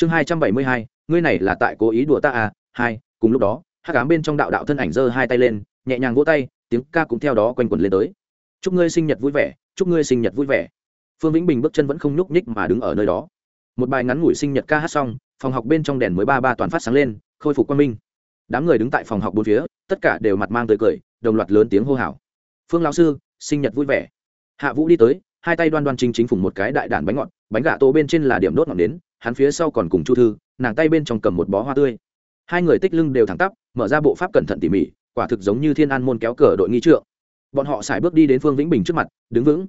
chương hai trăm bảy mươi hai, ngươi này là tại cố ý đùa ta à? Hai, cùng lúc đó hát cám bên trong đạo đạo thân ảnh giơ hai tay lên, nhẹ nhàng vỗ tay, tiếng ca cũng theo đó quanh quẩn lên tới. Chúc ngươi sinh nhật vui vẻ, chúc ngươi sinh nhật vui vẻ. Phương vĩnh bình bước chân vẫn không nhúc nhích mà đứng ở nơi đó. Một bài ngắn ngủi sinh nhật ca hát xong, phòng học bên trong đèn mới ba ba toàn phát sáng lên, khôi phục quang minh. Đám người đứng tại phòng học bốn phía, tất cả đều mặt mang tươi cười, đồng loạt lớn tiếng hô hào. Phương lão sư, sinh nhật vui vẻ. Hạ vũ đi tới, hai tay đoan đoan chính chính phủ một cái đại đàn bánh ngọt, bánh gà tô bên trên là điểm đốt ngọn nến hắn phía sau còn cùng chu thư, nàng tay bên trong cầm một bó hoa tươi. Hai người tích lưng đều thẳng tắp, mở ra bộ pháp cẩn thận tỉ mỉ, quả thực giống như thiên an môn kéo cờ đội nghi trượng. Bọn họ xài bước đi đến phương vĩnh bình trước mặt, đứng vững.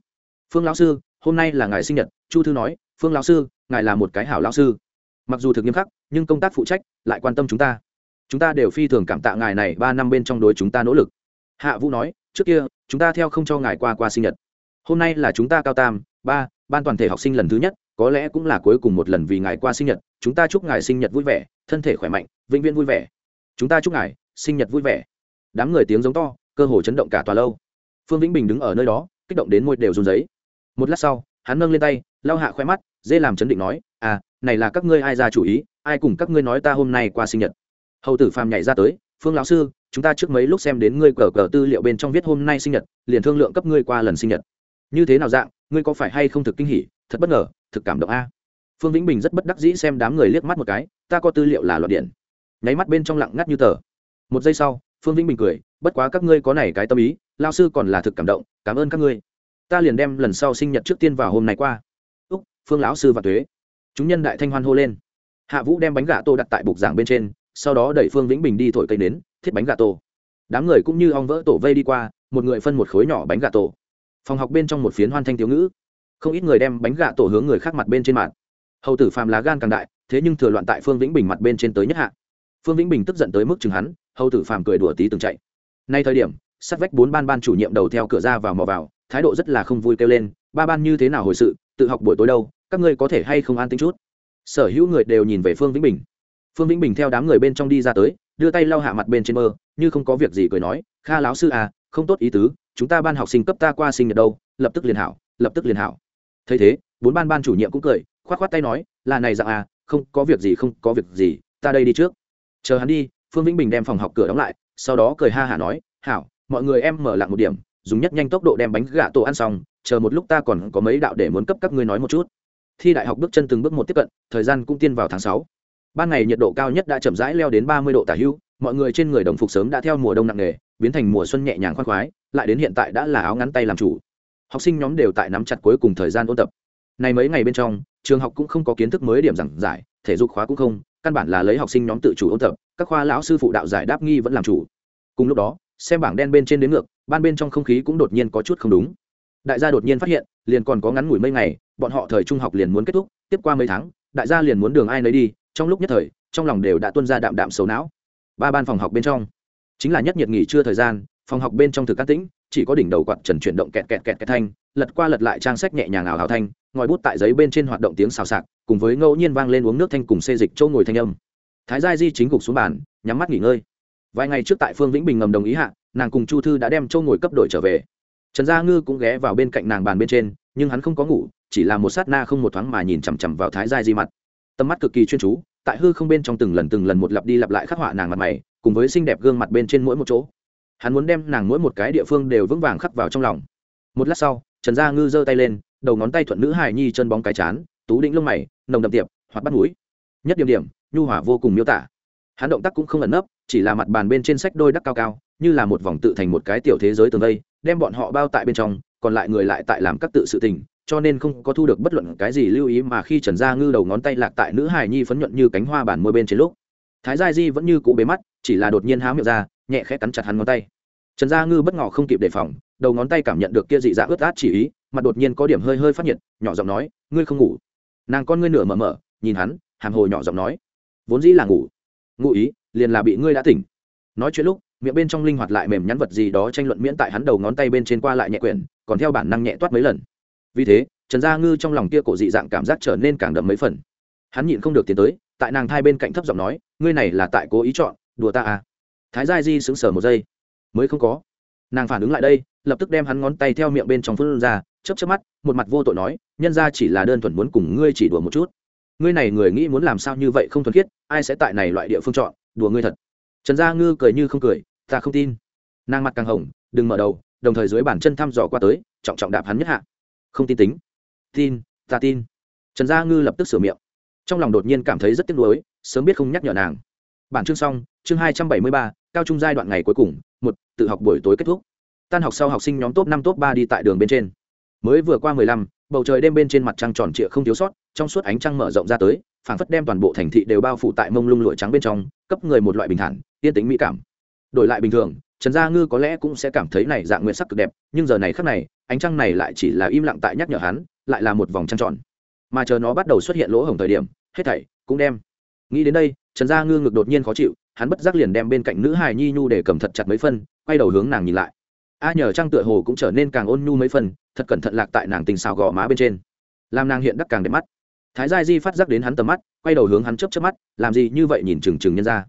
Phương lão sư, hôm nay là ngày sinh nhật, chu thư nói. Phương lão sư, ngài là một cái hảo lão sư. Mặc dù thực nghiêm khắc, nhưng công tác phụ trách lại quan tâm chúng ta. Chúng ta đều phi thường cảm tạ ngài này ba năm bên trong đối chúng ta nỗ lực. Hạ vũ nói. Trước kia, chúng ta theo không cho ngài qua qua sinh nhật. Hôm nay là chúng ta cao tam, ba, ban toàn thể học sinh lần thứ nhất có lẽ cũng là cuối cùng một lần vì ngài qua sinh nhật, chúng ta chúc ngài sinh nhật vui vẻ, thân thể khỏe mạnh, vĩnh viễn vui vẻ. Chúng ta chúc ngài sinh nhật vui vẻ. Đám người tiếng giống to, cơ hồ chấn động cả tòa lâu. Phương vĩnh bình đứng ở nơi đó, kích động đến môi đều run giấy một lát sau, hắn nâng lên tay, lau hạ khoe mắt, dê làm chấn định nói à này là các ngươi ai ra chủ ý, ai cùng các ngươi nói ta hôm nay qua sinh nhật? Hầu tử phàm nhảy ra tới, phương lão sư, chúng ta trước mấy lúc xem đến ngươi cờ cờ tư liệu bên trong viết hôm nay sinh nhật, liền thương lượng cấp ngươi qua lần sinh nhật. Như thế nào dạng, ngươi có phải hay không thực kinh hỉ, thật bất ngờ thực cảm động a. Phương vĩnh bình rất bất đắc dĩ xem đám người liếc mắt một cái, ta có tư liệu là loạt điện. Nháy mắt bên trong lặng ngắt như tờ. Một giây sau, phương vĩnh bình cười, bất quá các ngươi có này cái tâm ý lao sư còn là thực cảm động, cảm ơn các ngươi. Ta liền đem lần sau sinh nhật trước tiên vào hôm nay qua. Úc, phương lão sư và thuế chúng nhân đại thanh hoan hô lên. Hạ vũ đem bánh gà tô đặt tại bục giảng bên trên, sau đó đẩy phương vĩnh bình đi thổi cây nến, thiết bánh gà tô. Đám người cũng như ong vỡ tổ vây đi qua, một người phân một khối nhỏ bánh gà tổ phòng học bên trong một phiến hoan thanh thiếu ngữ không ít người đem bánh gạ tổ hướng người khác mặt bên trên mạng hầu tử phàm lá gan càng đại, thế nhưng thừa loạn tại phương vĩnh bình mặt bên trên tới nhất hạ. Phương vĩnh bình tức giận tới mức chừng hắn, hầu tử phàm cười đùa tí từng chạy. Nay thời điểm, sát vách bốn ban ban chủ nhiệm đầu theo cửa ra vào mò vào, thái độ rất là không vui kêu lên, ba ban như thế nào hồi sự, tự học buổi tối đâu, các ngươi có thể hay không an tính chút? Sở hữu người đều nhìn về phương vĩnh bình. Phương vĩnh bình theo đám người bên trong đi ra tới, đưa tay lau hạ mặt bên trên mơ, như không có việc gì cười nói, kha láo sư à không tốt ý tứ, chúng ta ban học sinh cấp ta qua sinh nhật đâu, lập tức liền hảo, lập tức liền hảo thấy thế, bốn ban ban chủ nhiệm cũng cười k h o á t k h o á t tay nói, là này dạng à không, có việc gì, không, có việc gì, ta đây đi trước. Chờ hắn đi. Phương vĩnh bình đem phòng học cửa đóng lại, sau đó cười ha hả nói, hảo, mọi người em mở lặng một điểm, dùng nhất nhanh tốc độ đem bánh gà tổ ăn xong, chờ một lúc ta còn có mấy đạo để muốn cấp các ngươi nói một chút. Thi đại học bước chân từng bước một tiếp cận, thời gian cũng tiên vào tháng sáu. Ban ngày nhiệt độ cao nhất đã chậm rãi leo đến ba mươi độ tả hưu, mọi người trên người đồng phục sớm đã theo mùa đông nặng nề, biến thành mùa xuân nhẹ nhàng khoan khoái, lại đến hiện tại đã là áo ngắn tay làm chủ học sinh nhóm đều tại nắm chặt cuối cùng thời gian ôn tập. Này mấy ngày bên trong, trường học cũng không có kiến thức mới điểm giảng giải, thể dục khóa cũng không, căn bản là lấy học sinh nhóm tự chủ ôn tập, các khoa lão sư phụ đạo giải đáp nghi vẫn làm chủ. Cùng lúc đó, xem bảng đen bên trên đến ngược, ban bên trong không khí cũng đột nhiên có chút không đúng. Đại gia đột nhiên phát hiện, liền còn có ngắn ngủi mấy ngày, bọn họ thời trung học liền muốn kết thúc, tiếp qua mấy tháng, đại gia liền muốn đường ai nấy đi, trong lúc nhất thời, trong lòng đều đã tuân ra đạm đạm sầu não. Ba ban phòng học bên trong, chính là nhất nhiệt nghỉ trưa thời gian, phòng học bên trong thực cát tĩnh chỉ có đỉnh đầu quạt trần chuyển động kẹt kẹt kẹt kẹt thanh, lật qua lật lại trang sách nhẹ nhàng ảo ảo thanh, ngòi bút tại giấy bên trên hoạt động tiếng xào xạc, cùng với ngẫu nhiên vang lên uống nước thanh cùng xê dịch châu ngồi thanh âm. Thái gia di chính gục xuống bàn, nhắm mắt nghỉ ngơi. Vài ngày trước tại phương vĩnh bình ngầm đồng ý hạ, nàng cùng chu thư đã đem châu ngồi cấp đổi trở về. Trần gia ngư cũng ghé vào bên cạnh nàng bàn bên trên, nhưng hắn không có ngủ, chỉ là một sát na không một thoáng mà nhìn chằm chằm vào thái gia di mặt. Tầm mắt cực kỳ chuyên chú, tại hư không bên trong từng lần từng lần một lặp đi lặp lại khắc họa nàng mặt mày, cùng với xinh đẹp gương mặt bên trên mỗi một chỗ hắn muốn đem nàng mỗi một cái địa phương đều vững vàng khắc vào trong lòng. Một lát sau, trần gia ngư giơ tay lên, đầu ngón tay thuận nữ hài nhi chân bóng cái chán, tú đĩnh lông mày, nồng đậm tiệp hoặc bắt mũi. Nhất điểm điểm, nhu hỏa vô cùng miêu tả. Hắn động tác cũng không ẩn nấp, chỉ là mặt bàn bên trên sách đôi đắc cao cao, như là một vòng tự thành một cái tiểu thế giới tường vây đem bọn họ bao tại bên trong, còn lại người lại tại làm các tự sự tình, cho nên không có thu được bất luận cái gì lưu ý mà khi trần gia ngư đầu ngón tay lạc tại nữ hài nhi phấn nhuận như cánh hoa bản môi bên trên lúc. Thái gia di vẫn như cũ bế mắt, chỉ là đột nhiên há miệng ra nhẹ khẽ cắn chặt hắn ngón tay. Trần gia ngư bất ngờ không kịp đề phòng, đầu ngón tay cảm nhận được kia dị dạng ướt át chỉ ý, mặt đột nhiên có điểm hơi hơi phát nhiệt, nhỏ giọng nói, ngươi không ngủ? Nàng con ngươi nửa mở mở, nhìn hắn hàng hồ nhỏ giọng nói, vốn dĩ là ngủ. Ngụ ý, liền là bị ngươi đã tỉnh. Nói chuyện lúc, miệng bên trong linh hoạt lại mềm nhắn vật gì đó tranh luận miễn tại hắn đầu ngón tay bên trên qua lại nhẹ quyển, còn theo bản năng nhẹ toát mấy lần. Vì thế, trần gia ngư trong lòng kia cổ dị dạng cảm giác trở nên càng đậm mấy phần. Hắn nhịn không được tiến tới, tại nàng thai bên cạnh thấp giọng nói, ngươi này là tại cố ý chọn, đùa ta à? Thái gia di sững sờ một giây. Mới không có. Nàng phản ứng lại đây, lập tức đem hắn ngón tay theo miệng bên trong phân ra chấp chấp mắt, một mặt vô tội nói, nhân ra chỉ là đơn thuần muốn cùng ngươi chỉ đùa một chút. Ngươi này người nghĩ muốn làm sao như vậy không thuần khiết, ai sẽ tại này loại địa phương chọn, đùa ngươi thật. Trần gia ngư cười như không cười, ta không tin. Nàng mặt càng hồng, đừng mở đầu, đồng thời dưới bàn chân thăm dò qua tới, trọng trọng đạp hắn nhất hạ. Không tin tính. Tin, ta tin. Trần gia ngư lập tức sửa miệng. Trong lòng đột nhiên cảm thấy rất tiếc nuối, sớm biết không nhắc nhở nàng. Bản chương xong, chương hai trăm bảy mươi ba cao trung giai đoạn ngày cuối cùng, một, tự học buổi tối kết thúc. Tan học sau học sinh nhóm top năm, top ba đi tại đường bên trên. Mới vừa qua mười lăm, bầu trời đêm bên trên mặt trăng tròn trịa không thiếu sót, trong suốt ánh trăng mở rộng ra tới, phảng phất đem toàn bộ thành thị đều bao phủ tại mông lung lụa trắng bên trong, cấp người một loại bình thản, yên tính mỹ cảm. Đổi lại bình thường, trần gia ngư có lẽ cũng sẽ cảm thấy này dạng nguyện sắc cực đẹp, nhưng giờ này khác này, ánh trăng này lại chỉ là im lặng tại nhắc nhở hắn, lại là một vòng trăng tròn. Mà chờ nó bắt đầu xuất hiện lỗ hổng thời điểm, hết thảy cũng đem. Nghĩ đến đây, trần gia ngư ngực đột nhiên khó chịu hắn bất giác liền đem bên cạnh nữ hài nhi nhu để cầm thật chặt mấy phân, quay đầu hướng nàng nhìn lại. A nhờ trang tựa hồ cũng trở nên càng ôn nhu mấy phần thật cẩn thận lạc tại nàng tình xào gò má bên trên. Làm nàng hiện đắc càng đẹp mắt. Thái gia di phát giác đến hắn tầm mắt, quay đầu hướng hắn chấp chấp mắt, làm gì như vậy nhìn trừng trừng nhân ra.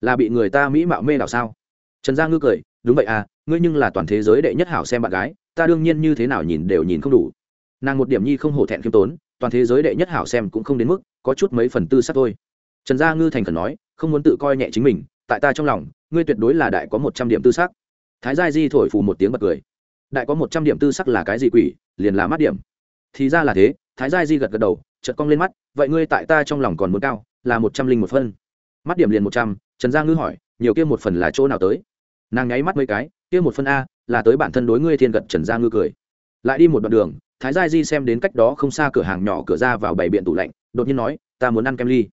Là bị người ta mỹ mạo mê đảo sao? Trần gia ngư cười, đúng vậy à ngươi nhưng là toàn thế giới đệ nhất hảo xem bạn gái, ta đương nhiên như thế nào nhìn đều nhìn không đủ. Nàng một điểm nhi không hổ thẹn khiêm tốn, toàn thế giới đệ nhất hảo xem cũng không đến mức, có chút mấy phần tư sắc thôi. Trần gia ngư thành khẩn nói không muốn tự coi nhẹ chính mình, tại ta trong lòng, ngươi tuyệt đối là đại có một trăm điểm tư sắc. Thái gia di thổi phù một tiếng bật cười. Đại có một trăm điểm tư sắc là cái gì quỷ, liền là mắt điểm. Thì ra là thế, thái gia di gật gật đầu, chợt cong lên mắt, vậy ngươi tại ta trong lòng còn muốn cao, là một trăm linh một phân. Mắt điểm liền một trăm, trần gia ngư hỏi, nhiều kia một phần là chỗ nào tới? Nàng nháy mắt mấy cái, kia một phân a, là tới bản thân đối ngươi thiên gật trần gia ngư cười. Lại đi một đoạn đường, thái gia di xem đến cách đó không xa cửa hàng nhỏ cửa ra vào bảy biện tủ lạnh, đột nhiên nói, ta muốn ăn kem ly.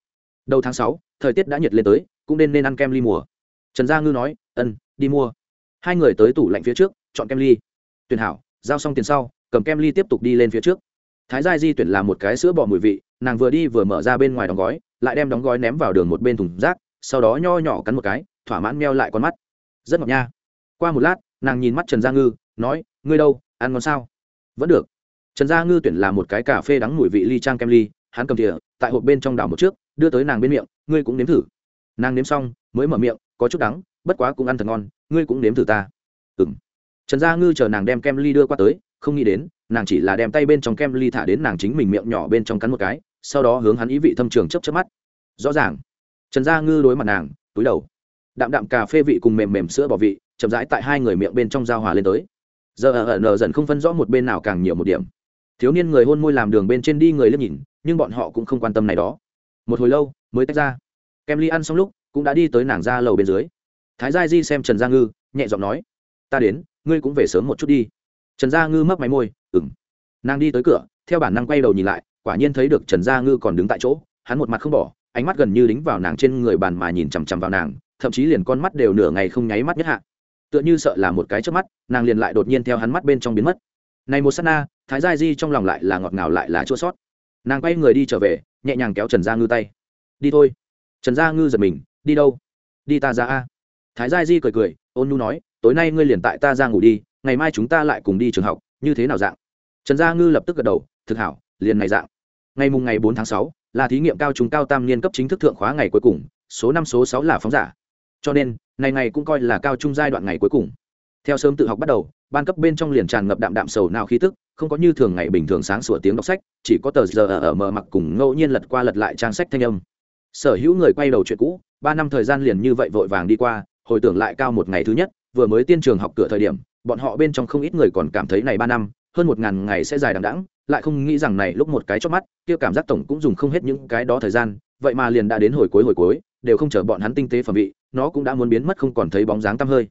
Đầu tháng sáu thời tiết đã nhiệt lên tới, cũng nên nên ăn kem ly mùa. Trần gia ngư nói, ân, đi mua. Hai người tới tủ lạnh phía trước, chọn kem ly. Tuyển hảo, giao xong tiền sau, cầm kem ly tiếp tục đi lên phía trước. Thái gia di tuyển là một cái sữa bò mùi vị, nàng vừa đi vừa mở ra bên ngoài đóng gói, lại đem đóng gói ném vào đường một bên thùng rác, sau đó nho nhỏ cắn một cái, thỏa mãn meo lại con mắt. Rất ngọt nha. Qua một lát, nàng nhìn mắt trần gia ngư, nói, ngươi đâu, ăn ngon sao? Vẫn được. Trần gia ngư tuyển là một cái cà phê đắng mùi vị ly trang kem ly, hắn cầm thìa, tại hộp bên trong đảo một trước đưa tới nàng bên miệng, ngươi cũng nếm thử. Nàng nếm xong, mới mở miệng, có chút đắng, bất quá cũng ăn thật ngon, ngươi cũng nếm thử ta. Ừng trần gia ngư chờ nàng đem kem ly đưa qua tới, không nghĩ đến, nàng chỉ là đem tay bên trong kem ly thả đến nàng chính mình miệng nhỏ bên trong cắn một cái, sau đó hướng hắn ý vị thâm trường chấp chấp mắt. Rõ ràng, trần gia ngư đối mặt nàng, túi đầu. Đạm đạm cà phê vị cùng mềm mềm sữa bỏ vị, chậm rãi tại hai người miệng bên trong giao hòa lên tới. Giờ ở nờ dần không phân rõ một bên nào càng nhiều một điểm. Thiếu niên người hôn môi làm đường bên trên đi người liếc nhìn, nhưng bọn họ cũng không quan tâm này đó một hồi lâu mới tách ra. Kem ly ăn xong lúc, cũng đã đi tới nàng ra lầu bên dưới. Thái gia di xem trần gia ngư, nhẹ giọng nói, ta đến, ngươi cũng về sớm một chút đi. Trần gia ngư mấp máy môi ừng nàng đi tới cửa, theo bản năng quay đầu nhìn lại, quả nhiên thấy được trần gia ngư còn đứng tại chỗ, hắn một mặt không bỏ, ánh mắt gần như đính vào nàng trên người bàn mà nhìn chằm chằm vào nàng, thậm chí liền con mắt đều nửa ngày không nháy mắt nhất hạ. Tựa như sợ là một cái trước mắt, nàng liền lại đột nhiên theo hắn mắt bên trong biến mất. Này một s á t na, thái gia di trong lòng lại là ngọt ngào lại là chua sót nàng quay người đi trở về, nhẹ nhàng kéo trần gia ngư tay. Đi thôi. Trần gia ngư giật mình, đi đâu? Đi ta ra a. Thái gia di cười cười, ôn nhu nói, tối nay ngươi liền tại ta ra ngủ đi, ngày mai chúng ta lại cùng đi trường học, như thế nào dạng? Trần gia ngư lập tức gật đầu, thực hảo, liền này dạng. Ngày mùng ngày bốn tháng sáu, là thí nghiệm cao trung cao tam niên cấp chính thức thượng khóa ngày cuối cùng, số năm số sáu là phóng giả. Cho nên ngày ngày cũng coi là cao trung giai đoạn ngày cuối cùng. Theo sớm tự học bắt đầu, ban cấp bên trong liền tràn ngập đạm đạm sầu nào khí tức không có như thường ngày bình thường sáng sủa tiếng đọc sách, chỉ có tờ giờ ở mờ mặc cùng ngẫu nhiên lật qua lật lại trang sách thanh âm. Sở hữu người quay đầu chuyện cũ, ba năm thời gian liền như vậy vội vàng đi qua, hồi tưởng lại cao một ngày thứ nhất, vừa mới tiên trường học cửa thời điểm, bọn họ bên trong không ít người còn cảm thấy này ba năm, hơn một ngàn ngày sẽ dài đằng đẵng, lại không nghĩ rằng này lúc một cái chót mắt, kia cảm giác tổng cũng dùng không hết những cái đó thời gian, vậy mà liền đã đến hồi cuối hồi cuối, đều không chờ bọn hắn tinh tế phẩm vị, nó cũng đã muốn biến mất không còn thấy bóng dáng tăm hơi.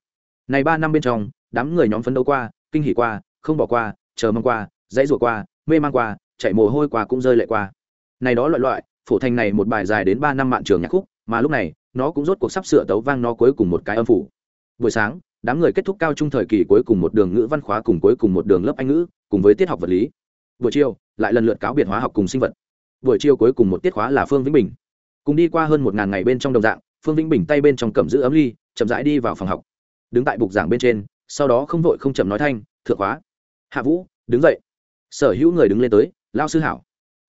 Này ba năm bên trong, đám người nhóm phấn đấu qua, kinh hỉ qua, không bỏ qua chờ mong qua, dãy rủa qua, mê man qua chạy mồ hôi qua cũng rơi lệ qua. Này đó loại loại, phổ thành này một bài dài đến ba năm mạn trường nhạc khúc, mà lúc này, nó cũng rốt cuộc sắp sửa tấu vang nó cuối cùng một cái âm phủ. Buổi sáng, đám người kết thúc cao trung thời kỳ cuối cùng một đường ngữ văn khóa cùng cuối cùng một đường lớp anh ngữ, cùng với tiết học vật lý. Buổi chiều, lại lần lượt cáo biệt hóa học cùng sinh vật. Buổi chiều cuối cùng một tiết khóa là phương vĩnh bình. Cùng đi qua hơn một ngàn ngày bên trong đồng dạng, phương vĩnh bình tay bên trong cầm giữ ấm ly, chậm rãi đi vào phòng học. Đứng tại bục giảng bên trên, sau đó không vội không chậm nói thanh, thượng khóa hạ vũ, đứng dậy. Sở hữu người đứng lên tới lao sư hảo.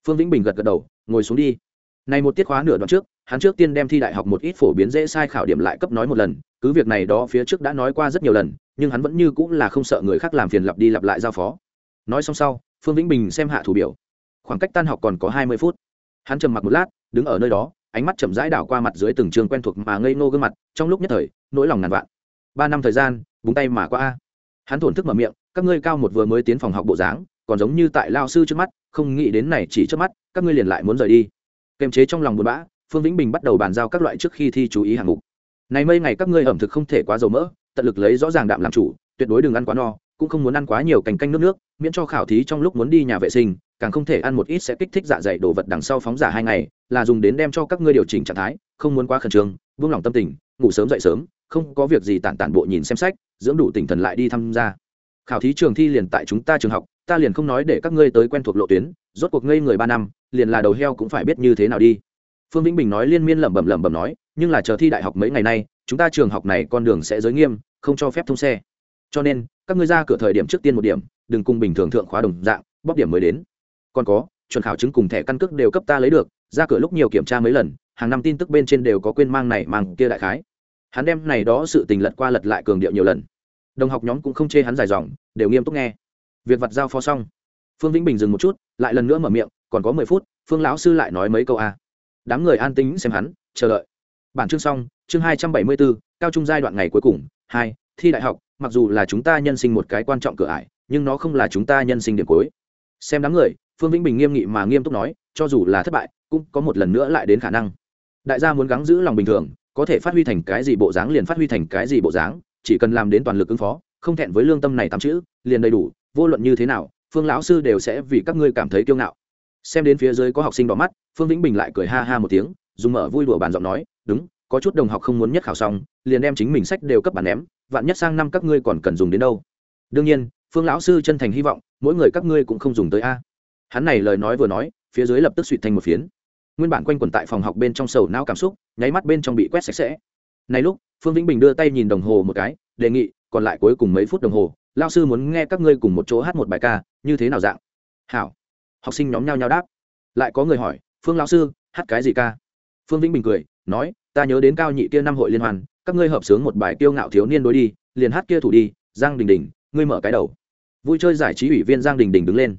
Phương vĩnh bình gật gật đầu, ngồi xuống đi. Này một tiết khóa nửa đoạn trước, hắn trước tiên đem thi đại học một ít phổ biến dễ sai khảo điểm lại cấp nói một lần, cứ việc này đó phía trước đã nói qua rất nhiều lần, nhưng hắn vẫn như cũng là không sợ người khác làm phiền lặp đi lặp lại giao phó. Nói xong sau, phương vĩnh bình xem hạ thủ biểu. Khoảng cách tan học còn có hai mươi phút. Hắn trầm mặc một lát, đứng ở nơi đó, ánh mắt chậm rãi đảo qua mặt dưới từng trường quen thuộc mà ngây ngô gương mặt, trong lúc nhất thời, nỗi lòng ngàn vạn. Ba năm thời gian, búng tay mà qua a. Hắn thổn thức mở miệng các ngươi cao một vừa mới tiến phòng học bộ dáng, còn giống như tại lao sư trước mắt, không nghĩ đến này chỉ trước mắt, các ngươi liền lại muốn rời đi. Kềm chế trong lòng buồn bã, phương vĩnh bình bắt đầu bàn giao các loại trước khi thi chú ý hạng mục. Này mây ngày các ngươi ẩm thực không thể quá dầu mỡ, tận lực lấy rõ ràng đạm làm chủ, tuyệt đối đừng ăn quá no, cũng không muốn ăn quá nhiều cành canh nước nước, miễn cho khảo thí trong lúc muốn đi nhà vệ sinh, càng không thể ăn một ít sẽ kích thích dạ dày đồ vật đằng sau phóng giả hai ngày, là dùng đến đem cho các ngươi điều chỉnh trạng thái, không muốn quá khẩn trương, buông lỏng tâm tình, ngủ sớm dậy sớm, không có việc gì tản tản bộ nhìn xem sách, dưỡng đủ tinh thần lại đi tham gia khảo thí trường thi liền tại chúng ta trường học, ta liền không nói để các ngươi tới quen thuộc lộ tuyến, rốt cuộc ngây người ba năm, liền là đầu heo cũng phải biết như thế nào đi. Phương vĩnh bình nói liên miên lẩm bẩm lẩm bẩm nói, nhưng là chờ thi đại học mấy ngày nay, chúng ta trường học này con đường sẽ giới nghiêm, không cho phép thông xe. Cho nên, các ngươi ra cửa thời điểm trước tiên một điểm, đừng cùng bình thường thượng khóa đồng dạng bóc điểm mới đến. Còn có, chuẩn khảo chứng cùng thẻ căn cước đều cấp ta lấy được, ra cửa lúc nhiều kiểm tra mấy lần, hàng năm tin tức bên trên đều có quên mang này mang kia đại khái. Hắn đem này đó sự tình lật qua lật lại cường điệu nhiều lần đồng học nhóm cũng không chê hắn dài dòng, đều nghiêm túc nghe. Việc vặt giao phó xong. Phương vĩnh bình dừng một chút, lại lần nữa mở miệng, còn có mười phút, phương lão sư lại nói mấy câu a. Đám người an tính xem hắn, chờ đợi. Bản chương xong, chương hai trăm bảy mươi bốn, cao trung giai đoạn ngày cuối cùng, hai, thi đại học, mặc dù là chúng ta nhân sinh một cái quan trọng cửa ải, nhưng nó không là chúng ta nhân sinh điểm cuối. Xem đám người, phương vĩnh bình nghiêm nghị mà nghiêm túc nói, cho dù là thất bại, cũng có một lần nữa lại đến khả năng. Đại gia muốn gắng giữ lòng bình thường, có thể phát huy thành cái gì bộ dáng liền phát huy thành cái gì bộ dáng chỉ cần làm đến toàn lực ứng phó, không thẹn với lương tâm này tám chữ, liền đầy đủ, vô luận như thế nào, phương lão sư đều sẽ vì các ngươi cảm thấy kiêu ngạo. Xem đến phía dưới có học sinh đỏ mắt, phương vĩnh bình lại cười ha ha một tiếng, dùng mở vui đùa bàn giọng nói, đúng, có chút đồng học không muốn nhất khảo xong, liền đem chính mình sách đều cấp bản ném, vạn nhất sang năm các ngươi còn cần dùng đến đâu. Đương nhiên, phương lão sư chân thành hy vọng, mỗi người các ngươi cũng không dùng tới a. Hắn này lời nói vừa nói, phía dưới lập tức suỵt thành một phiến. Nguyên bản quanh quẩn tại phòng học bên trong sầu não cảm xúc, nháy mắt bên trong bị quét sạch sẽ. Này lúc phương vĩnh bình đưa tay nhìn đồng hồ một cái, đề nghị, còn lại cuối cùng mấy phút đồng hồ, lao sư muốn nghe các ngươi cùng một chỗ hát một bài ca, như thế nào dạng? Hảo. Học sinh nhóm nhau nhau đáp. Lại có người hỏi, phương lao sư, hát cái gì ca? Phương vĩnh bình cười, nói, ta nhớ đến cao nhị kia năm hội liên hoan các ngươi hợp sướng một bài kiêu ngạo thiếu niên đối đi, liền hát kia thủ đi, giang đình đình, ngươi mở cái đầu. Vui chơi giải trí ủy viên giang đình đình đứng lên.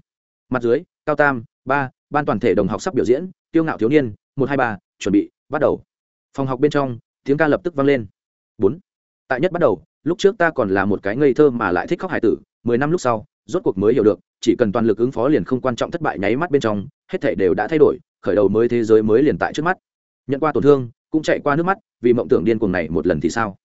Mặt dưới, cao tam, ba, ban toàn thể đồng học sắp biểu diễn, kiêu ngạo thiếu niên, một hai ba, chuẩn bị, bắt đầu. Phòng học bên trong, tiếng ca lập tức vang lên bốn. Tại nhất bắt đầu, lúc trước ta còn là một cái ngây thơ mà lại thích khóc hải tử, mười năm lúc sau, rốt cuộc mới hiểu được, chỉ cần toàn lực ứng phó liền không quan trọng thất bại nháy mắt bên trong, hết thể đều đã thay đổi, khởi đầu mới thế giới mới liền tại trước mắt. Nhận qua tổn thương, cũng chạy qua nước mắt, vì mộng tưởng điên cuồng này một lần thì sao?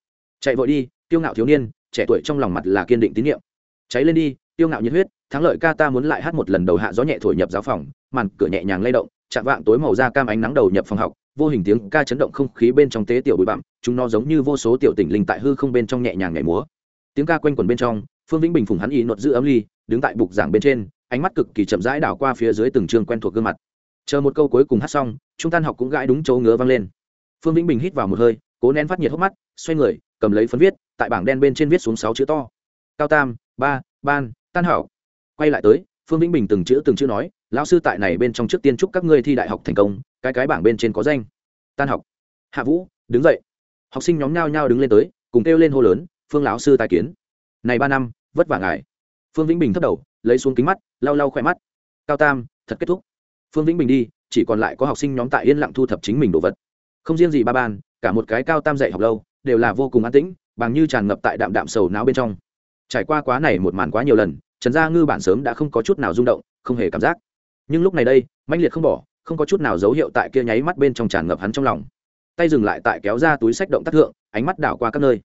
Chạy vội đi tiêu ngạo thiếu niên, trẻ tuổi trong lòng mặt là kiên định tín nhiệm. Cháy lên đi tiêu ngạo nhiệt huyết, thắng lợi ca ta muốn lại hát một lần đầu hạ gió nhẹ thổi nhập giáo phòng, màn cửa nhẹ nhàng lay động, chạm vạng tối màu da cam ánh nắng đầu nhập phòng học vô hình tiếng ca chấn động không khí bên trong tế tiểu bụi bặm, chúng nó giống như vô số tiểu tỉnh linh tại hư không bên trong nhẹ nhàng nhảy múa. Tiếng ca quanh quẩn bên trong, phương vĩnh bình phùng hắn ý nuột giữ ấm ly, đứng tại bục giảng bên trên, ánh mắt cực kỳ chậm rãi đảo qua phía dưới từng trường quen thuộc gương mặt. Chờ một câu cuối cùng hát xong, trung tan học cũng gãi đúng chỗ ngứa vang lên. Phương vĩnh bình hít vào một hơi, cố nén phát nhiệt hốc mắt, xoay người, cầm lấy phấn viết, tại bảng đen bên trên viết xuống sáu chữ to. Cao tam, ba, ban, tan hảo. Quay lại tới, phương vĩnh bình từng chữ từng chữ nói, lão sư tại này bên trong trước tiên chúc các ngươi thi đại học thành công cái cái bảng bên trên có danh. Tan học. Hạ vũ, đứng dậy. Học sinh nhóm nhao nhao đứng lên tới, cùng kêu lên hô lớn, phương lão sư tài kiến. Này ba năm, vất vả ngài. Phương vĩnh bình thấp đầu, lấy xuống kính mắt, lau lau khỏe mắt. Cao tam, thật kết thúc. Phương vĩnh bình đi, chỉ còn lại có học sinh nhóm tại yên lặng thu thập chính mình đồ vật. Không riêng gì ba ban, cả một cái cao tam dạy học lâu, đều là vô cùng an tĩnh, bằng như tràn ngập tại đạm đạm sầu não bên trong. Trải qua quá này một màn quá nhiều lần, trần gia ngư bản sớm đã không có chút nào rung động, không hề cảm giác. Nhưng lúc này đây manh liệt không bỏ không có chút nào dấu hiệu tại kia nháy mắt bên trong tràn ngập hắn trong lòng. Tay dừng lại tại kéo ra túi sách động tác thượng, ánh mắt đảo qua các nơi.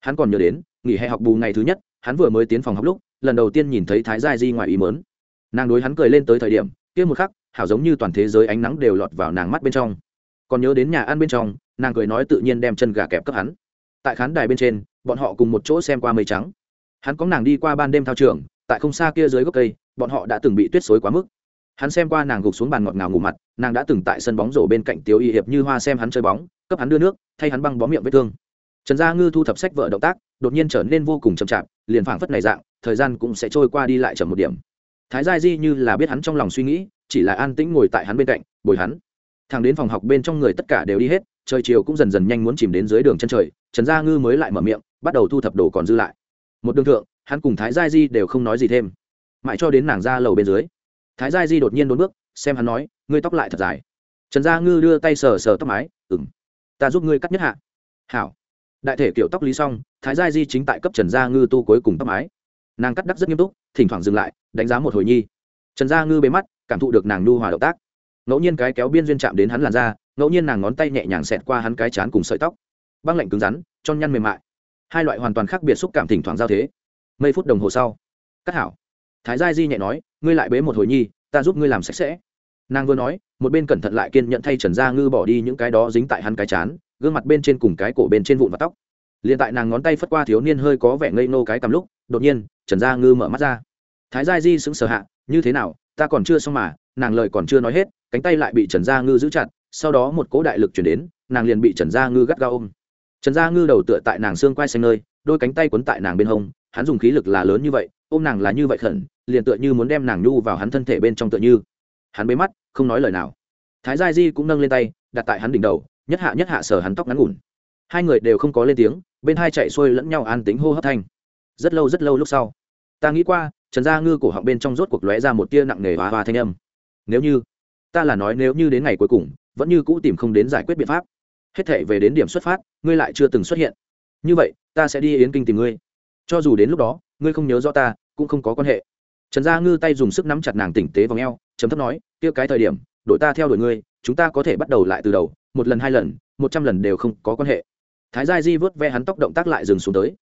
Hắn còn nhớ đến, nghỉ hè học bù ngày thứ nhất, hắn vừa mới tiến phòng học lúc, lần đầu tiên nhìn thấy thái gia di ngoài ý mớn nàng đối hắn cười lên tới thời điểm, kia một khắc, hảo giống như toàn thế giới ánh nắng đều lọt vào nàng mắt bên trong. Còn nhớ đến nhà ăn bên trong, nàng cười nói tự nhiên đem chân gà kẹp cấp hắn. Tại khán đài bên trên, bọn họ cùng một chỗ xem qua mây trắng. Hắn có nàng đi qua ban đêm thao trường, tại không xa kia dưới gốc cây, bọn họ đã từng bị tuyết xối quá mức hắn xem qua nàng gục xuống bàn ngọt ngào ngủ mặt, nàng đã từng tại sân bóng rổ bên cạnh Tiểu y hiệp như hoa xem hắn chơi bóng, cấp hắn đưa nước, thay hắn băng bó miệng vết thương. Trần gia ngư thu thập sách vợ động tác, đột nhiên trở nên vô cùng chậm chạp, liền phảng phất này dạng, thời gian cũng sẽ trôi qua đi lại chậm một điểm. Thái gia di như là biết hắn trong lòng suy nghĩ, chỉ là an tĩnh ngồi tại hắn bên cạnh, bồi hắn. Thằng đến phòng học bên trong người tất cả đều đi hết, trời chiều cũng dần dần nhanh muốn chìm đến dưới đường chân trời, trần gia ngư mới lại mở miệng, bắt đầu thu thập đồ còn dư lại. Một đường thượng, hắn cùng thái gia di đều không nói gì thêm. Mãi cho đến nàng ra lầu bên dưới thái gia di đột nhiên đốn bước, xem hắn nói, ngươi tóc lại thật dài. Trần gia ngư đưa tay sờ sờ tóc mái ừng ta giúp ngươi cắt nhất hạ. Hảo. Đại thể kiểu tóc lý xong, thái gia di chính tại cấp trần gia ngư tu cuối cùng tóc mái. Nàng cắt đắc rất nghiêm túc, thỉnh thoảng dừng lại, đánh giá một hồi nhi. Trần gia ngư bề mắt, cảm thụ được nàng nhu hòa động tác. Ngẫu nhiên cái kéo biên duyên chạm đến hắn làn da, ngẫu nhiên nàng ngón tay nhẹ nhàng xẹt qua hắn cái chán cùng sợi tóc. Băng lạnh cứng rắn cho nhăn mềm mại. Hai loại hoàn toàn khác biệt xúc cảm thỉnh thoảng giao thế. Mấy phút đồng hồ sau, cắt hảo thái gia di nhẹ nói, ngươi lại bế một hồi nhi, ta giúp ngươi làm sạch sẽ. Nàng vừa nói, một bên cẩn thận lại kiên nhận thay trần gia ngư bỏ đi những cái đó dính tại hắn cái chán, gương mặt bên trên cùng cái cổ bên trên vụn và tóc. Liền tại nàng ngón tay phất qua thiếu niên hơi có vẻ ngây nô cái cầm lúc, đột nhiên, trần gia ngư mở mắt ra. Thái gia di sững sờ hạ, như thế nào, ta còn chưa xong mà, nàng lời còn chưa nói hết, cánh tay lại bị trần gia ngư giữ chặt, sau đó một cỗ đại lực chuyển đến, nàng liền bị trần gia ngư gắt gao ôm. Trần gia ngư đầu tựa tại nàng xương quai xanh nơi, đôi cánh tay quấn tại nàng bên hông, hắn dùng khí lực là lớn như vậy ôm nàng là như vậy khẩn, liền tựa như muốn đem nàng nhu vào hắn thân thể bên trong tựa như. Hắn bế mắt, không nói lời nào. Thái gia di cũng nâng lên tay, đặt tại hắn đỉnh đầu, nhất hạ nhất hạ sờ hắn tóc ngắn ngủn. Hai người đều không có lên tiếng, bên hai chạy xuôi lẫn nhau an tính hô hấp thanh. Rất lâu rất lâu lúc sau, ta nghĩ qua, trần gia ngư cổ họng bên trong rốt cuộc lóe ra một tia nặng nề hoa hoa thanh âm. Nếu như, ta là nói nếu như đến ngày cuối cùng, vẫn như cũ tìm không đến giải quyết biện pháp. Hết thể về đến điểm xuất phát, ngươi lại chưa từng xuất hiện. Như vậy, ta sẽ đi yến kinh tìm ngươi. Cho dù đến lúc đó ngươi không nhớ rõ ta, cũng không có quan hệ. Trần gia ngư tay dùng sức nắm chặt nàng tỉnh tế v ò chấm thấp nói, kia cái thời điểm đội ta theo đuổi ngươi, chúng ta có thể bắt đầu lại từ đầu, một lần hai lần, một trăm lần đều không có quan hệ. Thái gia di vớt ve hắn tóc động tác lại dừng xuống tới.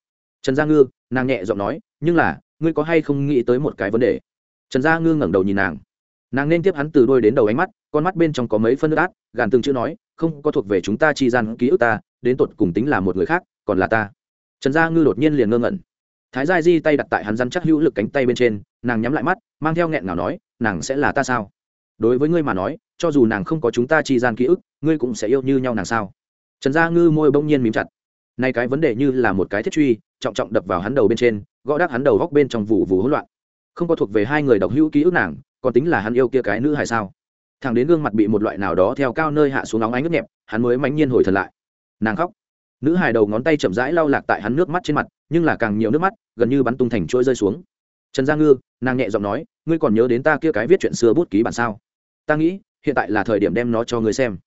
Trần gia ngư, nàng nhẹ giọng nói, nhưng là, ngươi có hay không nghĩ tới một cái vấn đề? Trần gia ngư ngẩng đầu nhìn nàng. Nàng nên tiếp hắn từ đôi đến đầu ánh mắt, con mắt bên trong có mấy phân nước át, gàn từng chữ nói, không có thuộc về chúng ta chi gian ký ức ta, đến tột cùng tính là một người khác, còn là ta. Trần gia ngư đột nhiên liền ngơ ngẩn thái gia di tay đặt tại hắn răn chắc hữu lực cánh tay bên trên, nàng nhắm lại mắt, mang theo nghẹn nào nói, nàng sẽ là ta sao? Đối với ngươi mà nói, cho dù nàng không có chúng ta chi gian ký ức, ngươi cũng sẽ yêu như nhau nàng sao? Trần gia ngư môi bỗng nhiên mím chặt. Nay cái vấn đề như là một cái thiết truy, trọng trọng đập vào hắn đầu bên trên, gõ đắc hắn đầu góc bên trong vụ vụ hỗn loạn. Không có thuộc về hai người độc hữu ký ức nàng, còn tính là hắn yêu kia cái nữ hay sao? Thằng đến gương mặt bị một loại nào đó theo cao nơi hạ xuống nóng ánh ướt nhẹp, hắn mới mãnh nhiên hồi thật lại. Nàng khóc nữ hài đầu ngón tay chậm rãi lau lạc tại hắn nước mắt trên mặt, nhưng là càng nhiều nước mắt, gần như bắn tung thành trôi rơi xuống. Trần gia ngư, nàng nhẹ giọng nói, ngươi còn nhớ đến ta kia cái viết chuyện xưa bút ký bản sao? Ta nghĩ, hiện tại là thời điểm đem nó cho ngươi xem.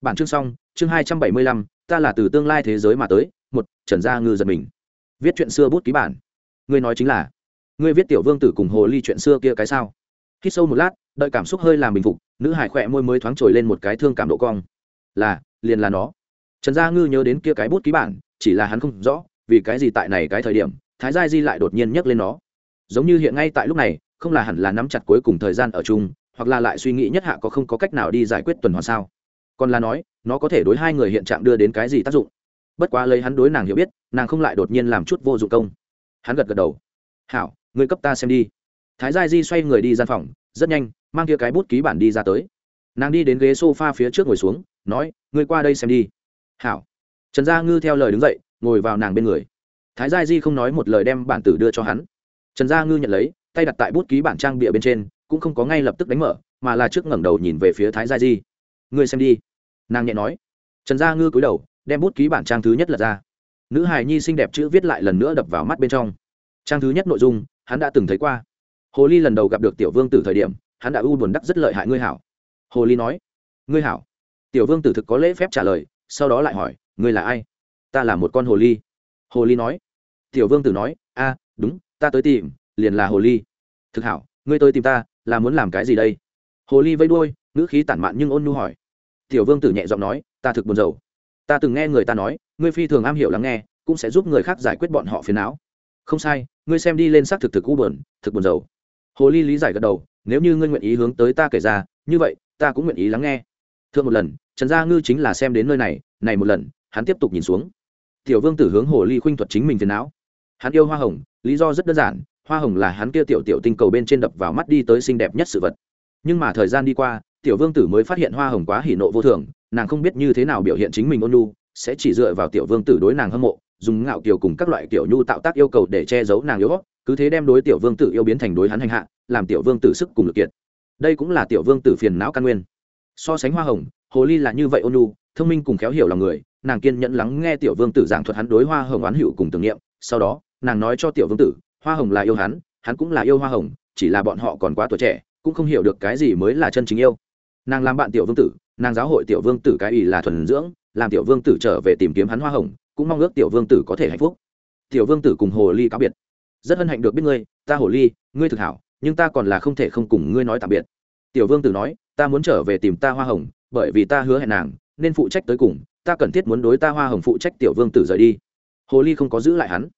Bản chương xong, chương hai trăm bảy mươi lăm, ta là từ tương lai thế giới mà tới. Một, trần gia ngư giật mình. Viết chuyện xưa bút ký bản. Ngươi nói chính là, ngươi viết tiểu vương tử cùng hồ ly chuyện xưa kia cái sao? Khi sâu một lát, đợi cảm xúc hơi làm bình phục, nữ hải khỏe môi mới thoáng trồi lên một cái thương cảm độ cong. Là, liền là nó trần gia ngư nhớ đến kia cái bút ký bản, chỉ là hắn không rõ, vì cái gì tại này cái thời điểm, thái gia di lại đột nhiên nhắc lên nó. Giống như hiện ngay tại lúc này, không là hẳn là nắm chặt cuối cùng thời gian ở chung, hoặc là lại suy nghĩ nhất hạ có không có cách nào đi giải quyết tuần hoàn sao. Còn là nói, nó có thể đối hai người hiện trạng đưa đến cái gì tác dụng. Bất quá lấy hắn đối nàng hiểu biết, nàng không lại đột nhiên làm chút vô dụng công. Hắn gật gật đầu. Hảo, ngươi cấp ta xem đi. Thái gia di xoay người đi gian phòng, rất nhanh, mang kia cái bút ký bản đi ra tới. Nàng đi đến ghế s o f a phía trước ngồi xuống, nói, ngươi qua đây xem đi hảo. Trần gia ngư theo lời đứng dậy, ngồi vào nàng bên người. Thái gia di không nói một lời đem bản tử đưa cho hắn. Trần gia ngư nhận lấy, tay đặt tại bút ký bản trang bịa bên trên, cũng không có ngay lập tức đánh mở, mà là trước ngẩng đầu nhìn về phía thái gia di. Ngươi xem đi. Nàng nhẹ nói. Trần gia ngư cúi đầu, đem bút ký bản trang thứ nhất lật ra. Nữ hài nhi xinh đẹp chữ viết lại lần nữa đập vào mắt bên trong. Trang thứ nhất nội dung, hắn đã từng thấy qua. Hồ ly lần đầu gặp được tiểu vương tử thời điểm, hắn đã u buồn đắc rất lợi hại ngươi hảo. Hồ ly nói. Ngươi hảo. Tiểu vương tử thực có lễ phép trả lời sau đó lại hỏi, ngươi là ai? Ta là một con hồ ly. Hồ ly nói. Tiểu vương tử nói, a, đúng, ta tới tìm, liền là hồ ly. Thực hảo, ngươi tới tìm ta, là muốn làm cái gì đây? Hồ ly vây đuôi, ngữ khí tản mạn nhưng ôn nhu hỏi. Tiểu vương tử nhẹ giọng nói, ta thực buồn rầu. Ta từng nghe người ta nói, ngươi phi thường am hiểu lắng nghe, cũng sẽ giúp người khác giải quyết bọn họ phiền não. Không sai, ngươi xem đi lên xác thực thực u buồn, thực buồn rầu. Hồ ly lý giải gật đầu, nếu như ngươi nguyện ý hướng tới ta kể ra, như vậy, ta cũng nguyện ý lắng nghe. Thưa một lần trần gia ngư chính là xem đến nơi này này một lần, hắn tiếp tục nhìn xuống. Tiểu vương tử hướng hồ ly khuynh thuật chính mình phiền não. Hắn yêu hoa hồng, lý do rất đơn giản, hoa hồng là hắn kia tiểu tiểu tinh cầu bên trên đập vào mắt đi tới xinh đẹp nhất sự vật. Nhưng mà thời gian đi qua, tiểu vương tử mới phát hiện hoa hồng quá hỉ nộ vô thường, nàng không biết như thế nào biểu hiện chính mình ôn nhu, sẽ chỉ dựa vào tiểu vương tử đối nàng hâm mộ, dùng ngạo kiều cùng các loại kiểu nhu tạo tác yêu cầu để che giấu nàng yếu cứ thế đem đối tiểu vương tử yêu biến thành đối hắn hành hạ, làm tiểu vương tử sức cùng lực kiệt. Đây cũng là tiểu vương tử phiền não căn nguyên. So sánh hoa hồng hồ ly là như vậy ôn nhu, thông minh cùng khéo hiểu lòng người, nàng kiên nhẫn lắng nghe tiểu vương tử giảng thuật hắn đối hoa hồng oán hữu cùng tưởng niệm, sau đó, nàng nói cho tiểu vương tử, hoa hồng là yêu hắn hắn cũng là yêu hoa hồng, chỉ là bọn họ còn quá tuổi trẻ, cũng không hiểu được cái gì mới là chân chính yêu. Nàng làm bạn tiểu vương tử, nàng giáo hội tiểu vương tử cái ý là thuần dưỡng, làm tiểu vương tử trở về tìm kiếm hắn hoa hồng, cũng mong ước tiểu vương tử có thể hạnh phúc. Tiểu vương tử cùng hồ ly cáo biệt. Rất hân hạnh được biết ngươi, ta hồ ly, ngươi thực hảo, nhưng ta còn là không thể không cùng ngươi nói tạm biệt. Tiểu vương tử nói, ta muốn trở về tìm ta hoa hồng bởi vì ta hứa hẹn nàng, nên phụ trách tới cùng, ta cần thiết muốn đối ta hoa hồng phụ trách tiểu vương tử rời đi. Hồ ly không có giữ lại hắn.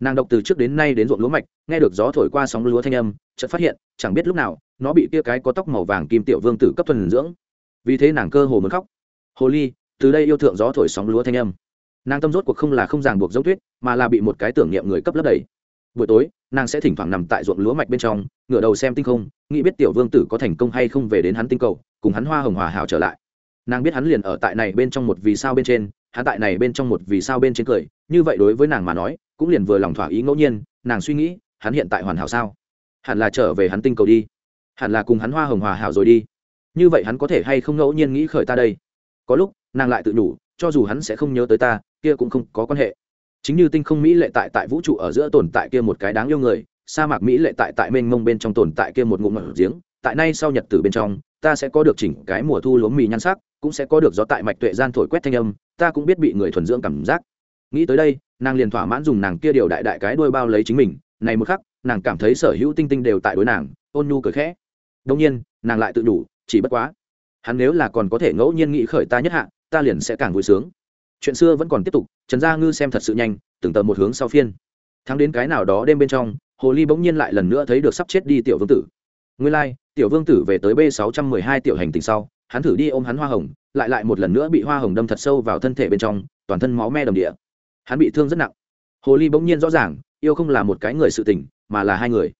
Nàng độc từ trước đến nay đến ruộng lúa mạch, nghe được gió thổi qua sóng lúa thanh âm, chợt phát hiện, chẳng biết lúc nào, nó bị kia cái có tóc màu vàng kim tiểu vương tử cấp thuần dưỡng. Vì thế nàng cơ hồ muốn khóc. Hồ ly, từ đây yêu thượng gió thổi sóng lúa thanh âm. Nàng tâm rốt cuộc không là không ràng buộc giống tuyết, mà là bị một cái tưởng niệm người cấp lấp đầy buổi tối nàng sẽ thỉnh thoảng nằm tại ruộng lúa mạch bên trong ngửa đầu xem tinh không nghĩ biết tiểu vương tử có thành công hay không về đến hắn tinh cầu cùng hắn hoa hồng hòa hảo trở lại. Nàng biết hắn liền ở tại này bên trong một vì sao bên trên hắn tại này bên trong một vì sao bên trên cười như vậy đối với nàng mà nói cũng liền vừa lòng thỏa ý ngẫu nhiên nàng suy nghĩ hắn hiện tại hoàn hảo sao? Hẳn là trở về hắn tinh cầu đi. Hẳn là cùng hắn hoa hồng hòa hảo rồi đi. Như vậy hắn có thể hay không ngẫu nhiên nghĩ khởi ta đây? Có lúc nàng lại tự nhủ, cho dù hắn sẽ không nhớ tới ta kia cũng không có quan hệ chính như tinh không mỹ lệ tại tại vũ trụ ở giữa tồn tại kia một cái đáng yêu người, sa mạc mỹ lệ tại tại mênh mông bên trong tồn tại kia một ngụm ngọt giếng, tại nay sau nhật tử bên trong, ta sẽ có được chỉnh cái mùa thu lúa mì nhan sắc, cũng sẽ có được gió tại mạch tuệ gian thổi quét thanh âm, ta cũng biết bị người thuần dưỡng cảm giác. Nghĩ tới đây, nàng liền thỏa mãn dùng nàng kia điều đại đại cái đuôi bao lấy chính mình, này một khắc, nàng cảm thấy sở hữu tinh tinh đều tại đối nàng, ôn nhu cười khẽ. Đông nhiên, nàng lại tự đủ, chỉ bất quá, hắn nếu là còn có thể ngẫu nhiên nghĩ khởi ta nhất hạ, ta liền sẽ càng vui sướng chuyện xưa vẫn còn tiếp tục trần gia ngư xem thật sự nhanh từng tờ một hướng sau phiên. Thắng đến cái nào đó đêm bên trong hồ ly bỗng nhiên lại lần nữa thấy được sắp chết đi tiểu vương tử. Nguyên lai、like, tiểu vương tử về tới b sáu trăm mười hai tiểu hành tình sau hắn thử đi ôm hắn hoa hồng lại lại một lần nữa bị hoa hồng đâm thật sâu vào thân thể bên trong toàn thân máu me đầm địa. Hắn bị thương rất nặng. Hồ ly bỗng nhiên rõ ràng yêu không là một cái người sự tình mà là hai người.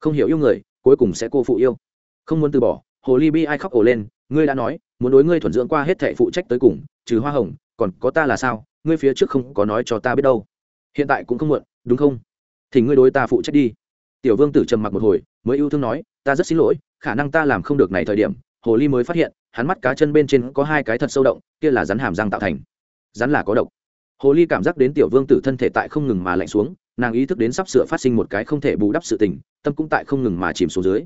Không hiểu yêu người cuối cùng sẽ cô phụ yêu. Không muốn từ bỏ hồ ly bi ai khóc ổ lên ngươi đã nói muốn đối ngươi thuần dưỡng qua hết thệ phụ trách tới cùng trừ hoa hồng còn có ta là sao? Ngươi phía trước không có nói cho ta biết đâu. Hiện tại cũng không muộn, đúng không? Thì ngươi đối ta phụ trách đi. Tiểu vương tử trầm mặc một hồi, mới yêu thương nói, ta rất xin lỗi, khả năng ta làm không được này thời điểm, hồ ly mới phát hiện, hắn mắt cá chân bên trên có hai cái thật sâu động, kia là rắn hàm răng tạo thành. Rắn là có độc. Hồ ly cảm giác đến tiểu vương tử thân thể tại không ngừng mà lạnh xuống, nàng ý thức đến sắp sửa phát sinh một cái không thể bù đắp sự tình, tâm cũng tại không ngừng mà chìm xuống dưới.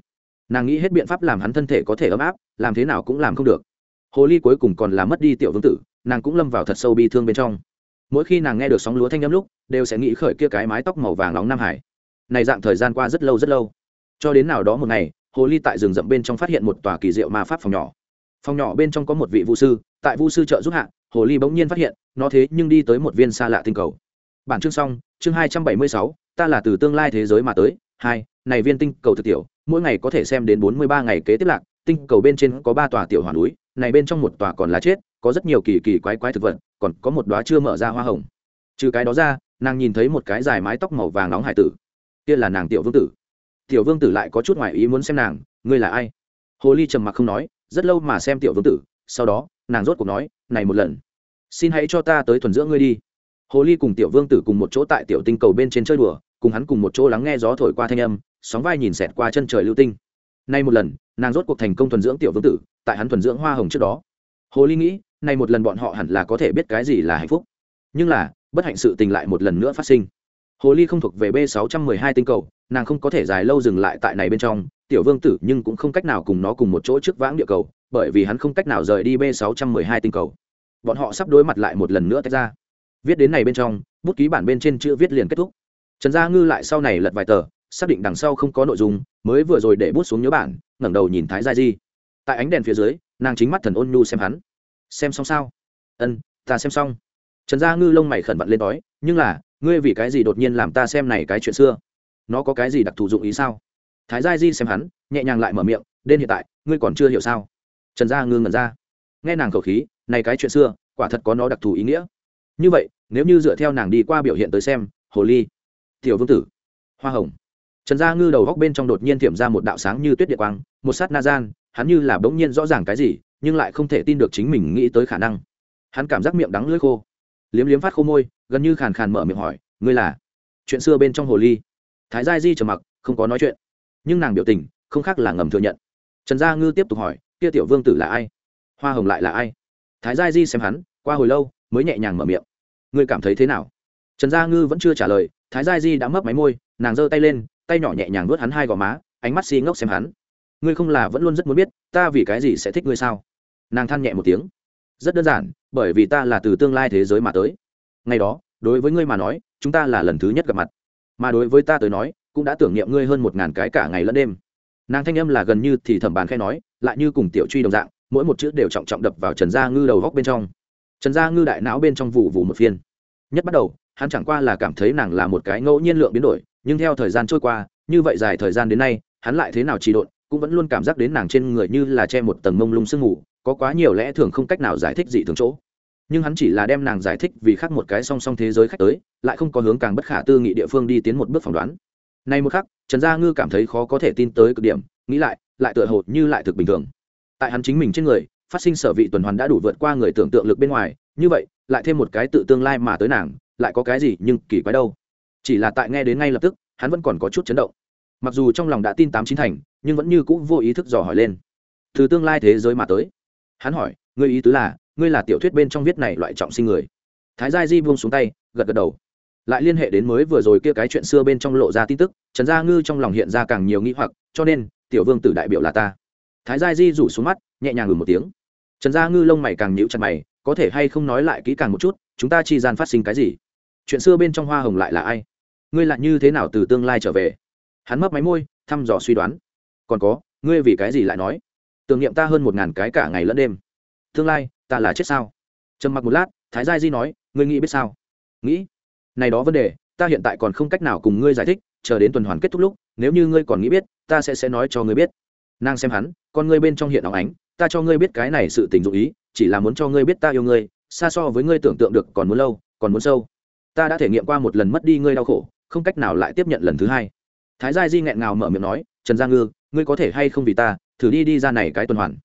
Nàng nghĩ hết biện pháp làm hắn thân thể có thể ấm áp, làm thế nào cũng làm không được. Hồ ly cuối cùng còn là mất đi tiểu vương tử nàng cũng lâm vào thật sâu bi thương bên trong. Mỗi khi nàng nghe được sóng lúa thanh â m lúc, đều sẽ nghĩ khởi kia cái mái tóc màu vàng nóng nam hải. Này dạng thời gian qua rất lâu rất lâu. Cho đến nào đó một ngày, hồ ly tại rừng rậm bên trong phát hiện một tòa kỳ diệu ma pháp phòng nhỏ. Phòng nhỏ bên trong có một vị vũ sư, tại vũ sư trợ giúp hạ, hồ ly bỗng nhiên phát hiện, nó thế nhưng đi tới một viên xa lạ tinh cầu. Bản chương xong, chương hai trăm bảy mươi sáu, ta là từ tương lai thế giới mà tới. Hai, này viên tinh cầu thực tiểu, mỗi ngày có thể xem đến bốn mươi ba ngày kế tiếp lạc, tinh cầu bên trên có ba tòa tiểu hoàn núi, này bên trong một tòa còn là chết có rất nhiều kỳ kỳ quái quái thực vật, còn có một đoá chưa mở ra hoa hồng. Trừ cái đó ra, nàng nhìn thấy một cái dài mái tóc màu vàng nóng hải tử. Kia là nàng tiểu vương tử. Tiểu vương tử lại có chút ngoại ý muốn xem nàng, ngươi là ai? Hồ ly trầm mặc không nói, rất lâu mà xem tiểu vương tử, sau đó, nàng rốt cuộc nói, này một lần, xin hãy cho ta tới thuần dưỡng ngươi đi. Hồ ly cùng tiểu vương tử cùng một chỗ tại tiểu tinh cầu bên trên chơi đùa, cùng hắn cùng một chỗ lắng nghe gió thổi qua thanh âm, sóng vai nhìn xẹt qua chân trời lưu tinh. Nay một lần, nàng rốt cuộc thành công thuần dưỡng tiểu vương tử, tại hắn thuần dưỡng hoa hồng trước đó. Hồ ly nghĩ nay một lần bọn họ hẳn là có thể biết cái gì là hạnh phúc. Nhưng là, bất hạnh sự tình lại một lần nữa phát sinh. Hồ ly không thuộc về b sáu trăm mười hai tinh cầu, nàng không có thể dài lâu dừng lại tại này bên trong, tiểu vương tử nhưng cũng không cách nào cùng nó cùng một chỗ trước vãng địa cầu, bởi vì hắn không cách nào rời đi b sáu trăm mười hai tinh cầu. Bọn họ sắp đối mặt lại một lần nữa tách ra. Viết đến này bên trong, bút ký bản bên trên chữ viết liền kết thúc. Trần gia ngư lại sau này lật vài tờ, xác định đằng sau không có nội dung, mới vừa rồi để bút xuống nhớ bản, ngẩng đầu nhìn thái gia di. Tại ánh đèn phía dưới, nàng chính mắt thần ôn nhu xem hắn xem xong sao? Ân, ta xem xong. Trần gia ngư lông mày khẩn vận lên đói, nhưng là, ngươi vì cái gì đột nhiên làm ta xem này cái chuyện xưa? Nó có cái gì đặc thù dụng ý sao? Thái gia di xem hắn, nhẹ nhàng lại mở miệng, đến hiện tại, ngươi còn chưa hiểu sao? Trần gia ngư ngẩn ra. Nghe nàng khẩu khí, này cái chuyện xưa, quả thật có nó đặc thù ý nghĩa. Như vậy, nếu như dựa theo nàng đi qua biểu hiện tới xem, hồ ly. Tiểu vương tử. Hoa hồng. Trần gia ngư đầu góc bên trong đột nhiên thiểm ra một đạo sáng như tuyết địa quang, một sát na gian, hắn như là bỗng nhiên rõ ràng cái gì nhưng lại không thể tin được chính mình nghĩ tới khả năng. Hắn cảm giác miệng đắng lưỡi khô. Liếm liếm phát khô môi, gần như khàn khàn mở miệng hỏi, ngươi là? Chuyện xưa bên trong hồ ly. Thái gia di trầm mặc, không có nói chuyện. Nhưng nàng biểu tình, không khác là ngầm thừa nhận. Trần gia ngư tiếp tục hỏi, kia tiểu vương tử là ai? Hoa hồng lại là ai? Thái gia di xem hắn, qua hồi lâu, mới nhẹ nhàng mở miệng. Ngươi cảm thấy thế nào? Trần gia ngư vẫn chưa trả lời, thái gia di đã mấp máy môi, nàng giơ tay lên, tay nhỏ nhẹ nhàng vớt hắn hai gò má, ánh mắt si ngốc xem hắn. Ngươi không là vẫn luôn rất muốn biết, ta vì cái gì sẽ thích ngươi sao? Nàng than nhẹ một tiếng. Rất đơn giản, bởi vì ta là từ tương lai thế giới mà tới. Ngày đó, đối với ngươi mà nói, chúng ta là lần thứ nhất gặp mặt. Mà đối với ta tới nói, cũng đã tưởng niệm ngươi hơn một ngàn cái cả ngày lẫn đêm. Nàng thanh âm là gần như thì thẩm bàn khai nói, lại như cùng tiểu truy đồng dạng, mỗi một chữ đều trọng trọng đập vào trần gia ngư đầu góc bên trong. Trần gia ngư đại não bên trong vụ vụ một phiên. Nhất bắt đầu, hắn chẳng qua là cảm thấy nàng là một cái ngẫu nhiên lượng biến đổi, nhưng theo thời gian trôi qua, như vậy dài thời gian đến nay, hắn lại thế nào trì độn, cũng vẫn luôn cảm giác đến nàng trên người như là che một tầng mông lung sương ngủ có quá nhiều lẽ thường không cách nào giải thích dị thường chỗ. Nhưng hắn chỉ là đem nàng giải thích vì khác một cái song song thế giới khách tới, lại không có hướng càng bất khả tư nghị địa phương đi tiến một bước phỏng đoán. Nay một khắc, trần gia ngư cảm thấy khó có thể tin tới cực điểm, nghĩ lại lại tựa hồ như lại thực bình thường. Tại hắn chính mình trên người, phát sinh sở vị tuần hoàn đã đủ vượt qua người tưởng tượng lực bên ngoài, như vậy, lại thêm một cái tự tương lai mà tới nàng, lại có cái gì nhưng kỳ quái đâu. Chỉ là tại nghe đến ngay lập tức, hắn vẫn còn có chút chấn động. Mặc dù trong lòng đã tin tám chín thành, nhưng vẫn như c ũ vô ý thức dò hỏi lên. Từ tương lai thế giới mà tới hắn hỏi, ngươi ý tứ là, ngươi là tiểu thuyết bên trong viết này loại trọng sinh người? Thái gia di buông xuống tay, gật gật đầu. Lại liên hệ đến mới vừa rồi kia cái chuyện xưa bên trong lộ ra tin tức, trần gia ngư trong lòng hiện ra càng nhiều nghĩ hoặc, cho nên, tiểu vương tử đại biểu là ta. Thái gia di rủ xuống mắt, nhẹ nhàng ngừ một tiếng. Trần gia ngư lông mày càng nhíu chặt mày, có thể hay không nói lại kỹ càng một chút, chúng ta chi gian phát sinh cái gì? Chuyện xưa bên trong hoa hồng lại là ai? Ngươi lại như thế nào từ tương lai trở về? Hắn mấp máy môi, thăm dò suy đoán. Còn có, ngươi vì cái gì lại nói? Tưởng niệm ta hơn một ngàn cái cả ngày lẫn đêm. Tương lai, ta là chết sao? Trầm mặc một lát, thái gia di nói, ngươi nghĩ biết sao? Nghĩ. Này đó vấn đề, ta hiện tại còn không cách nào cùng ngươi giải thích, chờ đến tuần hoàn kết thúc lúc, nếu như ngươi còn nghĩ biết, ta sẽ sẽ nói cho ngươi biết. Nàng xem hắn, con ngươi bên trong hiện óng ánh, ta cho ngươi biết cái này sự tình dụng ý, chỉ là muốn cho ngươi biết ta yêu ngươi, xa so với ngươi tưởng tượng được còn muốn lâu, còn muốn sâu. Ta đã thể nghiệm qua một lần mất đi ngươi đau khổ, không cách nào lại tiếp nhận lần thứ hai. Thái gia di nghẹn ngào mở miệng nói, trần gia ngư ngươi có thể hay không vì ta, thử đi đi ra này cái tuần hoàn.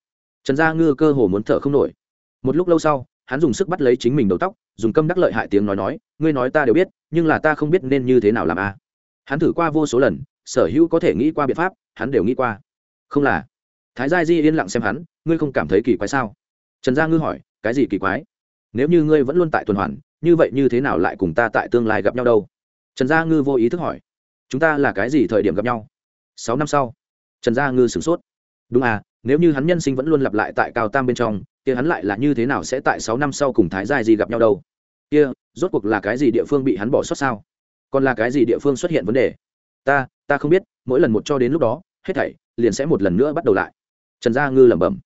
Trần gia ngư cơ hồ muốn thở không nổi. Một lúc lâu sau, hắn dùng sức bắt lấy chính mình đầu tóc, dùng câm đắc lợi hại tiếng nói nói, ngươi nói ta đều biết, nhưng là ta không biết nên như thế nào làm a hắn thử qua vô số lần, sở hữu có thể nghĩ qua biện pháp, hắn đều nghĩ qua. Không là. Thái gia di yên lặng xem hắn, ngươi không cảm thấy kỳ quái sao? Trần gia ngư hỏi, cái gì kỳ quái? Nếu như ngươi vẫn luôn tại tuần hoàn, như vậy như thế nào lại cùng ta tại tương lai gặp nhau đâu? Trần gia ngư vô ý thức hỏi, chúng ta là cái gì thời điểm gặp nhau? Sáu năm sau trần gia ngư sửng sốt. Đúng à nếu như hắn nhân sinh vẫn luôn lặp lại tại cao tam bên trong, kia hắn lại là như thế nào sẽ tại sáu năm sau cùng thái Giai di gặp nhau đâu? Kia, rốt cuộc là cái gì địa phương bị hắn bỏ sót sao? Còn là cái gì địa phương xuất hiện vấn đề? Ta ta không biết, mỗi lần một cho đến lúc đó, hết thảy liền sẽ một lần nữa bắt đầu lại. Trần gia ngư lẩm bẩm.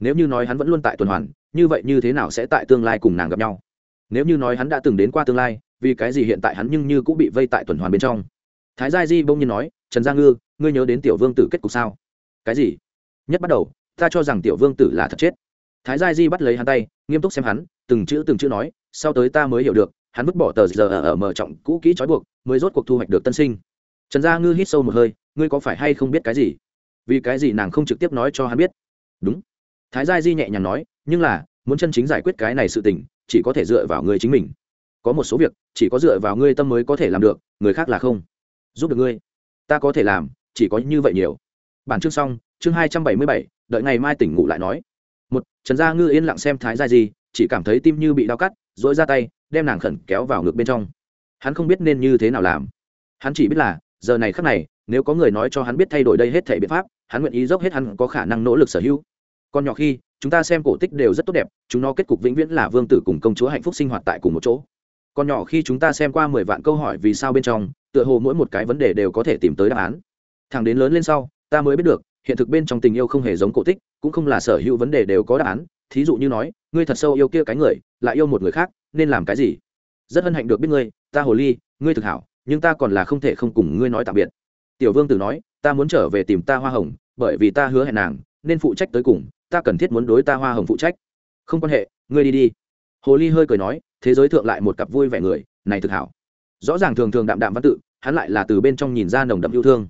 Nếu như nói hắn vẫn luôn tại tuần hoàn, như vậy như thế nào sẽ tại tương lai cùng nàng gặp nhau? Nếu như nói hắn đã từng đến qua tương lai, vì cái gì hiện tại hắn nhưng như cũng bị vây tại tuần hoàn bên trong? Thái gia di bỗng nhiên nói, trần gia ngư ngươi nhớ đến tiểu vương tử kết cục sao? Cái gì? Nhất bắt đầu, ta cho rằng tiểu vương tử là thật chết. Thái gia di bắt lấy hắn tay, nghiêm túc xem hắn, từng chữ từng chữ nói, sau tới ta mới hiểu được, hắn vứt bỏ tờ giờ ở mở trọng cũ kỹ trói buộc, mới rốt cuộc thu hoạch được tân sinh. Trần gia ngư hít sâu một hơi, ngươi có phải hay không biết cái gì? Vì cái gì nàng không trực tiếp nói cho hắn biết? Đúng. Thái gia di nhẹ nhàng nói, nhưng là, muốn chân chính giải quyết cái này sự tình, chỉ có thể dựa vào ngươi chính mình. Có một số việc, chỉ có dựa vào ngươi tâm mới có thể làm được, người khác là không. Giúp được ngươi, ta có thể làm chỉ có như vậy nhiều. Bản chương xong chương hai trăm bảy mươi bảy đợi ngày mai tỉnh ngủ lại nói. Một trần gia ngư yên lặng xem thái gia gì, chỉ cảm thấy tim như bị đau cắt dỗi ra tay đem nàng khẩn kéo vào ngực bên trong. Hắn không biết nên như thế nào làm. Hắn chỉ biết là giờ này khắc này nếu có người nói cho hắn biết thay đổi đây hết thể biện pháp hắn nguyện ý dốc hết hắn có khả năng nỗ lực sở hữu. Còn nhỏ khi chúng ta xem cổ tích đều rất tốt đẹp chúng nó kết cục vĩnh viễn là vương tử cùng công chúa hạnh phúc sinh hoạt tại cùng một chỗ. Còn nhỏ khi chúng ta xem qua mười vạn câu hỏi vì sao bên trong tựa hồ mỗi một cái vấn đề đều có thể tìm tới đáp án thằng đến lớn lên sau, ta mới biết được, hiện thực bên trong tình yêu không hề giống cổ tích, cũng không là sở hữu vấn đề đều có đáp án. Thí dụ như nói, ngươi thật sâu yêu kia cái người, lại yêu một người khác, nên làm cái gì? Rất hân hạnh được biết ngươi, ta hồ ly, ngươi thực hảo, nhưng ta còn là không thể không cùng ngươi nói tạm biệt. Tiểu vương tử nói, ta muốn trở về tìm ta hoa hồng, bởi vì ta hứa hẹn nàng, nên phụ trách tới cùng, ta cần thiết muốn đối ta hoa hồng phụ trách. Không quan hệ, ngươi đi đi. Hồ ly hơi cười nói, thế giới thượng lại một cặp vui vẻ người, này thực hảo. Rõ ràng thường thường đạm đạm văn tự, hắn lại là từ bên trong nhìn ra nồng đậm yêu thương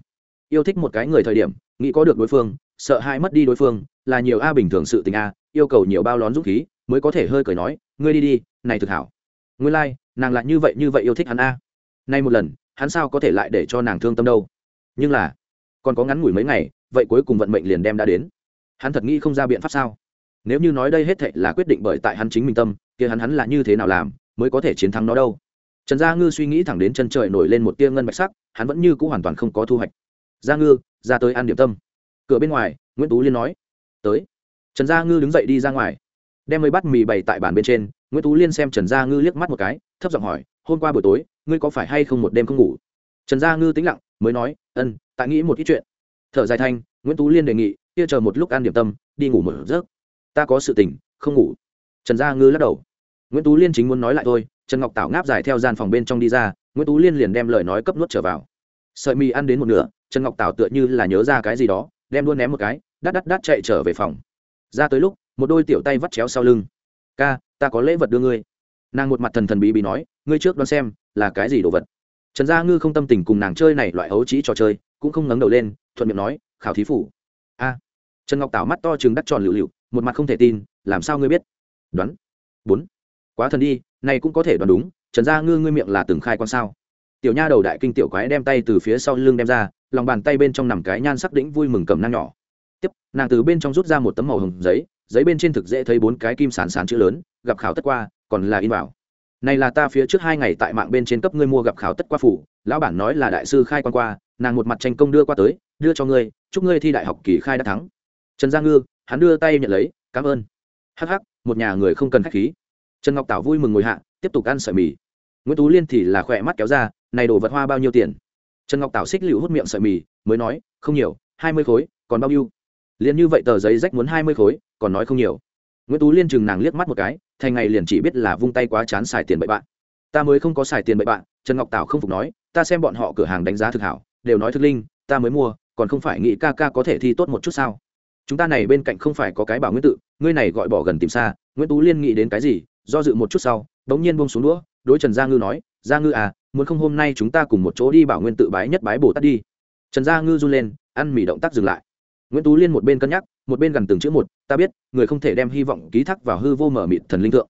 yêu thích một cái người thời điểm nghĩ có được đối phương sợ hai mất đi đối phương là nhiều a bình thường sự tình a yêu cầu nhiều bao lón dũng khí mới có thể hơi cười nói ngươi đi đi này thực hảo. Ngươi lai、like, nàng lại như vậy như vậy yêu thích hắn a. Nay một lần hắn sao có thể lại để cho nàng thương tâm đâu? Nhưng là còn có ngắn ngủi mấy ngày vậy cuối cùng vận mệnh liền đem đã đến. Hắn thật nghĩ không ra biện pháp sao? Nếu như nói đây hết thệ là quyết định bởi tại hắn chính mình tâm kia hắn hắn là như thế nào làm mới có thể chiến thắng nó đâu? Trần gia ngư suy nghĩ thẳng đến chân trời nổi lên một tia ngân bạch sắc hắn vẫn như c ũ hoàn toàn không có thu hoạch gia ngư, ra tới ăn điểm tâm. Cửa bên ngoài, nguyễn tú liên nói, tới. Trần gia ngư đứng dậy đi ra ngoài. Đem mấy bát mì bày tại bàn bên trên, nguyễn tú liên xem trần gia ngư liếc mắt một cái, thấp giọng hỏi, hôm qua buổi tối, ngươi có phải hay không một đêm không ngủ? Trần gia ngư tĩnh lặng, mới nói ân tại nghĩ một ít chuyện. Thở dài thanh, nguyễn tú liên đề nghị, kia chờ một lúc ăn điểm tâm, đi ngủ một giấc. Ta có sự tình, không ngủ. Trần gia ngư lắc đầu. Nguyễn tú liên chính muốn nói lại thôi, trần ngọc tảo ngáp dài theo gian phòng bên trong đi ra, nguyễn tú liên liền đem lời nói cấp nuốt trở vào sợi mì ăn đến một nửa, trần ngọc tảo tựa như là nhớ ra cái gì đó, đem luôn ném một cái, đắt đắt đắt chạy trở về phòng. Ra tới lúc, một đôi tiểu tay vắt chéo sau lưng. Ca, ta có lễ vật đưa ngươi. Nàng một mặt thần thần bí bí nói, ngươi trước đoán xem, là cái gì đồ vật? Trần gia ngư không tâm tình cùng nàng chơi này loại hấu trí trò chơi, cũng không ngẩng đầu lên, thuận miệng nói, khảo thí phủ. A. Trần ngọc tảo mắt to chừng đắt tròn lựu lựu, một mặt không thể tin, làm sao ngươi biết? Đoán. Bốn. Quá thần đi, này cũng có thể đoán đúng, trần gia ngư ngươi miệng là từng khai quan sao? Tiểu nha đầu đại kinh tiểu quái đem tay từ phía sau lưng đem ra, lòng bàn tay bên trong nằm cái nhan sắc đĩnh vui mừng cầm năng nhỏ. Tiếp, nàng từ bên trong rút ra một tấm màu hồng giấy giấy bên trên thực dễ thấy bốn cái kim sán sán chữ lớn, gặp khảo tất qua, còn là in vào. Này là ta phía trước hai ngày tại mạng bên trên cấp ngươi mua gặp khảo tất qua phủ, lão bản nói là đại sư khai quan qua, nàng một mặt tranh công đưa qua tới, đưa cho ngươi, chúc ngươi thi đại học kỳ khai đã thắng. Trần gia ngư, hắn đưa tay nhận lấy, cảm ơn. Hắc hắc, một nhà người không cần khách khí. Trần ngọc tảo vui mừng ngồi hạ, tiếp tục ăn sợi mì. Nguyễn tú liên thì là khỏe mắt kéo ra này đồ vật hoa bao nhiêu tiền? Trần ngọc tảo xích lựu hút miệng sợi mì, mới nói, không nhiều, hai mươi khối, còn bao nhiêu? Liền như vậy tờ giấy rách muốn hai mươi khối, còn nói không nhiều. Nguyễn tú liên chừng nàng liếc mắt một cái, thành ngày liền chỉ biết là vung tay quá chán xài tiền bậy bạn. Ta mới không có xài tiền bậy bạn, trần ngọc tảo không phục nói, ta xem bọn họ cửa hàng đánh giá thực hảo, đều nói thực linh, ta mới mua, còn không phải nghĩ ca ca có thể thi tốt một chút sao? Chúng ta này bên cạnh không phải có cái bảo nguyên tự, ngươi này gọi bỏ gần tìm xa, nguyễn tú liên nghĩ đến cái gì, do dự một chút sau, đống nhiên bông xuống đũa, đối trần gia ngư nói, gia ngư à muốn không hôm nay chúng ta cùng một chỗ đi bảo nguyên tự bái nhất bái bồ tát đi trần gia ngư run lên, ăn mì động tác dừng lại nguyễn tú liên một bên cân nhắc, một bên gần từng chữ một, ta biết, người không thể đem hy vọng ký thác vào hư vô mở mịt thần linh tượng.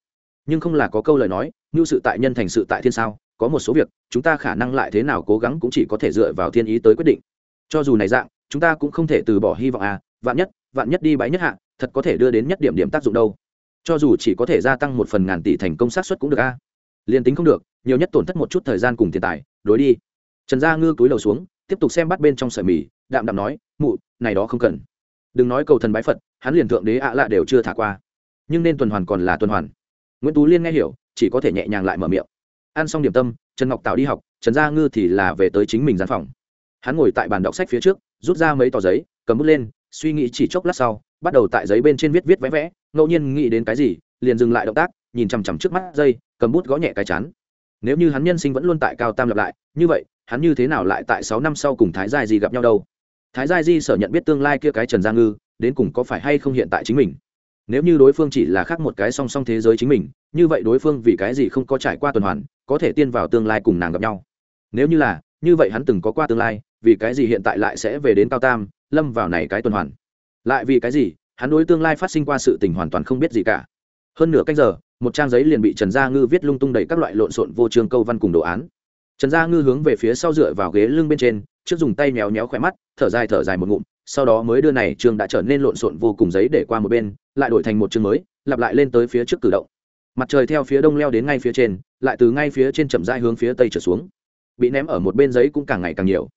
nhưng không là có câu lời nói, như sự tại nhân thành sự tại thiên sao, có một số việc, chúng ta khả năng lại thế nào cố gắng cũng chỉ có thể dựa vào thiên ý tới quyết định cho dù này dạng, chúng ta cũng không thể từ bỏ hy vọng à vạn nhất vạn nhất đi bái nhất hạ, thật có thể đưa đến nhất điểm điểm tác dụng đâu cho dù chỉ có thể gia tăng một phần ngàn tỷ thành công xác suất cũng được a à liền tính không được, nhiều nhất tổn thất một chút thời gian cùng tiền tài, đối đi. Trần gia ngư cúi đầu xuống, tiếp tục xem bắt bên trong sợi mì, đạm đạm nói, mụ, này đó không cần. Đừng nói cầu thần bái phật, hắn liền thượng đế ạ lạ đều chưa thả qua. Nhưng nên tuần hoàn còn là tuần hoàn. Nguyễn tú liên nghe hiểu, chỉ có thể nhẹ nhàng lại mở miệng. Ăn xong điểm tâm, trần ngọc tào đi học, trần gia ngư thì là về tới chính mình gian phòng. Hắn ngồi tại bàn đọc sách phía trước, rút ra mấy tờ giấy, cầm bút lên, suy nghĩ chỉ chốc lát sau, bắt đầu tại giấy bên trên viết viết vẽ vẽ, ngẫu nhiên nghĩ đến cái gì, liền dừng lại động tác, nhìn chằm chằm trước mắt dây cầm bút gõ nhẹ cái chán. Nếu như hắn nhân sinh vẫn luôn tại cao tam lặp lại, như vậy, hắn như thế nào lại tại sáu năm sau cùng thái gia di gặp nhau đâu? Thái gia di sở nhận biết tương lai kia cái trần gia ngư, đến cùng có phải hay không hiện tại chính mình? Nếu như đối phương chỉ là khác một cái song song thế giới chính mình, như vậy đối phương vì cái gì không có trải qua tuần hoàn, có thể tiên vào tương lai cùng nàng gặp nhau? Nếu như là, như vậy hắn từng có qua tương lai, vì cái gì hiện tại lại sẽ về đến cao tam, lâm vào này cái tuần hoàn? Lại vì cái gì, hắn đối tương lai phát sinh qua sự tình hoàn toàn không biết gì cả. Hơn nửa canh giờ một trang giấy liền bị trần gia ngư viết lung tung đầy các loại lộn xộn vô trường câu văn cùng đồ án. Trần gia ngư hướng về phía sau dựa vào ghế lưng bên trên, trước dùng tay méo méo khỏe mắt, thở dài thở dài một ngụm, sau đó mới đưa này trường đã trở nên lộn xộn vô cùng giấy để qua một bên, lại đổi thành một chương mới, lặp lại lên tới phía trước cử động. Mặt trời theo phía đông leo đến ngay phía trên, lại từ ngay phía trên chậm rãi hướng phía tây trở xuống. Bị ném ở một bên giấy cũng càng ngày càng nhiều.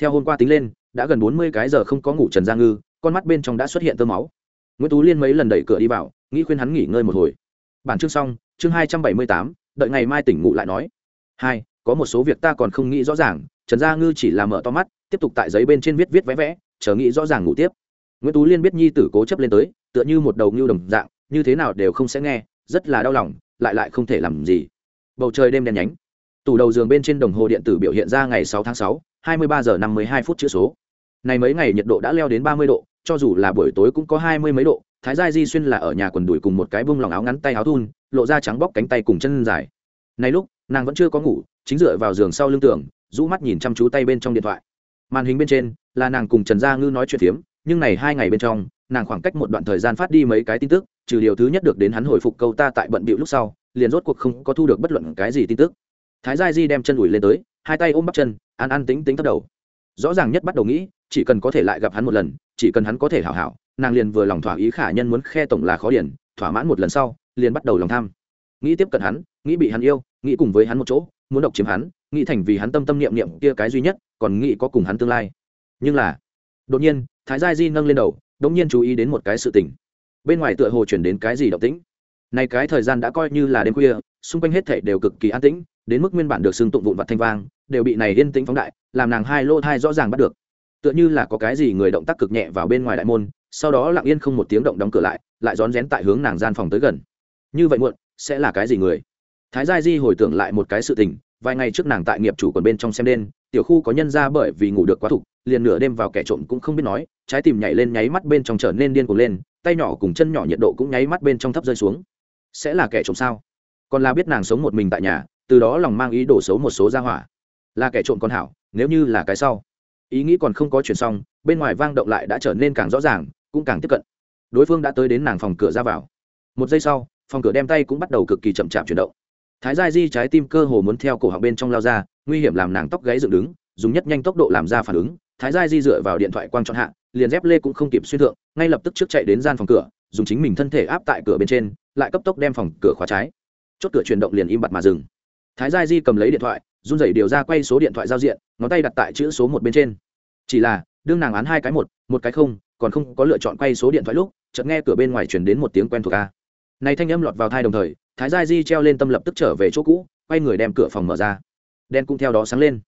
Theo hôm qua tính lên, đã gần bốn mươi cái giờ không có ngủ trần gia ngư, con mắt bên trong đã xuất hiện tơ máu. Nguyễn tú liên mấy lần đẩy cửa đi vào, nghĩ khuyên hắn nghỉ ngơi một hồi bản chương xong, chương hai trăm bảy mươi tám, đợi ngày mai tỉnh ngủ lại nói. Hai, có một số việc ta còn không nghĩ rõ ràng, trần gia ngư chỉ là mở to mắt, tiếp tục tại giấy bên trên viết viết vẽ vẽ, chờ nghĩ rõ ràng ngủ tiếp. Nguyễn tú liên biết nhi tử cố chấp lên tới, tựa như một đầu ngưu đồng dạng, như thế nào đều không sẽ nghe, rất là đau lòng, lại lại không thể làm gì. Bầu trời đêm đen nhánh. Tủ đầu giường bên trên đồng hồ điện tử biểu hiện ra ngày sáu tháng sáu, hai mươi ba giờ năm mươi hai phút chữ số. Này mấy ngày nhiệt độ đã leo đến ba mươi độ cho dù là buổi tối cũng có hai mươi mấy độ, thái gia di xuyên là ở nhà quần đùi cùng một cái bông lòng áo ngắn tay áo thun, lộ ra trắng bóc cánh tay cùng chân dài. Này lúc, nàng vẫn chưa có ngủ, chính dựa vào giường sau lưng tường, rũ mắt nhìn chăm chú tay bên trong điện thoại. Màn hình bên trên, là nàng cùng trần gia ngư nói chuyện phiếm, nhưng này hai ngày bên trong, nàng khoảng cách một đoạn thời gian phát đi mấy cái tin tức, trừ điều thứ nhất được đến hắn hồi phục câu ta tại bận bịu lúc sau, liền rốt cuộc không có thu được bất luận cái gì tin tức. Thái gia di đem chân ủi lên tới, hai tay ôm bắp chân, an an tính tính thất đầu rõ ràng nhất bắt đầu nghĩ, chỉ cần có thể lại gặp hắn một lần, chỉ cần hắn có thể hảo hảo, nàng liền vừa lòng thỏa ý khả nhân muốn khe tổng là khó điển, thỏa mãn một lần sau, liền bắt đầu lòng tham. Nghĩ tiếp cận hắn, nghĩ bị hắn yêu, nghĩ cùng với hắn một chỗ, muốn độc chiếm hắn, nghĩ thành vì hắn tâm tâm niệm niệm kia cái duy nhất, còn nghĩ có cùng hắn tương lai. Nhưng là, đột nhiên, thái gia di nâng lên đầu đ ỗ n g nhiên chú ý đến một cái sự tình. Bên ngoài tựa hồ chuyển đến cái gì động tĩnh. Này cái thời gian đã coi như là đêm khuya, xung quanh hết thảy đều cực kỳ an tĩnh đến mức nguyên bản được xưng tụng vụn vặt thanh vang, đều bị này yên tĩnh phóng đại, làm nàng hai lô thai rõ ràng bắt được. Tựa như là có cái gì người động tác cực nhẹ vào bên ngoài đại môn, sau đó lặng yên không một tiếng động đóng cửa lại lại rón rén tại hướng nàng gian phòng tới gần. Như vậy muộn, sẽ là cái gì người? Thái gia di hồi tưởng lại một cái sự tình, vài ngày trước nàng tại nghiệp chủ còn bên trong xem đen tiểu khu có nhân ra bởi vì ngủ được quá thục, liền nửa đêm vào kẻ trộm cũng không biết nói, trái tim nhảy lên nháy mắt bên trong trở nên điên cuồng lên, tay nhỏ cùng chân nhỏ nhiệt độ cũng nháy mắt bên trong thấp rơi xuống. Sẽ là kẻ trộm sao? Còn là biết nàng sống một mình tại nhà từ đó lòng mang ý đồ xấu một số ra hỏa. Là kẻ trộm con hảo, nếu như là cái sau. Ý nghĩ còn không có chuyển xong, bên ngoài vang động lại đã trở nên càng rõ ràng, cũng càng tiếp cận. Đối phương đã tới đến nàng phòng cửa ra vào. Một giây sau, phòng cửa đem tay cũng bắt đầu cực kỳ chậm chạp chuyển động. Thái gia di trái tim cơ hồ muốn theo cổ họng bên trong lao ra, nguy hiểm làm nàng tóc gáy dựng đứng, dùng nhất nhanh tốc độ làm ra phản ứng. Thái gia di dựa vào điện thoại quang chọn hạ, liền dép lê cũng không kịp xuyên thượng, ngay lập tức trước chạy đến gian phòng cửa, dùng chính mình thân thể áp tại cửa bên trên, lại cấp tốc đem phòng cửa khóa trái. Chốt cửa chuyển động liền im bặt mà dừng thái gia di cầm lấy điện thoại, run rẩy điều ra quay số điện thoại giao diện, ngón tay đặt tại chữ số một bên trên. Chỉ là, đương nàng án hai cái một một cái không, còn không có lựa chọn quay số điện thoại lúc, chợt nghe cửa bên ngoài chuyển đến một tiếng quen thuộc ca này thanh âm lọt vào thai đồng thời, thái gia di treo lên tâm lập tức trở về chỗ cũ, quay người đem cửa phòng mở ra. Đen cũng theo đó sáng lên.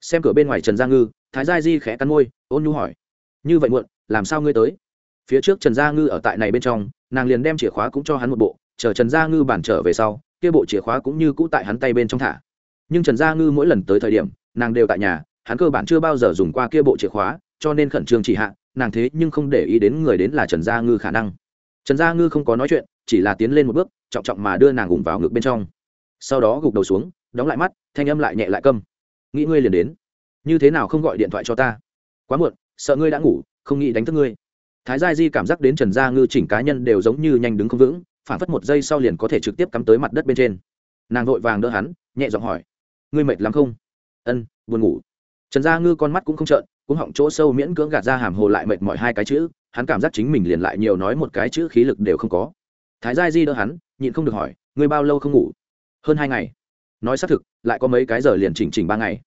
Xem cửa bên ngoài trần gia ngư, thái gia di khẽ cắn môi, ôn nhu hỏi. Như vậy muộn, làm sao ngươi tới? Phía trước trần gia ngư ở tại này bên trong, nàng liền đem chìa khóa cũng cho hắn một bộ, chờ trần gia ngư bản trở về sau kia bộ chìa khóa cũng như cũ tại hắn tay bên trong thả. Nhưng trần gia ngư mỗi lần tới thời điểm, nàng đều tại nhà, hắn cơ bản chưa bao giờ dùng qua kia bộ chìa khóa, cho nên khẩn trương chỉ hạ, nàng thế nhưng không để ý đến người đến là trần gia ngư khả năng. Trần gia ngư không có nói chuyện, chỉ là tiến lên một bước, trọng trọng mà đưa nàng gục vào ngực bên trong. Sau đó gục đầu xuống, đóng lại mắt, thanh âm lại nhẹ lại câm. Nghĩ ngươi liền đến. Như thế nào không gọi điện thoại cho ta? Quá muộn, sợ ngươi đã ngủ, không nghĩ đánh thức ngươi. Thái gia di cảm giác đến trần gia ngư chỉnh cá nhân đều giống như nhanh đứng không vững phản phất một giây sau liền có thể trực tiếp cắm tới mặt đất bên trên. Nàng vội vàng đỡ hắn, nhẹ giọng hỏi, ngươi mệt lắm không? Ân, buồn ngủ. Trần gia ngư con mắt cũng không trợn cũng họng chỗ sâu miễn cưỡng gạt ra hàm hồ lại mệt mỏi hai cái chữ, hắn cảm giác chính mình liền lại nhiều nói một cái chữ khí lực đều không có. Thái gia di đỡ hắn, nhịn không được hỏi, ngươi bao lâu không ngủ? Hơn hai ngày. Nói xác thực, lại có mấy cái giờ liền chỉnh chỉnh ba ngày.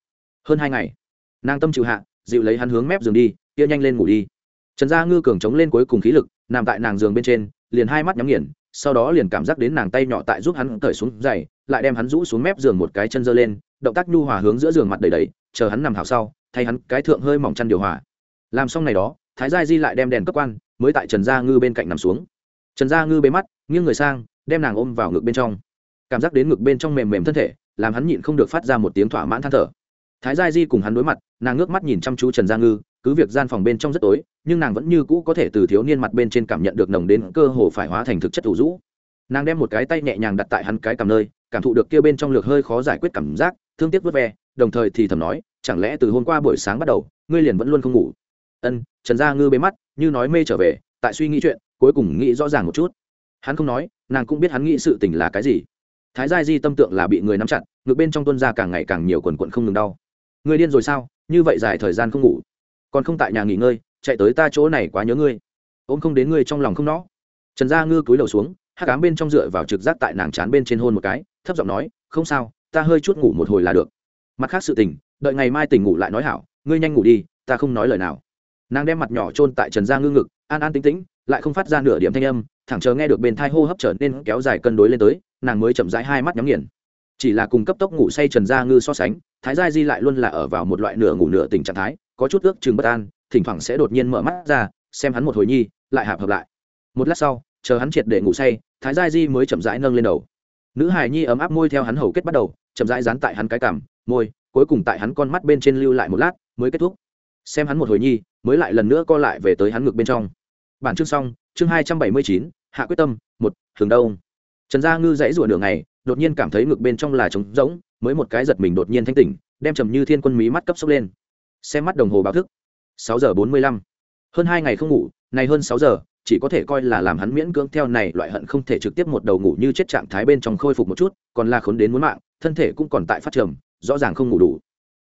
Hơn hai ngày. Nàng tâm chịu hạ, dịu lấy hắn hướng mép giường đi, kia nhanh lên ngủ đi. Trần gia ngư cường chống lên cuối cùng khí lực, nằm tại nàng giường bên trên, liền hai mắt nhắm nghiền sau đó liền cảm giác đến nàng tay nhỏ tại giúp hắn cởi xuống dày lại đem hắn rũ xuống mép giường một cái chân giơ lên, động tác nhu hòa hướng giữa giường mặt đầy đầy, chờ hắn nằm hào sau, thay hắn cái thượng hơi mỏng chăn điều hòa. Làm xong này đó, thái gia di lại đem đèn cấp quan, mới tại trần gia ngư bên cạnh nằm xuống. Trần gia ngư bế mắt, nghiêng người sang, đem nàng ôm vào ngực bên trong. Cảm giác đến ngực bên trong mềm mềm thân thể, làm hắn nhịn không được phát ra một tiếng thỏa mãn than thở. Thái gia di cùng hắn đối mặt, nàng ngước mắt nhìn chăm chú trần gia ngư cứ việc gian phòng bên trong rất tối, nhưng nàng vẫn như cũ có thể từ thiếu niên mặt bên trên cảm nhận được nồng đến cơ hồ phải hóa thành thực chất thủ rũ. Nàng đem một cái tay nhẹ nhàng đặt tại hắn cái cầm nơi, cảm thụ được kia bên trong lược hơi khó giải quyết cảm giác, thương tiếc vớt ve, đồng thời thì thầm nói, chẳng lẽ từ hôm qua buổi sáng bắt đầu, ngươi liền vẫn luôn không ngủ? Ân, trần gia ngư bế mắt, như nói mê trở về, tại suy nghĩ chuyện, cuối cùng nghĩ rõ ràng một chút. Hắn không nói, nàng cũng biết hắn nghĩ sự tình là cái gì. Thái gia di tâm tượng là bị người nắm chặt ngược bên trong tuân ra càng ngày càng nhiều quần quận không ngừng đau. Người điên rồi sao? Như vậy dài thời gian không ngủ còn không tại nhà nghỉ ngơi, chạy tới ta chỗ này quá nhớ ngươi. Ôm không đến ngươi trong lòng không nó trần gia ngư cúi đầu xuống, hắc ám bên trong dựa vào trực giác tại nàng chán bên trên hôn một cái, thấp giọng nói, không sao, ta hơi chút ngủ một hồi là được. Mặt khác sự tình, đợi ngày mai tỉnh ngủ lại nói hảo, ngươi nhanh ngủ đi, ta không nói lời nào. Nàng đem mặt nhỏ chôn tại trần gia ngư ngực, an an tính tĩnh, lại không phát ra nửa điểm thanh âm, thẳng chờ nghe được bên thai hô hấp trở nên kéo dài cân đối lên tới, nàng mới chậm rãi hai mắt nhắm nghiền. Chỉ là cùng cấp tốc ngủ say trần gia ngư so sánh, thái gia di lại luôn là ở vào một loại nửa ngủ nửa tỉnh trạng thái có chút ước chừng bất an thỉnh thoảng sẽ đột nhiên mở mắt ra xem hắn một hồi nhi lại hạp hợp lại. Một lát sau chờ hắn triệt để ngủ say thái gia di mới chậm rãi nâng lên đầu. Nữ hài nhi ấm áp môi theo hắn hầu kết bắt đầu chậm rãi dán tại hắn cái cảm, môi cuối cùng tại hắn con mắt bên trên lưu lại một lát mới kết thúc. Xem hắn một hồi nhi mới lại lần nữa co lại về tới hắn ngực bên trong. Bản chương xong chương hai trăm bảy mươi chín hạ quyết tâm một hướng đông. Trần gia ngư dãy rủa nửa ngày đột nhiên cảm thấy ngực bên trong là trống rỗng mới một cái giật mình đột nhiên thanh tỉnh đem trầm như thiên quân mí mắt cấp sốc lên xem mắt đồng hồ báo thức. Sáu giờ bốn mươi lăm. Hơn hai ngày không ngủ, nay hơn sáu giờ, chỉ có thể coi là làm hắn miễn cưỡng theo này loại hận không thể trực tiếp một đầu ngủ như chết trạng thái bên trong khôi phục một chút, còn là khốn đến muốn mạng, thân thể cũng còn tại phát trầm, rõ ràng không ngủ đủ.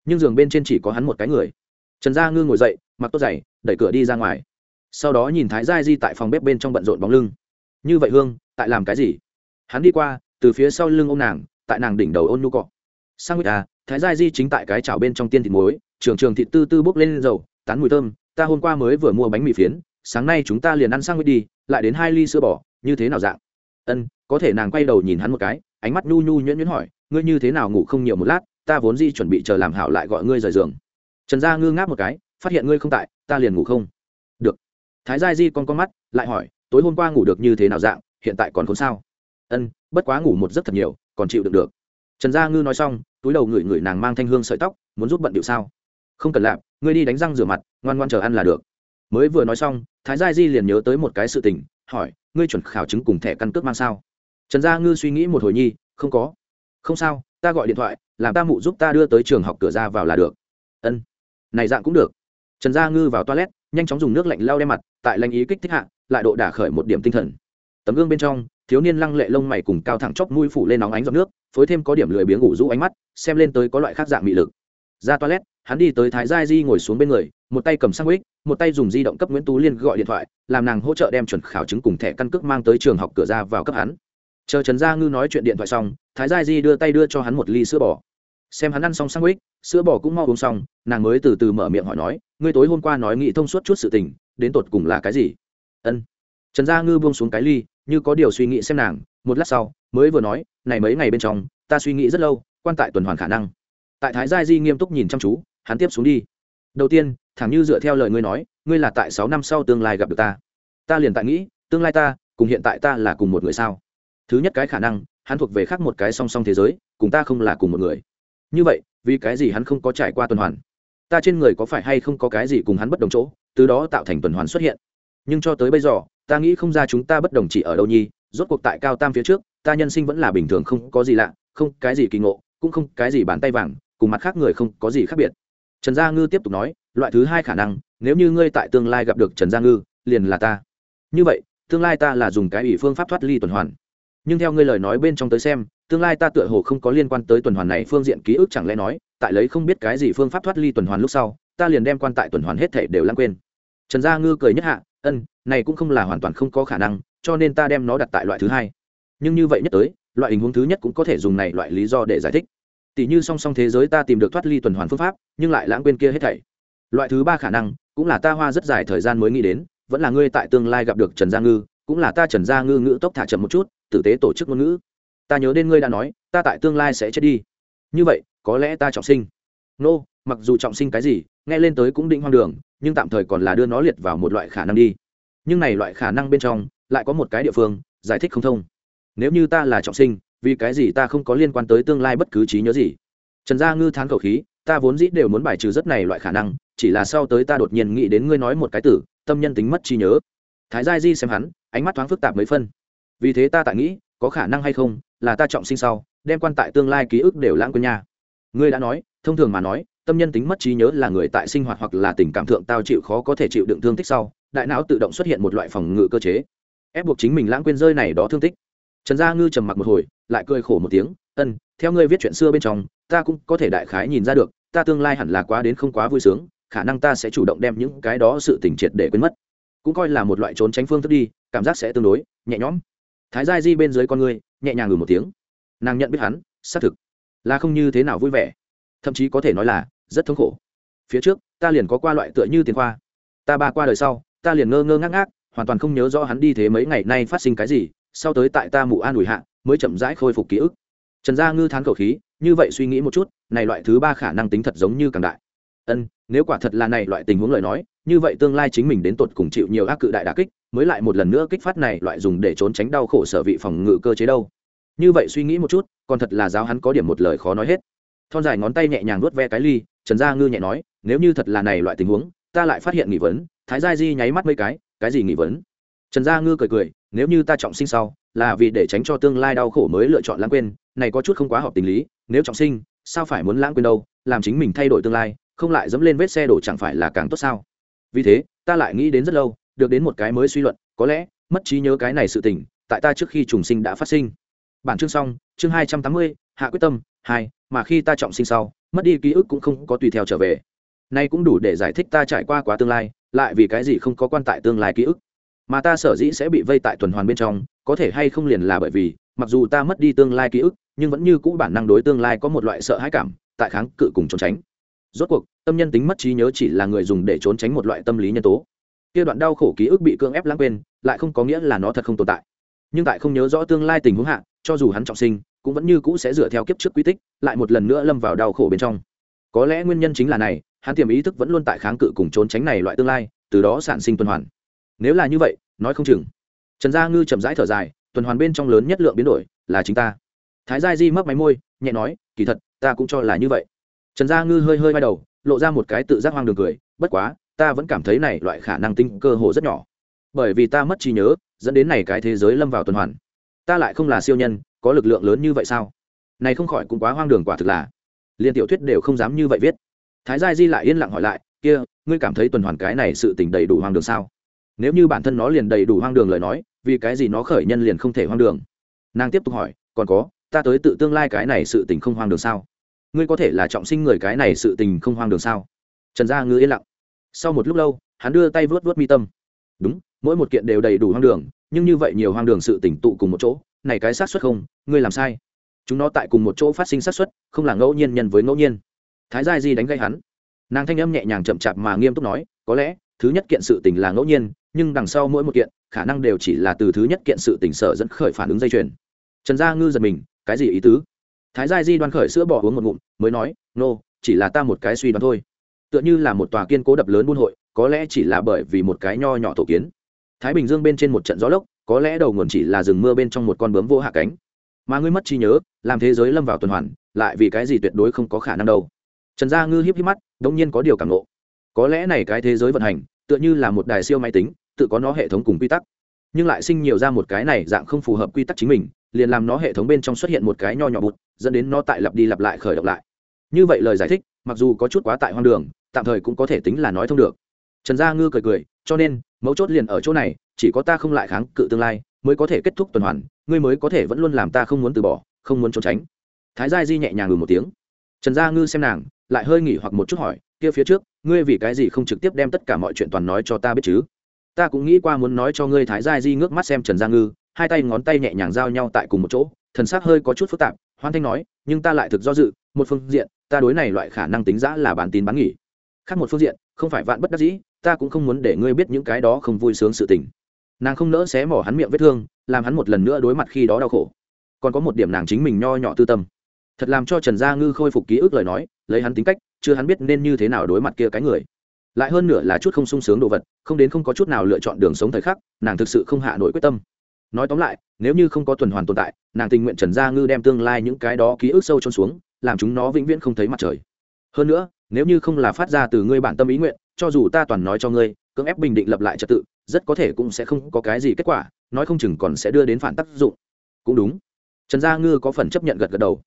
Nhưng giường bên trên chỉ có hắn một cái người. Trần gia ngư ngồi dậy, mặc tốt giày, đẩy cửa đi ra ngoài. Sau đó nhìn thái gia di tại phòng bếp bên trong bận rộn bóng lưng. Như vậy hương, tại làm cái gì? Hắn đi qua, từ phía sau lưng ô m nàng, tại nàng đỉnh đầu ôn nu cọ. Sang nguyệt à thái gia di chính tại cái chảo bên trong tiên thịt muối trường trường thịt tư tư bốc lên dầu, tán mùi thơm, ta hôm qua mới vừa mua bánh mì phiến, sáng nay chúng ta liền ăn sang đi, lại đến hai ly sữa bò, như thế nào dạng? Ân, có thể. Nàng quay đầu nhìn hắn một cái, ánh mắt nhu nhu nhuyễn nhuyễn hỏi, ngươi như thế nào ngủ không nhiều một lát, ta vốn di chuẩn bị chờ làm hảo lại gọi ngươi rời giường. Trần gia ngư ngáp một cái, phát hiện ngươi không tại, ta liền ngủ không. Được. Thái gia di con con mắt, lại hỏi, tối hôm qua ngủ được như thế nào dạng, hiện tại còn khốn sao? Ân, bất quá ngủ một giấc thật nhiều, còn chịu được được. Trần gia ngư nói xong, túi đầu ngửi ngửi nàng mang thanh hương sợi tóc, muốn giúp bận điệu sao? Không cần lạp ngươi đi đánh răng rửa mặt, ngoan ngoan chờ ăn là được. Mới vừa nói xong, thái gia di liền nhớ tới một cái sự tình, hỏi, ngươi chuẩn khảo chứng cùng thẻ căn cước mang sao? Trần gia ngư suy nghĩ một hồi nhi, không có. Không sao, ta gọi điện thoại, làm ta mụ giúp ta đưa tới trường học cửa ra vào là được. Ân, này dạng cũng được. Trần gia ngư vào toilet, nhanh chóng dùng nước lạnh lau đem mặt, tại lanh ý kích thích hạ, lại độ đả khởi một điểm tinh thần. Tấm gương bên trong, thiếu niên lăng lệ lông mày cùng cao thẳng chóp mũi phủ lên nóng ánh giọt nước, phối thêm có điểm lười biếng ngủ rũ ánh mắt, xem lên tới có loại khác dạng mị lực ra toilet, hắn đi tới thái gia di ngồi xuống bên người, một tay cầm sang ích một tay dùng di động cấp nguyễn tú liên gọi điện thoại, làm nàng hỗ trợ đem chuẩn khảo chứng cùng thẻ căn cước mang tới trường học cửa ra vào cấp hắn. Chờ trần gia ngư nói chuyện điện thoại xong, thái gia di đưa tay đưa cho hắn một ly sữa bò. Xem hắn ăn xong sang ích sữa bò cũng mau uống xong, nàng mới từ từ mở miệng hỏi nói, ngươi tối hôm qua nói nghị thông suốt chút sự tình, đến tột cùng là cái gì? Ân. Trần gia ngư buông xuống cái ly, như có điều suy nghĩ xem nàng, một lát sau, mới vừa nói, này mấy ngày bên trong, ta suy nghĩ rất lâu, quan tại tuần hoàn khả năng tại thái gia di nghiêm túc nhìn chăm chú, hắn tiếp xuống đi. Đầu tiên, thẳng như dựa theo lời ngươi nói, ngươi là tại sáu năm sau tương lai gặp được ta. Ta liền tại nghĩ, tương lai ta, cùng hiện tại ta là cùng một người sao? Thứ nhất cái khả năng, hắn thuộc về khác một cái song song thế giới, cùng ta không là cùng một người. Như vậy, vì cái gì hắn không có trải qua tuần hoàn? Ta trên người có phải hay không có cái gì cùng hắn bất đồng chỗ, từ đó tạo thành tuần hoàn xuất hiện? Nhưng cho tới bây giờ, ta nghĩ không ra chúng ta bất đồng chỉ ở đâu nhi, rốt cuộc tại cao tam phía trước, ta nhân sinh vẫn là bình thường không có gì lạ, không cái gì kỳ ngộ, cũng không cái gì bàn tay vàng cùng mặt khác người không có gì khác biệt. Trần gia ngư tiếp tục nói, loại thứ hai khả năng, nếu như ngươi tại tương lai gặp được trần gia ngư, liền là ta. Như vậy, tương lai ta là dùng cái ủy phương pháp thoát ly tuần hoàn. Nhưng theo ngươi lời nói bên trong tới xem, tương lai ta tựa hồ không có liên quan tới tuần hoàn này phương diện ký ức chẳng lẽ nói, tại lấy không biết cái gì phương pháp thoát ly tuần hoàn lúc sau, ta liền đem quan tại tuần hoàn hết thể đều lãng quên. Trần gia ngư cười nhất hạ ân này cũng không là hoàn toàn không có khả năng, cho nên ta đem nó đặt tại loại thứ hai. Nhưng như vậy nhất tới, loại hình huống thứ nhất cũng có thể dùng này loại lý do để giải thích tỷ như song song thế giới ta tìm được thoát ly tuần hoàn phương pháp nhưng lại lãng quên kia hết thảy. Loại thứ ba khả năng cũng là ta hoa rất dài thời gian mới nghĩ đến vẫn là ngươi tại tương lai gặp được trần gia ngư cũng là ta trần gia ngư ngữ tốc thả chậm một chút tử tế tổ chức ngôn ngữ. Ta nhớ đến ngươi đã nói ta tại tương lai sẽ chết đi. Như vậy có lẽ ta trọng sinh. Nô、no, mặc dù trọng sinh cái gì nghe lên tới cũng định hoang đường nhưng tạm thời còn là đưa nó liệt vào một loại khả năng đi. Nhưng này loại khả năng bên trong lại có một cái địa phương giải thích không thông. Nếu như ta là trọng sinh vì cái gì ta không có liên quan tới tương lai bất cứ trí nhớ gì? Trần gia ngư thán khẩu khí, ta vốn dĩ đều muốn bài trừ rất này loại khả năng, chỉ là sau tới ta đột nhiên nghĩ đến ngươi nói một cái tử tâm nhân tính mất trí nhớ. Thái gia di xem hắn, ánh mắt thoáng phức tạp mấy phân. Vì thế ta tại nghĩ, có khả năng hay không, là ta trọng sinh sau, đem quan tại tương lai ký ức đều lãng quên nha. Ngươi đã nói, thông thường mà nói, tâm nhân tính mất trí nhớ là người tại sinh hoạt hoặc là tình cảm thượng tao chịu khó có thể chịu đựng thương tích sau, đại não tự động xuất hiện một loại phòng ngự cơ chế. Ép buộc chính mình lãng quên rơi này đó thương tích. Trần gia ngư trầm mặc một hồi lại cười khổ một tiếng, ân, theo ngươi viết chuyện xưa bên trong, ta cũng có thể đại khái nhìn ra được, ta tương lai hẳn là quá đến không quá vui sướng, khả năng ta sẽ chủ động đem những cái đó sự tình triệt để quên mất. Cũng coi là một loại trốn tránh phương thức đi, cảm giác sẽ tương đối, nhẹ nhõm. Thái gia di bên dưới con ngươi, nhẹ nhàng ngừ một tiếng. Nàng nhận biết hắn, xác thực là không như thế nào vui vẻ. Thậm chí có thể nói là rất thống khổ. Phía trước, ta liền có qua loại tựa như tiền khoa. Ta ba qua đời sau, ta liền ngơ ngơ ngác ngác, hoàn toàn không nhớ rõ hắn đi thế mấy ngày nay phát sinh cái gì, sau tới tại ta mụ an ủi hạ mới chậm rãi khôi phục ký ức. Trần gia ngư thán khẩu khí, như vậy suy nghĩ một chút, này loại thứ ba khả năng tính thật giống như càng đại. Ân, nếu quả thật là này loại tình huống lời nói, như vậy tương lai chính mình đến tột cùng chịu nhiều ác cự đại đà kích, mới lại một lần nữa kích phát này loại dùng để trốn tránh đau khổ sở vị phòng ngự cơ chế đâu. Như vậy suy nghĩ một chút, còn thật là giáo hắn có điểm một lời khó nói hết. Thon dài ngón tay nhẹ nhàng nuốt ve cái ly, trần gia ngư nhẹ nói, nếu như thật là này loại tình huống, ta lại phát hiện nghỉ vấn, thái gia di nháy mắt mấy cái cái gì nghỉ vấn? Trần gia ngư cười cười, nếu như ta trọng sinh sau là vì để tránh cho tương lai đau khổ mới lựa chọn lãng quên, này có chút không quá hợp tình lý, nếu trọng sinh, sao phải muốn lãng quên đâu, làm chính mình thay đổi tương lai, không lại dẫm lên vết xe đổ chẳng phải là càng tốt sao? Vì thế, ta lại nghĩ đến rất lâu, được đến một cái mới suy luận, có lẽ, mất trí nhớ cái này sự tình, tại ta trước khi trùng sinh đã phát sinh. Bản chương xong, chương hai trăm tám mươi, hạ quyết tâm, hai, mà khi ta trọng sinh sau, mất đi ký ức cũng không có tùy theo trở về. Nay cũng đủ để giải thích ta trải qua quá tương lai, lại vì cái gì không có quan tại tương lai ký ức mà ta sở dĩ sẽ bị vây tại tuần hoàn bên trong, có thể hay không liền là bởi vì, mặc dù ta mất đi tương lai ký ức, nhưng vẫn như cũ bản năng đối tương lai có một loại sợ hãi cảm, tại kháng cự cùng trốn tránh. Rốt cuộc, tâm nhân tính mất trí nhớ chỉ là người dùng để trốn tránh một loại tâm lý nhân tố. Kia đoạn đau khổ ký ức bị cưỡng ép lãng quên, lại không có nghĩa là nó thật không tồn tại. Nhưng tại không nhớ rõ tương lai tình huống hạ, cho dù hắn trọng sinh, cũng vẫn như cũ sẽ dựa theo kiếp trước quy tích, lại một lần nữa lâm vào đau khổ bên trong. Có lẽ nguyên nhân chính là này, hắn tiềm ý thức vẫn luôn tại kháng cự cùng trốn tránh này loại tương lai, từ đó sản sinh tuần hoàn nếu là như vậy, nói không chừng. Trần gia ngư chậm rãi thở dài, tuần hoàn bên trong lớn nhất lượng biến đổi là chính ta. Thái gia di mấp máy môi, nhẹ nói, kỳ thật, ta cũng cho là như vậy. Trần gia ngư hơi hơi bay đầu, lộ ra một cái tự giác hoang đường cười, bất quá, ta vẫn cảm thấy này loại khả năng tinh cơ hồ rất nhỏ. Bởi vì ta mất trí nhớ, dẫn đến này cái thế giới lâm vào tuần hoàn. Ta lại không là siêu nhân, có lực lượng lớn như vậy sao? Này không khỏi cũng quá hoang đường quả thực là. Liên tiểu thuyết đều không dám như vậy viết. Thái gia di lại yên lặng hỏi lại, kia, ngươi cảm thấy tuần hoàn cái này sự tình đầy đủ hoang đường sao? Nếu như bản thân nó liền đầy đủ hoang đường lời nói, vì cái gì nó khởi nhân liền không thể hoang đường? Nàng tiếp tục hỏi, còn có, ta tới tự tương lai cái này sự tình không hoang đường sao? Ngươi có thể là trọng sinh người cái này sự tình không hoang đường sao? Trần gia ngư yên lặng. Sau một lúc lâu, hắn đưa tay vớt vớt mi tâm. Đúng, mỗi một kiện đều đầy đủ hoang đường, nhưng như vậy nhiều hoang đường sự tỉnh tụ cùng một chỗ, này cái xác suất không, ngươi làm sai. Chúng nó tại cùng một chỗ phát sinh xác suất, không là ngẫu nhiên nhân với ngẫu nhiên. Thái gia di đánh gây hắn. Nàng thanh âm nhẹ nhàng chậm chạp mà nghiêm túc nói, có lẽ thứ nhất kiện sự tình là ngẫu nhiên nhưng đằng sau mỗi một kiện khả năng đều chỉ là từ thứ nhất kiện sự tình sở dẫn khởi phản ứng dây chuyền. Trần gia ngư giật mình cái gì ý tứ? Thái gia di đoan khởi sữa bỏ uống một ngụm mới nói nô、no, chỉ là ta một cái suy đoán thôi. Tựa như là một tòa kiên cố đập lớn buôn hội có lẽ chỉ là bởi vì một cái nho nhỏ tổ kiến. Thái bình dương bên trên một trận gió lốc có lẽ đầu nguồn chỉ là rừng mưa bên trong một con bướm vô hạ cánh. Mà ngươi mất trí nhớ làm thế giới lâm vào tuần hoàn lại vì cái gì tuyệt đối không có khả năng đâu? Trần gia ngư hiếp hiếp mắt đông nhiên có điều cảm lộ có lẽ này cái thế giới vận hành, tựa như là một đài siêu máy tính, tự có nó hệ thống cùng quy tắc. Nhưng lại sinh nhiều ra một cái này dạng không phù hợp quy tắc chính mình, liền làm nó hệ thống bên trong xuất hiện một cái nho nhỏ bụt, dẫn đến nó tại lặp đi lặp lại khởi động lại. Như vậy lời giải thích, mặc dù có chút quá tại hoang đường, tạm thời cũng có thể tính là nói thông được. Trần gia ngư cười cười, cho nên, mấu chốt liền ở chỗ này, chỉ có ta không lại kháng cự tương lai, mới có thể kết thúc tuần hoàn, ngươi mới có thể vẫn luôn làm ta không muốn từ bỏ, không muốn trốn tránh. Thái gia di nhẹ nhàng ngừ một tiếng. Trần gia ngư xem nàng, lại hơi nghỉ hoặc một chút hỏi, kia phía trước ngươi vì cái gì không trực tiếp đem tất cả mọi chuyện toàn nói cho ta biết chứ? Ta cũng nghĩ qua muốn nói cho ngươi thái gia di ngước mắt xem trần gia ngư, hai tay ngón tay nhẹ nhàng giao nhau tại cùng một chỗ, thần sắc hơi có chút phức tạp, hoan thanh nói, nhưng ta lại thực do dự, một phương diện, ta đối này loại khả năng tính giã là bản tin bán nghỉ khác một phương diện, không phải vạn bất đắc dĩ, ta cũng không muốn để ngươi biết những cái đó không vui sướng sự tình. Nàng không nỡ xé mỏ hắn miệng vết thương, làm hắn một lần nữa đối mặt khi đó đau khổ. Còn có một điểm nàng chính mình nho nhỏ tư tâm. Thật làm cho trần gia ngư khôi phục ký ức lời nói, lấy hắn tính cách chưa hắn biết nên như thế nào đối mặt kia cái người. Lại hơn nữa là chút không sung sướng đồ vật, không đến không có chút nào lựa chọn đường sống thời khắc, nàng thực sự không hạ nổi quyết tâm. Nói tóm lại, nếu như không có tuần hoàn tồn tại, nàng tình nguyện trần gia ngư đem tương lai những cái đó ký ức sâu trôn xuống, làm chúng nó vĩnh viễn không thấy mặt trời. Hơn nữa, nếu như không là phát ra từ ngươi bản tâm ý nguyện, cho dù ta toàn nói cho ngươi, cưỡng ép bình định lập lại trật tự, rất có thể cũng sẽ không có cái gì kết quả, nói không chừng còn sẽ đưa đến phản tác dụng. Cũng đúng. Trần gia ngư có phần chấp nhận gật gật đầu.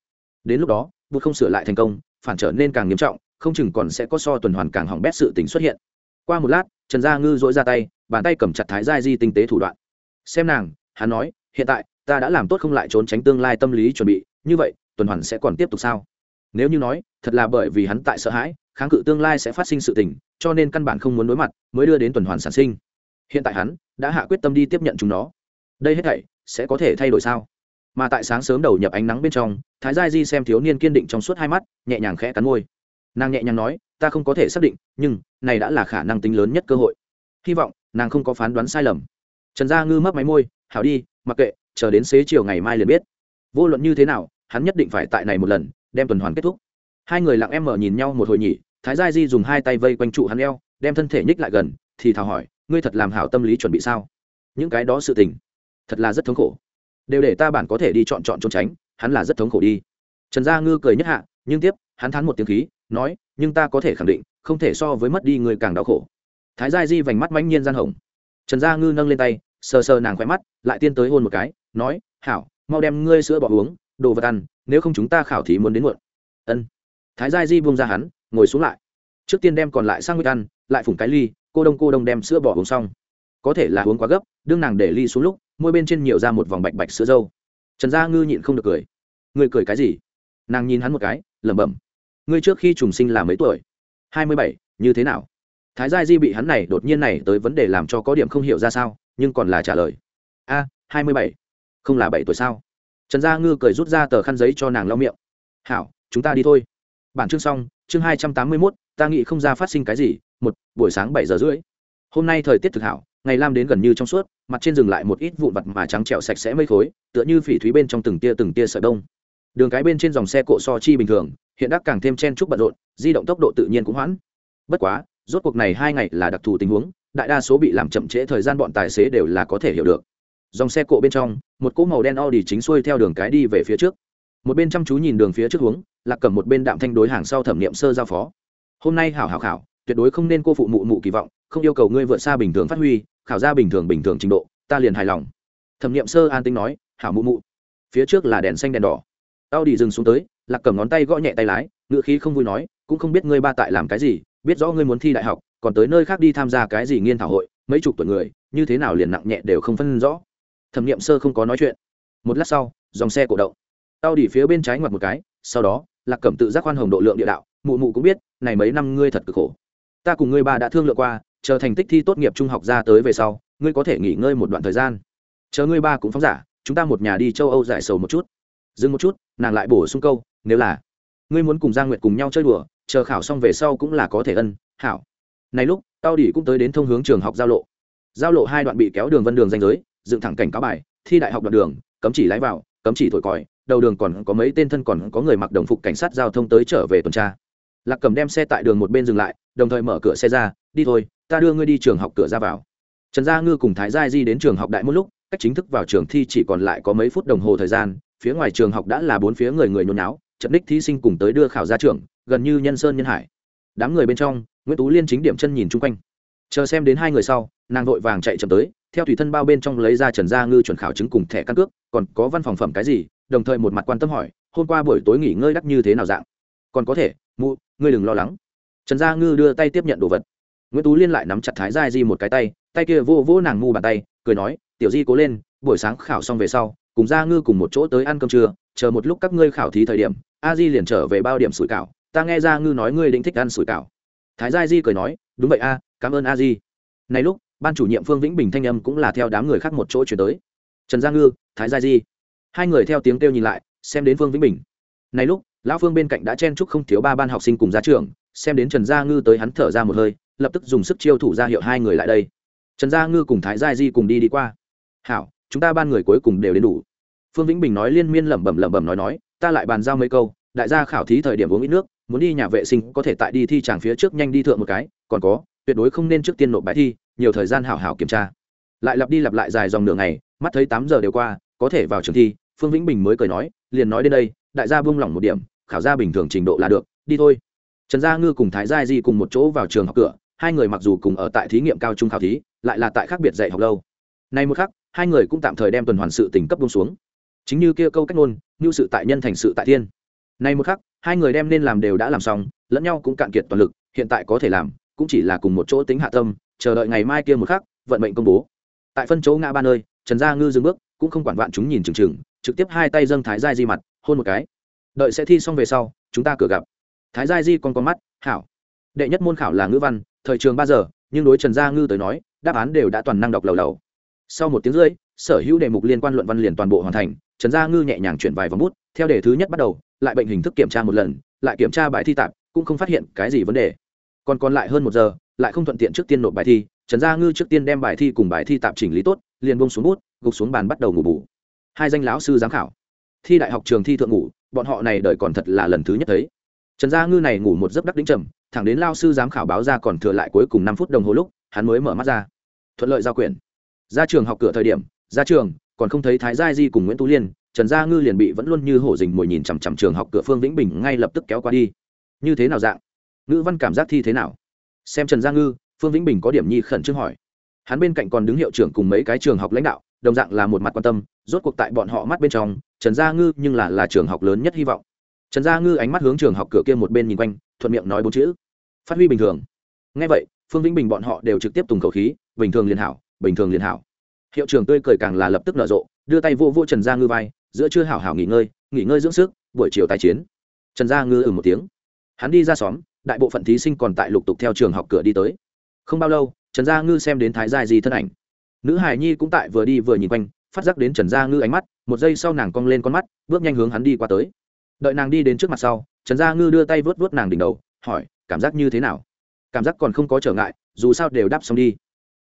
Đến lúc đó, bút không sửa lại thành công phản trở nên càng nghiêm trọng, không chừng còn sẽ có so tuần hoàn càng hỏng bét sự tính xuất hiện. Qua một lát, trần gia ngư dỗi ra tay, bàn tay cầm chặt thái gia di tinh tế thủ đoạn. Xem nàng, hắn nói, hiện tại, ta đã làm tốt không lại trốn tránh tương lai tâm lý chuẩn bị, như vậy, tuần hoàn sẽ còn tiếp tục sao? Nếu như nói, thật là bởi vì hắn tại sợ hãi, kháng cự tương lai sẽ phát sinh sự tình, cho nên căn bản không muốn đối mặt, mới đưa đến tuần hoàn sản sinh. Hiện tại hắn đã hạ quyết tâm đi tiếp nhận chúng nó. Đây hết thảy sẽ có thể thay đổi sao? Mà tại sáng sớm đầu nhập ánh nắng bên trong, thái gia di xem thiếu niên kiên định trong suốt hai mắt, nhẹ nhàng khẽ cắn môi. Nàng nhẹ nhàng nói, ta không có thể xác định, nhưng, này đã là khả năng tính lớn nhất cơ hội. Hy vọng, nàng không có phán đoán sai lầm. Trần gia ngư mấp máy môi, hảo đi, mặc kệ, chờ đến xế chiều ngày mai liền biết. Vô luận như thế nào, hắn nhất định phải tại này một lần, đem tuần hoàn kết thúc. Hai người lặng em mở nhìn nhau một hồi nhỉ, thái gia di dùng hai tay vây quanh trụ hắn eo, đem thân thể nhích lại gần, thì thào hỏi, ngươi thật làm hảo tâm lý chuẩn bị sao? Những cái đó sự tình, thật là rất thống khổ đều để ta bản có thể đi chọn chọn trốn tránh, hắn là rất thống khổ đi. Trần gia ngư cười nhất hạ, nhưng tiếp, hắn thắn một tiếng khí, nói, nhưng ta có thể khẳng định, không thể so với mất đi người càng đau khổ. Thái gia di vành mắt mãnh nhiên gian hồng. Trần gia ngư nâng lên tay, sờ sờ nàng khỏe mắt, lại tiên tới hôn một cái, nói, hảo, mau đem ngươi sữa bỏ uống, đồ vật ăn, nếu không chúng ta khảo thí muốn đến muộn. Ân. Thái gia di buông ra hắn, ngồi xuống lại. Trước tiên đem còn lại sang nguyệt ăn, lại phủng cái ly, cô đông cô đông đem sữa bỏ uống xong. Có thể là uống quá gấp, đương nàng để ly xuống lúc môi bên trên nhiều ra một vòng bạch bạch sữa dâu. Trần gia ngư nhịn không được cười. Người cười cái gì? Nàng nhìn hắn một cái, lẩm bẩm. Ngươi trước khi trùng sinh là mấy tuổi? Hai mươi bảy, như thế nào? Thái gia di bị hắn này đột nhiên này tới vấn đề làm cho có điểm không hiểu ra sao, nhưng còn là trả lời. A, hai mươi bảy. Không là bảy tuổi sao? Trần gia ngư cười rút ra tờ khăn giấy cho nàng lau miệng. Hảo, chúng ta đi thôi. Bản chương xong, chương hai trăm tám mươi mốt, ta nghĩ không ra phát sinh cái gì, một, buổi sáng bảy giờ rưỡi. Hôm nay thời tiết thực hảo ngày lam đến gần như trong suốt, mặt trên rừng lại một ít vụn vặt mà trắng trẹo sạch sẽ mây khối, tựa như phỉ thúy bên trong từng tia từng tia sợi đông đường cái bên trên dòng xe cộ so chi bình thường, hiện đã càng thêm chen chúc bận rộn, di động tốc độ tự nhiên cũng hoãn. Bất quá, rốt cuộc này hai ngày là đặc thù tình huống, đại đa số bị làm chậm trễ thời gian bọn tài xế đều là có thể hiểu được. Dòng xe cộ bên trong, một cỗ màu đen Audi chính xuôi theo đường cái đi về phía trước. Một bên chăm chú nhìn đường phía trước hướng, lạc cầm một bên đạm thanh đối hàng sau thẩm nghiệm sơ giao phó. Hôm nay hảo hảo khảo, tuyệt đối không nên cô phụ mụ mụ kỳ vọng, không yêu cầu ngươi vượt xa bình thường phát huy khảo ra bình thường bình thường trình độ, ta liền hài lòng. Thẩm nghiệm sơ an tính nói, hảo mụ mụ, phía trước là đèn xanh đèn đỏ. Tao đi dừng xuống tới, lạc cầm ngón tay gõ nhẹ tay lái ngựa khí không vui nói, cũng không biết ngươi ba tại làm cái gì, biết rõ ngươi muốn thi đại học, còn tới nơi khác đi tham gia cái gì nghiên thảo hội, mấy chục tuổi người, như thế nào liền nặng nhẹ đều không phân rõ. Thẩm nghiệm sơ không có nói chuyện. Một lát sau, dòng xe cổ động. Tao đi phía bên trái ngoặt một cái, sau đó, lạc cẩm tự giác khoan hồng độ lượng địa đạo, mụ mụ cũng biết, này mấy năm ngươi thật cực khổ. Ta cùng ngươi ba đã thương lượng qua chờ thành tích thi tốt nghiệp trung học ra tới về sau, ngươi có thể nghỉ ngơi một đoạn thời gian. Chờ ngươi ba cũng phóng giả, chúng ta một nhà đi châu âu giải sầu một chút. Dừng một chút, nàng lại bổ sung câu, nếu là ngươi muốn cùng giang nguyệt cùng nhau chơi đùa, chờ khảo xong về sau cũng là có thể ân, hảo. Này lúc, tao đỉ cũng tới đến thông hướng trường học giao lộ. Giao lộ hai đoạn bị kéo đường vân đường danh giới, dựng thẳng cảnh cáo bài, thi đại học đoạn đường, cấm chỉ lái vào, cấm chỉ thổi còi, đầu đường còn có mấy tên thân còn có người mặc đồng phục cảnh sát giao thông tới trở về tuần tra. Lạc cầm đem xe tại đường một bên dừng lại, đồng thời mở cửa xe ra, đi thôi ta đưa ngươi đi trường học cửa ra vào. Trần gia ngư cùng thái gia di đến trường học đại một lúc, cách chính thức vào trường thi chỉ còn lại có mấy phút đồng hồ thời gian, phía ngoài trường học đã là bốn phía người người nhốn náo, trận đích thí sinh cùng tới đưa khảo ra trường, gần như nhân sơn nhân hải. Đám người bên trong, nguyễn tú liên chính điểm chân nhìn chung quanh. Chờ xem đến hai người sau, nàng vội vàng chạy chậm tới, theo thủy thân bao bên trong lấy ra trần gia ngư chuẩn khảo chứng cùng thẻ căn cước, còn có văn phòng phẩm cái gì, đồng thời một mặt quan tâm hỏi, hôm qua buổi tối nghỉ ngơi đắt như thế nào dạng? Còn có thể, mụ, ngươi đừng lo lắng. Trần gia ngư đưa tay tiếp nhận đồ vật nguyễn tú liên lại nắm chặt thái gia di một cái tay tay kia vô vỗ nàng ngu bàn tay, cười nói, tiểu di cố lên, buổi sáng khảo xong về sau, cùng gia ngư cùng một chỗ tới ăn cơm trưa, chờ một lúc các ngươi khảo thí thời điểm, a di liền trở về bao điểm sủi cảo, ta nghe gia ngư nói ngươi định thích ăn sủi cảo. Thái gia di cười nói, đúng vậy a, cảm ơn a di. Này lúc, ban chủ nhiệm phương vĩnh bình thanh âm cũng là theo đám người khác một chỗ chuyển tới. Trần gia ngư, thái gia di. Hai người theo tiếng kêu nhìn lại, xem đến phương vĩnh bình. Này lúc, lão phương bên cạnh đã chen chúc không thiếu ba ban học sinh cùng ra trường xem đến trần gia ngư tới hắn thở ra một hơi lập tức dùng sức chiêu thủ ra hiệu hai người lại đây. Trần gia ngư cùng thái gia di cùng đi đi qua. Hảo, chúng ta ban người cuối cùng đều đến đủ. Phương vĩnh bình nói liên miên lẩm bẩm lẩm bẩm nói nói, ta lại bàn giao mấy câu, đại gia khảo thí thời điểm uống ít nước, muốn đi nhà vệ sinh có thể tại đi thi tràng phía trước nhanh đi thượng một cái, còn có, tuyệt đối không nên trước tiên nộp bài thi, nhiều thời gian hảo hảo kiểm tra. Lại lặp đi lặp lại dài dòng nửa ngày, mắt thấy tám giờ đều qua, có thể vào trường thi, phương vĩnh bình mới cười nói, liền nói đến đây, đại gia buông lỏng một điểm, khảo ra bình thường trình độ là được, đi thôi. Trần gia ngư cùng thái gia di cùng một chỗ vào trường học cửa hai người mặc dù cùng ở tại thí nghiệm cao trung khảo thí, lại là tại khác biệt dạy học lâu. Nay một khắc, hai người cũng tạm thời đem tuần hoàn sự tình cấp buông xuống. Chính như kia câu cách ngôn, như sự tại nhân thành sự tại thiên. Nay một khắc, hai người đem nên làm đều đã làm xong, lẫn nhau cũng cạn kiệt toàn lực, hiện tại có thể làm, cũng chỉ là cùng một chỗ tính hạ tâm, chờ đợi ngày mai kia một khắc, vận mệnh công bố. Tại phân chỗ ngã ba nơi, trần gia ngư dừng bước, cũng không quản vạn chúng nhìn chừng chừng, trực tiếp hai tay dâng thái giai di mặt, hôn một cái. Đợi sẽ thi xong về sau, chúng ta cửa gặp. Thái giai di còn con mắt, hảo. Đệ nhất môn khảo là ngữ văn thời trường ba giờ, nhưng đối trần gia ngư tới nói, đáp án đều đã toàn năng đọc lầu lầu. Sau một tiếng rưỡi, sở hữu đề mục liên quan luận văn liền toàn bộ hoàn thành, trần gia ngư nhẹ nhàng chuyển vài vòng bút, theo đề thứ nhất bắt đầu, lại bệnh hình thức kiểm tra một lần, lại kiểm tra bài thi tạp, cũng không phát hiện cái gì vấn đề. Còn còn lại hơn một giờ, lại không thuận tiện trước tiên nộp bài thi, trần gia ngư trước tiên đem bài thi cùng bài thi tạp chỉnh lý tốt, liền bông xuống bút, gục xuống bàn bắt đầu ngủ bù. Hai danh lão sư giám khảo. Thi đại học trường thi thượng ngủ, bọn họ này đợi còn thật là lần thứ nhất thấy. Trần gia ngư này ngủ một giấc đắc đỉnh trầm thẳng đến lao sư giám khảo báo ra còn thừa lại cuối cùng năm phút đồng hồ lúc, hắn mới mở mắt ra. Thuận lợi giao quyền ra trường học cửa thời điểm, ra trường, còn không thấy thái gia di cùng nguyễn tú liên, trần gia ngư liền bị vẫn luôn như hổ dình mồi nhìn chằm chằm trường học cửa phương vĩnh bình ngay lập tức kéo qua đi. Như thế nào dạng? Ngữ văn cảm giác thi thế nào? Xem trần gia ngư, phương vĩnh bình có điểm nhi khẩn trương hỏi. Hắn bên cạnh còn đứng hiệu trưởng cùng mấy cái trường học lãnh đạo, đồng dạng là một mặt quan tâm, rốt cuộc tại bọn họ mắt bên trong, trần gia ngư nhưng là là trường học lớn nhất hy vọng. Trần gia ngư ánh mắt hướng trường học cửa kia một bên nhìn quanh thuận miệng nói bốn chữ. Phát huy bình thường. Ngay vậy, phương vĩnh bình bọn họ đều trực tiếp tùng khẩu khí, bình thường liền hảo, bình thường liền hảo. Hiệu trưởng tươi cười càng là lập tức nở rộ, đưa tay vô vô trần gia ngư vai, giữa chưa hảo hảo nghỉ ngơi nghỉ ngơi dưỡng sức, buổi chiều tài chiến. Trần gia ngư ừ một tiếng. Hắn đi ra xóm, đại bộ phận thí sinh còn tại lục tục theo trường học cửa đi tới. Không bao lâu, trần gia ngư xem đến thái gia di thân ảnh. Nữ hải nhi cũng tại vừa đi vừa nhìn quanh, phát giác đến trần gia ngư ánh mắt, một giây sau nàng cong lên con mắt, bước nhanh hướng hắn đi qua tới. Đợi nàng đi đến trước mặt sau trần gia ngư đưa tay vớt vớt nàng đỉnh đầu, hỏi, cảm giác như thế nào? Cảm giác còn không có trở ngại, dù sao đều đáp xong đi.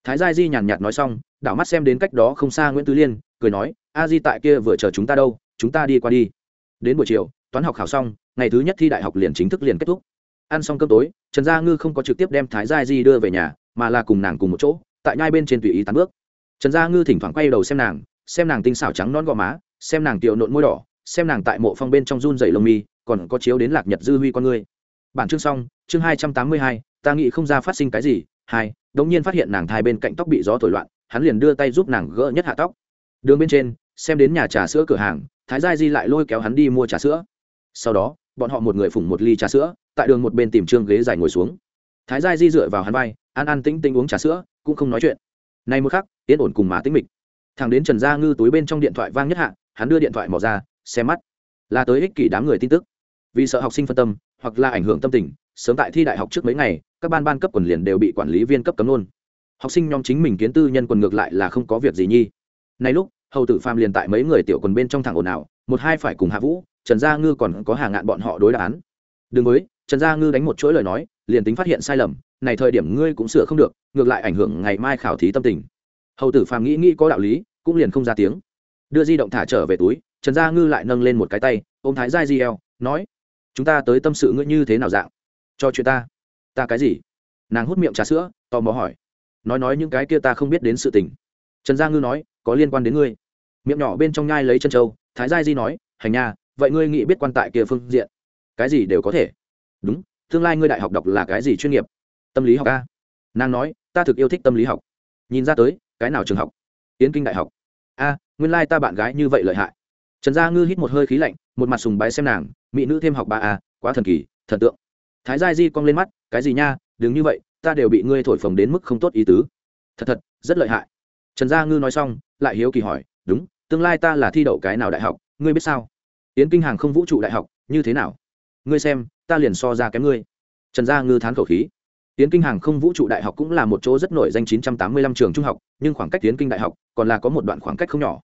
Thái gia di nhàn nhạt nói xong, đảo mắt xem đến cách đó không xa nguyễn tứ liên, cười nói, a di tại kia vừa chờ chúng ta đâu, chúng ta đi qua đi. Đến buổi chiều, toán học khảo xong, ngày thứ nhất thi đại học liền chính thức liền kết thúc. Ăn xong cơm tối, trần gia ngư không có trực tiếp đem thái gia di đưa về nhà, mà là cùng nàng cùng một chỗ, tại nhai bên trên tùy ý tán bước. Trần gia ngư thỉnh thoảng quay đầu xem nàng xem nàng tinh xảo trắng non gò má, xem nàng tiểu nộn môi đỏ, xem nàng tại mộ phong bên trong run dày lông mi còn có chiếu đến lạc nhật dư huy con ngươi. Bản chương xong, chương hai trăm tám mươi hai, ta nghĩ không ra phát sinh cái gì. Hai, đống nhiên phát hiện nàng thai bên cạnh tóc bị gió thổi loạn, hắn liền đưa tay giúp nàng gỡ nhất hạ tóc. Đường bên trên, xem đến nhà trà sữa cửa hàng, thái gia di lại lôi kéo hắn đi mua trà sữa. Sau đó, bọn họ một người phủng một ly trà sữa, tại đường một bên tìm trương ghế dài ngồi xuống. Thái gia di dựa vào hắn vai ăn ăn tĩnh tĩnh uống trà sữa, cũng không nói chuyện. Nay một khắc, yên ổn cùng má tĩnh mịch. Thằng đến trần gia ngư túi bên trong điện thoại vang nhất hạ, hắn đưa điện thoại mò ra, xem mắt. Là tới ích kỷ đám người tin tức vì sợ học sinh phân tâm, hoặc là ảnh hưởng tâm tình, sớm tại thi đại học trước mấy ngày, các ban ban cấp quần liền đều bị quản lý viên cấp cấm luôn. Học sinh nhóm chính mình kiến tư nhân quần ngược lại là không có việc gì nhi. Nay lúc, hầu tử phàm liền tại mấy người tiểu quần bên trong thẳng ồn ào, một hai phải cùng hạ vũ, trần gia ngư còn có hàng ngạn bọn họ đối đáp án. Đừng với, trần gia ngư đánh một chuỗi lời nói, liền tính phát hiện sai lầm, này thời điểm ngươi cũng sửa không được, ngược lại ảnh hưởng ngày mai khảo thí tâm tình. Hầu tử phàm nghĩ nghĩ có đạo lý, cũng liền không ra tiếng. Đưa di động thả trở về túi, trần gia ngư lại nâng lên một cái tay, ôm thái giai di eo nói chúng ta tới tâm sự ngươi như thế nào dạng? Cho chuyện ta. Ta cái gì? Nàng hút miệng trà sữa, tò mò hỏi. Nói nói những cái kia ta không biết đến sự tình. Trần gia ngư nói, có liên quan đến ngươi. Miệng nhỏ bên trong nhai lấy chân trâu, thái giai di nói, hành nha, vậy ngươi nghĩ biết quan tại kia phương diện? Cái gì đều có thể. Đúng, tương lai ngươi đại học đọc là cái gì chuyên nghiệp? Tâm lý học a. Nàng nói, ta thực yêu thích tâm lý học. Nhìn ra tới, cái nào trường học? Yến kinh đại học. A, nguyên lai ta bạn gái như vậy lợi hại. Trần gia ngư hít một hơi khí lạnh một mặt sùng bái xem nàng mỹ nữ thêm học ba a quá thần kỳ thần tượng. Thái gia di cong lên mắt cái gì nha đừng như vậy ta đều bị ngươi thổi phồng đến mức không tốt ý tứ. Thật thật rất lợi hại. Trần gia ngư nói xong lại hiếu kỳ hỏi đúng tương lai ta là thi đậu cái nào đại học ngươi biết sao? Yến kinh hàng không vũ trụ đại học như thế nào? Ngươi xem ta liền so ra kém ngươi. Trần gia ngư thán khẩu khí. Tiến kinh hàng không vũ trụ đại học cũng là một chỗ rất nổi danh 985 trường trung học, nhưng khoảng cách tiến kinh đại học còn là có một đoạn khoảng cách không nhỏ.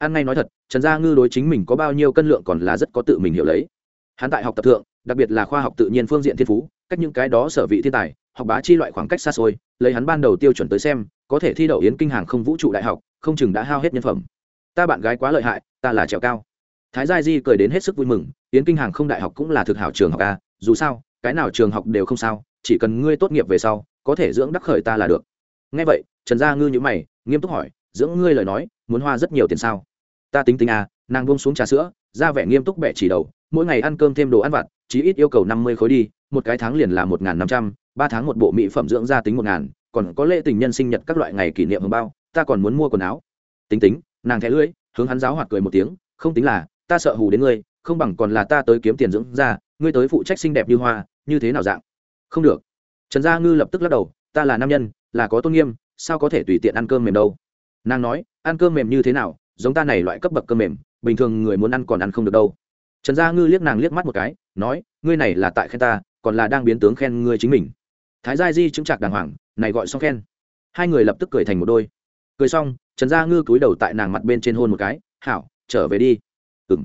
An ngay nói thật, Trần Gia Ngư đối chính mình có bao nhiêu cân lượng còn là rất có tự mình hiểu lấy. Hắn tại học tập thượng, đặc biệt là khoa học tự nhiên phương diện thiên phú, cách những cái đó sở vị thiên tài, học bá chi loại khoảng cách xa xôi, lấy hắn ban đầu tiêu chuẩn tới xem, có thể thi đậu Yến kinh hàng không vũ trụ đại học, không chừng đã hao hết nhân phẩm. Ta bạn gái quá lợi hại, ta là trèo cao. Thái Gia Di cười đến hết sức vui mừng, Yến kinh hàng không đại học cũng là thực hảo trường học a, dù sao, cái nào trường học đều không sao, chỉ cần ngươi tốt nghiệp về sau có thể dưỡng đắc khởi ta là được ngay vậy trần gia ngư nhữ mày nghiêm túc hỏi dưỡng ngươi lời nói muốn hoa rất nhiều tiền sao ta tính tính à nàng buông xuống trà sữa ra vẻ nghiêm túc bẻ chỉ đầu mỗi ngày ăn cơm thêm đồ ăn vặt chí ít yêu cầu năm mươi khối đi một cái tháng liền là một n g h n năm trăm ba tháng một bộ mỹ phẩm dưỡng da tính một ngàn còn có lễ tình nhân sinh nhật các loại ngày kỷ niệm hồng bao ta còn muốn mua quần áo. Tính tính nàng thẻ lưỡi hướng hắn giáo hoạt cười một tiếng không tính là ta sợ hù đến ngươi không bằng còn là ta tới kiếm tiền dưỡng da, ngươi tới phụ trách xinh đẹp như hoa như thế nào dạng? Không được. Trần gia ngư lập tức lắc đầu ta là nam nhân là có tôn nghiêm sao có thể tùy tiện ăn cơm mềm đâu? Nàng nói ăn cơm mềm như thế nào giống ta này loại cấp bậc cơm mềm, bình thường người muốn ăn còn ăn không được đâu. Trần gia ngư liếc nàng liếc mắt một cái, nói, ngươi này là tại khen ta, còn là đang biến tướng khen ngươi chính mình. Thái gia di chứng chạc đàng hoàng, này gọi xong khen. Hai người lập tức cười thành một đôi. Cười xong, trần gia ngư cúi đầu tại nàng mặt bên trên hôn một cái, hảo, trở về đi. Ừng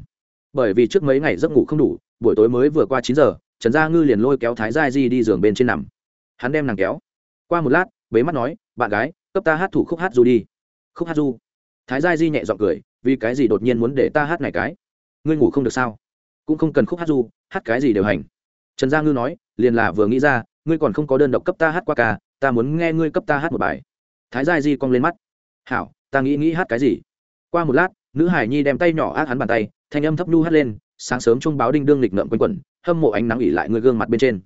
bởi vì trước mấy ngày giấc ngủ không đủ, buổi tối mới vừa qua chín giờ, trần gia ngư liền lôi kéo thái gia di đi giường bên trên nằm. Hắn đem nàng kéo. Qua một lát, bế mắt nói, bạn gái, cấp ta hát thủ khúc hát du đi. Khúc hát du thái gia di nhẹ g i ọ n g cười, vì cái gì đột nhiên muốn để ta hát này cái? Ngươi ngủ không được sao? Cũng không cần khúc hát du, hát cái gì đều hành. Trần gia ngư nói, liền là vừa nghĩ ra, ngươi còn không có đơn độc cấp ta hát qua ca, ta muốn nghe ngươi cấp ta hát một bài. Thái gia di cong lên mắt. Hảo, ta nghĩ nghĩ hát cái gì? Qua một lát, nữ hải nhi đem tay nhỏ át hắn bàn tay, thanh âm thấp nhu hát lên, sáng sớm trung báo đinh đương lịch ngợm quanh quẩn, hâm mộ ánh nắng ỉ lại ngươi gương mặt bên trên.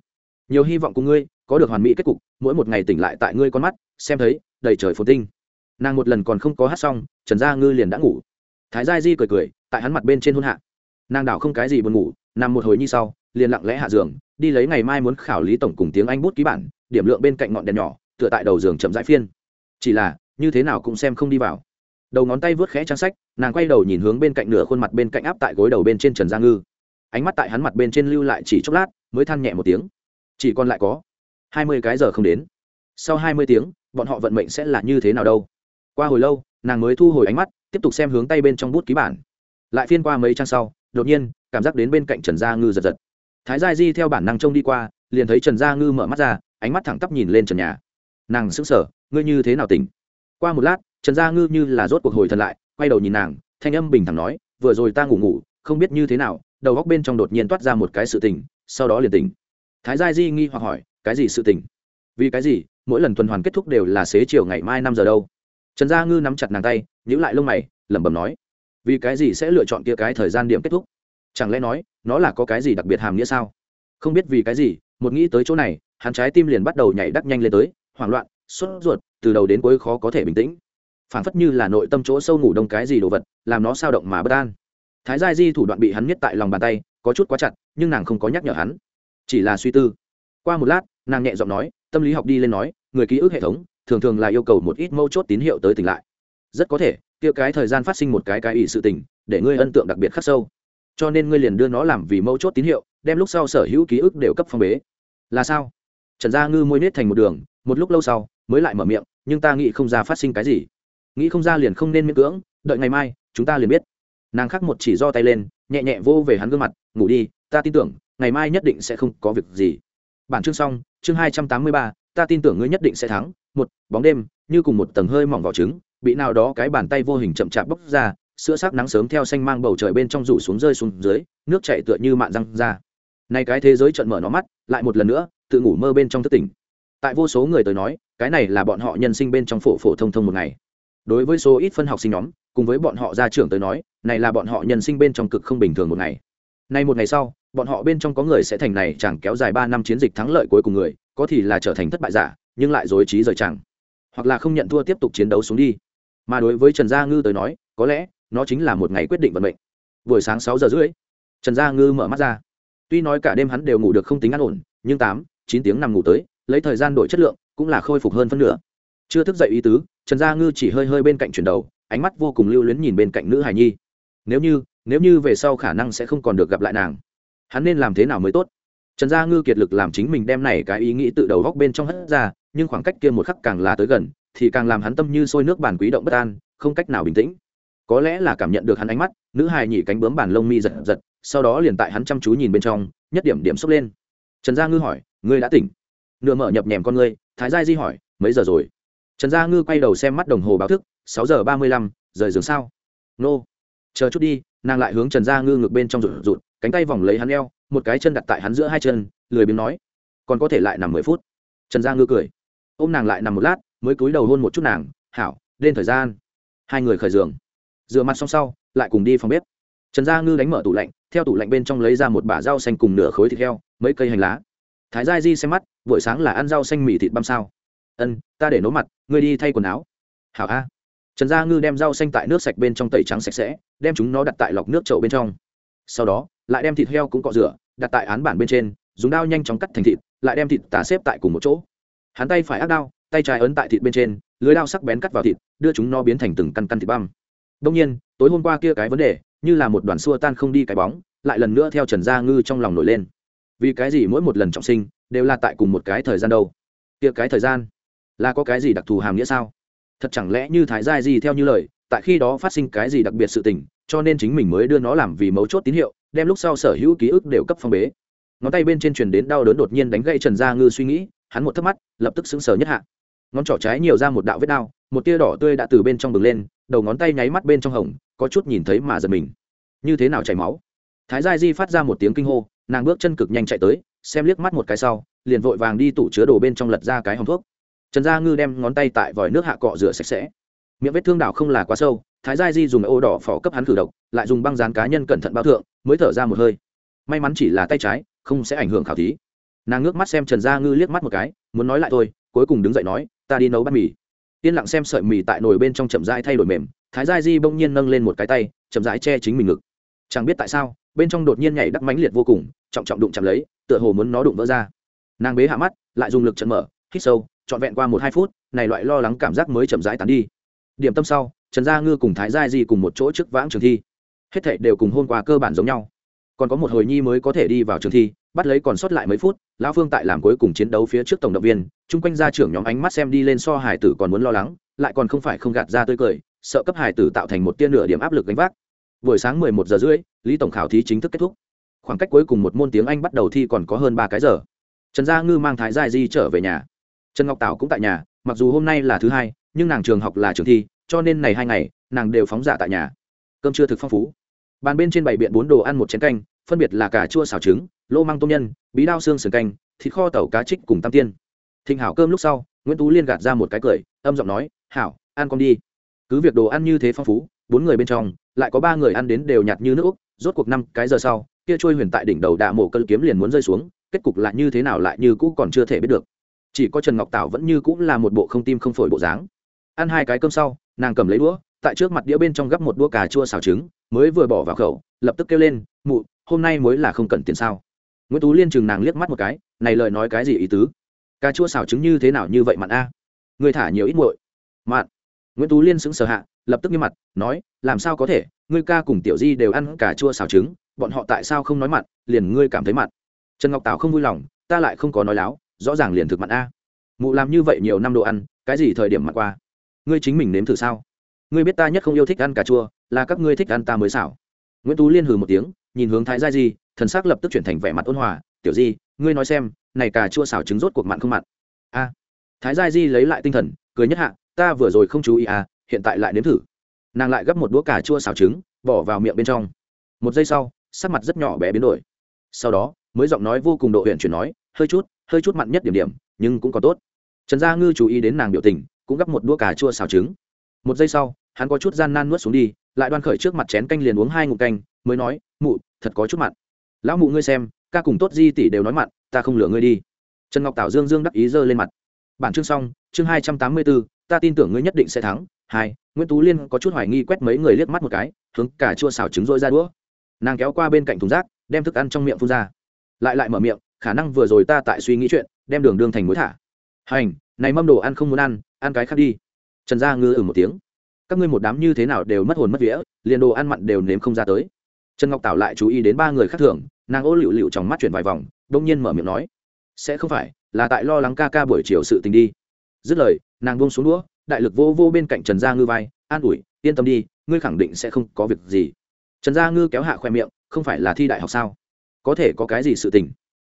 Nhiều hy vọng của ngươi, có được hoàn mỹ kết cục, mỗi một ngày tỉnh lại tại ngươi con mắt, xem thấy, đầy trời phồn tinh nàng một lần còn không có hát xong, trần gia ngư liền đã ngủ. Thái gia di cười cười, tại hắn mặt bên trên hôn hạ. Nàng đảo không cái gì buồn ngủ, nằm một hồi như sau, liền lặng lẽ hạ giường, đi lấy ngày mai muốn khảo lý tổng cùng tiếng anh bút ký bản, điểm lượng bên cạnh ngọn đèn nhỏ, tựa tại đầu giường chậm rãi phiên. Chỉ là, như thế nào cũng xem không đi vào. Đầu ngón tay vớt khẽ trang sách, nàng quay đầu nhìn hướng bên cạnh nửa khuôn mặt bên cạnh áp tại gối đầu bên trên trần gia ngư. Ánh mắt tại hắn mặt bên trên lưu lại chỉ chốc lát, mới than nhẹ một tiếng. Chỉ còn lại có hai mươi cái giờ không đến. Sau hai mươi tiếng, bọn họ vận mệnh sẽ là như thế nào đâu? Qua hồi lâu, nàng mới thu hồi ánh mắt, tiếp tục xem hướng tay bên trong bút ký bản. Lại phiên qua mấy trang sau, đột nhiên, cảm giác đến bên cạnh trần gia ngư giật giật. Thái gia di theo bản năng trông đi qua, liền thấy trần gia ngư mở mắt ra, ánh mắt thẳng tắp nhìn lên trần nhà. Nàng sững sờ, ngươi như thế nào tỉnh? Qua một lát, trần gia ngư như là rốt cuộc hồi thần lại, quay đầu nhìn nàng, thanh âm bình thản nói, vừa rồi ta ngủ ngủ, không biết như thế nào, đầu góc bên trong đột nhiên toát ra một cái sự tình sau đó liền tỉnh. Thái gia di nghi hoặc hỏi, cái gì sự tình vì cái gì? Mỗi lần tuần hoàn kết thúc đều là xế chiều ngày mai năm giờ đâu? Trần gia ngư nắm chặt nàng tay nhữ lại lông mày, lẩm bẩm nói, vì cái gì sẽ lựa chọn kia cái thời gian điểm kết thúc? Chẳng lẽ nói, nó là có cái gì đặc biệt hàm nghĩa sao? Không biết vì cái gì, một nghĩ tới chỗ này, hắn trái tim liền bắt đầu nhảy đắc nhanh lên tới, hoảng loạn, sốt ruột, từ đầu đến cuối khó có thể bình tĩnh. Phảng phất như là nội tâm chỗ sâu ngủ đông cái gì đồ vật, làm nó sao động mà bất an. Thái gia di thủ đoạn bị hắn nhất tại lòng bàn tay, có chút quá chặt, nhưng nàng không có nhắc nhở hắn. Chỉ là suy tư. Qua một lát, nàng nhẹ giọng nói, tâm lý học đi lên nói, người ký ức hệ thống thường thường là yêu cầu một ít mâu chốt tín hiệu tới tỉnh lại. Rất có thể, kia cái thời gian phát sinh một cái cái ỷ sự tình, để ngươi ấn tượng đặc biệt khắc sâu. Cho nên ngươi liền đưa nó làm vì mâu chốt tín hiệu, đem lúc sau sở hữu ký ức đều cấp phong bế. Là sao? Trần gia ngư môi nết thành một đường, một lúc lâu sau, mới lại mở miệng, nhưng ta nghĩ không ra phát sinh cái gì. Nghĩ không ra liền không nên miễn cưỡng, đợi ngày mai, chúng ta liền biết. Nàng khắc một chỉ do tay lên, nhẹ nhẹ vô về hắn gương mặt, ngủ đi, ta tin tưởng, ngày mai nhất định sẽ không có việc gì. Bản chương xong, chương hai trăm tám mươi ba, ta tin tưởng ngươi nhất định sẽ thắng một, bóng đêm, như cùng một tầng hơi mỏng vỏ trứng, bị nào đó cái bàn tay vô hình chậm chạp bốc ra, sữa sắc nắng sớm theo xanh mang bầu trời bên trong rủ xuống rơi xuống dưới, nước chạy tựa như mạn răng ra. Nay cái thế giới trận mở nó mắt, lại một lần nữa, tự ngủ mơ bên trong thất tỉnh. Tại vô số người tới nói, cái này là bọn họ nhân sinh bên trong phổ phổ thông thông một ngày. Đối với số ít phân học sinh nhóm, cùng với bọn họ ra trường tới nói, này là bọn họ nhân sinh bên trong cực không bình thường một ngày. Nay một ngày sau, bọn họ bên trong có người sẽ thành này chẳng kéo dài ba năm chiến dịch thắng lợi cuối cùng người, có thì là trở thành thất bại giả nhưng lại dối trí rời chẳng. Hoặc là không nhận thua tiếp tục chiến đấu xuống đi. Mà đối với trần gia ngư tới nói, có lẽ, nó chính là một ngày quyết định vận mệnh. Buổi sáng sáu giờ rưỡi, trần gia ngư mở mắt ra. Tuy nói cả đêm hắn đều ngủ được không tính an ổn, nhưng tám, chín tiếng nằm ngủ tới, lấy thời gian đổi chất lượng, cũng là khôi phục hơn phân nửa. Chưa thức dậy ý tứ, trần gia ngư chỉ hơi hơi bên cạnh chuyển đầu, ánh mắt vô cùng lưu luyến nhìn bên cạnh nữ hải nhi. Nếu như nếu như về sau khả năng sẽ không còn được gặp lại nàng, hắn nên làm thế nào mới tốt? Trần gia ngư kiệt lực làm chính mình đem này cái ý nghĩ tự đầu góc bên trong hất ra, nhưng khoảng cách kia một khắc càng là tới gần, thì càng làm hắn tâm như sôi nước bàn quý động bất an, không cách nào bình tĩnh. Có lẽ là cảm nhận được hắn ánh mắt, nữ hài nhỉ cánh bướm bàn lông mi giật giật, sau đó liền tại hắn chăm chú nhìn bên trong, nhất điểm điểm sốc lên. Trần gia ngư hỏi, ngươi đã tỉnh? Nửa mở nhập nhèm con ngươi, thái gia di hỏi, mấy giờ rồi? Trần gia ngư quay đầu xem mắt đồng hồ báo thức, sáu giờ ba mươi lăm, rời giường sao? Nô. Chờ chút đi. Nàng lại hướng trần gia ngư ngược bên trong rụt rụt, cánh tay vòng lấy hắn eo một cái chân đặt tại hắn giữa hai chân, lười biếng nói, còn có thể lại nằm mười phút. Trần gia ngư cười, ôm nàng lại nằm một lát, mới cúi đầu hôn một chút nàng, hảo lên thời gian. Hai người khởi giường. Rửa mặt xong sau, lại cùng đi phòng bếp. Trần gia ngư đánh mở tủ lạnh, theo tủ lạnh bên trong lấy ra một bả rau xanh cùng nửa khối thịt heo, mấy cây hành lá. Thái gia di xem mắt, buổi sáng là ăn rau xanh mì thịt băm sao? Ân, ta để nấu mặt, ngươi đi thay quần áo. Hảo a. Trần gia ngư đem rau xanh tại nước sạch bên trong tẩy trắng sạch sẽ, đem chúng nó đặt tại lọc nước chậu bên trong. Sau đó lại đem thịt heo cũng cọ rửa, đặt tại án bản bên trên, dùng dao nhanh chóng cắt thành thịt, lại đem thịt tả xếp tại cùng một chỗ. Hắn tay phải ác đao, tay trái ấn tại thịt bên trên, lưới đao sắc bén cắt vào thịt, đưa chúng nó biến thành từng căn căn thịt băm. Đông nhiên, tối hôm qua kia cái vấn đề, như là một đoàn xua tan không đi cái bóng, lại lần nữa theo trần gia ngư trong lòng nổi lên. Vì cái gì mỗi một lần trọng sinh, đều là tại cùng một cái thời gian đâu? Kia cái thời gian, là có cái gì đặc thù hàm nghĩa sao? Thật chẳng lẽ như thái giai gì theo như lời, tại khi đó phát sinh cái gì đặc biệt sự tình cho nên chính mình mới đưa nó làm vì mấu chốt tín hiệu, đem lúc sau sở hữu ký ức đều cấp phong bế. Ngón tay bên trên truyền đến đau đớn đột nhiên đánh gãy trần gia ngư suy nghĩ, hắn một thắc mắt, lập tức sững sờ nhất hạ. Ngón trỏ trái nhiều ra một đạo vết đao một tia đỏ tươi đã từ bên trong bừng lên, đầu ngón tay nháy mắt bên trong hồng, có chút nhìn thấy mà giật mình. Như thế nào chảy máu? Thái gia di phát ra một tiếng kinh hô, nàng bước chân cực nhanh chạy tới, xem liếc mắt một cái sau, liền vội vàng đi tủ chứa đồ bên trong lật ra cái hòm thuốc. Trần gia ngư đem ngón tay tại vòi nước hạ cọ rửa sạch sẽ. Miệng vết thương đảo không là quá sâu thái gia di dùng ô đỏ phỏ cấp hắn khử độc, lại dùng băng dán cá nhân cẩn thận bao thượng, mới thở ra một hơi. May mắn chỉ là tay trái, không sẽ ảnh hưởng khảo thí. Nàng ngước mắt xem trần gia ngư liếc mắt một cái, muốn nói lại thôi, cuối cùng đứng dậy nói, ta đi nấu bát mì. Yên lặng xem sợi mì tại nồi bên trong chậm rãi thay đổi mềm, thái gia di bỗng nhiên nâng lên một cái tay, chậm rãi che chính mình ngực. Chẳng biết tại sao, bên trong đột nhiên nhảy đắc mãnh liệt vô cùng, trọng trọng đụng chạm lấy, tựa hồ muốn nó đụng vỡ ra. Nàng bế hạ mắt, lại dùng lực chậm mở, hít sâu, trọn vẹn qua một hai phút, này loại lo lắng cảm giác mới chậm rãi tán đi. Điểm tâm sau trần gia ngư cùng thái gia di cùng một chỗ trước vãng trường thi. Hết thệ đều cùng hôm qua cơ bản giống nhau. Còn có một hồi nhi mới có thể đi vào trường thi, bắt lấy còn sót lại mấy phút, lão phương tại làm cuối cùng chiến đấu phía trước tổng động viên, chung quanh gia trưởng nhóm ánh mắt xem đi lên so hải tử còn muốn lo lắng, lại còn không phải không gạt ra tươi cười, sợ cấp hải tử tạo thành một tiên nửa điểm áp lực gánh vác. Buổi sáng mười một giờ rưỡi, lý tổng khảo thí chính thức kết thúc. Khoảng cách cuối cùng một môn tiếng anh bắt đầu thi còn có hơn ba cái giờ. Trần gia ngư mang thái gia di trở về nhà. Trần ngọc tảo cũng tại nhà, mặc dù hôm nay là thứ hai, nhưng nàng trường học là trường thi cho nên này hai ngày, nàng đều phóng giả tại nhà. Cơm chưa thực phong phú. Bàn bên trên bảy biện bốn đồ ăn một chén canh, phân biệt là cà chua xào trứng, lô măng tôm nhân, bí đao xương sườn canh, thịt kho tẩu cá trích cùng tam tiên. Thịnh hảo cơm lúc sau, nguyễn tú liên gạt ra một cái cười, âm giọng nói, hảo, ăn con đi. Cứ việc đồ ăn như thế phong phú, bốn người bên trong, lại có ba người ăn đến đều nhạt như nước úc, rốt cuộc năm cái giờ sau, kia trôi huyền tại đỉnh đầu đạ mổ cân kiếm liền muốn rơi xuống, kết cục lại như thế nào lại như cũ còn chưa thể biết được. Chỉ có trần ngọc tảo vẫn như cũng là một bộ không tim không phổi bộ dáng. Ăn hai cái cơm sau nàng cầm lấy đũa, tại trước mặt đĩa bên trong gắp một đũa cà chua xào trứng, mới vừa bỏ vào khẩu, lập tức kêu lên, mụ, hôm nay mới là không cần tiền sao? Nguyễn tú liên chừng nàng liếc mắt một cái, này lời nói cái gì ý tứ? Cà chua xào trứng như thế nào như vậy mặn a? Người thả nhiều ít muội. Mặn. Nguyễn tú liên sững sờ hạ, lập tức như mặt, nói, làm sao có thể? Ngươi ca cùng tiểu di đều ăn cà chua xào trứng, bọn họ tại sao không nói mặn, liền ngươi cảm thấy mặn? Trần ngọc tảo không vui lòng, ta lại không có nói láo, rõ ràng liền thực mặn a. Mụ làm như vậy nhiều năm đồ ăn, cái gì thời điểm mặn qua? Ngươi chính mình nếm thử sao? Ngươi biết ta nhất không yêu thích ăn cà chua, là các ngươi thích ăn ta mới xảo. Nguyễn tú liên hừ một tiếng, nhìn hướng thái gia di, thần sắc lập tức chuyển thành vẻ mặt ôn hòa, tiểu di, ngươi nói xem, này cà chua xào trứng rốt cuộc mặn không mặn? A. Thái gia di lấy lại tinh thần, cười nhất hạ, ta vừa rồi không chú ý à hiện tại lại nếm thử. Nàng lại gấp một đũa cà chua xào trứng, bỏ vào miệng bên trong. Một giây sau, sắc mặt rất nhỏ bé biến đổi. Sau đó, mới giọng nói vô cùng độ huyện chuyển nói, hơi chút hơi chút mặn nhất điểm điểm, nhưng cũng có tốt. Trần gia ngư chú ý đến nàng biểu tình cũng gấp một đũa cà chua xào trứng. Một giây sau, hắn có chút gian nan nuốt xuống đi, lại đoan khởi trước mặt chén canh liền uống hai ngụm canh, mới nói, mụ, thật có chút mặn. Lão mụ ngươi xem, ca cùng tốt di tỷ đều nói mặn, ta không lừa ngươi đi. Trần ngọc tảo dương dương đắc ý giơ lên mặt. Bản chương xong, chương hai trăm tám mươi bốn, ta tin tưởng ngươi nhất định sẽ thắng. Hai, nguyễn tú liên có chút hoài nghi quét mấy người liếc mắt một cái, hướng cả chua xào trứng rỗi ra đũa. Nàng kéo qua bên cạnh thùng rác, đem thức ăn trong miệng phun ra. Lại lại mở miệng, khả năng vừa rồi ta tại suy nghĩ chuyện, đem đường đương thành mối thả. Hành này mâm đồ ăn không muốn ăn ăn cái khác đi. Trần gia ngư ừ một tiếng. Các ngươi một đám như thế nào đều mất hồn mất vía, liền đồ ăn mặn đều nếm không ra tới. Trần ngọc tảo lại chú ý đến ba người khác thường, nàng ô lựu lựu trong mắt chuyển vài vòng đông nhiên mở miệng nói, sẽ không phải, là tại lo lắng ca ca buổi chiều sự tình đi. Dứt lời, nàng buông xuống đũa, đại lực vô vô bên cạnh trần gia ngư vai, an ủi, yên tâm đi, ngươi khẳng định sẽ không có việc gì. Trần gia ngư kéo hạ khoe miệng, không phải là thi đại học sao? Có thể có cái gì sự tình?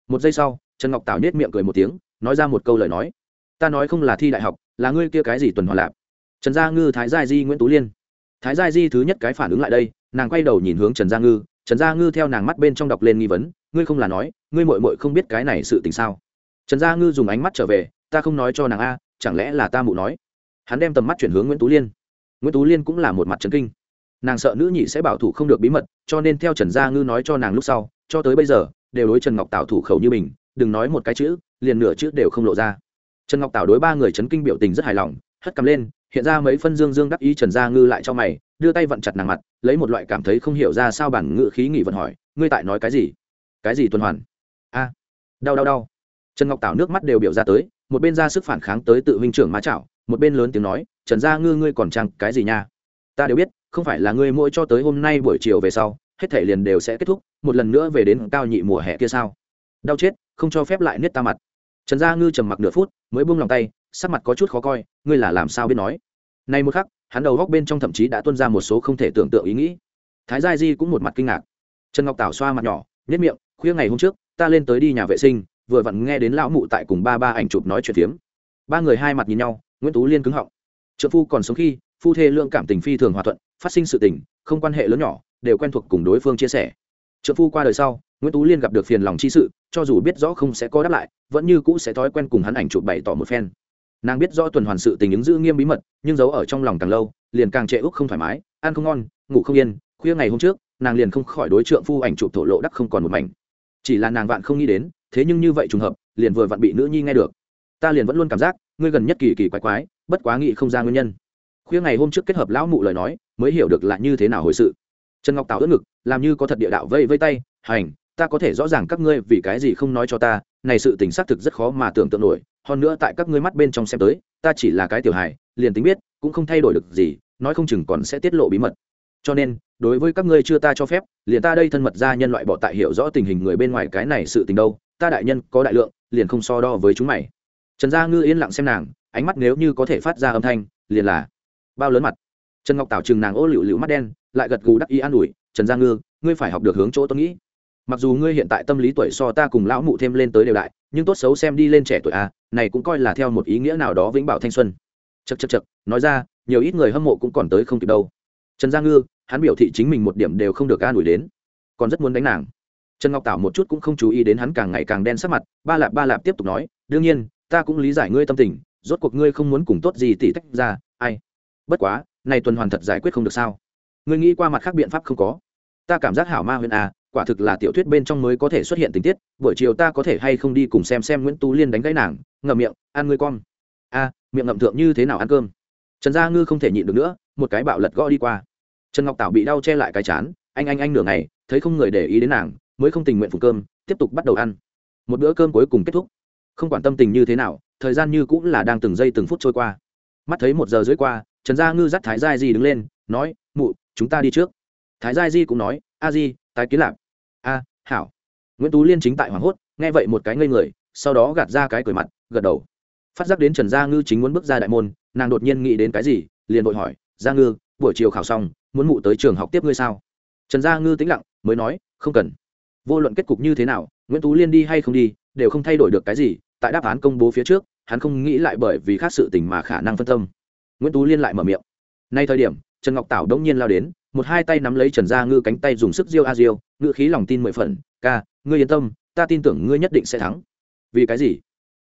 Một giây sau, trần ngọc tảo nhét miệng cười một tiếng, nói ra một câu lời nói ta nói không là thi đại học, là ngươi kia cái gì tuần hoàn lạp? Trần gia ngư, thái gia di, nguyễn tú liên. Thái gia di thứ nhất cái phản ứng lại đây, nàng quay đầu nhìn hướng trần gia ngư, trần gia ngư theo nàng mắt bên trong đọc lên nghi vấn, ngươi không là nói, ngươi mội mội không biết cái này sự tình sao? Trần gia ngư dùng ánh mắt trở về, ta không nói cho nàng a, chẳng lẽ là ta mụ nói? Hắn đem tầm mắt chuyển hướng nguyễn tú liên. Nguyễn tú liên cũng là một mặt trấn kinh. Nàng sợ nữ nhị sẽ bảo thủ không được bí mật, cho nên theo trần gia ngư nói cho nàng lúc sau, cho tới bây giờ, đều đối trần ngọc Tạo thủ khẩu như mình, đừng nói một cái chữ, liền nửa chữ đều không lộ ra trần ngọc tảo đối ba người chấn kinh biểu tình rất hài lòng, hất cầm lên, hiện ra mấy phân dương dương đắc ý trần gia ngư lại cho mày, đưa tay vặn chặt nàng mặt, lấy một loại cảm thấy không hiểu ra sao bản ngự khí nghỉ vận hỏi, ngươi tại nói cái gì? Cái gì tuần hoàn? A, đau đau đau. Trần ngọc tảo nước mắt đều biểu ra tới, một bên ra sức phản kháng tới tự huynh trưởng má chảo, một bên lớn tiếng nói, trần gia ngư ngươi còn chăng cái gì nha? Ta đều biết, không phải là ngươi mỗi cho tới hôm nay buổi chiều về sau, hết thể liền đều sẽ kết thúc, một lần nữa về đến cao nhị mùa hè kia sao? Đau chết, không cho phép lại niết ta mặt trần gia ngư trầm mặc nửa phút, mới buông lòng tay, sắc mặt có chút khó coi, ngươi là làm sao biết nói? Nay một khắc, hắn đầu góc bên trong thậm chí đã tuân ra một số không thể tưởng tượng ý nghĩ. Thái gia di cũng một mặt kinh ngạc. Trần ngọc tảo xoa mặt nhỏ nhất miệng, khuya ngày hôm trước, ta lên tới đi nhà vệ sinh, vừa vặn nghe đến lão mụ tại cùng ba ba ảnh chụp nói chuyện phiếm. Ba người hai mặt nhìn nhau, nguyễn tú liên cứng họng. Trợ phu còn sống khi, phu thê lượng cảm tình phi thường hòa thuận, phát sinh sự tình, không quan hệ lớn nhỏ, đều quen thuộc cùng đối phương chia sẻ. Trợ phu qua đời sau nguyễn tú liên gặp được phiền lòng chi sự, cho dù biết rõ không sẽ có đáp lại, vẫn như cũ sẽ thói quen cùng hắn ảnh chụp bày tỏ một phen. Nàng biết rõ tuần hoàn sự tình ứng giữ nghiêm bí mật, nhưng giấu ở trong lòng càng lâu, liền càng trệ úc không thoải mái, ăn không ngon, ngủ không yên, khuya ngày hôm trước, nàng liền không khỏi đối trượng phu ảnh chụp thổ lộ đắc không còn một mảnh. Chỉ là nàng vạn không nghĩ đến, thế nhưng như vậy trùng hợp, liền vừa vặn bị nữ nhi nghe được. Ta liền vẫn luôn cảm giác, ngươi gần nhất kỳ kỳ quái quái, bất quá nghĩ không ra nguyên nhân. Khuya ngày hôm trước kết hợp lão mụ lời nói, mới hiểu được là như thế nào hồi sự. Trần ngọc Tạo ướt ngực, làm như có thật địa đạo vây vây tay, hành ta có thể rõ ràng các ngươi vì cái gì không nói cho ta, này sự tình xác thực rất khó mà tưởng tượng nổi, hơn nữa tại các ngươi mắt bên trong xem tới, ta chỉ là cái tiểu hài, liền tính biết, cũng không thay đổi được gì, nói không chừng còn sẽ tiết lộ bí mật. Cho nên, đối với các ngươi chưa ta cho phép, liền ta đây thân mật ra nhân loại bỏ tại hiểu rõ tình hình người bên ngoài cái này sự tình đâu, ta đại nhân có đại lượng, liền không so đo với chúng mày. Trần gia ngư yên lặng xem nàng, ánh mắt nếu như có thể phát ra âm thanh, liền là, bao lớn mặt. Trần ngọc tảo chừng nàng ô lựu lựu mắt đen, lại gật gù đắc ý an ủi, trần gia ngư, ngươi phải học được hướng chỗ tôi nghĩ mặc dù ngươi hiện tại tâm lý tuổi so ta cùng lão mụ thêm lên tới đều đại, nhưng tốt xấu xem đi lên trẻ tuổi a này cũng coi là theo một ý nghĩa nào đó vĩnh bảo thanh xuân. Chật chật chật nói ra, nhiều ít người hâm mộ cũng còn tới không kịp đâu. Trần gia ngư, hắn biểu thị chính mình một điểm đều không được an ủi đến, còn rất muốn đánh nàng. Trần ngọc tảo một chút cũng không chú ý đến hắn càng ngày càng đen sắc mặt, ba lạp ba lạp tiếp tục nói, đương nhiên, ta cũng lý giải ngươi tâm tình, rốt cuộc ngươi không muốn cùng tốt gì tỉ tách ra, ai? Bất quá, này tuần hoàn thật giải quyết không được sao? Ngươi nghĩ qua mặt khác biện pháp không có? Ta cảm giác hảo ma huyền à quả thực là tiểu thuyết bên trong mới có thể xuất hiện tình tiết, buổi chiều ta có thể hay không đi cùng xem xem nguyễn tú liên đánh gãy nàng, ngậm miệng, ăn ngươi con. A, miệng ngậm thượng như thế nào ăn cơm? Trần gia ngư không thể nhịn được nữa, một cái bạo lật gõ đi qua. Trần ngọc tảo bị đau che lại cái chán, anh anh anh nửa ngày, thấy không người để ý đến nàng, mới không tình nguyện phục cơm, tiếp tục bắt đầu ăn. Một bữa cơm cuối cùng kết thúc. Không quản tâm tình như thế nào, thời gian như cũng là đang từng giây từng phút trôi qua. Mắt thấy một giờ rưỡi qua, trần gia ngư dắt thái gia di đứng lên, nói, mụ, chúng ta đi trước. Thái gia di cũng nói, a di, tái kiến lạp a, hảo. Nguyễn tú liên chính tại hoảng hốt, nghe vậy một cái ngây người, sau đó gạt ra cái cười mặt, gật đầu. Phát giác đến trần gia ngư chính muốn bước ra đại môn, nàng đột nhiên nghĩ đến cái gì, liền vội hỏi, gia ngư, buổi chiều khảo xong, muốn mụ tới trường học tiếp ngươi sao? Trần gia ngư tĩnh lặng, mới nói, không cần. Vô luận kết cục như thế nào, nguyễn tú liên đi hay không đi, đều không thay đổi được cái gì, tại đáp án công bố phía trước, hắn không nghĩ lại bởi vì khác sự tình mà khả năng phân tâm. Nguyễn tú liên lại mở miệng, nay thời điểm trần ngọc tảo đông nhiên lao đến, một hai tay nắm lấy trần gia ngư cánh tay dùng sức diêu a diêu ngự khí lòng tin mười phần, ca, ngươi yên tâm, ta tin tưởng ngươi nhất định sẽ thắng. Vì cái gì?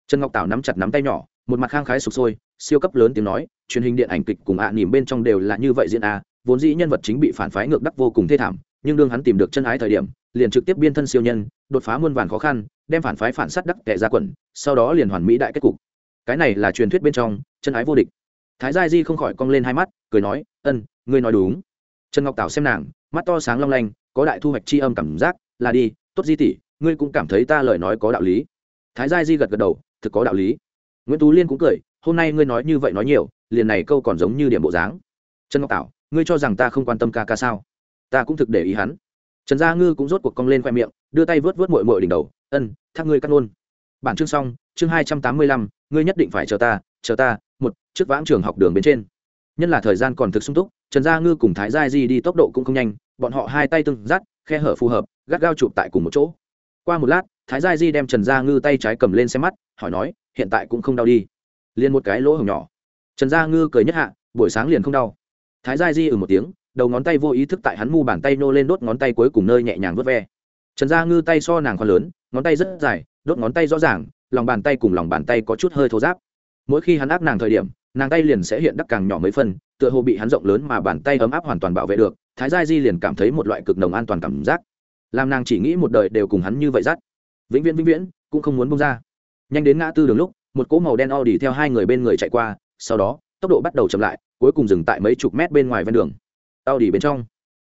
Trần ngọc tảo nắm chặt nắm tay nhỏ, một mặt khang khái sụp sôi, siêu cấp lớn tiếng nói, truyền hình điện ảnh kịch cùng ạ à nỉm bên trong đều là như vậy diễn a, vốn dĩ nhân vật chính bị phản phái ngược đắc vô cùng thê thảm, nhưng đương hắn tìm được chân ái thời điểm, liền trực tiếp biên thân siêu nhân, đột phá muôn vàn khó khăn, đem phản phái phản sát đắc tệ ra quẩn sau đó liền hoàn mỹ đại kết cục. Cái này là truyền thuyết bên trong chân ái vô địch thái gia di không khỏi cong lên hai mắt, cười nói, ân, ngươi nói đúng. Trần ngọc tảo xem nàng, mắt to sáng long lanh, có đại thu hoạch c âm cảm giác, là đi, tốt di tỷ, ngươi cũng cảm thấy ta lời nói có đạo lý. Thái gia di gật gật đầu, thực có đạo lý. Nguyễn tú liên cũng cười, hôm nay ngươi nói như vậy nói nhiều, liền này câu còn giống như điểm bộ dáng. Trần ngọc tảo, ngươi cho rằng ta không quan tâm ca ca sao? Ta cũng thực để ý hắn. Trần gia ngư cũng rốt cuộc cong lên khoe miệng, đưa tay vớt vớt mội mội đỉnh đầu, ân, thác ngươi cắt luôn. Bản chương xong, chương hai trăm tám mươi lăm, ngươi nhất định phải chờ ta chờ ta một, trước vãng trường học đường bên trên. Nhân là thời gian còn thực sung túc, trần gia ngư cùng thái gia di đi tốc độ cũng không nhanh, bọn họ hai tay tương dắt, khe hở phù hợp, gắt gao chụp tại cùng một chỗ. Qua một lát, thái gia di đem trần gia ngư tay trái cầm lên xem mắt, hỏi nói, hiện tại cũng không đau đi. Liền một cái lỗ hồng nhỏ. Trần gia ngư cười nhất hạ, buổi sáng liền không đau. Thái gia di ừ một tiếng, đầu ngón tay vô ý thức tại hắn mu bàn tay nô lên đốt ngón tay cuối cùng nơi nhẹ nhàng vớt ve. Trần gia ngư tay so nàng còn lớn, ngón tay rất dài, đốt ngón tay rõ ràng, lòng bàn tay cùng lòng bàn tay có chút hơi thô giáp mỗi khi hắn áp nàng thời điểm, nàng tay liền sẽ hiện đắc càng nhỏ mấy phân, tựa hồ bị hắn rộng lớn mà bàn tay ấm áp hoàn toàn bảo vệ được, thái gia di liền cảm thấy một loại cực nồng an toàn cảm giác. Làm nàng chỉ nghĩ một đời đều cùng hắn như vậy dắt. Vĩnh viễn vĩnh viễn, cũng không muốn bông ra. Nhanh đến ngã tư đường lúc, một cỗ màu đen o đi theo hai người bên người chạy qua, sau đó, tốc độ bắt đầu chậm lại, cuối cùng dừng tại mấy chục mét bên ngoài ven đường. Tao đi bên trong.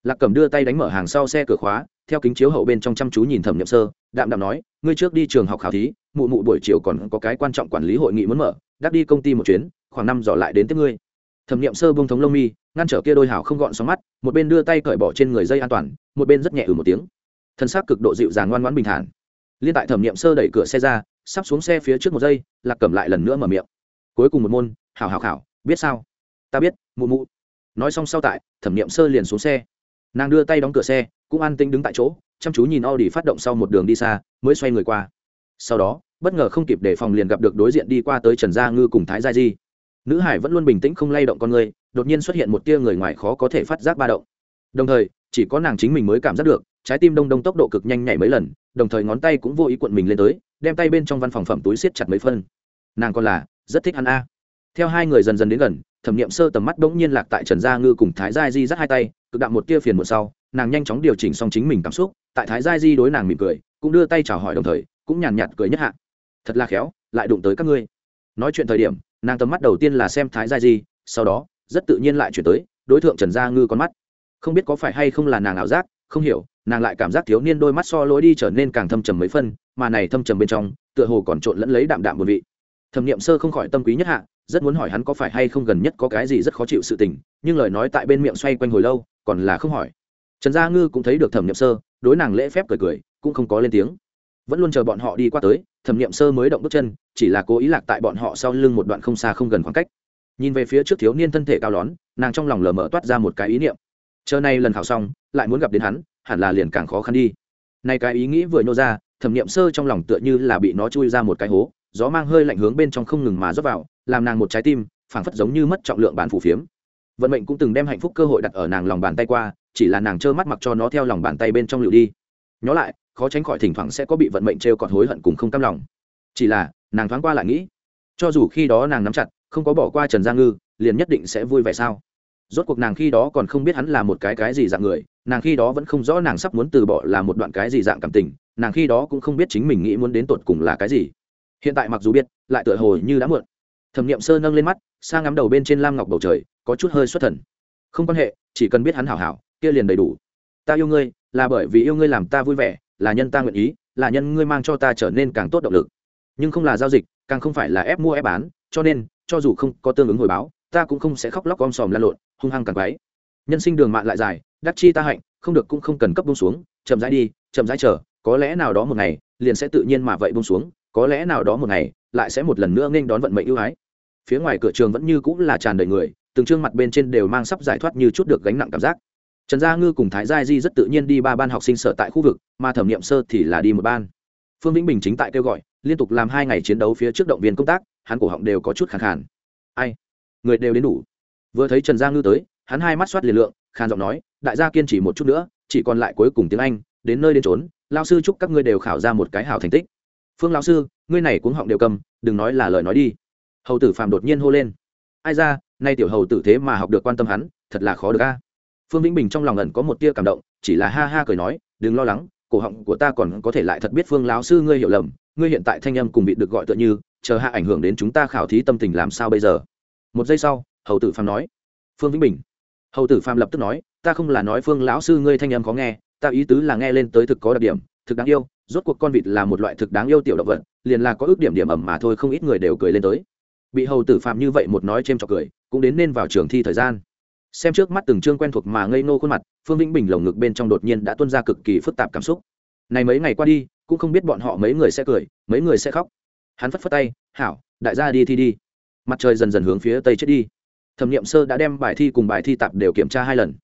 Lạc cẩm đưa tay đánh mở hàng sau xe cửa khóa theo kính chiếu hậu bên trong chăm chú nhìn thẩm nhậm sơ, đạm đạm nói, ngươi trước đi trường học khảo thí, mụ mụ buổi chiều còn có cái quan trọng quản lý hội nghị muốn mở, đáp đi công ty một chuyến, khoảng năm dò lại đến tiếp ngươi. Thẩm nghiệm sơ bông thống lông mi, ngăn trở kia đôi hảo không gọn xóm mắt, một bên đưa tay cởi bỏ trên người dây an toàn, một bên rất nhẹ ừ một tiếng. Thân xác cực độ dịu dàng ngoan ngoãn bình thản. Liên tại thẩm nghiệm sơ đẩy cửa xe ra, sắp xuống xe phía trước một giây, lạc cầm lại lần nữa mở miệng. Cuối cùng một môn, hảo hảo khảo biết sao? Ta biết, mụ mụ. Nói xong sau tại, thẩm nghiệm sơ liền xuống xe. Nàng đưa tay đóng cửa xe cũng an tinh đứng tại chỗ chăm chú nhìn Audi phát động sau một đường đi xa, mới xoay người qua. Sau đó, bất ngờ không kịp để phòng liền gặp được đối diện đi qua tới Trần Gia Ngư cùng Thái Gia Di. Nữ Hải vẫn luôn bình tĩnh không lay động con người, đột nhiên xuất hiện một tia người ngoài khó có thể phát giác ba động. Đồng thời, chỉ có nàng chính mình mới cảm giác được, trái tim đông đông tốc độ cực nhanh nhảy mấy lần, đồng thời ngón tay cũng vô ý cuộn mình lên tới, đem tay bên trong văn phòng phẩm túi siết chặt mấy phân. Nàng còn là rất thích hắn a. Theo hai người dần dần đến gần, Thẩm Nghiệm Sơ tầm mắt bỗng nhiên lạc tại Trần Gia Ngư cùng Thái Gia Di dắt hai tay, cực đạm một tia phiền một sau, nàng nhanh chóng điều chỉnh xong chính mình cảm xúc, tại thái gia di đối nàng mỉm cười cũng đưa tay chào hỏi đồng thời cũng nhàn nhạt cười nhất hạ. Thật là khéo lại đụng tới các ngươi. Nói chuyện thời điểm nàng tầm mắt đầu tiên là xem thái gia di sau đó rất tự nhiên lại chuyển tới đối tượng trần gia ngư con mắt. Không biết có phải hay không là nàng ảo giác không hiểu nàng lại cảm giác thiếu niên đôi mắt so lối đi trở nên càng thâm trầm mấy phân mà này thâm trầm bên trong tựa hồ còn trộn lẫn lấy đạm đạm một vị. Thẩm nghiệm sơ không khỏi tâm quý nhất hạ rất muốn hỏi hắn có phải hay không gần nhất có cái gì rất khó chịu sự tình nhưng lời nói tại bên miệng xoay quanh hồi lâu còn là không hỏi trần gia ngư cũng thấy được thẩm nghiệm sơ, đối nàng lễ phép cười cười, cũng không có lên tiếng. Vẫn luôn chờ bọn họ đi qua tới, thẩm nghiệm sơ mới động bước chân, chỉ là cố ý lạc tại bọn họ sau lưng một đoạn không xa không gần khoảng cách. Nhìn về phía trước thiếu niên thân thể cao lón, nàng trong lòng lờ mở toát ra một cái ý niệm. Chờ nay lần khảo xong, lại muốn gặp đến hắn, hẳn là liền càng khó khăn đi. Nay cái ý nghĩ vừa nhô ra, thẩm nghiệm sơ trong lòng tựa như là bị nó chui ra một cái hố, gió mang hơi lạnh hướng bên trong không ngừng mà rớt vào, làm nàng một trái tim, phảng phất giống như mất trọng lượng bàn phủ phiếm vận mệnh cũng từng đem hạnh phúc cơ hội đặt ở nàng lòng bàn tay qua, chỉ là nàng trơ mắt mặc cho nó theo lòng bàn tay bên trong lựu đi. Nhó lại, khó tránh khỏi thỉnh thoảng sẽ có bị vận mệnh t r e o còn hối hận cùng không cam lòng. Chỉ là, nàng thoáng qua lại nghĩ, cho dù khi đó nàng nắm chặt, không có bỏ qua trần gia ngư, liền nhất định sẽ vui vẻ sao? Rốt cuộc nàng khi đó còn không biết hắn là một cái cái gì dạng người, nàng khi đó vẫn không rõ nàng sắp muốn từ bỏ là một đoạn cái gì dạng cảm tình, nàng khi đó cũng không biết chính mình nghĩ muốn đến tột cùng là cái gì. Hiện tại mặc dù biết, lại tựa hồ như đã muộn thẩm nghiệm sơ nâng lên mắt sang ngắm đầu bên trên lam ngọc bầu trời, có chút hơi xuất thần. Không quan hệ, chỉ cần biết hắn hảo hảo, kia liền đầy đủ. Ta yêu ngươi, là bởi vì yêu ngươi làm ta vui vẻ, là nhân ta nguyện ý, là nhân ngươi mang cho ta trở nên càng tốt động lực. Nhưng không là giao dịch, càng không phải là ép mua ép bán, cho nên, cho dù không có tương ứng hồi báo, ta cũng không sẽ khóc lóc om sòm lan lộn, hung hăng càng quáy nhân sinh đường mạng lại dài, đắc chi ta hạnh, không được cũng không cần cấp bông xuống, chậm rãi đi, chậm rãi chờ, có lẽ nào đó một ngày, liền sẽ tự nhiên mà vậy bông xuống có lẽ nào đó một ngày, lại sẽ một lần nữa nghênh đón vận mệnh ưu ái. Phía ngoài cửa trường vẫn như cũng là tràn đầy người, từng trương mặt bên trên đều mang sắp giải thoát như chút được gánh nặng cảm giác. Trần gia ngư cùng thái gia di rất tự nhiên đi ba ban học sinh sở tại khu vực, mà thẩm nghiệm sơ thì là đi một ban. Phương vĩnh bình chính tại kêu gọi, liên tục làm hai ngày chiến đấu phía trước động viên công tác, hắn cổ họng đều có chút khàn khàn. Ai? Người đều đến đủ. Vừa thấy trần gia ngư tới, hắn hai mắt soát liền lượng, khàn giọng nói, đại gia kiên trì một chút nữa, chỉ còn lại cuối cùng tiếng anh, đến nơi đến trốn lao sư chúc các ngươi đều khảo ra một cái hảo thành tích phương Lão sư, ngươi này cuống họng đều cầm, đừng nói là lời nói đi. Hầu tử phàm đột nhiên hô lên. Ai ra, nay tiểu hầu tử thế mà học được quan tâm hắn, thật là khó được a. Phương vĩnh bình trong lòng ẩn có một tia cảm động, chỉ là ha ha cười nói, đừng lo lắng, cổ họng của ta còn có thể lại thật biết phương lão sư ngươi hiểu lầm, ngươi hiện tại thanh âm cùng bị được gọi tựa như, chờ hạ ảnh hưởng đến chúng ta khảo thí tâm tình làm sao bây giờ. Một giây sau, hầu tử phàm nói. Phương vĩnh bình. Hầu tử phàm lập tức nói, ta không là nói phương lão sư ngươi thanh âm khó nghe, ta ý tứ là nghe lên tới thực có đặc điểm, thực đáng yêu rốt cuộc con vịt là một loại thực đáng yêu tiểu động vật, liền là có ước điểm điểm ẩm mà thôi, không ít người đều cười lên tới. Bị hầu tử phạm như vậy một nói c h cười, cũng đến nên vào trường thi thời gian. Xem trước mắt từng chương quen thuộc mà ngây nô khuôn mặt, phương vĩnh bình lồng ngực bên trong đột nhiên đã tuân ra cực kỳ phức tạp cảm xúc. Này mấy ngày qua đi, cũng không biết bọn họ mấy người sẽ cười, mấy người sẽ khóc. Hắn phất phất tay, hảo, đại gia đi thi đi. Mặt trời dần dần hướng phía tây chết đi. Thẩm n i ệ m sơ đã đem bài thi cùng bài thi tạp đều kiểm tra hai lần.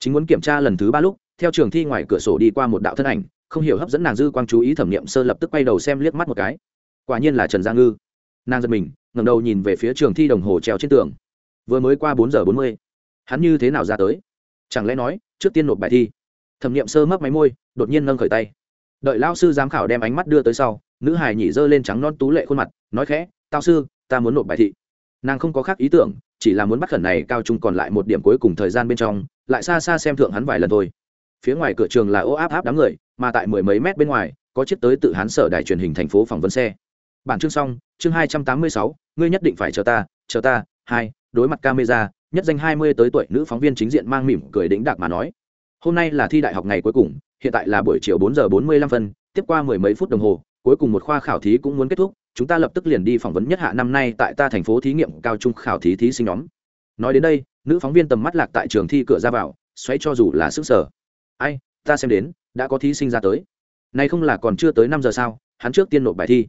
Chính muốn kiểm tra lần thứ ba lúc, theo trường thi ngoài cửa sổ đi qua một đạo thân ảnh không hiểu hấp dẫn nàng dư quang chú ý thẩm nghiệm sơ lập tức quay đầu xem liếc mắt một cái. Quả nhiên là trần gia ngư. Nàng giật mình ngầm đầu nhìn về phía trường thi đồng hồ treo trên tường. Vừa mới qua bốn giờ bốn mươi, hắn như thế nào ra tới? Chẳng lẽ nói, trước tiên nộp bài thi? Thẩm nghiệm sơ mấp máy môi, đột nhiên nâng khởi tay. Đợi lao sư giám khảo đem ánh mắt đưa tới sau, nữ hài nhỉ dơ lên trắng non tú lệ khuôn mặt, nói khẽ, tao sư, ta muốn nộp bài thị nàng không có khác ý tưởng, chỉ là muốn bắt khẩn này cao trung còn lại một điểm cuối cùng thời gian bên trong, lại xa xa xem thượng hắn vài lần thôi phía ngoài cửa trường là ô áp áp đám người, mà tại mười mấy mét bên ngoài, có chiếc tới tự hán sở đài truyền hình thành phố phỏng vấn xe. Bản chương xong, chương hai trăm tám mươi sáu, ngươi nhất định phải chờ ta chờ ta, hai, đối mặt camera, nhất danh hai mươi tới tuổi nữ phóng viên chính diện mang mỉm cười đĩnh đạc mà nói. Hôm nay là thi đại học ngày cuối cùng, hiện tại là buổi chiều bốn giờ bốn mươi lăm phân, tiếp qua mười mấy phút đồng hồ, cuối cùng một khoa khảo thí cũng muốn kết thúc, chúng ta lập tức liền đi phỏng vấn nhất hạ năm nay tại ta thành phố thí nghiệm cao trung khảo thí thí sinh nhóm. Nói đến đây, nữ phóng viên tầm mắt lạc tại trường thi cửa ra vào, xoáy cho dù là sức sở ai, ta xem đến, đã có thí sinh ra tới. Nay không là còn chưa tới năm giờ sao, hắn trước tiên nộp bài thi.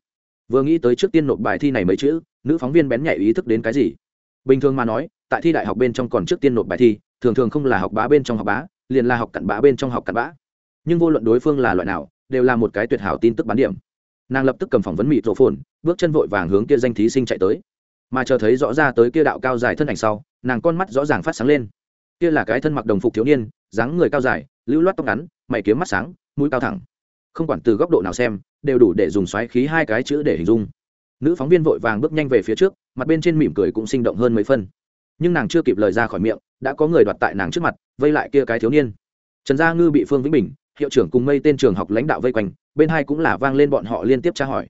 Vừa nghĩ tới trước tiên nộp bài thi này mấy chữ, nữ phóng viên bén nhạy ý thức đến cái gì. Bình thường mà nói, tại thi đại học bên trong còn trước tiên nộp bài thi, thường thường không là học bá bên trong học bá, liền là học cặn bá bên trong học cặn bá. nhưng vô luận đối phương là loại nào, đều là một cái tuyệt hảo tin tức bán điểm. Nàng lập tức cầm phỏng vấn mịt rổ phồn, bước chân vội vàng hướng kia danh thí sinh chạy tới. Mà chờ thấy rõ ra tới kia đạo cao dài thân ảnh sau, nàng con mắt rõ ràng phát sáng lên. Kia là cái thân mặc đồng phục thiếu niên, dáng người cao dài lưu loát tóc ngắn, mày kiếm mắt sáng, mũi cao thẳng. Không quản từ góc độ nào xem, đều đủ để dùng xoáy khí hai cái chữ để hình dung. Nữ phóng viên vội vàng bước nhanh về phía trước, mặt bên trên mỉm cười cũng sinh động hơn mấy phân nhưng nàng chưa kịp lời ra khỏi miệng, đã có người đoạt tại nàng trước mặt, vây lại kia cái thiếu niên. Trần gia ngư bị phương vĩnh bình, hiệu trưởng cùng mây tên trường học lãnh đạo vây quanh, bên hai cũng là vang lên bọn họ liên tiếp tra hỏi.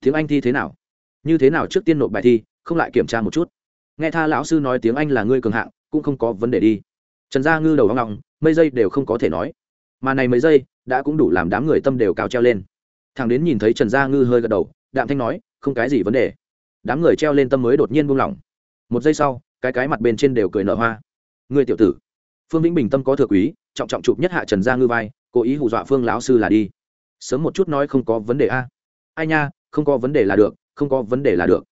Tiếng anh thi thế nào? Như thế nào trước tiên nộp bài thi, không lại kiểm tra một chút? Nghe tha lão sư nói tiếng anh là ngươi cường hạng, cũng không có vấn đề đi. Trần gia ngư đầu hoang ngọng mấy giây đều không có thể nói. Mà này mấy giây đã cũng đủ làm đám người tâm đều cao treo lên. Thằng đến nhìn thấy trần gia ngư hơi gật đầu, đạm thanh nói, không cái gì vấn đề. Đám người treo lên tâm mới đột nhiên buông lỏng. Một giây sau, cái cái mặt bên trên đều cười nở hoa. Người tiểu tử. Phương vĩnh bình tâm có thừa quý, trọng trọng chụp nhất hạ trần gia ngư vai, cố ý hù dọa phương lão sư là đi. Sớm một chút nói không có vấn đề a. Ai nha, không có vấn đề là được, không có vấn đề là được.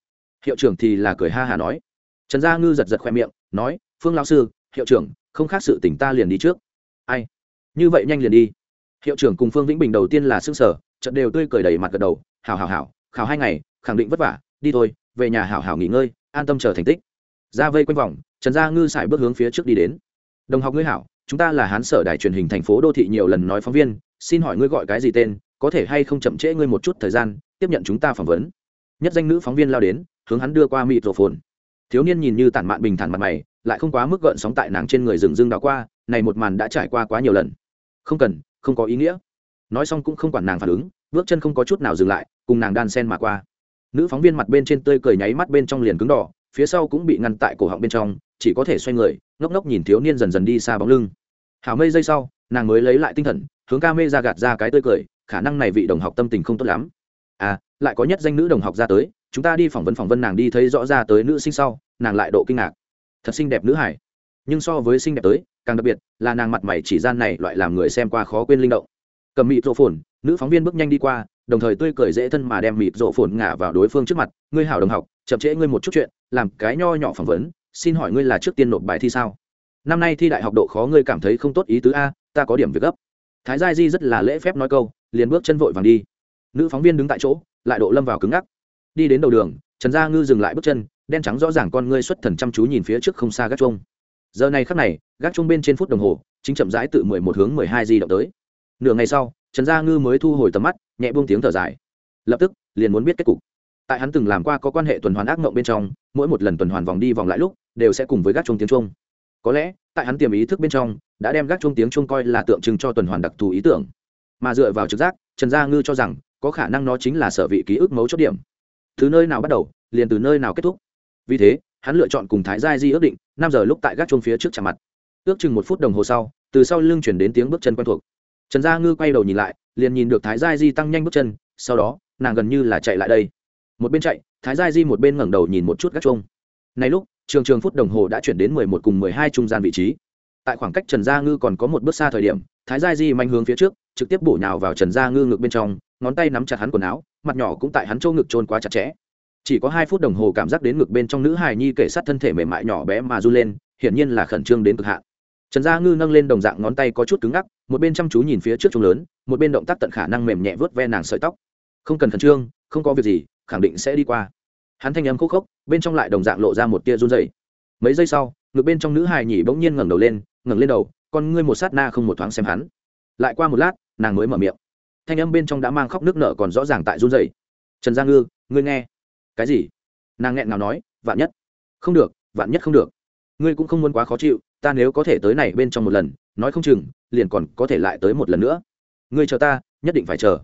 Hiệu trưởng thì là cười ha hà nói. Trần gia ngư giật giật khoe miệng, nói, phương lão sư, hiệu trưởng không khác sự tỉnh ta liền đi trước. Ai? Như vậy nhanh liền đi. Hiệu trưởng cùng phương vĩnh bình đầu tiên là s ư n g sở trận đều tươi cười đầy mặt gật đầu, hảo hảo hảo, khảo hai ngày, khẳng định vất vả, đi thôi, về nhà hảo hảo nghỉ ngơi, an tâm chờ thành tích. Ra vây quanh vòng, trần gia ngư xài bước hướng phía trước đi đến. Đồng học ngươi hảo, chúng ta là hán sở đài truyền hình thành phố đô thị nhiều lần nói phóng viên, xin hỏi ngươi gọi cái gì tên, có thể hay không chậm trễ ngươi một chút thời gian, tiếp nhận chúng ta phỏng vấn. Nhất danh nữ phóng viên lao đến, hướng hắn đưa qua mịt rổ phồn thiếu niên nhìn như tản mạn bình thản mặt mày lại không quá mức gợn sóng tại nàng trên người rừng rưng đào qua, này một màn đã trải qua quá nhiều lần. Không cần, không có ý nghĩa. Nói xong cũng không quản nàng phản ứng, bước chân không có chút nào dừng lại, cùng nàng đan sen mà qua. Nữ phóng viên mặt bên trên tươi cười nháy mắt bên trong liền cứng đỏ, phía sau cũng bị ngăn tại cổ họng bên trong, chỉ có thể xoay người, ngốc ngốc nhìn thiếu niên dần dần đi xa bóng lưng. Hảo mây giây sau, nàng mới lấy lại tinh thần, hướng ca mê ra gạt ra cái tươi cười, khả năng này vị đồng học tâm tình không tốt lắm. À lại có nhất danh nữ đồng học ra tới, chúng ta đi phỏng vấn phỏng vấn nàng đi thấy rõ ra tới nữ sinh sau, nàng lại độ kinh ngạc thật xinh đẹp nữ hải. Nhưng so với xinh đẹp tới, càng đặc biệt là nàng mặt mày chỉ gian này loại làm người xem qua khó quên linh động. Cầm mịt rộ phồn, nữ phóng viên bước nhanh đi qua, đồng thời tươi cười dễ thân mà đem mịt rộ phồn ngả vào đối phương trước mặt. Ngươi hảo đồng học, chậm trễ ngươi một chút chuyện, làm cái nho nhỏ phỏng vấn, xin hỏi ngươi là trước tiên nộp bài thi sao? Năm nay thi đại học độ khó ngươi cảm thấy không tốt ý tứ a, ta có điểm việc gấp. Thái gia di rất là lễ phép nói câu, liền bước chân vội vàng đi. Nữ phóng viên đứng tại chỗ, lại độ lâm vào cứng ngắc. Đi đến đầu đường, trần gia ngư dừng lại bước chân đen trắng rõ ràng con ngươi xuất thần chăm chú nhìn phía trước không xa gác chuông. Giờ này khắc này, gác chuông bên trên phút đồng hồ, chính chậm rãi tự mười một hướng mười hai di động tới. Nửa ngày sau, trần gia ngư mới thu hồi tầm mắt, nhẹ buông tiếng thở dài. Lập tức, liền muốn biết kết cục. Tại hắn từng làm qua có quan hệ tuần hoàn ác mộng bên trong, mỗi một lần tuần hoàn vòng đi vòng lại lúc, đều sẽ cùng với gác chuông tiếng chuông. Có lẽ, tại hắn tiềm ý thức bên trong, đã đem gác chuông tiếng chuông coi là tượng trưng cho tuần hoàn đặc thù ý tưởng. Mà dựa vào trực giác, trần gia ngư cho rằng, có khả năng nó chính là sở vị ký ức mấu chốt điểm. Từ nơi nào bắt đầu, liền từ nơi nào kết thúc vì thế, hắn lựa chọn cùng thái gia di ước định, năm giờ lúc tại gác chuông phía trước chạm mặt. Ước chừng một phút đồng hồ sau, từ sau lưng chuyển đến tiếng bước chân quen thuộc. Trần gia ngư quay đầu nhìn lại, liền nhìn được thái gia di tăng nhanh bước chân, sau đó, nàng gần như là chạy lại đây. Một bên chạy, thái gia di một bên ngẩng đầu nhìn một chút gác chuông. Này lúc, trường trường phút đồng hồ đã chuyển đến mười một cùng mười hai trung gian vị trí. Tại khoảng cách trần gia ngư còn có một bước xa thời điểm, thái gia di manh hướng phía trước, trực tiếp bổ nhào vào trần gia ngư ngực bên trong, ngón tay nắm chặt hắn quần áo, mặt nhỏ cũng tại hắn châu ngực trôn quá chặt chẽ chỉ có hai phút đồng hồ cảm giác đến ngực bên trong nữ hài nhi kể sát thân thể mềm mại nhỏ bé mà r u lên, hiển nhiên là khẩn trương đến cực hạn. Trần gia ngư nâng lên đồng dạng ngón tay có chút cứng ngắc, một bên chăm chú nhìn phía trước trông lớn, một bên động tác tận khả năng mềm nhẹ vớt ve nàng sợi tóc. Không cần khẩn trương, không có việc gì, khẳng định sẽ đi qua. Hắn thanh âm khúc khốc, bên trong lại đồng dạng lộ ra một tia run dày mấy giây sau, ngực bên trong nữ hài nhỉ bỗng nhiên ngẩng đầu lên, ngẩng lên đầu, con ngươi một sát na không một thoáng xem hắn. Lại qua một lát, nàng mới mở miệng. Thanh âm bên trong đã mang khóc nước nở còn rõ ràng tại run dày trần gia ngư, ngươi nghe cái gì? Nàng nghẹn nào nói, vạn nhất. Không được, vạn nhất không được. Ngươi cũng không muốn quá khó chịu, ta nếu có thể tới này bên trong một lần, nói không chừng, liền còn có thể lại tới một lần nữa. Ngươi chờ ta, nhất định phải chờ.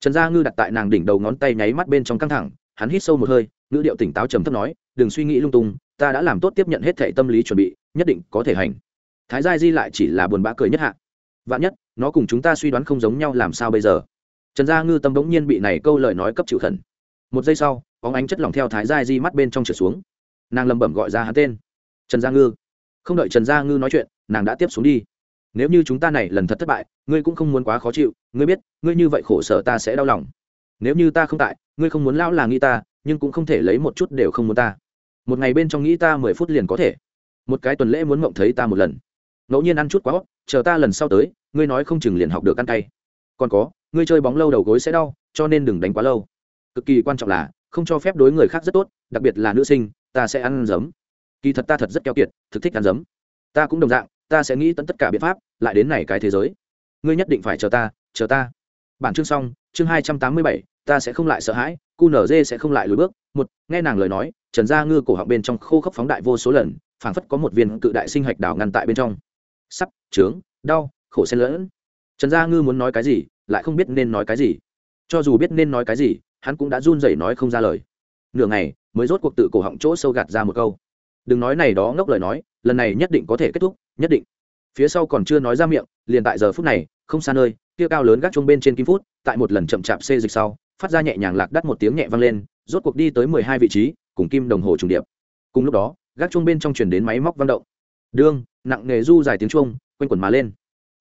Trần gia ngư đặt tại nàng đỉnh đầu ngón tay nháy mắt bên trong căng thẳng, hắn hít sâu một hơi, ngữ điệu tỉnh táo trầm thấp nói, đừng suy nghĩ lung tung, ta đã làm tốt tiếp nhận hết thể tâm lý chuẩn bị, nhất định có thể hành. Thái gia di lại chỉ là buồn bã cười nhất hạ. Vạn nhất, nó cùng chúng ta suy đoán không giống nhau làm sao bây giờ? Trần gia ngư tâm bỗng nhiên bị này câu lời nói cấp chịu thần. một giây sau bóng ánh chất lỏng theo thái gia di mắt bên trong trở xuống. Nàng lầm bẩm gọi ra hắn tên. Trần gia ngư. Không đợi trần gia ngư nói chuyện, nàng đã tiếp xuống đi. Nếu như chúng ta này lần thật thất bại, ngươi cũng không muốn quá khó chịu, ngươi biết, ngươi như vậy khổ sở ta sẽ đau lòng. Nếu như ta không tại, ngươi không muốn lão là nghĩ ta, nhưng cũng không thể lấy một chút đều không muốn ta. Một ngày bên trong nghĩ ta mười phút liền có thể. Một cái tuần lễ muốn mộng thấy ta một lần. Ngẫu nhiên ăn chút quá chờ ta lần sau tới, ngươi nói không chừng liền học được ăn tay còn có, ngươi chơi bóng lâu đầu gối sẽ đau, cho nên đừng đánh quá lâu. Cực kỳ quan trọng là không cho phép đối người khác rất tốt, đặc biệt là nữ sinh, ta sẽ ăn giấm. Kỳ thật ta thật rất keo kiệt, thực thích ăn giấm. Ta cũng đồng dạng, ta sẽ nghĩ tận tất cả biện pháp, lại đến này cái thế giới. Ngươi nhất định phải chờ ta chờ ta. Bản chương xong, chương hai trăm tám mươi bảy, ta sẽ không lại sợ hãi, cu nở dê sẽ không lại lùi bước. Một, nghe nàng lời nói, trần gia ngư cổ họng bên trong khô khốc phóng đại vô số lần, phảng phất có một viên cự đại sinh hạch đảo ngăn tại bên trong. Sắp, trướng, đau, khổ xen lẫn. Trần gia ngư muốn nói cái gì, lại không biết nên nói cái gì. Cho dù biết nên nói cái gì hắn cũng đã run rẩy nói không ra lời. Nửa ngày, mới rốt cuộc tự cổ họng chỗ sâu gạt ra một câu. Đừng nói này đó ngốc lời nói, lần này nhất định có thể kết thúc, nhất định. Phía sau còn chưa nói ra miệng, liền tại giờ phút này, không xa nơi, kia cao lớn gác chuông bên trên kim phút, tại một lần chậm chạp xê dịch sau, phát ra nhẹ nhàng lạc đắt một tiếng nhẹ vang lên, rốt cuộc đi tới mười hai vị trí, cùng kim đồng hồ trùng điệp. Cùng lúc đó, gác chuông bên trong truyền đến máy móc vang động. Đương, nặng nghề du dài tiếng chuông, quanh quần mà lên.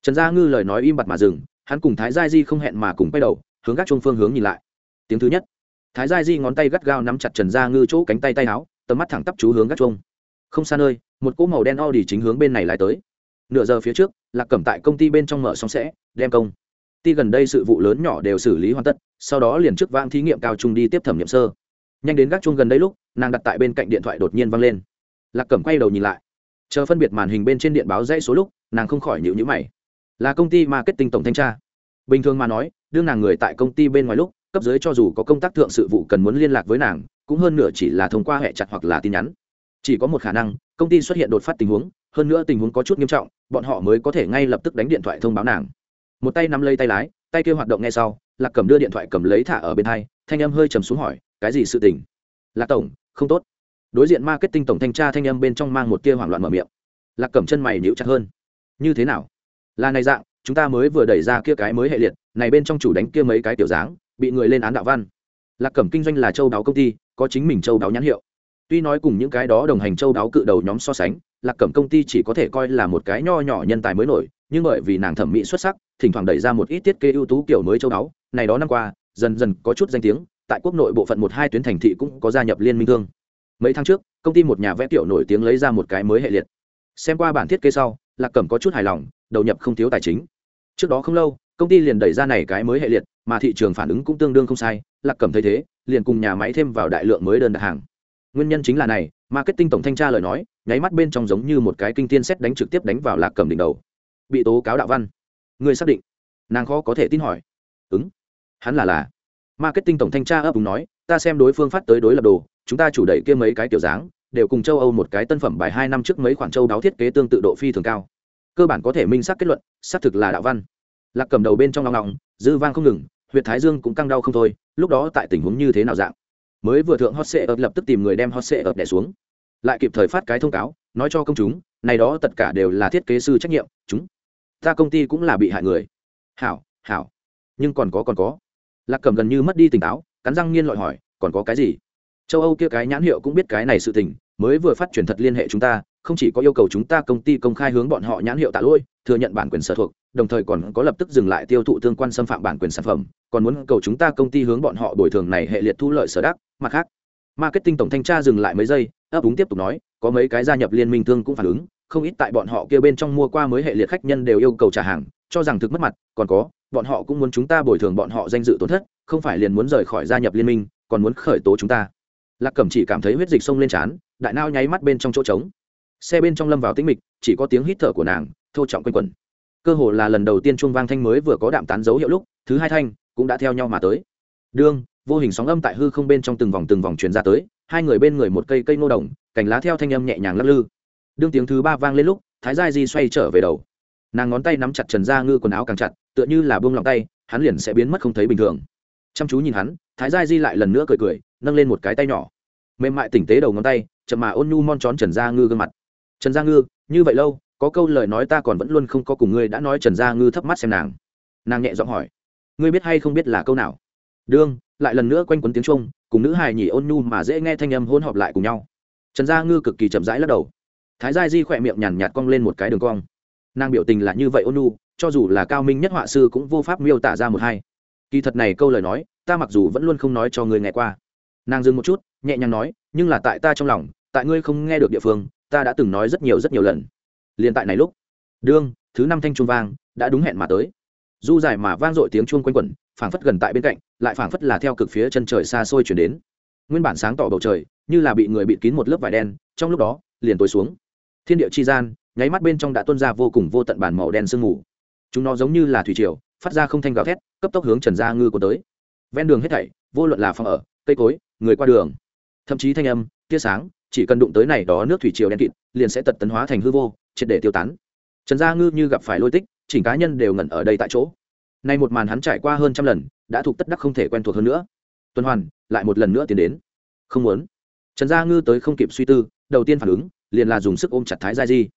Trần gia ngư lời nói im bặt mà dừng, hắn cùng thái gia di không hẹn mà cùng quay đầu, hướng gác chuông phương hướng nhìn lại tiếng thứ nhất. Thái gia di ngón tay gắt gao nắm chặt trần gia ngư chỗ cánh tay tay áo, tầm mắt thẳng tắp chú hướng gác chuông. Không xa nơi, một cỗ màu đen o đi chính hướng bên này lại tới. Nửa giờ phía trước, lạc cẩm tại công ty bên trong mở xong sẽ, đem công. Ty gần đây sự vụ lớn nhỏ đều xử lý hoàn tất, sau đó liền trước vãng thí nghiệm cao trung đi tiếp thẩm nghiệm sơ. Nhanh đến gác chuông gần đây lúc, nàng đặt tại bên cạnh điện thoại đột nhiên văng lên. Lạc cẩm quay đầu nhìn lại. Chờ phân biệt màn hình bên trên điện báo dãy số lúc, nàng không khỏi nhịu nhữ mày. Là công ty marketing tổng thanh tra. Bình thường mà nói, đương nàng người tại công ty bên ngoài lúc cấp dưới cho dù có công tác thượng sự vụ cần muốn liên lạc với nàng, cũng hơn nửa chỉ là thông qua hệ chặt hoặc là tin nhắn. Chỉ có một khả năng, công ty xuất hiện đột phát tình huống, hơn nữa tình huống có chút nghiêm trọng, bọn họ mới có thể ngay lập tức đánh điện thoại thông báo nàng. Một tay nắm lấy tay lái, tay kia hoạt động ngay sau, lạc cầm đưa điện thoại cầm lấy thả ở bên hai, thanh âm hơi trầm xuống hỏi, cái gì sự tình? Lạc tổng, không tốt. Đối diện marketing tổng thanh tra thanh âm bên trong mang một tia hoảng loạn mở miệng. Lạc cầm chân mày níu chặt hơn. Như thế nào? Là này dạng, chúng ta mới vừa đẩy ra kia cái mới hệ liệt, này bên trong chủ đánh kia mấy cái tiểu dáng bị người lên án đạo văn. Lạc cẩm kinh doanh là châu đáo công ty, có chính mình châu đáo nhãn hiệu. Tuy nói cùng những cái đó đồng hành châu đáo cự đầu nhóm so sánh, lạc cẩm công ty chỉ có thể coi là một cái nho nhỏ nhân tài mới nổi, nhưng bởi vì nàng thẩm mỹ xuất sắc, thỉnh thoảng đẩy ra một ít thiết kế ưu tú kiểu mới châu đáo. Này đó năm qua, dần dần có chút danh tiếng, tại quốc nội bộ phận một hai tuyến thành thị cũng có gia nhập liên minh thương. Mấy tháng trước, công ty một nhà vẽ kiểu nổi tiếng lấy ra một cái mới hệ liệt. Xem qua bản thiết kế sau, lạc cẩm có chút hài lòng, đầu nhập không thiếu tài chính. Trước đó không lâu công ty liền đẩy ra này cái mới hệ liệt, mà thị trường phản ứng cũng tương đương không sai, lạc cẩm thấy thế, liền cùng nhà máy thêm vào đại lượng mới đơn đặt hàng. Nguyên nhân chính là này, marketing tổng thanh tra lời nói, nháy mắt bên trong giống như một cái kinh tiên xét đánh trực tiếp đánh vào lạc cẩm đỉnh đầu. Bị tố cáo đạo văn. Người xác định. Nàng khó có thể tin hỏi. Ứng. Hắn là là. Marketing tổng thanh tra ấp úng nói, ta xem đối phương phát tới đối lập đồ, chúng ta chủ đẩy kia mấy cái kiểu dáng, đều cùng châu âu một cái tân phẩm bài hai năm trước mấy khoản châu đáo thiết kế tương tự độ phi thường cao. Cơ bản có thể minh xác kết luận, xác thực là đạo văn lạc cầm đầu bên trong lòng lòng dư vang không ngừng huyện thái dương cũng căng đau không thôi, lúc đó tại tình huống như thế nào dạng? Mới vừa thượng hot sệ ập lập tức tìm người đem hot sệ ập đẻ xuống. Lại kịp thời phát cái thông cáo, nói cho công chúng, này đó tất cả đều là thiết kế sư trách nhiệm, chúng ta công ty cũng là bị hại người. Hảo hảo. Nhưng còn có còn có. Lạc cầm gần như mất đi tỉnh táo, cắn răng nghiên lọi hỏi, còn có cái gì? Châu âu kia cái nhãn hiệu cũng biết cái này sự tình, mới vừa phát triển thật liên hệ chúng ta, không chỉ có yêu cầu chúng ta công ty công khai hướng bọn họ nhãn hiệu tạ lỗi, thừa nhận bản quyền sở thuộc đồng thời còn có lập tức dừng lại tiêu thụ tương quan xâm phạm bản quyền sản phẩm, còn muốn cầu chúng ta công ty hướng bọn họ bồi thường này hệ liệt thu lợi sở đắc, mặt khác. Marketing tổng thanh tra dừng lại mấy giây, ấp úng tiếp tục nói, có mấy cái gia nhập liên minh thương cũng phản ứng, không ít tại bọn họ kia bên trong mua qua mới hệ liệt khách nhân đều yêu cầu trả hàng, cho rằng thực mất mặt, còn có, bọn họ cũng muốn chúng ta bồi thường bọn họ danh dự tổn thất, không phải liền muốn rời khỏi gia nhập liên minh, còn muốn khởi tố chúng ta. Lạc cẩm chỉ cảm thấy huyết dịch sông lên trán, đại nao nháy mắt bên trong chỗ trống. Xe bên trong lâm vào tĩnh mịch, chỉ có tiếng hít thở của nàng, thô trọng quanh quẩn cơ hồ là lần đầu tiên trung vang thanh mới vừa có đạm tán dấu hiệu lúc, thứ hai thanh cũng đã theo nhau mà tới. Đương vô hình sóng âm tại hư không bên trong từng vòng từng vòng truyền ra tới, hai người bên người một cây cây nô đồng, cành lá theo thanh âm nhẹ nhàng lắc lư. Đương tiếng thứ ba vang lên lúc, thái gia di xoay trở về đầu. Nàng ngón tay nắm chặt trần gia ngư quần áo càng chặt, tựa như là buông lòng tay, hắn liền sẽ biến mất không thấy bình thường. Chăm chú nhìn hắn, thái gia di lại lần nữa cười cười, nâng lên một cái tay nhỏ. Mềm mại tỉnh tế đầu ngón tay, chậm mà ôn nhu mon trón trần gia ngư gương mặt. Trần gia ngư, như vậy lâu có câu lời nói ta còn vẫn luôn không có cùng ngươi đã nói trần gia ngư thấp mắt xem nàng. Nàng nhẹ giọng hỏi, ngươi biết hay không biết là câu nào? Đương, lại lần nữa quanh quấn tiếng trung, cùng nữ hài nhỉ ôn nhu mà dễ nghe thanh âm hôn họp lại cùng nhau. Trần gia ngư cực kỳ chậm rãi lắc đầu. Thái gia di khỏe miệng nhàn nhạt cong lên một cái đường cong. Nàng biểu tình là như vậy ôn nhu, cho dù là cao minh nhất họa sư cũng vô pháp miêu tả ra một hai. Kỳ thật này câu lời nói, ta mặc dù vẫn luôn không nói cho ngươi nghe qua. Nàng dừng một chút, nhẹ nhàng nói, nhưng là tại ta trong lòng, tại ngươi không nghe được địa phương, ta đã từng nói rất nhiều rất nhiều lần liền tại này lúc, đương, thứ năm thanh chuông vang, đã đúng hẹn mà tới. Du dài mà vang dội tiếng chuông quanh quẩn, phảng phất gần tại bên cạnh, lại phảng phất là theo cực phía chân trời xa xôi chuyển đến. Nguyên bản sáng tỏ bầu trời, như là bị người bịt kín một lớp vải đen, trong lúc đó, liền tối xuống. Thiên địa chi gian, nháy mắt bên trong đã tuôn ra vô cùng vô tận bản màu đen sương mù. Chúng nó giống như là thủy triều, phát ra không thanh gào thét, cấp tốc hướng trần gia ngư của tới. Ven đường hết thảy, vô luận là phòng ở, cây cối, người qua đường, thậm chí thanh âm, tia sáng, chỉ cần đụng tới này đó nước thủy triều đen kịt, liền sẽ tật tấn hóa thành hư vô triệt để tiêu tán. Trần gia ngư như gặp phải lôi tích, chỉnh cá nhân đều ngẩn ở đây tại chỗ. Nay một màn hắn trải qua hơn trăm lần, đã thuộc tất đắc không thể quen thuộc hơn nữa. Tuần hoàn, lại một lần nữa tiến đến. Không muốn. Trần gia ngư tới không kịp suy tư, đầu tiên phản ứng, liền là dùng sức ôm chặt thái gia di.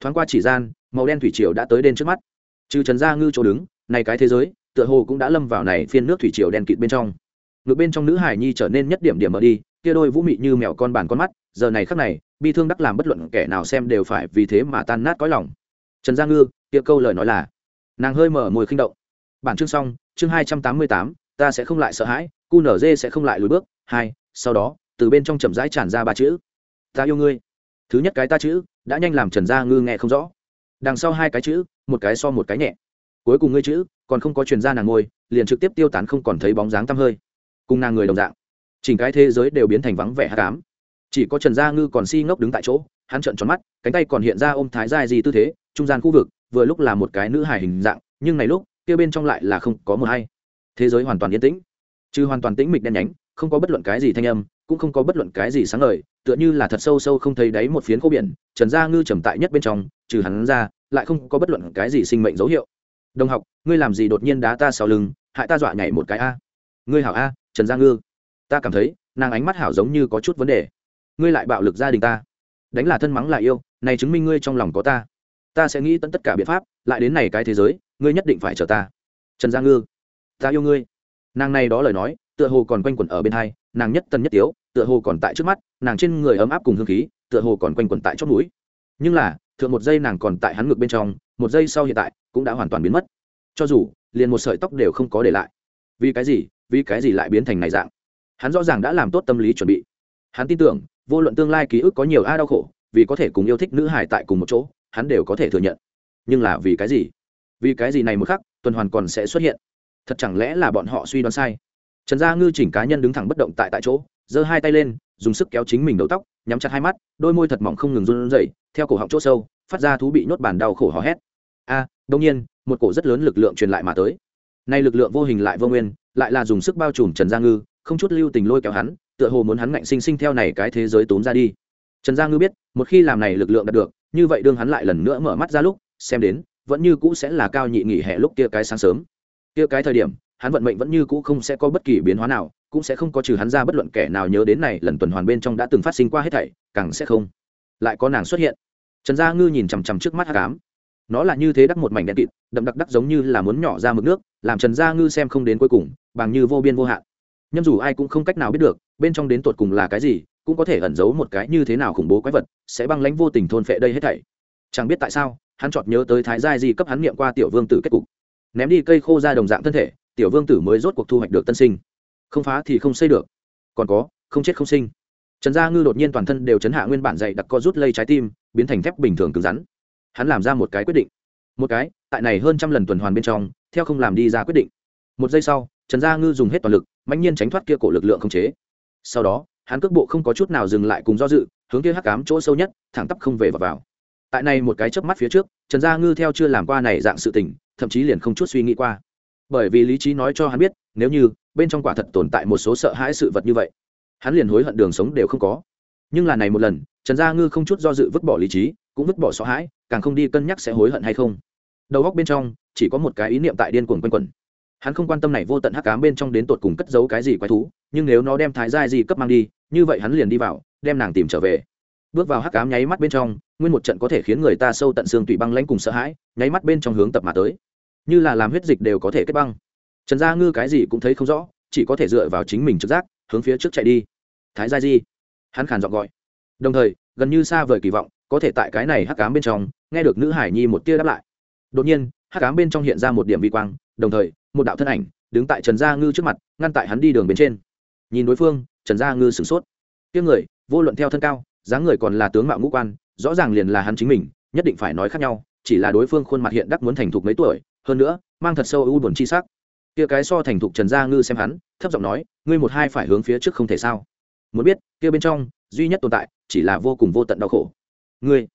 Thoáng qua chỉ gian, màu đen thủy triều đã tới đến trước mắt. Trừ trần gia ngư chỗ đứng, này cái thế giới, tựa hồ cũng đã lâm vào này phiên nước thủy triều đen kịt bên trong. Ngược bên trong nữ hải nhi trở nên nhất điểm điểm mở đi, kia đôi vũ mị như mèo con bản con mắt, giờ này khắc này bi thương đắc làm bất luận kẻ nào xem đều phải vì thế mà tan nát cõi lòng. Trần gia ngư, kia câu lời nói là, nàng hơi mở môi khinh động. Bản chương xong, chương hai trăm tám mươi tám, ta sẽ không lại sợ hãi, cu nở dê sẽ không lại lùi bước. Hai, sau đó, từ bên trong chậm rãi tràn ra ba chữ, ta yêu ngươi. Thứ nhất cái ta chữ, đã nhanh làm trần gia ngư nghe không rõ. Đằng sau hai cái chữ, một cái so một cái nhẹ. Cuối cùng ngươi chữ, còn không có truyền ra nàng ngôi, liền trực tiếp tiêu tán không còn thấy bóng dáng tăm hơi. Cùng nàng người đồng dạng, chỉnh cái thế giới đều biến thành vắng vẻ hát cám chỉ có trần gia ngư còn si ngốc đứng tại chỗ, hắn trợn tròn mắt, cánh tay còn hiện ra ôm thái giai gì tư thế, trung gian khu vực, vừa lúc là một cái nữ hài hình dạng, nhưng này lúc, kia bên trong lại là không có mờ hay. Thế giới hoàn toàn yên tĩnh. Chứ hoàn toàn tĩnh mịch đen nhánh, không có bất luận cái gì thanh âm, cũng không có bất luận cái gì sáng ngời, tựa như là thật sâu sâu không thấy đáy một phiến khô biển, trần gia ngư trầm tại nhất bên trong, trừ hắn ra, lại không có bất luận cái gì sinh mệnh dấu hiệu. Đồng học, ngươi làm gì đột nhiên đá ta sau lưng, hại ta dọa nhảy một cái a? Ngươi hảo a, trần gia ngư. Ta cảm thấy, nàng ánh mắt hảo giống như có chút vấn đề ngươi lại bạo lực gia đình ta. Đánh là thân mắng là yêu, này chứng minh ngươi trong lòng có ta. Ta sẽ nghĩ tận tất cả biện pháp, lại đến này cái thế giới, ngươi nhất định phải chờ ta. Trần gia ngư, ta yêu ngươi. Nàng này đó lời nói, tựa hồ còn quanh quẩn ở bên hai, nàng nhất tân nhất tiếu, tựa hồ còn tại trước mắt, nàng trên người ấm áp cùng hương khí, tựa hồ còn quanh quẩn tại chót núi. nhưng là, thượng một giây nàng còn tại hắn ngực bên trong, một giây sau hiện tại, cũng đã hoàn toàn biến mất. Cho dù, liền một sợi tóc đều không có để lại. Vì cái gì, vì cái gì lại biến thành này dạng? Hắn rõ ràng đã làm tốt tâm lý chuẩn bị. Hắn tin tưởng vô luận tương lai ký ức có nhiều a đau khổ, vì có thể cùng yêu thích nữ hải tại cùng một chỗ, hắn đều có thể thừa nhận. Nhưng là vì cái gì? Vì cái gì này một khắc, tuần hoàn còn sẽ xuất hiện? Thật chẳng lẽ là bọn họ suy đoán sai? Trần gia ngư chỉnh cá nhân đứng thẳng bất động tại tại chỗ, giơ hai tay lên, dùng sức kéo chính mình đầu tóc, nhắm chặt hai mắt, đôi môi thật mỏng không ngừng run rẩy, theo cổ họng chỗ sâu, phát ra thú bị nhốt bàn đau khổ hò hét. A đông nhiên, một cổ rất lớn lực lượng truyền lại mà tới. Nay lực lượng vô hình lại vô nguyên, lại là dùng sức bao trùm trần gia ngư, không chút lưu tình lôi kéo hắn tựa hồ muốn hắn ngạnh sinh sinh theo này cái thế giới tốn ra đi. Trần gia ngư biết, một khi làm này lực lượng đạt được, như vậy đương hắn lại lần nữa mở mắt ra lúc, xem đến, vẫn như cũ sẽ là cao nhị nghỉ hè lúc kia cái sáng sớm. Kia cái thời điểm, hắn vận mệnh vẫn như cũ không sẽ có bất kỳ biến hóa nào, cũng sẽ không có trừ hắn ra bất luận kẻ nào nhớ đến này lần tuần hoàn bên trong đã từng phát sinh qua hết thảy, càng sẽ không. Lại có nàng xuất hiện. Trần gia ngư nhìn chằm chằm trước mắt hát cám nó là như thế đắc một mảnh đen kịt, đậm đặc đắc giống như là muốn nhỏ ra mực nước, làm trần gia ngư xem không đến cuối cùng, bằng như vô biên vô hạn nhâm dù ai cũng không cách nào biết được, bên trong đến tột cùng là cái gì, cũng có thể ẩn giấu một cái như thế nào khủng bố quái vật, sẽ băng lãnh vô tình thôn phệ đây hết thảy. Chẳng biết tại sao, hắn chợt nhớ tới thái giai di cấp hắn niệm qua tiểu vương tử kết cục. Ném đi cây khô ra đồng dạng thân thể, tiểu vương tử mới rốt cuộc thu hoạch được tân sinh. Không phá thì không xây được. Còn có, không chết không sinh. Trần gia ngư đột nhiên toàn thân đều chấn hạ nguyên bản dày đặc co rút lây trái tim, biến thành thép bình thường cứng rắn. Hắn làm ra một cái quyết định. Một cái, tại này hơn trăm lần tuần hoàn bên trong, theo không làm đi ra quyết định. Một giây sau, trần gia ngư dùng hết toàn lực mạnh nhiên tránh thoát kia cổ lực lượng không chế. Sau đó, hắn cước bộ không có chút nào dừng lại cùng do dự, hướng kia hắc cám chỗ sâu nhất, thẳng tắp không về và vào. Tại này một cái chớp mắt phía trước, trần gia ngư theo chưa làm qua này dạng sự tình, thậm chí liền không chút suy nghĩ qua. Bởi vì lý trí nói cho hắn biết, nếu như, bên trong quả thật tồn tại một số sợ hãi sự vật như vậy, hắn liền hối hận đường sống đều không có. Nhưng là này một lần, trần gia ngư không chút do dự vứt bỏ lý trí, cũng vứt bỏ sợ hãi, càng không đi cân nhắc sẽ hối hận hay không. Đầu góc bên trong, chỉ có một cái ý niệm tại điên cuồng quanh quẩn hắn không quan tâm này vô tận hắc cám bên trong đến tột cùng cất giấu cái gì quái thú, nhưng nếu nó đem thái giai gì cấp mang đi, như vậy hắn liền đi vào, đem nàng tìm trở về. Bước vào hắc cám nháy mắt bên trong, nguyên một trận có thể khiến người ta sâu tận xương tủy băng lãnh cùng sợ hãi, nháy mắt bên trong hướng tập mà tới. Như là làm huyết dịch đều có thể kết băng. Trần gia ngư cái gì cũng thấy không rõ, chỉ có thể dựa vào chính mình trực giác, hướng phía trước chạy đi. Thái gia di. Hắn khàn giọng gọi. Đồng thời, gần như xa vời kỳ vọng, có thể tại cái này hắc cám bên trong, nghe được nữ hải nhi một tia đáp lại. Đột nhiên, hắc cám bên trong hiện ra một điểm vi quang đồng thời, một đạo thân ảnh đứng tại trần gia ngư trước mặt, ngăn tại hắn đi đường bên trên. Nhìn đối phương, trần gia ngư sửng sốt. Tiếng người, vô luận theo thân cao, dáng người còn là tướng mạo ngũ quan, rõ ràng liền là hắn chính mình, nhất định phải nói khác nhau, chỉ là đối phương khuôn mặt hiện đắc muốn thành thục mấy tuổi, hơn nữa, mang thật sâu u buồn chi sắc. Kia cái so thành thục trần gia ngư xem hắn, thấp giọng nói, ngươi một hai phải hướng phía trước không thể sao? Muốn biết, kia bên trong, duy nhất tồn tại, chỉ là vô cùng vô tận đau khổ. Ngươi?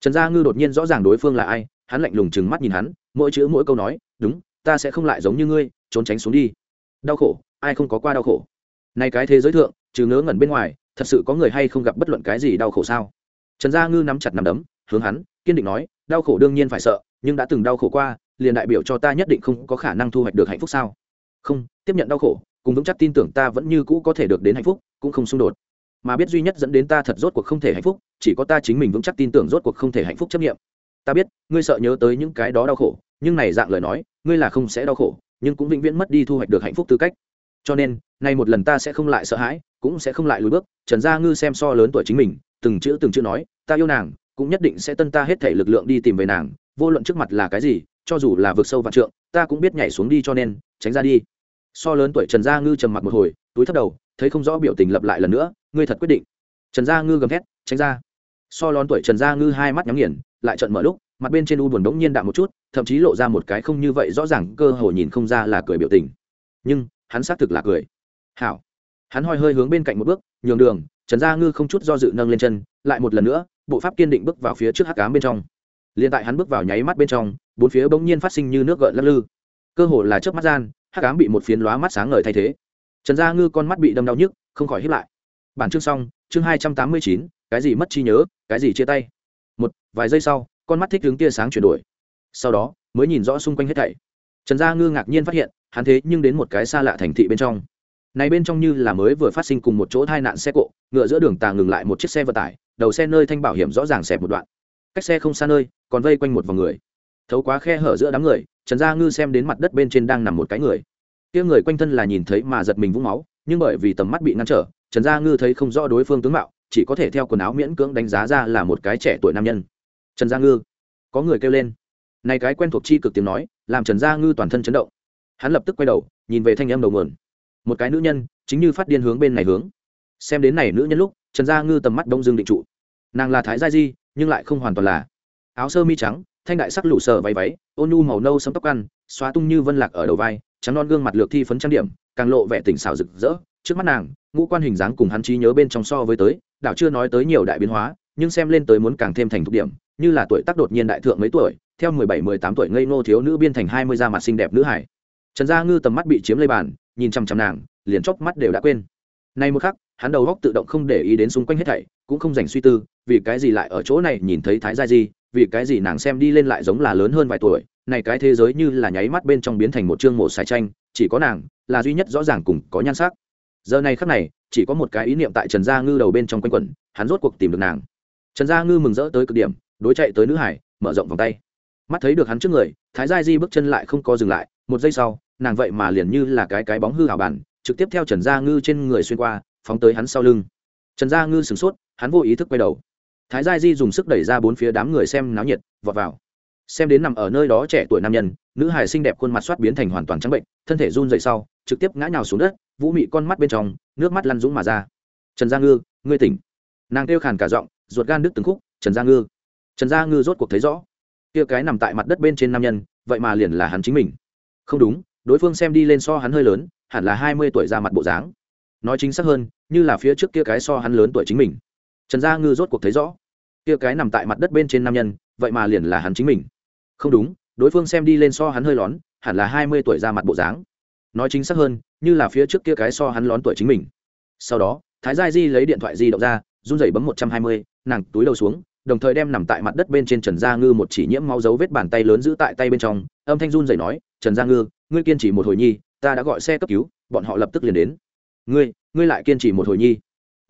Trần gia ngư đột nhiên rõ ràng đối phương là ai, hắn lạnh lùng chừng mắt nhìn hắn, mỗi chữ mỗi câu nói, đúng ta sẽ không lại giống như ngươi, trốn tránh xuống đi. Đau khổ, ai không có qua đau khổ? Nay cái thế giới thượng, trừ ngớ ngẩn bên ngoài, thật sự có người hay không gặp bất luận cái gì đau khổ sao? Trần gia ngư nắm chặt nắm đấm, hướng hắn, kiên định nói, đau khổ đương nhiên phải sợ, nhưng đã từng đau khổ qua, liền đại biểu cho ta nhất định không có khả năng thu hoạch được hạnh phúc sao? Không, tiếp nhận đau khổ, cùng vững chắc tin tưởng ta vẫn như cũ có thể được đến hạnh phúc, cũng không xung đột. Mà biết duy nhất dẫn đến ta thật rốt cuộc không thể hạnh phúc, chỉ có ta chính mình vững chắc tin tưởng rốt cuộc không thể hạnh phúc chấp nghiệm. Ta biết, ngươi sợ nhớ tới những cái đó đau khổ, nhưng này dạng lời nói ngươi là không sẽ đau khổ, nhưng cũng vĩnh viễn mất đi thu hoạch được hạnh phúc tư cách. Cho nên, nay một lần ta sẽ không lại sợ hãi, cũng sẽ không lại lùi bước. Trần gia ngư xem so lớn tuổi chính mình, từng chữ từng chữ nói, ta yêu nàng, cũng nhất định sẽ tân ta hết thể lực lượng đi tìm về nàng, vô luận trước mặt là cái gì, cho dù là vực sâu vạn trượng, ta cũng biết nhảy xuống đi cho nên, tránh ra đi. So lớn tuổi trần gia ngư trầm mặc một hồi, túi thấp đầu, thấy không rõ biểu tình lập lại lần nữa, ngươi thật quyết định. Trần gia ngư gầm thét, tránh ra. So lớn tuổi trần gia ngư hai mắt nhắm nghiền, lại trận mở lúc, mặt bên trên u buồn đống nhiên đạm một chút thậm chí lộ ra một cái không như vậy rõ ràng, cơ hồ nhìn không ra là cười biểu tình. Nhưng, hắn xác thực là cười. Hảo. Hắn hoi hơi hướng bên cạnh một bước, nhường đường, trần gia ngư không chút do dự nâng lên chân, lại một lần nữa, bộ pháp kiên định bước vào phía trước hắc cám bên trong. Liền tại hắn bước vào nháy mắt bên trong, bốn phía bỗng nhiên phát sinh như nước gợn lắc lư. Cơ hồ là trước mắt gian, hắc cám bị một phiến lóa mắt sáng ngời thay thế. Trần gia ngư con mắt bị đâm đau nhức, không khỏi hiếp lại. Bản chương xong, chương hai trăm tám mươi chín, cái gì mất trí nhớ, cái gì chia tay? Một, vài giây sau, con mắt thích hướng tia sáng chuyển đổi sau đó mới nhìn rõ xung quanh hết thảy. Trần gia ngư ngạc nhiên phát hiện, hắn thế nhưng đến một cái xa lạ thành thị bên trong. Này bên trong như là mới vừa phát sinh cùng một chỗ tai nạn xe cộ, ngựa giữa đường tà ngừng lại một chiếc xe vận tải, đầu xe nơi thanh bảo hiểm rõ ràng xẹp một đoạn. Cách xe không xa nơi, còn vây quanh một vòng người. Thấu quá khe hở giữa đám người, trần gia ngư xem đến mặt đất bên trên đang nằm một cái người. Kia người quanh thân là nhìn thấy mà giật mình vũng máu, nhưng bởi vì tầm mắt bị ngăn trở, trần gia ngư thấy không rõ đối phương tướng mạo, chỉ có thể theo quần áo miễn cưỡng đánh giá ra là một cái trẻ tuổi nam nhân. Trần gia ngư, có người kêu lên này cái quen thuộc chi cực tiếng nói, làm trần gia ngư toàn thân chấn động. Hắn lập tức quay đầu, nhìn về thanh âm đầu nguồn. Một cái nữ nhân, chính như phát điên hướng bên này hướng. Xem đến này nữ nhân lúc, trần gia ngư tầm mắt đông dương định trụ. Nàng là thái gia di, nhưng lại không hoàn toàn là. Áo sơ mi trắng, thanh đại sắc lụ sờ váy váy, ôn nhu màu nâu sấm tóc ăn, xóa tung như vân lạc ở đầu vai, trắng non gương mặt lược thi phấn trang điểm, càng lộ vẻ tỉnh xảo rực rỡ. Trước mắt nàng, ngũ quan hình dáng cùng hắn trí nhớ bên trong so với tới đạo chưa nói tới nhiều đại biến hóa, nhưng xem lên tới muốn càng thêm thành thục điểm, như là tuổi tác đột nhiên đại thượng mấy tuổi theo mười bảy, mười tám tuổi ngây ngô thiếu nữ biên thành hai mươi da mặt xinh đẹp nữ hải. Trần gia ngư tầm mắt bị chiếm lấy bàn, nhìn chằm chằm nàng, liền chóc mắt đều đã quên. Nay một khắc, hắn đầu góc tự động không để ý đến xung quanh hết thảy, cũng không dành suy tư, vì cái gì lại ở chỗ này nhìn thấy thái gia di, vì cái gì nàng xem đi lên lại giống là lớn hơn vài tuổi, này cái thế giới như là nháy mắt bên trong biến thành một chương mộ xài tranh, chỉ có nàng là duy nhất rõ ràng cùng có nhan sắc. Giờ này khắc này, chỉ có một cái ý niệm tại trần gia ngư đầu bên trong quanh quẩn, hắn rốt cuộc tìm được nàng. Trần gia ngư mừng rỡ tới cực điểm, đối chạy tới nữ hải, mở rộng vòng tay mắt thấy được hắn trước người, thái gia di bước chân lại không có dừng lại, một giây sau, nàng vậy mà liền như là cái cái bóng hư hảo bản, trực tiếp theo trần gia ngư trên người xuyên qua, phóng tới hắn sau lưng. Trần gia ngư sửng sốt, hắn vô ý thức quay đầu. Thái gia di dùng sức đẩy ra bốn phía đám người xem náo nhiệt, vọt vào. Xem đến nằm ở nơi đó trẻ tuổi nam nhân, nữ hài xinh đẹp khuôn mặt soát biến thành hoàn toàn trắng bệnh, thân thể run dậy sau, trực tiếp ngã nhào xuống đất, vũ mị con mắt bên trong, nước mắt lăn dũng mà ra. Trần gia ngư, ngươi tỉnh. Nàng kêu khàn cả giọng, ruột gan đứt từng khúc, trần gia ngư. Trần gia ngư rốt cuộc thấy rõ kia cái nằm tại mặt đất bên trên nam nhân, vậy mà liền là hắn chính mình. Không đúng, đối phương xem đi lên so hắn hơi lớn, hẳn là hai mươi tuổi ra mặt bộ dáng. Nói chính xác hơn, như là phía trước kia cái so hắn lớn tuổi chính mình. Trần gia ngư rốt cuộc thấy rõ, kia cái nằm tại mặt đất bên trên nam nhân, vậy mà liền là hắn chính mình. Không đúng, đối phương xem đi lên so hắn hơi lón, hẳn là hai mươi tuổi ra mặt bộ dáng. Nói chính xác hơn, như là phía trước kia cái so hắn lón tuổi chính mình. Sau đó, thái gia di lấy điện thoại di động ra, run rẩy bấm một trăm hai mươi, nàng túi đầu xuống đồng thời đem nằm tại mặt đất bên trên trần gia ngư một chỉ nhiễm máu dấu vết bàn tay lớn giữ tại tay bên trong, âm thanh run rẩy nói, trần gia ngư, ngươi kiên trì một hồi nhi, ta đã gọi xe cấp cứu, bọn họ lập tức liền đến. Ngươi ngươi lại kiên trì một hồi nhi.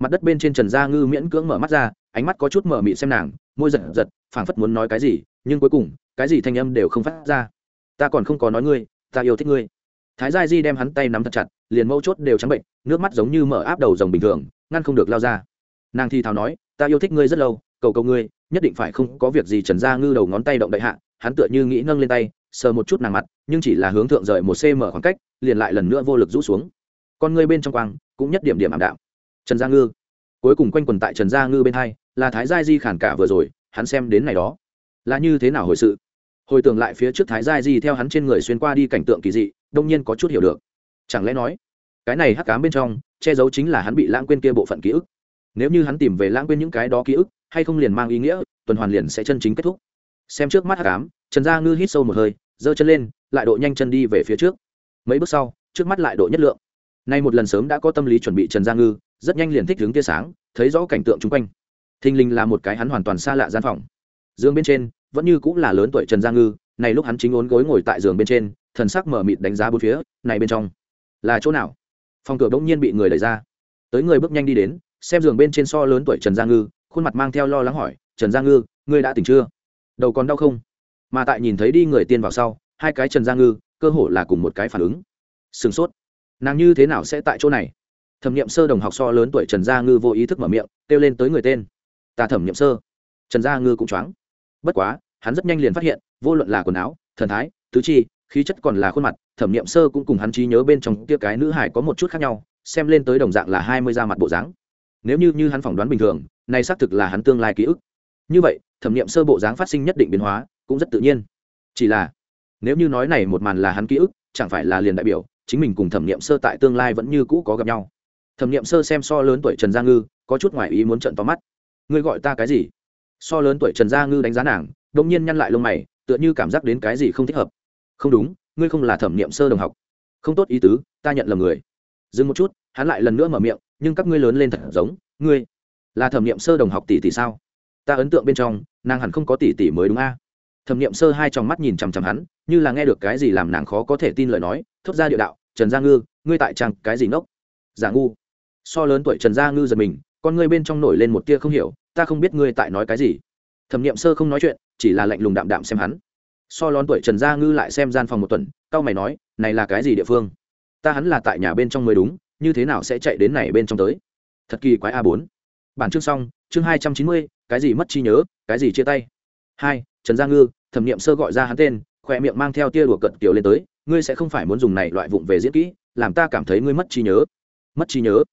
Mặt đất bên trên trần gia ngư miễn cưỡng mở mắt ra, ánh mắt có chút mở mị xem nàng, môi giật giật, phảng phất muốn nói cái gì, nhưng cuối cùng, cái gì thanh âm đều không phát ra. Ta còn không có nói ngươi, ta yêu thích ngươi. Thái gia di đem hắn tay nắm thật chặt, liền mâu chốt đều trắng bệnh, nước mắt giống như mở áp đầu rồng bình thường, ngăn không được lao ra. Nàng thì thào nói, ta yêu thích ngươi rất lâu cầu cầu ngươi, nhất định phải không có việc gì trần gia ngư đầu ngón tay động đại hạ, hắn tựa như nghĩ nâng lên tay, sờ một chút nàng mặt, nhưng chỉ là hướng thượng rời một cm khoảng cách, liền lại lần nữa vô lực rũ xuống. Con ngươi bên trong quang, cũng nhất điểm điểm ảm đạm. Trần gia ngư. Cuối cùng quanh quần tại trần gia ngư bên hai, là thái gia di khản cả vừa rồi, hắn xem đến này đó. Là như thế nào hồi sự? Hồi tưởng lại phía trước thái gia di theo hắn trên người xuyên qua đi cảnh tượng kỳ dị, đông nhiên có chút hiểu được. Chẳng lẽ nói, cái này hắc cám bên trong, che giấu chính là hắn bị lãng quên kia bộ phận ký ức? Nếu như hắn tìm về lãng quên những cái đó ký ức, hay không liền mang ý nghĩa, tuần hoàn liền sẽ chân chính kết thúc. Xem trước mắt hạ cám trần gia ngư hít sâu một hơi, giơ chân lên, lại độ nhanh chân đi về phía trước. Mấy bước sau, trước mắt lại độ nhất lượng. Nay một lần sớm đã có tâm lý chuẩn bị trần gia ngư, rất nhanh liền thích hướng tia sáng, thấy rõ cảnh tượng chung quanh. Thình lình là một cái hắn hoàn toàn xa lạ gian phòng. Giường bên trên, vẫn như cũng là lớn tuổi trần gia ngư, này lúc hắn chính ốn gối ngồi tại giường bên trên, thần sắc mở mịt đánh giá bốn phía, này bên trong, là chỗ nào? Phòng cửa bỗng nhiên bị người đẩy ra. Tới người bước nhanh đi đến xem giường bên trên so lớn tuổi trần gia ngư, khuôn mặt mang theo lo lắng hỏi, trần gia ngư, ngươi đã tỉnh chưa? Đầu còn đau không? Mà tại nhìn thấy đi người tiên vào sau, hai cái trần gia ngư, cơ hồ là cùng một cái phản ứng. Sửng sốt. Nàng như thế nào sẽ tại chỗ này? Thẩm nghiệm sơ đồng học so lớn tuổi trần gia ngư vô ý thức mở miệng, kêu lên tới người tên. Ta thẩm nghiệm sơ. Trần gia ngư cũng choáng. Bất quá, hắn rất nhanh liền phát hiện, vô luận là quần áo, thần thái, tứ chi, khí chất còn là khuôn mặt, thẩm nghiệm sơ cũng cùng hắn trí nhớ bên trong kia cái nữ hải có một chút khác nhau, xem lên tới đồng dạng là hai mươi da mặt bộ dáng nếu như như hắn phỏng đoán bình thường, này xác thực là hắn tương lai ký ức. Như vậy, thẩm nghiệm sơ bộ dáng phát sinh nhất định biến hóa, cũng rất tự nhiên. Chỉ là, nếu như nói này một màn là hắn ký ức, chẳng phải là liền đại biểu, chính mình cùng thẩm nghiệm sơ tại tương lai vẫn như cũ có gặp nhau. Thẩm nghiệm sơ xem so lớn tuổi trần gia ngư, có chút ngoài ý muốn trận to mắt. Ngươi gọi ta cái gì? So lớn tuổi trần gia ngư đánh giá nàng đông nhiên nhăn lại lông mày, tựa như cảm giác đến cái gì không thích hợp. Không đúng, ngươi không là thẩm nghiệm sơ đồng học. Không tốt ý tứ, ta nhận lầm người. Dừng một chút, hắn lại lần nữa mở miệng nhưng các ngươi lớn lên thật giống, ngươi là thẩm nghiệm sơ đồng học tỷ tỷ sao? Ta ấn tượng bên trong, nàng hẳn không có tỷ tỷ mới đúng a. Thẩm nghiệm sơ hai trong mắt nhìn chằm chằm hắn, như là nghe được cái gì làm nàng khó có thể tin lời nói, thốt ra địa đạo, trần gia ngư, ngươi tại trang cái gì ngốc? Giả ngu. So lớn tuổi trần gia ngư giật mình, con ngươi bên trong nổi lên một tia không hiểu, ta không biết ngươi tại nói cái gì. Thẩm nghiệm sơ không nói chuyện, chỉ là lạnh lùng đạm đạm xem hắn. So lón tuổi trần gia ngư lại xem gian phòng một tuần c mày nói, này là cái gì địa phương? Ta hắn là tại nhà bên trong mới đúng như thế nào sẽ chạy đến này bên trong tới? Thật kỳ quái a bốn. Bản chương xong, chương hai trăm chín mươi, cái gì mất trí nhớ, cái gì chia tay? Hai, trần gia ngư, thẩm nghiệm sơ gọi ra hắn tên khoe miệng mang theo tia đùa cận tiểu lên tới, ngươi sẽ không phải muốn dùng này loại vụng về diễn kỹ, làm ta cảm thấy ngươi mất trí nhớ. Mất trí nhớ?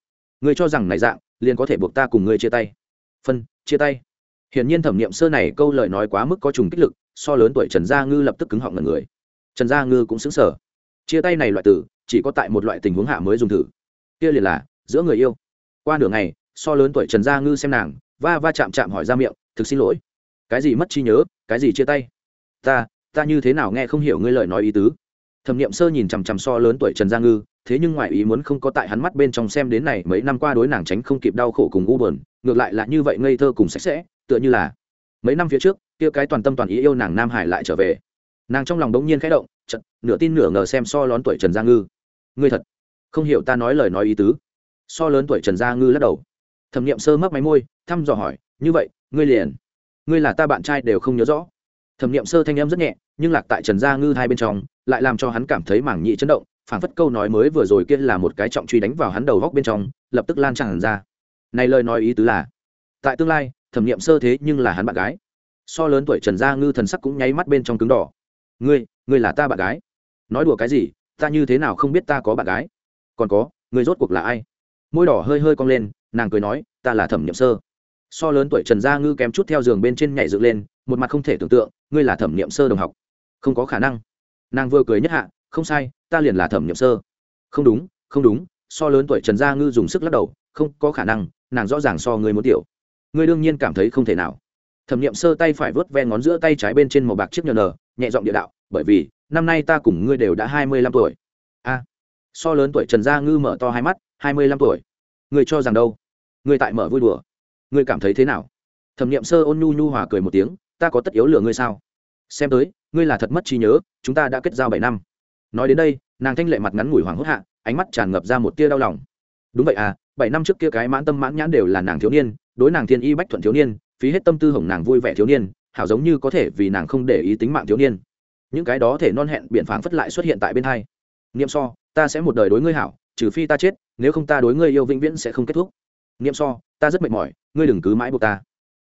Ngươi cho rằng này dạng, liền có thể buộc ta cùng ngươi chia tay. Phân, chia tay. Hiển nhiên thẩm nghiệm sơ này câu lời nói quá mức có trùng kích lực, so lớn tuổi trần gia ngư lập tức cứng họng ngần người. Trần gia ngư cũng xứng sở chia tay này loại tử, chỉ có tại một loại tình huống hạ mới dùng thử kia liền là, giữa người yêu. Qua nửa ngày, so lớn tuổi trần gia ngư xem nàng, va va chạm chạm hỏi ra miệng, thực xin lỗi. Cái gì mất trí nhớ, cái gì chia tay? Ta ta như thế nào nghe không hiểu ngươi lời nói ý tứ. Thẩm n i ệ m sơ nhìn chằm chằm so lớn tuổi trần gia ngư, thế nhưng ngoại ý muốn không có tại hắn mắt bên trong xem đến này mấy năm qua đối nàng tránh không kịp đau khổ cùng u bờn ngược lại là như vậy ngây thơ cùng sạch sẽ, tựa như là mấy năm phía trước, kia cái toàn tâm toàn ý yêu nàng nam hải lại trở về. Nàng trong lòng đống nhiên khẽ động chật nửa tin nửa ngờ xem so lón tuổi trần gia ngư. Ngươi thật không hiểu ta nói lời nói ý tứ. So lớn tuổi trần gia ngư lắc đầu. Thẩm nghiệm sơ mấp máy môi, thăm dò hỏi, như vậy, ngươi liền, ngươi là ta bạn trai đều không nhớ rõ. Thẩm nghiệm sơ thanh em rất nhẹ, nhưng lạc tại trần gia ngư hai bên trong, lại làm cho hắn cảm thấy mảng nhị chấn động phản phất câu nói mới vừa rồi kia là một cái trọng truy đánh vào hắn đầu góc bên trong, lập tức lan tràn ra. Này lời nói ý tứ là, tại tương lai, thẩm nghiệm sơ thế nhưng là hắn bạn gái. So lớn tuổi trần gia ngư thần sắc cũng nháy mắt bên trong cứng đỏ. Ngươi ngươi là ta bạn gái. Nói đùa cái gì, ta như thế nào không biết ta có bạn gái? Còn có, người rốt cuộc là ai? Môi đỏ hơi hơi cong lên, nàng cười nói, ta là thẩm nhậm sơ. So lớn tuổi trần gia ngư kém chút theo giường bên trên nhảy dựng lên, một mặt không thể tưởng tượng, ngươi là thẩm nhậm sơ đồng học. Không có khả năng. Nàng vừa cười nhất hạ, không sai, ta liền là thẩm nhậm sơ. Không đúng không đúng. So lớn tuổi trần gia ngư dùng sức lắc đầu, không có khả năng, nàng rõ ràng so ngươi muốn tiểu. Ngươi đương nhiên cảm thấy không thể nào. Thẩm nghiệm sơ tay phải vớt ve ngón giữa tay trái bên trên màu bạc chiếc nhờ nờ nhẹ giọng địa đạo, bởi vì, năm nay ta cùng ngươi đều đã hai mươi lăm tuổi. A so lớn tuổi trần gia ngư mở to hai mắt, hai mươi lăm tuổi. Người cho rằng đâu? Người tại mở vui đùa. Người cảm thấy thế nào? Thẩm nghiệm sơ ôn nhu nhu hòa cười một tiếng, ta có tất yếu lừa ngươi sao? Xem tới, ngươi là thật mất trí nhớ, chúng ta đã kết giao bảy năm. Nói đến đây, nàng thanh lệ mặt ngắn ngủi hoàng hốt hạ, ánh mắt tràn ngập ra một tia đau lòng. Đúng vậy à bảy năm trước kia cái mãn tâm mãn nhãn đều là nàng thiếu niên, đối nàng thiên y bách thuận thiếu niên, phí hết tâm tư hồng nàng vui vẻ thiếu niên, hảo giống như có thể vì nàng không để ý tính mạng thiếu niên. Những cái đó thể non hẹn biện phán phất lại xuất hiện tại bên hai. Niệm so ta sẽ một đời đối ngươi hảo, trừ phi ta chết, nếu không ta đối ngươi yêu vĩnh viễn sẽ không kết thúc. Niệm so, ta rất mệt mỏi, ngươi đừng cứ mãi buộc ta.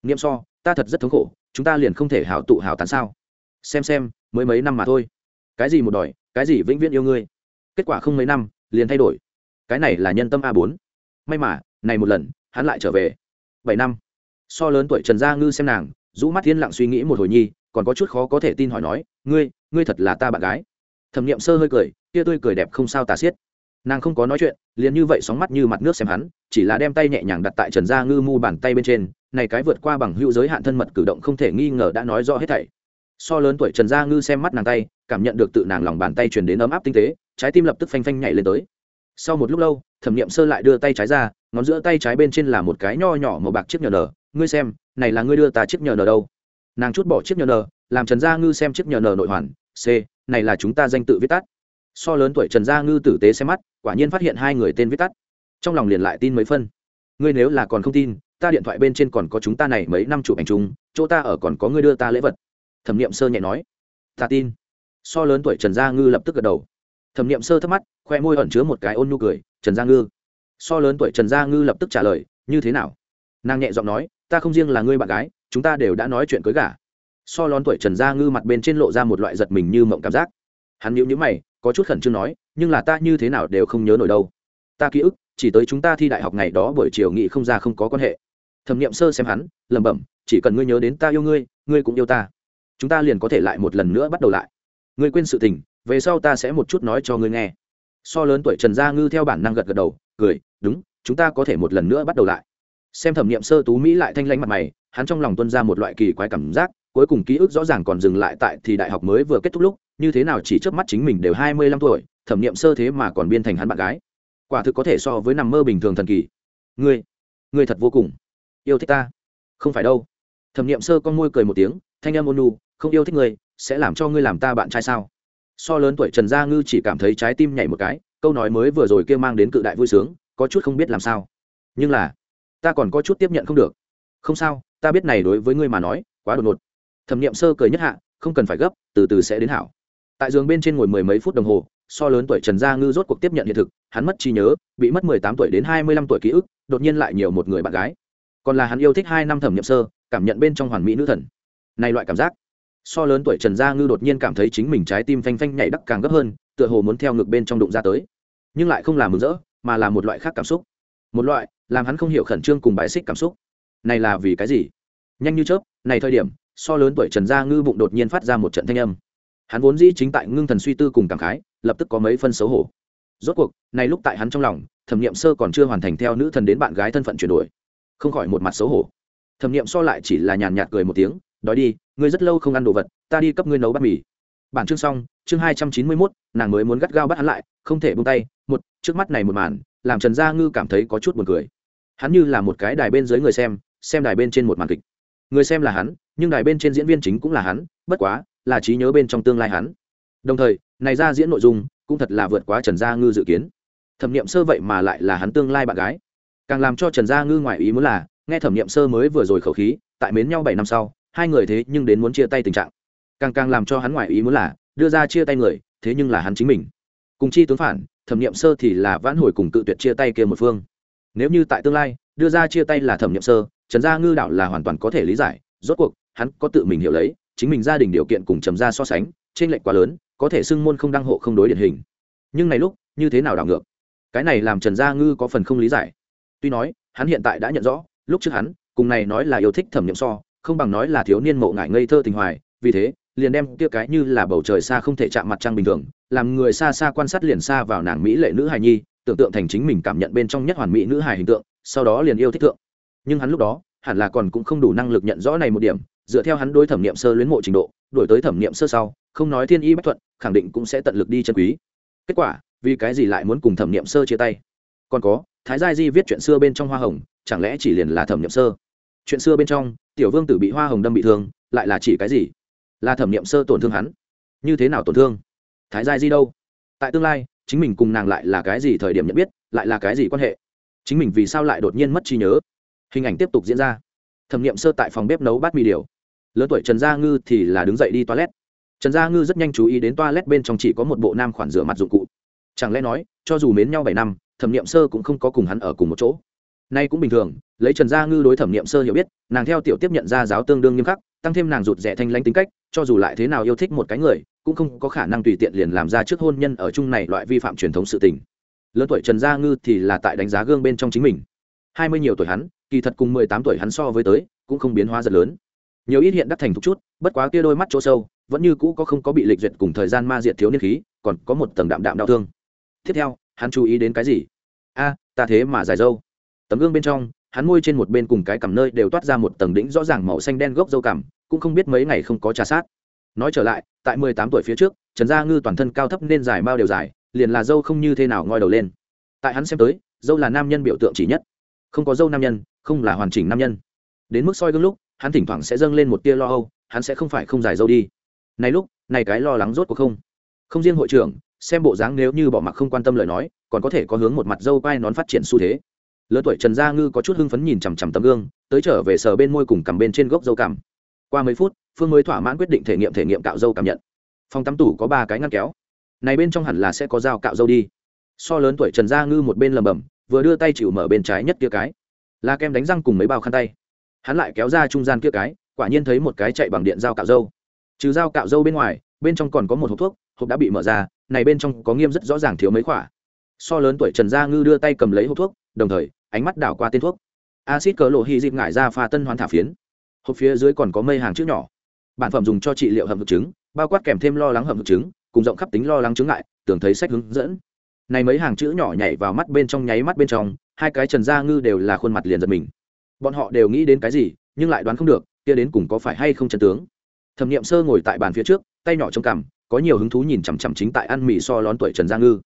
Niệm so, ta thật rất thống khổ, chúng ta liền không thể hảo tụ hảo tán sao? Xem xem, mới mấy năm mà thôi. Cái gì một đòi cái gì vĩnh viễn yêu ngươi? Kết quả không mấy năm, liền thay đổi. Cái này là nhân tâm a bốn. May mà, này một lần, hắn lại trở về. Bảy năm. So lớn tuổi trần gia ngư xem nàng, rũ mắt thiên lặng suy nghĩ một hồi nhi, còn có chút khó có thể tin hỏi nói, ngươi ngươi thật là ta bạn gái thẩm nghiệm sơ hơi cười kia tươi cười đẹp không sao tà xiết. Nàng không có nói chuyện, liền như vậy sóng mắt như mặt nước xem hắn, chỉ là đem tay nhẹ nhàng đặt tại trần gia ngư mu bàn tay bên trên, này cái vượt qua bằng hữu giới hạn thân mật cử động không thể nghi ngờ đã nói rõ hết thảy. So lớn tuổi trần gia ngư xem mắt nàng tay, cảm nhận được tự nàng lòng bàn tay truyền đến ấm áp tinh tế, trái tim lập tức phanh phanh nhảy lên tới. Sau một lúc lâu, thẩm nghiệm sơ lại đưa tay trái ra, ngón giữa tay trái bên trên là một cái nho nhỏ màu bạc chiếc nhờ nở ngươi xem, này là ngươi đưa ta chiếc nhờ nở đâu? Nàng chút bỏ chiếc nhờ nở làm trần gia ngư xem chiếc nhờ nở nội hoàn c, này là chúng ta danh tự viết tắt. So lớn tuổi trần gia ngư tử tế xem mắt, quả nhiên phát hiện hai người tên viết tắt. Trong lòng liền lại tin mấy phân. Ngươi nếu là còn không tin, ta điện thoại bên trên còn có chúng ta này mấy năm chụp ảnh chung, chỗ ta ở còn có ngươi đưa ta lễ vật. Thẩm nghiệm sơ nhẹ nói. Ta tin. So lớn tuổi trần gia ngư lập tức gật đầu. Thẩm nghiệm sơ thắc mắt khoe môi ẩn chứa một cái ôn nhu cười, trần gia ngư. So lớn tuổi trần gia ngư lập tức trả lời, như thế nào? Nàng nhẹ giọng nói, ta không riêng là ngươi bạn gái, chúng ta đều đã nói chuyện cưới gả so lớn tuổi trần gia ngư mặt bên trên lộ ra một loại giật mình như mộng cảm giác. Hắn nhíu nhíu mày, có chút khẩn trương nói, nhưng là ta như thế nào đều không nhớ nổi đâu. Ta ký ức, chỉ tới chúng ta thi đại học ngày đó buổi chiều nghị không ra không có quan hệ. Thẩm nghiệm sơ xem hắn, lẩm bẩm, chỉ cần ngươi nhớ đến ta yêu ngươi ngươi cũng yêu ta. Chúng ta liền có thể lại một lần nữa bắt đầu lại. Ngươi quên sự tình, về sau ta sẽ một chút nói cho ngươi nghe. So lớn tuổi trần gia ngư theo bản năng gật gật đầu, cười, đúng, chúng ta có thể một lần nữa bắt đầu lại. Xem thẩm nghiệm sơ tú mỹ lại thanh lãnh mặt mày, hắn trong lòng tuân ra một loại kỳ quái cảm giác cuối cùng ký ức rõ ràng còn dừng lại tại thì đại học mới vừa kết thúc lúc, như thế nào chỉ trước mắt chính mình đều hai mươi lăm tuổi, thẩm nghiệm sơ thế mà còn biên thành hắn bạn gái. Quả thực có thể so với nằm mơ bình thường thần kỳ. Ngươi ngươi thật vô cùng. Yêu thích ta. Không phải đâu. Thẩm nghiệm sơ con môi cười một tiếng, thanh em ônu nu không yêu thích ngươi, sẽ làm cho ngươi làm ta bạn trai sao? So lớn tuổi trần gia ngư chỉ cảm thấy trái tim nhảy một cái, câu nói mới vừa rồi kia mang đến cự đại vui sướng, có chút không biết làm sao. Nhưng là, ta còn có chút tiếp nhận không được. Không sao, ta biết này đối với ngươi mà nói, quá đột ngột thẩm n i ệ m sơ cười nhất hạ, không cần phải gấp, từ từ sẽ đến hảo. Tại giường bên trên ngồi mười mấy phút đồng hồ, so lớn tuổi trần gia ngư rốt cuộc tiếp nhận hiện thực, hắn mất trí nhớ, bị mất mười tám tuổi đến hai mươi lăm tuổi ký ức, đột nhiên lại nhiều một người bạn gái. Còn là hắn yêu thích hai năm thẩm n i ệ m sơ, cảm nhận bên trong hoàn mỹ nữ thần. Này loại cảm giác, so lớn tuổi trần gia ngư đột nhiên cảm thấy chính mình trái tim phanh phanh nhảy đắc càng gấp hơn, tựa hồ muốn theo ngực bên trong đụng ra tới. Nhưng lại không làm mừng rỡ, mà là một loại khác cảm xúc. Một loại làm hắn không hiểu khẩn trương cùng bài xích cảm xúc. Này là vì cái gì? Nhanh như chớp, này thời điểm so lớn tuổi trần gia ngư bụng đột nhiên phát ra một trận thanh âm. Hắn vốn dĩ chính tại ngưng thần suy tư cùng cảm khái, lập tức có mấy phân xấu hổ. Rốt cuộc, này lúc tại hắn trong lòng, thẩm nghiệm sơ còn chưa hoàn thành theo nữ thần đến bạn gái thân phận chuyển đổi. Không khỏi một mặt xấu hổ. Thẩm nghiệm so lại chỉ là nhàn nhạt cười một tiếng, đói đi, ngươi rất lâu không ăn đồ vật, ta đi cấp ngươi nấu bát mì. Bản chương xong, chương hai trăm chín mươi mốt, nàng mới muốn gắt gao bắt hắn lại, không thể bung tay, một, trước mắt này một màn, làm trần gia ngư cảm thấy có chút buồn cười. Hắn như là một cái đài bên dưới người xem xem đài bên trên một màn kịch. Người xem là hắn nhưng đài bên trên diễn viên chính cũng là hắn, bất quá, là trí nhớ bên trong tương lai hắn. Đồng thời, này ra diễn nội dung cũng thật là vượt quá trần gia ngư dự kiến. Thẩm nghiệm sơ vậy mà lại là hắn tương lai bạn gái. Càng làm cho trần gia ngư ngoài ý muốn là, nghe thẩm nghiệm sơ mới vừa rồi khẩu khí, tại mến nhau bảy năm sau, hai người thế nhưng đến muốn chia tay tình trạng. Càng càng làm cho hắn ngoài ý muốn là, đưa ra chia tay người, thế nhưng là hắn chính mình. Cùng chi tướng phản, thẩm nghiệm sơ thì là vãn hồi cùng tự tuyệt chia tay kia một phương. Nếu như tại tương lai, đưa ra chia tay là thẩm nghiệm sơ, trần gia ngư đạo là hoàn toàn có thể lý giải, rốt cuộc hắn có tự mình hiểu lấy, chính mình gia đình điều kiện cùng trầm gia so sánh trên lệnh quá lớn, có thể xưng môn không đăng hộ không đối điển hình. Nhưng này lúc, như thế nào đảo ngược? Cái này làm trần gia ngư có phần không lý giải. Tuy nói, hắn hiện tại đã nhận rõ, lúc trước hắn, cùng này nói là yêu thích thẩm nhậm so, không bằng nói là thiếu niên mộ ngại ngây thơ tình hoài, vì thế, liền đem kia cái như là bầu trời xa không thể chạm mặt trăng bình thường, làm người xa xa quan sát liền xa vào nàng mỹ lệ nữ hài nhi, tưởng tượng thành chính mình cảm nhận bên trong nhất hoàn mỹ nữ hài hình tượng, sau đó liền yêu thích tượng. nhưng hắn lúc đó, hẳn là còn cũng không đủ năng lực nhận rõ này một điểm dựa theo hắn đối thẩm nghiệm sơ luyến mộ trình độ đổi tới thẩm nghiệm sơ sau, không nói thiên y bất thuận khẳng định cũng sẽ tận lực đi chân quý. Kết quả, vì cái gì lại muốn cùng thẩm nghiệm sơ chia tay? Còn có, thái gia di viết chuyện xưa bên trong hoa hồng, chẳng lẽ chỉ liền là thẩm nghiệm sơ? Chuyện xưa bên trong, tiểu vương tử bị hoa hồng đâm bị thương, lại là chỉ cái gì? Là thẩm nghiệm sơ tổn thương hắn. Như thế nào tổn thương? Thái giai di đâu? Tại tương lai, chính mình cùng nàng lại là cái gì thời điểm nhận biết, lại là cái gì quan hệ? Chính mình vì sao lại đột nhiên mất trí nhớ? Hình ảnh tiếp tục diễn ra. Thẩm nghiệm sơ tại phòng bếp nấu bát mì điều lớn tuổi trần gia ngư thì là đứng dậy đi toilet. Trần gia ngư rất nhanh chú ý đến toilet bên trong chỉ có một bộ nam khoản rửa mặt dụng cụ. Chẳng lẽ nói, cho dù mến nhau bảy năm, thẩm nghiệm sơ cũng không có cùng hắn ở cùng một chỗ. Nay cũng bình thường, lấy trần gia ngư đối thẩm nghiệm sơ hiểu biết, nàng theo tiểu tiếp nhận ra giáo tương đương nghiêm khắc, tăng thêm nàng rụt rẻ thanh lãnh tính cách, cho dù lại thế nào yêu thích một cái người, cũng không có khả năng tùy tiện liền làm ra trước hôn nhân ở chung này loại vi phạm truyền thống sự tình. Lớn tuổi trần gia ngư thì là tại đánh giá gương bên trong chính mình. Hai mươi nhiều tuổi hắn, kỳ thật cùng mười tám tuổi hắn so với tới, cũng không biến hóa rất lớn nhiều ít hiện đắc thành thục chút, bất quá kia đôi mắt chỗ sâu, vẫn như cũ có không có bị lịch duyệt cùng thời gian ma diệt thiếu niên khí, còn có một tầng đạm đạm đau thương. Tiếp theo, hắn chú ý đến cái gì? A, ta thế mà dài dâu. Tấm gương bên trong, hắn môi trên một bên cùng cái cằm nơi đều toát ra một tầng đỉnh rõ ràng màu xanh đen gốc dâu cằm, cũng không biết mấy ngày không có trà sát. Nói trở lại, tại mười tám tuổi phía trước, trần gia ngư toàn thân cao thấp nên dài bao đều dài, liền là dâu không như thế nào ngoi đầu lên. Tại hắn xem tới, dâu là nam nhân biểu tượng chỉ nhất. Không có dâu nam nhân, không là hoàn chỉnh nam nhân. Đến mức soi gương lúc hắn thỉnh thoảng sẽ dâng lên một tia lo âu, hắn sẽ không phải không dài dâu đi. Này lúc, này cái lo lắng rốt cuộc không? Không riêng hội trưởng, xem bộ dáng nếu như bỏ mặc không quan tâm lời nói, còn có thể có hướng một mặt dâu quai nón phát triển xu thế. Lớn tuổi trần gia ngư có chút hưng phấn nhìn chằm chằm tấm gương, tới trở về sờ bên môi cùng cằm bên trên gốc dâu cằm. Qua mấy phút, phương mới thỏa mãn quyết định thể nghiệm thể nghiệm cạo dâu cảm nhận. Phòng tắm tủ có ba cái ngăn kéo. Này bên trong hẳn là sẽ có dao cạo dâu đi. So lớn tuổi trần gia ngư một bên lầm bầm vừa đưa tay chịu mở bên trái nhất kia cái. Là kem đánh răng cùng mấy bao khăn tay hắn lại kéo ra trung gian kia cái, quả nhiên thấy một cái chạy bằng điện dao cạo dâu trừ dao cạo dâu bên ngoài, bên trong còn có một hộp thuốc, hộp đã bị mở ra, này bên trong có nghiêm rất rõ ràng thiếu mấy khỏa so lớn tuổi trần gia ngư đưa tay cầm lấy hộp thuốc, đồng thời, ánh mắt đảo qua tên thuốc. Acid cờ lộ hy dịp ngại ra pha tân hoàn thả phiến. Hộp phía dưới còn có mây hàng chữ nhỏ. Bản phẩm dùng cho trị liệu hầm thực chứng, bao quát kèm thêm lo lắng hầm thực chứng, cùng rộng khắp tính lo lắng chứng ngại, tưởng thấy sách hướng dẫn. Này mấy hàng chữ nhỏ nhảy vào mắt bên trong, nháy mắt bên trong, hai cái trần gia ngư đều là khuôn mặt liền giật mình bọn họ đều nghĩ đến cái gì, nhưng lại đoán không được, kia đến cùng có phải hay không chân tướng. Thẩm n i ệ m sơ ngồi tại bàn phía trước, tay nhỏ trong cằm, có nhiều hứng thú nhìn chằm chằm chính tại ăn mì so lón tuổi trần gia ngư.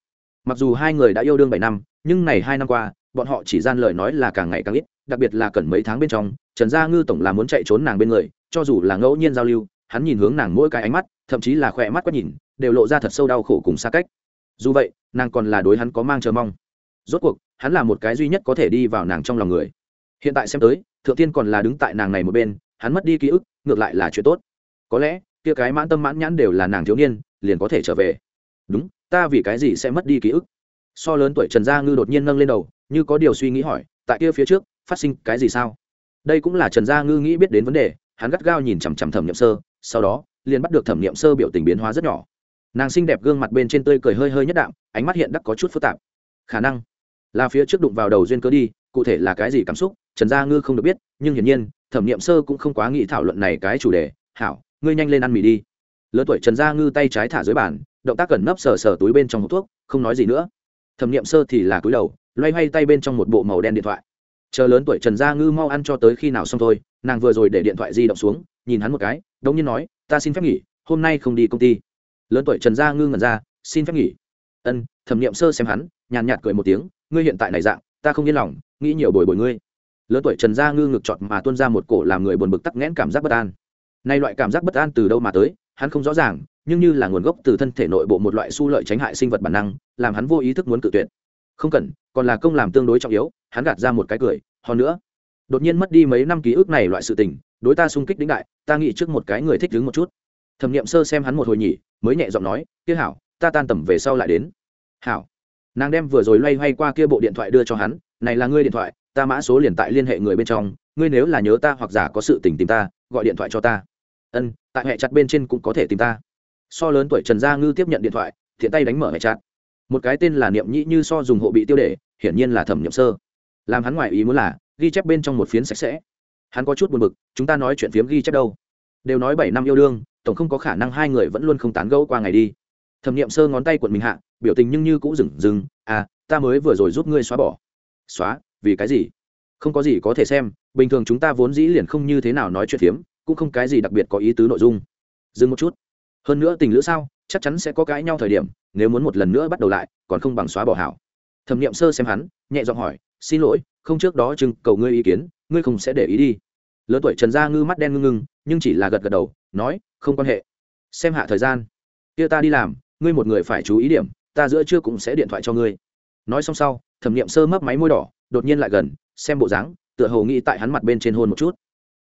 Mặc dù hai người đã yêu đương bảy năm, nhưng này hai năm qua, bọn họ chỉ gian lời nói là càng ngày càng ít, đặc biệt là cần mấy tháng bên trong, trần gia ngư tổng là muốn chạy trốn nàng bên người, cho dù là ngẫu nhiên giao lưu, hắn nhìn hướng nàng mỗi cái ánh mắt, thậm chí là khỏe mắt quét nhìn, đều lộ ra thật sâu đau khổ cùng xa cách. Dù vậy, nàng còn là đối hắn có mang chờ mong. Rốt cuộc, hắn là một cái duy nhất có thể đi vào nàng trong lòng người hiện tại xem tới, thượng tiên còn là đứng tại nàng này một bên, hắn mất đi ký ức, ngược lại là chuyện tốt. Có lẽ, kia cái mãn tâm mãn nhãn đều là nàng thiếu niên, liền có thể trở về. Đúng, ta vì cái gì sẽ mất đi ký ức? So lớn tuổi trần gia ngư đột nhiên nâng lên đầu, như có điều suy nghĩ hỏi, tại kia phía trước, phát sinh cái gì sao? Đây cũng là trần gia ngư nghĩ biết đến vấn đề, hắn gắt gao nhìn chằm chằm thẩm nhậm sơ, sau đó, liền bắt được thẩm nhậm sơ biểu tình biến hóa rất nhỏ. Nàng xinh đẹp gương mặt bên trên tươi cười hơi hơi nhất đạm, ánh mắt hiện đắc có chút phức tạp. Khả năng là phía trước đụng vào đầu duyên cớ đi, cụ thể là cái gì cảm xúc? Trần gia ngư không được biết, nhưng hiển nhiên, thẩm nghiệm sơ cũng không quá nghĩ thảo luận này cái chủ đề. Hảo, ngươi nhanh lên ăn mì đi. Lớn tuổi trần gia ngư tay trái thả dưới bàn, động tác cẩn nấp sờ sờ túi bên trong hộp thuốc, không nói gì nữa. Thẩm nghiệm sơ thì là cúi đầu, loay hoay tay bên trong một bộ màu đen điện thoại. Chờ lớn tuổi trần gia ngư mau ăn cho tới khi nào xong thôi, nàng vừa rồi để điện thoại di động xuống, nhìn hắn một cái đông nhiên nói, ta xin phép nghỉ, hôm nay không đi công ty. Lớn tuổi trần gia ngư ngẩn ra, xin phép nghỉ. Ân, thẩm nghiệm sơ xem hắn, nhàn nhạt cười một tiếng, ngươi hiện tại này dạng, ta không yên lòng, nghĩ nhiều bồi bồi ngươi lớn tuổi trần gia ngư ngực chọt mà tuôn ra một cổ làm người buồn bực tắc nghẽn cảm giác bất an. Nay loại cảm giác bất an từ đâu mà tới, hắn không rõ ràng, nhưng như là nguồn gốc từ thân thể nội bộ một loại su lợi tránh hại sinh vật bản năng, làm hắn vô ý thức muốn cự tuyệt. Không cần, còn là công làm tương đối trọng yếu, hắn gạt ra một cái cười hơn nữa. Đột nhiên mất đi mấy năm ký ức này loại sự tình, đối ta sung kích đĩnh đại, ta nghĩ trước một cái người thích đứng một chút. Thẩm nghiệm sơ xem hắn một hồi nhỉ, mới nhẹ giọng nói, kia hảo, ta tan tầm về sau lại đến. Hảo. Nàng đem vừa rồi loay hoay qua kia bộ điện thoại đưa cho hắn, này là ngươi điện thoại ta mã số liền tại liên hệ người bên trong, ngươi nếu là nhớ ta hoặc giả có sự tình tìm ta, gọi điện thoại cho ta. Ân, tại hệ chặt bên trên cũng có thể tìm ta. So lớn tuổi trần gia ngư tiếp nhận điện thoại, thiện tay đánh mở hệ chặt. Một cái tên là niệm nhĩ như so dùng hộ bị tiêu đề, hiển nhiên là thẩm nhậm sơ. Làm hắn ngoài ý muốn là, ghi chép bên trong một phiến sạch sẽ. Hắn có chút buồn bực, chúng ta nói chuyện phiếm ghi chép đâu? Đều nói bảy năm yêu đương, tổng không có khả năng hai người vẫn luôn không tán gẫu qua ngày đi. Thẩm nghiệm sơ ngón tay quận mình hạ, biểu tình nhưng như cũng dừng dừng à ta mới vừa rồi giúp ngươi xóa bỏ. Xóa? Vì cái gì? Không có gì có thể xem, bình thường chúng ta vốn dĩ liền không như thế nào nói chuyện phiếm, cũng không cái gì đặc biệt có ý tứ nội dung. Dừng một chút. Hơn nữa tình lữ sao, chắc chắn sẽ có cãi nhau thời điểm, nếu muốn một lần nữa bắt đầu lại, còn không bằng xóa bỏ hảo. Thẩm nghiệm sơ xem hắn, nhẹ giọng hỏi, xin lỗi, không trước đó chừng cầu ngươi ý kiến, ngươi không sẽ để ý đi. Lớn tuổi trần gia ngư mắt đen ngưng ngưng, nhưng chỉ là gật gật đầu, nói, không quan hệ. Xem hạ thời gian. Kia ta đi làm, ngươi một người phải chú ý điểm, ta giữa trưa cũng sẽ điện thoại cho ngươi. Nói xong sau, thẩm nghiệm sơ mấp máy môi đỏ đột nhiên lại gần, xem bộ dáng, tựa hồ nghĩ tại hắn mặt bên trên hôn một chút.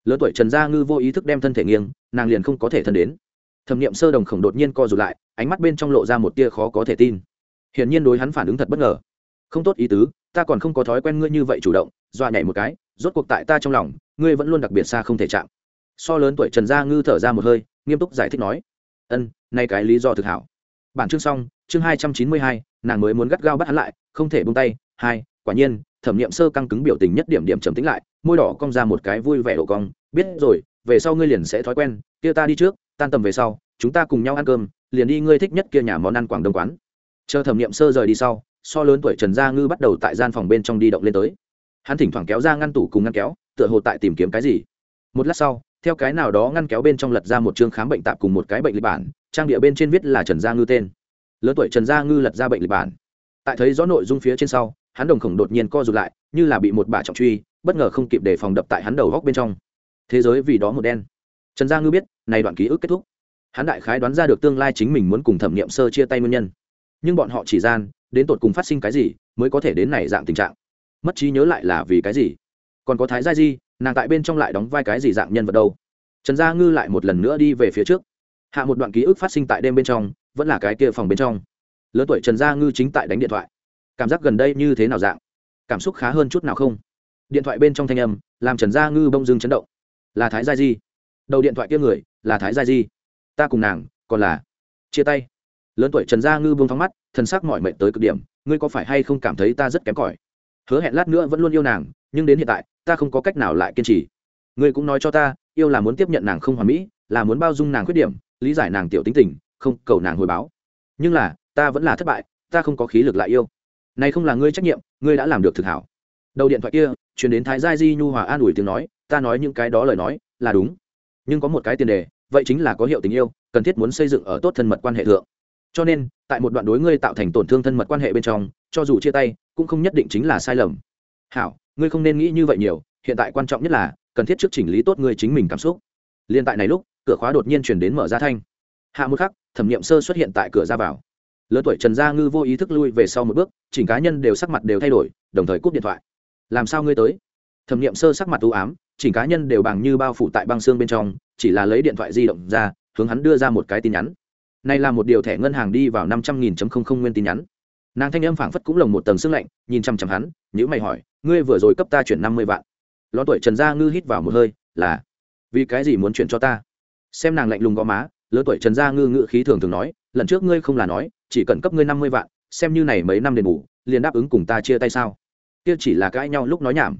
Lớn tuổi trần gia ngư vô ý thức đem thân thể nghiêng, nàng liền không có thể thân đến. Thẩm nghiệm sơ đồng khổng đột nhiên co rụt lại, ánh mắt bên trong lộ ra một tia khó có thể tin. Hiển nhiên đối hắn phản ứng thật bất ngờ. Không tốt ý tứ, ta còn không có thói quen ngươi như vậy chủ động, dọa nhảy một cái, rốt cuộc tại ta trong lòng, ngươi vẫn luôn đặc biệt xa không thể chạm. So lớn tuổi trần gia ngư thở ra một hơi, nghiêm túc giải thích nói, ân, nay cái lý do thực hảo. Bản chương xong, chương hai trăm chín mươi hai, nàng mới muốn gắt gao bắt hắn lại, không thể bung tay. Hai, quả nhiên thẩm nghiệm sơ căng cứng biểu tình nhất điểm điểm trầm tính lại, môi đỏ cong ra một cái vui vẻ độ cong, biết rồi, về sau ngươi liền sẽ thói quen, kia ta đi trước, tan tầm về sau, chúng ta cùng nhau ăn cơm, liền đi, ngươi thích nhất kia nhà món ăn quảng đông quán. Chờ thẩm nghiệm sơ rời đi sau, so lớn tuổi trần gia ngư bắt đầu tại gian phòng bên trong đi động lên tới. Hắn thỉnh thoảng kéo ra ngăn tủ cùng ngăn kéo, tựa hồ tại tìm kiếm cái gì. Một lát sau, theo cái nào đó ngăn kéo bên trong lật ra một chương khám bệnh tạp cùng một cái bệnh lịch bản, trang địa bên trên viết là trần gia ngư tên. Lớn tuổi trần gia ngư lật ra bệnh lịch bản. Tại thấy rõ nội dung phía trên sau hắn đồng khổng đột nhiên co rụt lại, như là bị một bả trọng truy, bất ngờ không kịp đề phòng đập tại hắn đầu góc bên trong. Thế giới vì đó một đen. Trần gia ngư biết, này đoạn ký ức kết thúc. Hắn đại khái đoán ra được tương lai chính mình muốn cùng thẩm nghiệm sơ chia tay nguyên nhân. Nhưng bọn họ chỉ gian, đến tột cùng phát sinh cái gì, mới có thể đến này dạng tình trạng? Mất trí nhớ lại là vì cái gì? Còn có thái gia di, nàng tại bên trong lại đóng vai cái gì dạng nhân vật đâu? Trần gia ngư lại một lần nữa đi về phía trước. Hạ một đoạn ký ức phát sinh tại đêm bên trong, vẫn là cái kia phòng bên trong. Lớn tuổi trần gia ngư chính tại đánh điện thoại cảm giác gần đây như thế nào dạng? Cảm xúc khá hơn chút nào không? Điện thoại bên trong thanh âm, làm trần gia ngư bông dưng chấn động. Là thái gia di. Đầu điện thoại kia người, là thái gia di. Ta cùng nàng, còn là chia tay. Lớn tuổi trần gia ngư bông thóng mắt thân xác mọi mệnh tới cực điểm, ngươi có phải hay không cảm thấy ta rất kém cỏi? Hứa hẹn lát nữa vẫn luôn yêu nàng, nhưng đến hiện tại, ta không có cách nào lại kiên trì. Ngươi cũng nói cho ta, yêu là muốn tiếp nhận nàng không hoàn mỹ, là muốn bao dung nàng khuyết điểm, lý giải nàng tiểu tính tình, không cầu nàng hồi báo. Nhưng là, ta vẫn là thất bại, ta không có khí lực lại yêu này không là ngươi trách nhiệm, ngươi đã làm được thực hảo. Đầu điện thoại kia, chuyển đến thái gia di nhu hòa an ủi tiếng nói, ta nói những cái đó lời nói, là đúng. Nhưng có một cái tiền đề, vậy chính là có hiệu tình yêu, cần thiết muốn xây dựng ở tốt thân mật quan hệ thượng. Cho nên, tại một đoạn đối ngươi tạo thành tổn thương thân mật quan hệ bên trong, cho dù chia tay, cũng không nhất định chính là sai lầm. Hảo, ngươi không nên nghĩ như vậy nhiều, hiện tại quan trọng nhất là, cần thiết trước chỉnh lý tốt ngươi chính mình cảm xúc. Liên tại này lúc, cửa khóa đột nhiên chuyển đến mở ra thanh. Hạ một khắc, thẩm nghiệm sơ xuất hiện tại cửa ra vào lớn tuổi trần gia ngư vô ý thức lui về sau một bước, chỉnh cá nhân đều sắc mặt đều thay đổi, đồng thời cúp điện thoại. Làm sao ngươi tới? Thẩm nghiệm sơ sắc mặt u ám, chỉnh cá nhân đều bằng như bao phủ tại băng xương bên trong, chỉ là lấy điện thoại di động ra, hướng hắn đưa ra một cái tin nhắn. Này là một điều thẻ ngân hàng đi vào năm trăm nghìn chấm không không nguyên tin nhắn. Nàng thanh âm phảng phất cũng lồng một tầng xương lạnh, nhìn chăm chăm hắn nhữ mày hỏi, ngươi vừa rồi cấp ta chuyển năm mươi vạn. Ló tuổi trần gia ngư hít vào một hơi, là, vì cái gì muốn chuyển cho ta? Xem nàng lạnh lùng gò má, lớn tuổi trần gia ngư ngự khí thường thường nói, lần trước ngươi không là nói chỉ cần cấp ngươi năm mươi vạn, xem như này mấy năm đền bù, liền đáp ứng cùng ta chia tay sao? Kia chỉ là cãi nhau lúc nói nhảm.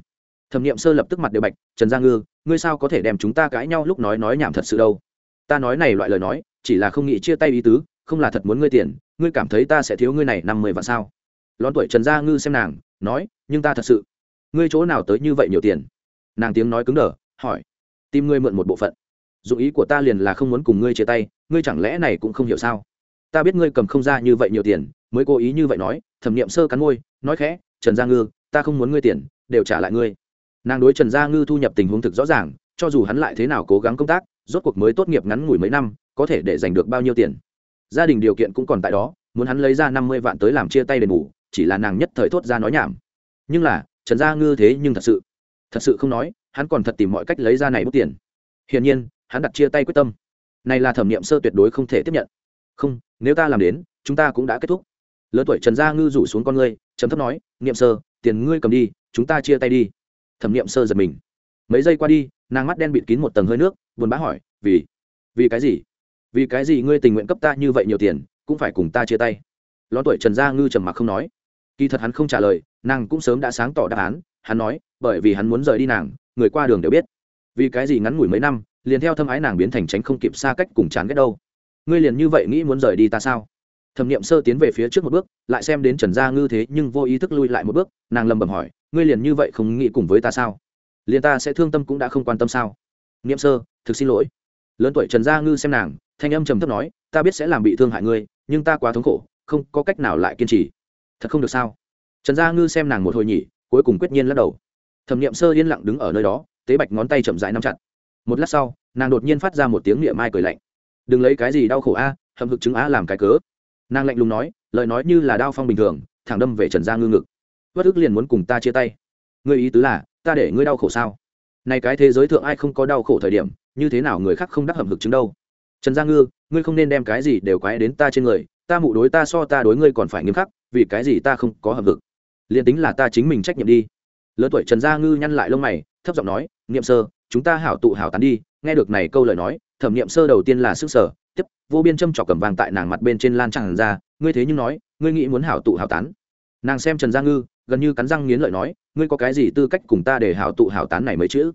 Thẩm n i ệ m sơ lập tức mặt đều bạch, trần gia ngư, ngươi sao có thể đem chúng ta cãi nhau lúc nói nói nhảm thật sự đâu? Ta nói này loại lời nói, chỉ là không nghĩ chia tay ý tứ, không là thật muốn ngươi tiền, ngươi cảm thấy ta sẽ thiếu ngươi này năm mươi vạn sao? Lón tuổi trần gia ngư xem nàng, nói, nhưng ta thật sự, ngươi chỗ nào tới như vậy nhiều tiền? Nàng tiếng nói cứng đờ, hỏi, tìm ngươi mượn một bộ phận. Dụng ý của ta liền là không muốn cùng ngươi chia tay, ngươi chẳng lẽ này cũng không hiểu sao? Ta biết ngươi cầm không ra như vậy nhiều tiền, mới cố ý như vậy nói, thẩm nghiệm sơ cắn môi, nói khẽ, trần gia ngư, ta không muốn ngươi tiền, đều trả lại ngươi. Nàng đối trần gia ngư thu nhập tình huống thực rõ ràng, cho dù hắn lại thế nào cố gắng công tác, rốt cuộc mới tốt nghiệp ngắn ngủi mấy năm, có thể để giành được bao nhiêu tiền. Gia đình điều kiện cũng còn tại đó, muốn hắn lấy ra năm mươi vạn tới làm chia tay đền bù, chỉ là nàng nhất thời thốt ra nói nhảm. Nhưng là, trần gia ngư thế nhưng thật sự thật sự không nói, hắn còn thật tìm mọi cách lấy ra này bút tiền. Hiển nhiên, hắn đặt chia tay quyết tâm. Này là thẩm nghiệm sơ tuyệt đối không thể tiếp nhận không, nếu ta làm đến, chúng ta cũng đã kết thúc. Lớn tuổi trần gia ngư rủ xuống con ngươi chấm thấp nói, niệm sơ, tiền ngươi cầm đi, chúng ta chia tay đi. Thẩm Niệm sơ giật mình. Mấy giây qua đi, nàng mắt đen bịt kín một tầng hơi nước, buồn bã hỏi, vì vì cái gì? Vì cái gì ngươi tình nguyện cấp ta như vậy nhiều tiền, cũng phải cùng ta chia tay? Ló tuổi trần gia ngư trầm mặc không nói. Kỳ thật hắn không trả lời, nàng cũng sớm đã sáng tỏ đáp án, hắn nói, bởi vì hắn muốn rời đi nàng, người qua đường đều biết. Vì cái gì ngắn ngủi mấy năm, liền theo thâm ái nàng biến thành tránh không kịp xa cách cùng chán ghét đâu ngươi liền như vậy nghĩ muốn rời đi ta sao? Thẩm nghiệm sơ tiến về phía trước một bước, lại xem đến trần gia ngư thế nhưng vô ý thức lui lại một bước, nàng lầm bầm hỏi, ngươi liền như vậy không nghĩ cùng với ta sao? Liền ta sẽ thương tâm cũng đã không quan tâm sao? Nghiệm sơ, thực xin lỗi. Lớn tuổi trần gia ngư xem nàng, thanh âm trầm thấp nói, ta biết sẽ làm bị thương hại ngươi, nhưng ta quá thống khổ, không có cách nào lại kiên trì. Thật không được sao? Trần gia ngư xem nàng một hồi nhỉ, cuối cùng quyết nhiên lắc đầu. Thẩm nghiệm sơ yên lặng đứng ở nơi đó, tế bạch ngón tay chậm rãi nắm chặt. Một lát sau, nàng đột nhiên phát ra một tiếng niệm mai cười lạnh đừng lấy cái gì đau khổ a hầm hực chứng á làm cái cớ. Nàng lạnh lùng nói, lời nói như là đao phong bình thường, thẳng đâm về trần gia ngư ngực. Bất ức liền muốn cùng ta chia tay. Ngươi ý tứ là, ta để ngươi đau khổ sao? Này cái thế giới thượng ai không có đau khổ thời điểm, như thế nào người khác không đắc hầm hực chứng đâu? Trần gia ngư, ngươi không nên đem cái gì đều quái đến ta trên người, ta mụ đối ta so ta đối ngươi còn phải nghiêm khắc, vì cái gì ta không có hầm hực? Liền tính là ta chính mình trách nhiệm đi. Lớn tuổi trần gia ngư nhăn lại lông mày, thấp giọng nói, niệm sơ, chúng ta hảo tụ hảo tán đi, nghe được này câu lời nói thẩm nghiệm sơ đầu tiên là sức sở, tiếp, vô biên châm trọc cầm vàng tại nàng mặt bên trên lan tràn ra, ngươi thế nhưng nói, ngươi nghĩ muốn hảo tụ hảo tán. Nàng xem trần gia ngư, gần như cắn răng nghiến lợi nói, ngươi có cái gì tư cách cùng ta để hảo tụ hảo tán này mấy chữ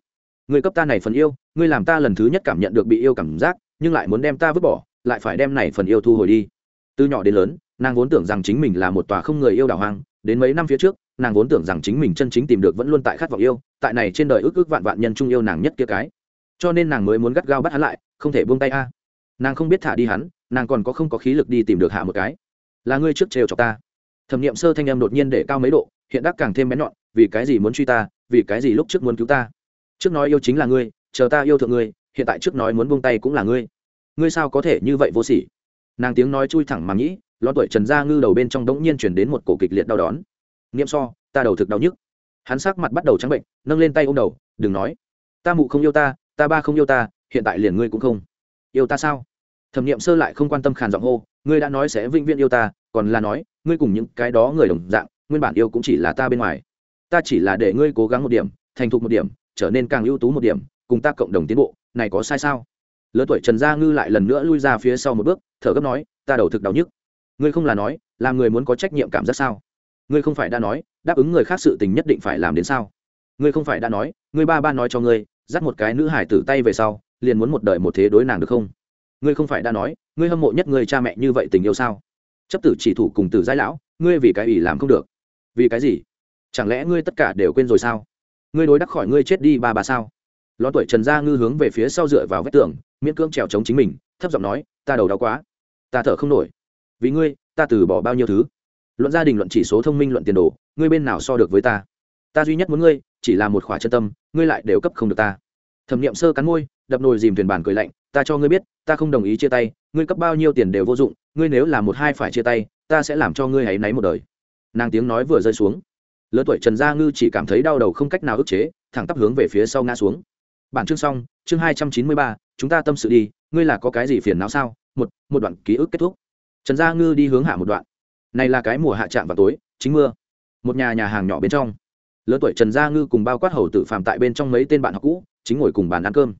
ngươi cấp ta này phần yêu, ngươi làm ta lần thứ nhất cảm nhận được bị yêu cảm giác, nhưng lại muốn đem ta vứt bỏ, lại phải đem này phần yêu thu hồi đi. Từ nhỏ đến lớn, nàng vốn tưởng rằng chính mình là một tòa không người yêu đảo hoang, đến mấy năm phía trước, nàng vốn tưởng rằng chính mình chân chính tìm được vẫn luôn tại khát vọng yêu, tại này trên đời ước ước vạn vạn nhân trung yêu nàng nhất kia cái cho nên nàng mới muốn gắt gao bắt hắn lại, không thể buông tay a. Nàng không biết thả đi hắn, nàng còn có không có khí lực đi tìm được hạ một cái. Là ngươi trước trêu chọc ta. Thẩm nghiệm sơ thanh em đột nhiên để cao mấy độ, hiện đắc càng thêm bén nhọn, vì cái gì muốn truy ta, vì cái gì lúc trước muốn cứu ta? Trước nói yêu chính là ngươi, chờ ta yêu thượng ngươi, hiện tại trước nói muốn buông tay cũng là ngươi. Ngươi sao có thể như vậy vô sỉ? Nàng tiếng nói chui thẳng mà nghĩ lo tuổi trần gia ngư đầu bên trong đống nhiên chuyển đến một cổ kịch liệt đau đón nghiệm so, ta đầu thực đau nhức. Hắn sắc mặt bắt đầu trắng bệnh, nâng lên tay ô m đầu, đừng nói. Ta mụ không yêu ta ta ba không yêu ta, hiện tại liền ngươi cũng không yêu ta sao? Thẩm nghiệm sơ lại không quan tâm khàn giọng hô, ngươi đã nói sẽ vĩnh viễn yêu ta, còn là nói, ngươi cùng những cái đó người đồng dạng, nguyên bản yêu cũng chỉ là ta bên ngoài. Ta chỉ là để ngươi cố gắng một điểm, thành thục một điểm, trở nên càng ưu tú một điểm, cùng ta cộng đồng tiến bộ, này có sai sao? Lớn tuổi trần gia ngư lại lần nữa lui ra phía sau một bước, thở gấp nói, ta đầu thực đau nhức. Ngươi không là nói, là người muốn có trách nhiệm cảm giác sao? Ngươi không phải đã nói, đáp ứng người khác sự tình nhất định phải làm đến sao? Ngươi không phải đã nói, ngươi ba ba nói cho ngươi dắt một cái nữ hải tử tay về sau, liền muốn một đời một thế đối nàng được không? Ngươi không phải đã nói, ngươi hâm mộ nhất người cha mẹ như vậy tình yêu sao? Chấp tử chỉ thủ cùng tử giai lão, ngươi vì cái ủy làm không được. Vì cái gì? Chẳng lẽ ngươi tất cả đều quên rồi sao? Ngươi đối đắc khỏi ngươi chết đi ba bà sao? Ló tuổi trần gia ngư hướng về phía sau dựa vào vách tường, miễn cưỡng trèo chống chính mình, thấp giọng nói, ta đầu đau quá, ta thở không nổi. Vì ngươi, ta từ bỏ bao nhiêu thứ? Luận gia đình luận chỉ số thông minh luận tiền đồ, ngươi bên nào so được với ta? Ta duy nhất muốn ngươi chỉ là một khỏa chân tâm, ngươi lại đều cấp không được ta. Thẩm nghiệm sơ cắn môi, đập nồi dìm thuyền bàn cười lạnh, ta cho ngươi biết, ta không đồng ý chia tay, ngươi cấp bao nhiêu tiền đều vô dụng, ngươi nếu là một hai phải chia tay, ta sẽ làm cho ngươi hãy náy một đời. Nàng tiếng nói vừa rơi xuống. Lớn tuổi trần gia ngư chỉ cảm thấy đau đầu không cách nào ức chế, thẳng tắp hướng về phía sau ngã xuống. Bản chương xong, chương hai trăm chín mươi ba, chúng ta tâm sự đi, ngươi là có cái gì phiền não sao? Một một đoạn ký ức kết thúc. Trần gia ngư đi hướng hạ một đoạn. Này là cái mùa hạ trạm vào tối, chính mưa. Một nhà nhà hàng nhỏ bên trong lớn tuổi trần gia ngư cùng bao quát hầu tử phạm tại bên trong mấy tên bạn học cũ, chính ngồi cùng bàn ăn cơm.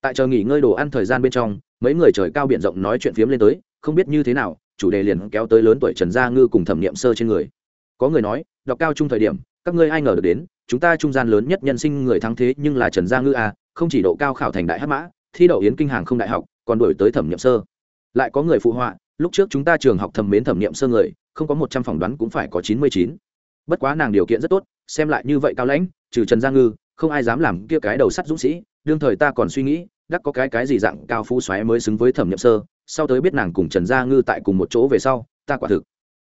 Tại chờ nghỉ ngơi đồ ăn thời gian bên trong, mấy người trời cao biển rộng nói chuyện phiếm lên tới, không biết như thế nào, chủ đề liền kéo tới lớn tuổi trần gia ngư cùng thẩm nghiệm sơ trên người. Có người nói, đọc cao trung thời điểm, các ngươi ai ngờ được đến, chúng ta trung gian lớn nhất nhân sinh người thắng thế nhưng là trần gia ngư à không chỉ độ cao khảo thành đại hát mã, thi đậu yến kinh hàng không đại học, còn đổi tới thẩm nghiệm sơ. Lại có người phụ họa, lúc trước chúng ta trường học thẩm mến thẩm nghiệm sơ người, không có một trăm phỏng đoán cũng phải có chín mươi chín bất quá nàng điều kiện rất tốt, xem lại như vậy cao lãnh, trừ trần gia ngư, không ai dám làm kia cái đầu sắt dũng sĩ, đương thời ta còn suy nghĩ, đắc có cái cái gì dạng cao phú xoáy mới xứng với thẩm nhậm sơ, sau tới biết nàng cùng trần gia ngư tại cùng một chỗ về sau, ta quả thực.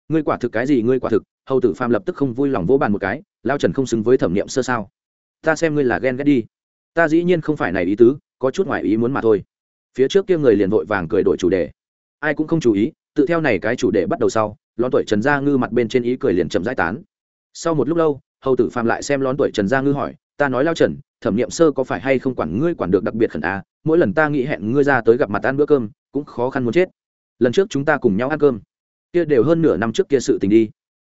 Ngươi quả thực cái gì ngươi quả thực, hầu tử phàm lập tức không vui lòng vỗ bàn một cái, lao trần không xứng với thẩm nghiệm sơ sao? Ta xem ngươi là ghen ghét đi. Ta dĩ nhiên không phải này ý tứ, có chút ngoài ý muốn mà thôi. Phía trước kia người liền vội vàng cười đổi chủ đề. Ai cũng không chú ý, tự theo này cái chủ đề bắt đầu sau, lón tuổi trần gia ngư mặt bên trên ý cười liền chậm giải tán sau một lúc lâu, hầu tử phàm lại xem lón tuổi trần gia ngư hỏi, ta nói lao trần, thẩm nghiệm sơ có phải hay không quản ngươi quản được đặc biệt khẩn à? Mỗi lần ta nghĩ hẹn ngươi ra tới gặp mặt ăn bữa cơm, cũng khó khăn muốn chết. Lần trước chúng ta cùng nhau ăn cơm, kia đều hơn nửa năm trước kia sự tình đi.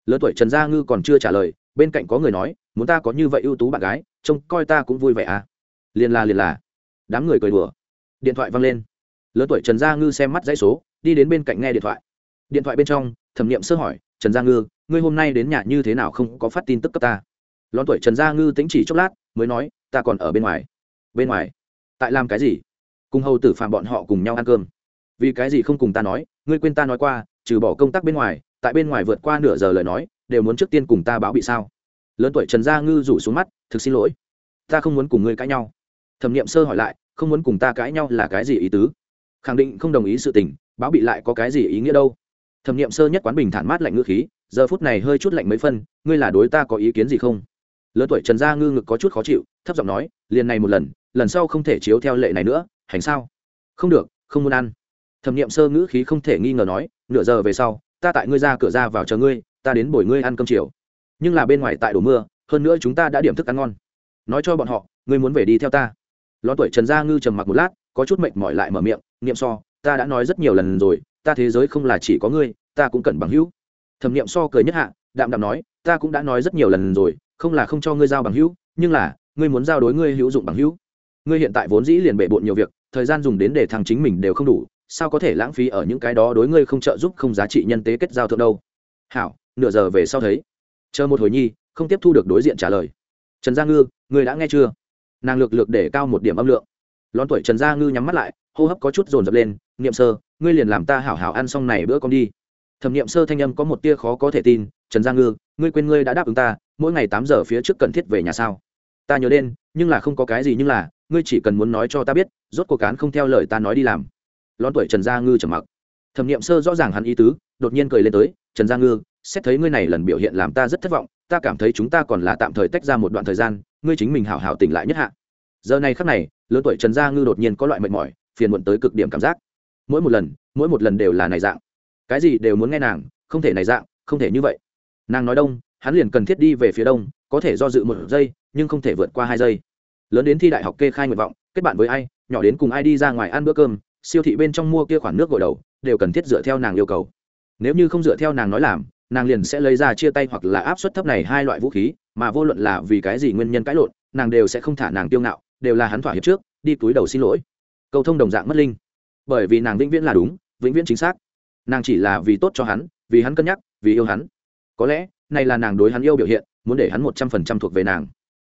Lớn tuổi trần gia ngư còn chưa trả lời, bên cạnh có người nói, muốn ta có như vậy ưu tú bạn gái, trông coi ta cũng vui vẻ à? Liền là liền là đám người cười đùa. Điện thoại văng lên. Lớn tuổi trần gia ngư xem mắt dãy số, đi đến bên cạnh nghe điện thoại. Điện thoại bên trong, thẩm nghiệm sơ hỏi, trần gia ngư ngươi hôm nay đến nhà như thế nào không có phát tin tức cấp ta? Lón tuổi trần gia ngư tính chỉ chốc lát, mới nói, ta còn ở bên ngoài. Bên ngoài? Tại làm cái gì? Cùng hầu tử phạm bọn họ cùng nhau ăn cơm. Vì cái gì không cùng ta nói, ngươi quên ta nói qua, trừ bỏ công tác bên ngoài, tại bên ngoài vượt qua nửa giờ lời nói, đều muốn trước tiên cùng ta báo bị sao? Lớn tuổi trần gia ngư rủ xuống mắt, thực xin lỗi. Ta không muốn cùng ngươi cãi nhau. Thẩm nghiệm sơ hỏi lại, không muốn cùng ta cãi nhau là cái gì ý tứ? Khẳng định không đồng ý sự tình, báo bị lại có cái gì ý nghĩa đâu? Thẩm nghiệm sơ nhất quán bình thản mát lạnh ngữ khí giờ phút này hơi chút lạnh mấy phân, ngươi là đối ta có ý kiến gì không? Lớn tuổi trần gia ngư ngực có chút khó chịu, thấp giọng nói, liền này một lần lần sau không thể chiếu theo lệ này nữa, hành sao? Không được, không muốn ăn. Thẩm nghiệm sơ ngữ khí không thể nghi ngờ nói, nửa giờ về sau, ta tại ngươi ra cửa ra vào chờ ngươi, ta đến bồi ngươi ăn cơm chiều. Nhưng là bên ngoài tại đổ mưa, hơn nữa chúng ta đã điểm thức ăn ngon. Nói cho bọn họ, ngươi muốn về đi theo ta. Ló tuổi trần gia ngư trầm mặc một lát, có chút mệt mỏi lại mở miệng, niệm so, ta đã nói rất nhiều lần rồi, ta thế giới không là chỉ có ngươi, ta cũng cần bằng hữu thẩm niệm so cười nhất hạ, đạm đạm nói, ta cũng đã nói rất nhiều lần rồi, không là không cho ngươi giao bằng hữu, nhưng là, ngươi muốn giao đối ngươi hữu dụng bằng hữu. Ngươi hiện tại vốn dĩ liền bệ bộn nhiều việc, thời gian dùng đến để thằng chính mình đều không đủ, sao có thể lãng phí ở những cái đó đối ngươi không trợ giúp, không giá trị nhân tế kết giao thượng đâu? Hảo, nửa giờ về sau thấy. Chờ một hồi nhi, không tiếp thu được đối diện trả lời. Trần gia ngư, ngươi đã nghe chưa? Nàng lược lược để cao một điểm âm lượng. Lón tuổi trần gia ngư nhắm mắt lại, hô hấp có chút dồn dập lên, niệm sơ, ngươi liền làm ta hảo hảo ăn xong này bữa con đi thẩm niệm sơ thanh âm có một tia khó có thể tin, trần gia ngư, ngươi quên ngươi đã đáp ứng ta, mỗi ngày tám giờ phía trước cần thiết về nhà sao? Ta nhớ đến, nhưng là không có cái gì nhưng là, ngươi chỉ cần muốn nói cho ta biết, rốt cuộc cán không theo lời ta nói đi làm. Lón tuổi trần gia ngư trầm mặc. Thẩm nghiệm sơ rõ ràng hắn ý tứ, đột nhiên cười lên tới, trần gia ngư, xét thấy ngươi này lần biểu hiện làm ta rất thất vọng, ta cảm thấy chúng ta còn là tạm thời tách ra một đoạn thời gian, ngươi chính mình hảo hảo tỉnh lại nhất hạ. Giờ này khắc này, lớn tuổi trần gia ngư đột nhiên có loại mệt mỏi, phiền muộn tới cực điểm cảm giác. Mỗi một lần, mỗi một lần đều là này dạng cái gì đều muốn nghe nàng, không thể này dạng, không thể như vậy. Nàng nói đông, hắn liền cần thiết đi về phía đông, có thể do dự một giây, nhưng không thể vượt qua hai giây. Lớn đến thi đại học kê khai nguyện vọng, kết bạn với ai, nhỏ đến cùng ai đi ra ngoài ăn bữa cơm, siêu thị bên trong mua kia khoản nước gội đầu, đều cần thiết dựa theo nàng yêu cầu. Nếu như không dựa theo nàng nói làm, nàng liền sẽ lấy ra chia tay hoặc là áp suất thấp này hai loại vũ khí, mà vô luận là vì cái gì nguyên nhân cãi lộn, nàng đều sẽ không thả nàng tiêu ngạo, đều là hắn thỏa hiệp trước, đi túi đầu xin lỗi. Cầu thông đồng dạng mất linh. Bởi vì nàng vĩnh viễn là đúng, vĩnh viễn chính xác nàng chỉ là vì tốt cho hắn, vì hắn cân nhắc, vì yêu hắn. Có lẽ, này là nàng đối hắn yêu biểu hiện, muốn để hắn một trăm phần trăm thuộc về nàng.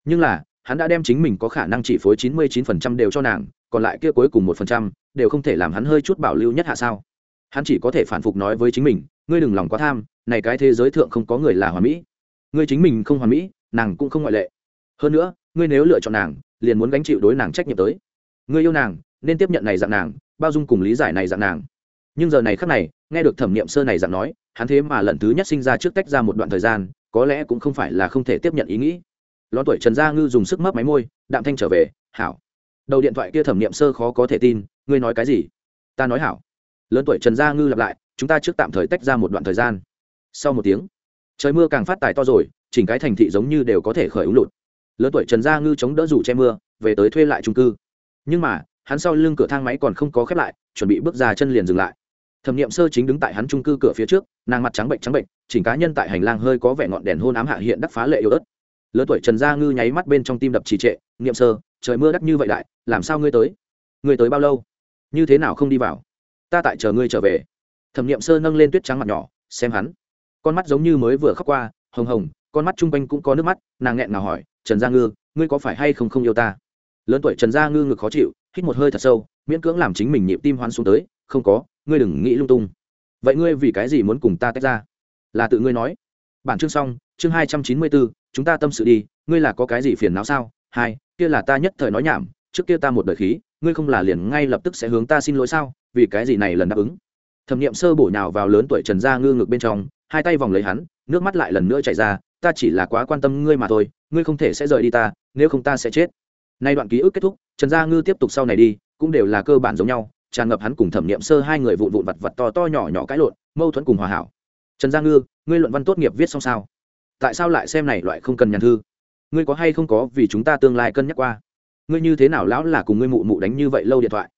Nhưng là, hắn đã đem chính mình có khả năng chỉ phối chín mươi chín phần trăm đều cho nàng, còn lại kia cuối cùng một phần trăm đều không thể làm hắn hơi chút bảo lưu nhất hạ sao? Hắn chỉ có thể phản phục nói với chính mình, ngươi đừng lòng quá tham, này cái thế giới thượng không có người là hoàn mỹ. Ngươi chính mình không hoàn mỹ, nàng cũng không ngoại lệ. Hơn nữa, ngươi nếu lựa chọn nàng, liền muốn gánh chịu đối nàng trách nhiệm tới. Ngươi yêu nàng, nên tiếp nhận này dạng nàng, bao dung cùng lý giải này dạng nàng nhưng giờ này khắc này, nghe được thẩm nghiệm sơ này dặn nói, hắn thế mà lần thứ nhất sinh ra trước tách ra một đoạn thời gian, có lẽ cũng không phải là không thể tiếp nhận ý nghĩ. Ló tuổi trần gia ngư dùng sức mấp máy môi, đạm thanh trở về, hảo. Đầu điện thoại kia thẩm nghiệm sơ khó có thể tin, ngươi nói cái gì? Ta nói hảo. Lớn tuổi trần gia ngư lặp lại, chúng ta trước tạm thời tách ra một đoạn thời gian. Sau một tiếng, trời mưa càng phát tài to rồi, chỉnh cái thành thị giống như đều có thể khởi ứng lụt. Lớn tuổi trần gia ngư chống đỡ rủ che mưa, về tới thuê lại trung cư. Nhưng mà, hắn sau lưng cửa thang máy còn không có khép lại, chuẩn bị bước ra chân liền dừng lại thẩm nghiệm sơ chính đứng tại hắn trung cư cửa phía trước, nàng mặt trắng bệnh trắng bệnh, chỉnh cá nhân tại hành lang hơi có vẻ ngọn đèn hôn ám hạ hiện đắc phá lệ yếu ớt. Lớn tuổi trần gia ngư nháy mắt bên trong tim đập trì trệ nghiệm sơ, trời mưa đắt như vậy đại, làm sao ngươi tới? Ngươi tới bao lâu? Như thế nào không đi vào? Ta tại chờ ngươi trở về. Thẩm nghiệm sơ nâng lên tuyết trắng mặt nhỏ, xem hắn. Con mắt giống như mới vừa khóc qua, hồng hồng, con mắt chung quanh cũng có nước mắt. Nàng nghẹn ngào hỏi, trần gia ngư, ngươi có phải hay không không yêu ta? Lớn tuổi trần gia ngư ngực khó chịu, hít một hơi thật sâu, miễn cưỡng làm chính mình nhịp tim hoan xuống tới, không có ngươi đừng nghĩ lung tung. Vậy ngươi vì cái gì muốn cùng ta tách ra? Là tự ngươi nói. Bản chương xong, chương hai trăm chín mươi bốn, chúng ta tâm sự đi, ngươi là có cái gì phiền não sao? Hai, kia là ta nhất thời nói nhảm, trước kia ta một đời khí, ngươi không là liền ngay lập tức sẽ hướng ta xin lỗi sao? Vì cái gì này lần đáp ứng? Thẩm n i ệ m sơ bổ nhào vào lớn tuổi trần gia ngư ngực bên trong, hai tay vòng lấy hắn, nước mắt lại lần nữa chảy ra, ta chỉ là quá quan tâm ngươi mà thôi, ngươi không thể sẽ rời đi ta, nếu không ta sẽ chết. Nay đoạn ký ức kết thúc, trần gia ngư tiếp tục sau này đi, cũng đều là cơ bản giống nhau tràn ngập hắn cùng thẩm nghiệm sơ hai người vụn vụn vặt vặt to to nhỏ nhỏ cãi lộn, mâu thuẫn cùng hòa hảo. Trần gia ngư, ngươi luận văn tốt nghiệp viết xong sao? Tại sao lại xem này loại không cần nhàn thư? Ngươi có hay không có vì chúng ta tương lai cân nhắc qua? Ngươi như thế nào lão là cùng ngươi mụ mụ đánh như vậy lâu điện thoại?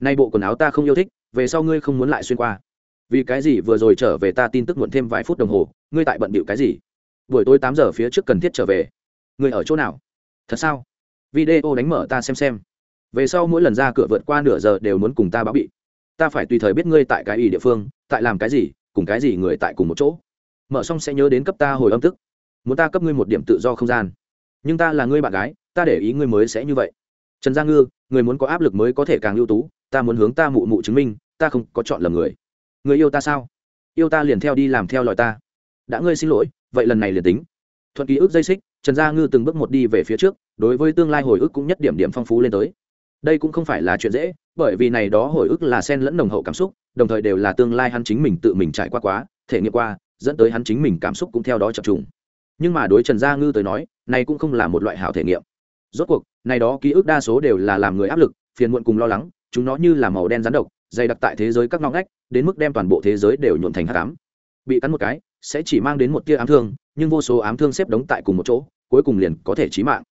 Nay bộ quần áo ta không yêu thích, về sau ngươi không muốn lại xuyên qua. Vì cái gì vừa rồi trở về ta tin tức muộn thêm vài phút đồng hồ, ngươi tại bận bịu cái gì? Buổi tối tám giờ phía trước cần thiết trở về. Ngươi ở chỗ nào? Thật sao? Video đánh mở ta xem xem về sau mỗi lần ra cửa vượt qua nửa giờ đều muốn cùng ta báo bị. Ta phải tùy thời biết ngươi tại cái ý địa phương, tại làm cái gì, cùng cái gì người tại cùng một chỗ. Mở xong sẽ nhớ đến cấp ta hồi âm tức. Muốn ta cấp ngươi một điểm tự do không gian. Nhưng ta là ngươi bạn gái, ta để ý ngươi mới sẽ như vậy. Trần gia ngư người muốn có áp lực mới có thể càng ưu tú, ta muốn hướng ta mụ mụ chứng minh, ta không có chọn lầm người. Người yêu ta sao? Yêu ta liền theo đi làm theo lòi ta. Đã ngươi xin lỗi, vậy lần này liền tính. Thuận ký ức dây xích, trần gia ngư từng bước một đi về phía trước, đối với tương lai hồi ức cũng nhất điểm điểm phong phú lên tới đây cũng không phải là chuyện dễ, bởi vì này đó hồi ức là sen lẫn nồng hậu cảm xúc, đồng thời đều là tương lai hắn chính mình tự mình trải qua quá, thể nghiệm qua, dẫn tới hắn chính mình cảm xúc cũng theo đó chập trùng. Nhưng mà đối trần gia ngư tới nói, này cũng không là một loại hảo thể nghiệm. Rốt cuộc, này đó ký ức đa số đều là làm người áp lực, phiền muộn cùng lo lắng, chúng nó như là màu đen rắn độc, dày đặc tại thế giới các ngõ ngách, đến mức đem toàn bộ thế giới đều nhuộn thành hát ám. Bị cắn một cái, sẽ chỉ mang đến một tia ám thương, nhưng vô số ám thương xếp đống tại cùng một chỗ, cuối cùng liền có thể chí mạng.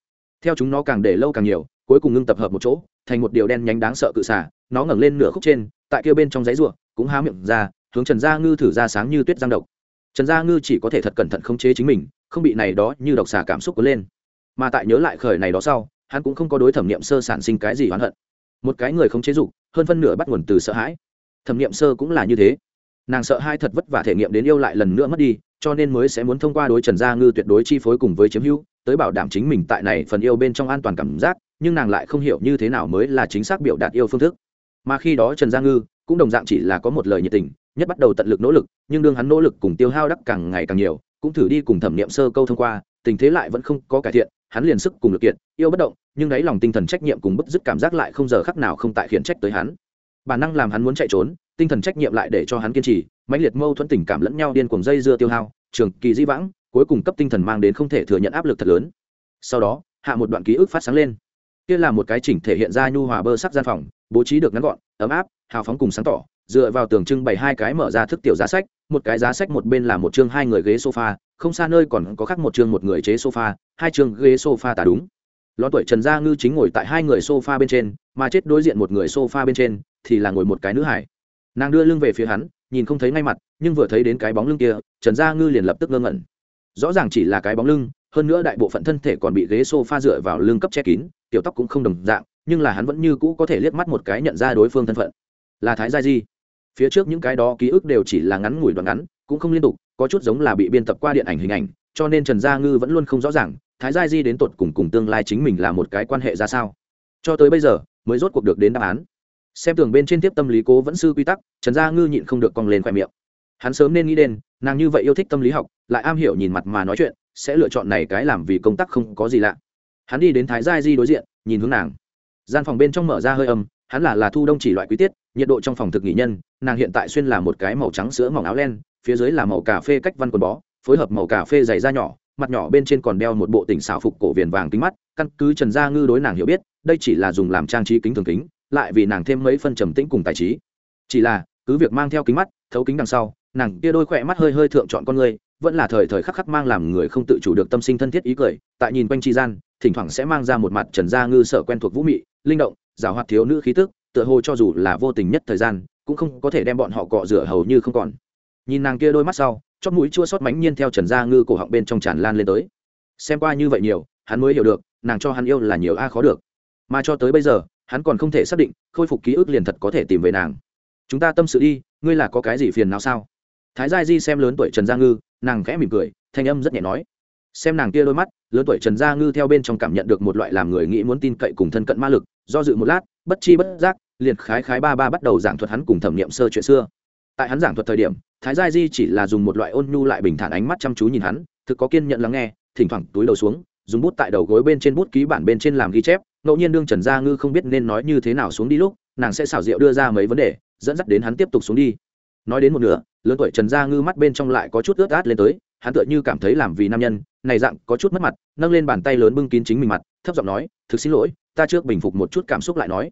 Theo chúng nó càng để lâu càng nhiều, cuối cùng ngưng tập hợp một chỗ thành một điều đen nhánh đáng sợ cự xả nó ngẩng lên nửa khúc trên, tại kia bên trong giấy ruộng cũng há miệng ra, hướng trần gia ngư thử ra sáng như tuyết giang độc. Trần gia ngư chỉ có thể thật cẩn thận khống chế chính mình, không bị này đó như độc xả cảm xúc cuốn lên. Mà tại nhớ lại khởi này đó sau, hắn cũng không có đối thẩm nghiệm sơ sản sinh cái gì oán hận. Một cái người không chế dục, hơn phân nửa bắt nguồn từ sợ hãi. Thẩm nghiệm sơ cũng là như thế. Nàng sợ hai thật vất vả thể nghiệm đến yêu lại lần nữa mất đi, cho nên mới sẽ muốn thông qua đối trần gia ngư tuyệt đối chi phối cùng với chiếm hữu, tới bảo đảm chính mình tại này phần yêu bên trong an toàn cảm giác nhưng nàng lại không hiểu như thế nào mới là chính xác biểu đạt yêu phương thức. Mà khi đó trần gia ngư cũng đồng dạng chỉ là có một lời nhiệt tình, nhất bắt đầu tận lực nỗ lực, nhưng đương hắn nỗ lực cùng tiêu hao đắc càng ngày càng nhiều, cũng thử đi cùng thẩm nghiệm sơ câu thông qua, tình thế lại vẫn không có cải thiện, hắn liền sức cùng lực kiện yêu bất động, nhưng đáy lòng tinh thần trách nhiệm cùng bứt dứt cảm giác lại không giờ khắc nào không tại khiển trách tới hắn. Bản năng làm hắn muốn chạy trốn, tinh thần trách nhiệm lại để cho hắn kiên trì, mãnh liệt mâu thuẫn tình cảm lẫn nhau điên cuồng dây dưa tiêu hao, trường kỳ di vãng, cuối cùng cấp tinh thần mang đến không thể thừa nhận áp lực thật lớn. Sau đó, hạ một đoạn ký ức phát sáng lên kia là một cái chỉnh thể hiện ra nhu hòa bơ sắc gian phòng, bố trí được ngắn gọn, ấm áp, hào phóng cùng sáng tỏ, dựa vào tường trưng bày hai cái mở ra thức tiểu giá sách, một cái giá sách một bên là một chương hai người ghế sofa, không xa nơi còn có khác một chương một người chế sofa, hai chương ghế sofa tả đúng. Ló tuổi trần gia ngư chính ngồi tại hai người sofa bên trên, mà chết đối diện một người sofa bên trên, thì là ngồi một cái nữ hải. Nàng đưa lưng về phía hắn, nhìn không thấy ngay mặt, nhưng vừa thấy đến cái bóng lưng kia, trần gia ngư liền lập tức ngơ ngẩn. Rõ ràng chỉ là cái bóng lưng hơn nữa đại bộ phận thân thể còn bị ghế sofa dựa vào lưng cấp che kín, tiểu tóc cũng không đồng dạng, nhưng là hắn vẫn như cũ có thể liếc mắt một cái nhận ra đối phương thân phận. Là thái gia di. Phía trước những cái đó ký ức đều chỉ là ngắn ngủi đoạn ngắn, cũng không liên tục, có chút giống là bị biên tập qua điện ảnh hình ảnh, cho nên trần gia ngư vẫn luôn không rõ ràng, thái gia di đến tột cùng cùng tương lai chính mình là một cái quan hệ ra sao. Cho tới bây giờ, mới rốt cuộc được đến đáp án. Xem tường bên trên tiếp tâm lý cố vẫn sư quy tắc, trần gia ngư nhịn không được cong lên khoe miệng. Hắn sớm nên nghĩ đến, nàng như vậy yêu thích tâm lý học, lại am hiểu nhìn mặt mà nói chuyện sẽ lựa chọn này cái làm vì công tác không có gì lạ. Hắn đi đến thái gia di đối diện, nhìn hướng nàng. Gian phòng bên trong mở ra hơi âm, hắn là là thu đông chỉ loại quý tiết, nhiệt độ trong phòng thực nghỉ nhân, nàng hiện tại xuyên là một cái màu trắng sữa mỏng áo len, phía dưới là màu cà phê cách văn quần bó, phối hợp màu cà phê dày da nhỏ, mặt nhỏ bên trên còn đeo một bộ tỉnh xảo phục cổ viền vàng kính mắt, căn cứ trần gia ngư đối nàng hiểu biết, đây chỉ là dùng làm trang trí kính thường kính, lại vì nàng thêm mấy phân trầm tĩnh cùng tài trí. Chỉ là, cứ việc mang theo kính mắt, thấu kính đằng sau, nàng kia đôi khỏe mắt hơi hơi thượng chọn con người vẫn là thời thời khắc khắc mang làm người không tự chủ được tâm sinh thân thiết ý cười, tại nhìn quanh tri gian, thỉnh thoảng sẽ mang ra một mặt trần gia ngư sợ quen thuộc vũ mị, linh động giáo hoạt thiếu nữ khí tức, tựa hồ cho dù là vô tình nhất thời gian, cũng không có thể đem bọn họ cọ rửa hầu như không còn. Nhìn nàng kia đôi mắt sau chót mũi chua xót mánh nhiên theo trần gia ngư cổ họng bên trong tràn lan lên tới. Xem qua như vậy nhiều, hắn mới hiểu được, nàng cho hắn yêu là nhiều a khó được. Mà cho tới bây giờ, hắn còn không thể xác định, khôi phục ký ức liền thật có thể tìm về nàng. Chúng ta tâm sự đi, ngươi là có cái gì phiền nào sao? Thái gia di xem lớn tuổi trần gia ngư nàng khẽ mỉm cười, thanh âm rất nhẹ nói. Xem nàng kia đôi mắt, lớn tuổi trần gia ngư theo bên trong cảm nhận được một loại làm người nghĩ muốn tin cậy cùng thân cận ma lực, do dự một lát, bất chi bất giác, liền khái khái ba ba bắt đầu giảng thuật hắn cùng thẩm nghiệm sơ chuyện xưa. Tại hắn giảng thuật thời điểm, thái gia di chỉ là dùng một loại ôn nhu lại bình thản ánh mắt chăm chú nhìn hắn, thực có kiên nhận lắng nghe, thỉnh thoảng túi đầu xuống, dùng bút tại đầu gối bên trên bút ký bản bên trên làm ghi chép, ngẫu nhiên đương trần gia ngư không biết nên nói như thế nào xuống đi lúc, nàng sẽ xảo diệu đưa ra mấy vấn đề, dẫn dắt đến hắn tiếp tục xuống đi. Nói đến một nửa lớn tuổi trần gia ngư mắt bên trong lại có chút ướt át lên tới, hắn tựa như cảm thấy làm vì nam nhân, này dạng có chút mất mặt, nâng lên bàn tay lớn bưng kín chính mình mặt, thấp giọng nói, thực xin lỗi, ta trước bình phục một chút cảm xúc lại nói.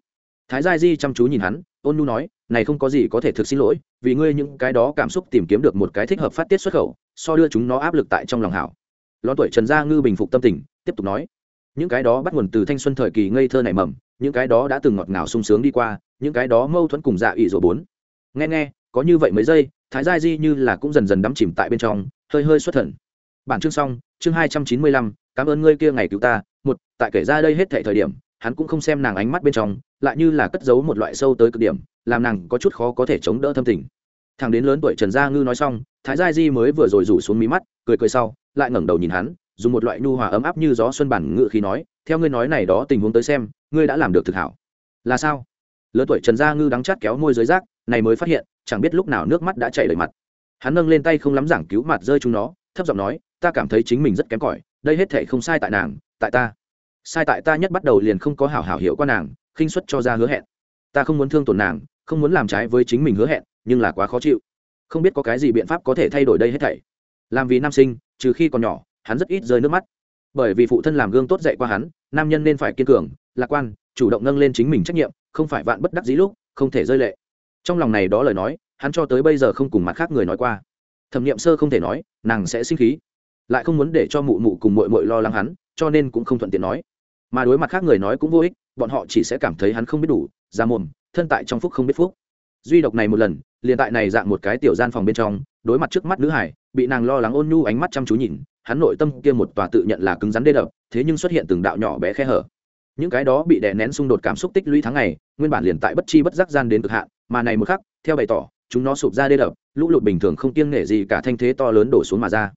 Thái gia di chăm chú nhìn hắn, ôn nu nói, này không có gì có thể thực xin lỗi, vì ngươi những cái đó cảm xúc tìm kiếm được một cái thích hợp phát tiết xuất khẩu, so đưa chúng nó áp lực tại trong lòng hảo. Lớn tuổi trần gia ngư bình phục tâm tình, tiếp tục nói, những cái đó bắt nguồn từ thanh xuân thời kỳ ngây thơ nảy mầm, những cái đó đã từng ngọt ngào sung sướng đi qua, những cái đó mâu thuẫn cùng dạ ỵ rồi bốn. Nghe nghe có như vậy mấy giây, thái gia di như là cũng dần dần đắm chìm tại bên trong, hơi hơi xuất thần. Bản chương xong, chương hai trăm chín mươi lăm, cảm ơn ngươi kia ngày cứu ta. Một, tại kể ra đây hết thệ thời điểm, hắn cũng không xem nàng ánh mắt bên trong, lại như là cất giấu một loại sâu tới cực điểm, làm nàng có chút khó có thể chống đỡ thâm tình. Thằng đến lớn tuổi trần gia ngư nói xong, thái gia di mới vừa rồi rủ xuống mí mắt, cười cười sau, lại ngẩng đầu nhìn hắn, dùng một loại nhu hòa ấm áp như gió xuân bản ngự khí nói, theo ngươi nói này đó tình huống tới xem, ngươi đã làm được thực hảo. Là sao? Lớn tuổi trần gia ngư đắng chát kéo môi dưới rác, này mới phát hiện chẳng biết lúc nào nước mắt đã chảy đầy mặt. Hắn nâng lên tay không lắm giảng cứu mặt rơi chúng nó, thấp giọng nói, ta cảm thấy chính mình rất kém cỏi, đây hết thể không sai tại nàng, tại ta. Sai tại ta nhất bắt đầu liền không có hảo hảo hiểu qua nàng, khinh suất cho ra hứa hẹn. Ta không muốn thương tổn nàng, không muốn làm trái với chính mình hứa hẹn, nhưng là quá khó chịu. Không biết có cái gì biện pháp có thể thay đổi đây hết thảy. Làm vì nam sinh, trừ khi còn nhỏ, hắn rất ít rơi nước mắt. Bởi vì phụ thân làm gương tốt dạy qua hắn, nam nhân nên phải kiên cường, lạc quan, chủ động nâng lên chính mình trách nhiệm, không phải vạn bất đắc dĩ lúc, không thể rơi lệ trong lòng này đó lời nói, hắn cho tới bây giờ không cùng mặt khác người nói qua. Thẩm nghiệm sơ không thể nói, nàng sẽ sinh khí. Lại không muốn để cho mụ mụ cùng mội mội lo lắng hắn, cho nên cũng không thuận tiện nói. Mà đối mặt khác người nói cũng vô ích, bọn họ chỉ sẽ cảm thấy hắn không biết đủ ra mồm, thân tại trong phúc không biết phúc. Duy độc này một lần, liền tại này dạng một cái tiểu gian phòng bên trong, đối mặt trước mắt nữ hải, bị nàng lo lắng ôn nhu ánh mắt chăm chú nhìn, hắn nội tâm kia một tòa tự nhận là cứng rắn đê đập, thế nhưng xuất hiện từng đạo nhỏ bé khe hở. Những cái đó bị đè nén xung đột cảm xúc tích lũy tháng ngày, nguyên bản liền tại bất chi bất giác gian đến cực hạn mà này một khắc, theo bày tỏ, chúng nó sụp ra đê đập, lũ lụt bình thường không kiêng nể gì cả thanh thế to lớn đổ xuống mà ra.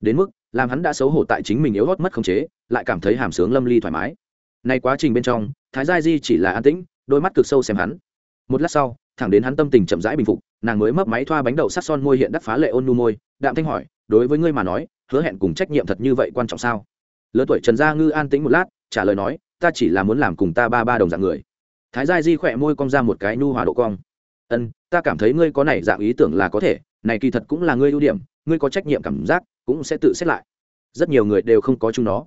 Đến mức, làm hắn đã xấu hổ tại chính mình yếu hót mất khống chế, lại cảm thấy hàm sướng lâm ly thoải mái. Nay quá trình bên trong, thái gia di chỉ là an tĩnh, đôi mắt cực sâu xem hắn. Một lát sau, thẳng đến hắn tâm tình chậm rãi bình phục, nàng mới mấp máy thoa bánh đậu sắt son môi hiện đắc phá lệ ôn nu môi, đạm thanh hỏi, đối với ngươi mà nói, hứa hẹn cùng trách nhiệm thật như vậy quan trọng sao? Lớn tuổi trần gia ngư an tĩnh một lát, trả lời nói, ta chỉ là muốn làm cùng ta ba ba đồng dạng người. Thái gia di khỏe môi cong ra một cái nu hòa độ cong ân, ta cảm thấy ngươi có này dạng ý tưởng là có thể, này kỳ thật cũng là ngươi ưu điểm, ngươi có trách nhiệm cảm giác cũng sẽ tự xét lại. Rất nhiều người đều không có chúng nó.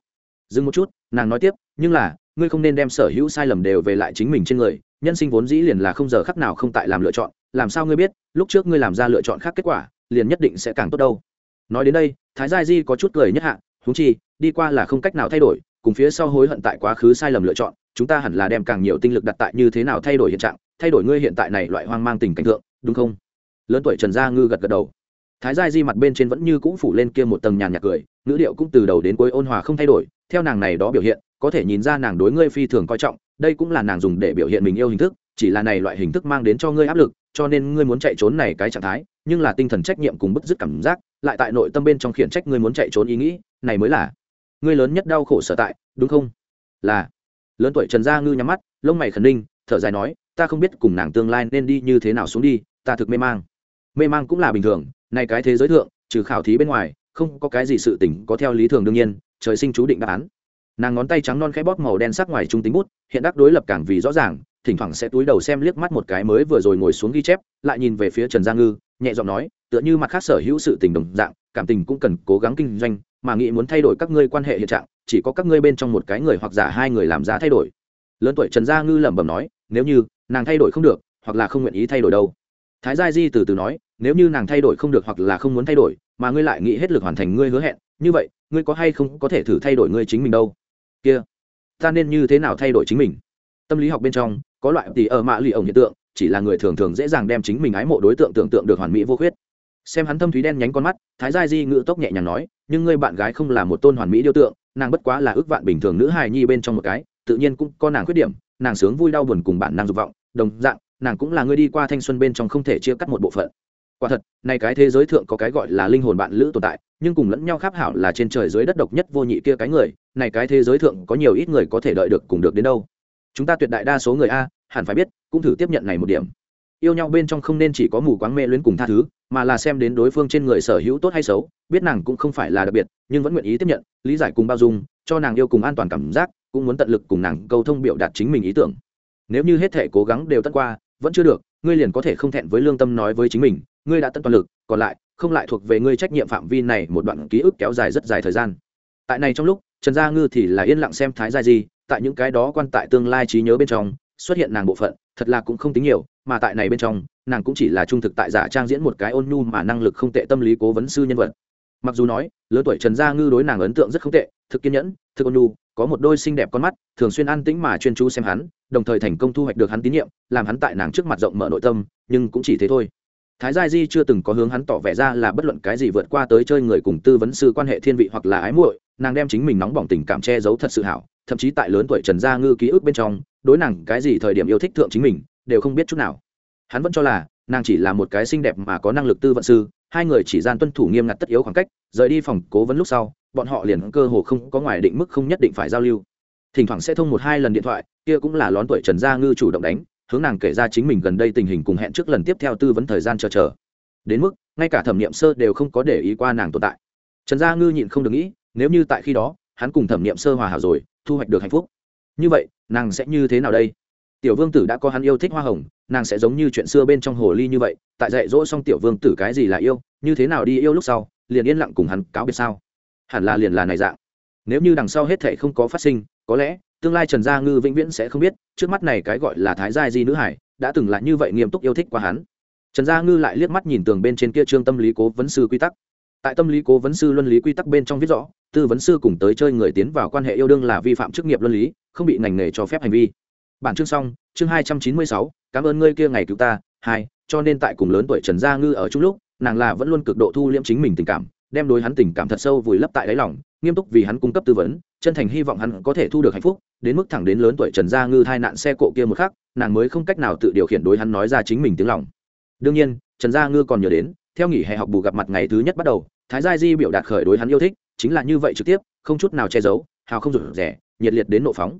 Dừng một chút, nàng nói tiếp, nhưng là, ngươi không nên đem sở hữu sai lầm đều về lại chính mình trên người, nhân sinh vốn dĩ liền là không giờ khắc nào không tại làm lựa chọn, làm sao ngươi biết, lúc trước ngươi làm ra lựa chọn khác kết quả, liền nhất định sẽ càng tốt đâu. Nói đến đây, thái gia di có chút cười nhất hạ húng chi, đi qua là không cách nào thay đổi, cùng phía sau hối hận tại quá khứ sai lầm lựa chọn, chúng ta hẳn là đem càng nhiều tinh lực đặt tại như thế nào thay đổi hiện trạng thay đổi ngươi hiện tại này loại hoang mang tình cảnh tượng, đúng không? Lớn tuổi trần gia ngư gật gật đầu. Thái gia di mặt bên trên vẫn như cũ phủ lên kia một tầng nhàn nhạt cười ngữ điệu cũng từ đầu đến cuối ôn hòa không thay đổi theo nàng này đó biểu hiện có thể nhìn ra nàng đối ngươi phi thường coi trọng đây cũng là nàng dùng để biểu hiện mình yêu hình thức chỉ là này loại hình thức mang đến cho ngươi áp lực cho nên ngươi muốn chạy trốn này cái trạng thái nhưng là tinh thần trách nhiệm cùng bức dứt cảm giác lại tại nội tâm bên trong khiển trách ngươi muốn chạy trốn ý nghĩ này mới là ngươi lớn nhất đau khổ sở tại đúng không? Là. Lớn tuổi trần gia ngư nhắm mắt lông mày khẩn ninh thở dài nói, ta không biết cùng nàng tương lai nên đi như thế nào xuống đi, ta thực mê mang. Mê mang cũng là bình thường, nay cái thế giới thượng, trừ khảo thí bên ngoài, không có cái gì sự tỉnh có theo lý thường đương nhiên, trời sinh chú định đáp án. Nàng ngón tay trắng non khẽ bóp màu đen sắc ngoài trung tính bút, hiện đắc đối lập càng vì rõ ràng, thỉnh thoảng sẽ túi đầu xem liếc mắt một cái mới vừa rồi ngồi xuống ghi chép, lại nhìn về phía trần gia ngư, nhẹ giọng nói, tựa như mặt khác sở hữu sự tình đồng dạng, cảm tình cũng cần cố gắng kinh doanh, mà nghĩ muốn thay đổi các ngươi quan hệ hiện trạng, chỉ có các ngươi bên trong một cái người hoặc giả hai người làm ra thay đổi. Lớn tuổi trần gia ngư lẩm bẩm nói nếu như nàng thay đổi không được, hoặc là không nguyện ý thay đổi đâu. Thái gia di từ từ nói, nếu như nàng thay đổi không được hoặc là không muốn thay đổi, mà ngươi lại nghĩ hết lực hoàn thành ngươi hứa hẹn, như vậy, ngươi có hay không có thể thử thay đổi ngươi chính mình đâu? Kia, ta nên như thế nào thay đổi chính mình? Tâm lý học bên trong, có loại tỷ ở mạ lì ổng hiện tượng, chỉ là người thường thường dễ dàng đem chính mình ái mộ đối tượng tưởng tượng được hoàn mỹ vô khuyết. Xem hắn thâm thúy đen nhánh con mắt, thái gia di ngự tốc nhẹ nhàng nói, nhưng ngươi bạn gái không là một tôn hoàn mỹ điêu tượng, nàng bất quá là ước vạn bình thường nữ hài nhi bên trong một cái, tự nhiên cũng có nàng khuyết điểm nàng sướng vui đau buồn cùng bản năng dục vọng, đồng dạng, nàng cũng là người đi qua thanh xuân bên trong không thể chia cắt một bộ phận. Quả thật này cái thế giới thượng có cái gọi là linh hồn bạn lữ tồn tại, nhưng cùng lẫn nhau khác hảo là trên trời dưới đất độc nhất vô nhị kia cái người, này cái thế giới thượng có nhiều ít người có thể đợi được cùng được đến đâu. Chúng ta tuyệt đại đa số người a, hẳn phải biết, cũng thử tiếp nhận này một điểm. Yêu nhau bên trong không nên chỉ có mù quáng mê luyến cùng tha thứ, mà là xem đến đối phương trên người sở hữu tốt hay xấu, biết nàng cũng không phải là đặc biệt, nhưng vẫn nguyện ý tiếp nhận, lý giải cùng bao dung, cho nàng yêu cùng an toàn cảm giác cũng muốn tận lực cùng nàng câu thông biểu đạt chính mình ý tưởng. Nếu như hết thể cố gắng đều tất qua, vẫn chưa được, ngươi liền có thể không thẹn với lương tâm nói với chính mình, ngươi đã tận toàn lực, còn lại, không lại thuộc về ngươi trách nhiệm phạm vi này một đoạn ký ức kéo dài rất dài thời gian. Tại này trong lúc, trần gia ngư thì là yên lặng xem thái gia di, tại những cái đó quan tại tương lai trí nhớ bên trong, xuất hiện nàng bộ phận, thật là cũng không tính nhiều, mà tại này bên trong, nàng cũng chỉ là trung thực tại giả trang diễn một cái ôn nhu mà năng lực không tệ tâm lý cố vấn sư nhân vật. Mặc dù nói lớn tuổi trần gia ngư đối nàng ấn tượng rất không tệ, thực kiên nhẫn, thực ôn nhu có một đôi xinh đẹp con mắt, thường xuyên an tĩnh mà chuyên chú xem hắn, đồng thời thành công thu hoạch được hắn tín nhiệm, làm hắn tại nàng trước mặt rộng mở nội tâm, nhưng cũng chỉ thế thôi. Thái gia di chưa từng có hướng hắn tỏ vẻ ra là bất luận cái gì vượt qua tới chơi người cùng tư vấn sư quan hệ thiên vị hoặc là ái muội, nàng đem chính mình nóng bỏng tình cảm che giấu thật sự hảo, thậm chí tại lớn tuổi trần gia ngư ký ức bên trong, đối nàng cái gì thời điểm yêu thích thượng chính mình, đều không biết chút nào. Hắn vẫn cho là, nàng chỉ là một cái xinh đẹp mà có năng lực tư vận sư, hai người chỉ gian tuân thủ nghiêm ngặt tất yếu khoảng cách, rời đi phòng cố vấn lúc sau bọn họ liền cơ hồ không có ngoài định mức không nhất định phải giao lưu. Thỉnh thoảng sẽ thông một hai lần điện thoại, kia cũng là lón tuổi trần gia ngư chủ động đánh, hướng nàng kể ra chính mình gần đây tình hình cùng hẹn trước lần tiếp theo tư vấn thời gian chờ chờ. Đến mức, ngay cả thẩm nghiệm sơ đều không có để ý qua nàng tồn tại. Trần gia ngư nhịn không được nghĩ, nếu như tại khi đó, hắn cùng thẩm nghiệm sơ hòa hảo rồi, thu hoạch được hạnh phúc. Như vậy, nàng sẽ như thế nào đây? Tiểu vương tử đã có hắn yêu thích hoa hồng, nàng sẽ giống như chuyện xưa bên trong hồ ly như vậy, tại dạy dỗ xong tiểu vương tử cái gì là yêu, như thế nào đi yêu lúc sau, liền yên lặng cùng hắn cáo biệt sao? Hẳn là liền là này dạng. Nếu như đằng sau hết thệ không có phát sinh, có lẽ, tương lai trần gia ngư vĩnh viễn sẽ không biết, trước mắt này cái gọi là thái gia di nữ hải, đã từng là như vậy nghiêm túc yêu thích qua hắn. Trần gia ngư lại liếc mắt nhìn tường bên trên kia trương tâm lý cố vấn sư quy tắc. Tại tâm lý cố vấn sư luân lý quy tắc bên trong viết rõ, tư vấn sư cùng tới chơi người tiến vào quan hệ yêu đương là vi phạm chức nghiệp luân lý, không bị ngành nghề cho phép hành vi. Bản chương xong, chương hai trăm chín mươi sáu, cảm ơn ngươi kia ngày cứu ta, hai, cho nên tại cùng lớn tuổi trần gia ngư ở chung lúc, nàng là vẫn luôn cực độ thu liễm chính mình tình cảm đem đối hắn tình cảm thật sâu vùi lấp tại đáy lòng, nghiêm túc vì hắn cung cấp tư vấn, chân thành hy vọng hắn có thể thu được hạnh phúc, đến mức thẳng đến lớn tuổi trần gia ngư thai nạn xe cộ kia một khắc, nàng mới không cách nào tự điều khiển đối hắn nói ra chính mình tiếng lòng. Đương nhiên, trần gia ngư còn nhớ đến, theo nghỉ hè học bù gặp mặt ngày thứ nhất bắt đầu, thái gia di biểu đạt khởi đối hắn yêu thích, chính là như vậy trực tiếp, không chút nào che giấu, hào không rụt rẻ nhiệt liệt đến nộ phóng.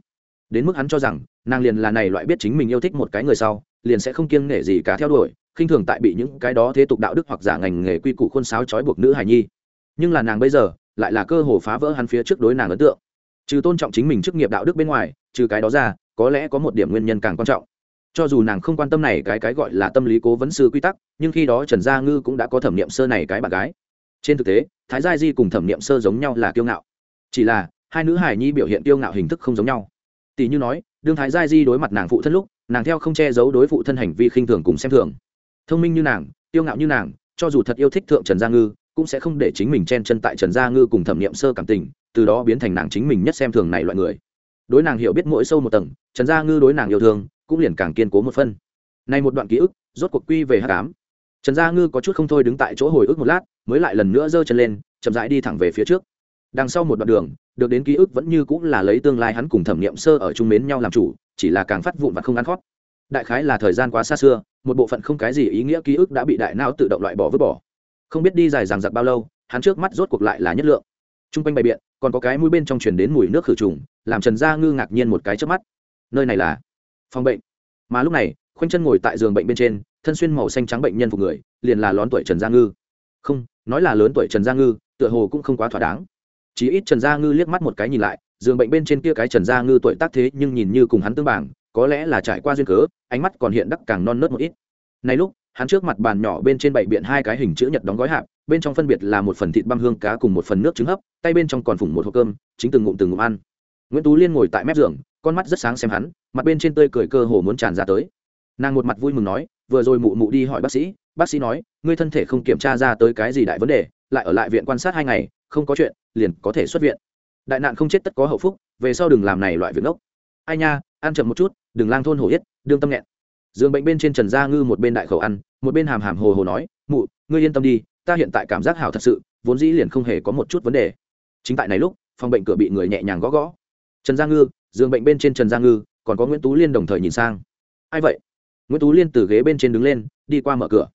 Đến mức hắn cho rằng, nàng liền là này loại biết chính mình yêu thích một cái người sau, liền sẽ không kiêng nể gì cả theo đuổi, khinh thường tại bị những cái đó thế tục đạo đức hoặc giả ngành nghề quy củ khuôn sáo trói buộc nữ hài nhi nhưng là nàng bây giờ, lại là cơ hồ phá vỡ hắn phía trước đối nàng ấn tượng. Trừ tôn trọng chính mình chức nghiệp đạo đức bên ngoài, trừ cái đó ra, có lẽ có một điểm nguyên nhân càng quan trọng. Cho dù nàng không quan tâm này cái cái gọi là tâm lý cố vấn sư quy tắc, nhưng khi đó trần gia ngư cũng đã có thẩm nghiệm sơ này cái bạn gái. Trên thực tế, thái gia di cùng thẩm nghiệm sơ giống nhau là kiêu ngạo. Chỉ là, hai nữ hài nhi biểu hiện kiêu ngạo hình thức không giống nhau. Tỷ như nói, đương thái gia di đối mặt nàng phụ thân lúc, nàng theo không che giấu đối phụ thân hành vi khinh thường cùng xem thường. Thông minh như nàng, kiêu ngạo như nàng, cho dù thật yêu thích thượng trần gia ngư cũng sẽ không để chính mình chen chân tại trần gia ngư cùng thẩm nghiệm sơ cảm tình, từ đó biến thành nàng chính mình nhất xem thường này loại người. Đối nàng hiểu biết mỗi sâu một tầng, trần gia ngư đối nàng yêu thương, cũng liền càng kiên cố một phân nay một đoạn ký ức, rốt cuộc quy về hát cám trần gia ngư có chút không thôi đứng tại chỗ hồi ức một lát, mới lại lần nữa giơ chân lên, chậm rãi đi thẳng về phía trước. Đằng sau một đoạn đường, được đến ký ức vẫn như cũng là lấy tương lai hắn cùng thẩm nghiệm sơ ở chung mến nhau làm chủ, chỉ là càng phát vụn và không ăn khót đại khái là thời gian quá xa xưa, một bộ phận không cái gì ý nghĩa ký ức đã bị đại não tự động loại bỏ vứt bỏ không biết đi dài dằng dặc bao lâu, hắn trước mắt rốt cuộc lại là nhất lượng. T r u n g quanh bày biện, còn có cái mũi bên trong truyền đến mùi nước khử trùng, làm trần gia ngư ngạc nhiên một cái trước mắt. Nơi này là phòng bệnh. Mà lúc này, khoanh chân ngồi tại giường bệnh bên trên, thân xuyên màu xanh trắng bệnh nhân phục người, liền là lón tuổi trần gia ngư. Không, nói là lớn tuổi trần gia ngư, tựa hồ cũng không quá thỏa đáng. Chí ít trần gia ngư liếc mắt một cái nhìn lại, giường bệnh bên trên kia cái trần gia ngư tuổi tác thế nhưng nhìn như cùng hắn tương bảng có lẽ là trải qua duyên cớ, ánh mắt còn hiện đắc càng non nớt một ít. Nay lúc hắn trước mặt bàn nhỏ bên trên bảy biện hai cái hình chữ nhật đóng gói hạp, bên trong phân biệt là một phần thịt băm hương cá cùng một phần nước trứng hấp, tay bên trong còn phủng một hộp cơm, chính từng ngụm từng ngụm ăn. Nguyễn tú liên ngồi tại mép giường, con mắt rất sáng xem hắn, mặt bên trên tươi cười cơ hồ muốn tràn ra tới. Nàng một mặt vui mừng nói, vừa rồi mụ mụ đi hỏi bác sĩ bác sĩ nói, ngươi thân thể không kiểm tra ra tới cái gì đại vấn đề, lại ở lại viện quan sát hai ngày, không có chuyện, liền có thể xuất viện. Đại nạn không chết tất có hậu phúc, về sau đừng làm này loại việc ngốc. Ai nha, ăn chậm một chút, đừng lang thôn hổ yết, đương tâm nghẹn giường bệnh bên trên trần gia ngư một bên đại khẩu ăn, một bên hàm hàm hồ hồ nói, mụ, ngươi yên tâm đi, ta hiện tại cảm giác hảo thật sự, vốn dĩ liền không hề có một chút vấn đề. Chính tại này lúc, phòng bệnh cửa bị người nhẹ nhàng gõ gõ. Trần gia ngư giường bệnh bên trên trần gia ngư, còn có nguyễn tú liên đồng thời nhìn sang. Ai vậy? Nguyễn tú liên từ ghế bên trên đứng lên, đi qua mở cửa.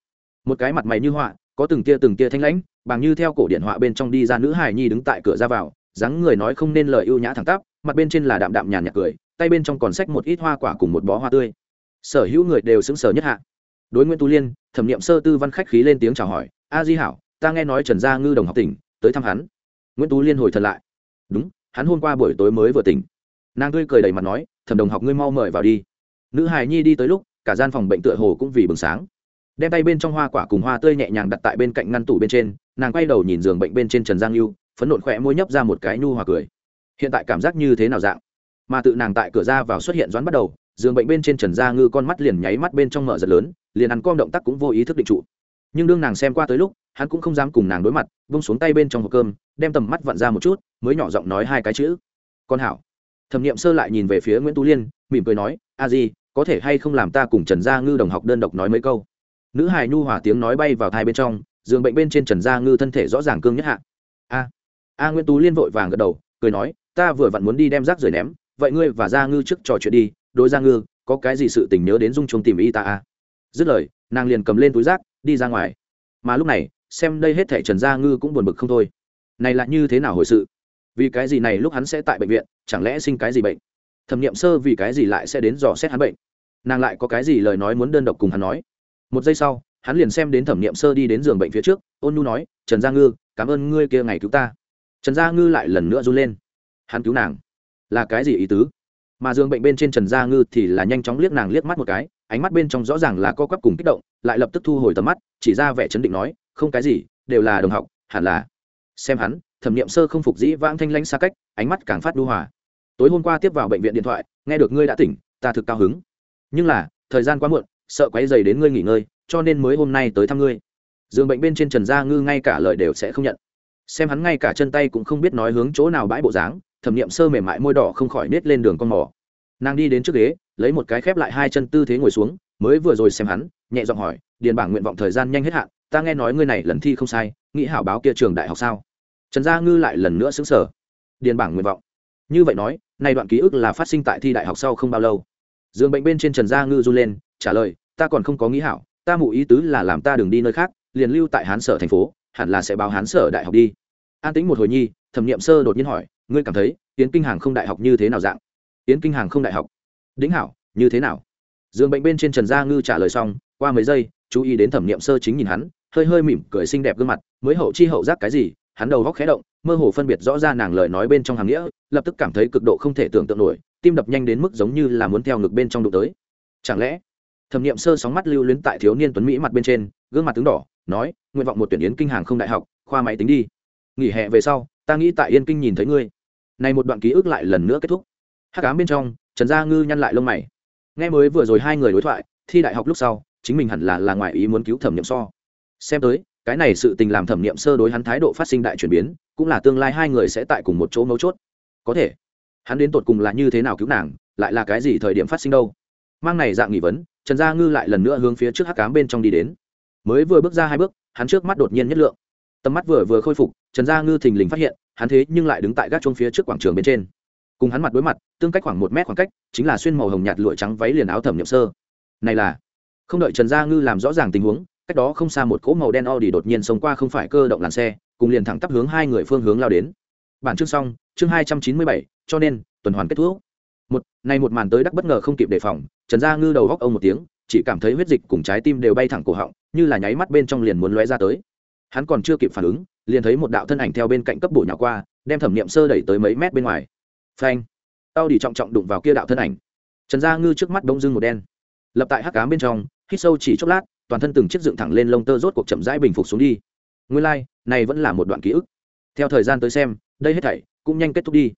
Một cái mặt mày như họa, có từng tia từng tia thanh lãnh, bằng như theo cổ điện họa bên trong đi ra nữ hài nhi đứng tại cửa ra vào, dáng người nói không nên lời ưu nhã thẳng tắp, mặt bên trên là đạm đạm nhàn nhạt cười, tay bên trong còn xách một ít hoa quả cùng một bó hoa tươi sở hữu người đều xứng sở nhất hạ. Đối nguyễn tú liên, thẩm nghiệm sơ tư văn khách khí lên tiếng chào hỏi, a di hảo, ta nghe nói trần gia ngư đồng học tỉnh, tới thăm hắn. Nguyễn tú liên hồi thật lại, đúng, hắn hôm qua buổi tối mới vừa tỉnh. Nàng tươi cười đầy mặt nói, thẩm đồng học ngươi mau mời vào đi. Nữ hài nhi đi tới lúc, cả gian phòng bệnh tựa hồ cũng vì bừng sáng. Đem tay bên trong hoa quả cùng hoa tươi nhẹ nhàng đặt tại bên cạnh ngăn tủ bên trên, nàng quay đầu nhìn giường bệnh bên trên trần giang lưu phấn nộn khỏe môi nhấp ra một cái nhu hòa cười. Hiện tại cảm giác như thế nào dạng? Mà tự nàng tại cửa ra vào xuất hiện doãn bắt đầu giường bệnh bên trên trần gia ngư con mắt liền nháy mắt bên trong mở giật lớn, liền ăn com động tác cũng vô ý thức định trụ. Nhưng đương nàng xem qua tới lúc, hắn cũng không dám cùng nàng đối mặt, vung xuống tay bên trong hộp cơm, đem tầm mắt vặn ra một chút, mới nhỏ giọng nói hai cái chữ. Con hảo. Thẩm nghiệm sơ lại nhìn về phía nguyễn tú liên, mỉm cười nói, a di, có thể hay không làm ta cùng trần gia ngư đồng học đơn độc nói mấy câu? Nữ hài nhu hòa tiếng nói bay vào thai bên trong, giường bệnh bên trên trần gia ngư thân thể rõ ràng cương nhất hạ. A a nguyễn tú liên vội vàng gật đầu, cười nói, ta vừa vặn muốn đi đem rác rời ném, vậy ngươi và gia ngư trước trò chuyện đi đối gia ngư, có cái gì sự tình nhớ đến dung chung tìm y ta a dứt lời, nàng liền cầm lên túi rác, đi ra ngoài. Mà lúc này, xem đây hết thẻ trần gia ngư cũng buồn bực không thôi. Này là như thế nào hồi sự? Vì cái gì này lúc hắn sẽ tại bệnh viện, chẳng lẽ sinh cái gì bệnh? Thẩm nghiệm sơ vì cái gì lại sẽ đến dò xét hắn bệnh? Nàng lại có cái gì lời nói muốn đơn độc cùng hắn nói? Một giây sau, hắn liền xem đến thẩm nghiệm sơ đi đến giường bệnh phía trước, ôn nhu nói, trần gia ngư, cảm ơn ngươi kia ngày cứu ta. Trần gia ngư lại lần nữa run lên. Hắn cứu nàng. Là cái gì ý tứ? Mà giường bệnh bên trên trần gia ngư thì là nhanh chóng liếc nàng liếc mắt một cái, ánh mắt bên trong rõ ràng là co quắp cùng kích động, lại lập tức thu hồi tầm mắt, chỉ ra vẻ chấn định nói, không cái gì, đều là đồng học, hẳn là. Xem hắn, thẩm nghiệm sơ không phục dĩ vãng thanh lãnh xa cách, ánh mắt càng phát đu hòa. Tối hôm qua tiếp vào bệnh viện điện thoại, nghe được ngươi đã tỉnh, ta thực cao hứng. Nhưng là, thời gian quá muộn, sợ quấy dày đến ngươi nghỉ ngơi, cho nên mới hôm nay tới thăm ngươi. Giường bệnh bên trên trần gia ngư ngay cả lời đều sẽ không nhận. Xem hắn ngay cả chân tay cũng không biết nói hướng chỗ nào bãi bộ dáng thẩm nghiệm sơ mềm mại môi đỏ không khỏi nết lên đường con mỏ nàng đi đến trước ghế, lấy một cái khép lại hai chân tư thế ngồi xuống, mới vừa rồi xem hắn, nhẹ giọng hỏi, điền bảng nguyện vọng thời gian nhanh hết hạn, ta nghe nói ngươi này lần thi không sai, nghĩ hảo báo kia trường đại học sao? Trần gia ngư lại lần nữa xứng sở điền bảng nguyện vọng. Như vậy nói này đoạn ký ức là phát sinh tại thi đại học sau không bao lâu. Dường bệnh bên trên trần gia ngư run lên, trả lời, ta còn không có nghĩ hảo, ta mụ ý tứ là làm ta đừng đi nơi khác, liền lưu tại hán sở thành phố, hẳn là sẽ báo hán sở đại học đi. An tính một hồi nhi, thẩm nghiệm sơ đột nhiên hỏi ngươi cảm thấy, yến kinh hàng không đại học như thế nào dạng? Yến kinh hàng không đại học? Đĩnh hảo, như thế nào? Dường bệnh bên trên trần gia ngư trả lời xong, qua mấy giây, chú ý đến thẩm nghiệm sơ chính nhìn hắn, hơi hơi mỉm cười xinh đẹp gương mặt, mới hậu chi hậu giác cái gì, hắn đầu góc khé động, mơ hồ phân biệt rõ ra nàng lời nói bên trong hàng nghĩa, lập tức cảm thấy cực độ không thể tưởng tượng nổi, tim đập nhanh đến mức giống như là muốn theo ngực bên trong đụng tới. Chẳng lẽ, thẩm nghiệm sơ sóng mắt lưu luyến tại thiếu niên tuấn mỹ mặt bên trên, gương mặt tướng đỏ, nói, nguyện vọng một tuyển yến kinh hàng không đại học, khoa máy tính đi. Nghỉ hè về sau, ta nghĩ tại yên kinh nhìn thấy ngươi này một đoạn ký ức lại lần nữa kết thúc. Hắc ám bên trong, trần gia ngư nhăn lại lông mày. Nghe mới vừa rồi hai người đối thoại, thi đại học lúc sau, chính mình hẳn là là ngoài ý muốn cứu thẩm nghiệm so. Xem tới, cái này sự tình làm thẩm nghiệm sơ đối hắn thái độ phát sinh đại chuyển biến, cũng là tương lai hai người sẽ tại cùng một chỗ mấu chốt. Có thể, hắn đến tột cùng là như thế nào cứu nàng, lại là cái gì thời điểm phát sinh đâu? Mang này dạng nghỉ vấn, trần gia ngư lại lần nữa hướng phía trước hắc cám bên trong đi đến. Mới vừa bước ra hai bước, hắn trước mắt đột nhiên nhất lượng. Tầm mắt vừa vừa khôi phục, trần gia ngư thình lình phát hiện hắn thế nhưng lại đứng tại gác chuông phía trước quảng trường bên trên. Cùng hắn mặt đối mặt, tương cách khoảng một mét khoảng cách, chính là xuyên màu hồng nhạt lụa trắng váy liền áo thẩm nhậm sơ. Này là, không đợi trần gia ngư làm rõ ràng tình huống, cách đó không xa một cỗ màu đen Audi đột nhiên xông qua không phải cơ động làn xe, cùng liền thẳng tắp hướng hai người phương hướng lao đến. Bản chương xong, chương hai trăm chín mươi bảy, cho nên, tuần hoàn kết thúc. Một, nay một màn tới đắc bất ngờ không kịp đề phòng, trần gia ngư đầu góc ông một tiếng, chỉ cảm thấy huyết dịch cùng trái tim đều bay thẳng cổ họng, như là nháy mắt bên trong liền muốn lóe ra tới. Hắn còn chưa kịp phản ứng liền thấy một đạo thân ảnh theo bên cạnh cấp bổ nhỏ qua đem thẩm nghiệm sơ đẩy tới mấy mét bên ngoài. Phanh. Tao đi trọng trọng đụng vào kia đạo thân ảnh. Trần gia ngư trước mắt đông dưng một đen. Lập tại hắc cám bên trong hít sâu chỉ chốc lát toàn thân từng chiếc dựng thẳng lên lông tơ rốt cuộc chậm rãi bình phục xuống đi. Nguyên lai、like, này vẫn là một đoạn ký ức. Theo thời gian tới xem đây hết thảy cũng nhanh kết thúc đi.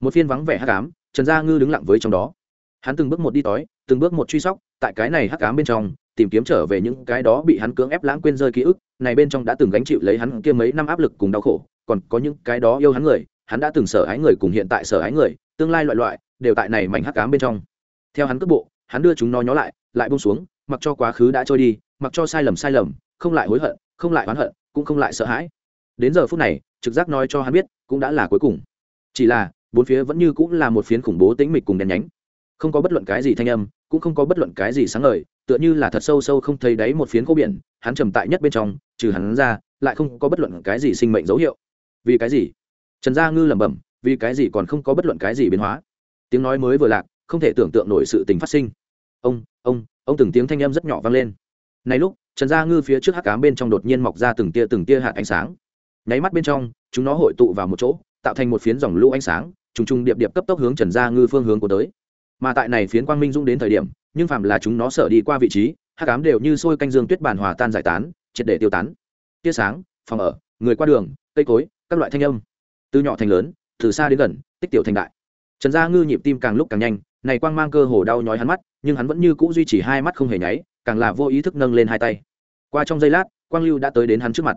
Một phiên vắng vẻ hắc ám trần gia ngư đứng lặng với trong đó. Hắn từng bước một đi tói từng bước một truy sóc tại cái này hắc ám bên trong tìm kiếm trở về những cái đó bị hắn cưỡng ép lãng quên rơi ký ức, này bên trong đã từng gánh chịu lấy hắn kia mấy năm áp lực cùng đau khổ, còn có những cái đó yêu hắn người, hắn đã từng sở ái người cùng hiện tại sở ái người, tương lai loại loại, đều tại này mảnh hắc cám bên trong. Theo hắn cước bộ, hắn đưa chúng nó nhó lại lại buông xuống, mặc cho quá khứ đã trôi đi, mặc cho sai lầm sai lầm, không lại hối hận, không lại oán hận, cũng không lại sợ hãi. Đến giờ phút này, trực giác nói cho hắn biết, cũng đã là cuối cùng. Chỉ là, bốn phía vẫn như cũng là một phiến khủng bố tĩnh mịch cùng đèn nhánh. Không có bất luận cái gì thanh âm cũng không có bất luận cái gì sáng ngời, tựa như là thật sâu sâu không thấy đáy một phiến khô biển, hắn trầm tại nhất bên trong, trừ hắn ra, lại không có bất luận cái gì sinh mệnh dấu hiệu. Vì cái gì? Trần gia ngư lẩm bẩm, vì cái gì còn không có bất luận cái gì biến hóa? Tiếng nói mới vừa lạc, không thể tưởng tượng nổi sự tình phát sinh. Ông ông ông từng tiếng thanh âm rất nhỏ vang lên. Này lúc, trần gia ngư phía trước hắc cám bên trong đột nhiên mọc ra từng tia từng tia hạt ánh sáng. Nháy mắt bên trong, chúng nó hội tụ vào một chỗ, tạo thành một phiến dòng lũ ánh sáng, trùng trùng điệp điệp cấp tốc hướng trần gia ngư phương hướng của tới mà tại này phiến quang minh dũng đến thời điểm, nhưng phàm là chúng nó sợ đi qua vị trí, hắc ám đều như sôi canh dương tuyết bản hòa tan giải tán, triệt để tiêu tán. Tia sáng, phòng ở, người qua đường, cây cối, các loại thanh âm. Từ nhỏ thành lớn, từ xa đến gần, tích tiểu thành đại. Trần gia ngư nhịp tim càng lúc càng nhanh, này quang mang cơ hồ đau nhói hắn mắt, nhưng hắn vẫn như cũ duy trì hai mắt không hề nháy, càng là vô ý thức nâng lên hai tay. Qua trong giây lát, quang lưu đã tới đến hắn trước mặt.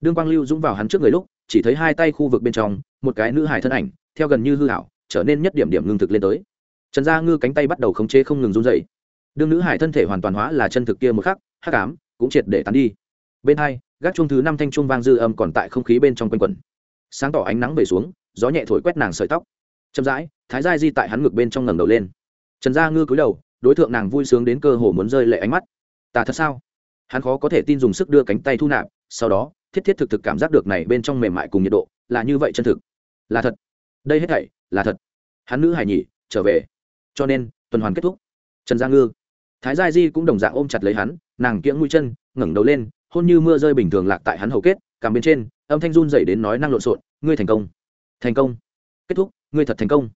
Đương quang lưu dũng vào hắn trước người lúc, chỉ thấy hai tay khu vực bên trong, một cái nữ hài thân ảnh, theo gần như hư hảo trở nên nhất điểm điểm ngưng thực lên tới trần gia ngư cánh tay bắt đầu khống chế không ngừng run dậy đương nữ hải thân thể hoàn toàn hóa là chân thực kia một khắc, hắc ám cũng triệt để tán đi. Bên hai, gác chuông thứ năm thanh chuông vang dư âm còn tại không khí bên trong quanh quẩn. Sáng tỏ ánh nắng về xuống, gió nhẹ thổi quét nàng sợi tóc. Chậm rãi, thái gia di tại hắn ngực bên trong ngẩng đầu lên. Trần gia ngư cúi đầu, đối tượng nàng vui sướng đến cơ hồ muốn rơi lệ ánh mắt. Tà thật sao? Hắn khó có thể tin dùng sức đưa cánh tay thu nạp, sau đó, thiết thiết thực thực cảm giác được này bên trong mềm mại cùng nhiệt độ là như vậy chân thực. Là thật. Đây hết thảy là thật. Hắn nữ hải nhỉ, trở về cho nên, tuần hoàn kết thúc. Trần gia ngư, thái gia di cũng đồng dạng ôm chặt lấy hắn, nàng kiễng mũi chân, ngẩng đầu lên, hôn như mưa rơi bình thường lạc tại hắn hầu kết Cảm bên trên, âm thanh run dậy đến nói năng lộn xộn, ngươi thành công thành công, kết thúc, ngươi thật thành công.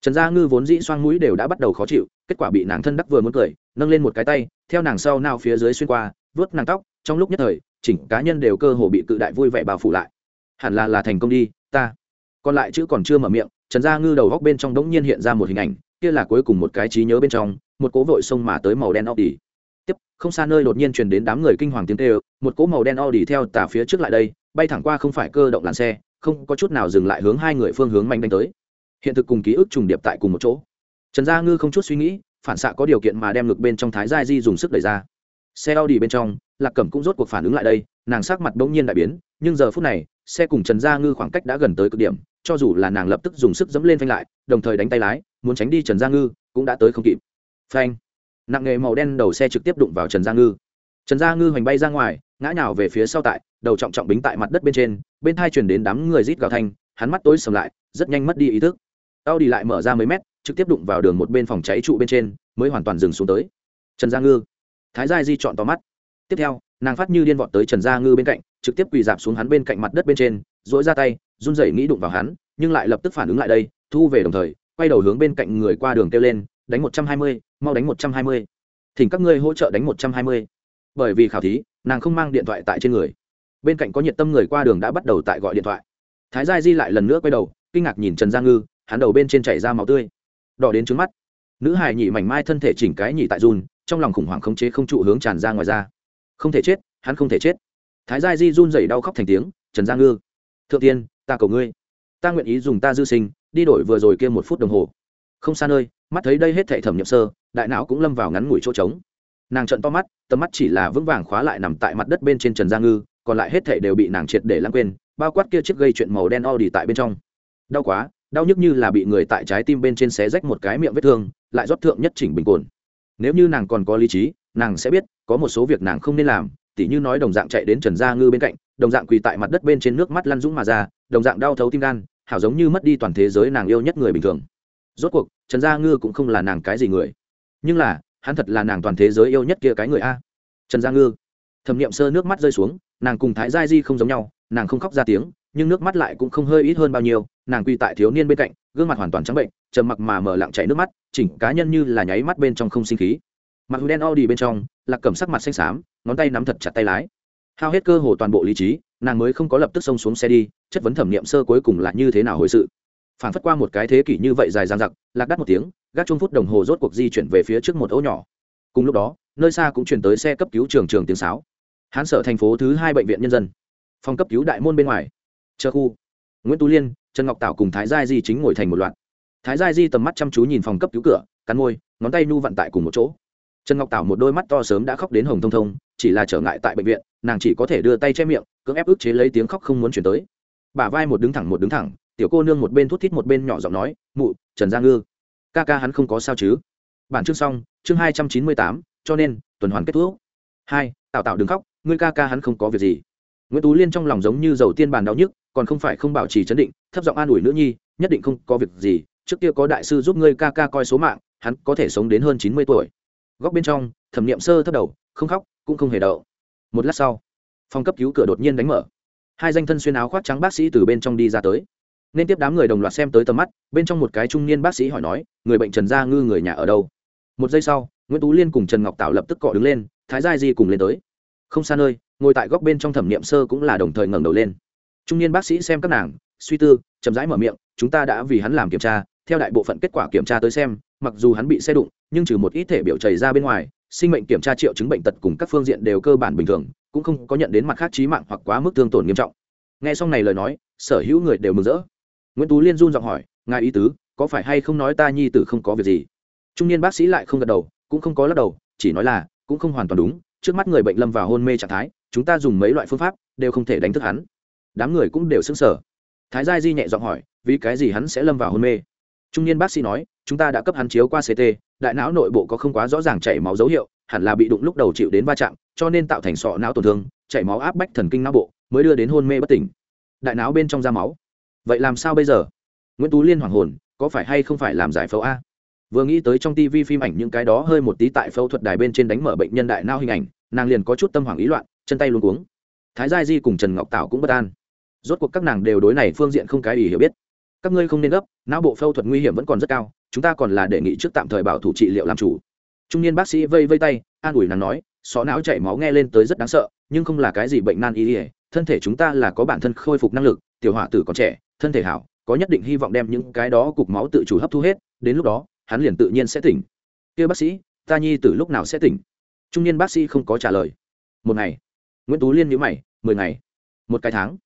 Trần gia ngư vốn dĩ xoang mũi đều đã bắt đầu khó chịu, kết quả bị nàng thân đắc vừa muốn cười, nâng lên một cái tay, theo nàng sau nao phía dưới xuyên qua, vớt nàng tóc, trong lúc nhất thời, chỉnh cá nhân đều cơ hồ bị cự đại vui vẻ bao phủ lại. Hẳn là là thành công đi, ta. Còn lại chữ còn chưa mở miệng, trần gia ngư đầu góc bên trong đống nhiên hiện ra một hình ảnh kia là cuối cùng một cái trí nhớ bên trong một cố vội sông mà tới màu đen Audi. Tiếp, không xa nơi đột nhiên truyền đến đám người kinh hoàng tiếng kêu, một cỗ màu đen Audi theo tả phía trước lại đây, bay thẳng qua không phải cơ động làn xe, không có chút nào dừng lại hướng hai người phương hướng mạnh đánh tới. Hiện thực cùng ký ức trùng điệp tại cùng một chỗ. Trần Gia Ngư không chút suy nghĩ, phản xạ có điều kiện mà đem ngực bên trong Thái Gia Di dùng sức đẩy ra. Xe Audi bên trong, Lạc Cẩm cũng rốt cuộc phản ứng lại đây, nàng sắc mặt bỗng nhiên đại biến, nhưng giờ phút này, xe cùng Trần Gia Ngư khoảng cách đã gần tới cực điểm, cho dù là nàng lập tức dùng sức dẫm lên phanh lại, đồng thời đánh tay lái, muốn tránh đi Trần Gia Ngư, cũng đã tới không kịp. Phanh. Nặng nghề màu đen đầu xe trực tiếp đụng vào trần gia ngư. Trần gia ngư hoành bay ra ngoài ngã nhào về phía sau tại đầu trọng trọng bính tại mặt đất bên trên bên thai chuyển đến đám người rít gào thanh hắn mắt tối sầm lại rất nhanh mất đi ý thức. Tao đi lại mở ra mấy mét trực tiếp đụng vào đường một bên phòng cháy trụ bên trên mới hoàn toàn dừng xuống tới. Trần gia ngư. Thái gia di chọn tò mắt. Tiếp theo nàng phát như điên vọt tới trần gia ngư bên cạnh trực tiếp quỳ dạp xuống hắn bên cạnh mặt đất bên trên dỗi ra tay run rẩy nghĩ đụng vào hắn nhưng lại lập tức phản ứng lại đây thu về đồng thời quay đầu hướng bên cạnh người qua đường kêu lên, đánh một trăm hai mươi, mau đánh một trăm hai mươi. Thỉnh các ngươi hỗ trợ đánh một trăm hai mươi. Bởi vì khảo thí, nàng không mang điện thoại tại trên người. Bên cạnh có nhiệt tâm người qua đường đã bắt đầu tại gọi điện thoại. Thái gia di lại lần nữa quay đầu, kinh ngạc nhìn trần gia ngư, hắn đầu bên trên chảy ra máu tươi. Đỏ đến trứng mắt. Nữ hài nhị mảnh mai thân thể chỉnh cái nhị tại run, trong lòng khủng hoảng khống chế không trụ hướng tràn ra ngoài ra. Không thể chết, hắn không thể chết. Thái gia di run rẩy đau khóc thành tiếng, trần gia ngư, thượng tiên, ta cầu ngươi, ta nguyện ý dùng ta dư sinh đi đổi vừa rồi kia một phút đồng hồ. Không xa nơi mắt thấy đây hết thệ thẩm nhậm sơ, đại não cũng lâm vào ngắn ngủi chỗ trống. Nàng trận to mắt, tầm mắt chỉ là vững vàng khóa lại nằm tại mặt đất bên trên trần gia ngư, còn lại hết thệ đều bị nàng triệt để lãng quên, bao quát kia chiếc gây chuyện màu đen Audi tại bên trong. Đau quá, đau nhức như là bị người tại trái tim bên trên xé rách một cái miệng vết thương, lại rót thượng nhất chỉnh bình cồn. Nếu như nàng còn có lý trí, nàng sẽ biết, có một số việc nàng không nên làm, tỉ như nói đồng dạng chạy đến trần gia ngư bên cạnh, đồng dạng quỳ tại mặt đất bên trên nước mắt lăn dũng mà ra, đồng dạng đau thấu tim gan hảo giống như mất đi toàn thế giới nàng yêu nhất người bình thường. Rốt cuộc, trần gia ngư cũng không là nàng cái gì người. Nhưng là, hắn thật là nàng toàn thế giới yêu nhất kia cái người a. Trần gia ngư. Thẩm n i ệ m sơ nước mắt rơi xuống, nàng cùng thái gia di không giống nhau, nàng không khóc ra tiếng, nhưng nước mắt lại cũng không hơi ít hơn bao nhiêu, nàng quy tại thiếu niên bên cạnh, gương mặt hoàn toàn trắng bệnh, trầm mặc mà mở lặng chảy nước mắt, chỉnh cá nhân như là nháy mắt bên trong không sinh khí. Mặc đen Audi bên trong, lạc cầm sắc mặt xanh xám, ngón tay nắm thật chặt tay lái hao hết cơ hồ toàn bộ lý trí, nàng mới không có lập tức xông xuống xe đi, chất vấn thẩm nghiệm sơ cuối cùng là như thế nào hồi sự. Phản phất qua một cái thế kỷ như vậy dài dang dặc, lạc đắt một tiếng, gác chung phút đồng hồ rốt cuộc di chuyển về phía trước một ấu nhỏ. Cùng lúc đó, nơi xa cũng chuyển tới xe cấp cứu trường trường tiếng sáo. Hán sở thành phố thứ hai bệnh viện nhân dân. Phòng cấp cứu đại môn bên ngoài. Chờ khu. Nguyễn tú liên, trần ngọc tảo cùng thái gia di chính ngồi thành một loạt. Thái gia di tầm mắt chăm chú nhìn phòng cấp cứu cửa, cắn môi, ngón tay nu vận tại cùng một chỗ trần ngọc tảo một đôi mắt to sớm đã khóc đến hồng thông thông, chỉ là trở ngại tại bệnh viện, nàng chỉ có thể đưa tay che miệng, cưỡng ép ức chế lấy tiếng khóc không muốn chuyển tới. Bả vai một đứng thẳng một đứng thẳng, tiểu cô nương một bên thút thít một bên nhỏ giọng nói, mụ, trần gia ngư, ca ca hắn không có sao chứ? Bản chương xong, chương hai trăm chín mươi tám, cho nên, tuần hoàn kết thúc. Hai tạo tạo đừng khóc, ngươi ca ca hắn không có việc gì. Nguyễn tú liên trong lòng giống như dầu tiên bàn đau nhức, còn không phải không bảo trì chấn định, thấp giọng an ủi nữ nhi, nhất định không có việc gì, trước kia có đại sư giúp ngươi ca ca coi số mạng, hắn có thể sống đến hơn chín mươi tuổi góc bên trong, thẩm nghiệm sơ thấp đầu, không khóc, cũng không hề đậu. Một lát sau, phòng cấp cứu cửa đột nhiên đánh mở. Hai danh thân xuyên áo khoác trắng bác sĩ từ bên trong đi ra tới. Nên tiếp đám người đồng loạt xem tới tầm mắt, bên trong một cái trung niên bác sĩ hỏi nói, người bệnh trần gia ngư người nhà ở đâu? Một giây sau, nguyễn tú liên cùng trần ngọc tạo lập tức cọ đứng lên, thái gia di cùng lên tới. Không xa nơi, ngồi tại góc bên trong thẩm nghiệm sơ cũng là đồng thời ngẩng đầu lên. Trung niên bác sĩ xem các nàng, suy tư, chậm rãi mở miệng, chúng ta đã vì hắn làm kiểm tra, theo đại bộ phận kết quả kiểm tra tới xem mặc dù hắn bị xe đụng, nhưng trừ một ít thể biểu chảy ra bên ngoài, sinh mệnh kiểm tra triệu chứng bệnh tật cùng các phương diện đều cơ bản bình thường, cũng không có nhận đến mặt khác trí mạng hoặc quá mức thương tổn nghiêm trọng. Nghe xong này lời nói, sở hữu người đều mừng rỡ. Nguyễn tú liên run giọng hỏi, ngài ý tứ, có phải hay không nói ta nhi tử không có việc gì? Trung niên bác sĩ lại không gật đầu, cũng không có lắc đầu, chỉ nói là, cũng không hoàn toàn đúng, trước mắt người bệnh lâm vào hôn mê trạng thái, chúng ta dùng mấy loại phương pháp, đều không thể đánh thức hắn. Đám người cũng đều xứng sở thái gia di nhẹ giọng hỏi, vì cái gì hắn sẽ lâm vào hôn mê? Trung niên bác sĩ nói, chúng ta đã cấp hắn chiếu qua ct đại não nội bộ có không quá rõ ràng chảy máu dấu hiệu, hẳn là bị đụng lúc đầu chịu đến va chạm, cho nên tạo thành sọ não tổn thương, chảy máu áp bách thần kinh não bộ, mới đưa đến hôn mê bất tỉnh. Đại não bên trong da máu. Vậy làm sao bây giờ? Nguyễn tú liên hoàng hồn, có phải hay không phải làm giải phẫu a? Vừa nghĩ tới trong tv phim ảnh những cái đó hơi một tí tại phẫu thuật đài bên trên đánh mở bệnh nhân đại não hình ảnh, nàng liền có chút tâm hoảng ý loạn, chân tay luôn cuống. Thái gia di cùng trần ngọc tảo cũng bất an. Rốt cuộc các nàng đều đối này phương diện không cái ý hiểu biết các ngươi không nên gấp, não bộ phẫu thuật nguy hiểm vẫn còn rất cao, chúng ta còn là đề nghị trước tạm thời bảo thủ trị liệu làm chủ. Trung niên bác sĩ vây vây tay, an ủi nàng nói, xó não chảy máu nghe lên tới rất đáng sợ, nhưng không là cái gì bệnh nan y ỉa thân thể chúng ta là có bản thân khôi phục năng lực, tiểu họa tử còn trẻ, thân thể hảo, có nhất định hy vọng đem những cái đó cục máu tự chủ hấp thu hết, đến lúc đó, hắn liền tự nhiên sẽ tỉnh. Kia bác sĩ, ta nhi từ lúc nào sẽ tỉnh? Trung niên bác sĩ không có trả lời. Một ngày. Nguyễn tú liên nhữ mày, mười ngày. Một cái tháng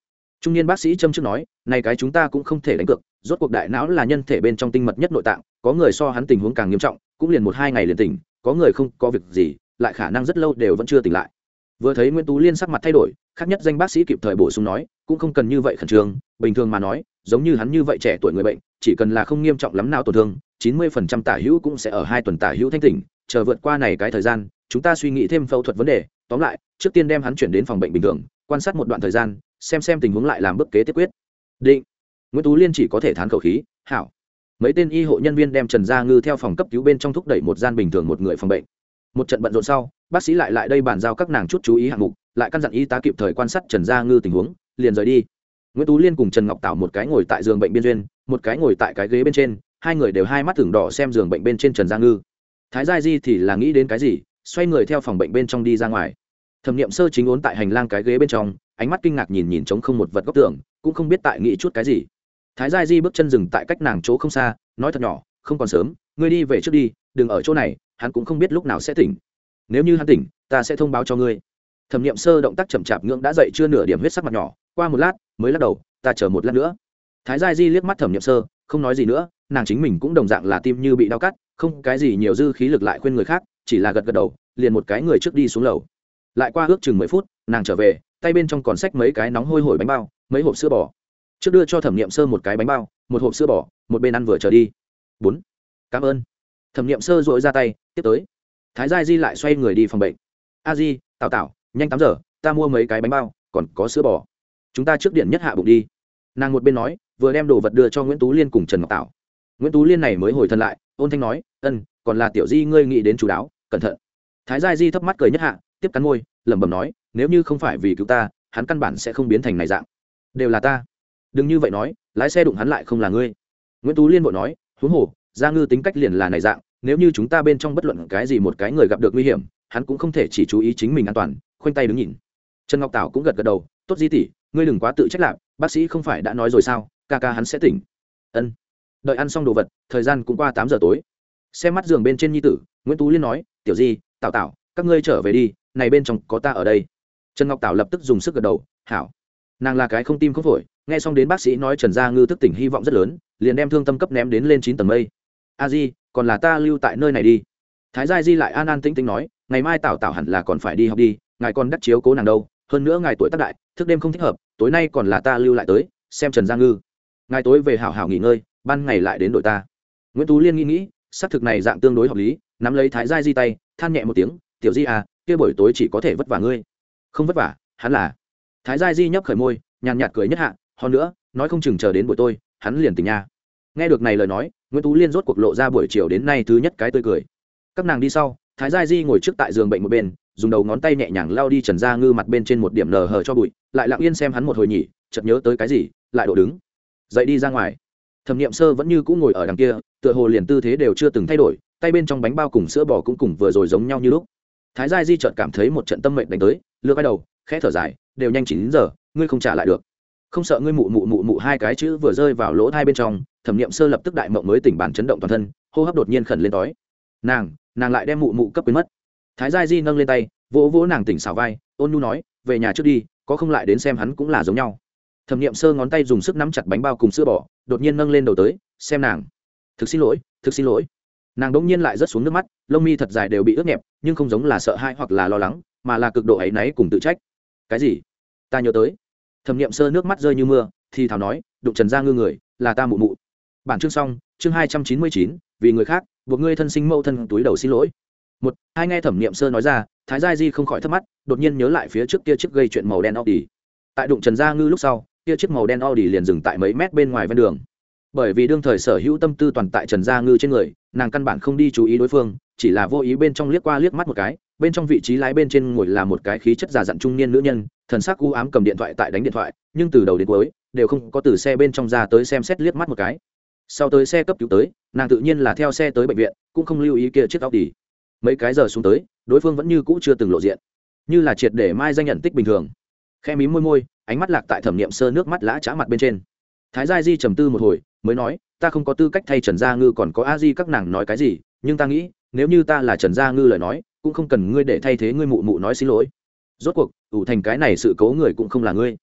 trung niên bác sĩ châm trước nói, này cái chúng ta cũng không thể đánh cược, rốt cuộc đại não là nhân thể bên trong tinh mật nhất nội tạng, có người so hắn tình huống càng nghiêm trọng, cũng liền một hai ngày liền tỉnh, có người không có việc gì, lại khả năng rất lâu đều vẫn chưa tỉnh lại. Vừa thấy nguyễn tú liên sắc mặt thay đổi, khác nhất danh bác sĩ kịp thời bổ sung nói, cũng không cần như vậy khẩn trương, bình thường mà nói, giống như hắn như vậy trẻ tuổi người bệnh, chỉ cần là không nghiêm trọng lắm nào tổn thương, chín mươi phần trăm tả hữu cũng sẽ ở hai tuần tả hữu thanh tỉnh, chờ vượt qua này cái thời gian, chúng ta suy nghĩ thêm phẫu thuật vấn đề, tóm lại, trước tiên đem hắn chuyển đến phòng bệnh bình thường, quan sát một đoạn thời gian xem xem tình huống lại làm bước kế tiếp quyết. Định. Nguyễn tú liên chỉ có thể thán khẩu khí, hảo. Mấy tên y hộ nhân viên đem trần gia ngư theo phòng cấp cứu bên trong thúc đẩy một gian bình thường một người phòng bệnh. Một trận bận rộn sau, bác sĩ lại lại đây bàn giao các nàng chút chú ý hạng mục, lại căn dặn y tá kịp thời quan sát trần gia ngư tình huống, liền rời đi. Nguyễn tú liên cùng trần ngọc tảo một cái ngồi tại giường bệnh biên duyên một cái ngồi tại cái ghế bên trên, hai người đều hai mắt thường đỏ xem giường bệnh bên trên trần gia ngư. Thái gia di thì là nghĩ đến cái gì, xoay người theo phòng bệnh bên trong đi ra ngoài. Thẩm nghiệm sơ chính ốn tại hành lang cái ghế bên trong ánh mắt kinh ngạc nhìn nhìn trống không một vật góc tường, cũng không biết tại nghĩ chút cái gì. Thái gia di bước chân dừng tại cách nàng chỗ không xa, nói thật nhỏ, không còn sớm, ngươi đi về trước đi, đừng ở chỗ này, hắn cũng không biết lúc nào sẽ tỉnh. Nếu như hắn tỉnh, ta sẽ thông báo cho ngươi. Thẩm Niệm sơ động tác chậm chạp, ngưỡng đã dậy chưa nửa điểm huyết sắc mặt nhỏ, qua một lát, mới lắc đầu, ta chờ một lát nữa. Thái gia di liếc mắt thẩm Niệm sơ, không nói gì nữa, nàng chính mình cũng đồng dạng là tim như bị đau cắt, không cái gì nhiều dư khí lực lại khuyên người khác, chỉ là gật gật đầu, liền một cái người trước đi xuống lầu. Lại qua ước chừng mười phút, nàng trở về tay bên trong còn xách mấy cái nóng hôi hổi bánh bao, mấy hộp sữa bò. Trước đưa cho thẩm nghiệm sơ một cái bánh bao, một hộp sữa bò, một bên ăn vừa trở đi. Bốn. Cảm ơn. Thẩm nghiệm sơ dội ra tay, tiếp tới. Thái gia di lại xoay người đi phòng bệnh. A di, tào tào, nhanh tám giờ, ta mua mấy cái bánh bao, còn có sữa bò. Chúng ta trước điện nhất hạ bụng đi. Nàng một bên nói, vừa đem đồ vật đưa cho nguyễn tú liên cùng trần ngọc tảo. Nguyễn tú liên này mới hồi thân lại, ôn thanh nói, ân, còn là tiểu di ngươi nghĩ đến chú đáo, cẩn thận. Thái gia di thấp mắt cười nhất hạ, tiếp cắn môi lẩm bẩm nói, nếu như không phải vì cứu ta, hắn căn bản sẽ không biến thành này dạng. Đều là ta. Đừng như vậy nói, lái xe đụng hắn lại không là ngươi. Nguyễn tú liên bộ nói, huống hồ, gia ngư tính cách liền là này dạng, nếu như chúng ta bên trong bất luận cái gì một cái người gặp được nguy hiểm, hắn cũng không thể chỉ chú ý chính mình an toàn. Khoanh tay đứng nhìn. Trần ngọc tảo cũng gật gật đầu, tốt di tỷ, ngươi đừng quá tự trách lạc, bác sĩ không phải đã nói rồi sao, ca ca hắn sẽ tỉnh. Ân. Đợi ăn xong đồ vật, thời gian cũng qua tám giờ tối. Xem mắt giường bên trên nhi tử, nguyễn tú liên nói, tiểu di, tảo tảo các ngươi trở về đi, này bên trong có ta ở đây. Trần ngọc tảo lập tức dùng sức gật đầu, hảo. Nàng là cái không tim không phổi, nghe xong đến bác sĩ nói trần gia ngư thức tỉnh hy vọng rất lớn, liền đem thương tâm cấp ném đến lên chín tầng mây. A di, còn là ta lưu tại nơi này đi. Thái gia di lại an an tĩnh tĩnh nói, ngày mai tảo tảo hẳn là còn phải đi học đi, ngài còn đắc chiếu cố nàng đâu, hơn nữa ngài tuổi tác đại, thức đêm không thích hợp, tối nay còn là ta lưu lại tới, xem trần gia ngư. Ngài tối về hảo hảo nghỉ ngơi, ban ngày lại đến đội ta. Nguyễn tú liên nghĩ nghĩ, xác thực này dạng tương đối hợp lý, nắm lấy thái gia di tay, than nhẹ một tiếng tiểu di à kia buổi tối chỉ có thể vất vả ngươi. Không vất vả, hắn là. Thái gia di nhấp khởi môi, nhàn nhạt cười nhất hạ hơn nữa, nói không chừng chờ đến buổi tôi hắn liền tỉnh nha. Nghe được này lời nói, nguyễn tú liên rốt cuộc lộ ra buổi chiều đến nay thứ nhất cái tươi cười. Các nàng đi sau, thái gia di ngồi trước tại giường bệnh một bên, dùng đầu ngón tay nhẹ nhàng lao đi trần gia ngư mặt bên trên một điểm nờ hờ cho bụi, lại lặng yên xem hắn một hồi nhỉ, chợt nhớ tới cái gì, lại đổ đứng. Dậy đi ra ngoài. Thẩm nghiệm sơ vẫn như cũng ngồi ở đằng kia, tựa hồ liền tư thế đều chưa từng thay đổi, tay bên trong bánh bao cùng sữa bò cũng cùng vừa rồi giống nhau như lúc thái gia di chợt cảm thấy một trận tâm mệnh đánh tới lừa cái đầu khẽ thở dài đều nhanh chín đến giờ ngươi không trả lại được. Không sợ ngươi mụ mụ mụ mụ hai cái chữ vừa rơi vào lỗ hai bên trong thẩm nghiệm sơ lập tức đại mộng mới tỉnh bản chấn động toàn thân hô hấp đột nhiên khẩn lên đói nàng nàng lại đem mụ mụ cấp quyến mất. Thái gia di nâng lên tay vỗ vỗ nàng tỉnh xào vai ôn nhu nói về nhà trước đi có không lại đến xem hắn cũng là giống nhau. Thẩm nghiệm sơ ngón tay dùng sức nắm chặt bánh bao cùng sữa bỏ, đột nhiên nâng lên đầu tới xem nàng. Thực xin lỗi thực xin lỗi nàng đ ỗ n g nhiên lại rớt xuống nước mắt, lông mi thật dài đều bị ướt nhẹp, nhưng không giống là sợ hãi hoặc là lo lắng, mà là cực độ áy náy cùng tự trách. Cái gì? Ta nhớ tới. Thẩm nghiệm sơ nước mắt rơi như mưa, thì thảo nói, đụng trần ra ngư người, là ta mụ mụ. Bản chương xong, chương hai trăm chín mươi chín, vì người khác, buộc ngươi thân sinh mâu thân túi đầu xin lỗi. Một, hai nghe thẩm nghiệm sơ nói ra, thái gia di không khỏi thắc mắc, đột nhiên nhớ lại phía trước kia chiếc gây chuyện màu đen audi. Tại đụng trần gia ngư lúc sau, kia chiếc màu đen audi liền dừng tại mấy mét bên ngoài ven đường. Bởi vì đương thời sở hữu tâm tư toàn tại trần gia ngư trên người nàng căn bản không đi chú ý đối phương, chỉ là vô ý bên trong liếc qua liếc mắt một cái, bên trong vị trí lái bên trên ngồi là một cái khí chất già dặn trung niên nữ nhân, thần sắc u ám cầm điện thoại tại đánh điện thoại, nhưng từ đầu đến cuối, đều không có từ xe bên trong ra tới xem xét liếc mắt một cái. Sau tới xe cấp cứu tới, nàng tự nhiên là theo xe tới bệnh viện, cũng không lưu ý kia chiếc audi mấy cái giờ xuống tới, đối phương vẫn như cũ chưa từng lộ diện. Như là triệt để mai danh nhận tích bình thường. Khe mí môi môi, ánh mắt lạc tại thẩm nghiệm sơ nước mắt lã trá mặt bên trên. Thái gia di trầm tư một hồi, mới nói ta không có tư cách thay trần gia ngư còn có a di các nàng nói cái gì, nhưng ta nghĩ, nếu như ta là trần gia ngư lời nói, cũng không cần ngươi để thay thế ngươi mụ mụ nói xin lỗi. Rốt cuộc, ủ thành cái này sự cố người cũng không là ngươi.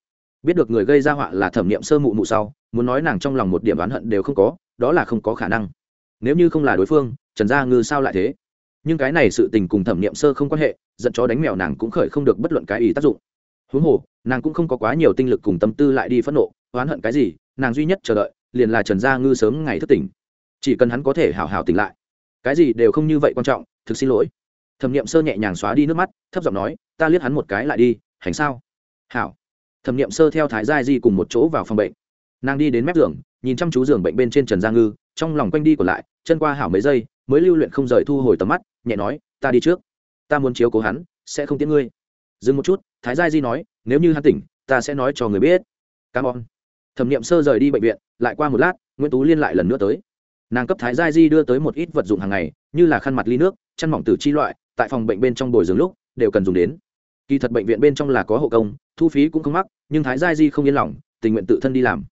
Biết được người gây ra họa là thẩm nghiệm sơ mụ mụ sau, muốn nói nàng trong lòng một điểm oán hận đều không có, đó là không có khả năng. Nếu như không là đối phương, trần gia ngư sao lại thế? Nhưng cái này sự tình cùng thẩm nghiệm sơ không quan hệ dẫn chó đánh mèo nàng cũng khởi không được bất luận cái ý tác dụng. Huống hồ, nàng cũng không có quá nhiều tinh lực cùng tâm tư lại đi phẫn nộ, oán hận cái gì, nàng duy nhất chờ đợi liền là trần gia ngư sớm ngày thức tỉnh. Chỉ cần hắn có thể hào hào tỉnh lại, cái gì đều không như vậy quan trọng, thực xin lỗi. Thẩm nghiệm sơ nhẹ nhàng xóa đi nước mắt, thấp giọng nói, ta liếc hắn một cái lại đi, hành sao? Hảo. Thẩm nghiệm sơ theo thái gia di cùng một chỗ vào phòng bệnh. Nàng đi đến mép giường, nhìn chăm chú giường bệnh bên trên trần gia ngư, trong lòng quanh đi còn lại, chân qua hảo mấy giây, mới lưu luyện không rời thu hồi tầm mắt, nhẹ nói, ta đi trước. Ta muốn chiếu cố hắn, sẽ không tiễn ngươi. Dừng một chút, thái gia di nói, nếu như hắn tỉnh, ta sẽ nói cho người biết. Cảm ơn thẩm n i ệ m sơ rời đi bệnh viện, lại qua một lát, nguyễn tú liên lại lần nữa tới. Nàng cấp thái gia di đưa tới một ít vật dụng hàng ngày, như là khăn mặt ly nước, chăn mỏng tử chi loại, tại phòng bệnh bên trong bồi dưỡng lúc, đều cần dùng đến. Kỳ thật bệnh viện bên trong là có hộ công, thu phí cũng không mắc, nhưng thái gia di không yên lòng, tình nguyện tự thân đi làm.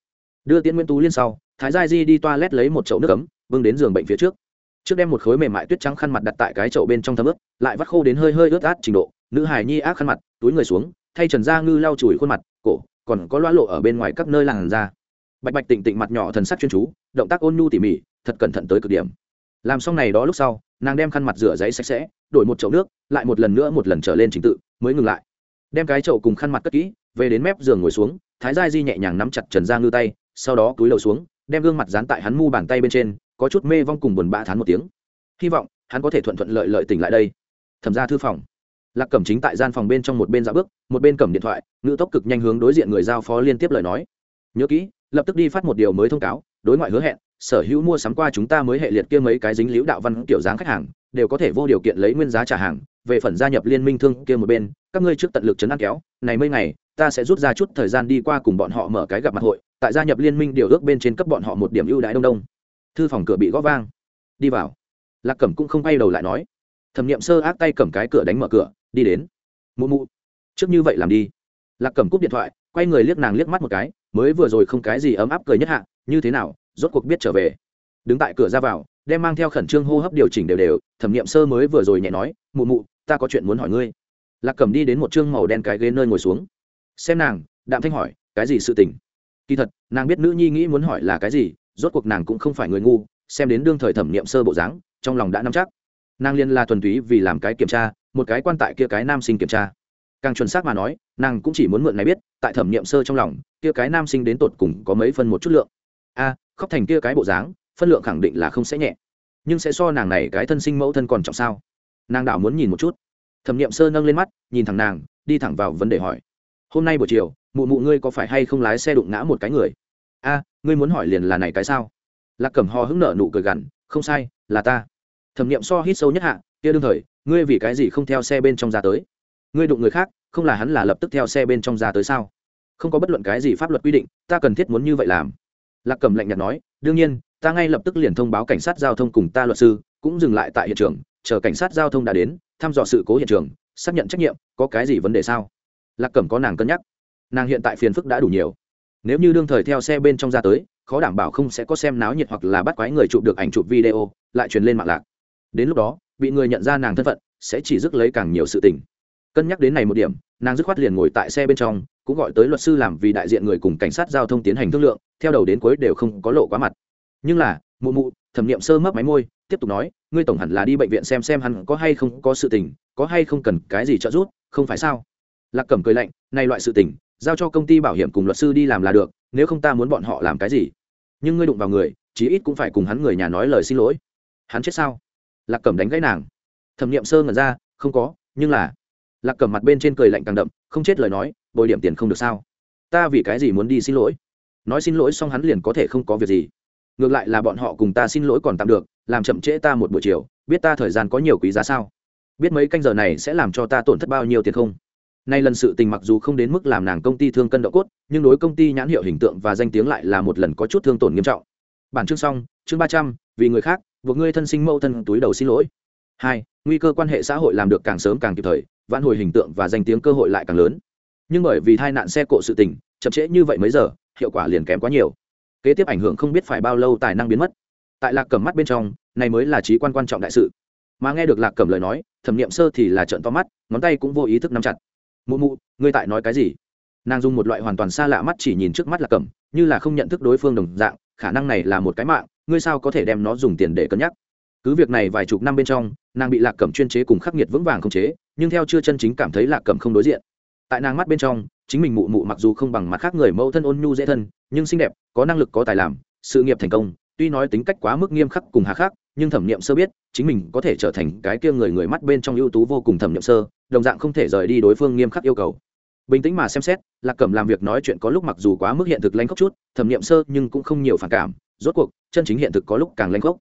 Đưa tiễn nguyễn tú liên sau, thái gia di đi toa lét lấy một chậu nước cấm bưng đến giường bệnh phía trước. Trước đem một khối mềm mại tuyết trắng khăn mặt đặt tại cái chậu bên trong thấm ướt, lại vắt khô đến hơi hơi ướt át trình độ. Nữ hài nhi ác khăn mặt, túi người xuống, thay trần gia ngư lau chùi khuôn mặt, cổ còn có loa lộ ở bên ngoài các nơi làng ra, bạch bạch tịnh tịnh mặt nhỏ thần sắc chuyên chú động tác ôn nhu tỉ mỉ thật cẩn thận tới cực điểm. Làm xong này đó lúc sau nàng đem khăn mặt rửa giấy sạch sẽ đổi một chậu nước lại một lần nữa một lần trở lên trình tự mới ngừng lại. Đem cái chậu cùng khăn mặt cất kỹ về đến mép giường ngồi xuống thái gia di nhẹ nhàng nắm chặt trần gia ngư tay sau đó cúi đầu xuống đem gương mặt dán tại hắn mu bàn tay bên trên có chút mê vong cùng buồn bã thán một tiếng. Hy vọng hắn có thể thuận thuận lợi lợi tỉnh lại đây. Thẩm ra thư phòng lạc cẩm chính tại gian phòng bên trong một bên dạo bước, một bên cầm điện thoại ngự tốc cực nhanh hướng đối diện người giao phó liên tiếp lời nói. Nhớ kỹ, lập tức đi phát một điều mới thông cáo, đối ngoại hứa hẹn, sở hữu mua sắm qua chúng ta mới hệ liệt kia mấy cái dính liễu đạo văn kiểu dáng khách hàng, đều có thể vô điều kiện lấy nguyên giá trả hàng, về phần gia nhập liên minh thương kia một bên, các ngươi trước tận lực chấn an kéo, này mấy ngày, ta sẽ rút ra chút thời gian đi qua cùng bọn họ mở cái gặp mặt hội, tại gia nhập liên minh điều ước bên trên cấp bọn họ một điểm ưu đãi đông đông. Thư phòng cửa bị gõ vang. Đi vào. Lạc cẩm cũng không quay đầu lại nói. Thẩm n i ệ m sơ ác tay cầm cái cửa đánh mở cửa đi đến. Mụ mụ, trước như vậy làm đi. Lạc cầm cúp điện thoại, quay người liếc nàng liếc mắt một cái, mới vừa rồi không cái gì ấm áp cười nhất hạ, như thế nào, rốt cuộc biết trở về. Đứng tại cửa ra vào, đem mang theo khẩn trương hô hấp điều chỉnh đều đều, thẩm nghiệm sơ mới vừa rồi nhẹ nói, mụ mụ, ta có chuyện muốn hỏi ngươi. Lạc cầm đi đến một chương màu đen cái ghế nơi ngồi xuống. Xem nàng, đạm thanh hỏi, cái gì sự tình? Kỳ thật, nàng biết nữ nhi nghĩ muốn hỏi là cái gì, rốt cuộc nàng cũng không phải người ngu, xem đến đương thời thẩm nghiệm sơ bộ dáng, trong lòng đã nắm chắc. Nàng liên là thuần túy vì làm cái kiểm tra một cái quan tại kia cái nam sinh kiểm tra. Càng chuẩn xác mà nói, nàng cũng chỉ muốn mượn này biết, tại thẩm nghiệm sơ trong lòng, kia cái nam sinh đến tột cùng có mấy phân một chút lượng. A, khóc thành kia cái bộ dáng, phân lượng khẳng định là không sẽ nhẹ. Nhưng sẽ so nàng này cái thân sinh mẫu thân còn trọng sao? Nàng đảo muốn nhìn một chút. Thẩm nghiệm sơ nâng lên mắt, nhìn thẳng nàng, đi thẳng vào vấn đề hỏi. Hôm nay buổi chiều, mụ mụ ngươi có phải hay không lái xe đụng ngã một cái người? A, ngươi muốn hỏi liền là này cái sao? Lạc cẩm ho hứng nở nụ cười gằn, không sai, là ta. Thẩm nghiệm so hít sâu nhất hạ kia đương thời, ngươi vì cái gì không theo xe bên trong ra tới? Ngươi đụng người khác, không là hắn là lập tức theo xe bên trong ra tới sao? Không có bất luận cái gì pháp luật quy định, ta cần thiết muốn như vậy làm. Lạc cẩm lạnh nhạt nói, đương nhiên, ta ngay lập tức liền thông báo cảnh sát giao thông cùng ta luật sư, cũng dừng lại tại hiện trường, chờ cảnh sát giao thông đã đến, thăm dò sự cố hiện trường, xác nhận trách nhiệm, có cái gì vấn đề sao? Lạc cẩm có nàng cân nhắc. Nàng hiện tại phiền phức đã đủ nhiều. Nếu như đương thời theo xe bên trong ra tới, khó đảm bảo không sẽ có xem náo nhiệt hoặc là bắt quái người chụp được ảnh chụp video, lại truyền lên mạng lạc. Đến lúc đó bị người nhận ra nàng thân phận, sẽ chỉ rước lấy càng nhiều sự tình. Cân nhắc đến này một điểm, nàng dứt khoát liền ngồi tại xe bên trong, cũng gọi tới luật sư làm vì đại diện người cùng cảnh sát giao thông tiến hành thương lượng, theo đầu đến cuối đều không có lộ quá mặt. Nhưng là, mụ mụ, thẩm nghiệm sơ mấp máy môi, tiếp tục nói, ngươi tổng hẳn là đi bệnh viện xem xem hắn có hay không có sự tình, có hay không cần cái gì trợ giúp, không phải sao? Lạc cẩm cười lạnh nay loại sự tình, giao cho công ty bảo hiểm cùng luật sư đi làm là được, nếu không ta muốn bọn họ làm cái gì? Nhưng ngươi đụng vào người, chí ít cũng phải cùng hắn người nhà nói lời xin lỗi. Hắn chết sao? Lạc cẩm đánh gãy nàng. Thẩm nghiệm sơ ngẩn ra, không có, nhưng là lạc cẩm mặt bên trên cười lạnh càng đậm, không chết lời nói, bồi điểm tiền không được sao? Ta vì cái gì muốn đi xin lỗi? Nói xin lỗi xong hắn liền có thể không có việc gì. Ngược lại là bọn họ cùng ta xin lỗi còn tạm được, làm chậm trễ ta một buổi chiều, biết ta thời gian có nhiều quý giá sao? Biết mấy canh giờ này sẽ làm cho ta tổn thất bao nhiêu tiền không? Nay lần sự tình mặc dù không đến mức làm nàng công ty thương cân độ cốt, nhưng đối công ty nhãn hiệu hình tượng và danh tiếng lại là một lần có chút thương tổn nghiêm trọng. Bản chương xong, chương ba trăm, vì người khác buộc ngươi thân sinh mẫu thân túi đầu xin lỗi. Hai, nguy cơ quan hệ xã hội làm được càng sớm càng kịp thời, vãn hồi hình tượng và danh tiếng cơ hội lại càng lớn. Nhưng bởi vì tai nạn xe cộ sự tình, chậm trễ như vậy mấy giờ, hiệu quả liền kém quá nhiều. Kế tiếp ảnh hưởng không biết phải bao lâu tài năng biến mất. Tại lạc cẩm mắt bên trong, này mới là trí quan quan trọng đại sự. Mà nghe được lạc cẩm lời nói, thẩm nghiệm sơ thì là trận to mắt, ngón tay cũng vô ý thức nắm chặt. Mụ mụ, ngươi tại nói cái gì? Nàng dùng một loại hoàn toàn xa lạ mắt chỉ nhìn trước mắt lạc cẩm, như là không nhận thức đối phương đồng dạng, khả năng này là một cái mạng ngươi sao có thể đem nó dùng tiền để cân nhắc? Cứ việc này vài chục năm bên trong, nàng bị lạc cẩm chuyên chế cùng khắc nghiệt vững vàng không chế, nhưng theo chưa chân chính cảm thấy lạc cẩm không đối diện. Tại nàng mắt bên trong, chính mình mụ mụ mặc dù không bằng mặt khác người mẫu thân ôn nhu dễ thân, nhưng xinh đẹp, có năng lực có tài làm, sự nghiệp thành công, tuy nói tính cách quá mức nghiêm khắc cùng hà khắc, nhưng thẩm nghiệm sơ biết, chính mình có thể trở thành cái kia người người mắt bên trong ưu tú vô cùng thẩm nghiệm sơ, đồng dạng không thể rời đi đối phương nghiêm khắc yêu cầu. Bình tĩnh mà xem xét, lạc cẩm làm việc nói chuyện có lúc mặc dù quá mức hiện thực lanh khóc chút, thẩm nghiệm sơ nhưng cũng không nhiều phản cảm rốt cuộc, chân chính hiện thực có lúc càng lanh khốc.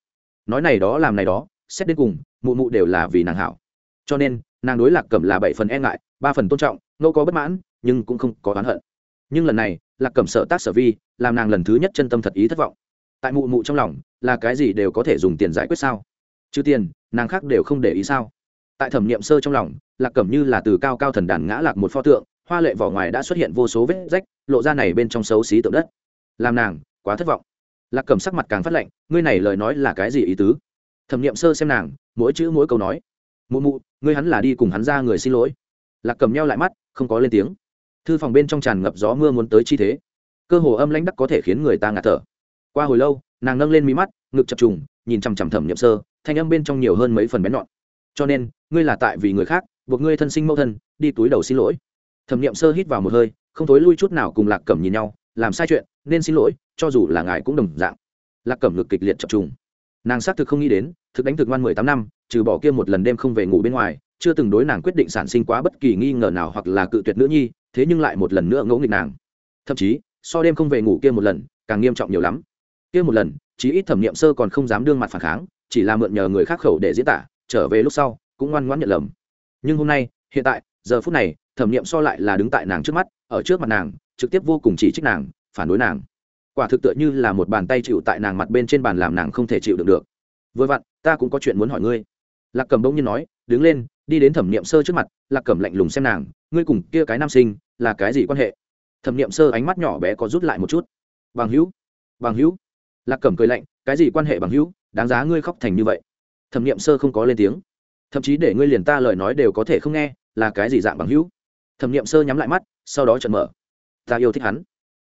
Nói này đó, làm này đó, xét đến cùng, mụ mụ đều là vì nàng hảo. Cho nên, nàng đối lạc cẩm là bảy phần e ngại, ba phần tôn trọng, ngẫu có bất mãn, nhưng cũng không có oán hận. Nhưng lần này, lạc cẩm sợ tác sở vi, làm nàng lần thứ nhất chân tâm thật ý thất vọng. Tại mụ mụ trong lòng, là cái gì đều có thể dùng tiền giải quyết sao? Chứ tiền, nàng khác đều không để ý sao? Tại thẩm nghiệm sơ trong lòng, lạc cẩm như là từ cao cao thần đàn ngã lạc một pho tượng, hoa lệ vỏ ngoài đã xuất hiện vô số vết rách, lộ ra này bên trong xấu xí tượng đất. Làm nàng, quá thất vọng lạc cẩm sắc mặt càng phát lạnh, ngươi này lời nói là cái gì ý tứ? Thẩm nghiệm sơ xem nàng, mỗi chữ mỗi câu nói. Mụ mụ, ngươi hắn là đi cùng hắn ra người xin lỗi. Lạc cầm nhau lại mắt, không có lên tiếng. Thư phòng bên trong tràn ngập gió mưa muốn tới chi thế. Cơ hồ âm lãnh đắc có thể khiến người ta ngạt thở. Qua hồi lâu, nàng nâng lên mí mắt, ngực chập trùng, nhìn chằm chằm thẩm nhậm sơ, thanh âm bên trong nhiều hơn mấy phần bén nhọn. Cho nên, ngươi là tại vì người khác, buộc ngươi thân sinh mẫu thân, đi túi đầu xin lỗi. Thẩm nhậm sơ hít vào một hơi, không thối lui chút nào cùng lạc cẩm nhìn nhau, làm sai chuyện, nên xin lỗi cho dù là ngài cũng đồng dạng. Lạc cẩm ngực kịch liệt chập trùng. Nàng xác thực không nghĩ đến, thực đánh thực ngoan mười tám năm, trừ bỏ kia một lần đêm không về ngủ bên ngoài, chưa từng đối nàng quyết định sản sinh quá bất kỳ nghi ngờ nào hoặc là cự tuyệt nữ nhi, thế nhưng lại một lần nữa ngẫu nghịch nàng. Thậm chí, so đêm không về ngủ kia một lần, càng nghiêm trọng nhiều lắm. Kia một lần, chí ít thẩm nghiệm sơ còn không dám đương mặt phản kháng, chỉ là mượn nhờ người khác khẩu để diễn tả, trở về lúc sau, cũng ngoan ngoãn nhận lầm. Nhưng hôm nay, hiện tại, giờ phút này, thẩm nghiệm so lại là đứng tại nàng trước mắt, ở trước mặt nàng, trực tiếp vô cùng chỉ trích nàng, phản đối nàng quả thực tựa như là một bàn tay chịu tại nàng mặt bên trên bàn làm nàng không thể chịu được được. Vừa vặn, ta cũng có chuyện muốn hỏi ngươi. Lạc cầm bỗng nhiên nói, đứng lên, đi đến thẩm niệm sơ trước mặt, lạc cầm lạnh lùng xem nàng, ngươi cùng kia cái nam sinh, là cái gì quan hệ? Thẩm niệm sơ ánh mắt nhỏ bé có rút lại một chút. Bằng hữu bằng hữu. Lạc cẩm cười lạnh, cái gì quan hệ bằng hữu, đáng giá ngươi khóc thành như vậy. Thẩm niệm sơ không có lên tiếng. Thậm chí để ngươi liền ta lời nói đều có thể không nghe, là cái gì dạng bằng hữu? Thẩm niệm sơ nhắm lại mắt, sau đó trận mở. Ta yêu thích hắn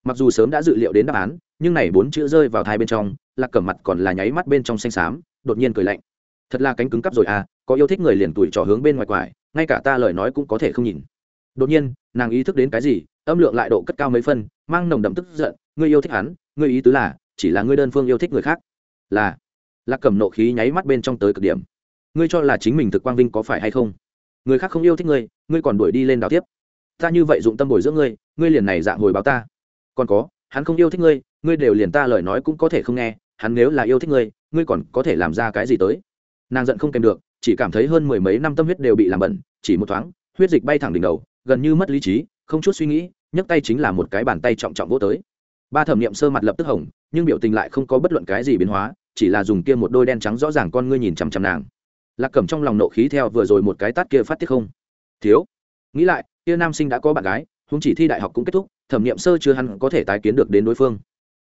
mặc dù sớm đã dự liệu đến đáp án, nhưng này bốn chữ rơi vào thai bên trong, lạc cẩm mặt còn là nháy mắt bên trong xanh xám, đột nhiên cười lạnh. Thật là cánh cứng cắp rồi à có yêu thích người liền tuổi trò hướng bên ngoài quải, ngay cả ta lời nói cũng có thể không nhìn. Đột nhiên, nàng ý thức đến cái gì, âm lượng lại độ cất cao mấy phân, mang nồng đậm tức giận, ngươi yêu thích hắn, ngươi ý tứ là, chỉ là ngươi đơn phương yêu thích người khác. Là. Lạc cầm nộ khí nháy mắt bên trong tới cực điểm. Ngươi cho là chính mình thực quang vinh có phải hay không? Người khác không yêu thích ngươi ngươi còn đuổi đi lên đào tiếp. Ta như vậy dụng tâm bồi dưỡng ngươi ngươi liền này dạng hồi báo ta còn có, hắn không yêu thích ngươi ngươi đều liền ta lời nói cũng có thể không nghe, hắn nếu là yêu thích ngươi ngươi còn có thể làm ra cái gì tới? Nàng giận không kèm được, chỉ cảm thấy hơn mười mấy năm tâm huyết đều bị làm bẩn, chỉ một thoáng, huyết dịch bay thẳng đỉnh đầu, gần như mất lý trí, không chút suy nghĩ, nhấc tay chính là một cái bàn tay trọng trọng vô tới. Ba thẩm nghiệm sơ mặt lập tức hỏng nhưng biểu tình lại không có bất luận cái gì biến hóa, chỉ là dùng kia một đôi đen trắng rõ ràng con ngươi nhìn chằm chằm nàng. Lạc cẩm trong lòng nộ khí theo vừa rồi một cái tát kia phát tiết không? Thiếu, nghĩ lại, kia nam sinh đã có bạn gái húng chỉ thi đại học cũng kết thúc, thẩm nghiệm sơ chưa hẳn có thể tái kiến được đến đối phương.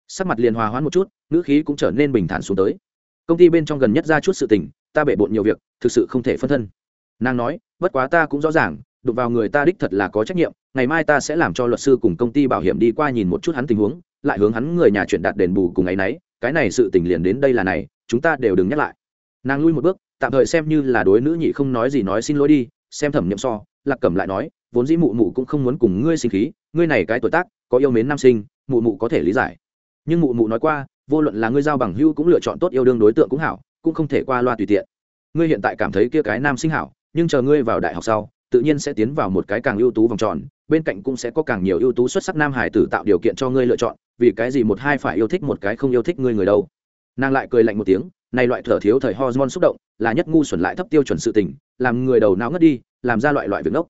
Sắc mặt liền hòa hoãn một chút, ngữ khí cũng trở nên bình thản xuống tới. Công ty bên trong gần nhất ra chút sự tình, ta bể bộn nhiều việc, thực sự không thể phân thân. Nàng nói, bất quá ta cũng rõ ràng, đụng vào người ta đích thật là có trách nhiệm, ngày mai ta sẽ làm cho luật sư cùng công ty bảo hiểm đi qua nhìn một chút hắn tình huống, lại hướng hắn người nhà chuyển đạt đền bù cùng ấy nấy, cái này sự tình liền đến đây là này, chúng ta đều đừng nhắc lại. Nàng lui một bước, tạm thời xem như là đối nữ nhị không nói gì nói xin lỗi đi, xem thẩm nhậm so, lạc cẩm lại nói vốn dĩ mụ mụ cũng không muốn cùng ngươi sinh khí, ngươi này cái tuổi tác, có yêu mến nam sinh, mụ mụ có thể lý giải. Nhưng mụ mụ nói qua, vô luận là ngươi giao bằng hưu cũng lựa chọn tốt yêu đương đối tượng cũng hảo, cũng không thể qua loa tùy tiện. Ngươi hiện tại cảm thấy kia cái nam sinh hảo, nhưng chờ ngươi vào đại học sau, tự nhiên sẽ tiến vào một cái càng ưu tú vòng tròn, bên cạnh cũng sẽ có càng nhiều ưu tú xuất sắc nam hải tử tạo điều kiện cho ngươi lựa chọn, vì cái gì một hai phải yêu thích một cái không yêu thích ngươi người đâu. Nàng lại cười lạnh một tiếng, này loại thở thiếu thời hormone xúc động, là nhất ngu xuẩn lại thấp tiêu chuẩn sự tình, làm người đầu não ngất đi, làm ra loại loại việc ngốc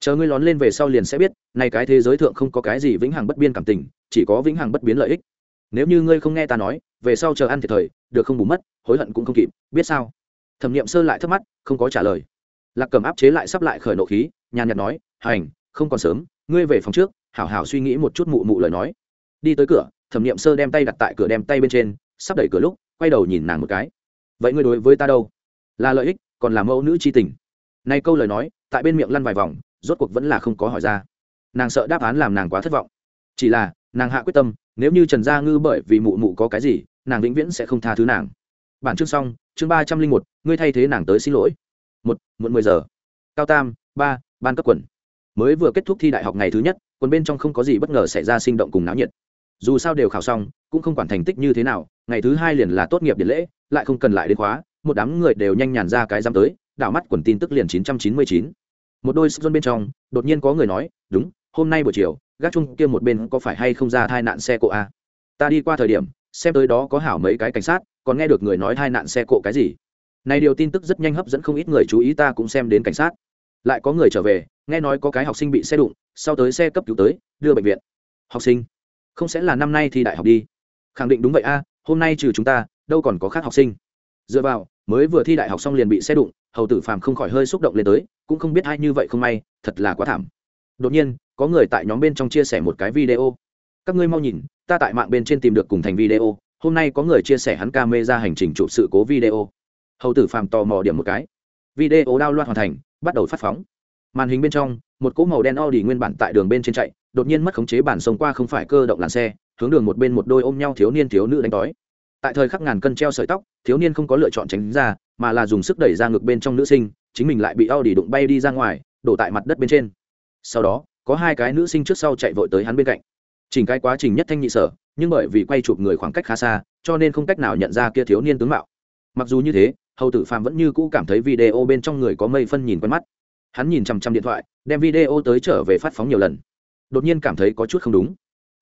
chờ ngươi lón lên về sau liền sẽ biết này cái thế giới thượng không có cái gì vĩnh hằng bất biên cảm tình, chỉ có vĩnh hằng bất biến lợi ích. Nếu như ngươi không nghe ta nói, về sau chờ ăn thiệt thời, được không bù mất, hối hận cũng không kịp, biết sao? Thẩm nghiệm sơ lại thắc mắt không có trả lời. Lạc cầm áp chế lại sắp lại khởi nộ khí, nhàn nhạt nói, hành, không còn sớm, ngươi về phòng trước, hảo hảo suy nghĩ một chút mụ mụ lời nói. Đi tới cửa, thẩm nghiệm sơ đem tay đặt tại cửa đem tay bên trên, sắp đẩy cửa lúc, quay đầu nhìn nàng một cái. Vậy ngươi đối với ta đâu? Là lợi ích, còn là mẫu nữ c h i tình. Nay câu lời nói, tại bên miệng lăn vài vòng rốt cuộc vẫn là không có hỏi ra. Nàng sợ đáp án làm nàng quá thất vọng. Chỉ là, nàng hạ quyết tâm, nếu như trần gia ngư bởi vì mụ mụ có cái gì, nàng vĩnh viễn sẽ không tha thứ nàng. Bản chương xong, chương ba trăm linh một, ngươi thay thế nàng tới xin lỗi. Một, muộn mười giờ. Cao tam, ba, ban cấp quần. Mới vừa kết thúc thi đại học ngày thứ nhất, quần bên trong không có gì bất ngờ xảy ra sinh động cùng náo nhiệt. Dù sao đều khảo xong, cũng không quản thành tích như thế nào, ngày thứ hai liền là tốt nghiệp điện lễ, lại không cần lại đến khóa, một đám người đều nhanh nhàn ra cái dám tới, đảo mắt quần tin tức liền chín trăm chín mươi chín một đôi sức bên trong, đột nhiên có người nói, đúng, hôm nay buổi chiều, gác chung kia một bên có phải hay không ra tai nạn xe cộ a à? ta đi qua thời điểm, xem tới đó có hảo mấy cái cảnh sát, còn nghe được người nói tai nạn xe cộ cái gì. Này điều tin tức rất nhanh hấp dẫn không ít người chú ý ta cũng xem đến cảnh sát. Lại có người trở về, nghe nói có cái học sinh bị xe đụng, sau tới xe cấp cứu tới, đưa bệnh viện. Học sinh, không sẽ là năm nay thì đại học đi. Khẳng định đúng vậy a, hôm nay trừ chúng ta, đâu còn có khác học sinh. Dựa vào, mới vừa thi đại học xong liền bị xe đụng hầu tử phàm không khỏi hơi xúc động lên tới, cũng không biết ai như vậy không may, thật là quá thảm. Đột nhiên, có người tại nhóm bên trong chia sẻ một cái video. Các ngươi mau nhìn, ta tại mạng bên trên tìm được cùng thành video, hôm nay có người chia sẻ hắn ca mê ra hành trình chụp sự cố video. Hầu tử phàm tò mò điểm một cái. Video đao loạt hoàn thành, bắt đầu phát phóng. Màn hình bên trong, một cỗ màu đen Audi nguyên bản tại đường bên trên chạy, đột nhiên mất khống chế bản sông qua không phải cơ động làn xe, hướng đường một bên một đôi ôm nhau thiếu niên thiếu nữ đánh đói tại thời khắc ngàn cân treo sợi tóc, thiếu niên không có lựa chọn tránh ra mà là dùng sức đẩy ra ngực bên trong nữ sinh, chính mình lại bị Audi đụng bay đi ra ngoài, đổ tại mặt đất bên trên. Sau đó, có hai cái nữ sinh trước sau chạy vội tới hắn bên cạnh. Chỉnh cái quá trình nhất thanh nhị sở, nhưng bởi vì quay chụp người khoảng cách khá xa, cho nên không cách nào nhận ra kia thiếu niên tướng mạo. Mặc dù như thế, hầu tử phàm vẫn như cũ cảm thấy video bên trong người có mây phân nhìn quen mắt. Hắn nhìn chằm chằm điện thoại, đem video tới trở về phát phóng nhiều lần. Đột nhiên cảm thấy có chút không đúng.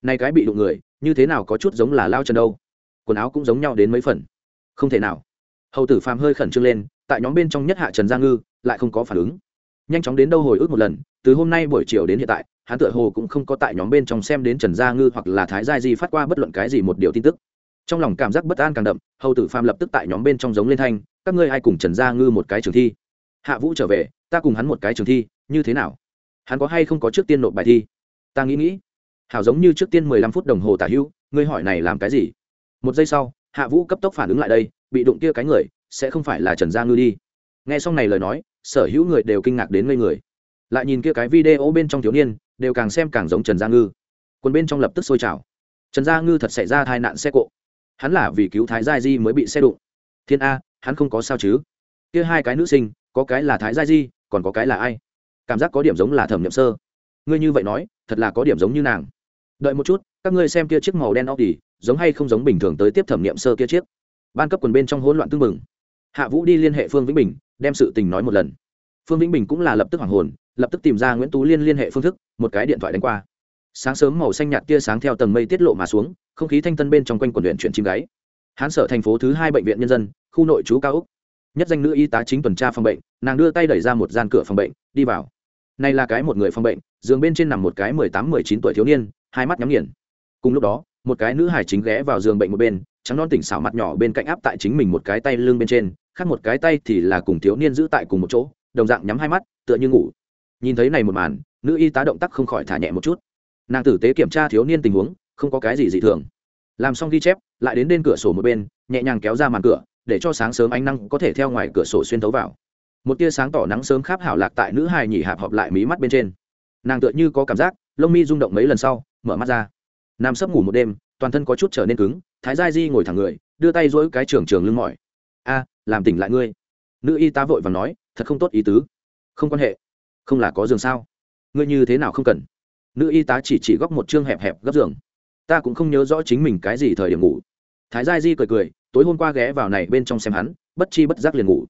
Nay cái bị đụng người, như thế nào có chút giống là lao chân đâu? Quần áo cũng giống nhau đến mấy phần. Không thể nào hầu tử phàm hơi khẩn trương lên, tại nhóm bên trong nhất hạ trần gia ngư, lại không có phản ứng. Nhanh chóng đến đâu hồi ức một lần, từ hôm nay buổi chiều đến hiện tại, hắn tựa hồ cũng không có tại nhóm bên trong xem đến trần gia ngư hoặc là thái gia di phát qua bất luận cái gì một điều tin tức. Trong lòng cảm giác bất an càng đậm, hầu tử phàm lập tức tại nhóm bên trong giống lên thanh, các ngươi ai cùng trần gia ngư một cái trường thi? Hạ vũ trở về, ta cùng hắn một cái trường thi, như thế nào? Hắn có hay không có trước tiên nộp bài thi? Ta nghĩ nghĩ. Hảo giống như trước tiên mười lăm phút đồng hồ tả hữu, ngươi hỏi này làm cái gì? Một giây sau, hạ vũ cấp tốc phản ứng lại đây bị đụng kia cái người, sẽ không phải là trần gia ngư đi. Nghe xong này lời nói, sở hữu người đều kinh ngạc đến ngây người. Lại nhìn kia cái video bên trong thiếu niên, đều càng xem càng giống trần gia ngư. Quân bên trong lập tức sôi trào. Trần gia ngư thật xảy ra tai nạn xe cộ. Hắn là vì cứu thái gia di mới bị xe đụng. Thiên a, hắn không có sao chứ? Kia hai cái nữ sinh, có cái là thái gia di, còn có cái là ai? Cảm giác có điểm giống là thẩm nhậm sơ. Ngươi như vậy nói, thật là có điểm giống như nàng. Đợi một chút, các ngươi xem kia chiếc màu đen óc đi giống hay không giống bình thường tới tiếp thẩm nghiệm sơ kia chiếc ban cấp quần bên trong hỗn loạn tương mừng hạ vũ đi liên hệ phương vĩnh bình, đem sự tình nói một lần. Phương vĩnh bình cũng là lập tức hoàng hồn, lập tức tìm ra nguyễn tú liên liên hệ phương thức, một cái điện thoại đánh qua. Sáng sớm màu xanh nhạt tia sáng theo tầng mây tiết lộ mà xuống, không khí thanh tân bên trong quanh quần luyện chuyển chim gáy. Hán sở thành phố thứ hai bệnh viện nhân dân, khu nội trú cao úc. Nhất danh nữ y tá chính tuần tra phòng bệnh, nàng đưa tay đẩy ra một gian cửa phòng bệnh, đi vào. Này là cái một người phòng bệnh, giường bên trên nằm một cái mười tám mười chín tuổi thiếu niên, hai mắt nhắm nghiền. Cùng lúc đó, một cái nữ hải chính ghé vào giường bệnh một bên trắng non tỉnh xảo mặt nhỏ bên cạnh áp tại chính mình một cái tay lưng bên trên, khác một cái tay thì là cùng thiếu niên giữ tại cùng một chỗ, đồng dạng nhắm hai mắt, tựa như ngủ. Nhìn thấy này một màn, nữ y tá động tác không khỏi thả nhẹ một chút. Nàng tử tế kiểm tra thiếu niên tình huống, không có cái gì dị thường. Làm xong ghi chép, lại đến bên cửa sổ một bên, nhẹ nhàng kéo ra màn cửa, để cho sáng sớm ánh năng có thể theo ngoài cửa sổ xuyên thấu vào. Một tia sáng tỏ nắng sớm kháp hảo lạc tại nữ hài nhỉ hạp họp lại mí mắt bên trên. Nàng tựa như có cảm giác, lông mi rung động mấy lần sau, mở mắt ra. Nằm sấp ngủ một đêm, toàn thân có chút trở nên cứng thái gia di ngồi thẳng người, đưa tay dỗi cái trường trường lưng mỏi. A, làm tỉnh lại ngươi. Nữ y tá vội và nói, thật không tốt ý tứ. Không quan hệ. Không là có giường sao? Ngươi như thế nào không cần? Nữ y tá chỉ chỉ góc một chương hẹp hẹp gấp giường. Ta cũng không nhớ rõ chính mình cái gì thời điểm ngủ. Thái gia di cười cười, tối hôm qua ghé vào này bên trong xem hắn, bất chi bất giác liền ngủ.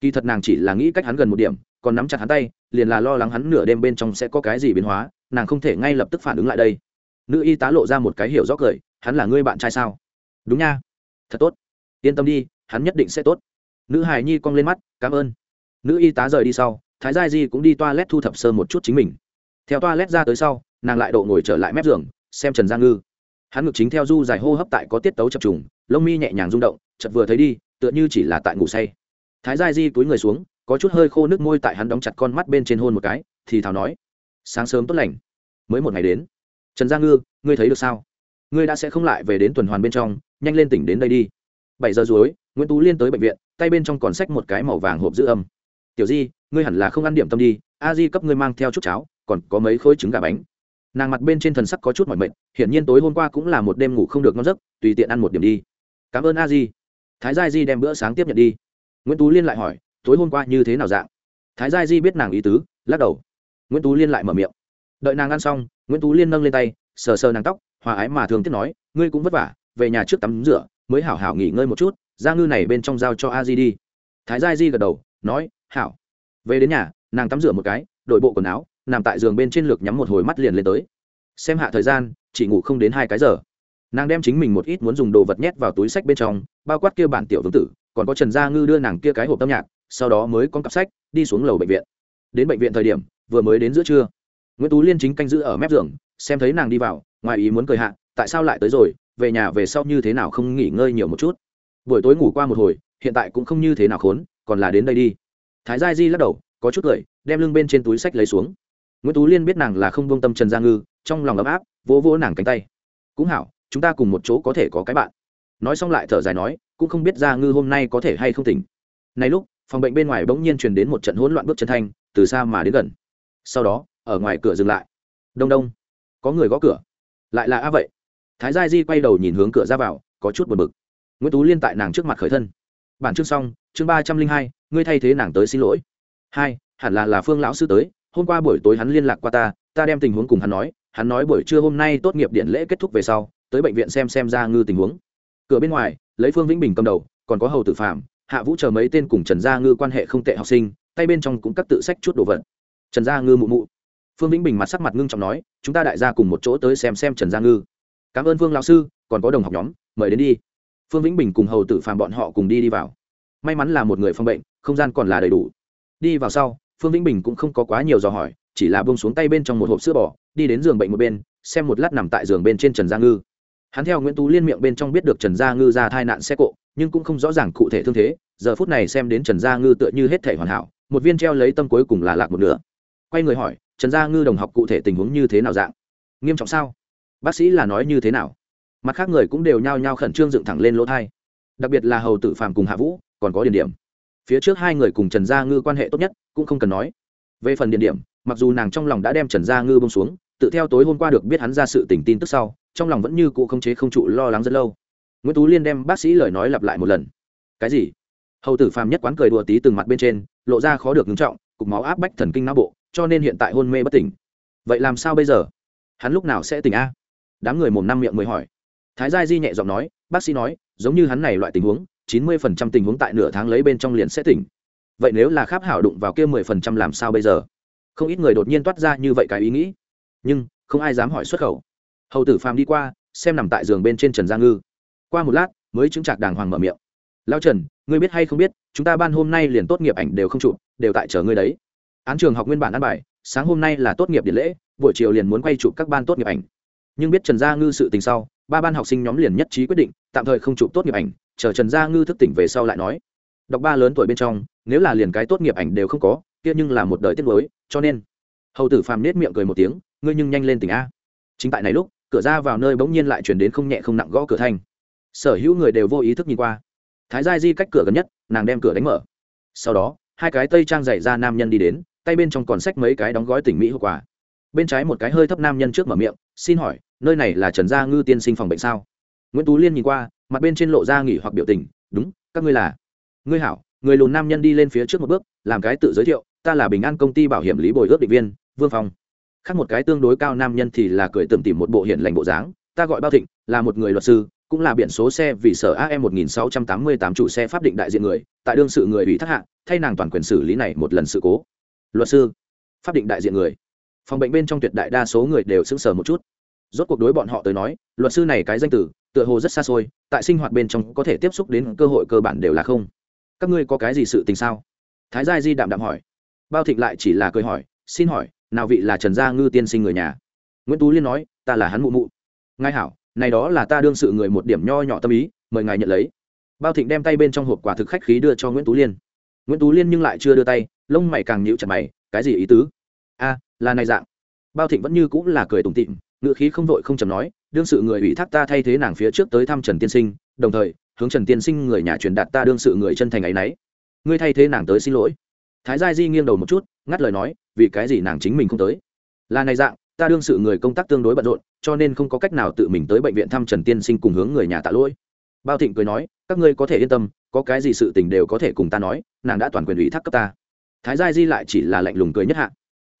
Kỳ thật nàng chỉ là nghĩ cách hắn gần một điểm, còn nắm chặt hắn tay, liền là lo lắng hắn nửa đêm bên trong sẽ có cái gì biến hóa, nàng không thể ngay lập tức phản ứng lại đây. Nữ y tá lộ ra một cái hiểu rõ cười, hắn là ngươi bạn trai sao? Đúng nha. Thật tốt. Yên tâm đi, hắn nhất định sẽ tốt. Nữ hài nhi cong lên mắt, cảm ơn. Nữ y tá rời đi sau, thái gia di cũng đi toilet thu thập sơ một chút chính mình. Theo toilet ra tới sau, nàng lại độ ngồi trở lại mép giường, xem trần gia ngư. Hắn ngực chính theo du dài hô hấp tại có tiết tấu chập trùng, lông mi nhẹ nhàng rung động chật vừa thấy đi, tựa như chỉ là tại ngủ say. Thái gia di túi người xuống, có chút hơi khô nước môi tại hắn đóng chặt con mắt bên trên hôn một cái, thì thào nói, sáng sớm tốt lành. Mới một ngày đến. Trần gia ngư, ngươi thấy được sao? Ngươi đã sẽ không lại về đến tuần hoàn bên trong nhanh lên tỉnh đến đây đi. Bảy giờ rưỡi, nguyễn tú liên tới bệnh viện tay bên trong còn xách một cái màu vàng hộp giữ âm. Tiểu di ngươi hẳn là không ăn điểm tâm đi a di cấp ngươi mang theo chút cháo còn có mấy khối trứng gà bánh. Nàng mặt bên trên thần sắc có chút mỏi mệt hiển nhiên tối hôm qua cũng là một đêm ngủ không được ngon giấc tùy tiện ăn một điểm đi. Cảm ơn a di. Thái gia di đem bữa sáng tiếp nhận đi. Nguyễn tú liên lại hỏi tối hôm qua như thế nào dạng? Thái gia di biết nàng ý tứ lắc đầu. Nguyễn tú liên lại mở miệng. Đợi nàng ăn xong nguyễn tú liên nâng lên tay sờ sờ nàng tóc hòa ái mà thường tiếc nói ngươi cũng vất vả về nhà trước tắm rửa, mới hảo hảo nghỉ ngơi một chút da ngư này bên trong giao cho a di đi. Thái gia di gật đầu, nói, hảo. Về đến nhà, nàng tắm rửa một cái đội bộ quần áo, nằm tại giường bên trên lược nhắm một hồi mắt liền lên tới. Xem hạ thời gian, chỉ ngủ không đến hai cái giờ. Nàng đem chính mình một ít muốn dùng đồ vật nhét vào túi sách bên trong, bao quát kia bản tiểu vương tử, còn có trần gia ngư đưa nàng kia cái hộp âm nhạc, sau đó mới con cặp sách, đi xuống lầu bệnh viện. Đến bệnh viện thời điểm, vừa mới đến giữa trưa. Nguyễn tú liên chính canh giữ ở mép giường, xem thấy nàng đi vào, ngoài ý muốn cười hạ, tại sao lại tới rồi? Về nhà về sau như thế nào không nghỉ ngơi nhiều một chút. Buổi tối ngủ qua một hồi, hiện tại cũng không như thế nào khốn, còn là đến đây đi. Thái gia di lắc đầu, có chút cười, đem lưng bên trên túi sách lấy xuống. Nguyễn tú liên biết nàng là không buông tâm trần gia ngư, trong lòng ấm áp, vỗ vỗ nàng cánh tay. Cũng hảo, chúng ta cùng một chỗ có thể có cái bạn. Nói xong lại thở dài nói, cũng không biết gia ngư hôm nay có thể hay không tỉnh. Này lúc, phòng bệnh bên ngoài bỗng nhiên truyền đến một trận hỗn loạn bước chân thanh, từ xa mà đến gần. Sau đó, ở ngoài cửa dừng lại. Đông đông, có người gõ cửa. Lại là a vậy thái gia di quay đầu nhìn hướng cửa ra vào, có chút buồn bực. Nguyễn tú liên tại nàng trước mặt khởi thân. Bản chương xong, chương ba trăm linh hai, ngươi thay thế nàng tới xin lỗi. Hai, hẳn là là phương lão sư tới, hôm qua buổi tối hắn liên lạc qua ta ta đem tình huống cùng hắn nói hắn nói buổi trưa hôm nay tốt nghiệp điện lễ kết thúc về sau, tới bệnh viện xem xem ra ngư tình huống. Cửa bên ngoài, lấy phương vĩnh bình cầm đầu, còn có hầu tử phạm hạ vũ chờ mấy tên cùng trần gia ngư quan hệ không tệ học sinh, tay bên trong cũng các tự sách chút đồ vật. Trần gia ngư mụ mụ. Phương vĩnh bình mặt sắc mặt ngưng trọng nói, chúng ta đại gia cùng một chỗ tới xem xem trần gia ngư cảm ơn vương lão sư, còn có đồng học nhóm, mời đến đi. Phương vĩnh bình cùng hầu tử phàm bọn họ cùng đi đi vào. May mắn là một người phòng bệnh, không gian còn là đầy đủ. Đi vào sau, phương vĩnh bình cũng không có quá nhiều dò hỏi, chỉ là bông xuống tay bên trong một hộp sữa bò, đi đến giường bệnh một bên, xem một lát nằm tại giường bên trên trần gia ngư. Hắn theo nguyễn tú liên miệng bên trong biết được trần gia ngư ra thai nạn xe cộ, nhưng cũng không rõ ràng cụ thể thương thế, giờ phút này xem đến trần gia ngư tựa như hết thể hoàn hảo, một viên treo lấy tâm cuối cùng là lạc một nửa. Quay người hỏi, trần gia ngư đồng học cụ thể tình huống như thế nào dạng? Nghiêm trọng sao? Bác sĩ là nói như thế nào? Mặt khác người cũng đều nhao nhao khẩn trương dựng thẳng lên lỗ thai. Đặc biệt là hầu tử phàm cùng hạ vũ, còn có điển điểm. Phía trước hai người cùng trần gia ngư quan hệ tốt nhất, cũng không cần nói. Về phần điển điểm, mặc dù nàng trong lòng đã đem trần gia ngư bông xuống, tự theo tối hôm qua được biết hắn ra sự tỉnh tin tức sau, trong lòng vẫn như cụ không chế không trụ lo lắng rất lâu. Nguyễn tú liên đem bác sĩ lời nói lặp lại một lần. Cái gì? Hầu tử phàm nhất quán cười đùa tí từng mặt bên trên, lộ ra khó được ngưng trọng, cục máu áp bách thần kinh não bộ, cho nên hiện tại hôn mê bất tỉnh. Vậy làm sao bây giờ? Hắn lúc nào sẽ tỉnh a? Đám người mồm năm miệng mới hỏi. Thái gia di nhẹ giọng nói, bác sĩ nói, giống như hắn này loại tình huống, chín mươi phần trăm tình huống tại nửa tháng lấy bên trong liền sẽ tỉnh. Vậy nếu là kháp hảo đụng vào kia mười phần trăm làm sao bây giờ? Không ít người đột nhiên toát ra như vậy cái ý nghĩ. Nhưng, không ai dám hỏi xuất khẩu. Hầu tử phàm đi qua, xem nằm tại giường bên trên trần gia ngư. Qua một lát, mới chứng trạc đàng hoàng mở miệng. Lao trần, ngươi biết hay không biết, chúng ta ban hôm nay liền tốt nghiệp ảnh đều không chụp, đều tại chờ ngươi đấy. Án trường học nguyên bản ăn bài, sáng hôm nay là tốt nghiệp điện lễ, buổi chiều liền muốn quay chụp các ban tốt nghiệp ảnh nhưng biết trần gia ngư sự tình sau, ba ban học sinh nhóm liền nhất trí quyết định, tạm thời không chụp tốt nghiệp ảnh, chờ trần gia ngư thức tỉnh về sau lại nói. Đọc ba lớn tuổi bên trong, nếu là liền cái tốt nghiệp ảnh đều không có, kia nhưng là một đời tiết lối cho nên. Hầu tử phàm nết miệng cười một tiếng, ngươi nhưng nhanh lên tỉnh a. Chính tại này lúc, cửa ra vào nơi bỗng nhiên lại chuyển đến không nhẹ không nặng gõ cửa thanh. Sở hữu người đều vô ý thức nhìn qua. Thái gia di cách cửa gần nhất, nàng đem cửa đánh mở. Sau đó, hai cái tây trang dày ra nam nhân đi đến, tay bên trong còn sách mấy cái đóng gói tỉnh mỹ hậu quả bên trái một cái hơi thấp nam nhân trước mở miệng, xin hỏi, nơi này là trần gia ngư tiên sinh phòng bệnh sao? Nguyễn tú liên nhìn qua, mặt bên trên lộ ra nghỉ hoặc biểu tình, đúng, các ngươi là. Ngươi hảo, người lùn nam nhân đi lên phía trước một bước, làm cái tự giới thiệu, ta là bình an công ty bảo hiểm lý bồi ước định viên, vương phong. Khác một cái tương đối cao nam nhân thì là cười tưởng tìm một bộ hiện lành bộ dáng, ta gọi bao thịnh, là một người luật sư, cũng là biển số xe vì sở am 1688 chủ xe pháp định đại diện người, tại đương sự người ủy thác hạ, thay nàng toàn quyền xử lý này một lần sự cố. Luật sư, pháp định đại diện người phòng bệnh bên trong tuyệt đại đa số người đều sững sờ một chút. Rốt cuộc đối bọn họ tới nói, luật sư này cái danh từ, tựa hồ rất xa xôi, tại sinh hoạt bên trong có thể tiếp xúc đến cơ hội cơ bản đều là không. Các ngươi có cái gì sự tình sao? Thái gia di đạm đạm hỏi. Bao thịnh lại chỉ là cười hỏi, xin hỏi, nào vị là trần gia ngư tiên sinh người nhà? Nguyễn tú liên nói, ta là hắn mụ mụ. Ngay hảo, này đó là ta đương sự người một điểm nho nhỏ tâm ý, mời ngài nhận lấy. Bao thịnh đem tay bên trong hộp quả thực khách khí đưa cho nguyễn tú liên. Nguyễn tú liên nhưng lại chưa đưa tay, lông mày càng nhịu chặt mày, cái gì ý tứ? A là này dạng. Bao thịnh vẫn như cũng là cười tủm tịm ngựa khí không vội không chầm nói, đương sự người ủy thác ta thay thế nàng phía trước tới thăm trần tiên sinh, đồng thời, hướng trần tiên sinh người nhà truyền đạt ta đương sự người chân thành ấy nấy. Ngươi thay thế nàng tới xin lỗi. Thái gia di nghiêng đầu một chút, ngắt lời nói, vì cái gì nàng chính mình không tới? Là này dạng, ta đương sự người công tác tương đối bận rộn, cho nên không có cách nào tự mình tới bệnh viện thăm trần tiên sinh cùng hướng người nhà tạ lỗi. Bao thịnh cười nói, các ngươi có thể yên tâm, có cái gì sự tình đều có thể cùng ta nói, nàng đã toàn quyền ủy thác cấp ta. Thái gia di lại chỉ là lạnh lùng cười nhất hạ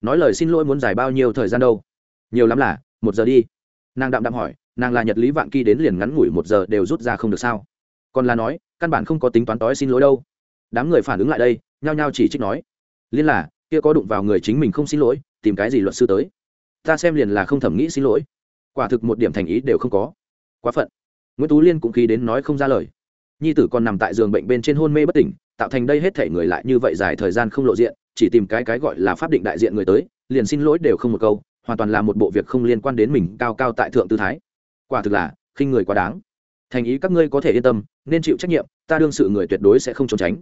nói lời xin lỗi muốn dài bao nhiêu thời gian đâu? Nhiều lắm là, một giờ đi. Nàng đạm đạm hỏi, nàng là nhật lý vạn kỳ đến liền ngắn ngủi một giờ đều rút ra không được sao? Còn là nói, căn bản không có tính toán tói xin lỗi đâu. Đám người phản ứng lại đây, nhao nhao chỉ trích nói, liên là, kia có đụng vào người chính mình không xin lỗi, tìm cái gì luật sư tới? Ta xem liền là không thẩm nghĩ xin lỗi. Quả thực một điểm thành ý đều không có. Quá phận. Nguyễn tú liên cũng khí đến nói không ra lời. Nhi tử còn nằm tại giường bệnh bên trên hôn mê bất tỉnh, tạo thành đây hết thể người lại như vậy dài thời gian không lộ diện chỉ tìm cái cái gọi là pháp định đại diện người tới, liền xin lỗi đều không một câu, hoàn toàn là một bộ việc không liên quan đến mình, cao cao tại thượng tư thái. Quả thực là, khinh người quá đáng. Thành ý các ngươi có thể yên tâm, nên chịu trách nhiệm, ta đương sự người tuyệt đối sẽ không trốn tránh.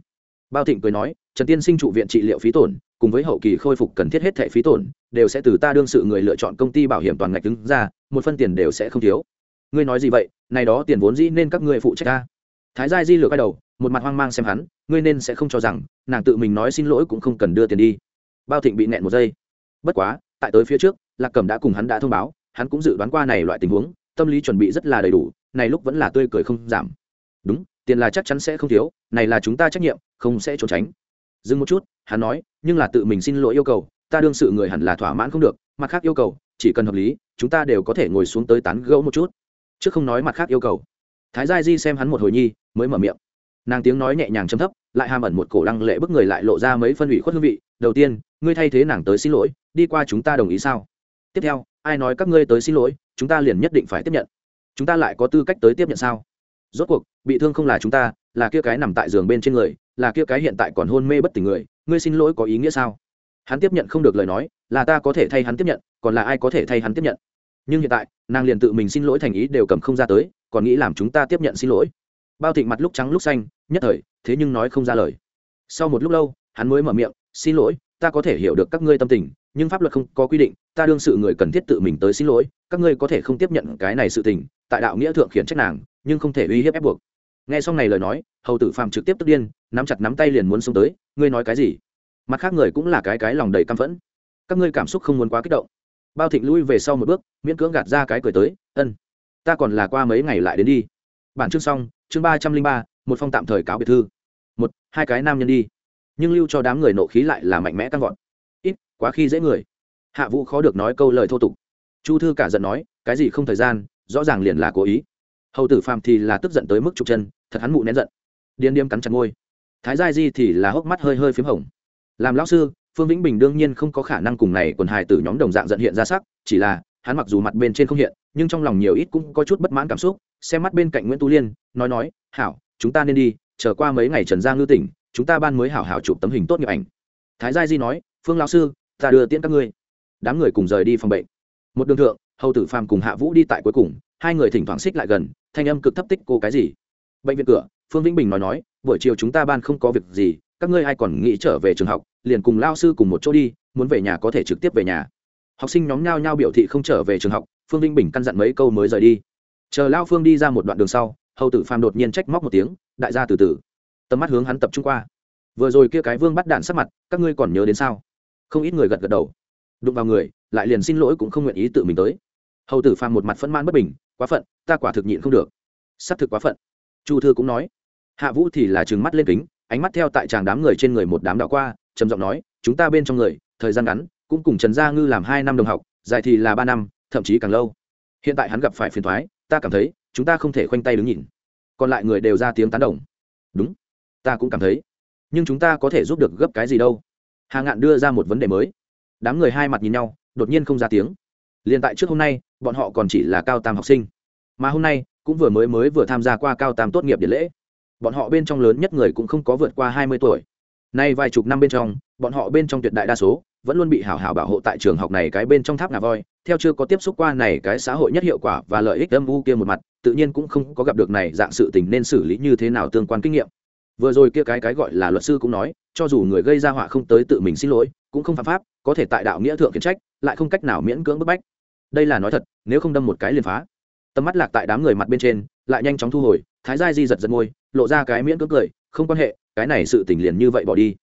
Bao thịnh cười nói, trần tiên sinh trụ viện trị liệu phí tổn, cùng với hậu kỳ khôi phục cần thiết hết thẻ phí tổn, đều sẽ từ ta đương sự người lựa chọn công ty bảo hiểm toàn ngạch đứng ra, một phân tiền đều sẽ không thiếu. Ngươi nói gì vậy, này đó tiền vốn dĩ nên các ngươi phụ trách ta. Thái gia di lược quay đầu, một mặt hoang mang xem hắn ngươi nên sẽ không cho rằng nàng tự mình nói xin lỗi cũng không cần đưa tiền đi. Bao thịnh bị nẹn một giây. Bất quá, tại tới phía trước, lạc cẩm đã cùng hắn đã thông báo, hắn cũng dự đoán qua này loại tình huống, tâm lý chuẩn bị rất là đầy đủ, này lúc vẫn là tươi cười không giảm. Đúng, tiền là chắc chắn sẽ không thiếu, này là chúng ta trách nhiệm, không sẽ trốn tránh. Dừng một chút, hắn nói, nhưng là tự mình xin lỗi yêu cầu, ta đương sự người hẳn là thỏa mãn không được, mặt khác yêu cầu, chỉ cần hợp lý, chúng ta đều có thể ngồi xuống tới tán gẫu một chút. Chứ không nói mặt khác yêu cầu. Thái gia di xem hắn một hồi nhi, mới mở miệng. Nàng tiếng nói nhẹ nhàng chấm thấp lại hàm ẩn một cổ lăng lệ bức người lại lộ ra mấy phân ủy khuất hương vị. Đầu tiên, ngươi thay thế nàng tới xin lỗi, đi qua chúng ta đồng ý sao? Tiếp theo, ai nói các ngươi tới xin lỗi, chúng ta liền nhất định phải tiếp nhận. Chúng ta lại có tư cách tới tiếp nhận sao? Rốt cuộc, bị thương không là chúng ta, là kia cái nằm tại giường bên trên người, là kia cái hiện tại còn hôn mê bất tỉnh người, ngươi xin lỗi có ý nghĩa sao? Hắn tiếp nhận không được lời nói, là ta có thể thay hắn tiếp nhận, còn là ai có thể thay hắn tiếp nhận? Nhưng hiện tại, nàng liền tự mình xin lỗi thành ý đều cầm không ra tới, còn nghĩ làm chúng ta tiếp nhận xin lỗi. Bao thịnh mặt lúc trắng lúc xanh, nhất thời thế nhưng nói không ra lời. Sau một lúc lâu, hắn mới mở miệng, xin lỗi, ta có thể hiểu được các ngươi tâm tình, nhưng pháp luật không có quy định, ta đương sự người cần thiết tự mình tới xin lỗi, các ngươi có thể không tiếp nhận cái này sự tình, tại đạo nghĩa thượng khiển trách nàng, nhưng không thể uy hiếp ép buộc. Nghe xong này lời nói, hầu tử phàm trực tiếp tức điên, nắm chặt nắm tay liền muốn xông tới, ngươi nói cái gì? Mặt khác người cũng là cái cái lòng đầy căm phẫn. Các ngươi cảm xúc không muốn quá kích động. Bao thịnh lui về sau một bước, miễn cưỡng gạt ra cái cười tới, ân, ta còn là qua mấy ngày lại đến đi. Bản chương xong, chương ba trăm linh ba, một phong tạm thời cáo biệt thư hai cái nam nhân đi. Nhưng lưu cho đám người nộ khí lại là mạnh mẽ tăng vọt. Ít, quá khi dễ người. Hạ vũ khó được nói câu lời thô tục. Chu thư cả giận nói, cái gì không thời gian, rõ ràng liền là cố ý. Hầu tử phàm thì là tức giận tới mức trục chân, thật hắn mụ nén giận. Điên điếm cắn chặt ngôi thái gia di thì là hốc mắt hơi hơi p h í m hồng. Làm lão sư, phương vĩnh bình đương nhiên không có khả năng cùng này quần hài tử nhóm đồng dạng giận hiện ra sắc, chỉ là, hắn mặc dù mặt bên trên không hiện, nhưng trong lòng nhiều ít cũng có chút bất mãn cảm xúc, xem mắt bên cạnh nguyễn tu liên, nói nói, hảo, chúng ta nên đi chờ qua mấy ngày trần gia ngư tỉnh, chúng ta ban mới hảo hảo chụp tấm hình tốt nghiệp ảnh. Thái gia di nói, phương lão sư, ta đưa tiễn các ngươi. Đám người cùng rời đi phòng bệnh. Một đường thượng, hầu tử phàm cùng hạ vũ đi tại cuối cùng, hai người thỉnh thoảng xích lại gần, thanh âm cực thấp tích, cô cái gì? Bệnh viện cửa, phương vĩnh bình nói nói, buổi chiều chúng ta ban không có việc gì, các ngươi ai còn nghĩ trở về trường học, liền cùng lao sư cùng một chỗ đi, muốn về nhà có thể trực tiếp về nhà. Học sinh nhóm nhao nhao biểu thị không trở về trường học, phương vĩnh bình căn dặn mấy câu mới rời đi. Chờ lao phương đi ra một đoạn đường sau hầu tử phàm đột nhiên trách móc một tiếng, đại gia từ từ. Tầm mắt hướng hắn tập trung qua. Vừa rồi kia cái vương bắt đạn sắc mặt, các ngươi còn nhớ đến sao? Không ít người gật gật đầu. Đụng vào người, lại liền xin lỗi cũng không nguyện ý tự mình tới. Hầu tử phàm một mặt phẫn man bất bình, quá phận, ta quả thực nhịn không được. S ắ c thực quá phận. Chu thư cũng nói. Hạ vũ thì là trừng mắt lên kính, ánh mắt theo tại tràng đám người trên người một đám đạo qua, trầm giọng nói, chúng ta bên trong người, thời gian ngắn, cũng cùng trần gia ngư làm hai năm đồng học, dài thì là ba năm, thậm chí càng lâu. Hiện tại hắn gặp phải phiền thoái ta cảm thấy chúng ta không thể khoanh tay đứng nhìn. Còn lại người đều ra tiếng tán đồng. Đúng, ta cũng cảm thấy. Nhưng chúng ta có thể giúp được gấp cái gì đâu. Hà ngạn đưa ra một vấn đề mới. Đám người hai mặt nhìn nhau, đột nhiên không ra tiếng. Liền tại trước hôm nay, bọn họ còn chỉ là cao tam học sinh. Mà hôm nay, cũng vừa mới mới vừa tham gia qua cao tam tốt nghiệp điện lễ. Bọn họ bên trong lớn nhất người cũng không có vượt qua hai mươi tuổi. Nay vài chục năm bên trong, bọn họ bên trong tuyệt đại đa số vẫn luôn bị hảo hảo bảo hộ tại trường học này cái bên trong tháp ngà voi, theo chưa có tiếp xúc qua này cái xã hội nhất hiệu quả và lợi ích âm u kia một mặt tự nhiên cũng không có gặp được này dạng sự tình nên xử lý như thế nào tương quan kinh nghiệm. Vừa rồi kia cái cái gọi là luật sư cũng nói, cho dù người gây ra họa không tới tự mình xin lỗi, cũng không phạm pháp, có thể tại đạo nghĩa thượng khiển trách, lại không cách nào miễn cưỡng bức bách. Đây là nói thật, nếu không đâm một cái liền phá. Tầm mắt lạc tại đám người mặt bên trên, lại nhanh chóng thu hồi, thái giai di giật giật môi, lộ ra cái miễn cưỡng cười, không quan hệ, cái này sự tình liền như vậy bỏ đi.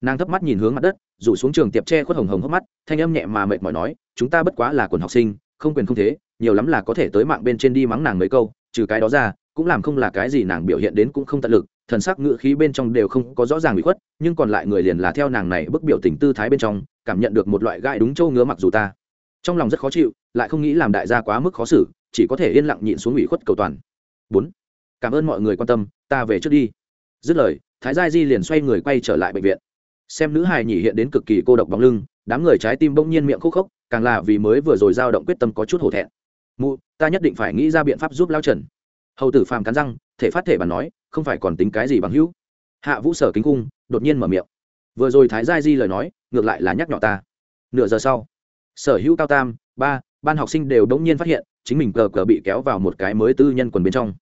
Nàng thấp mắt nhìn hướng mặt đất, rủ xuống trường tiệp tre khuất hồng hồng hốc mắt, thanh âm nhẹ mà mệt mỏi nói, chúng ta bất quá là quần học sinh không quyền không thế, nhiều lắm là có thể tới mạng bên trên đi mắng nàng mấy câu, trừ cái đó ra, cũng làm không là cái gì nàng biểu hiện đến cũng không tận lực, thần sắc ngự khí bên trong đều không có rõ ràng bị khuất, nhưng còn lại người liền là theo nàng này bức biểu tình tư thái bên trong, cảm nhận được một loại gai đúng châu ngứa mặc dù ta. Trong lòng rất khó chịu, lại không nghĩ làm đại gia quá mức khó xử, chỉ có thể yên lặng nhịn xuống ủy khuất cầu toàn. Bốn, cảm ơn mọi người quan tâm, ta về trước đi. Dứt lời, thái gia di liền xoay người quay trở lại bệnh viện. Xem nữ hài nhỉ hiện đến cực kỳ cô độc bóng lưng, đám người trái tim bỗng nhiên miệng khúc khốc càng là vì mới vừa rồi dao động quyết tâm có chút hổ thẹn. Mụ, ta nhất định phải nghĩ ra biện pháp giúp lao trần. Hầu tử phàm cắn răng, thể phát thể bàn nói, không phải còn tính cái gì bằng hữu. Hạ vũ sở kính cung, đột nhiên mở miệng. Vừa rồi thái gia di lời nói, ngược lại là nhắc nhỏ ta. Nửa giờ sau, sở hữu cao tam, ba, ban học sinh đều đống nhiên phát hiện, chính mình cờ cờ bị kéo vào một cái mới tư nhân quần bên trong.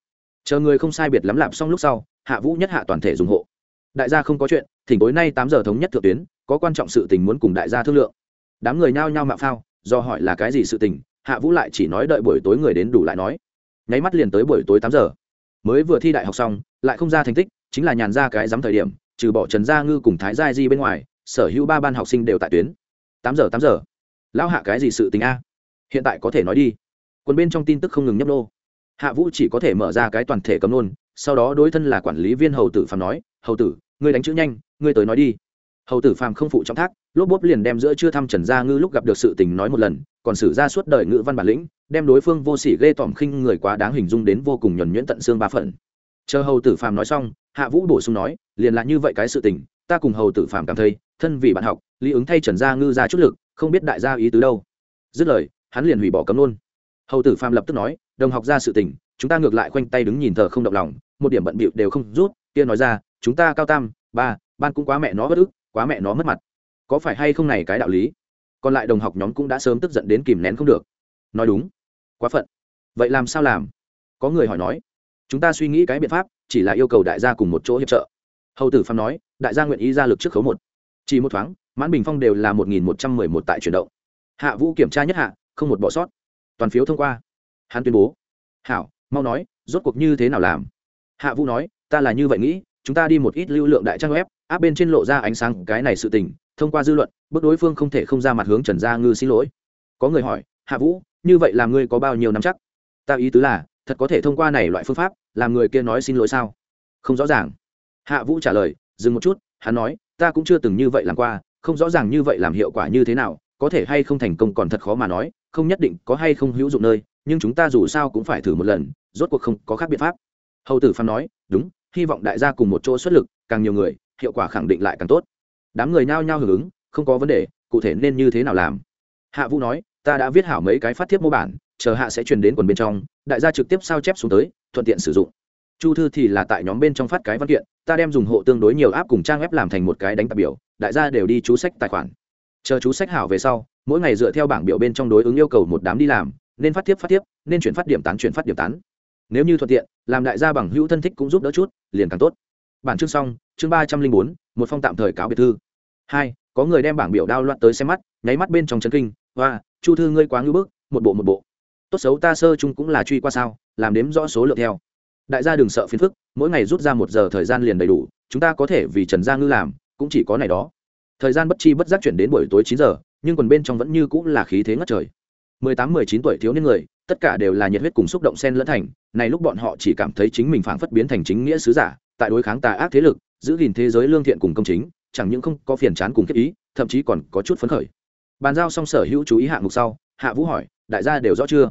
Chờ người không sai biệt lắm lạp xong lúc sau, hạ vũ nhất hạ toàn thể dùng hộ. Đại gia không có chuyện, thỉnh tối nay tám giờ thống nhất thượng tuyến, có quan trọng sự tình muốn cùng đại gia thương lượng đám người nhao nhao mạo phao, do hỏi là cái gì sự tình, hạ vũ lại chỉ nói đợi buổi tối người đến đủ lại nói. Nháy mắt liền tới buổi tối tám giờ. Mới vừa thi đại học xong, lại không ra thành tích, chính là nhàn ra cái dám thời điểm, trừ bỏ trần gia ngư cùng thái gia di bên ngoài, sở hữu ba ban học sinh đều tại tuyến. Tám giờ tám giờ. Lão hạ cái gì sự tình a? Hiện tại có thể nói đi. Quân bên trong tin tức không ngừng nhấp nô. Hạ vũ chỉ có thể mở ra cái toàn thể cấm nôn, sau đó đối thân là quản lý viên hầu tử phạm nói, hầu tử, ngươi đánh chữ nhanh, ngươi tới nói đi hầu tử phàm không phụ trọng thác, lốp bốp liền đem giữa chưa thăm trần gia ngư lúc gặp được sự tình nói một lần, còn xử ra suốt đời ngữ văn bản lĩnh, đem đối phương vô sỉ ghê tỏm khinh người quá đáng hình dung đến vô cùng nhuẩn nhuyễn tận xương ba phận. chờ hầu tử phàm nói xong, hạ vũ bổ sung nói, liền là như vậy cái sự tình, ta cùng hầu tử phàm cảm thấy, thân vì bạn học, lý ứng thay trần gia ngư ra chút lực, không biết đại gia ý tứ đâu. Dứt lời, hắn liền hủy bỏ cấm luôn. Hầu tử phàm lập tức nói, đồng học ra sự tình, chúng ta ngược lại khoanh tay đứng nhìn thờ không động lòng, một điểm bận bịu đều không rút, kia nói ra, chúng ta cao tam, ba, ban cũng quá mẹ nó bất ức quá mẹ nó mất mặt. Có phải hay không này cái đạo lý? Còn lại đồng học nhóm cũng đã sớm tức giận đến kìm nén không được. Nói đúng. Quá phận. Vậy làm sao làm? Có người hỏi nói. Chúng ta suy nghĩ cái biện pháp, chỉ là yêu cầu đại gia cùng một chỗ hiệp trợ. Hầu tử phạm nói, đại gia nguyện ý ra lực trước khấu một. Chỉ một thoáng, mãn bình phong đều là một nghìn một trăm mười một tại chuyển động. Hạ vũ kiểm tra nhất hạ, không một bỏ sót. Toàn phiếu thông qua. Hắn tuyên bố. Hảo, mau nói, rốt cuộc như thế nào làm? Hạ vũ nói, ta là như vậy nghĩ, chúng ta đi một ít lưu lượng đại trang web áp bên trên lộ ra ánh sáng, cái này sự tình, thông qua dư luận bước đối phương không thể không ra mặt hướng trần gia ngư xin lỗi. Có người hỏi, hạ vũ, như vậy làm ngươi có bao nhiêu năm chắc? Ta ý tứ là, thật có thể thông qua này loại phương pháp, làm người kia nói xin lỗi sao? Không rõ ràng. Hạ vũ trả lời, dừng một chút, hắn nói, ta cũng chưa từng như vậy làm qua, không rõ ràng như vậy làm hiệu quả như thế nào, có thể hay không thành công còn thật khó mà nói, không nhất định có hay không hữu dụng nơi, nhưng chúng ta dù sao cũng phải thử một lần, rốt cuộc không có khác biện pháp. Hầu tử phan nói, đúng, hy vọng đại gia cùng một chỗ xuất lực, càng nhiều người hiệu quả khẳng định lại càng tốt. Đám người nhao nhao hưởng ứng, không có vấn đề, cụ thể nên như thế nào làm? Hạ vũ nói, ta đã viết hảo mấy cái phát thiếp mô bản, chờ hạ sẽ truyền đến quần bên trong, đại gia trực tiếp sao chép xuống tới, thuận tiện sử dụng. Chu thư thì là tại nhóm bên trong phát cái văn kiện, ta đem dùng hộ tương đối nhiều áp cùng trang web làm thành một cái đánh tạp biểu, đại gia đều đi chú sách tài khoản. Chờ chú sách hảo về sau, mỗi ngày dựa theo bảng biểu bên trong đối ứng yêu cầu một đám đi làm, nên phát tiếp phát tiếp nên chuyển phát điểm tán chuyển phát điểm tán. Nếu như thuận tiện, làm đại gia bằng hữu thân thích cũng giúp đỡ chút, liền càng tốt bản chương xong, chương ba trăm linh bốn, một phong tạm thời cáo biệt thư. Hai, có người đem bảng biểu đao loạn tới xem mắt, nháy mắt bên trong chân kinh. Và chu thư ngươi quá ngưỡng bức, một bộ một bộ. Tốt xấu ta sơ chung cũng là truy qua sao, làm đếm rõ số lượng theo. Đại gia đừng sợ phiền phức, mỗi ngày rút ra một giờ thời gian liền đầy đủ, chúng ta có thể vì trần gia ngư làm, cũng chỉ có này đó. Thời gian bất chi bất giác chuyển đến buổi tối chín giờ, nhưng còn bên trong vẫn như cũng là khí thế ngất trời. Mười tám, mười chín tuổi thiếu niên người, tất cả đều là nhiệt huyết cùng xúc động sen lẫn thành, này lúc bọn họ chỉ cảm thấy chính mình phảng phất biến thành chính nghĩa sứ giả tại đối kháng tà ác thế lực, giữ gìn thế giới lương thiện cùng công chính, chẳng những không có phiền chán cùng kết ý, thậm chí còn có chút phấn khởi. Bàn giao xong sở hữu chú ý hạng mục sau, hạ vũ hỏi, đại gia đều rõ chưa?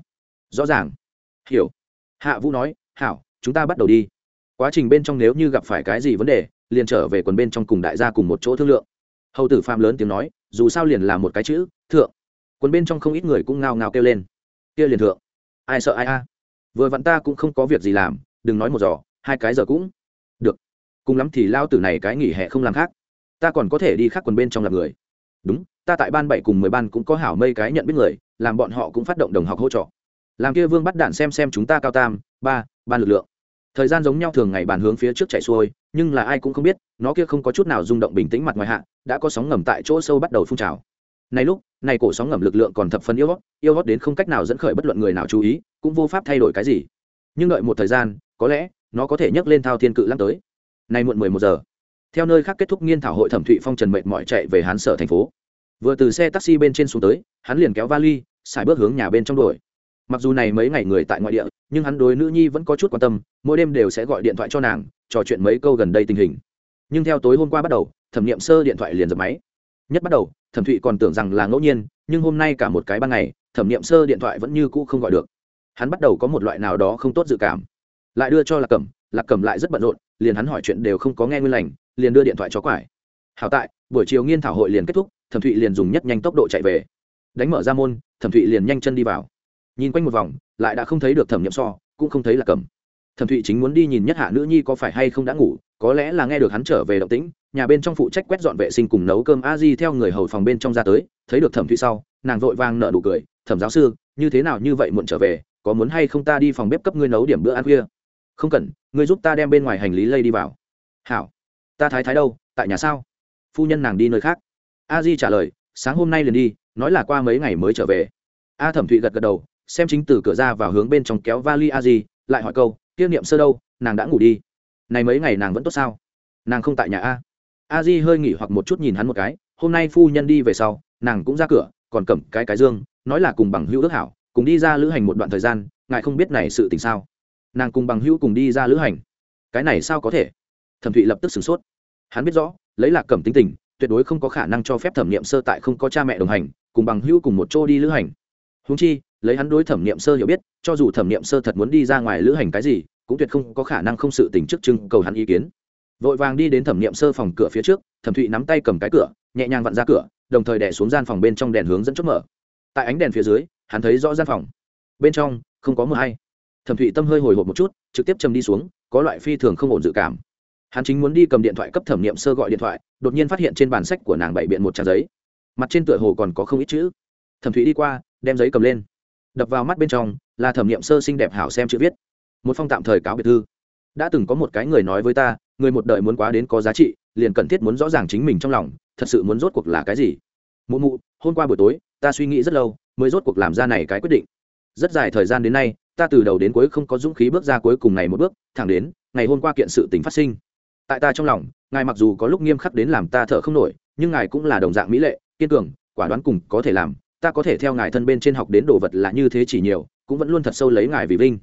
Rõ ràng. Hiểu. Hạ vũ nói, hảo, chúng ta bắt đầu đi. Quá trình bên trong nếu như gặp phải cái gì vấn đề, liền trở về quần bên trong cùng đại gia cùng một chỗ thương lượng. Hầu tử phạm lớn tiếng nói, dù sao liền là một cái chữ, thượng. Quần bên trong không ít người cũng ngao ngao kêu lên. Kia liền thượng. Ai sợ ai a? Vừa vặn ta cũng không có việc gì làm, đừng nói một giỏ hai cái giờ cũng cùng lắm thì lao tử này cái nghỉ hè không làm khác. Ta còn có thể đi khác quần bên trong làm người. Đúng, ta tại ban bảy cùng mười ban cũng có hảo mây cái nhận biết người, làm bọn họ cũng phát động đồng học hỗ trợ. Làm kia vương bắt đạn xem xem chúng ta cao tam, ba, ban lực lượng. Thời gian giống nhau thường ngày bàn hướng phía trước chạy xuôi, nhưng là ai cũng không biết, nó kia không có chút nào rung động bình tĩnh mặt ngoài hạ, đã có sóng ngầm tại chỗ sâu bắt đầu phun trào. Này lúc, này cổ sóng ngầm lực lượng còn thập phần yêu hót yêu hót đến không cách nào dẫn khởi bất luận người nào chú ý, cũng vô pháp thay đổi cái gì. Nhưng đợi một thời gian, có lẽ, nó có thể nhấc lên thao thiên cự lăng tới nay muộn mười một giờ. Theo nơi khác kết thúc nghiên thảo hội thẩm thụy phong trần mệnh mọi chạy về hán sở thành phố. Vừa từ xe taxi bên trên xuống tới, hắn liền kéo vali, xài bước hướng nhà bên trong đuổi. Mặc dù này mấy ngày người tại ngoại địa, nhưng hắn đối nữ nhi vẫn có chút quan tâm, mỗi đêm đều sẽ gọi điện thoại cho nàng, trò chuyện mấy câu gần đây tình hình. Nhưng theo tối hôm qua bắt đầu, thẩm nghiệm sơ điện thoại liền dập máy. Nhất bắt đầu, thẩm thụy còn tưởng rằng là ngẫu nhiên, nhưng hôm nay cả một cái ban ngày, thẩm nghiệm sơ điện thoại vẫn như cũ không gọi được. Hắn bắt đầu có một loại nào đó không tốt dự cảm. Lại đưa cho lạc cẩm lạc cẩm lại rất bận rộn, liền hắn hỏi chuyện đều không có nghe nguyên lành, liền đưa điện thoại cho quải. Hảo tại, buổi chiều nghiên thảo hội liền kết thúc, thẩm thụy liền dùng nhất nhanh tốc độ chạy về. Đánh mở ra môn, thẩm thụy liền nhanh chân đi vào. Nhìn quanh một vòng, lại đã không thấy được thẩm nhậm so, cũng không thấy là cầm thẩm thụy chính muốn đi nhìn nhất hạ nữ nhi có phải hay không đã ngủ, có lẽ là nghe được hắn trở về động tĩnh, nhà bên trong phụ trách quét dọn vệ sinh cùng nấu cơm a di theo người hầu phòng bên trong ra tới, thấy được thẩm thụy sau, nàng vội vàng nợ nụ cười, thẩm giáo sư, như thế nào như vậy muộn trở về, có muốn hay không ta đi phòng bếp cấp ngươi nấu điểm bữa ăn khuya? Không cần, ngươi giúp ta đem bên ngoài hành lý lây đi vào. Hảo. Ta thái thái đâu, tại nhà sao? Phu nhân nàng đi nơi khác. A di trả lời, sáng hôm nay liền đi, nói là qua mấy ngày mới trở về. A thẩm thụy gật gật đầu, xem chính từ cửa ra vào hướng bên trong kéo vali a di, lại hỏi câu tiêu niệm sơ đâu, nàng đã ngủ đi. Này mấy ngày nàng vẫn tốt sao? Nàng không tại nhà a. A di hơi nghỉ hoặc một chút nhìn hắn một cái, hôm nay phu nhân đi về sau, nàng cũng ra cửa, còn cầm cái cái dương, nói là cùng bằng hữu ước hảo, cùng đi ra lữ hành một đoạn thời gian, ngài không biết này sự tình sao? Nàng cùng bằng hữu cùng đi ra lữ hành. Cái này sao có thể? Thẩm thụy lập tức sửng sốt. Hắn biết rõ, lấy lạc cẩm tính tình, tuyệt đối không có khả năng cho phép thẩm nghiệm sơ tại không có cha mẹ đồng hành, cùng bằng hữu cùng một chỗ đi lữ hành. Húng chi, lấy hắn đối thẩm nghiệm sơ hiểu biết, cho dù thẩm nghiệm sơ thật muốn đi ra ngoài lữ hành cái gì, cũng tuyệt không có khả năng không sự tình trước trưng cầu hắn ý kiến. Vội vàng đi đến thẩm nghiệm sơ phòng cửa phía trước, thẩm thụy nắm tay cầm cái cửa, nhẹ nhàng vặn ra cửa, đồng thời đẻ xuống gian phòng bên trong đèn hướng dẫn chốt mở. Tại ánh đèn phía dưới, hắn thấy rõ gian phòng. Bên trong, không có mờ hay thẩm thụy tâm hơi hồi hộp một chút, trực tiếp châm đi xuống, có loại phi thường không ổn dự cảm. Hắn chính muốn đi cầm điện thoại cấp thẩm nghiệm sơ gọi điện thoại, đột nhiên phát hiện trên bản sách của nàng bày biện một trang giấy. Mặt trên tựa hồ còn có không ít chữ. Thẩm thụy đi qua, đem giấy cầm lên. Đập vào mắt bên trong, là thẩm nghiệm sơ xinh đẹp hảo xem chữ viết. Một phong tạm thời cáo biệt thư. Đã từng có một cái người nói với ta, người một đời muốn quá đến có giá trị, liền cần thiết muốn rõ ràng chính mình trong lòng, thật sự muốn rốt cuộc là cái gì? Mụ mụ, hôm qua buổi tối, ta suy nghĩ rất lâu, mới rốt cuộc làm ra này cái quyết định. Rất dài thời gian đến nay ta từ đầu đến cuối không có dũng khí bước ra cuối cùng này một bước, thẳng đến, ngày hôm qua kiện sự tình phát sinh. Tại ta trong lòng, ngài mặc dù có lúc nghiêm khắc đến làm ta thở không nổi, nhưng ngài cũng là đồng dạng mỹ lệ, kiên cường, quả đoán cùng có thể làm, ta có thể theo ngài thân bên trên học đến đồ vật là như thế chỉ nhiều, cũng vẫn luôn thật sâu lấy ngài vì vinh.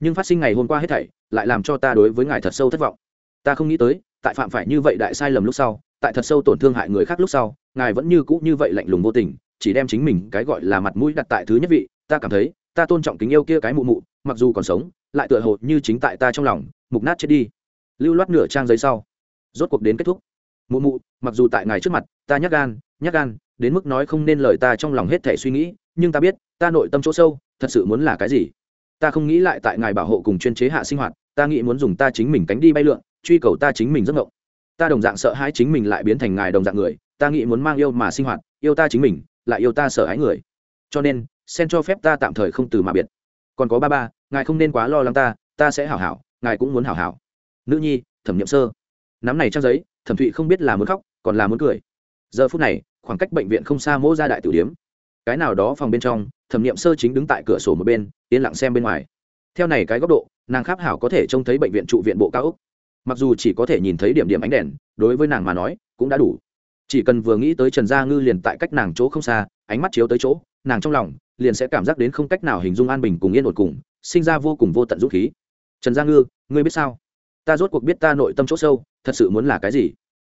Nhưng phát sinh ngày hôm qua hết thảy, lại làm cho ta đối với ngài thật sâu thất vọng. Ta không nghĩ tới, tại phạm phải như vậy đại sai lầm lúc sau, tại thật sâu tổn thương hại người khác lúc sau, ngài vẫn như cũ như vậy lạnh lùng vô tình, chỉ đem chính mình cái gọi là mặt mũi đặt tại thứ nhất vị, ta cảm thấy ta tôn trọng kính yêu kia cái mụ mụ, mặc dù còn sống, lại tựa hồ như chính tại ta trong lòng, mục nát chết đi. Lưu loát nửa trang giấy sau, rốt cuộc đến kết thúc. Mụ mụ, mặc dù tại ngài trước mặt, ta nhắc gan nhắc gan, đến mức nói không nên lời ta trong lòng hết thể suy nghĩ, nhưng ta biết, ta nội tâm chỗ sâu, thật sự muốn là cái gì? Ta không nghĩ lại tại ngài bảo hộ cùng chuyên chế hạ sinh hoạt, ta nghĩ muốn dùng ta chính mình cánh đi bay lượn, truy cầu ta chính mình giấc ngộng ta đồng dạng sợ hãi chính mình lại biến thành ngài đồng dạng người, ta nghĩ muốn mang yêu mà sinh hoạt, yêu ta chính mình, lại yêu ta sợ hãi người. Cho nên sen cho phép ta tạm thời không từ mà biệt. Còn có ba ba, ngài không nên quá lo lắng ta ta sẽ hảo hảo, ngài cũng muốn hảo hảo. Nữ nhi, thẩm n sơ. Nắm này trang giấy, thẩm thụy không biết là muốn khóc, còn là muốn cười. Giờ phút này, khoảng cách bệnh viện không xa mỗ ra đại tử điếm. Cái nào đó phòng bên trong, thẩm n i ệ m sơ chính đứng tại cửa sổ một bên, yên lặng xem bên ngoài. Theo này cái góc độ, nàng kháp hảo có thể trông thấy bệnh viện trụ viện bộ cao úc mặc dù chỉ có thể nhìn thấy điểm điểm ánh đèn, đối với nàng mà nói, cũng đã đủ. Chỉ cần vừa nghĩ tới trần gia ngư liền tại cách nàng chỗ không xa, ánh mắt chiếu tới chỗ, nàng trong lòng liền sẽ cảm giác đến không cách nào hình dung an bình cùng yên ổn cùng, sinh ra vô cùng vô tận dũng khí. Trần gia ngư, ngươi biết sao? Ta rốt cuộc biết ta nội tâm chỗ sâu, thật sự muốn là cái gì?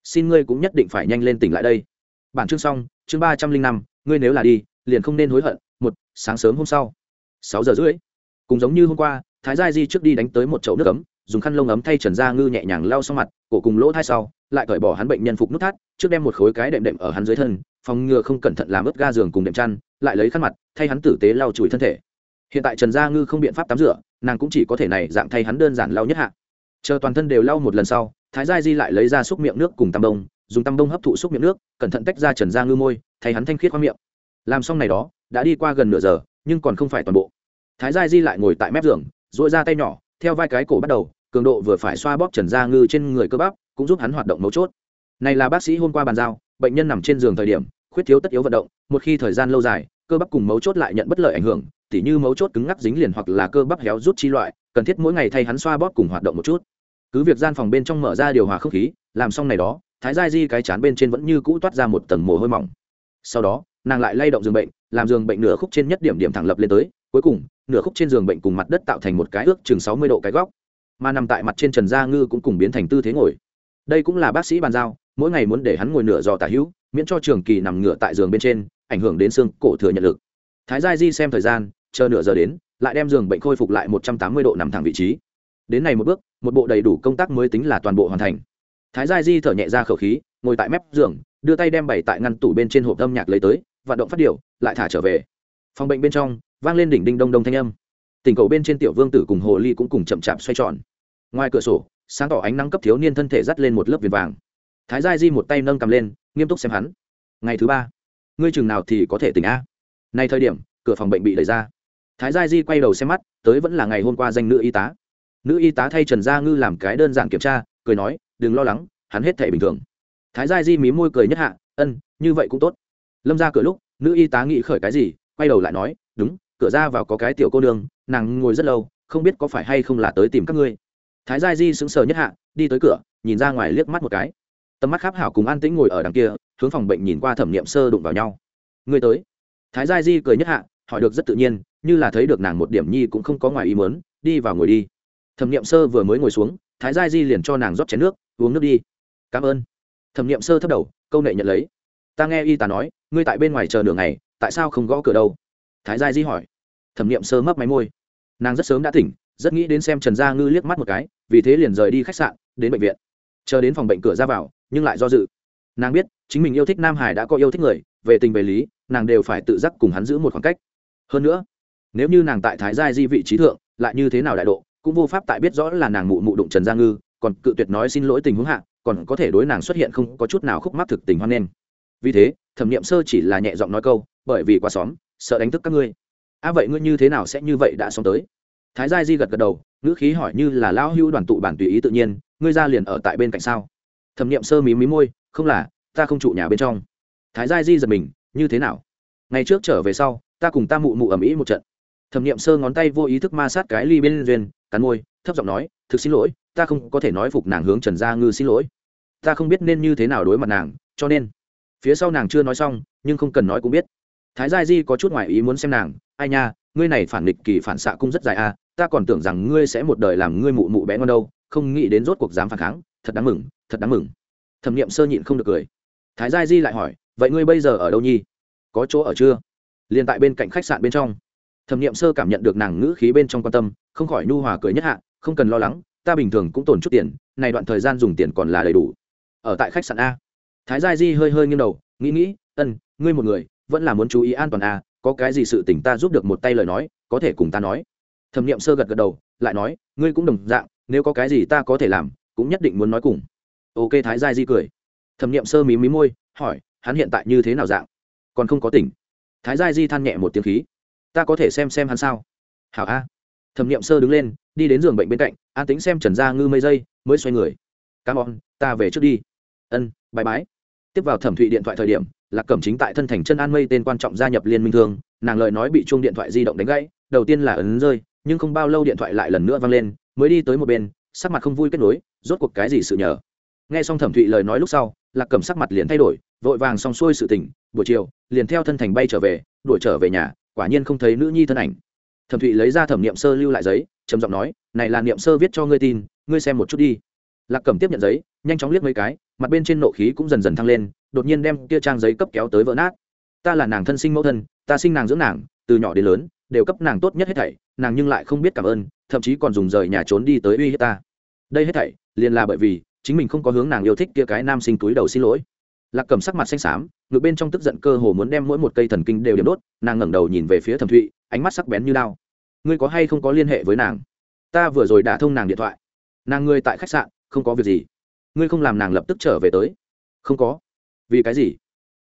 Xin ngươi cũng nhất định phải nhanh lên tỉnh lại đây. Bản chương xong, chương ba trăm linh năm, ngươi nếu là đi, liền không nên hối hận. Một, sáng sớm hôm sau. Sáu giờ rưỡi. Cùng giống như hôm qua, thái gia di trước đi đánh tới một chậu nước ấm, dùng khăn lông ấm thay trần gia ngư nhẹ nhàng lau sau mặt, cổ cùng lỗ thai sau, lại cởi bỏ hắn bệnh nhân phục nút thắt, trước đem một khối cái đệm đệm ở hắn dưới thân, phòng ngừa không cẩn thận làm ướt ga giường cùng đệm chăn lại lấy khăn mặt, thay hắn tử tế lau chùi thân thể. Hiện tại trần gia ngư không biện pháp tắm rửa, nàng cũng chỉ có thể này dạng thay hắn đơn giản lau nhất hạ. Chờ toàn thân đều lau một lần sau, thái gia di lại lấy ra xúc miệng nước cùng tăm đông, dùng tăm đông hấp thụ xúc miệng nước, cẩn thận tách ra trần Gia ngư môi, thay hắn thanh khiết khoang miệng. Làm xong này đó, đã đi qua gần nửa giờ, nhưng còn không phải toàn bộ. Thái gia di lại ngồi tại mép giường dội ra tay nhỏ, theo vai cái cổ bắt đầu, cường độ vừa phải xoa bóp trần gia ngư trên người cơ bắp, cũng giúp hắn hoạt động mấu chốt. Này là bác sĩ hôm qua bàn giao, bệnh nhân nằm trên giường thời điểm khuyết thiếu tất yếu vận động, một khi thời gian lâu dài, cơ bắp cùng mấu chốt lại nhận bất lợi ảnh hưởng, tỉ như mấu chốt cứng ngắc dính liền hoặc là cơ bắp héo rút chi loại, cần thiết mỗi ngày thay hắn xoa bóp cùng hoạt động một chút. Cứ việc gian phòng bên trong mở ra điều hòa không khí, làm xong này đó, thái gia di cái chán bên trên vẫn như cũ toát ra một tầng mồ hôi mỏng. Sau đó, nàng lại lay động giường bệnh, làm giường bệnh nửa khúc trên nhất điểm điểm thẳng lập lên tới, cuối cùng, nửa khúc trên giường bệnh cùng mặt đất tạo thành một cái ước chừng sáu mươi độ cái góc. Mà nằm tại mặt trên trần gia ngư cũng cùng biến thành tư thế ngồi. Đây cũng là bác sĩ bàn giao, mỗi ngày muốn để hắn ngồi nửa giò tả hữu miễn cho trường kỳ nằm ngửa tại giường bên trên, ảnh hưởng đến xương cổ thừa nhận lực. Thái gia di xem thời gian, chờ nửa giờ đến, lại đem giường bệnh khôi phục lại một trăm tám mươi độ nằm thẳng vị trí. Đến này một bước, một bộ đầy đủ công tác mới tính là toàn bộ hoàn thành. Thái gia di thở nhẹ ra khẩu khí, ngồi tại mép giường, đưa tay đem bày tại ngăn tủ bên trên hộp âm nhạc lấy tới, vận động phát điệu, lại thả trở về. Phòng bệnh bên trong, vang lên đỉnh đinh đông đông thanh âm. Tỉnh cầu bên trên tiểu vương tử cùng hồ ly cũng cùng chậm chạp xoay tròn. Ngoài cửa sổ, sáng tỏ ánh nắng cấp thiếu niên thân thể dắt lên một lớp viền vàng. Thái gia di một tay nâng cầm lên nghiêm túc xem hắn. Ngày thứ ba, ngươi chừng nào thì có thể tỉnh a. Nay thời điểm, cửa phòng bệnh bị đẩy ra. Thái gia di quay đầu xem mắt, tới vẫn là ngày hôm qua danh nữ y tá. Nữ y tá thay trần gia ngư làm cái đơn giản kiểm tra, cười nói, đừng lo lắng, hắn hết thể bình thường. Thái gia di mí môi cười nhất hạ, ân, như vậy cũng tốt. Lâm ra cửa lúc, nữ y tá nghĩ khởi cái gì, quay đầu lại nói, đúng, cửa ra vào có cái tiểu cô nương, nàng ngồi rất lâu, không biết có phải hay không là tới tìm các ngươi. Thái gia di sững sờ nhất hạ, đi tới cửa, nhìn ra ngoài liếc mắt một cái tầm mắt kháp hảo cùng an tĩnh ngồi ở đằng kia, hướng phòng bệnh nhìn qua thẩm nghiệm sơ đụng vào nhau. Người tới. Thái gia di cười nhất hạ, hỏi được rất tự nhiên, như là thấy được nàng một điểm nhi cũng không có ngoài ý mớn đi vào ngồi đi. Thẩm nghiệm sơ vừa mới ngồi xuống, thái gia di liền cho nàng rót chén nước, uống nước đi. Cảm ơn. Thẩm nghiệm sơ thấp đầu, câu nệ nhận lấy. Ta nghe y tá nói, ngươi tại bên ngoài chờ nửa ngày, tại sao không gõ cửa đâu? Thái gia di hỏi. Thẩm nghiệm sơ mấp máy môi. Nàng rất sớm đã tỉnh, rất nghĩ đến xem trần gia ngư liếc mắt một cái, vì thế liền rời đi khách sạn, đến bệnh viện. Chờ đến phòng bệnh cửa ra vào nhưng lại do dự. Nàng biết, chính mình yêu thích nam hải đã có yêu thích người, về tình về lý, nàng đều phải tự giác cùng hắn giữ một khoảng cách. Hơn nữa, nếu như nàng tại thái giai di vị trí thượng, lại như thế nào đại độ, cũng vô pháp tại biết rõ là nàng mụ mụ đụng trần gia ngư, còn cự tuyệt nói xin lỗi tình huống hạ, còn có thể đối nàng xuất hiện không có chút nào khúc mắc thực tình hoan nghênh. Vì thế, thẩm nghiệm sơ chỉ là nhẹ giọng nói câu, bởi vì qua xóm, sợ đánh thức các ngươi. À vậy ngươi như thế nào sẽ như vậy đã xong tới? Thái giai di gật gật đầu, ngữ khí hỏi như là lão hưu đoàn tụ bản tùy ý tự nhiên, ngươi ra liền ở tại bên cạnh sao? Thẩm nghiệm sơ mí mí môi, không là, ta không trụ nhà bên trong. Thái gia di giật mình, như thế nào? Ngày trước trở về sau, ta cùng ta mụ mụ ầm ĩ một trận. Thẩm nghiệm sơ ngón tay vô ý thức ma sát cái ly bên duyên, cắn môi, thấp giọng nói, thực xin lỗi, ta không có thể nói phục nàng hướng trần gia ngư xin lỗi. Ta không biết nên như thế nào đối mặt nàng, cho nên phía sau nàng chưa nói xong, nhưng không cần nói cũng biết. Thái gia di có chút ngoại ý muốn xem nàng, ai nha, ngươi này phản nghịch kỳ phản xạ cũng rất dài à ta còn tưởng rằng ngươi sẽ một đời làm ngươi mụ mụ bé ngon đâu, không nghĩ đến rốt cuộc dám phản kháng thật đáng mừng, thật đáng mừng. Thẩm nghiệm sơ nhịn không được cười. Thái gia di lại hỏi, vậy ngươi bây giờ ở đâu nhi? Có chỗ ở chưa? Liền tại bên cạnh khách sạn bên trong. Thẩm nghiệm sơ cảm nhận được nàng ngữ khí bên trong quan tâm, không khỏi nhu hòa cười nhất hạ, không cần lo lắng, ta bình thường cũng tồn chút tiền, này đoạn thời gian dùng tiền còn là đầy đủ. Ở tại khách sạn a. Thái gia di hơi hơi nghiêng đầu, nghĩ nghĩ, ân, ngươi một người, vẫn là muốn chú ý an toàn a, có cái gì sự tỉnh ta giúp được một tay lời nói, có thể cùng ta nói. Thẩm nghiệm sơ gật gật đầu, lại nói, ngươi cũng đồng dạng, nếu có cái gì ta có thể làm cũng nhất định muốn nói cùng. Ok, thái gia di cười. Thẩm nghiệm sơ mí mí môi, hỏi, hắn hiện tại như thế nào dạng? Còn không có tỉnh. Thái gia di than nhẹ một tiếng khí. Ta có thể xem xem hắn sao? Hảo a. Thẩm nghiệm sơ đứng lên, đi đến giường bệnh bên cạnh, an tính xem trần gia ngư mây dây, mới xoay người. Cám ơn, ta về trước đi. Ân bãi bái. Tiếp vào thẩm thụy điện thoại thời điểm, lạc cẩm chính tại thân thành chân an mây tên quan trọng gia nhập liên minh thương, nàng lời nói bị chuông điện thoại di động đánh gãy, đầu tiên là ấn rơi, nhưng không bao lâu điện thoại lại lần nữa vang lên, mới đi tới một bên sắc mặt không vui kết nối, rốt cuộc cái gì sự nhờ? Nghe xong thẩm thụy lời nói lúc sau, lạc cẩm sắc mặt liền thay đổi, vội vàng xong xuôi sự tình, buổi chiều, liền theo thân thành bay trở về, đuổi trở về nhà, quả nhiên không thấy nữ nhi thân ảnh. Thẩm thụy lấy ra thẩm niệm sơ lưu lại giấy, trầm giọng nói, này là niệm sơ viết cho ngươi tin, ngươi xem một chút đi. Lạc cẩm tiếp nhận giấy, nhanh chóng liếc mấy cái, mặt bên trên nộ khí cũng dần dần thăng lên, đột nhiên đem kia trang giấy cấp kéo tới vỡ nát. Ta là nàng thân sinh mẫu thân, ta sinh nàng dưỡng nàng, từ nhỏ đến lớn, đều cấp nàng tốt nhất hết thảy, nàng nhưng lại không biết cảm ơn thậm chí còn dùng rời nhà trốn đi tới uy hiếp ta. Đây hết thảy, liền là bởi vì, chính mình không có hướng nàng yêu thích kia cái nam sinh túi đầu xin lỗi. Lạc cầm sắc mặt xanh xám, ngực bên trong tức giận cơ hồ muốn đem mỗi một cây thần kinh đều điểm đốt, nàng ngẩng đầu nhìn về phía thẩm thụy, ánh mắt sắc bén như lao. Ngươi có hay không có liên hệ với nàng? Ta vừa rồi đã thông nàng điện thoại. Nàng ngươi tại khách sạn, không có việc gì. Ngươi không làm nàng lập tức trở về tới. Không có. Vì cái gì?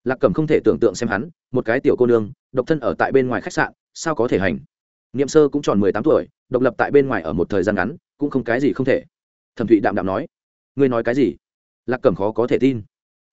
Lạc cẩm không thể tưởng tượng xem hắn, một cái tiểu cô nương, độc thân ở tại bên ngoài khách sạn, sao có thể hành? Niệm sơ cũng tròn mười tám tuổi, độc lập tại bên ngoài ở một thời gian ngắn, cũng không cái gì không thể. Thẩm thụy đạm đạm nói, ngươi nói cái gì? Lạc cẩm khó có thể tin.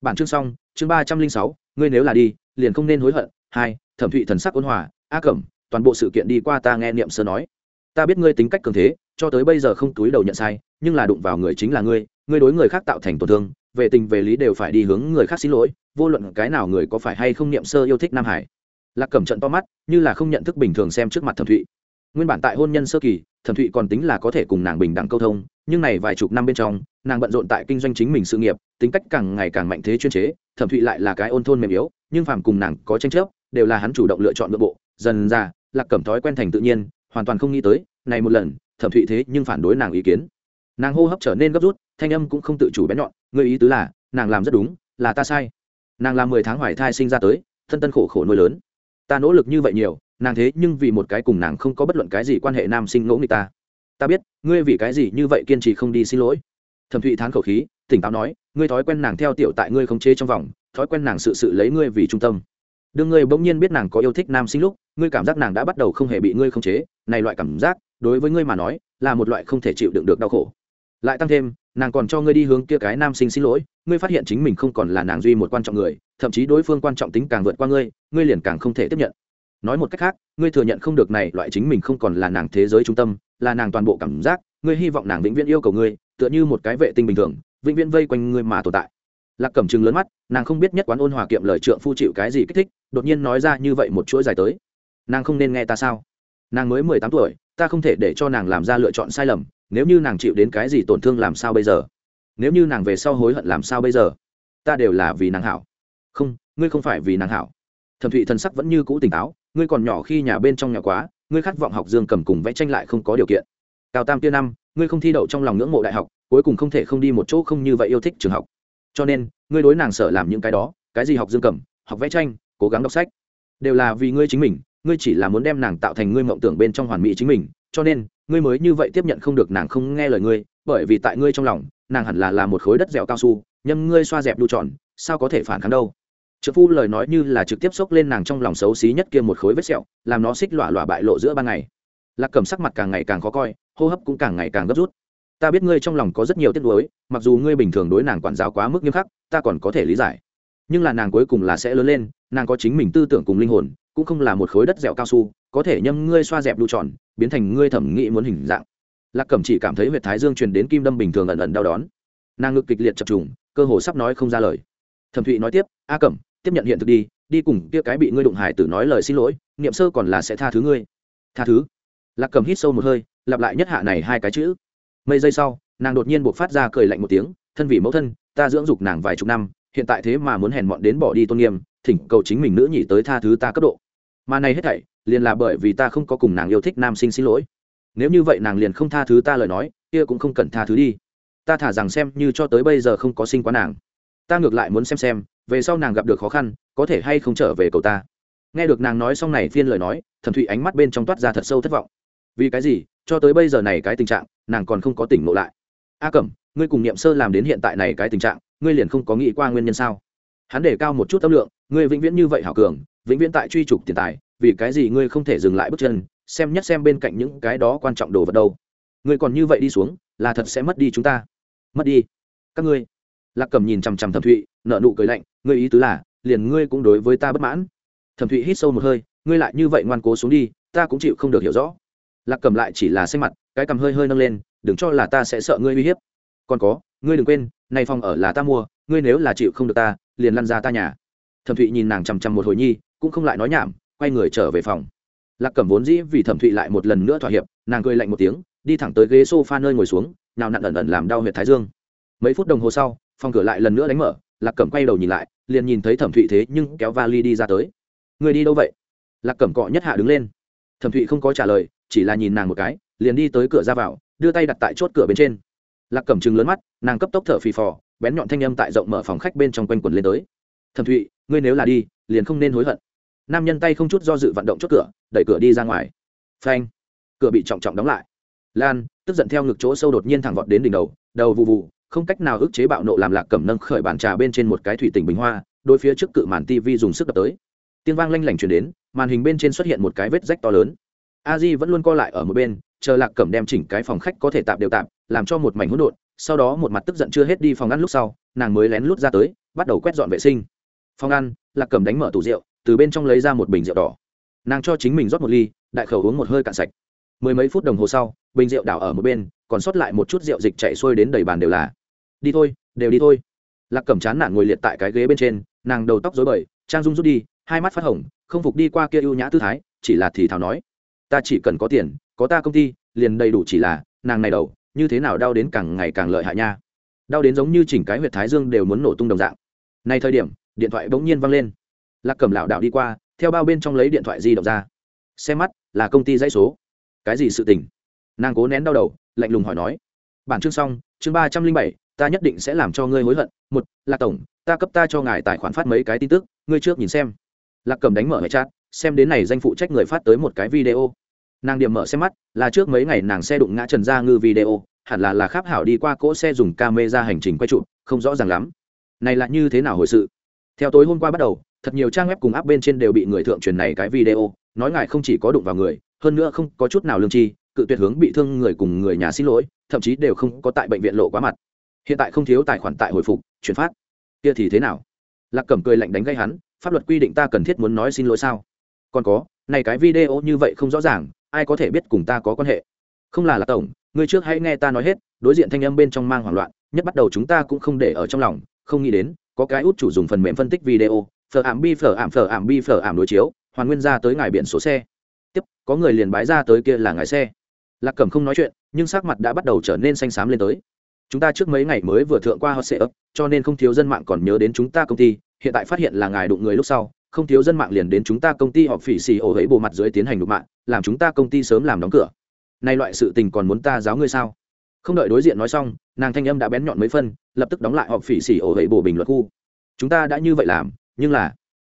Bản chương xong, chương ba trăm linh sáu, ngươi nếu là đi, liền không nên hối hận. Hai, thẩm thụy thần sắc ôn hòa, a cẩm, toàn bộ sự kiện đi qua ta nghe niệm sơ nói. Ta biết ngươi tính cách cường thế, cho tới bây giờ không túi đầu nhận sai, nhưng là đụng vào người chính là ngươi ngươi đối người khác tạo thành tổn thương, về tình về lý đều phải đi hướng người khác xin lỗi, vô luận cái nào người có phải hay không niệm sơ yêu thích nam hải lạc cẩm trận to mắt, như là không nhận thức bình thường xem trước mặt thẩm thụy. Nguyên bản tại hôn nhân sơ kỳ, thẩm thụy còn tính là có thể cùng nàng bình đẳng câu thông, nhưng này vài chục năm bên trong, nàng bận rộn tại kinh doanh chính mình sự nghiệp, tính cách càng ngày càng mạnh thế chuyên chế, thẩm thụy lại là cái ôn thôn mềm yếu, nhưng phàm cùng nàng có tranh chấp, đều là hắn chủ động lựa chọn nội bộ. Dần ra, lạc cẩm thói quen thành tự nhiên, hoàn toàn không nghĩ tới, này một lần, thẩm thụy thế nhưng phản đối nàng ý kiến. Nàng hô hấp trở nên gấp rút, thanh âm cũng không tự chủ bén nhọn người ý tứ là, nàng làm rất đúng, là ta sai. Nàng làm mười tháng hoài thai sinh ra tới, thân tân khổ khổ nuôi lớn ta nỗ lực như vậy nhiều, nàng thế nhưng vì một cái cùng nàng không có bất luận cái gì quan hệ nam sinh ngỗ nghịch ta. Ta biết, ngươi vì cái gì như vậy kiên trì không đi xin lỗi. Thẩm thụy thán khẩu khí, tỉnh táo nói, ngươi thói quen nàng theo tiểu tại ngươi không chế trong vòng, thói quen nàng sự sự lấy ngươi vì trung tâm. Đương ngươi bỗng nhiên biết nàng có yêu thích nam sinh lúc, ngươi cảm giác nàng đã bắt đầu không hề bị ngươi không chế, này loại cảm giác, đối với ngươi mà nói, là một loại không thể chịu đựng được đau khổ. Lại tăng thêm, nàng còn cho ngươi đi hướng kia cái nam sinh xin lỗi, ngươi phát hiện chính mình không còn là nàng duy một quan trọng người thậm chí đối phương quan trọng tính càng vượt qua ngươi ngươi liền càng không thể tiếp nhận. Nói một cách khác, ngươi thừa nhận không được này loại chính mình không còn là nàng thế giới trung tâm, là nàng toàn bộ cảm giác, ngươi hy vọng nàng vĩnh viễn yêu cầu ngươi, tựa như một cái vệ tinh bình thường, vĩnh viễn vây quanh ngươi mà tồn tại. Lạc cẩm chừng lớn mắt, nàng không biết nhất quán ôn hòa kiệm lời trượng phu chịu cái gì kích thích, đột nhiên nói ra như vậy một chuỗi dài tới. Nàng không nên nghe ta sao? Nàng mới mười tám tuổi, ta không thể để cho nàng làm ra lựa chọn sai lầm, nếu như nàng chịu đến cái gì tổn thương làm sao bây giờ? Nếu như nàng về sau hối hận làm sao bây giờ? Ta đều là vì nàng hảo không, ngươi không phải vì nàng hảo. Thẩm thụy thần sắc vẫn như cũ tỉnh táo, ngươi còn nhỏ khi nhà bên trong nhà quá, ngươi khát vọng học dương cầm cùng vẽ tranh lại không có điều kiện. Cao tam tia năm, ngươi không thi đậu trong lòng ngưỡng mộ đại học, cuối cùng không thể không đi một chỗ không như vậy yêu thích trường học. Cho nên, ngươi đối nàng sợ làm những cái đó, cái gì học dương cầm, học vẽ tranh, cố gắng đọc sách, đều là vì ngươi chính mình, ngươi chỉ là muốn đem nàng tạo thành ngươi mộng tưởng bên trong hoàn mỹ chính mình. Cho nên, ngươi mới như vậy tiếp nhận không được nàng không nghe lời ngươi, bởi vì tại ngươi trong lòng, nàng hẳn là là một khối đất dẻo cao su, nhâm ngươi xoa dẹp đu tròn, sao có thể phản kháng đâu? Trợ phu lời nói như là trực tiếp xốc lên nàng trong lòng xấu xí nhất kia một khối vết sẹo, làm nó xích lọa lọa bại lộ giữa ban ngày. Lạc cầm sắc mặt càng ngày càng khó coi, hô hấp cũng càng ngày càng gấp rút. Ta biết ngươi trong lòng có rất nhiều tiếc nuối, mặc dù ngươi bình thường đối nàng quản giáo quá mức nghiêm khắc, ta còn có thể lý giải. Nhưng là nàng cuối cùng là sẽ lớn lên, nàng có chính mình tư tưởng cùng linh hồn, cũng không là một khối đất dẻo cao su, có thể nhâm ngươi xoa dẹp đu tròn, biến thành ngươi thẩm nghĩ muốn hình dạng. Lạc cẩm chỉ cảm thấy huyệt thái dương truyền đến kim đâm bình thường ẩn ẩn đau đón nàng ngực kịch liệt chập trùng, cơ hồ sắp nói không ra lời. Thẩm thụy nói tiếp, a cẩm tiếp nhận hiện thực đi đi cùng kia cái bị ngươi đụng hải tử nói lời xin lỗi, niệm sơ còn là sẽ tha thứ ngươi. Tha thứ? Lạc cầm hít sâu một hơi, lặp lại nhất hạ này hai cái chữ. Mấy giây sau, nàng đột nhiên buộc phát ra cười lạnh một tiếng, thân vì mẫu thân, ta dưỡng dục nàng vài chục năm, hiện tại thế mà muốn hèn mọn đến bỏ đi tôn nghiêm, thỉnh cầu chính mình nữ nhị tới tha thứ ta cấp độ. Mà này hết thảy, liền là bởi vì ta không có cùng nàng yêu thích nam sinh xin lỗi. Nếu như vậy nàng liền không tha thứ ta lời nói, kia cũng không cần tha thứ đi. Ta thả rằng xem như cho tới bây giờ không có sinh quá nàng ta ngược lại muốn xem xem, về sau nàng gặp được khó khăn, có thể hay không trở về cầu ta. Nghe được nàng nói xong này phiên lời nói, thẩm thụy ánh mắt bên trong toát ra thật sâu thất vọng. Vì cái gì? Cho tới bây giờ này cái tình trạng, nàng còn không có tỉnh ngộ lại. A cẩm, ngươi cùng niệm sơ làm đến hiện tại này cái tình trạng, ngươi liền không có nghĩ qua nguyên nhân sao? Hắn để cao một chút tâm lượng, ngươi vĩnh viễn như vậy hảo cường, vĩnh viễn tại truy trục tiền tài, vì cái gì ngươi không thể dừng lại bước chân, xem nhất xem bên cạnh những cái đó quan trọng đồ vật đâu. Ngươi còn như vậy đi xuống, là thật sẽ mất đi chúng ta. Mất đi. Các ngươi lạc cầm nhìn chằm chằm thẩm thụy nợ nụ cười lạnh, ngươi ý tứ là, liền ngươi cũng đối với ta bất mãn. Thẩm thụy hít sâu một hơi, ngươi lại như vậy ngoan cố xuống đi, ta cũng chịu không được hiểu rõ. Lạc cầm lại chỉ là xanh mặt, cái cầm hơi hơi nâng lên, đừng cho là ta sẽ sợ ngươi uy hiếp. Còn có, ngươi đừng quên nay phòng ở là ta mua, ngươi nếu là chịu không được ta, liền lăn ra ta nhà. Thẩm thụy nhìn nàng chằm chằm một hồi nhi, cũng không lại nói nhảm, quay người trở về phòng. Lạc cẩm vốn dĩ vì thẩm thụy lại một lần nữa thỏa hiệp, nàng cười lạnh một tiếng, đi thẳng tới ghế s o f a nơi ngồi xuống nào nặn ẩn ẩn làm đau huyệt thái dương. Mấy phút đồng hồ sau phòng cửa lại lần nữa đánh mở, lạc cẩm quay đầu nhìn lại, liền nhìn thấy thẩm thụy thế nhưng kéo vali đi ra tới. Người đi đâu vậy? Lạc cẩm cọ nhất hạ đứng lên. Thẩm thụy không có trả lời, chỉ là nhìn nàng một cái, liền đi tới cửa ra vào, đưa tay đặt tại chốt cửa bên trên. Lạc cẩm chừng lớn mắt, nàng cấp tốc thở phì phò, bén nhọn thanh âm tại rộng mở phòng khách bên trong quanh quần lên tới. Thẩm thụy, ngươi nếu là đi, liền không nên hối hận. Nam nhân tay không chút do dự vận động chốt cửa, đẩy cửa đi ra ngoài. Phanh. Cửa bị trọng trọng đóng lại. Lan, tức giận theo ngực chỗ sâu đột nhiên thẳng vọt đến đỉnh đầu đầu vụ vụ không cách nào ức chế bạo nộ làm lạc cẩm nâng khởi bàn trà bên trên một cái thủy tỉnh bình hoa, đôi phía trước cự màn tv dùng sức đập tới. Tiếng vang lanh lảnh chuyển đến, màn hình bên trên xuất hiện một cái vết rách to lớn. A di vẫn luôn co lại ở một bên, chờ lạc cẩm đem chỉnh cái phòng khách có thể tạm đều tạm, làm cho một mảnh hỗn độn, sau đó một mặt tức giận chưa hết đi phòng ăn lúc sau, nàng mới lén lút ra tới, bắt đầu quét dọn vệ sinh. Phòng ăn, lạc cẩm đánh mở tủ rượu, từ bên trong lấy ra một bình rượu đỏ. Nàng cho chính mình rót một ly, đại khẩu uống một hơi cạn sạch. Mười mấy phút đồng hồ sau, bình rượu đảo ở một bên, còn sót lại một chút rượu dịch chạy xuôi đến đầy bàn đều là đi thôi, đều đi thôi. Lạc cẩm chán nản ngồi liệt tại cái ghế bên trên, nàng đầu tóc dối bời, trang dung rút đi, hai mắt phát hồng, không phục đi qua kia ưu nhã tư thái, chỉ là thì thảo nói, ta chỉ cần có tiền, có ta công ty, liền đầy đủ chỉ là, nàng này đầu, như thế nào đau đến càng ngày càng lợi hại nha. Đau đến giống như chỉnh cái huyệt thái dương đều muốn nổ tung đồng dạng. Nay thời điểm, điện thoại bỗng nhiên văng lên. Lạc Cẩm lảo đảo đi qua, theo bao bên trong lấy điện thoại di động ra. Xem mắt, là công ty dãy số. Cái gì sự tình? Nàng cố nén đau đầu, lạnh lùng hỏi nói. Bản chương xong, chương ba trăm linh bảy ta nhất định sẽ làm cho ngươi hối hận. Một, lạc tổng, ta cấp ta cho ngài tài khoản phát mấy cái tin tức, ngươi trước nhìn xem. Lạc cầm đánh mở hệ chat, xem đến này danh phụ trách người phát tới một cái video. Nàng điểm mở xem mắt, là trước mấy ngày nàng xe đụng ngã trần Gia ngư video, hẳn là là kháp hảo đi qua cỗ xe dùng camera hành trình quay trụ, không rõ ràng lắm. Này là như thế nào hồi sự? Theo tối hôm qua bắt đầu, thật nhiều trang web cùng áp bên trên đều bị người thượng truyền này cái video, nói ngài không chỉ có đụng vào người, hơn nữa không có chút nào lương chi cự tuyệt hướng bị thương người cùng người nhà xin lỗi, thậm chí đều không có tại bệnh viện lộ quá mặt hiện tại không thiếu tài khoản tại hồi phục, chuyển phát. Kia thì thế nào? Lạc cẩm cười lạnh đánh gây hắn, pháp luật quy định ta cần thiết muốn nói xin lỗi sao? Còn có, này cái video như vậy không rõ ràng, ai có thể biết cùng ta có quan hệ? Không là lạc tổng, ngươi trước hãy nghe ta nói hết, đối diện thanh âm bên trong mang hoảng loạn, nhất bắt đầu chúng ta cũng không để ở trong lòng, không nghĩ đến, có cái út chủ dùng phần mềm phân tích video, phở ảm bi phở ảm phở ảm bi phở ảm đối chiếu, hoàn nguyên ra tới ngài biển số xe. Tiếp, có người liền bái ra tới kia là ngài xe. Lạc cẩm không nói chuyện, nhưng sắc mặt đã bắt đầu trở nên xanh xám lên tới chúng ta trước mấy ngày mới vừa thượng qua hot sệ ấp cho nên không thiếu dân mạng còn nhớ đến chúng ta công ty, hiện tại phát hiện là ngài đụng người lúc sau, không thiếu dân mạng liền đến chúng ta công ty họp phỉ xì ổ ấy bộ mặt dưới tiến hành đụng mạng, làm chúng ta công ty sớm làm đóng cửa. Nay loại sự tình còn muốn ta giáo ngươi sao? Không đợi đối diện nói xong, nàng thanh âm đã bén nhọn mấy phân, lập tức đóng lại họp phỉ xì ổ hễ bộ bình luận khu. Chúng ta đã như vậy làm, nhưng là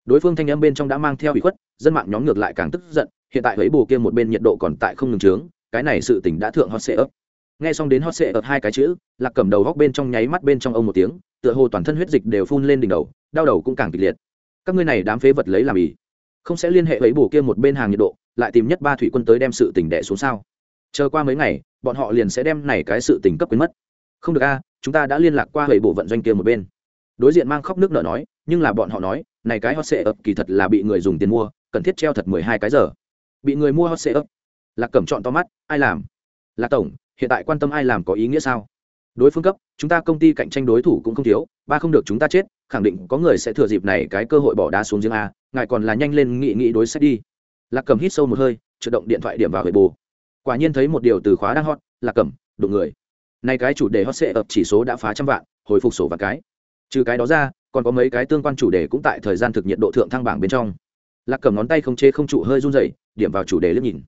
đối phương thanh âm bên trong đã mang theo ủy khuất, dân mạng nhóm ngược lại càng tức giận, hiện tại ấy bồ kia một bên nhiệt độ còn tại không ngừng trướng, cái này sự tình đã thượng hot sệ ấp nghe xong đến hot sệ ập hai cái chữ, lạc cầm đầu góc bên trong nháy mắt bên trong ông một tiếng, tựa hồ toàn thân huyết dịch đều phun lên đỉnh đầu, đau đầu cũng càng kịch liệt. Các ngươi này đám phế vật lấy làm ý không sẽ liên hệ với bù kia một bên hàng nhiệt độ, lại tìm nhất ba thủy quân tới đem sự tỉnh đẻ xuống sao? Chờ qua mấy ngày, bọn họ liền sẽ đem này cái sự tỉnh cấp quyến mất. Không được a, chúng ta đã liên lạc qua hệ bộ vận doanh kia một bên. Đối diện mang khóc nước nở nói, nhưng là bọn họ nói, này cái hot sệ ập kỳ thật là bị người dùng tiền mua, cần thiết treo thật mười hai cái giờ. Bị người mua hot sệ ập lạc cẩm chọn to mắt, ai làm? Lạc tổng hiện tại quan tâm ai làm có ý nghĩa sao? Đối phương cấp, chúng ta công ty cạnh tranh đối thủ cũng không thiếu, ba không được chúng ta chết, khẳng định có người sẽ thừa dịp này cái cơ hội bỏ đá xuống giếng a, ngài còn là nhanh lên nghị nghị đối sách đi. Lạc cầm hít sâu một hơi chủ động điện thoại điểm vào hệ bù quả nhiên thấy một điều từ khóa đang hot, lạc cầm đụng người. Nay cái chủ đề hot sẽ ập chỉ số đã phá trăm vạn, hồi phục sổ và cái. Trừ cái đó ra, còn có mấy cái tương quan chủ đề cũng tại thời gian thực nhiệt độ thượng thăng bảng bên trong. Lạc cầm ngón tay không chê không trụ hơi run rẩy, điểm vào chủ đề liếc nhìn.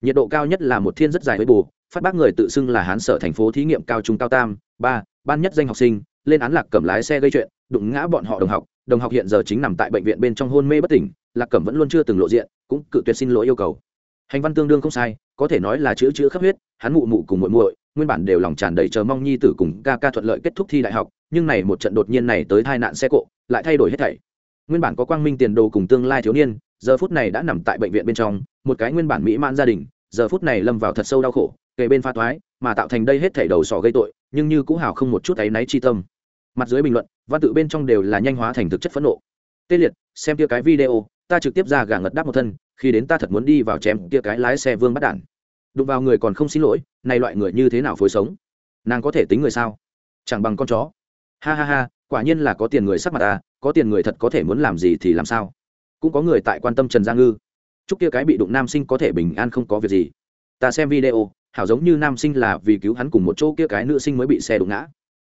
Nhiệt độ cao nhất là một thiên rất dài với bù phát bác người tự xưng là hán sở thành phố thí nghiệm cao trung cao tam, ba, ban nhất danh học sinh, lên án lạc cẩm lái xe gây chuyện, đụng ngã bọn họ đồng học. Đồng học hiện giờ chính nằm tại bệnh viện bên trong hôn mê bất tỉnh, lạc cẩm vẫn luôn chưa từng lộ diện, cũng cự tuyệt xin lỗi yêu cầu. Hành văn tương đương không sai, có thể nói là chữ chữ khắp huyết, hắn mụ mụ cùng muội muội, nguyên bản đều lòng tràn đầy chờ mong nhi tử cùng ca ca thuận lợi kết thúc thi đại học, nhưng này một trận đột nhiên này tới tai nạn xe cộ, lại thay đổi hết thảy. Nguyên bản có quang minh tiền đồ cùng tương lai thiếu niên, giờ phút này đã nằm tại bệnh viện bên trong, một cái nguyên bản mỹ mãn gia đình, giờ phút này lâm vào thật sâu đau khổ kề bên pha toái mà tạo thành đây hết thảy đầu sỏ gây tội, nhưng như cũng hào không một chút áy náy chi tâm. Mặt dưới bình luận, văn tự bên trong đều là nhanh hóa thành thực chất phẫn nộ. Tê liệt, xem kia cái video, ta trực tiếp ra gà ngật đáp một thân, khi đến ta thật muốn đi vào chém kia cái lái xe vương bắt đản đụng vào người còn không xin lỗi, này loại người như thế nào phối sống? Nàng có thể tính người sao? Chẳng bằng con chó. Ha ha ha, quả nhiên là có tiền người sắc mặt ta có tiền người thật có thể muốn làm gì thì làm sao? Cũng có người tại quan tâm trần gia ngư. Chúc kia cái bị đụng nam sinh có thể bình an không có việc gì. Ta xem video hảo giống như nam sinh là vì cứu hắn cùng một chỗ kia cái nữ sinh mới bị xe đụng ngã.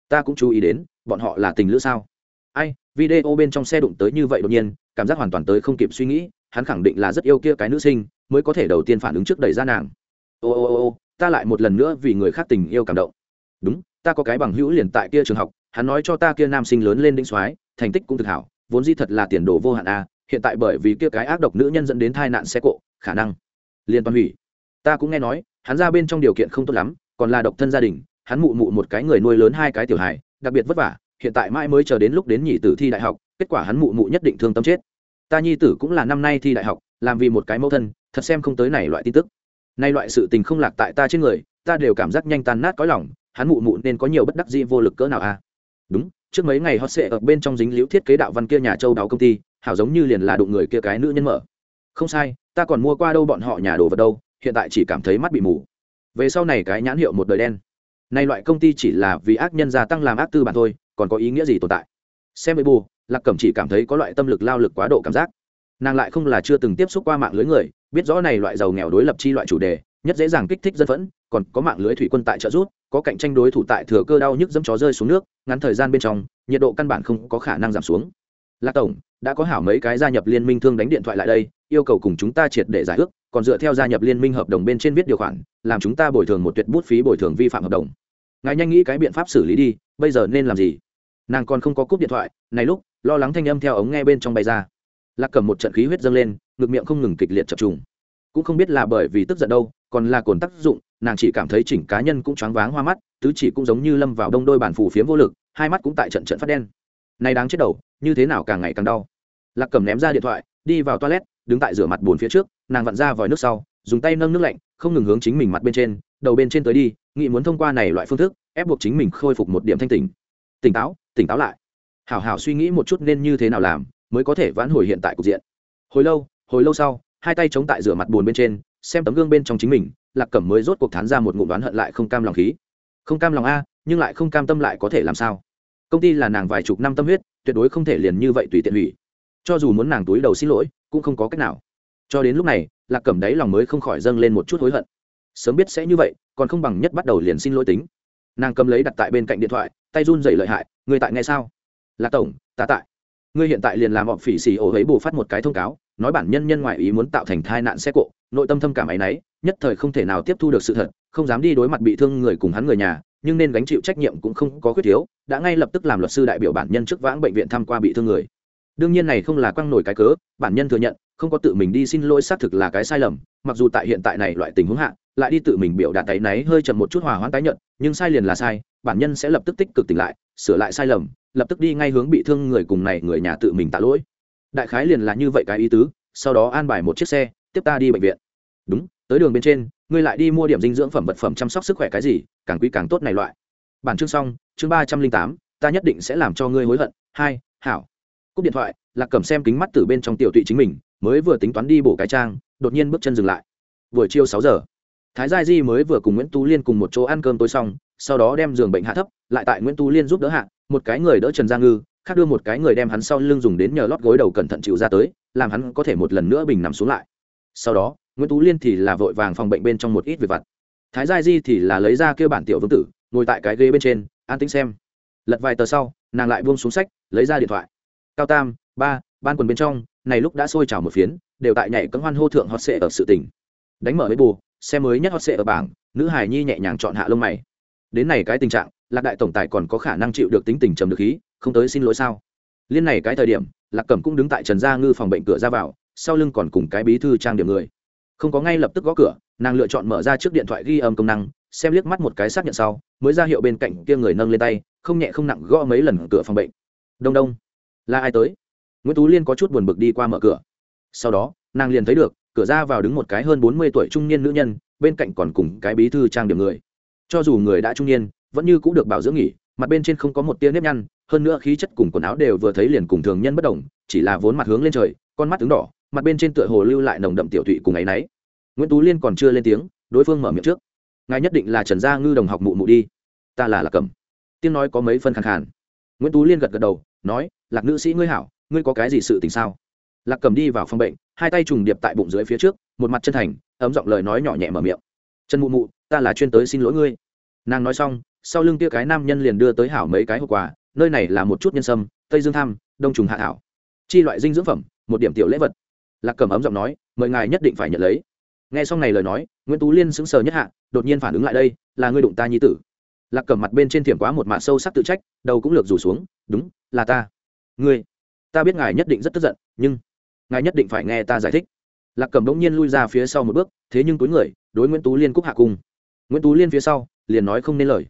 Ta cũng chú ý đến, bọn họ là tình lữ sao? Ai, video bên trong xe đụng tới như vậy đột nhiên, cảm giác hoàn toàn tới không kịp suy nghĩ, hắn khẳng định là rất yêu kia cái nữ sinh, mới có thể đầu tiên phản ứng trước đẩy ra nàng. Ô ô ô ô, ta lại một lần nữa vì người khác tình yêu cảm động. Đúng, ta có cái bằng hữu liền tại kia trường học, hắn nói cho ta kia nam sinh lớn lên đinh soái, thành tích cũng thực hảo, vốn di thật là tiền đồ vô hạn a hiện tại bởi vì kia cái ác độc nữ nhân dẫn đến tai nạn xe cộ, khả năng liên toàn hủy. Ta cũng nghe nói hắn ra bên trong điều kiện không tốt lắm, còn là độc thân gia đình, hắn mụ mụ một cái người nuôi lớn hai cái tiểu hài, đặc biệt vất vả, hiện tại mãi mới chờ đến lúc đến nhị tử thi đại học, kết quả hắn mụ mụ nhất định thương tâm chết. Ta nhi tử cũng là năm nay thi đại học, làm vì một cái mẫu thân, thật xem không tới này loại tin tức. Nay loại sự tình không lạc tại ta trên người, ta đều cảm giác nhanh tan nát có lòng, hắn mụ mụ nên có nhiều bất đắc dĩ vô lực cỡ nào à? đúng, trước mấy ngày họ sẽ ở bên trong dính liễu thiết kế đạo văn kia nhà châu đáo công ty, hảo giống như liền là đụng người kia cái nữ nhân mở. Không sai, ta còn mua qua đâu bọn họ nhà đồ vật đâu hiện tại chỉ cảm thấy mắt bị mù. Về sau này cái nhãn hiệu một đời đen. Nay loại công ty chỉ là vì ác nhân gia tăng làm ác tư bản thôi, còn có ý nghĩa gì tồn tại? Xem với bù lạc cẩm chỉ cảm thấy có loại tâm lực lao lực quá độ cảm giác. Nàng lại không là chưa từng tiếp xúc qua mạng lưới người, biết rõ này loại giàu nghèo đối lập chi loại chủ đề, nhất dễ dàng kích thích dân phẫn, còn có mạng lưới thủy quân tại trợ rút có cạnh tranh đối thủ tại thừa cơ đau nhức dẫm chó rơi xuống nước, ngắn thời gian bên trong, nhiệt độ căn bản không có khả năng giảm xuống. Lạc tổng, đã có hảo mấy cái gia nhập liên minh thương đánh điện thoại lại đây yêu cầu cùng chúng ta triệt để giải ước, còn dựa theo gia nhập liên minh hợp đồng bên trên viết điều khoản, làm chúng ta bồi thường một tuyệt bút phí bồi thường vi phạm hợp đồng. Ngài nhanh nghĩ cái biện pháp xử lý đi, bây giờ nên làm gì? Nàng còn không có cúp điện thoại, này lúc, lo lắng thanh âm theo ống nghe bên trong bay ra. Lạc cầm một trận khí huyết dâng lên, ngực miệng không ngừng kịch liệt chập trùng. Cũng không biết là bởi vì tức giận đâu, còn là cồn tác dụng, nàng chỉ cảm thấy chỉnh cá nhân cũng choáng váng hoa mắt, tứ chỉ cũng giống như lâm vào đông đôi bản phủ phiếm vô lực, hai mắt cũng tại trận trận phát đen. Này đáng chết đầu, như thế nào càng ngày càng đau. Lạc cầm ném ra điện thoại, đi vào toilet đứng tại rửa mặt bồn phía trước, nàng vặn ra vòi nước sau, dùng tay nâng nước lạnh, không ngừng hướng chính mình mặt bên trên, đầu bên trên tới đi nghị muốn thông qua này loại phương thức, ép buộc chính mình khôi phục một điểm thanh tỉnh. Tỉnh táo tỉnh táo lại. Hảo hảo suy nghĩ một chút nên như thế nào làm, mới có thể vãn hồi hiện tại cục diện. Hồi lâu hồi lâu sau, hai tay chống tại rửa mặt bồn bên trên, xem tấm gương bên trong chính mình, lạc cẩm mới rốt cuộc thán ra một ngụm đoán hận lại không cam lòng khí. Không cam lòng a, nhưng lại không cam tâm lại có thể làm sao? Công ty là nàng vài chục năm tâm huyết, tuyệt đối không thể liền như vậy tùy tiện hủy cho dù muốn nàng túi đầu xin lỗi cũng không có cách nào. Cho đến lúc này lạc cẩm đáy lòng mới không khỏi dâng lên một chút hối hận. Sớm biết sẽ như vậy còn không bằng nhất bắt đầu liền xin lỗi tính. Nàng cầm lấy đặt tại bên cạnh điện thoại tay run dày lợi hại người tại nghe sao? Lạc tổng ta tại. Ngươi hiện tại liền làm họ phỉ xì ổ ấy bù phát một cái thông cáo nói bản nhân nhân ngoại ý muốn tạo thành thai nạn xe cộ nội tâm thâm cảm áy nấy, nhất thời không thể nào tiếp thu được sự thật không dám đi đối mặt bị thương người cùng hắn người nhà nhưng nên gánh chịu trách nhiệm cũng không có khuyết thiếu đã ngay lập tức làm luật sư đại biểu bản nhân trước vãng bệnh viện thăm qua bị thương người đương nhiên này không là quăng nổi cái cớ, bản nhân thừa nhận, không có tự mình đi xin lỗi xác thực là cái sai lầm, mặc dù tại hiện tại này loại tình huống hạ, lại đi tự mình biểu đạt tay náy hơi chậm một chút hòa hoãn tái nhận, nhưng sai liền là sai, bản nhân sẽ lập tức tích cực tỉnh lại, sửa lại sai lầm, lập tức đi ngay hướng bị thương người cùng này người nhà tự mình tạ lỗi. Đại khái liền là như vậy cái ý tứ, sau đó an bài một chiếc xe, tiếp ta đi bệnh viện. Đúng, tới đường bên trên, ngươi lại đi mua điểm dinh dưỡng phẩm vật phẩm chăm sóc sức khỏe cái gì, càng quý càng tốt này loại. Bản chương xong, chương ba trăm linh tám, ta nhất định sẽ làm cho ngươi hối hận. Hai, hảo cúp điện thoại, lạc cầm xem kính mắt từ bên trong tiểu tụy chính mình, mới vừa tính toán đi bổ cái trang, đột nhiên bước chân dừng lại. Buổi chiều sáu giờ, thái gia di mới vừa cùng nguyễn tú liên cùng một chỗ ăn cơm tối xong, sau đó đem giường bệnh hạ thấp, lại tại nguyễn tú liên giúp đỡ hạ, một cái người đỡ trần gia ngư, khác đưa một cái người đem hắn sau lưng dùng đến nhờ lót gối đầu cẩn thận chịu ra tới, làm hắn có thể một lần nữa bình nằm xuống lại. Sau đó, nguyễn tú liên thì là vội vàng phòng bệnh bên trong một ít việc vặt. Thái gia di thì là lấy ra kêu bản tiểu vương tử, ngồi tại cái ghế bên trên, an tính xem. Lật vài tờ sau, nàng lại buông xuống sách, lấy ra điện thoại cao tam, ba, ban quần bên trong, này lúc đã sôi trào một phiến, đều tại nhảy cấm hoan hô thượng hot sệ ở sự tỉnh đánh mở mấy bù, xe mới nhất hot sệ ở bảng, nữ hài nhi nhẹ nhàng chọn hạ lông mày. Đến này cái tình trạng, lạc đại tổng tài còn có khả năng chịu được tính tình trầm được khí, không tới xin lỗi sao? Liên này cái thời điểm, lạc cẩm cũng đứng tại trần gia ngư phòng bệnh cửa ra vào, sau lưng còn cùng cái bí thư trang điểm người. Không có ngay lập tức gõ cửa, nàng lựa chọn mở ra trước điện thoại ghi âm công năng, xem liếc mắt một cái xác nhận sau, mới ra hiệu bên cạnh kia người nâng lên tay, không nhẹ không nặng gõ mấy lần cửa phòng bệnh. Đông đông là ai tới? Nguyễn tú liên có chút buồn bực đi qua mở cửa. Sau đó, nàng liền thấy được, cửa ra vào đứng một cái hơn bốn mươi tuổi trung niên nữ nhân, bên cạnh còn cùng cái bí thư trang điểm người. Cho dù người đã trung niên, vẫn như cũng được bảo dưỡng nghỉ, mặt bên trên không có một tia nếp nhăn, hơn nữa khí chất cùng quần áo đều vừa thấy liền cùng thường nhân bất đồng, chỉ là vốn mặt hướng lên trời, con mắt tướng đỏ, mặt bên trên tựa hồ lưu lại nồng đậm tiểu thụy cùng ấ y n ấ y nguyễn tú liên còn chưa lên tiếng, đối phương mở miệng trước. Ngài nhất định là trần gia ngư đồng học mụ mụ đi. Ta là lạc cầm tiếng nói có mấy phân khẳng khàn nguyễn tú liên gật gật đầu, nói, lạc nữ sĩ ngươi hảo, ngươi có cái gì sự tình sao? Lạc cầm đi vào phòng bệnh, hai tay trùng điệp tại bụng dưới phía trước, một mặt chân thành, ấm giọng lời nói nhỏ nhẹ mở miệng. Trần mụ mụ, ta là chuyên tới xin lỗi ngươi. Nàng nói xong, sau lưng kia cái nam nhân liền đưa tới hảo mấy cái hộp quà, nơi này là một chút nhân sâm, tây dương tham, đông trùng hạ thảo. Chi loại dinh dưỡng phẩm, một điểm tiểu lễ vật. Lạc cầm ấm giọng nói, mời ngài nhất định phải nhận lấy. Nghe xong này lời nói, nguyễn tú liên sững sờ nhất hạ, đột nhiên phản ứng lại đây, là ngươi đụng ta nhi tử lạc cầm mặt bên trên thiểm quá một mạ sâu sắc tự trách, đầu cũng lược rủ xuống, đúng, là ta. Ngươi, ta biết ngài nhất định rất tức giận, nhưng ngài nhất định phải nghe ta giải thích. Lạc cầm bỗng nhiên lui ra phía sau một bước, thế nhưng túi người, đối nguyễn tú liên cúc hạ cung. Nguyễn tú liên phía sau, liền nói không nên lời.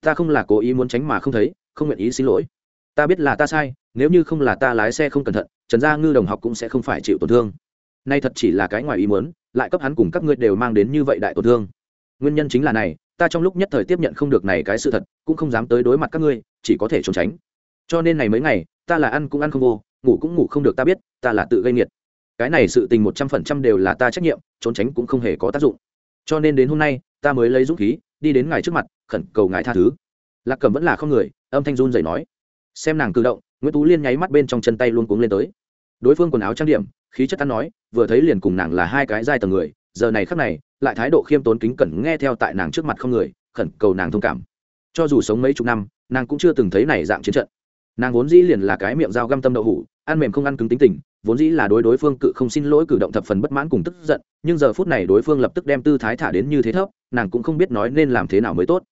Ta không là cố ý muốn tránh mà không thấy, không nguyện ý xin lỗi. Ta biết là ta sai, nếu như không là ta lái xe không cẩn thận, trần gia ngư đồng học cũng sẽ không phải chịu tổn thương. Nay thật chỉ là cái ngoài ý muốn, lại cấp hắn cùng các ngươi đều mang đến như vậy đại tổn thương. Nguyên nhân chính là này ta trong lúc nhất thời tiếp nhận không được này cái sự thật, cũng không dám tới đối mặt các ngươi, chỉ có thể trốn tránh. Cho nên này mấy ngày, ta là ăn cũng ăn không vô, ngủ cũng ngủ không được ta biết, ta là tự gây nghiệt. Cái này sự tình một trăm phần trăm đều là ta trách nhiệm, trốn tránh cũng không hề có tác dụng. Cho nên đến hôm nay, ta mới lấy dũng khí, đi đến ngài trước mặt, khẩn cầu ngài tha thứ. Lạc cầm vẫn là không người, âm thanh run dậy nói. Xem nàng cử động, nguyễn tú liên nháy mắt bên trong chân tay luôn cuống lên tới. Đối phương quần áo trang điểm, khí chất tán nói, vừa thấy liền cùng nàng là hai cái giai tầng người, giờ này khắc này lại thái độ khiêm tốn kính cẩn nghe theo tại nàng trước mặt không người, khẩn cầu nàng thông cảm. Cho dù sống mấy chục năm, nàng cũng chưa từng thấy này dạng chiến trận. Nàng vốn dĩ liền là cái miệng dao găm tâm đậu hủ, ăn mềm không ăn cứng tính tình, vốn dĩ là đối đối phương cự không xin lỗi cử động thập phần bất mãn cùng tức giận, nhưng giờ phút này đối phương lập tức đem tư thái thả đến như thế thấp, nàng cũng không biết nói nên làm thế nào mới tốt.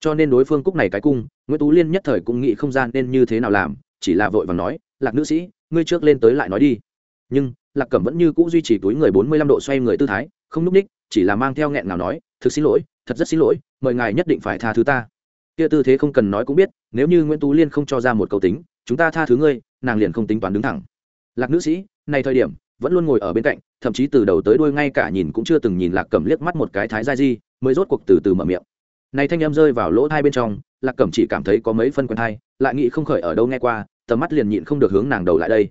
Cho nên đối phương cúc này cái cung, nguyễn tú liên nhất thời cũng nghĩ không gian nên như thế nào làm, chỉ là vội và nói, lạc nữ sĩ, ngươi trước lên tới lại nói đi. Nhưng, lạc cẩm vẫn như cũ duy trì túi người bốn mươi lăm độ xoay người tư thái, không núp ních chỉ là mang theo nghẹn nào nói, thực xin lỗi, thật rất xin lỗi, mời ngài nhất định phải tha thứ ta. Kia tư thế không cần nói cũng biết, nếu như nguyễn tú liên không cho ra một câu tính, chúng ta tha thứ ngươi, nàng liền không tính toán đứng thẳng. Lạc nữ sĩ, này thời điểm, vẫn luôn ngồi ở bên cạnh, thậm chí từ đầu tới đuôi ngay cả nhìn cũng chưa từng nhìn lạc cẩm liếc mắt một cái thái gia di, mới rốt cuộc từ từ mở miệng. Này thanh em rơi vào lỗ thai bên trong, lạc cẩm chỉ cảm thấy có mấy phân quen thai, lại nghĩ không khởi ở đâu nghe qua, tầm mắt liền nhịn không được hướng nàng đầu lại đây.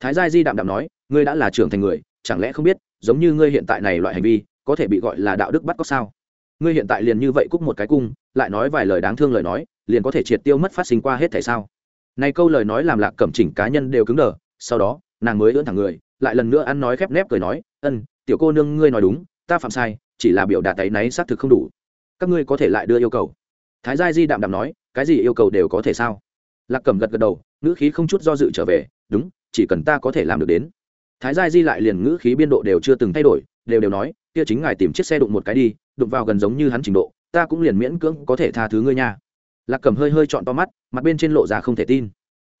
Thái gia di đạm đạm nói, ngươi đã là trưởng thành người, chẳng lẽ không biết, giống như ngươi hiện tại này loại hành vi có thể bị gọi là đạo đức bắt có sao? Ngươi hiện tại liền như vậy cúc một cái cung, lại nói vài lời đáng thương lời nói, liền có thể triệt tiêu mất phát sinh qua hết thể sao? Này câu lời nói làm lạc cẩm chỉnh cá nhân đều cứng đờ, sau đó, nàng mới ưỡn thẳng người, lại lần nữa ăn nói khép nép cười nói, ân, tiểu cô nương ngươi nói đúng, ta phạm sai, chỉ là biểu đạt tay náy xác thực không đủ. Các ngươi có thể lại đưa yêu cầu. Thái gia di đạm đạm nói, cái gì yêu cầu đều có thể sao? Lạc cẩm gật gật đầu, ngữ khí không chút do dự trở về, đúng, chỉ cần ta có thể làm được đến. Thái gia di lại liền ngữ khí biên độ đều chưa từng thay đổi, đều đều nói kia chính ngài tìm chiếc xe đụng một cái đi, đụng vào gần giống như hắn trình độ, ta cũng liền miễn cưỡng có thể tha thứ ngươi nha. Lạc cẩm hơi hơi chọn to mắt, mặt bên trên lộ ra không thể tin.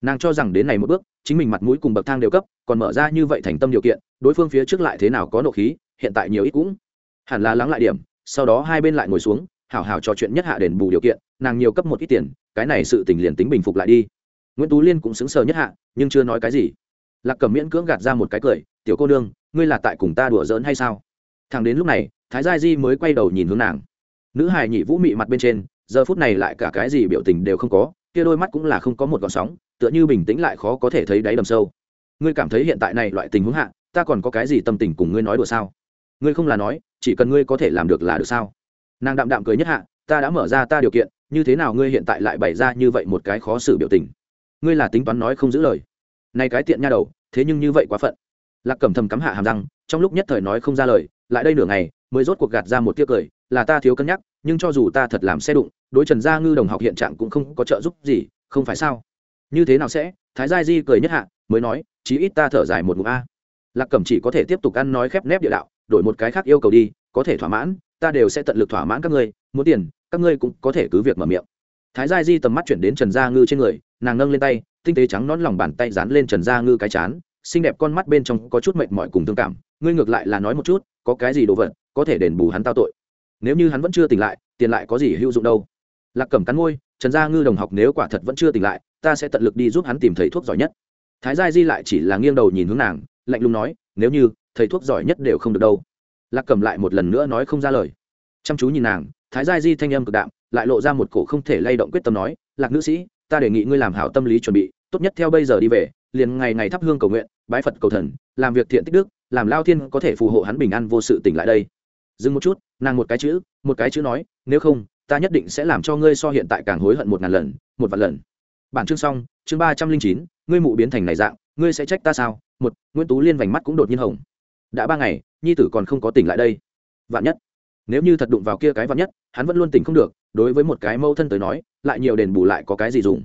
Nàng cho rằng đến này một bước, chính mình mặt mũi cùng bậc thang đều cấp, còn mở ra như vậy thành tâm điều kiện, đối phương phía trước lại thế nào có nộ khí, hiện tại nhiều ít cũng hẳn là lắng lại điểm, sau đó hai bên lại ngồi xuống, hảo hảo trò chuyện nhất hạ đền bù điều kiện, nàng nhiều cấp một ít tiền, cái này sự tình liền tính bình phục lại đi. Nguyễn tú liên cũng xứng sờ nhất hạ, nhưng chưa nói cái gì. Lạc cẩm miễn cưỡng gạt ra một cái cười, tiểu cô nương, ngươi là tại cùng ta đùa giỡn hay sao? Thằng đến lúc này, thái gia di mới quay đầu nhìn hướng nàng. Nữ hài nhị vũ mị mặt bên trên, giờ phút này lại cả cái gì biểu tình đều không có, kia đôi mắt cũng là không có một gọn sóng, tựa như bình tĩnh lại khó có thể thấy đáy đầm sâu. Ngươi cảm thấy hiện tại này loại tình huống hạ, ta còn có cái gì tâm tình cùng ngươi nói đùa sao? Ngươi không là nói, chỉ cần ngươi có thể làm được là được sao? Nàng đạm đạm cười nhất hạ, ta đã mở ra ta điều kiện, như thế nào ngươi hiện tại lại bày ra như vậy một cái khó xử biểu tình? Ngươi là tính toán nói không giữ lời. Này cái tiện nha đầu, thế nhưng như vậy quá phận. Lạc cẩm thầm cắm hạ hàm răng, trong lúc nhất thời nói không ra lời lại đây nửa ngày, mới rốt cuộc gạt ra một tiếc cười, là ta thiếu cân nhắc, nhưng cho dù ta thật làm xe đụng, đối trần gia ngư đồng học hiện trạng cũng không có trợ giúp gì, không phải sao? Như thế nào sẽ? Thái gia di cười nhất hạ, mới nói, chí ít ta thở dài một ngụm a. Lạc cẩm chỉ có thể tiếp tục ăn nói khép nép địa đạo, đổi một cái khác yêu cầu đi, có thể thỏa mãn, ta đều sẽ tận lực thỏa mãn các ngươi, muốn tiền, các ngươi cũng có thể cứ việc mở miệng. Thái gia di tầm mắt chuyển đến trần gia ngư trên người, nàng nâng lên tay, tinh tế trắng nón lòng bàn tay dán lên trần gia ngư cái chán, xinh đẹp con mắt bên trong có chút mệt mỏi cùng thương cảm, ngươi ngược lại là nói một chút có cái gì đồ vật, có thể đền bù hắn tao tội. Nếu như hắn vẫn chưa tỉnh lại, tiền lại có gì hữu dụng đâu. Lạc cẩm cắn môi, trần gia ngư đồng học nếu quả thật vẫn chưa tỉnh lại, ta sẽ tận lực đi giúp hắn tìm thầy thuốc giỏi nhất. Thái gia di lại chỉ là nghiêng đầu nhìn hướng nàng, lạnh lùng nói, nếu như, thầy thuốc giỏi nhất đều không được đâu. Lạc cẩm lại một lần nữa nói không ra lời. Chăm chú nhìn nàng, thái gia di thanh âm cực đạm, lại lộ ra một cổ không thể lay động quyết tâm nói, lạc nữ sĩ, ta đề nghị ngươi làm hảo tâm lý chuẩn bị, tốt nhất theo bây giờ đi về, liền ngày ngày thắp hương cầu nguyện, bái phật cầu thần, làm việc thiện tích đức làm lao thiên có thể phù hộ hắn bình an vô sự tỉnh lại đây. Dừng một chút, nàng một cái chữ, một cái chữ nói, nếu không, ta nhất định sẽ làm cho ngươi so hiện tại càng hối hận một ngàn lần, một vạn lần. Bản chương xong, chương ba trăm linh chín, ngươi mụ biến thành này dạng, ngươi sẽ trách ta sao? Một, nguyễn tú liên vành mắt cũng đột nhiên hồng. Đã ba ngày, nhi tử còn không có tỉnh lại đây. Vạn nhất, nếu như thật đụng vào kia cái vạn nhất, hắn vẫn luôn tỉnh không được, đối với một cái mâu thân tới nói, lại nhiều đền bù lại có cái gì dùng?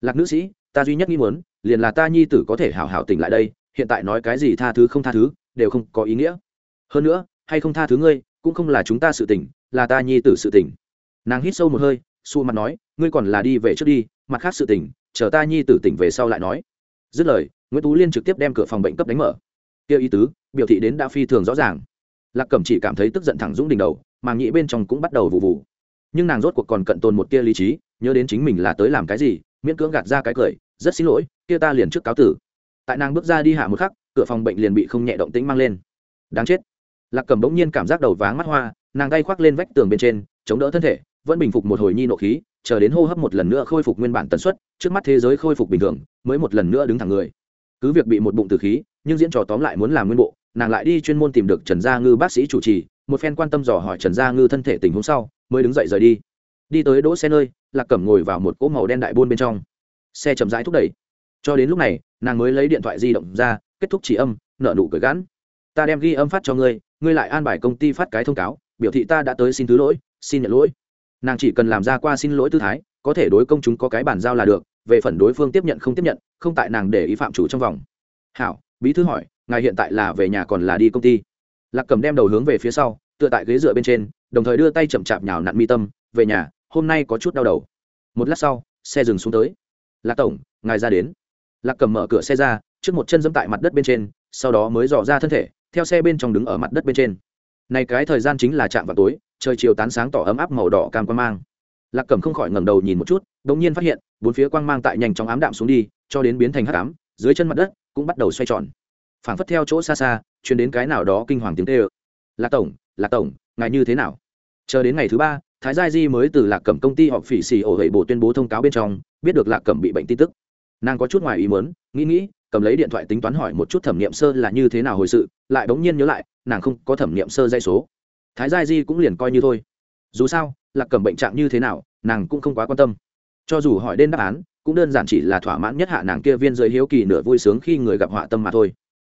Lạc nữ sĩ, ta duy nhất nghi muốn, liền là ta nhi tử có thể hảo hảo tỉnh lại đây, hiện tại nói cái gì tha thứ không tha thứ đều không có ý nghĩa. Hơn nữa, hay không tha thứ ngươi, cũng không là chúng ta sự tỉnh là ta nhi tử sự tỉnh nàng hít sâu một hơi xu mặt nói, ngươi còn là đi về trước đi, mặt khác sự tỉnh chờ ta nhi tử tỉnh về sau lại nói. Dứt lời, nguyễn tú liên trực tiếp đem cửa phòng bệnh cấp đánh mở. Kia ý tứ, biểu thị đến đã phi thường rõ ràng. Lạc cẩm chỉ cảm thấy tức giận thẳng dũng đỉnh đầu mà nghĩ bên trong cũng bắt đầu vụ vụ. Nhưng nàng rốt cuộc còn cận tồn một tia lý trí, nhớ đến chính mình là tới làm cái gì, miễn cưỡng gạt ra cái cười, rất xin lỗi, kia ta liền trước cáo tử. Tại nàng bước ra đi hạ một khắc cửa phòng bệnh liền bị không nhẹ động tĩnh mang lên. Đáng chết. Lạc cẩm bỗng nhiên cảm giác đầu váng mắt hoa, nàng tay khoác lên vách tường bên trên, chống đỡ thân thể, vẫn bình phục một hồi nhi nộ khí, chờ đến hô hấp một lần nữa khôi phục nguyên bản tần suất, trước mắt thế giới khôi phục bình thường, mới một lần nữa đứng thẳng người. Cứ việc bị một bụng từ khí, nhưng diễn trò tóm lại muốn làm nguyên bộ, nàng lại đi chuyên môn tìm được trần gia ngư bác sĩ chủ trì, một phen quan tâm dò hỏi trần gia ngư thân thể tình huống sau, mới đứng dậy rời đi. Đi tới đỗ xe nơi, lạc cẩm ngồi vào một cỗ màu đen đại buôn bên trong. Xe chậm rãi thúc đẩy. Cho đến lúc này, nàng mới lấy điện thoại di động ra kết thúc chỉ âm, nợ nụ cười gắn ta đem ghi âm phát cho ngươi ngươi lại an bài công ty phát cái thông cáo, biểu thị ta đã tới xin thứ lỗi, xin nhận lỗi. Nàng chỉ cần làm ra qua xin lỗi tư thái, có thể đối công chúng có cái bản giao là được, về phần đối phương tiếp nhận không tiếp nhận, không tại nàng để ý phạm chủ trong vòng. Hảo, bí thư hỏi, ngài hiện tại là về nhà còn là đi công ty? Lạc cầm đem đầu hướng về phía sau, tựa tại ghế dựa bên trên, đồng thời đưa tay chậm chạp nhào nặn mi tâm, về nhà, hôm nay có chút đau đầu. Một lát sau, xe dừng xuống tới. Lạc tổng, ngài ra đến. Lạc cầm mở cửa xe ra trước một chân dẫm tại mặt đất bên trên, sau đó mới dò ra thân thể, theo xe bên trong đứng ở mặt đất bên trên. Này cái thời gian chính là chạm vào tối, trời chiều tán sáng tỏ ấm áp màu đỏ cam quang mang. Lạc cẩm không khỏi ngẩng đầu nhìn một chút đ ỗ n g nhiên phát hiện, bốn phía quang mang tại nhanh chóng ám đạm xuống đi, cho đến biến thành hắc ám, dưới chân mặt đất cũng bắt đầu xoay tròn. Phảng phất theo chỗ xa xa chuyển đến cái nào đó kinh hoàng tiếng tê ơ. Lạc tổng lạc tổng, ngài như thế nào? Chờ đến ngày thứ ba, thái gia di mới từ lạc cẩm công ty họp phỉ xì ổ hệ bộ tuyên bố thông cáo bên trong, biết được lạc cẩm bị bệnh tin tức. Nàng có chút ngoài ý mớn nghĩ nghĩ cầm lấy điện thoại tính toán hỏi một chút thẩm nghiệm sơ là như thế nào hồi sự, lại bỗng nhiên nhớ lại, nàng không có thẩm nghiệm sơ dây số. Thái gia di cũng liền coi như thôi. Dù sao, lạc cầm bệnh trạng như thế nào, nàng cũng không quá quan tâm. Cho dù hỏi đến đáp án, cũng đơn giản chỉ là thỏa mãn nhất hạ nàng kia viên giới hiếu kỳ nửa vui sướng khi người gặp họa tâm mà thôi.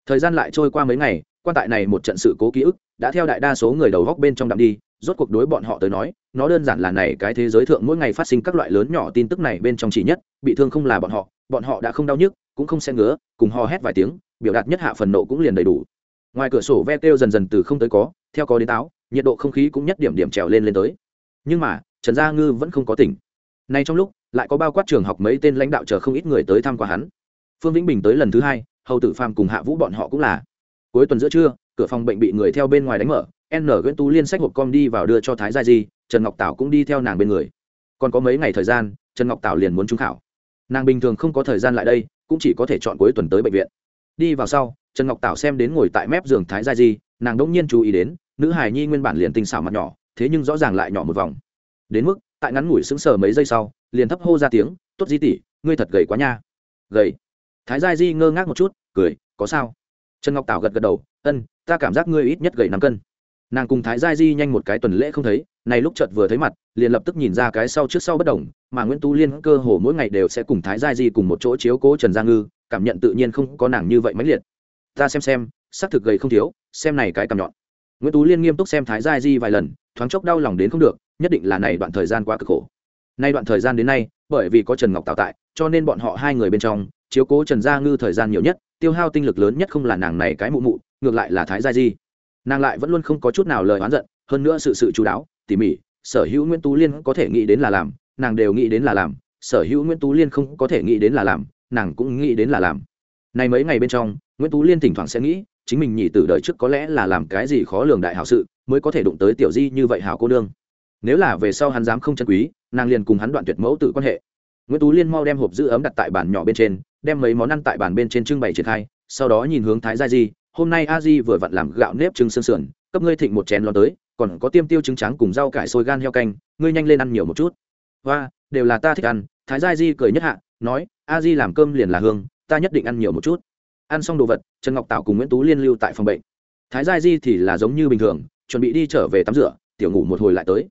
Thời gian lại trôi qua mấy ngày, quan tại này một trận sự cố ký ức đã theo đại đa số người đầu góc bên trong đạm đi, rốt cuộc đối bọn họ tới nói, nó đơn giản là này cái thế giới thượng mỗi ngày phát sinh các loại lớn nhỏ tin tức này bên trong chỉ nhất, bị thương không là bọn họ bọn họ đã không đau nhức cũng không xen ngứa, cùng ho hét vài tiếng, biểu đạt nhất hạ phần nộ cũng liền đầy đủ. Ngoài cửa sổ ve kêu dần dần từ không tới có, theo có đến táo, nhiệt độ không khí cũng nhất điểm điểm trèo lên lên tới. Nhưng mà, trần gia ngư vẫn không có tỉnh. Nay trong lúc, lại có bao quát trường học mấy tên lãnh đạo chờ không ít người tới thăm qua hắn. Phương vĩnh bình tới lần thứ hai, hầu tử phàm cùng hạ vũ bọn họ cũng là. Cuối tuần giữa trưa, cửa phòng bệnh bị người theo bên ngoài đánh mở, n nguyễn tú liên sách hộp com đi vào đưa cho thái gia di, trần ngọc tảo cũng đi theo nàng bên người. Còn có mấy ngày thời gian, trần ngọc tảo liền muốn trúng khảo. Nàng bình thường không có thời gian lại đây cũng chỉ có thể chọn cuối tuần tới bệnh viện. Đi vào sau, trần ngọc tảo xem đến ngồi tại mép giường thái gia di, nàng đỗng nhiên chú ý đến, nữ hài nhi nguyên bản liền tinh xảo mặt nhỏ, thế nhưng rõ ràng lại nhỏ một vòng. Đến mức, tại ngắn ngủi sững sờ mấy giây sau, liền thấp hô ra tiếng, tốt di tỷ, ngươi thật gầy quá nha. Gầy? Thái gia di ngơ ngác một chút, cười, có sao? Trần ngọc tảo gật gật đầu, ân, ta cảm giác ngươi ít nhất gầy năm cân. Nàng cùng thái gia di nhanh một cái tuần lễ không thấy này lúc chợt vừa thấy mặt, liền lập tức nhìn ra cái sau trước sau bất đồng, mà nguyễn tú liên cơ hồ mỗi ngày đều sẽ cùng thái gia di cùng một chỗ chiếu cố trần gia ngư, cảm nhận tự nhiên không có nàng như vậy mãnh liệt. Ta xem xem, xác thực gầy không thiếu, xem này cái cảm nhọn. Nguyễn tú liên nghiêm túc xem thái gia di vài lần, thoáng chốc đau lòng đến không được, nhất định là này đoạn thời gian quá cực khổ. Nay đoạn thời gian đến nay, bởi vì có trần ngọc tạo tại, cho nên bọn họ hai người bên trong, chiếu cố trần gia ngư thời gian nhiều nhất, tiêu hao tinh lực lớn nhất không là nàng này cái mụ mụ, ngược lại là thái gia di. Nàng lại vẫn luôn không có chút nào lời oán giận, hơn nữa sự sự chú đáo tỉ mỉ, sở hữu nguyễn tú liên có thể nghĩ đến là làm, nàng đều nghĩ đến là làm, sở hữu nguyễn tú liên không có thể nghĩ đến là làm, nàng cũng nghĩ đến là làm. Này mấy ngày bên trong, nguyễn tú liên thỉnh thoảng sẽ nghĩ, chính mình nhỉ từ đời trước có lẽ là làm cái gì khó lường đại hảo sự, mới có thể đụng tới tiểu di như vậy hảo cô nương. Nếu là về sau hắn dám không chân quý, nàng liền cùng hắn đoạn tuyệt mẫu tự quan hệ. Nguyễn tú liên mau đem hộp giữ ấm đặt tại bàn nhỏ bên trên, đem mấy món ăn tại bàn bên trên trưng bày triển khai, sau đó nhìn hướng thái gia di, hôm nay a di vừa vặn làm gạo nếp trưng sương sườn, cấp ngươi thịnh một chén lon tới còn có tiêm tiêu trứng trắng cùng rau cải sôi gan heo canh, ngươi nhanh lên ăn nhiều một chút. Và đều là ta thích ăn, thái gia di cười nhất hạ, nói, a di làm cơm liền là hương, ta nhất định ăn nhiều một chút. Ăn xong đồ vật, trần ngọc tạo cùng nguyễn tú liên lưu tại phòng bệnh. Thái gia di thì là giống như bình thường, chuẩn bị đi trở về tắm rửa, tiểu ngủ một hồi lại tới.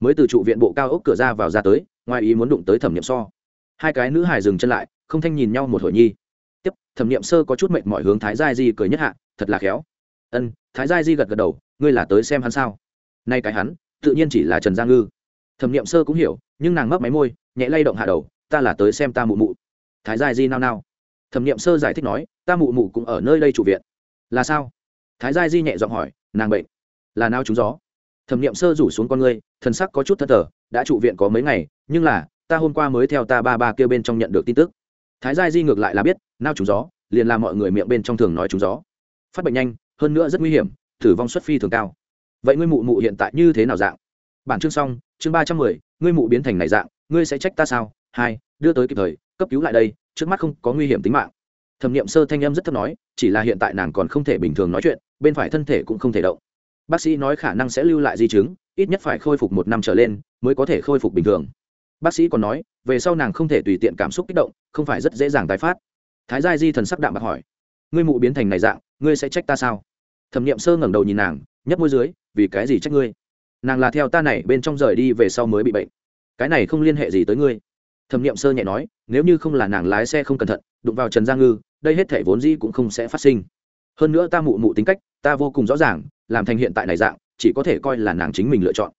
Mới từ trụ viện bộ cao ốc cửa ra vào ra tới, ngoài ý muốn đụng tới thẩm nghiệm so. Hai cái nữ hài dừng chân lại, không thanh nhìn nhau một hồi nhi. Tiếp, thẩm nghiệm sơ có chút mệnh mọi hướng thái gia di cười nhất hạ, thật là khéo. Ân, thái gia di gật gật đầu, ngươi là tới xem hắn sao? Nay cái hắn, tự nhiên chỉ là trần gia ngư. Thẩm nghiệm sơ cũng hiểu, nhưng nàng mấp máy môi, nhẹ lay động hạ đầu, ta là tới xem ta mụ mụ. Thái gia di nao nao. Thẩm nghiệm sơ giải thích nói, ta mụ mụ cũng ở nơi đây chủ viện. Là sao? Thái gia di nhẹ giọng hỏi, nàng bệnh. Là nao trúng gió. Thẩm nghiệm sơ rủ xuống con ngươi, thần sắc có chút thất thờ, đã trụ viện có mấy ngày, nhưng là, ta hôm qua mới theo ta ba ba kêu bên trong nhận được tin tức. Thái gia di ngược lại là biết, nao trúng gió, liền làm mọi người miệng bên trong thường nói trúng gió. Phát bệnh nhanh, hơn nữa rất nguy hiểm, tử vong xuất phi thường cao vậy ngươi mụ mụ hiện tại như thế nào dạng? Bản chương xong, chương ba trăm mười, ngươi mụ biến thành này dạng, ngươi sẽ trách ta sao? Hai, đưa tới kịp thời, cấp cứu lại đây, trước mắt không có nguy hiểm tính mạng. Thẩm nghiệm sơ thanh em rất thấp nói, chỉ là hiện tại nàng còn không thể bình thường nói chuyện, bên phải thân thể cũng không thể động. Bác sĩ nói khả năng sẽ lưu lại di chứng, ít nhất phải khôi phục một năm trở lên mới có thể khôi phục bình thường. Bác sĩ còn nói, về sau nàng không thể tùy tiện cảm xúc kích động, không phải rất dễ dàng tái phát. Thái gia di thần sắc đạm bạc hỏi, ngươi mụ biến thành này dạng, ngươi sẽ trách ta sao? Thẩm nghiệm sơ ngẩng đầu nhìn nàng nhấp môi dưới, vì cái gì trách ngươi? Nàng là theo ta này bên trong rời đi về sau mới bị bệnh. Cái này không liên hệ gì tới ngươi. Thẩm nghiệm sơ nhẹ nói, nếu như không là nàng lái xe không cẩn thận, đụng vào trần gia ngư, đây hết thể vốn dĩ cũng không sẽ phát sinh. Hơn nữa ta mụ mụ tính cách, ta vô cùng rõ ràng, làm thành hiện tại này dạng, chỉ có thể coi là nàng chính mình lựa chọn.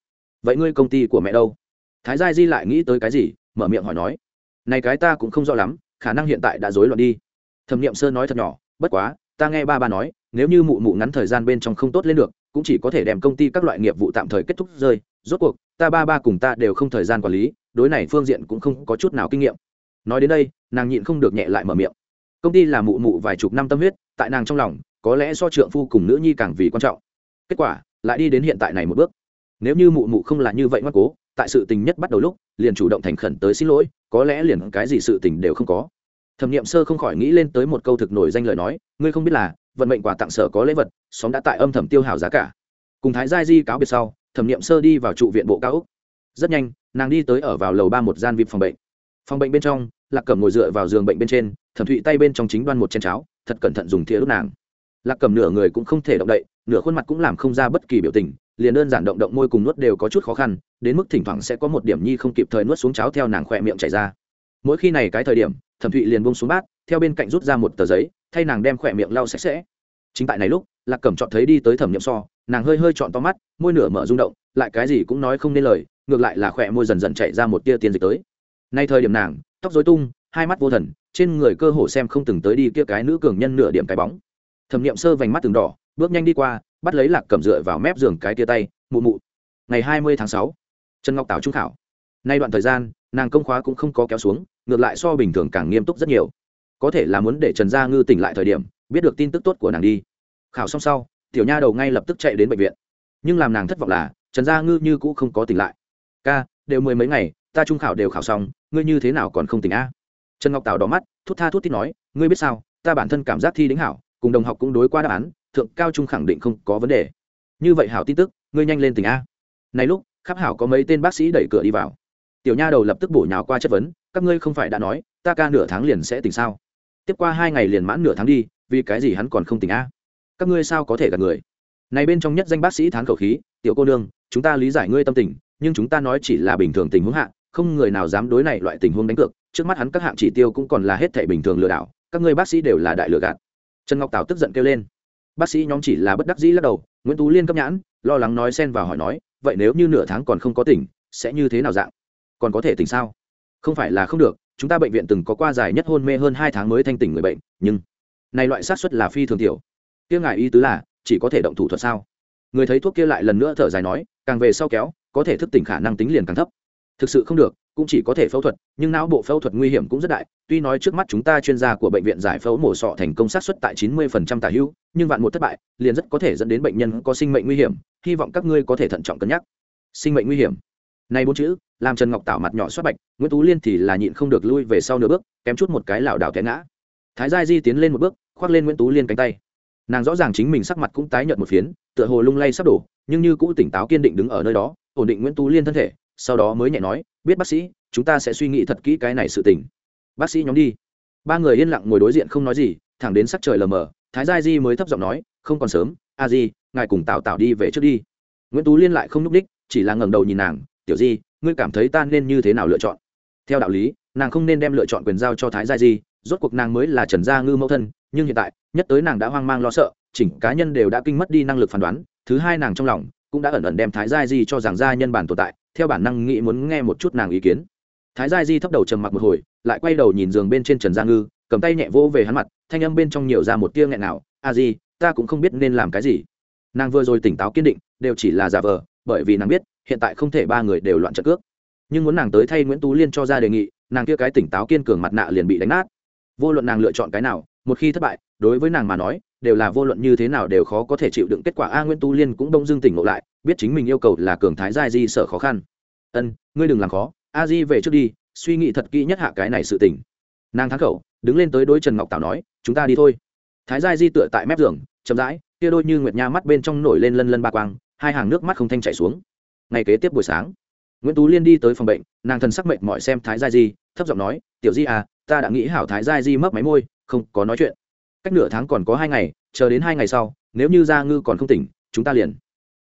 Vậy ngươi công ty của mẹ đâu? Thái gia di lại nghĩ tới cái gì, mở miệng hỏi nói. Này cái ta cũng không rõ lắm, khả năng hiện tại đã rối loạn đi. Thẩm nghiệm sơ nói thật nhỏ, bất quá, ta nghe ba ba nói, nếu như mụ mụ ngắn thời gian bên trong không tốt lên được cũng chỉ có thể đem công ty các loại nghiệp vụ tạm thời kết thúc rơi. Rốt cuộc, ta ba ba cùng ta đều không thời gian quản lý, đối này phương diện cũng không có chút nào kinh nghiệm. Nói đến đây, nàng nhịn không được nhẹ lại mở miệng. Công ty là mụ mụ vài chục năm tâm huyết, tại nàng trong lòng, có lẽ do trượng phu cùng nữ nhi càng vì quan trọng. Kết quả, lại đi đến hiện tại này một bước. Nếu như mụ mụ không là như vậy ngoan cố, tại sự tình nhất bắt đầu lúc, liền chủ động thành khẩn tới xin lỗi, có lẽ liền cái gì sự tình đều không có. Thẩm nghiệm sơ không khỏi nghĩ lên tới một câu thực nổi danh lời nói, ngươi không biết là vận mệnh quà tặng sở có lễ vật, xóm đã tại âm thầm tiêu hào giá cả. Cùng thái gia di cáo biệt sau, thẩm nghiệm sơ đi vào trụ viện bộ cao úc rất nhanh, nàng đi tới ở vào lầu ba một gian vịp phòng bệnh. Phòng bệnh bên trong, lạc cẩm ngồi dựa vào giường bệnh bên trên, thẩm thụy tay bên trong chính đoan một chén cháo, thật cẩn thận dùng thìa đốt nàng. Lạc cẩm nửa người cũng không thể động đậy, nửa khuôn mặt cũng làm không ra bất kỳ biểu tình, liền đơn giản động động môi cùng nuốt đều có chút khó khăn, đến mức thỉnh thoảng sẽ có một điểm nhi không kịp thời nuốt xuống cháo theo nàng khỏe miệng chảy ra. Mỗi khi này cái thời điểm thẩm thụy liền bông xuống bát, theo bên cạnh rút ra một tờ giấy, thay nàng đem khỏe miệng lau sạch sẽ. Chính tại này lúc, lạc cẩm chọn thấy đi tới thẩm nhậm so, nàng hơi hơi chọn to mắt, môi nửa mở rung động, lại cái gì cũng nói không nên lời, ngược lại là khỏe môi dần dần chạy ra một tia tiền dịch tới. Nay thời điểm nàng, tóc dối tung, hai mắt vô thần, trên người cơ hồ xem không từng tới đi kia cái nữ cường nhân nửa điểm cái bóng. Thẩm nghiệm sơ vành mắt từng đỏ, bước nhanh đi qua, bắt lấy lạc cầm dựa vào mép giường cái tia tay, mụ mụ, ngày hai mươi tháng sáu, trần ngọc tảo trung khảo. Nay đoạn thời gian, nàng công khóa cũng không có kéo xuống ngược lại so bình thường càng nghiêm túc rất nhiều. Có thể là muốn để trần gia ngư tỉnh lại thời điểm, biết được tin tức tốt của nàng đi. Khảo xong sau, tiểu nha đầu ngay lập tức chạy đến bệnh viện. Nhưng làm nàng thất vọng là, trần gia ngư như cũ không có tỉnh lại. Ca, đều mười mấy ngày, ta trung khảo đều khảo xong, ngươi như thế nào còn không tỉnh a? Trần ngọc tào đỏ mắt, thút tha thút tít nói, ngươi biết sao, ta bản thân cảm giác thi đính hảo, cùng đồng học cũng đối qua đáp án, thượng cao trung khẳng định không có vấn đề. Như vậy hảo tin tức, ngươi nhanh lên tỉnh a. Này lúc, khắp hảo có mấy tên bác sĩ đẩy cửa đi vào. Tiểu nha đầu lập tức bổ nhào qua chất vấn các ngươi không phải đã nói, ta ca nửa tháng liền sẽ tỉnh sao? Tiếp qua hai ngày liền mãn nửa tháng đi, vì cái gì hắn còn không tỉnh a? Các ngươi sao có thể gặp người? Này bên trong nhất danh bác sĩ thán khẩu khí, tiểu cô nương, chúng ta lý giải ngươi tâm tình, nhưng chúng ta nói chỉ là bình thường tình huống hạ, không người nào dám đối này loại tình huống đánh cược. Trước mắt hắn các hạng chỉ tiêu cũng còn là hết thể bình thường lừa đảo, các ngươi bác sĩ đều là đại lừa gạt. Trần ngọc tào tức giận kêu lên. Bác sĩ nhóm chỉ là bất đắc dĩ lắc đầu, nguyễn tú liên cấp nhãn, lo lắng nói xen vào hỏi nói, vậy nếu như nửa tháng còn không có tỉnh, sẽ như thế nào dạng? Còn có thể tỉnh sao? Không phải là không được, chúng ta bệnh viện từng có qua dài nhất hôn mê hơn hai tháng mới thanh tỉnh người bệnh, nhưng này loại xác suất là phi thường tiểu. Kia ngài ý tứ là, chỉ có thể động thủ thuật sao? Người thấy thuốc kia lại lần nữa thở dài nói, càng về sau kéo, có thể thức tỉnh khả năng tính liền càng thấp. Thực sự không được, cũng chỉ có thể phẫu thuật, nhưng não bộ phẫu thuật nguy hiểm cũng rất đại, tuy nói trước mắt chúng ta chuyên gia của bệnh viện giải phẫu mổ sọ thành công sát xuất tại 90% tả hữu, nhưng vạn một thất bại, liền rất có thể dẫn đến bệnh nhân có sinh mệnh nguy hiểm, hy vọng các ngươi có thể thận trọng cân nhắc. Sinh mệnh nguy hiểm này bốn chữ, làm trần ngọc Tạo mặt nhỏ xoát bạch, nguyễn tú liên thì là nhịn không được lui về sau nửa bước, kém chút một cái lảo đảo té ngã. Thái gia di tiến lên một bước, khoác lên nguyễn tú liên cánh tay. Nàng rõ ràng chính mình sắc mặt cũng tái nhợt một phiến, tựa hồ lung lay sắp đổ, nhưng như cũ tỉnh táo kiên định đứng ở nơi đó, ổn định nguyễn tú liên thân thể, sau đó mới nhẹ nói, biết bác sĩ, chúng ta sẽ suy nghĩ thật kỹ cái này sự tình. Bác sĩ nhóm đi. Ba người yên lặng ngồi đối diện không nói gì, thẳng đến sắc trời lờ mờ, thái gia di mới thấp giọng nói, không còn sớm, a di, ngài cùng tào tào đi về trước đi. Nguyễn tú liên lại không núp đích chỉ là ngẩng đầu nhìn nàng tiểu di, ngươi cảm thấy ta nên như thế nào lựa chọn? Theo đạo lý, nàng không nên đem lựa chọn quyền giao cho thái gia di, rốt cuộc nàng mới là trần gia ngư mẫu thân, nhưng hiện tại, nhất tới nàng đã hoang mang lo sợ, chỉnh cá nhân đều đã kinh mất đi năng lực phán đoán, thứ hai nàng trong lòng cũng đã ẩn ẩn đem thái gia di cho rằng gia nhân bản tồn tại, theo bản năng nghĩ muốn nghe một chút nàng ý kiến. Thái gia di thấp đầu trầm mặc một hồi, lại quay đầu nhìn giường bên trên trần gia ngư, cầm tay nhẹ vỗ về hắn mặt, thanh âm bên trong nhiều ra một tia nghẹn nào a di, ta cũng không biết nên làm cái gì. Nàng vừa rồi tỉnh táo kiên định, đều chỉ là giả vờ, bởi vì nàng biết hiện tại không thể ba người đều loạn trận cước. Nhưng muốn nàng tới thay nguyễn tú liên cho ra đề nghị, nàng kia cái tỉnh táo kiên cường mặt nạ liền bị đánh nát. Vô luận nàng lựa chọn cái nào, một khi thất bại, đối với nàng mà nói, đều là vô luận như thế nào đều khó có thể chịu đựng kết quả a nguyễn tú liên cũng đông dương tỉnh ngộ lại, biết chính mình yêu cầu là cường thái giai di sợ khó khăn. Ân, ngươi đừng làm khó, a di về trước đi, suy nghĩ thật kỹ nhất hạ cái này sự tỉnh nàng thắng khẩu, đứng lên tới đối trần ngọc tảo nói, chúng ta đi thôi. Thái giai di tựa tại mép giường, chậm rãi, kia đôi như nguyệt nha mắt bên trong nổi lên lân lân ba quang, hai hàng nước mắt không thanh chảy xuống ngày kế tiếp buổi sáng. Nguyễn tú liên đi tới phòng bệnh, nàng thần sắc mệnh mọi xem thái giai di, thấp giọng nói, tiểu di à ta đã nghĩ hảo thái giai di mấp máy môi, không có nói chuyện. Cách nửa tháng còn có hai ngày, chờ đến hai ngày sau, nếu như gia ngư còn không tỉnh, chúng ta liền.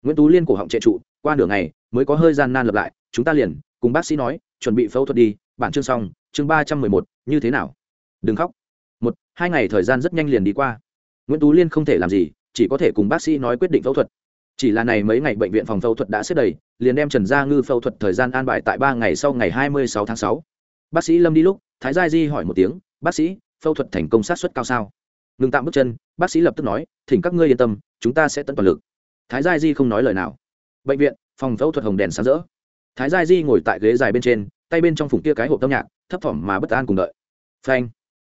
Nguyễn tú liên cổ họng trệ trụ, qua nửa ngày, mới có hơi gian nan lập lại, chúng ta liền. Cùng bác sĩ nói, chuẩn bị phẫu thuật đi, bản chương xong, chương ba trăm mười một, như thế nào? Đừng khóc. Một, hai ngày thời gian rất nhanh liền đi qua. Nguyễn tú liên không thể làm gì, chỉ có thể cùng bác sĩ nói quyết định phẫu thuật chỉ là này mấy ngày bệnh viện phòng phẫu thuật đã xếp đầy, liền đem trần gia ngư phẫu thuật thời gian an bài tại ba ngày sau ngày hai mươi sáu tháng sáu. Bác sĩ lâm đi lúc, thái gia di hỏi một tiếng, bác sĩ, phẫu thuật thành công sát xuất cao sao? Ngừng tạm bước chân, bác sĩ lập tức nói, thỉnh các ngươi yên tâm, chúng ta sẽ tận toàn lực. Thái gia di không nói lời nào. Bệnh viện, phòng phẫu thuật hồng đèn sáng rỡ. Thái gia di ngồi tại ghế dài bên trên, tay bên trong phủng kia cái hộp âm nhạc, thấp thỏm mà bất an cùng đợi. Phanh.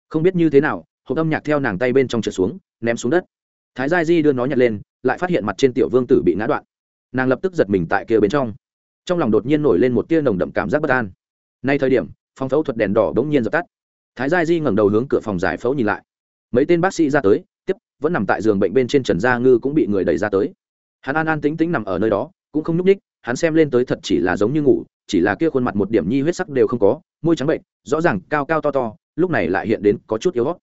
Không biết như thế nào, hộp âm nhạc theo nàng tay bên trong trượt xuống, ném xuống đất. Thái gia di đưa nó nhặt lên lại phát hiện mặt trên tiểu vương tử bị ngã đoạn. Nàng lập tức giật mình tại kia bên trong. Trong lòng đột nhiên nổi lên một tia nồng đậm cảm giác bất an. Nay thời điểm, phòng phẫu thuật đèn đỏ đ ố n g nhiên dập tắt. Thái gia di ngẩng đầu hướng cửa phòng giải phẫu nhìn lại. Mấy tên bác sĩ ra tới, tiếp, vẫn nằm tại giường bệnh bên trên trần gia ngư cũng bị người đẩy ra tới. Hắn an an tính tính nằm ở nơi đó, cũng không nhúc ních hắn xem lên tới thật chỉ là giống như ngủ, chỉ là kia khuôn mặt một điểm nhi huyết sắc đều không có, môi trắng bệnh, rõ ràng cao cao to to, lúc này lại hiện đến có chút yếu hót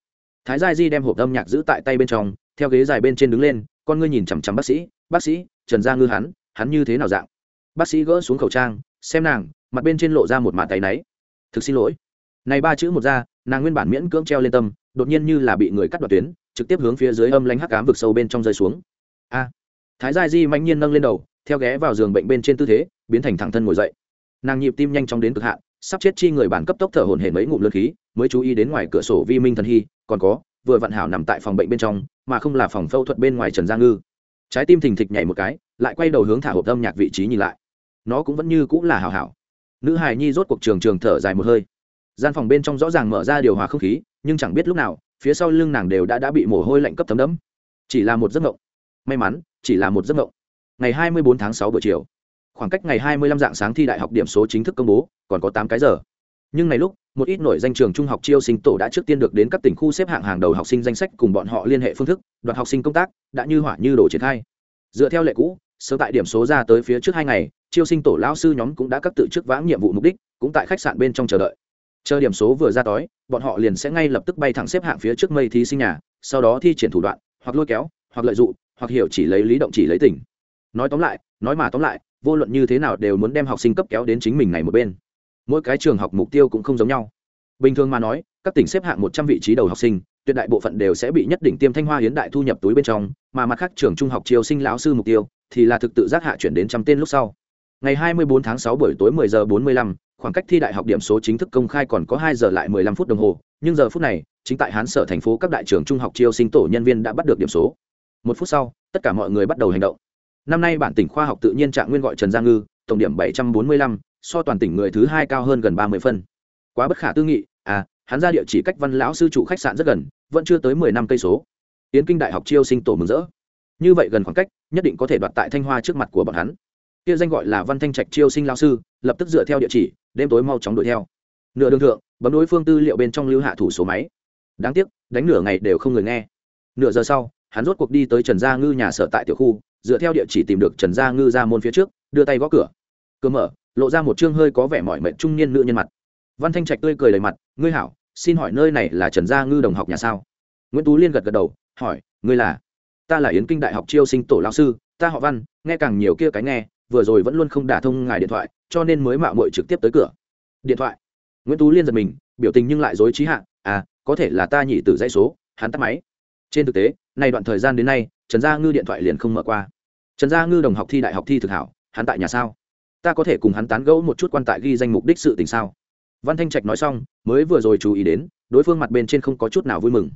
thái gia di đem hộp âm nhạc giữ tại tay bên trong, theo ghế dài bên trên đứng lên con ngươi nhìn chằm chằm bác sĩ bác sĩ, trần gia ngư hắn hắn như thế nào dạng? Bác sĩ gỡ xuống khẩu trang, xem nàng, mặt bên trên lộ ra một màn tay náy. Thực xin lỗi. Này ba chữ một ra, nàng nguyên bản miễn cưỡng treo lên tâm, đột nhiên như là bị người cắt đoạn tuyến, trực tiếp hướng phía dưới âm lanh hắc cám vực sâu bên trong rơi xuống. A! Thái gia di mạnh nhiên nâng lên đầu, theo ghé vào giường bệnh bên trên tư thế, biến thành thẳng thân ngồi dậy. Nàng nhịp tim nhanh chóng đến cực hạn, sắp chết chi người bản cấp tốc thở hổn hển mấy ngụm lượt khí, mới chú ý đến ngoài cửa sổ vi minh thần hy, còn có vừa vặn hảo nằm tại phòng bệnh bên trong, mà không là phòng phẫu thuật bên ngoài trần gia ngư. Trái tim thình thịch nhảy một cái, lại quay đầu hướng thả hộp âm nhạc vị trí nhìn lại. Nó cũng vẫn như cũng là hảo hảo. Nữ hài nhi rốt cuộc trường trường thở dài một hơi. Gian phòng bên trong rõ ràng mở ra điều hòa không khí, nhưng chẳng biết lúc nào, phía sau lưng nàng đều đã đã bị mồ hôi lạnh cấp thấm đẫm. Chỉ là một giấc mộng. May mắn, chỉ là một giấc mộng. Ngày 24 tháng 6 buổi chiều. Khoảng cách ngày 25 dạng sáng thi đại học điểm số chính thức công bố, còn có tám cái giờ. Nhưng này lúc một ít nổi danh trường trung học chiêu sinh tổ đã trước tiên được đến các tỉnh khu xếp hạng hàng đầu học sinh danh sách cùng bọn họ liên hệ phương thức, đoạt học sinh công tác, đã như hỏa như đổ triển khai. Dựa theo lệ cũ, sớm tại điểm số ra tới phía trước hai ngày, chiêu sinh tổ lao sư nhóm cũng đã cấp tự chức vãng nhiệm vụ mục đích, cũng tại khách sạn bên trong chờ đợi. Chờ điểm số vừa ra tối bọn họ liền sẽ ngay lập tức bay thẳng xếp hạng phía trước mây thí sinh nhà, sau đó thi triển thủ đoạn, hoặc lôi kéo, hoặc lợi dụng, hoặc hiểu chỉ lấy lý động chỉ lấy tỉnh nói tóm lại, nói mà tóm lại, vô luận như thế nào đều muốn đem học sinh cấp kéo đến chính mình này một bên mỗi cái trường học mục tiêu cũng không giống nhau. Bình thường mà nói các tỉnh xếp hạng một trăm vị trí đầu học sinh tuyệt đại bộ phận đều sẽ bị nhất định tiêm thanh hoa hiến đại thu nhập túi bên trong mà mặt khác trường trung học chiêu sinh lão sư mục tiêu thì là thực tự giác hạ chuyển đến trăm tên lúc sau. Ngày 24 tháng 6 buổi tối 10 giờ 45, khoảng cách thi đại học điểm số chính thức công khai còn có 2 giờ lại 15 phút đồng hồ nhưng giờ phút này chính tại hán sở thành phố các đại trường trung học chiêu sinh tổ nhân viên đã bắt được điểm số. Một phút sau tất cả mọi người bắt đầu hành động. Năm nay bản tỉnh khoa học tự nhiên trạng nguyên gọi trần gia ngư tổng điểm 745, so toàn tỉnh người thứ hai cao hơn gần 30 phân. Quá bất khả tư nghị à hắn ra địa chỉ cách văn lão sư trụ khách sạn rất gần, vẫn chưa tới 10 năm cây số. Yến kinh đại học chiêu sinh tổ mừng rỡ. Như vậy gần khoảng cách, nhất định có thể đoạt tại thanh hoa trước mặt của bọn hắn. Kia danh gọi là văn thanh trạch chiêu sinh lao sư, lập tức dựa theo địa chỉ, đêm tối mau chóng đuổi theo. Nửa đường thượng, bấm đối phương tư liệu bên trong lưu hạ thủ số máy. Đáng tiếc, đánh nửa ngày đều không người nghe. Nửa giờ sau, hắn rốt cuộc đi tới trần gia ngư nhà sở tại tiểu khu, dựa theo địa chỉ tìm được trần gia ngư ra môn phía trước, đưa tay gõ cửa. Cửa mở lộ ra một chương hơi có vẻ mỏi mệt trung niên nữ nhân mặt. Văn thanh trạch tươi cười đầy mặt, ngươi hảo, xin hỏi nơi này là trần gia ngư đồng học nhà sao? Nguyễn tú liên gật gật đầu, hỏi, ngươi là? Ta là yến kinh đại học chiêu sinh tổ lao sư, ta họ văn, nghe càng nhiều kia cái nghe, vừa rồi vẫn luôn không đả thông ngài điện thoại, cho nên mới mạo muội trực tiếp tới cửa. Điện thoại? Nguyễn tú liên giật mình, biểu tình nhưng lại dối trí hạ à có thể là ta nhị tử dãy số, hắn tắt máy. Trên thực tế, nay đoạn thời gian đến nay, trần gia ngư điện thoại liền không mở qua. Trần gia ngư đồng học thi đại học thi thực hảo, hắn tại nhà sao? Ta có thể cùng hắn tán gẫu một chút quan tại ghi danh mục đích sự tình sao? Văn thanh trạch nói xong, mới vừa rồi chú ý đến, đối phương mặt bên trên không có chút nào vui mừng.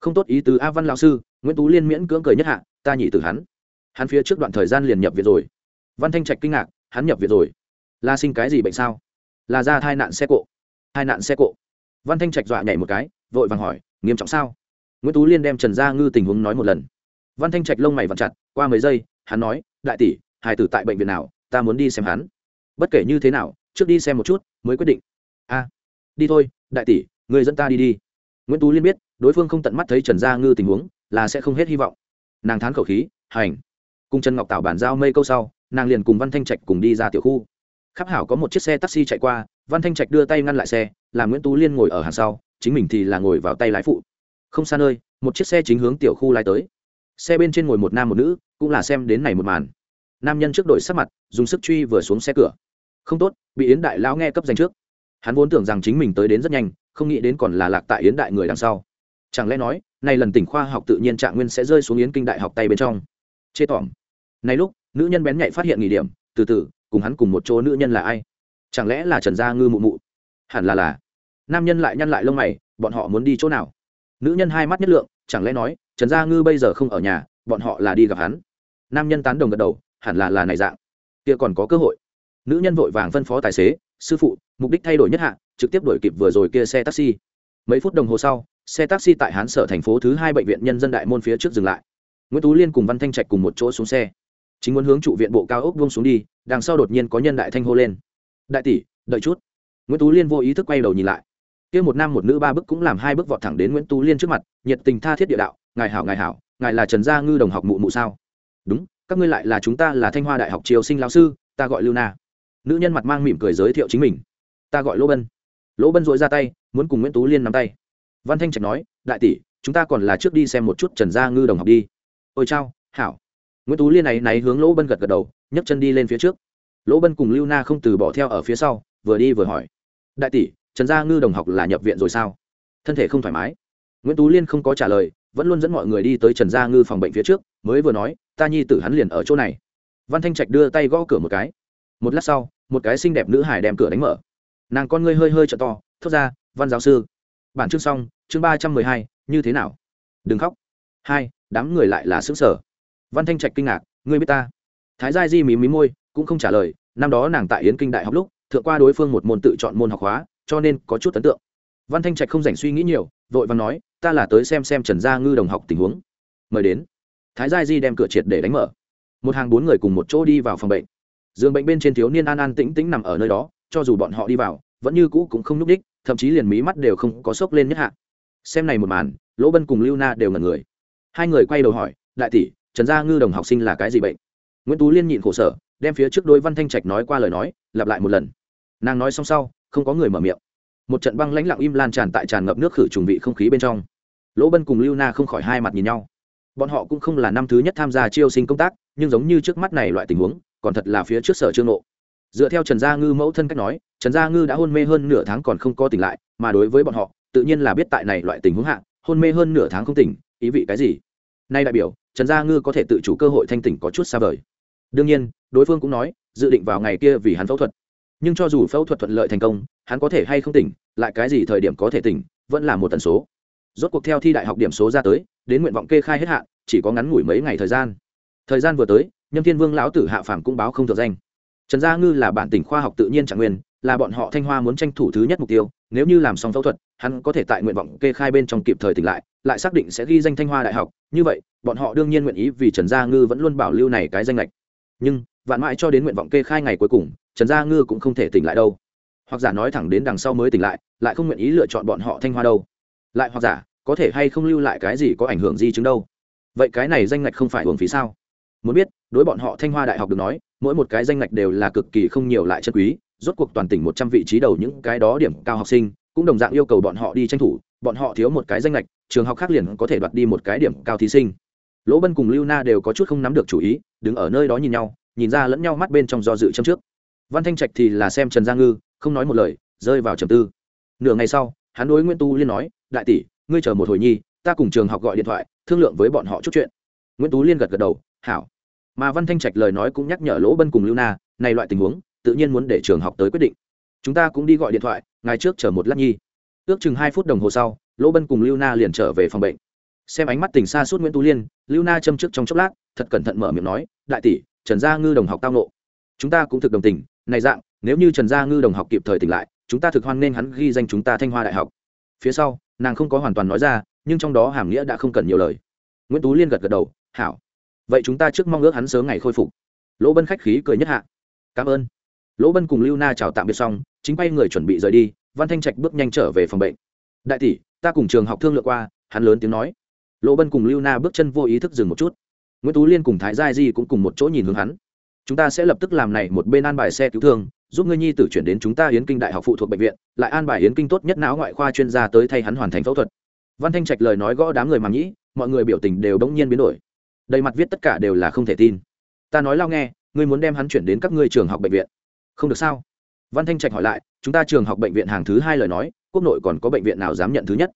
Không tốt ý tứ a văn lão sư, nguyễn tú liên miễn cưỡng cười nhất hạ, ta nhị từ hắn. Hắn phía trước đoạn thời gian liền nhập viện rồi. Văn thanh trạch kinh ngạc, hắn nhập viện rồi. Là sinh cái gì bệnh sao? Là ra thai nạn xe cộ. Tai nạn xe cộ. Văn thanh trạch dọa nhảy một cái, vội vàng hỏi, nghiêm trọng sao? Nguyễn tú liên đem trần gia ngư tình huống nói một lần. Văn thanh trạch lông mày vặn chặt, qua mấy giây, hắn nói, đại tỷ hải tử tại bệnh viện nào? Ta muốn đi xem hắn. Bất kể như thế nào, trước đi xem một chút, mới quyết định. A, đi thôi, đại tỷ, người dẫn ta đi đi. Nguyễn tú liên biết, đối phương không tận mắt thấy trần gia ngư tình huống, là sẽ không hết hy vọng. Nàng thán khẩu khí, hành. Cùng trần ngọc tạo bản giao mây câu sau, nàng liền cùng văn thanh trạch cùng đi ra tiểu khu. Khắp hảo có một chiếc xe taxi chạy qua, văn thanh trạch đưa tay ngăn lại xe làm nguyễn tú liên ngồi ở hàng sau, chính mình thì là ngồi vào tay lái phụ. Không xa nơi, một chiếc xe chính hướng tiểu khu lái tới. Xe bên trên ngồi một nam một nữ, cũng là xem đến này một màn nam nhân trước đội sắc mặt, dùng sức truy vừa xuống xe cửa. Không tốt, bị yến đại lão nghe cấp danh trước. Hắn vốn tưởng rằng chính mình tới đến rất nhanh, không nghĩ đến còn là lạc tại yến đại người đằng sau. Chẳng lẽ nói, nay lần tỉnh khoa học tự nhiên trạng nguyên sẽ rơi xuống yến kinh đại học tay bên trong. Chê tỏm. Này lúc, nữ nhân bén nhạy phát hiện nghỉ điểm, từ từ, cùng hắn cùng một chỗ nữ nhân là ai? Chẳng lẽ là trần gia ngư mụ mụ? Hẳn là là. Nam nhân lại nhăn lại lông mày, bọn họ muốn đi chỗ nào? Nữ nhân hai mắt nhất lượng, chẳng lẽ nói, trần gia ngư bây giờ không ở nhà, bọn họ là đi gặp hắn? Nam nhân tán đồng gật đầu hẳn là là này dạng. Kia còn có cơ hội. Nữ nhân vội vàng phân phó tài xế, sư phụ, mục đích thay đổi nhất hạ, trực tiếp đổi kịp vừa rồi kia xe taxi. Mấy phút đồng hồ sau, xe taxi tại hán sở thành phố thứ hai bệnh viện nhân dân đại môn phía trước dừng lại. Nguyễn tú liên cùng văn thanh trạch cùng một chỗ xuống xe. Chính muốn hướng trụ viện bộ cao ốc buông xuống đi, đằng sau đột nhiên có nhân đại thanh hô lên. Đại tỷ, đợi chút. Nguyễn tú liên vô ý thức quay đầu nhìn lại. Kia một nam một nữ ba bước cũng làm hai bước vọt thẳng đến nguyễn tú liên trước mặt, nhiệt tình tha thiết địa đạo, ngài hảo ngài hảo, ngài là trần gia ngư đồng học mụ mụ sao? Đúng các ngươi lại là chúng ta là thanh hoa đại học triều sinh lão sư, ta gọi lưu na. Nữ nhân mặt mang mỉm cười giới thiệu chính mình. Ta gọi lỗ bân. Lỗ bân dội ra tay, muốn cùng nguyễn tú liên nắm tay. Văn thanh trạch nói, đại tỷ, chúng ta còn là trước đi xem một chút trần gia ngư đồng học đi. Ôi chao, hảo. Nguyễn tú liên này này hướng lỗ bân gật gật đầu, nhấc chân đi lên phía trước. Lỗ bân cùng lưu na không từ bỏ theo ở phía sau, vừa đi vừa hỏi, đại tỷ, trần gia ngư đồng học là nhập viện rồi sao? Thân thể không thoải mái? Nguyễn tú liên không có trả lời, vẫn luôn dẫn mọi người đi tới trần gia ngư phòng bệnh phía trước mới vừa nói, ta nhi tử hắn liền ở chỗ này. Văn thanh trạch đưa tay gõ cửa một cái. Một lát sau, một cái xinh đẹp nữ hải đem cửa đánh mở. Nàng con ngươi hơi hơi t to, thốt ra, văn giáo sư, bản chương xong, chương ba trăm mười hai, như thế nào? Đừng khóc. Hai, đám người lại là xứng sở văn thanh trạch kinh ngạc, ngươi biết ta? Thái gia di mí mí môi, cũng không trả lời, năm đó nàng tại yến kinh đại học lúc, thượng qua đối phương một môn tự chọn môn học hóa cho nên có chút ấn tượng. Văn thanh trạch không dành suy nghĩ nhiều, vội và nói, ta là tới xem xem trần gia ngư đồng học tình huống. Mời đến thái gia di đem cửa triệt để đánh mở. Một hàng bốn người cùng một chỗ đi vào phòng bệnh. Giường bệnh bên trên thiếu niên an an tĩnh tĩnh nằm ở nơi đó, cho dù bọn họ đi vào, vẫn như cũ cũng không nhúc đích thậm chí liền mí mắt đều không có sốc lên nhất hạ. Xem này một màn, lỗ bân cùng lưu na đều ngần người. Hai người quay đầu hỏi, đại tỷ, trần gia ngư đồng học sinh là cái gì bệnh? Nguyễn tú liên nhịn khổ sở, đem phía trước đôi văn thanh trạch nói qua lời nói, lặp lại một lần. Nàng nói xong sau, không có người mở miệng. Một trận băng lãnh lặng im lan tràn tại tràn ngập nước khử trùng vị không khí bên trong. Lỗ bân cùng lưu na không khỏi hai mặt nhìn nhau bọn họ cũng không là năm thứ nhất tham gia chiêu sinh công tác, nhưng giống như trước mắt này loại tình huống, còn thật là phía trước sở trương nộ dựa theo trần gia ngư mẫu thân cách nói, trần gia ngư đã hôn mê hơn nửa tháng còn không có tỉnh lại, mà đối với bọn họ, tự nhiên là biết tại này loại tình huống hạ, hôn mê hơn nửa tháng không tỉnh, ý vị cái gì? Nay đại biểu, trần gia ngư có thể tự chủ cơ hội thanh tỉnh có chút xa vời. Đương nhiên, đối phương cũng nói, dự định vào ngày kia vì hắn phẫu thuật. Nhưng cho dù phẫu thuật thuận lợi thành công, hắn có thể hay không tỉnh, lại cái gì thời điểm có thể tỉnh, vẫn là một tần số. Rốt cuộc theo thi đại học điểm số ra tới đến nguyện vọng kê khai hết hạn, chỉ có ngắn ngủi mấy ngày thời gian. Thời gian vừa tới, nhâm thiên vương lão tử hạ phàm cũng báo không thượng danh. Trần gia ngư là bản tỉnh khoa học tự nhiên trạng nguyên, là bọn họ thanh hoa muốn tranh thủ thứ nhất mục tiêu, nếu như làm xong phẫu thuật, hắn có thể tại nguyện vọng kê khai bên trong kịp thời tỉnh lại lại xác định sẽ ghi danh thanh hoa đại học. Như vậy, bọn họ đương nhiên nguyện ý vì trần gia ngư vẫn luôn bảo lưu này cái danh lệch. Nhưng, vạn mãi cho đến nguyện vọng kê khai ngày cuối cùng, trần gia ngư cũng không thể tỉnh lại đâu. Hoặc giả nói thẳng đến đằng sau mới tỉnh lại lại không nguyện ý lựa chọn bọn họ thanh hoa đâu. Lại hoặc giả có thể hay không lưu lại cái gì có ảnh hưởng di chứng đâu? Vậy cái này danh ngạch không phải hưởng phí sao? Muốn biết, đối bọn họ thanh hoa đại học được nói, mỗi một cái danh ngạch đều là cực kỳ không nhiều lại chân quý, rốt cuộc toàn tỉnh một trăm vị trí đầu những cái đó điểm cao học sinh, cũng đồng dạng yêu cầu bọn họ đi tranh thủ, bọn họ thiếu một cái danh lệch trường học khác liền có thể đoạt đi một cái điểm cao thí sinh. Lỗ bân cùng lưu na đều có chút không nắm được chủ ý, đứng ở nơi đó nhìn nhau, nhìn ra lẫn nhau mắt bên trong do dự châm trước. Văn thanh trạch thì là xem trần gia ngư, không nói một lời, rơi vào trầm tư. Nửa ngày sau, hắn đối nguyễn tu liên nói, đại tỷ ngươi chờ một hồi nhi, ta cùng trường học gọi điện thoại, thương lượng với bọn họ chút chuyện. Nguyễn tú liên gật gật đầu, hảo. Mà văn thanh trạch lời nói cũng nhắc nhở lỗ bân cùng lưu na, này loại tình huống, tự nhiên muốn để trường học tới quyết định. Chúng ta cũng đi gọi điện thoại, ngày trước chờ một lát nhi. Ước chừng hai phút đồng hồ sau, lỗ bân cùng lưu na liền trở về phòng bệnh. Xem ánh mắt tình xa suốt nguyễn tú liên, lưu na châm trước trong chốc lát, thật cẩn thận mở miệng nói, đại tỷ, trần gia ngư đồng học tao nộ chúng ta cũng thực đồng tình, này dạng, nếu như trần gia ngư đồng học kịp thời tỉnh lại, chúng ta thực hoan nên hắn ghi danh chúng ta thanh hoa đại học. Phía sau nàng không có hoàn toàn nói ra, nhưng trong đó hàm nghĩa đã không cần nhiều lời. Nguyễn tú liên gật gật đầu, hảo. Vậy chúng ta trước mong ước hắn sớm ngày khôi phục. Lỗ bân khách khí cười nhất hạ. Cảm ơn. Lỗ bân cùng lưu na chào tạm biệt xong, chính bay người chuẩn bị rời đi, văn thanh trạch bước nhanh trở về phòng bệnh. Đại tỷ, ta cùng trường học thương lượng qua, hắn lớn tiếng nói. Lỗ bân cùng lưu na bước chân vô ý thức dừng một chút. Nguyễn tú liên cùng thái gia di cũng cùng một chỗ nhìn hướng hắn chúng ta sẽ lập tức làm này một bên an bài xe cứu thương, giúp ngươi nhi tử chuyển đến chúng ta hiến kinh đại học phụ thuộc bệnh viện, lại an bài hiến kinh tốt nhất não ngoại khoa chuyên gia tới thay hắn hoàn thành phẫu thuật. Văn thanh trạch lời nói gõ đám người mà nhĩ mọi người biểu tình đều đống nhiên biến đổi. Đầy mặt viết tất cả đều là không thể tin. Ta nói lao nghe, ngươi muốn đem hắn chuyển đến các ngươi trường học bệnh viện. Không được sao? Văn thanh trạch hỏi lại, chúng ta trường học bệnh viện hàng thứ hai lời nói, quốc nội còn có bệnh viện nào dám nhận thứ nhất?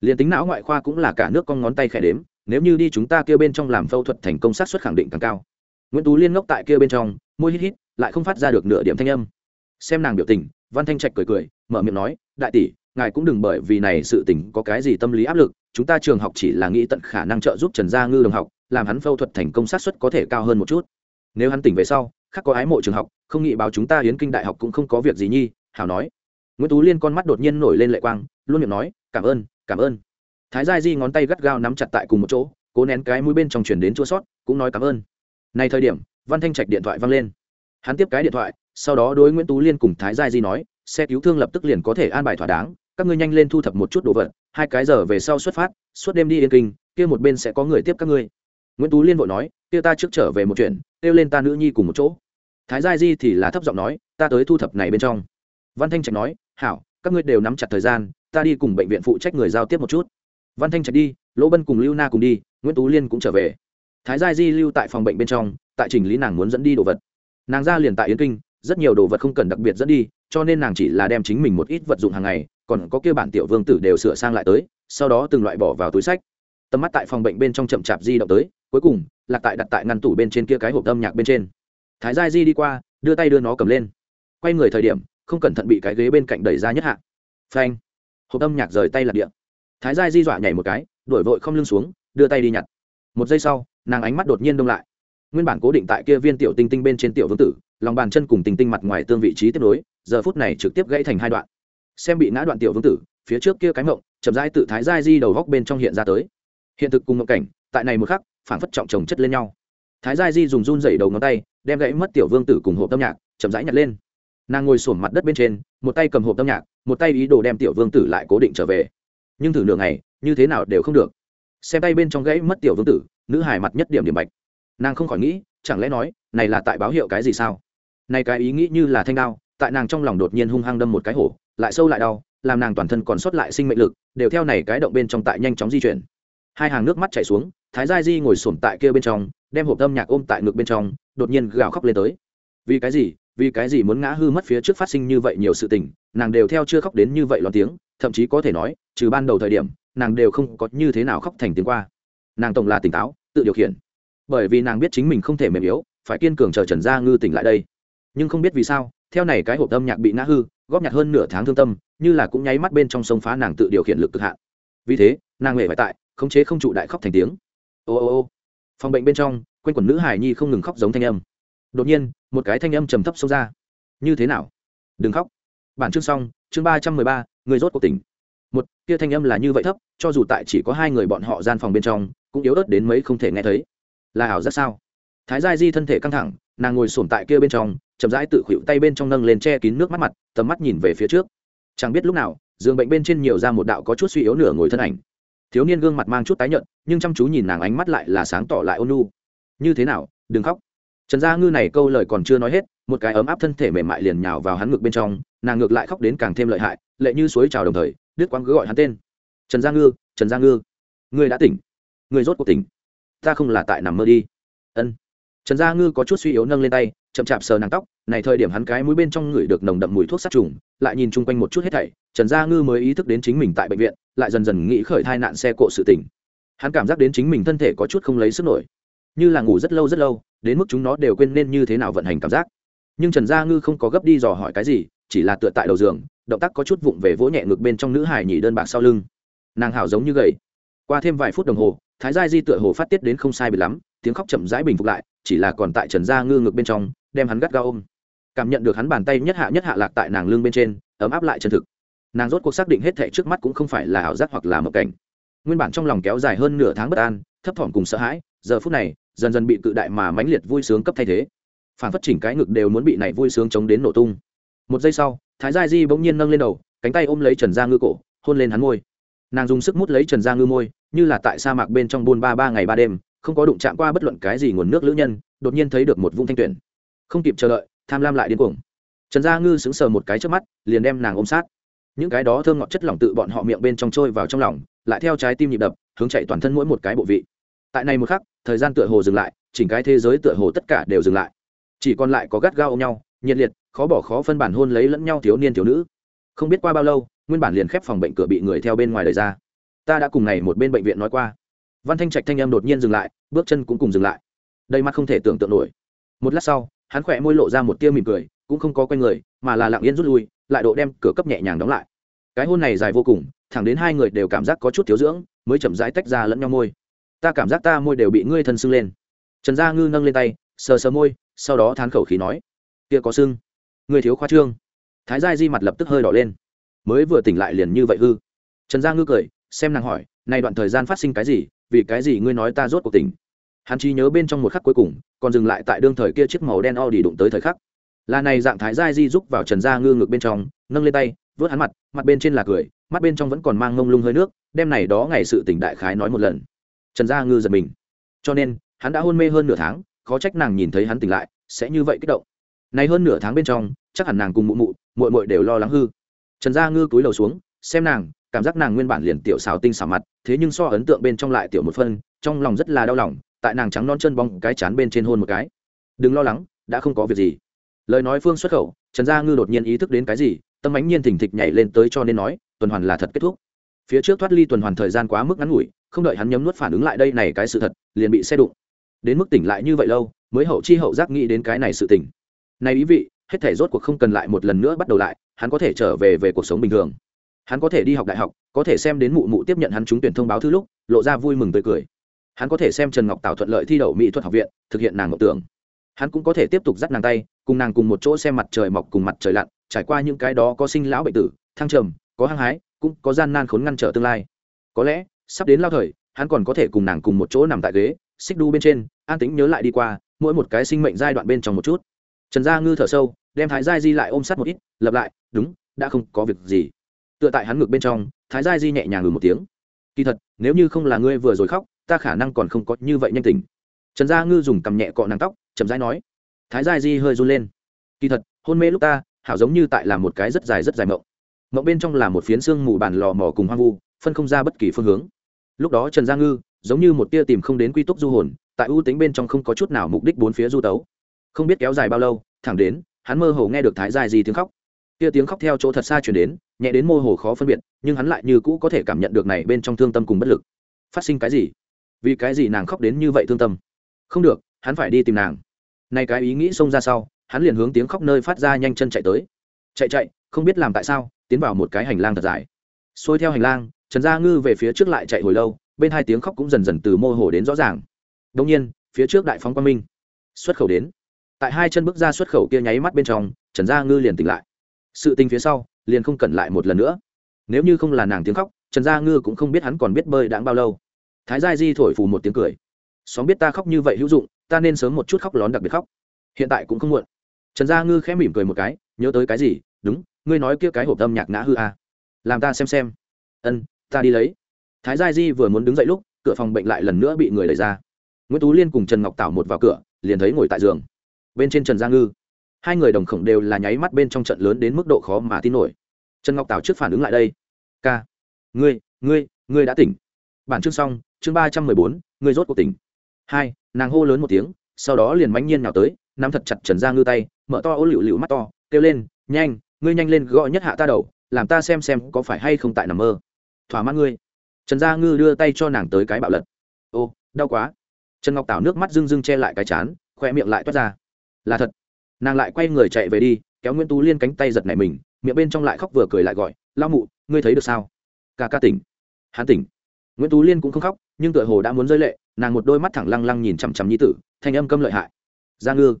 Liền tính não ngoại khoa cũng là cả nước con ngón tay khẽ đếm, nếu như đi chúng ta kia bên trong làm phẫu thuật thành công sát xuất khẳng định càng cao nguyễn tú liên ngốc tại kia bên trong, môi hít hít, lại không phát ra được nửa điểm thanh âm. Xem nàng biểu tình, văn thanh trạch cười cười, mở miệng nói, đại tỷ, ngài cũng đừng bởi vì này sự tình có cái gì tâm lý áp lực, chúng ta trường học chỉ là nghĩ tận khả năng trợ giúp trần gia ngư đồng học, làm hắn phẫu thuật thành công sát xuất có thể cao hơn một chút. Nếu hắn tỉnh về sau, khác có ái mộ trường học, không nghĩ báo chúng ta hiến kinh đại học cũng không có việc gì nhi, hảo nói. Nguyễn tú liên con mắt đột nhiên nổi lên lệ quang, luôn miệng nói, cảm ơn cảm ơn. Thái gia di ngón tay gắt gao nắm chặt tại cùng một chỗ, cố nén cái mũi bên trong chuyển đến chua sót, cũng nói cảm ơn này thời điểm, văn thanh trạch điện thoại văng lên. Hắn tiếp cái điện thoại, sau đó đối nguyễn tú liên cùng thái gia di nói, xe cứu thương lập tức liền có thể an bài thỏa đáng, các ngươi nhanh lên thu thập một chút đồ vật, hai cái giờ về sau xuất phát, suốt đêm đi yên kinh, kia một bên sẽ có người tiếp các ngươi. Nguyễn tú liên vội nói, kia ta trước trở về một chuyện, kêu lên ta nữ nhi cùng một chỗ. Thái gia di thì là thấp giọng nói, ta tới thu thập này bên trong. Văn thanh trạch nói, hảo, các ngươi đều nắm chặt thời gian, ta đi cùng bệnh viện phụ trách người giao tiếp một chút. Văn thanh trạch đi, lỗ bân cùng lưu na cùng đi, nguyễn tú liên cũng trở về thái gia di lưu tại phòng bệnh bên trong, tại trình lý nàng muốn dẫn đi đồ vật. Nàng ra liền tại yến kinh, rất nhiều đồ vật không cần đặc biệt dẫn đi, cho nên nàng chỉ là đem chính mình một ít vật dụng hàng ngày, còn có kia bản tiểu vương tử đều sửa sang lại tới, sau đó từng loại bỏ vào túi sách. Tầm mắt tại phòng bệnh bên trong chậm chạp di động tới, cuối cùng là tại đặt tại ngăn tủ bên trên kia cái hộp âm nhạc bên trên. Thái gia di đi qua, đưa tay đưa nó cầm lên. Quay người thời điểm, không cẩn thận bị cái ghế bên cạnh đẩy ra nhất hạ. Phanh! Hộp âm nhạc rời tay lạc điện thái gia di dọa nhảy một cái đổi vội không lưng xuống, đưa tay đi nhặt. Một giây sau nàng ánh mắt đột nhiên đông lại. Nguyên bản cố định tại kia viên tiểu tinh tinh bên trên tiểu vương tử, lòng bàn chân cùng tinh tinh mặt ngoài tương vị trí tiếp nối, giờ phút này trực tiếp gãy thành hai đoạn. Xem bị ngã đoạn tiểu vương tử, phía trước kia cái mộng, chậm rãi tự thái giai di đầu góc bên trong hiện ra tới. Hiện thực cùng mộng cảnh, tại này một khắc phản phất trọng chồng chất lên nhau. Thái giai di dùng run dày đầu ngón tay, đem gãy mất tiểu vương tử cùng hộp âm nhạc, chậm rãi nhặt lên. Nàng ngồi sổm mặt đất bên trên, một tay cầm hộp âm nhạc, một tay ý đồ đem tiểu vương tử lại cố định trở về. Nhưng thử nửa ngày, như thế nào đều không được. Xem tay bên trong gãy mất tiểu vương tử nữ hải mặt nhất điểm điểm bạch. Nàng không khỏi nghĩ, chẳng lẽ nói, này là tại báo hiệu cái gì sao? Này cái ý nghĩ như là thanh đao, tại nàng trong lòng đột nhiên hung hăng đâm một cái hổ, lại sâu lại đau, làm nàng toàn thân còn sót lại sinh mệnh lực, đều theo này cái động bên trong tại nhanh chóng di chuyển. Hai hàng nước mắt chảy xuống, thái gia di ngồi sổm tại kia bên trong, đem hộp âm nhạc ôm tại ngực bên trong, đột nhiên gào khóc lên tới. Vì cái gì? Vì cái gì muốn ngã hư mất phía trước phát sinh như vậy nhiều sự tình, nàng đều theo chưa khóc đến như vậy lo tiếng, thậm chí có thể nói, trừ ban đầu thời điểm, nàng đều không có như thế nào khóc thành tiếng qua nàng tổng là tỉnh táo, tự điều khiển. Bởi vì nàng biết chính mình không thể mềm yếu, phải kiên cường chờ trần gia ngư tỉnh lại đây. Nhưng không biết vì sao, theo này cái hộp âm nhạc bị ngã hư, góp nhặt hơn nửa tháng thương tâm, như là cũng nháy mắt bên trong sông phá nàng tự điều khiển lực cực hạn. Vì thế, nàng hề phải tại, khống chế không trụ đại khóc thành tiếng. Ô ô ô. Phòng bệnh bên trong, quanh quần nữ hải nhi không ngừng khóc giống thanh âm. Đột nhiên, một cái thanh âm trầm thấp xông ra. Như thế nào? Đừng khóc. Bản chương xong, chương ba trăm mười ba, người rốt cuộc tỉnh. Một, kia thanh âm là như vậy thấp, cho dù tại chỉ có hai người bọn họ gian phòng bên trong cũng yếu ớt đến mấy không thể nghe thấy. Là ảo rất sao? Thái gia di thân thể căng thẳng, nàng ngồi sổm tại kia bên trong, chậm rãi tự khuỵu tay bên trong nâng lên che kín nước mắt mặt, tầm mắt nhìn về phía trước. Chẳng biết lúc nào, giường bệnh bên trên nhiều ra một đạo có chút suy yếu nửa ngồi thân ảnh. Thiếu niên gương mặt mang chút tái nhợt, nhưng chăm chú nhìn nàng ánh mắt lại là sáng tỏ lại ôn nhu. như thế nào? Đừng khóc. Trần gia ngư này câu lời còn chưa nói hết, một cái ấm áp thân thể mềm mại liền nhào vào hắn ngực bên trong, nàng ngược lại khóc đến càng thêm lợi hại, lệ như suối trào đồng thời, đứt quang cứ gọi hắn tên. Trần gia ngư, trần gia ngư. Ngươi đã tỉnh người rốt cuộc tỉnh. Ta không là tại nằm mơ đi. Ân. Trần gia ngư có chút suy yếu nâng lên tay, chậm chạp sờ nàng tóc. Này thời điểm hắn cái mũi bên trong người được nồng đậm mùi thuốc sát trùng, lại nhìn chung quanh một chút hết thảy, trần gia ngư mới ý thức đến chính mình tại bệnh viện, lại dần dần nghĩ khởi thai nạn xe cộ sự tỉnh hắn cảm giác đến chính mình thân thể có chút không lấy sức nổi. Như là ngủ rất lâu rất lâu, đến mức chúng nó đều quên nên như thế nào vận hành cảm giác. Nhưng trần gia ngư không có gấp đi dò hỏi cái gì, chỉ là tựa tại đầu giường, động tác có chút vụng về vỗ nhẹ ngực bên trong nữ hải nhỉ đơn bạc sau lưng. Nàng hảo giống như gầy. Qua thêm vài phút đồng hồ thái gia di tựa hồ phát tiết đến không sai bị lắm, tiếng khóc chậm rãi bình phục lại, chỉ là còn tại trần gia ngư ngực bên trong, đem hắn gắt gao ôm. Cảm nhận được hắn bàn tay nhất hạ nhất hạ lạc tại nàng lưng bên trên, ấm áp lại chân thực. Nàng rốt cuộc xác định hết thệ trước mắt cũng không phải là ảo giác hoặc là mộng cảnh. Nguyên bản trong lòng kéo dài hơn nửa tháng bất an, thấp thỏm cùng sợ hãi, giờ phút này, dần dần bị cự đại mà mãnh liệt vui sướng cấp thay thế. Phản phát chỉnh cái ngực đều muốn bị này vui sướng chống đến nổ tung. Một giây sau, thái gia di bỗng nhiên nâng lên đầu, cánh tay ôm lấy trần gia ngư cổ, hôn lên hắn môi. Nàng dùng sức mút lấy trần gia ngư môi như là tại sa mạc bên trong buôn ba ba ngày ba đêm, không có đụng chạm qua bất luận cái gì nguồn nước lữ nhân, đột nhiên thấy được một vung thanh tuyển. Không kịp chờ đợi, tham lam lại điên cuồng. Trần gia ngư sững sờ một cái trước mắt, liền đem nàng ôm sát. Những cái đó thơm ngọt chất lỏng tự bọn họ miệng bên trong trôi vào trong lòng, lại theo trái tim nhịp đập, hướng chạy toàn thân mỗi một cái bộ vị. Tại này một khắc, thời gian tựa hồ dừng lại, chỉnh cái thế giới tựa hồ tất cả đều dừng lại. Chỉ còn lại có gắt gao ôm nhau, nhiệt liệt, khó bỏ khó phân bản hôn lấy lẫn nhau thiếu niên thiếu nữ. Không biết qua bao lâu, nguyên bản liền khép phòng bệnh cửa bị người theo bên ngoài đời ra ta đã cùng này một bên bệnh viện nói qua. Văn thanh trạch thanh em đột nhiên dừng lại, bước chân cũng cùng dừng lại. Đây mắt không thể tưởng tượng nổi. Một lát sau, hắn khỏe môi lộ ra một tia mỉm cười, cũng không có quen người, mà là lặng yên rút lui, lại độ đem cửa cấp nhẹ nhàng đóng lại. Cái hôn này dài vô cùng, thẳng đến hai người đều cảm giác có chút thiếu dưỡng, mới chậm rãi tách ra lẫn nhau môi. Ta cảm giác ta môi đều bị ngươi thân sưng lên. Trần gia ngư nâng lên tay, sờ sờ môi, sau đó thán khẩu khí nói, kia có sưng? Người thiếu khoa trương. Thái gia di mặt lập tức hơi đỏ lên. Mới vừa tỉnh lại liền như vậy hư. Trần gia ngư cười xem nàng hỏi, này đoạn thời gian phát sinh cái gì? Vì cái gì ngươi nói ta rốt cuộc tỉnh? Hắn chỉ nhớ bên trong một khắc cuối cùng, còn dừng lại tại đương thời kia chiếc màu đen o đi đụng tới thời khắc. Là này dạng thái giai di rúc vào trần gia ngư ngực bên trong, nâng lên tay, vớt hắn mặt mặt bên trên là cười, mắt bên trong vẫn còn mang ngông lung hơi nước, đêm này đó ngày sự tỉnh đại khái nói một lần. Trần gia ngư giật mình. Cho nên, hắn đã hôn mê hơn nửa tháng, khó trách nàng nhìn thấy hắn tỉnh lại, sẽ như vậy kích động. Này hơn nửa tháng bên trong, chắc hẳn nàng cùng mụ mụ, muội muội đều lo lắng hư. Trần gia ngư cúi đầu xuống, xem nàng cảm giác nàng nguyên bản liền tiểu xào tinh xào mặt, thế nhưng so ấn tượng bên trong lại tiểu một phân, trong lòng rất là đau lòng, tại nàng trắng non chân bóng cái chán bên trên hôn một cái. Đừng lo lắng, đã không có việc gì. Lời nói phương xuất khẩu, trần gia ngư đột nhiên ý thức đến cái gì, tâm ánh nhiên thỉnh thịch nhảy lên tới cho nên nói, tuần hoàn là thật kết thúc. Phía trước thoát ly tuần hoàn thời gian quá mức ngắn ngủi, không đợi hắn nhấm nuốt phản ứng lại đây này cái sự thật, liền bị xe đụng. Đến mức tỉnh lại như vậy lâu, mới hậu chi hậu giác nghĩ đến cái này sự tỉnh này ý vị, hết thể rốt cuộc không cần lại một lần nữa bắt đầu lại, hắn có thể trở về về cuộc sống bình thường hắn có thể đi học đại học, có thể xem đến mụ mụ tiếp nhận hắn trúng tuyển thông báo thứ lúc, lộ ra vui mừng tươi cười. Hắn có thể xem trần ngọc tảo thuận lợi thi đậu mỹ thuật học viện, thực hiện nàng ngọc tưởng. Hắn cũng có thể tiếp tục dắt nàng tay, cùng nàng cùng một chỗ xem mặt trời mọc cùng mặt trời lặn, trải qua những cái đó có sinh lão bệnh tử, thăng trầm, có hăng hái, cũng có gian nan khốn ngăn trở tương lai. Có lẽ, sắp đến lao thời, hắn còn có thể cùng nàng cùng một chỗ nằm tại ghế, xích đu bên trên, an tính nhớ lại đi qua, mỗi một cái sinh mệnh giai đoạn bên trong một chút. Trần gia ngư thở sâu, đem thái giai di lại ôm sát một ít lập lại, đúng, đã không có việc gì tựa tại hắn ngực bên trong, thái gia di nhẹ nhàng ngừ một tiếng. Kỳ thật, nếu như không là ngươi vừa rồi khóc, ta khả năng còn không có như vậy nhanh tình trần gia ngư dùng cầm nhẹ cọ nàng tóc, chậm rãi nói. Thái gia di hơi run lên. Kỳ thật, hôn mê lúc ta, hảo giống như tại là một cái rất dài rất dài mộng. Mộng bên trong là một phiến xương mù bàn lò mò cùng hoang vu, phân không ra bất kỳ phương hướng. Lúc đó trần gia ngư, giống như một tia tìm không đến quy túc du hồn, tại ưu tính bên trong không có chút nào mục đích bốn phía du tấu. Không biết kéo dài bao lâu, thẳng đến, hắn mơ hồ nghe được thái Gia Di tiếng khóc. Tia tiếng khóc theo chỗ thật xa chuyển đến nhẹ đến mô hồ khó phân biệt, nhưng hắn lại như cũ có thể cảm nhận được này bên trong thương tâm cùng bất lực. Phát sinh cái gì? Vì cái gì nàng khóc đến như vậy thương tâm? Không được, hắn phải đi tìm nàng. Nay cái ý nghĩ xông ra sau, hắn liền hướng tiếng khóc nơi phát ra nhanh chân chạy tới. Chạy chạy, không biết làm tại sao, tiến vào một cái hành lang thật dài. Xuôi theo hành lang, trần gia ngư về phía trước lại chạy hồi lâu, bên hai tiếng khóc cũng dần dần từ mô hồ đến rõ ràng. Đông nhiên, phía trước đại phóng quang minh, xuất khẩu đến. Tại hai chân bước ra xuất khẩu kia nháy mắt bên trong, trần gia ngư liền tỉnh lại sự tình phía sau, liền không cần lại một lần nữa. Nếu như không là nàng tiếng khóc, trần gia ngư cũng không biết hắn còn biết bơi đãng bao lâu. Thái gia di thổi phù một tiếng cười. Xóm biết ta khóc như vậy hữu dụng, ta nên sớm một chút khóc lón đặc biệt khóc. Hiện tại cũng không muộn. Trần gia ngư khẽ mỉm cười một cái, nhớ tới cái gì? Đúng, ngươi nói kia cái hộp âm nhạc ngã hư à. làm ta xem xem. Ân, ta đi lấy. Thái gia di vừa muốn đứng dậy lúc, cửa phòng bệnh lại lần nữa bị người đẩy ra. Nguyễn tú liên cùng trần ngọc tảo một vào cửa, liền thấy ngồi tại giường. Bên trên trần gia ngư hai người đồng khổng đều là nháy mắt bên trong trận lớn đến mức độ khó mà tin nổi. Trần ngọc tảo trước phản ứng lại đây. Ca ngươi ngươi ngươi đã tỉnh. Bản chương xong, chương ba trăm mười bốn, ngươi rốt cuộc tỉnh. Hai, nàng hô lớn một tiếng, sau đó liền mãnh nhiên nào tới, nắm thật chặt trần gia ngư tay, mở to ô lựu lựu mắt to, kêu lên, nhanh, ngươi nhanh lên gọi nhất hạ ta đầu, làm ta xem xem có phải hay không tại nằm mơ. Thỏa mãn ngươi. Trần gia ngư đưa tay cho nàng tới cái bạo lật. Ô, đau quá. Trần ngọc tảo nước mắt rưng rưng che lại cái chán, khoe miệng lại toát ra. Là thật nàng lại quay người chạy về đi, kéo nguyễn tú liên cánh tay giật này mình, miệng bên trong lại khóc vừa cười lại gọi lao mụ, ngươi thấy được sao? Ca ca tỉnh. Hắn tỉnh. Nguyễn tú liên cũng không khóc, nhưng tựa hồ đã muốn rơi lệ, nàng một đôi mắt thẳng lăng lăng nhìn chằm chằm nhi tử, thanh âm câm lợi hại. Gia ngư.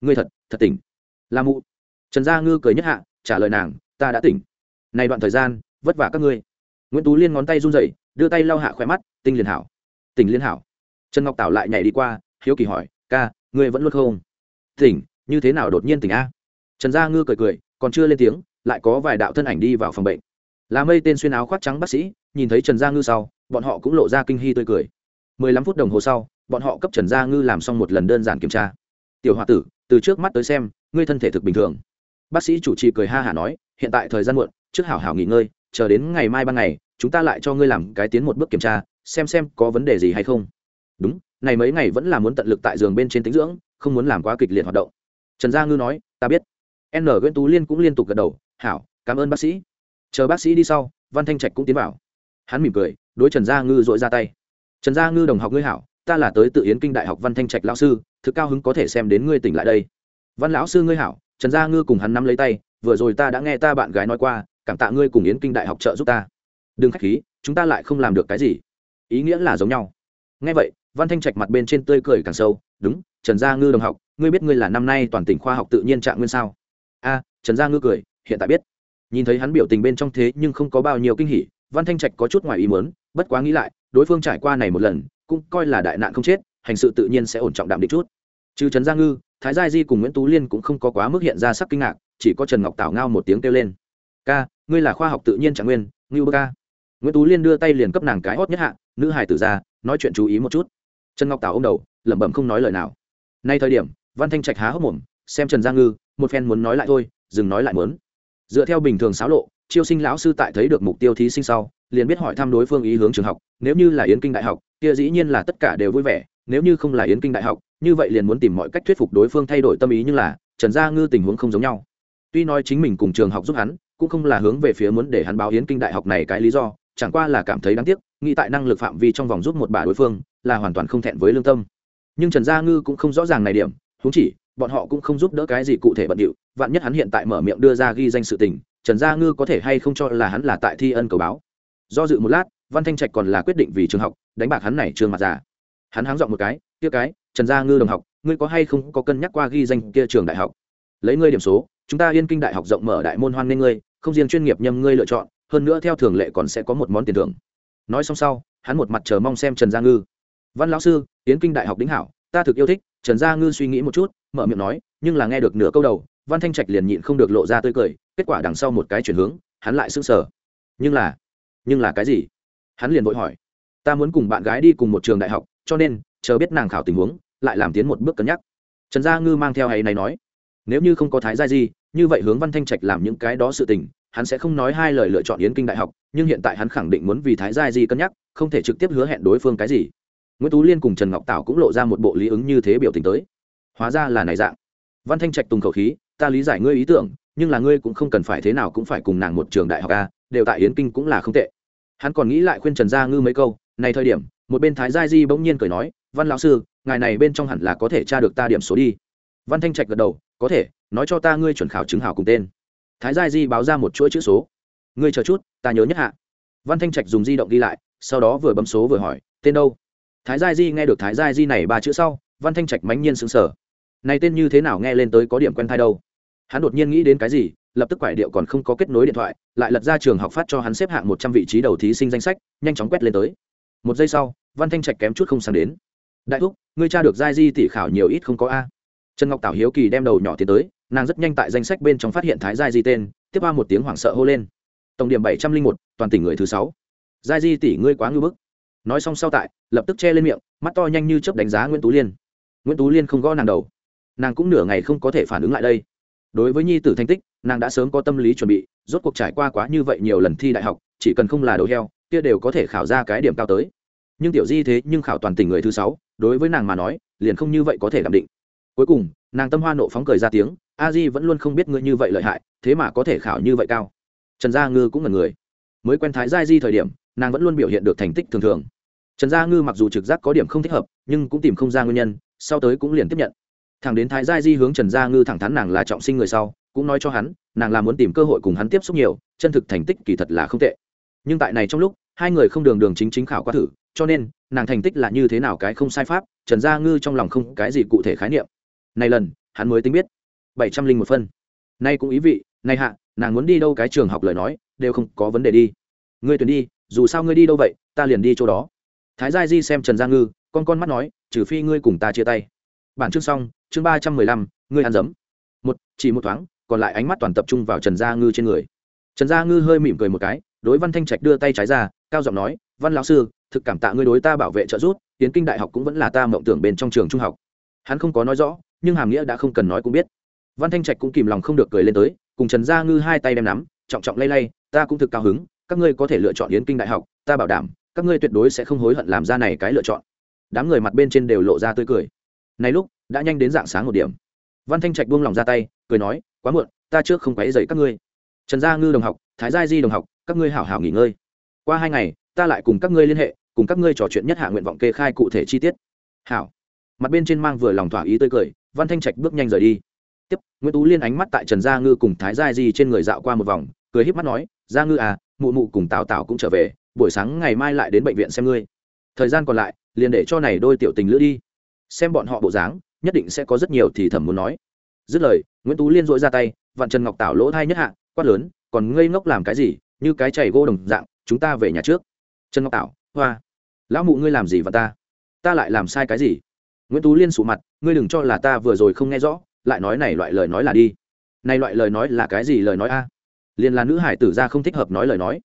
Ngươi thật thật tỉnh. La mụ. Trần gia ngư cười nhất hạ, trả lời nàng, ta đã tỉnh. Này đoạn thời gian, vất vả các ngươi. Nguyễn tú liên ngón tay run rẩy, đưa tay lau hạ khỏe mắt, tinh liền hảo. Tỉnh liên hảo. Trần ngọc tảo lại nhảy đi qua, hiếu kỳ hỏi, ca, ngươi vẫn luôn không? Tỉnh như thế nào đột nhiên tỉnh a? Trần gia ngư cười cười, còn chưa lên tiếng, lại có vài đạo thân ảnh đi vào phòng bệnh. Là mây tên xuyên áo khoác trắng bác sĩ, nhìn thấy trần gia ngư sau, bọn họ cũng lộ ra kinh hy tươi cười. Mười lăm phút đồng hồ sau, bọn họ cấp trần gia ngư làm xong một lần đơn giản kiểm tra. Tiểu h o a tử, từ trước mắt tới xem, ngươi thân thể thực bình thường. Bác sĩ chủ trì cười ha hả nói, hiện tại thời gian muộn, trước hảo hảo nghỉ ngơi, chờ đến ngày mai ban ngày, chúng ta lại cho ngươi làm cái tiến một bước kiểm tra, xem xem có vấn đề gì hay không. Đúng, này mấy ngày vẫn là muốn tận lực tại giường bên trên tính dưỡng, không muốn làm quá kịch liệt hoạt động trần gia ngư nói, ta biết. N nguyễn tú liên cũng liên tục gật đầu, hảo, cảm ơn bác sĩ. Chờ bác sĩ đi sau, văn thanh trạch cũng tiến vào. Hắn mỉm cười, đối trần gia ngư dội ra tay. Trần gia ngư đồng học ngươi hảo, ta là tới tự yến kinh đại học văn thanh trạch lão sư, thực cao hứng có thể xem đến ngươi tỉnh lại đây. Văn lão sư ngươi hảo, trần gia ngư cùng hắn nắm lấy tay, vừa rồi ta đã nghe ta bạn gái nói qua, cảm tạ ngươi cùng yến kinh đại học trợ giúp ta. Đừng k h á c h khí, chúng ta lại không làm được cái gì. Ý nghĩa là giống nhau. Ngay vậy, văn thanh trạch mặt bên trên tươi cười càng sâu, đúng, trần gia ngư đồng học ngươi biết ngươi là năm nay toàn tỉnh khoa học tự nhiên trạng nguyên sao? A, trần gia ngư cười, hiện tại biết. Nhìn thấy hắn biểu tình bên trong thế nhưng không có bao nhiêu kinh hỉ, văn thanh trạch có chút ngoài ý muốn, bất quá nghĩ lại, đối phương trải qua này một lần, cũng coi là đại nạn không chết, hành sự tự nhiên sẽ ổn trọng đạm định chút. Trừ trần gia ngư, thái gia di cùng nguyễn tú liên cũng không có quá mức hiện ra sắc kinh ngạc, chỉ có trần ngọc tảo ngao một tiếng kêu lên. Ca, ngươi là khoa học tự nhiên trạng nguyên, ngưu bơ ca. Nguyễn tú liên đưa tay liền cấp nàng cái hót nhất hạ, nữ Hải tử ra, nói chuyện chú ý một chút. Trần ngọc tảo ô m đầu, lẩm bẩm không nói lời nào. Nay thời điểm văn thanh trạch há hốc mồm, xem trần gia ngư, một phen muốn nói lại thôi, dừng nói lại muốn. Dựa theo bình thường xáo lộ, chiêu sinh lão sư tại thấy được mục tiêu thí sinh sau, liền biết hỏi thăm đối phương ý hướng trường học, nếu như là yến kinh đại học, kia dĩ nhiên là tất cả đều vui vẻ, nếu như không là yến kinh đại học, như vậy liền muốn tìm mọi cách thuyết phục đối phương thay đổi tâm ý nhưng là, trần gia ngư tình huống không giống nhau. Tuy nói chính mình cùng trường học giúp hắn, cũng không là hướng về phía muốn để hắn báo yến kinh đại học này cái lý do, chẳng qua là cảm thấy đáng tiếc, nghĩ tại năng lực phạm vi trong vòng giúp một bà đối phương, là hoàn toàn không thẹn với lương tâm. Nhưng trần gia ngư cũng không rõ ràng này điểm huống chỉ, bọn họ cũng không giúp đỡ cái gì cụ thể bận điệu, vạn nhất hắn hiện tại mở miệng đưa ra ghi danh sự tình, trần gia ngư có thể hay không cho là hắn là tại thi ân cầu báo. Do dự một lát, văn thanh trạch còn là quyết định vì trường học, đánh bạc hắn này trường mặt già. Hắn háng dọn một cái kia cái, trần gia ngư đồng học, ngươi có hay không có cân nhắc qua ghi danh kia trường đại học? Lấy ngươi điểm số, chúng ta yên kinh đại học rộng mở đại môn hoan nghênh ngươi, không riêng chuyên nghiệp nhâm ngươi lựa chọn, hơn nữa theo thường lệ còn sẽ có một món tiền thưởng. Nói xong sau, hắn một mặt chờ mong xem trần gia ngư. Văn lão sư yến kinh đại học đính hảo ta thực yêu thích, trần gia ngư suy nghĩ một chút, mở miệng nói, nhưng là nghe được nửa câu đầu, văn thanh trạch liền nhịn không được lộ ra tươi cười, kết quả đằng sau một cái chuyển hướng, hắn lại sững sờ. Nhưng là nhưng là cái gì? Hắn liền vội hỏi. Ta muốn cùng bạn gái đi cùng một trường đại học, cho nên, chờ biết nàng khảo tình huống, lại làm tiến một bước cân nhắc. Trần gia ngư mang theo hay này nói, nếu như không có thái gia gì, như vậy hướng văn thanh trạch làm những cái đó sự tình, hắn sẽ không nói hai lời lựa chọn yến kinh đại học, nhưng hiện tại hắn khẳng định muốn vì thái gia di cân nhắc, không thể trực tiếp hứa hẹn đối phương cái gì nguyễn tú liên cùng trần ngọc tảo cũng lộ ra một bộ lý ứng như thế biểu tình tới. Hóa ra là này dạng. Văn thanh trạch tùng khẩu khí, ta lý giải ngươi ý tưởng, nhưng là ngươi cũng không cần phải thế nào cũng phải cùng nàng một trường đại học a đều tại yến kinh cũng là không tệ. Hắn còn nghĩ lại khuyên trần gia ngư mấy câu, này thời điểm, một bên thái gia di bỗng nhiên cười nói, văn lão sư, ngài này bên trong hẳn là có thể tra được ta điểm số đi. Văn thanh trạch gật đầu, có thể, nói cho ta ngươi chuẩn khảo chứng hảo cùng tên. Thái gia di báo ra một chuỗi chữ số. Ngươi chờ chút, ta nhớ nhất hạ. Văn thanh trạch dùng di động đi lại, sau đó vừa bấm số vừa hỏi, tên đâu? Thái gia di nghe được thái gia di này ba chữ sau, văn thanh trạch mãnh nhiên sững sờ. Này tên như thế nào nghe lên tới có điểm quen thai đâu. Hắn đột nhiên nghĩ đến cái gì, lập tức quải điệu còn không có kết nối điện thoại, lại lật ra trường học phát cho hắn xếp hạng một trăm vị trí đầu thí sinh danh sách, nhanh chóng quét lên tới. Một giây sau, văn thanh trạch kém chút không sang đến. Đại thúc, ngươi cha được giai di tỷ khảo nhiều ít không có a? Trần ngọc tảo hiếu kỳ đem đầu nhỏ tiến tới, nàng rất nhanh tại danh sách bên trong phát hiện thái giai di tên, tiếp qua một tiếng hoảng sợ hô lên. Tổng điểm bảy trăm linh một, toàn tỉnh người thứ sáu. Giai di tỷ ngươi quá ngư bức nói xong sau tại, lập tức che lên miệng, mắt to nhanh như chớp đánh giá nguyễn tú liên. Nguyễn tú liên không gõ nàng đầu. Nàng cũng nửa ngày không có thể phản ứng lại đây. Đối với nhi tử thành tích, nàng đã sớm có tâm lý chuẩn bị, rốt cuộc trải qua quá như vậy nhiều lần thi đại học, chỉ cần không là đầu heo, kia đều có thể khảo ra cái điểm cao tới. Nhưng tiểu di thế nhưng khảo toàn tỉnh người thứ sáu, đối với nàng mà nói, liền không như vậy có thể đảm định. Cuối cùng, nàng tâm hoa nộ phóng cười ra tiếng, a di vẫn luôn không biết ngươi như vậy lợi hại, thế mà có thể khảo như vậy cao. Trần gia ngư cũng là người. Mới quen thái gia di thời điểm nàng vẫn luôn biểu hiện được thành tích thường thường. Trần gia ngư mặc dù trực giác có điểm không thích hợp, nhưng cũng tìm không ra nguyên nhân, sau tới cũng liền tiếp nhận. Thẳng đến thái gia di hướng trần gia ngư thẳng thắn nàng là trọng sinh người sau, cũng nói cho hắn, nàng là muốn tìm cơ hội cùng hắn tiếp xúc nhiều, chân thực thành tích kỳ thật là không tệ. Nhưng tại này trong lúc, hai người không đường đường chính chính khảo qua thử, cho nên, nàng thành tích là như thế nào cái không sai pháp, trần gia ngư trong lòng không cái gì cụ thể khái niệm. Này lần, hắn mới tính biết. Bảy trăm linh một phân. Nay cũng ý vị, nay hạ, nàng muốn đi đâu cái trường học lời nói, đều không có vấn đề đi. Ngươi tuyển đi dù sao ngươi đi đâu vậy, ta liền đi chỗ đó. Thái gia di xem trần gia ngư, con con mắt nói, trừ phi ngươi cùng ta chia tay. Bản chương xong, chương ba trăm mười lăm, ngươi ăn dấm. Một, chỉ một thoáng, còn lại ánh mắt toàn tập trung vào trần gia ngư trên người. Trần gia ngư hơi mỉm cười một cái, đối văn thanh trạch đưa tay trái ra, cao giọng nói, văn lão sư, thực cảm tạ ngươi đối ta bảo vệ trợ giúp, tiến kinh đại học cũng vẫn là ta mộng tưởng bên trong trường trung học. Hắn không có nói rõ, nhưng hàm nghĩa đã không cần nói cũng biết. Văn thanh trạch cũng kìm lòng không được cười lên tới, cùng trần gia ngư hai tay đem nắm, trọng trọng lay lay, ta cũng thực cao hứng các ngươi có thể lựa chọn yến kinh đại học, ta bảo đảm, các ngươi tuyệt đối sẽ không hối hận làm ra này cái lựa chọn. Đám người mặt bên trên đều lộ ra tươi cười. Này lúc, đã nhanh đến dạng sáng một điểm. Văn thanh trạch buông lòng ra tay, cười nói, quá muộn, ta trước không quấy dậy các ngươi. Trần gia ngư đồng học, thái gia di đồng học, các ngươi hảo hảo nghỉ ngơi. Qua hai ngày, ta lại cùng các ngươi liên hệ, cùng các ngươi trò chuyện nhất hạ nguyện vọng kê khai cụ thể chi tiết. Hảo. Mặt bên trên mang vừa lòng thỏa ý tươi cười, văn thanh trạch bước nhanh rời đi. Tiếp, nguyễn tú liên ánh mắt tại trần gia ngư cùng thái gia di trên người dạo qua một vòng, cười híp mắt nói, gia ngư à mụ mụ cùng tào tào cũng trở về, buổi sáng ngày mai lại đến bệnh viện xem ngươi. Thời gian còn lại, liền để cho này đôi tiểu tình lữ đi. Xem bọn họ bộ dáng, nhất định sẽ có rất nhiều thì thầm muốn nói. Dứt lời, nguyễn tú liên dội ra tay Vạn trần ngọc tảo lỗ thai nhất hạ, quát lớn, còn ngây ngốc làm cái gì? Như cái chảy gỗ đồng dạng, chúng ta về nhà trước. Trần ngọc tảo, hoa, lão mụ ngươi làm gì và ta? Ta lại làm sai cái gì? Nguyễn tú liên sụ mặt, ngươi đừng cho là ta vừa rồi không nghe rõ, lại nói này loại lời nói là đi. Này loại lời nói là cái gì lời nói a? à? Liền là nữ hải tử ra không thích hợp nói lời nói.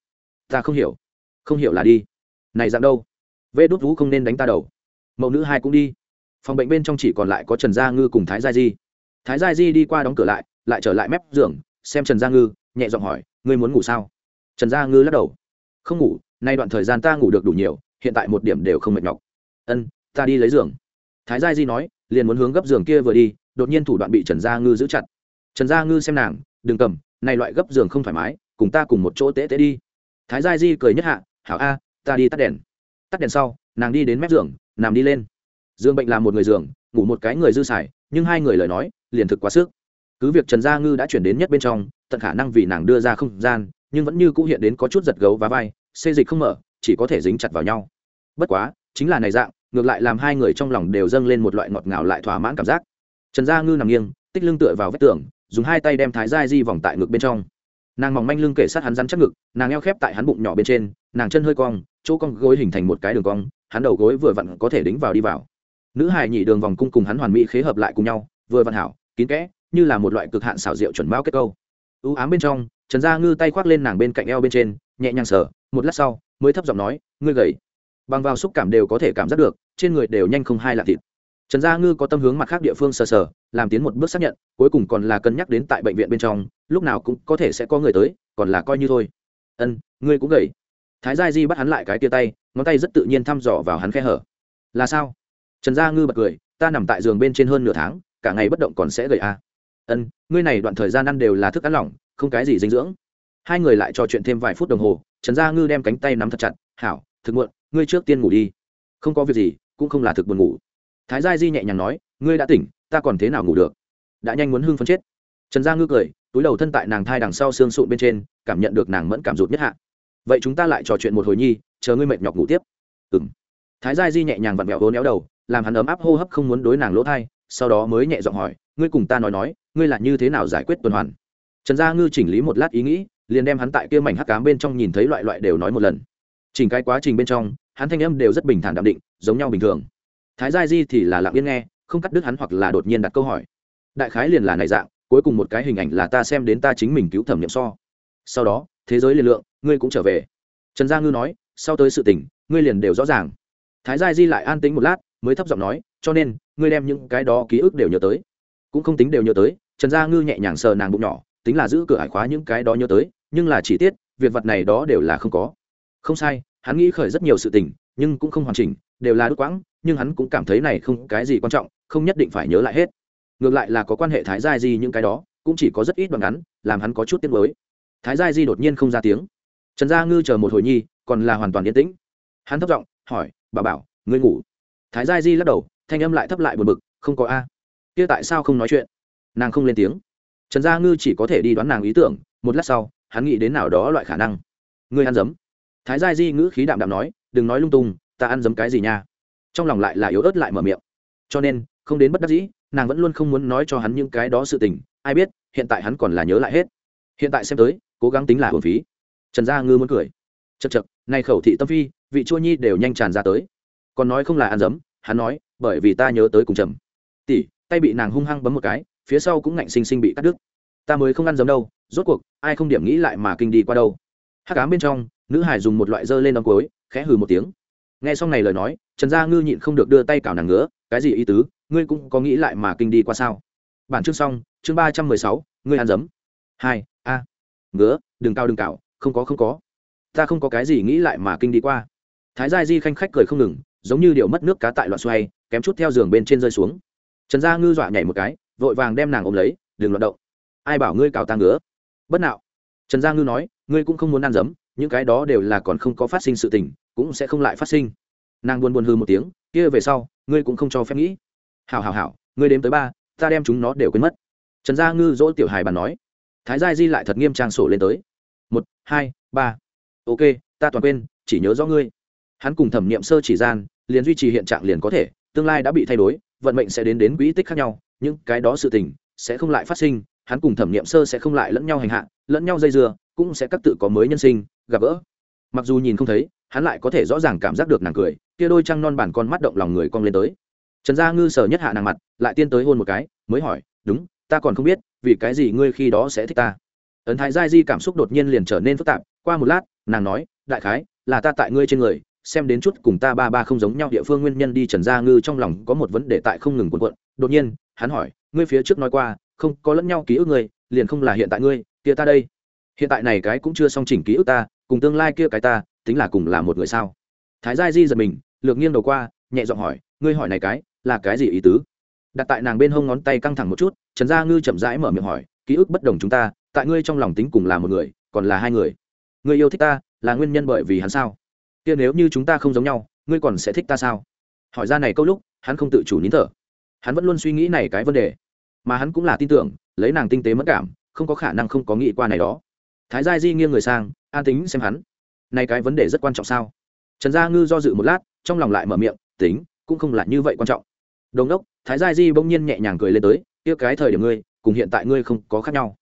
Ta không hiểu. Không hiểu là đi. Này dạng đâu? Vê đốt vũ không nên đánh ta đầu. Mẫu nữ hai cũng đi. Phòng bệnh bên trong chỉ còn lại có trần gia ngư cùng thái gia di. Thái gia di đi qua đóng cửa lại lại trở lại mép giường, xem trần gia ngư, nhẹ giọng hỏi, ngươi muốn ngủ sao? Trần gia ngư lắc đầu. Không ngủ, nay đoạn thời gian ta ngủ được đủ nhiều, hiện tại một điểm đều không mệt nhọc. Ân, ta đi lấy giường. Thái gia di nói, liền muốn hướng gấp giường kia vừa đi, đột nhiên thủ đoạn bị trần gia ngư giữ chặt. Trần gia ngư xem nàng, đừng cầm này loại gấp giường không thoải mái, cùng ta cùng một chỗ tễ tễ đi. Thái gia di cười nhất hạ, hảo a, ta đi tắt đèn. Tắt đèn sau, nàng đi đến mép giường, nằm đi lên. Dương bệnh là một người giường, ngủ một cái người dư xài, nhưng hai người lời nói, liền thực quá sức. Cứ việc trần gia ngư đã chuyển đến nhất bên trong, tận khả năng vì nàng đưa ra không gian, nhưng vẫn như cũ hiện đến có chút giật gấu và vai, xê dịch không mở, chỉ có thể dính chặt vào nhau. Bất quá, chính là này dạng, ngược lại làm hai người trong lòng đều dâng lên một loại ngọt ngào lại thỏa mãn cảm giác. Trần gia ngư nằm nghiêng, tích lưng tựa vào vách tường dùng hai tay đem thái giai di vòng tại ngực bên trong. Nàng mỏng manh lưng kể sát hắn rắn chắc ngực, nàng eo khép tại hắn bụng nhỏ bên trên, nàng chân hơi cong, chỗ cong gối hình thành một cái đường cong, hắn đầu gối vừa vặn có thể đính vào đi vào. Nữ hài nhị đường vòng cung cùng hắn hoàn mỹ khế hợp lại cùng nhau, vừa vặn hảo, kín kẽ, như là một loại cực hạn xảo diệu chuẩn bao kết câu. Ưu ám bên trong, trần gia ngư tay khoác lên nàng bên cạnh eo bên trên, nhẹ nhàng sờ, một lát sau, mới thấp giọng nói, ngươi gầy. Bằng vào xúc cảm đều có thể cảm giác được, trên người đều nhanh không hai là thịt trần gia ngư có tâm hướng mặt khác địa phương sờ sờ, làm tiến một bước xác nhận, cuối cùng còn là cân nhắc đến tại bệnh viện bên trong, lúc nào cũng có thể sẽ có người tới, còn là coi như thôi. Ân, ngươi cũng gầy. Thái gia di bắt hắn lại cái tia tay, ngón tay rất tự nhiên thăm dò vào hắn khe hở. Là sao? Trần gia ngư bật cười, ta nằm tại giường bên trên hơn nửa tháng, cả ngày bất động còn sẽ gầy à. ân, ngươi này đoạn thời gian ăn đều là thức ăn lỏng, không cái gì dinh dưỡng. Hai người lại trò chuyện thêm vài phút đồng hồ, trần gia ngư đem cánh tay nắm thật chặt, hảo, thực muộn, ngươi trước tiên ngủ đi. Không có việc gì, cũng không là thực buồn ngủ thái gia di nhẹ nhàng nói, ngươi đã tỉnh, ta còn thế nào ngủ được? Đã nhanh muốn hưng phấn chết. Trần gia ngư cười, túi đầu thân tại nàng thai đằng sau xương sụn bên trên, cảm nhận được nàng mẫn cảm rụt nhất hạ. Vậy chúng ta lại trò chuyện một hồi nhi, chờ ngươi mệt nhọc ngủ tiếp. Ừ m thái gia di nhẹ nhàng vặn vẹo hố néo đầu, làm hắn ấm áp hô hấp không muốn đối nàng lỗ thai, sau đó mới nhẹ giọng hỏi, ngươi cùng ta nói nói, ngươi là như thế nào giải quyết tuần hoàn? Trần gia ngư chỉnh lý một lát ý nghĩ, liền đem hắn tại kia mảnh hắc cám bên trong nhìn thấy loại loại đều nói một lần. Chỉnh cái quá trình bên trong, hắn thanh âm đều rất bình thản đạm định, giống nhau bình thường thái gia di thì là lặng yên nghe, không cắt đứt hắn hoặc là đột nhiên đặt câu hỏi. Đại khái liền là này dạng, cuối cùng một cái hình ảnh là ta xem đến ta chính mình cứu thẩm nghiệm so. Sau đó, thế giới liền lượng, ngươi cũng trở về. Trần gia ngư nói, sau tới sự tình, ngươi liền đều rõ ràng. Thái gia di lại an tính một lát, mới thấp giọng nói, cho nên, ngươi đem những cái đó ký ức đều nhớ tới. Cũng không tính đều nhớ tới, trần gia ngư nhẹ nhàng sờ nàng bụng nhỏ, tính là giữ cửa hải khóa những cái đó nhớ tới, nhưng là chỉ tiết, việc vật này đó đều là không có. Không sai, hắn nghĩ khởi rất nhiều sự tình, nhưng cũng không hoàn chỉnh, đều là đứt quãng nhưng hắn cũng cảm thấy này không cái gì quan trọng, không nhất định phải nhớ lại hết. Ngược lại là có quan hệ thái gia di những cái đó, cũng chỉ có rất ít đoạn ngắn, làm hắn có chút tiếc mới thái gia di đột nhiên không ra tiếng. Trần gia ngư chờ một hồi nhi, còn là hoàn toàn yên tĩnh. Hắn thấp giọng hỏi, bà bảo, ngươi ngủ? Thái gia di lắc đầu, thanh âm lại thấp lại buồn bực, không có a. Kia tại sao không nói chuyện? Nàng không lên tiếng. Trần gia ngư chỉ có thể đi đoán nàng ý tưởng, một lát sau, hắn nghĩ đến nào đó loại khả năng. Ngươi ăn dấm thái gia di ngữ khí đạm đạm nói, đừng nói lung tung, ta ăn dấm cái gì nha? Trong lòng lại là yếu ớt lại mở miệng. Cho nên, không đến bất đắc dĩ, nàng vẫn luôn không muốn nói cho hắn những cái đó sự tình. Ai biết, hiện tại hắn còn là nhớ lại hết. Hiện tại xem tới, cố gắng tính là hồn phí. Trần gia ngư muốn cười. Chật chật nay khẩu thị tâm phi, vị chua nhi đều nhanh tràn ra tới. Còn nói không là ăn dấm, hắn nói, bởi vì ta nhớ tới cùng trầm tỷ, tay bị nàng hung hăng bấm một cái, phía sau cũng ngạnh sinh sinh bị cắt đứt. Ta mới không ăn dấm đâu, rốt cuộc, ai không điểm nghĩ lại mà kinh đi qua đâu. Hát cám bên trong, nữ hải dùng một loại dơ lên đ cối, khẽ hừ một tiếng nghe xong này lời nói, trần gia ngư nhịn không được đưa tay cào nàng ngứa, cái gì ý tứ? Ngươi cũng có nghĩ lại mà kinh đi qua sao? Bản chương xong, chương ba trăm mười sáu, ngươi ăn dấm. Hai, a. Ngứa, đừng cao đừng cào, không có không có. Ta không có cái gì nghĩ lại mà kinh đi qua. Thái gia di khanh khách cười không ngừng, giống như điệu mất nước cá tại loạn xoay, kém chút theo giường bên trên rơi xuống. Trần gia ngư dọa nhảy một cái, vội vàng đem nàng ôm lấy, đừng loạt động. Ai bảo ngươi cào ta ngứa? Bất nạo. Trần gia ngư nói, ngươi cũng không muốn ăn dấm những cái đó đều là còn không có phát sinh sự tình, cũng sẽ không lại phát sinh. Nàng buồn buồn hư một tiếng, kia về sau, ngươi cũng không cho phép nghĩ. Hảo hảo hảo, ngươi đếm tới ba, ta đem chúng nó đều quên mất. Trần gia ngư dỗ tiểu hài bàn nói. Thái gia di lại thật nghiêm trang sổ lên tới. Một, hai, ba. Ok, ta toàn quên, chỉ nhớ rõ ngươi. Hắn cùng thẩm nghiệm sơ chỉ gian, liền duy trì hiện trạng liền có thể, tương lai đã bị thay đổi, vận mệnh sẽ đến đến quỹ tích khác nhau, những cái đó sự tình sẽ không lại phát sinh, hắn cùng thẩm nghiệm sơ sẽ không lại lẫn nhau hành hạ, lẫn nhau dây dưa, cũng sẽ các tự có mới nhân sinh gặp gỡ. Mặc dù nhìn không thấy, hắn lại có thể rõ ràng cảm giác được nàng cười, kia đôi trăng non bản con mắt động lòng người cong lên tới. Trần gia ngư sở nhất hạ nàng mặt, lại tiên tới hôn một cái, mới hỏi, đúng, ta còn không biết, vì cái gì ngươi khi đó sẽ thích ta? Ấn thái giai di cảm xúc đột nhiên liền trở nên phức tạp, qua một lát, nàng nói, đại khái, là ta tại ngươi trên người, xem đến chút cùng ta ba ba không giống nhau địa phương nguyên nhân đi trần gia ngư trong lòng có một vấn đề tại không ngừng cuộn quận đột nhiên, hắn hỏi, ngươi phía trước nói qua, không có lẫn nhau ký ức ngươi, liền không là hiện tại ngươi, kia ta đây. Hiện tại này cái cũng chưa song chỉnh ký ức ta cùng tương lai kia cái ta, tính là cùng là một người sao? Thái gia di giật mình, lược nghiêng đầu qua, nhẹ giọng hỏi, ngươi hỏi này cái, là cái gì ý tứ? Đặt tại nàng bên hông ngón tay căng thẳng một chút, trần gia ngư chậm rãi mở miệng hỏi, ký ức bất đồng chúng ta, tại ngươi trong lòng tính cùng là một người, còn là hai người. Ngươi yêu thích ta, là nguyên nhân bởi vì hắn sao? Kia nếu như chúng ta không giống nhau, ngươi còn sẽ thích ta sao? Hỏi ra này câu lúc, hắn không tự chủ nín thở. Hắn vẫn luôn suy nghĩ này cái vấn đề. Mà hắn cũng là tin tưởng, lấy nàng tinh tế mất cảm, không có khả năng không có nghĩ qua này đó. Thái gia di nghiêng người sang an tính xem hắn. Này cái vấn đề rất quan trọng sao? Trần gia ngư do dự một lát, trong lòng lại mở miệng, tính, cũng không là như vậy quan trọng. Đồng đốc thái gia di bỗng nhiên nhẹ nhàng cười lên tới, kia cái thời điểm ngươi, cùng hiện tại ngươi không có khác nhau.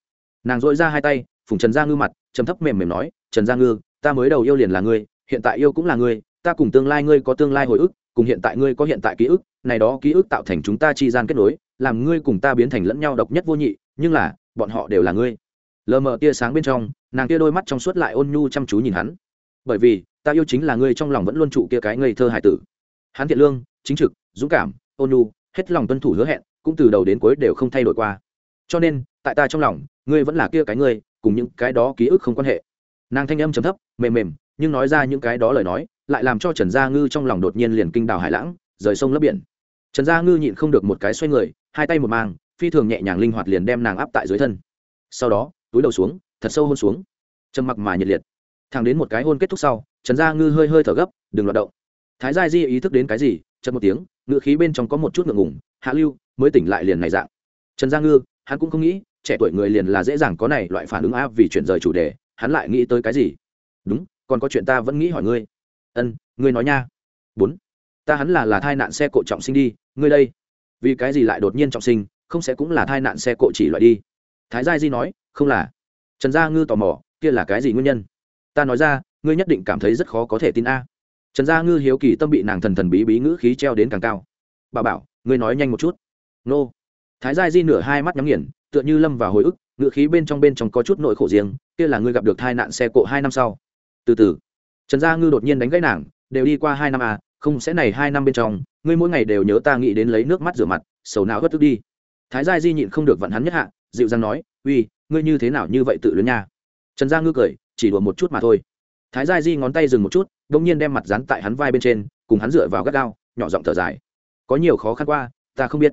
Nàng dội ra hai tay, phùng trần gia ngư mặt, trầm thấp mềm mềm nói, trần gia ngư, ta mới đầu yêu liền là ngươi, hiện tại yêu cũng là ngươi, ta cùng tương lai ngươi có tương lai hồi ức, cùng hiện tại ngươi có hiện tại ký ức, này đó ký ức tạo thành chúng ta chi gian kết nối, làm ngươi cùng ta biến thành lẫn nhau độc nhất vô nhị, nhưng là, bọn họ đều là ngươi. Lờ mờ tia sáng bên trong nàng kia đôi mắt trong suốt lại ôn nhu chăm chú nhìn hắn. Bởi vì, ta yêu chính là ngươi trong lòng vẫn luôn trụ kia cái ngây thơ hải tử. Hắn thiện lương, chính trực, dũng cảm, ôn nhu, hết lòng tuân thủ hứa hẹn, cũng từ đầu đến cuối đều không thay đổi qua. Cho nên, tại ta trong lòng, ngươi vẫn là kia cái ngươi, cùng những cái đó ký ức không quan hệ. Nàng thanh âm chấm thấp, mềm mềm, nhưng nói ra những cái đó lời nói, lại làm cho trần gia ngư trong lòng đột nhiên liền kinh đào hải lãng, rời sông lấp biển. Trần gia ngư nhịn không được một cái xoay người, hai tay một mang, phi thường nhẹ nhàng linh hoạt liền đem nàng áp tại dưới thân. Sau đó, túi đầu xuống thật sâu hôn xuống. Trầm mặc mà nhiệt liệt. Thẳng đến một cái hôn kết thúc sau, trần gia ngư hơi hơi thở gấp, đừng loạt động. Thái gia di ý thức đến cái gì chật một tiếng ngựa khí bên trong có một chút ngượng ngùng, hạ lưu, mới tỉnh lại liền này dạng. Trần gia ngư, hắn cũng không nghĩ, trẻ tuổi người liền là dễ dàng có này loại phản ứng áp vì chuyển rời chủ đề, hắn lại nghĩ tới cái gì? Đúng, còn có chuyện ta vẫn nghĩ hỏi ngươi. Ân, ngươi nói nha. Bốn, ta hắn là là thai nạn xe cộ trọng sinh đi, ngươi đây. Vì cái gì lại đột nhiên trọng sinh, không sẽ cũng là thai nạn xe cộ chỉ loại đi. Thái gia di nói, không là trần gia ngư tò mò, kia là cái gì nguyên nhân? Ta nói ra, ngươi nhất định cảm thấy rất khó có thể tin a. Trần gia ngư hiếu kỳ tâm bị nàng thần thần bí bí ngữ khí treo đến càng cao. Bà bảo, ngươi nói nhanh một chút. Nô. Thái gia di nửa hai mắt nhắm nghiền, tựa như lâm vào hồi ức, ngữ khí bên trong bên trong có chút nỗi khổ riêng, kia là ngươi gặp được tai nạn xe cộ hai năm sau. Từ từ. Trần gia ngư đột nhiên đánh gãy nàng, đều đi qua hai năm à không sẽ này hai năm bên trong, ngươi mỗi ngày đều nhớ ta nghĩ đến lấy nước mắt rửa mặt, sầu não hất tức đi. Thái gia di nhịn không được vặn hắn nhất hạ, dịu dàng nói, uy ngươi như thế nào như vậy tự luyến nha? Trần gia ngư cười, chỉ đùa một chút mà thôi. Thái gia di ngón tay dừng một chút đ ỗ n g nhiên đem mặt dán tại hắn vai bên trên, cùng hắn dựa vào gắt gao, nhỏ giọng thở dài. Có nhiều khó khăn qua, ta không biết.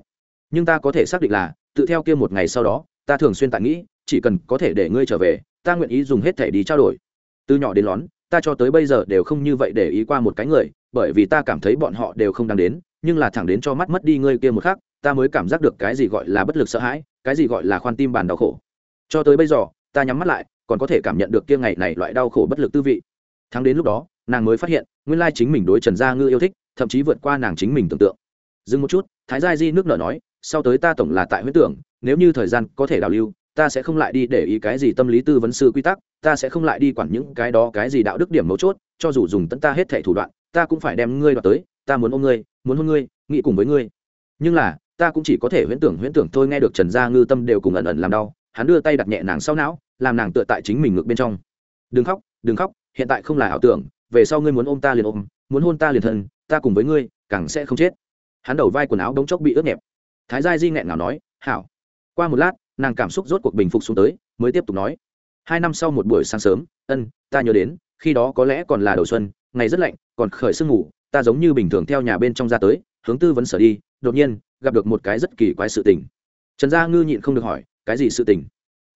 Nhưng ta có thể xác định là, tự theo kia một ngày sau đó, ta thường xuyên tại nghĩ, chỉ cần có thể để ngươi trở về, ta nguyện ý dùng hết thể đi trao đổi. Từ nhỏ đến lón, ta cho tới bây giờ đều không như vậy để ý qua một cái người, bởi vì ta cảm thấy bọn họ đều không đáng đến, nhưng là thẳng đến cho mắt mất đi ngươi kia một khắc, ta mới cảm giác được cái gì gọi là bất lực sợ hãi, cái gì gọi là khoan tim bàn đau khổ cho tới bây giờ, ta nhắm mắt lại, còn có thể cảm nhận được kia ngày này loại đau khổ bất lực tư vị. Thắng đến lúc đó, nàng mới phát hiện, nguyên lai chính mình đối trần gia ngư yêu thích, thậm chí vượt qua nàng chính mình tưởng tượng. Dừng một chút, thái gia di nước nở nói, sau tới ta tổng là tại huyết tưởng, nếu như thời gian có thể đào lưu, ta sẽ không lại đi để ý cái gì tâm lý tư vấn sư quy tắc, ta sẽ không lại đi quản những cái đó cái gì đạo đức điểm mấu chốt, cho dù dùng tận ta hết thẻ thủ đoạn, ta cũng phải đem ngươi đoạt tới, ta muốn ôm ngươi, muốn hôn ngươi, nghĩ cùng với ngươi. Nhưng là, ta cũng chỉ có thể huyễn tưởng huyễn tưởng thôi nghe được trần gia ngư tâm đều cùng ẩn ẩn làm đau hắn đưa tay đặt nhẹ nàng sau não, làm nàng tựa tại chính mình ngực bên trong. Đừng khóc đừng khóc, hiện tại không là ảo tưởng, về sau ngươi muốn ôm ta liền ôm, muốn hôn ta liền thân, ta cùng với ngươi, càng sẽ không chết. Hắn đầu vai quần áo đống chốc bị ướt nhẹp. Thái gia di nghẹn nào nói, hảo. Qua một lát, nàng cảm xúc rốt cuộc bình phục xuống tới, mới tiếp tục nói, hai năm sau một buổi sáng sớm, ân, ta nhớ đến, khi đó có lẽ còn là đầu xuân, ngày rất lạnh, còn khởi sương ngủ ta giống như bình thường theo nhà bên trong ra tới, hướng tư vấn sở đi, đột nhiên, gặp được một cái rất kỳ quái sự tình. Trần gia ngư nhịn không được hỏi cái gì sự tình?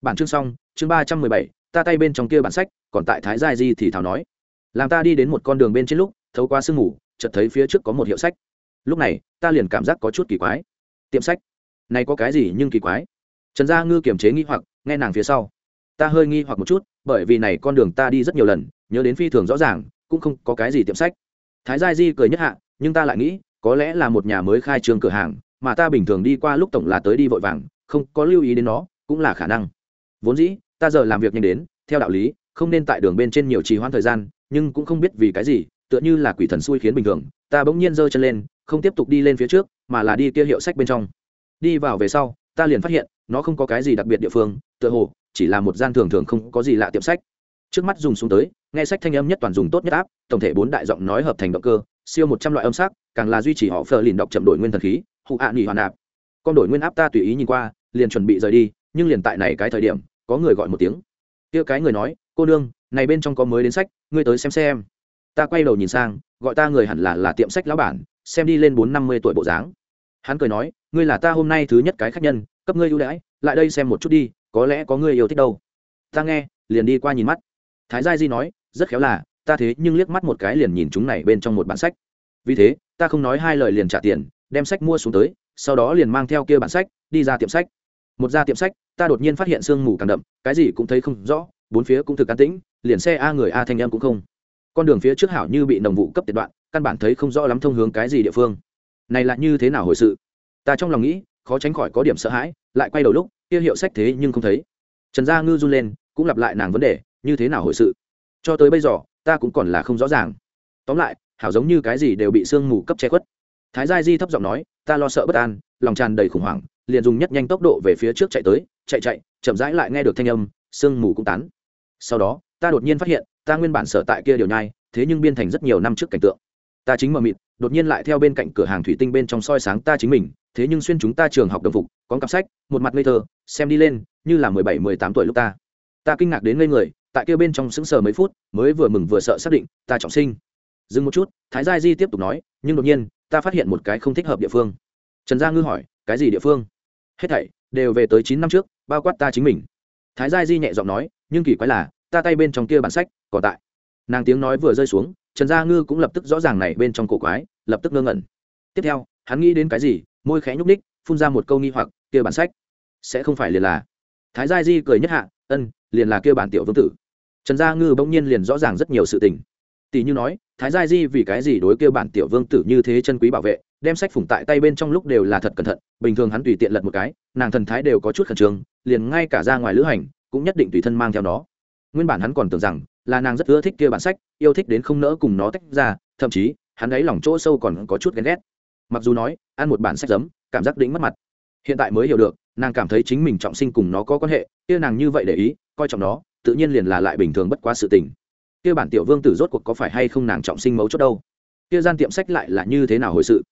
Bản chương xong, chương ba trăm mười bảy, ta tay bên trong kia bản sách, còn tại thái gia di thì thảo nói. Làm ta đi đến một con đường bên trên lúc, thấu qua sương mù, chợt thấy phía trước có một hiệu sách. Lúc này, ta liền cảm giác có chút kỳ quái. Tiệm sách? Này có cái gì nhưng kỳ quái? Trần gia ngư kiềm chế nghi hoặc, nghe nàng phía sau. Ta hơi nghi hoặc một chút, bởi vì này con đường ta đi rất nhiều lần, nhớ đến phi thường rõ ràng, cũng không có cái gì tiệm sách. Thái gia di cười nhất hạ, nhưng ta lại nghĩ, có lẽ là một nhà mới khai trương cửa hàng, mà ta bình thường đi qua lúc tổng là tới đi vội vàng không có lưu ý đến nó, cũng là khả năng. Vốn dĩ, ta giờ làm việc nhanh đến, theo đạo lý, không nên tại đường bên trên nhiều trì hoãn thời gian, nhưng cũng không biết vì cái gì, tựa như là quỷ thần xui khiến bình thường, ta bỗng nhiên giơ chân lên, không tiếp tục đi lên phía trước, mà là đi kia hiệu sách bên trong. Đi vào về sau, ta liền phát hiện, nó không có cái gì đặc biệt địa phương, tựa hồ, chỉ là một gian thường thường không có gì lạ tiệm sách. Trước mắt dùng xuống tới, nghe sách thanh âm nhất toàn dùng tốt nhất áp, tổng thể bốn đại giọng nói hợp thành động cơ, siêu một trăm loại âm sắc, càng là duy trì họ phờ lìn đọc chậm đổi nguyên thần khí hụ hạ nghỉ hoàn nạp. Con đổi nguyên áp ta tùy ý nhìn qua liền chuẩn bị rời đi, nhưng liền tại này cái thời điểm, có người gọi một tiếng. Kia cái người nói, cô nương, này bên trong có mới đến sách, ngươi tới xem xem. Ta quay đầu nhìn sang, gọi ta người hẳn là là tiệm sách lão bản, xem đi lên bốn năm mươi tuổi bộ dáng. Hắn cười nói, ngươi là ta hôm nay thứ nhất cái khách nhân, cấp ngươi ưu đãi, lại đây xem một chút đi, có lẽ có ngươi yêu thích đâu. Ta nghe, liền đi qua nhìn mắt. Thái gia di nói, rất khéo là, ta thế nhưng liếc mắt một cái liền nhìn chúng này bên trong một bản sách. Vì thế, ta không nói hai lời liền trả tiền, đem sách mua xuống tới, sau đó liền mang theo kia bản sách, đi ra tiệm sách một ra tiệm sách, ta đột nhiên phát hiện sương mù càng đậm, cái gì cũng thấy không rõ, bốn phía cũng thực an tĩnh, liền xe a người a thanh em cũng không. Con đường phía trước hảo như bị đồng vụ cấp tiệt đoạn, căn bản thấy không rõ lắm thông hướng cái gì địa phương. Này là như thế nào hồi sự? Ta trong lòng nghĩ, khó tránh khỏi có điểm sợ hãi, lại quay đầu lúc, kia hiệu sách thế nhưng không thấy. Trần gia ngư run lên, cũng lặp lại nàng vấn đề, như thế nào hồi sự? Cho tới bây giờ, ta cũng còn là không rõ ràng. Tóm lại, hảo giống như cái gì đều bị sương mù cấp che khuất. Thái gia di thấp giọng nói, ta lo sợ bất an, lòng tràn đầy khủng hoảng liền dùng nhất nhanh tốc độ về phía trước chạy tới, chạy chạy, chậm rãi lại nghe được thanh âm, sương mù cũng tán. Sau đó, ta đột nhiên phát hiện, ta nguyên bản sở tại kia điều nhai, thế nhưng biên thành rất nhiều năm trước cảnh tượng. Ta chính mờ mịt, đột nhiên lại theo bên cạnh cửa hàng thủy tinh bên trong soi sáng ta chính mình, thế nhưng xuyên chúng ta trường học đồng phục, có cặp sách, một mặt ngây thơ, xem đi lên, như là mười bảy, mười tám tuổi lúc ta. Ta kinh ngạc đến ngây người, tại kia bên trong sững sờ mấy phút, mới vừa mừng vừa sợ xác định, ta trọng sinh. Dừng một chút, thái gia di tiếp tục nói, nhưng đột nhiên, ta phát hiện một cái không thích hợp địa phương. Trần gia ngư hỏi, cái gì địa phương? Hết thảy đều về tới chín năm trước, bao quát ta chính mình. Thái gia di nhẹ giọng nói, nhưng kỳ quái là, ta tay bên trong kia bản sách còn tại. Nàng tiếng nói vừa rơi xuống, trần gia ngư cũng lập tức rõ ràng này bên trong cổ quái, lập tức ngơ ngẩn. Tiếp theo, hắn nghĩ đến cái gì, môi khẽ nhúc ních phun ra một câu nghi hoặc, kia bản sách sẽ không phải liền là. Thái gia di cười nhất hạ, ân, liền là kia bản tiểu vương tử. Trần gia ngư bỗng nhiên liền rõ ràng rất nhiều sự tình tỷ như nói, thái gia di vì cái gì đối kia bản tiểu vương tử như thế chân quý bảo vệ, đem sách phủng tại tay bên trong lúc đều là thật cẩn thận, bình thường hắn tùy tiện lật một cái, nàng thần thái đều có chút khẩn trương, liền ngay cả ra ngoài lữ hành, cũng nhất định tùy thân mang theo nó. Nguyên bản hắn còn tưởng rằng là nàng rất ưa thích kia bản sách, yêu thích đến không nỡ cùng nó tách ra, thậm chí, hắn ấy lòng chỗ sâu còn có chút ghen ghét. Mặc dù nói, ăn một bản sách giấm, cảm giác đĩnh mất mặt. Hiện tại mới hiểu được, nàng cảm thấy chính mình trọng sinh cùng nó có quan hệ, kia nàng như vậy để ý, coi trọng nó, tự nhiên liền là lại bình thường bất quá sự tình kia bản tiểu vương tử rốt cuộc có phải hay không nàng trọng sinh mấu chốt đâu? Kia gian tiệm sách lại là như thế nào hồi sự?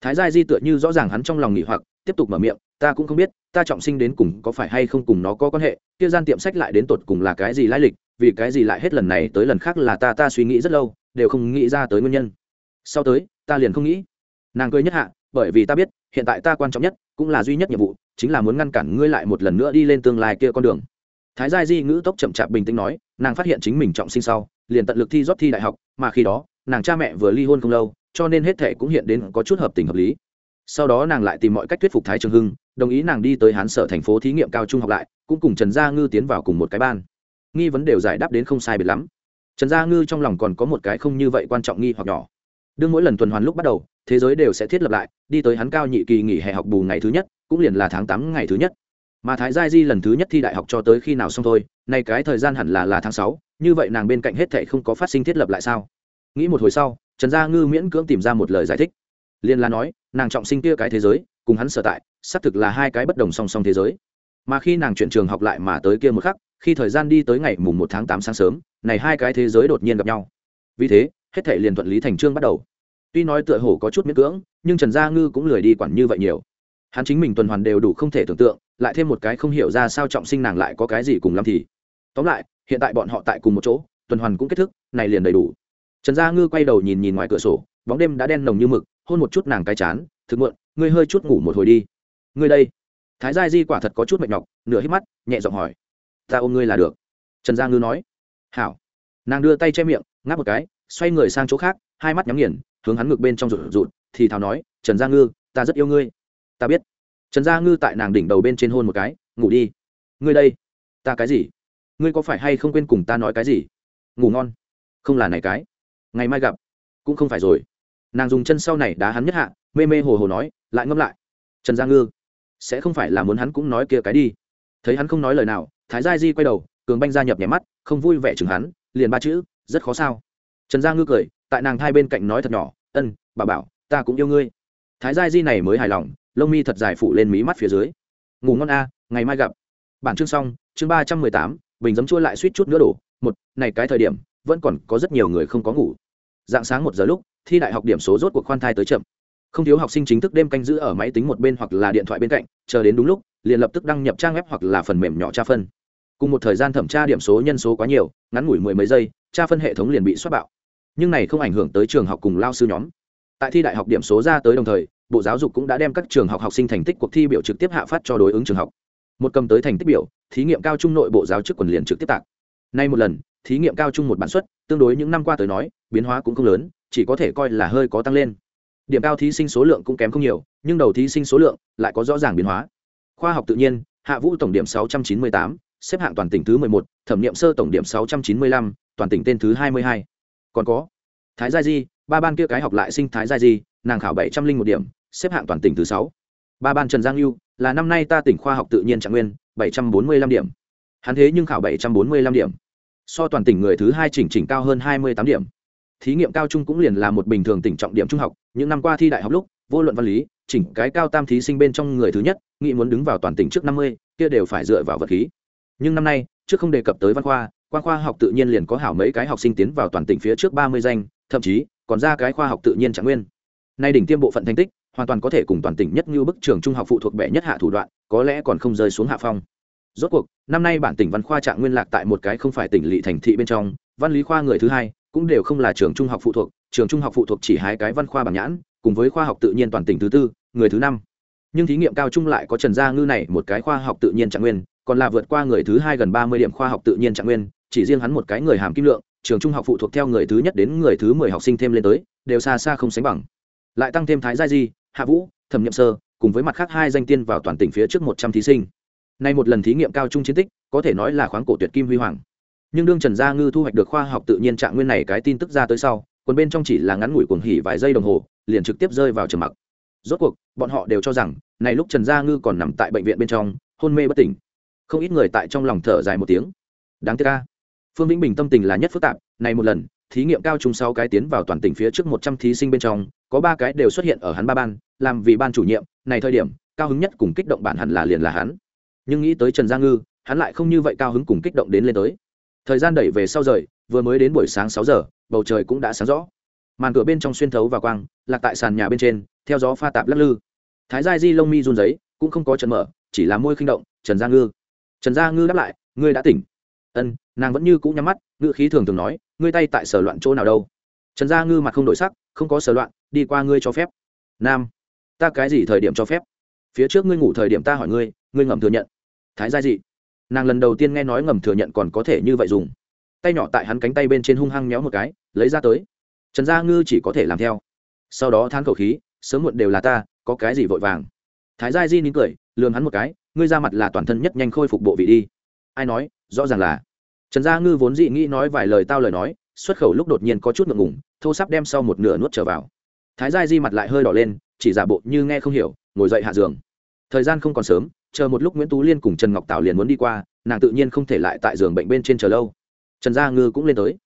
Thái gia di tựa như rõ ràng hắn trong lòng nghỉ hoặc, tiếp tục mở miệng, ta cũng không biết, ta trọng sinh đến cùng có phải hay không cùng nó có quan hệ, kia gian tiệm sách lại đến tột cùng là cái gì lai lịch, vì cái gì lại hết lần này tới lần khác là ta ta suy nghĩ rất lâu, đều không nghĩ ra tới nguyên nhân. Sau tới, ta liền không nghĩ. Nàng cười nhất hạ, bởi vì ta biết, hiện tại ta quan trọng nhất cũng là duy nhất nhiệm vụ, chính là muốn ngăn cản ngươi lại một lần nữa đi lên tương lai kia con đường. Thái gia di ngữ tốc chậm chạp bình tĩnh nói nàng phát hiện chính mình trọng sinh sau, liền tận lực thi rót thi đại học, mà khi đó, nàng cha mẹ vừa ly hôn không lâu, cho nên hết thệ cũng hiện đến có chút hợp tình hợp lý. Sau đó nàng lại tìm mọi cách thuyết phục thái trường hưng, đồng ý nàng đi tới hán sở thành phố thí nghiệm cao trung học lại, cũng cùng trần gia ngư tiến vào cùng một cái ban. Nghi vấn đều giải đáp đến không sai biệt lắm. Trần gia ngư trong lòng còn có một cái không như vậy quan trọng nghi hoặc nhỏ. Đương mỗi lần tuần hoàn lúc bắt đầu, thế giới đều sẽ thiết lập lại, đi tới hắn cao nhị kỳ nghỉ hè học bù ngày thứ nhất, cũng liền là tháng tám ngày thứ nhất mà thái gia di lần thứ nhất thi đại học cho tới khi nào xong thôi, nay cái thời gian hẳn là là tháng sáu, như vậy nàng bên cạnh hết thệ không có phát sinh thiết lập lại sao? Nghĩ một hồi sau, trần gia ngư miễn cưỡng tìm ra một lời giải thích. Liên là nói, nàng trọng sinh kia cái thế giới, cùng hắn sở tại, xác thực là hai cái bất đồng song song thế giới. Mà khi nàng chuyển trường học lại mà tới kia một khắc, khi thời gian đi tới ngày mùng một tháng tám sáng sớm, này hai cái thế giới đột nhiên gặp nhau. Vì thế, hết thể liền thuận lý thành trương bắt đầu. Tuy nói tựa hồ có chút miễn cưỡng, nhưng trần gia ngư cũng lười đi quản như vậy nhiều. Hắn chính mình tuần hoàn đều đủ không thể tưởng tượng lại thêm một cái không hiểu ra sao trọng sinh nàng lại có cái gì cùng lắm thì. Tóm lại, hiện tại bọn họ tại cùng một chỗ, tuần hoàn cũng kết thúc, này liền đầy đủ. Trần gia ngư quay đầu nhìn nhìn ngoài cửa sổ, bóng đêm đã đen nồng như mực, hôn một chút nàng cái chán, thực muộn, ngươi hơi chút ngủ một hồi đi. Ngươi đây. Thái gia di quả thật có chút mệt nhọc, nửa hít mắt, nhẹ giọng hỏi, ta ôm ngươi là được. Trần gia ngư nói, hảo. Nàng đưa tay che miệng, ngáp một cái, xoay người sang chỗ khác, hai mắt nhắm nghiền, hướng hắn ngực bên trong rụt rụt, thì thào nói, trần gia ngư, ta rất yêu ngươi. Ta biết trần gia ngư tại nàng đỉnh đầu bên trên hôn một cái, ngủ đi. Ngươi đây. Ta cái gì? Ngươi có phải hay không quên cùng ta nói cái gì? Ngủ ngon. Không là này cái. Ngày mai gặp. Cũng không phải rồi. Nàng dùng chân sau này đá hắn nhất hạ, mê mê hồ hồ nói, lại ngâm lại. Trần gia ngư, sẽ không phải là muốn hắn cũng nói kia cái đi. Thấy hắn không nói lời nào, thái gia di quay đầu, cường banh gia nhập nhẹ mắt, không vui vẻ chừng hắn, liền ba chữ, rất khó sao. Trần gia ngư cười, tại nàng hai bên cạnh nói thật nhỏ, ân, bà bảo, ta cũng yêu ngươi. Thái gia di này mới hài lòng lông mi thật dài phủ lên mí mắt phía dưới. Ngủ ngon a, ngày mai gặp. Bản chương xong, chương ba trăm mười tám, bình giấm chua lại suýt chút nữa đổ. Một, này cái thời điểm, vẫn còn có rất nhiều người không có ngủ. Dạng sáng một giờ lúc, thi đại học điểm số rốt cuộc khoan thai tới chậm. Không thiếu học sinh chính thức đêm canh giữ ở máy tính một bên hoặc là điện thoại bên cạnh, chờ đến đúng lúc, liền lập tức đăng nhập trang web hoặc là phần mềm nhỏ tra phân. Cùng một thời gian thẩm tra điểm số nhân số quá nhiều, ngắn ngủi mười mấy giây, tra phân hệ thống liền bị xuất bạo. Nhưng này không ảnh hưởng tới trường học cùng lao sư nhóm. Tại thi đại học điểm số ra tới đồng thời bộ giáo dục cũng đã đem các trường học học sinh thành tích cuộc thi biểu trực tiếp hạ phát cho đối ứng trường học. Một cầm tới thành tích biểu thí nghiệm cao trung nội bộ giáo chức quần liền trực tiếp tạc. Nay một lần thí nghiệm cao trung một bản suất tương đối những năm qua tới nói biến hóa cũng không lớn chỉ có thể coi là hơi có tăng lên. Điểm cao thí sinh số lượng cũng kém không nhiều nhưng đầu thí sinh số lượng lại có rõ ràng biến hóa. Khoa học tự nhiên hạ vũ tổng điểm 698, xếp hạng toàn tỉnh thứ 11, thẩm nghiệm sơ tổng điểm 695, toàn tỉnh tên thứ 22. còn có thái gia di ba ban kia cái học lại sinh thái giai di, nàng khảo bảy trăm linh một điểm, xếp hạng toàn tỉnh thứ sáu. Ba ban trần giang lưu là năm nay ta tỉnh khoa học tự nhiên trạng nguyên, bảy trăm bốn mươi lăm điểm. Hắn thế nhưng khảo bảy trăm bốn mươi lăm điểm. So toàn tỉnh người thứ hai chỉnh chỉnh cao hơn hai mươi tám điểm. Thí nghiệm cao trung cũng liền là một bình thường tỉnh trọng điểm trung học, những năm qua thi đại học lúc, vô luận văn lý, chỉnh cái cao tam thí sinh bên trong người thứ nhất, nghĩ muốn đứng vào toàn tỉnh trước năm mươi, kia đều phải dựa vào vật khí. Nhưng năm nay, trước không đề cập tới văn khoa, quan khoa học tự nhiên liền có hảo mấy cái học sinh tiến vào toàn tỉnh phía trước ba mươi danh, thậm chí còn ra cái khoa học tự nhiên trạng nguyên. Nay đỉnh tiêm bộ phận thành tích, hoàn toàn có thể cùng toàn tỉnh nhất như bức trường trung học phụ thuộc bệ nhất hạ thủ đoạn, có lẽ còn không rơi xuống hạ phong. Rốt cuộc, năm nay bản tỉnh văn khoa trạng nguyên lạc tại một cái không phải tỉnh lỵ thành thị bên trong, văn lý khoa người thứ hai, cũng đều không là trường trung học phụ thuộc, trường trung học phụ thuộc chỉ hai cái văn khoa bảng nhãn, cùng với khoa học tự nhiên toàn tỉnh thứ tư, người thứ năm. Nhưng thí nghiệm cao trung lại có trần gia ngư này một cái khoa học tự nhiên trạng nguyên, còn là vượt qua người thứ hai gần ba mươi điểm khoa học tự nhiên trạng nguyên, chỉ riêng hắn một cái người hàm kim lượng trường trung học phụ thuộc theo người thứ nhất đến người thứ mười học sinh thêm lên tới, đều xa xa không sánh bằng. Lại tăng thêm thái gia di, hạ vũ, thẩm nhậm sơ, cùng với mặt khác hai danh tiên vào toàn tỉnh phía trước một trăm thí sinh. Nay một lần thí nghiệm cao trung chiến tích, có thể nói là khoáng cổ tuyệt kim huy hoàng. Nhưng đương trần gia ngư thu hoạch được khoa học tự nhiên trạng nguyên này cái tin tức ra tới sau, còn bên trong chỉ là ngắn ngủi cuồng hỉ vài giây đồng hồ, liền trực tiếp rơi vào trầm mặc. Rốt cuộc, bọn họ đều cho rằng, này lúc trần gia ngư còn nằm tại bệnh viện bên trong, hôn mê bất tỉnh. Không ít người tại trong lòng thở dài một tiếng. Đáng tiếc ca phương vĩnh bình tâm tình là nhất phức tạp, này một lần, thí nghiệm cao trung sáu cái tiến vào toàn tỉnh phía trước một trăm thí sinh bên trong, có ba cái đều xuất hiện ở hắn ba ban, làm vì ban chủ nhiệm, này thời điểm, cao hứng nhất cùng kích động bản hẳn là liền là hắn. Nhưng nghĩ tới trần gia ngư, hắn lại không như vậy cao hứng cùng kích động đến lên tới. Thời gian đẩy về sau rời, vừa mới đến buổi sáng sáu giờ, bầu trời cũng đã sáng rõ. Màn cửa bên trong xuyên thấu và quang, lạc tại sàn nhà bên trên, theo gió pha tạp lắc lư. Thái gia di lông mi run giấy cũng không có trận mở, chỉ là môi khinh động, trần gia ngư. Trần gia ngư đáp lại, ngươi đã tỉnh ân, nàng vẫn như cũ nhắm mắt ngự khí thường thường nói, ngươi tay tại sở loạn chỗ nào đâu? Trần gia ngư mặt không đổi sắc, không có sở loạn, đi qua ngươi cho phép. Nam, ta cái gì thời điểm cho phép? Phía trước ngươi ngủ thời điểm ta hỏi ngươi ngươi ngầm thừa nhận. Thái gia dị. Nàng lần đầu tiên nghe nói ngầm thừa nhận còn có thể như vậy dùng. Tay nhỏ tại hắn cánh tay bên trên hung hăng méo một cái, lấy ra tới. Trần gia ngư chỉ có thể làm theo. Sau đó than khẩu khí, sớm muộn đều là ta, có cái gì vội vàng? Thái gia di nín cười, lườm hắn một cái, ngươi ra mặt là toàn thân nhất nhanh khôi phục bộ vị đi. Ai nói, rõ ràng là trần gia ngư vốn dị nghĩ nói vài lời tao lời nói, xuất khẩu lúc đột nhiên có chút ngượng ngủng thô sắp đem sau một nửa nuốt trở vào. Thái gia di mặt lại hơi đỏ lên, chỉ giả bộ như nghe không hiểu, ngồi dậy hạ giường. Thời gian không còn sớm, chờ một lúc nguyễn tú liên cùng trần ngọc tảo liền muốn đi qua, nàng tự nhiên không thể lại tại giường bệnh bên trên chờ lâu. Trần gia ngư cũng lên tới.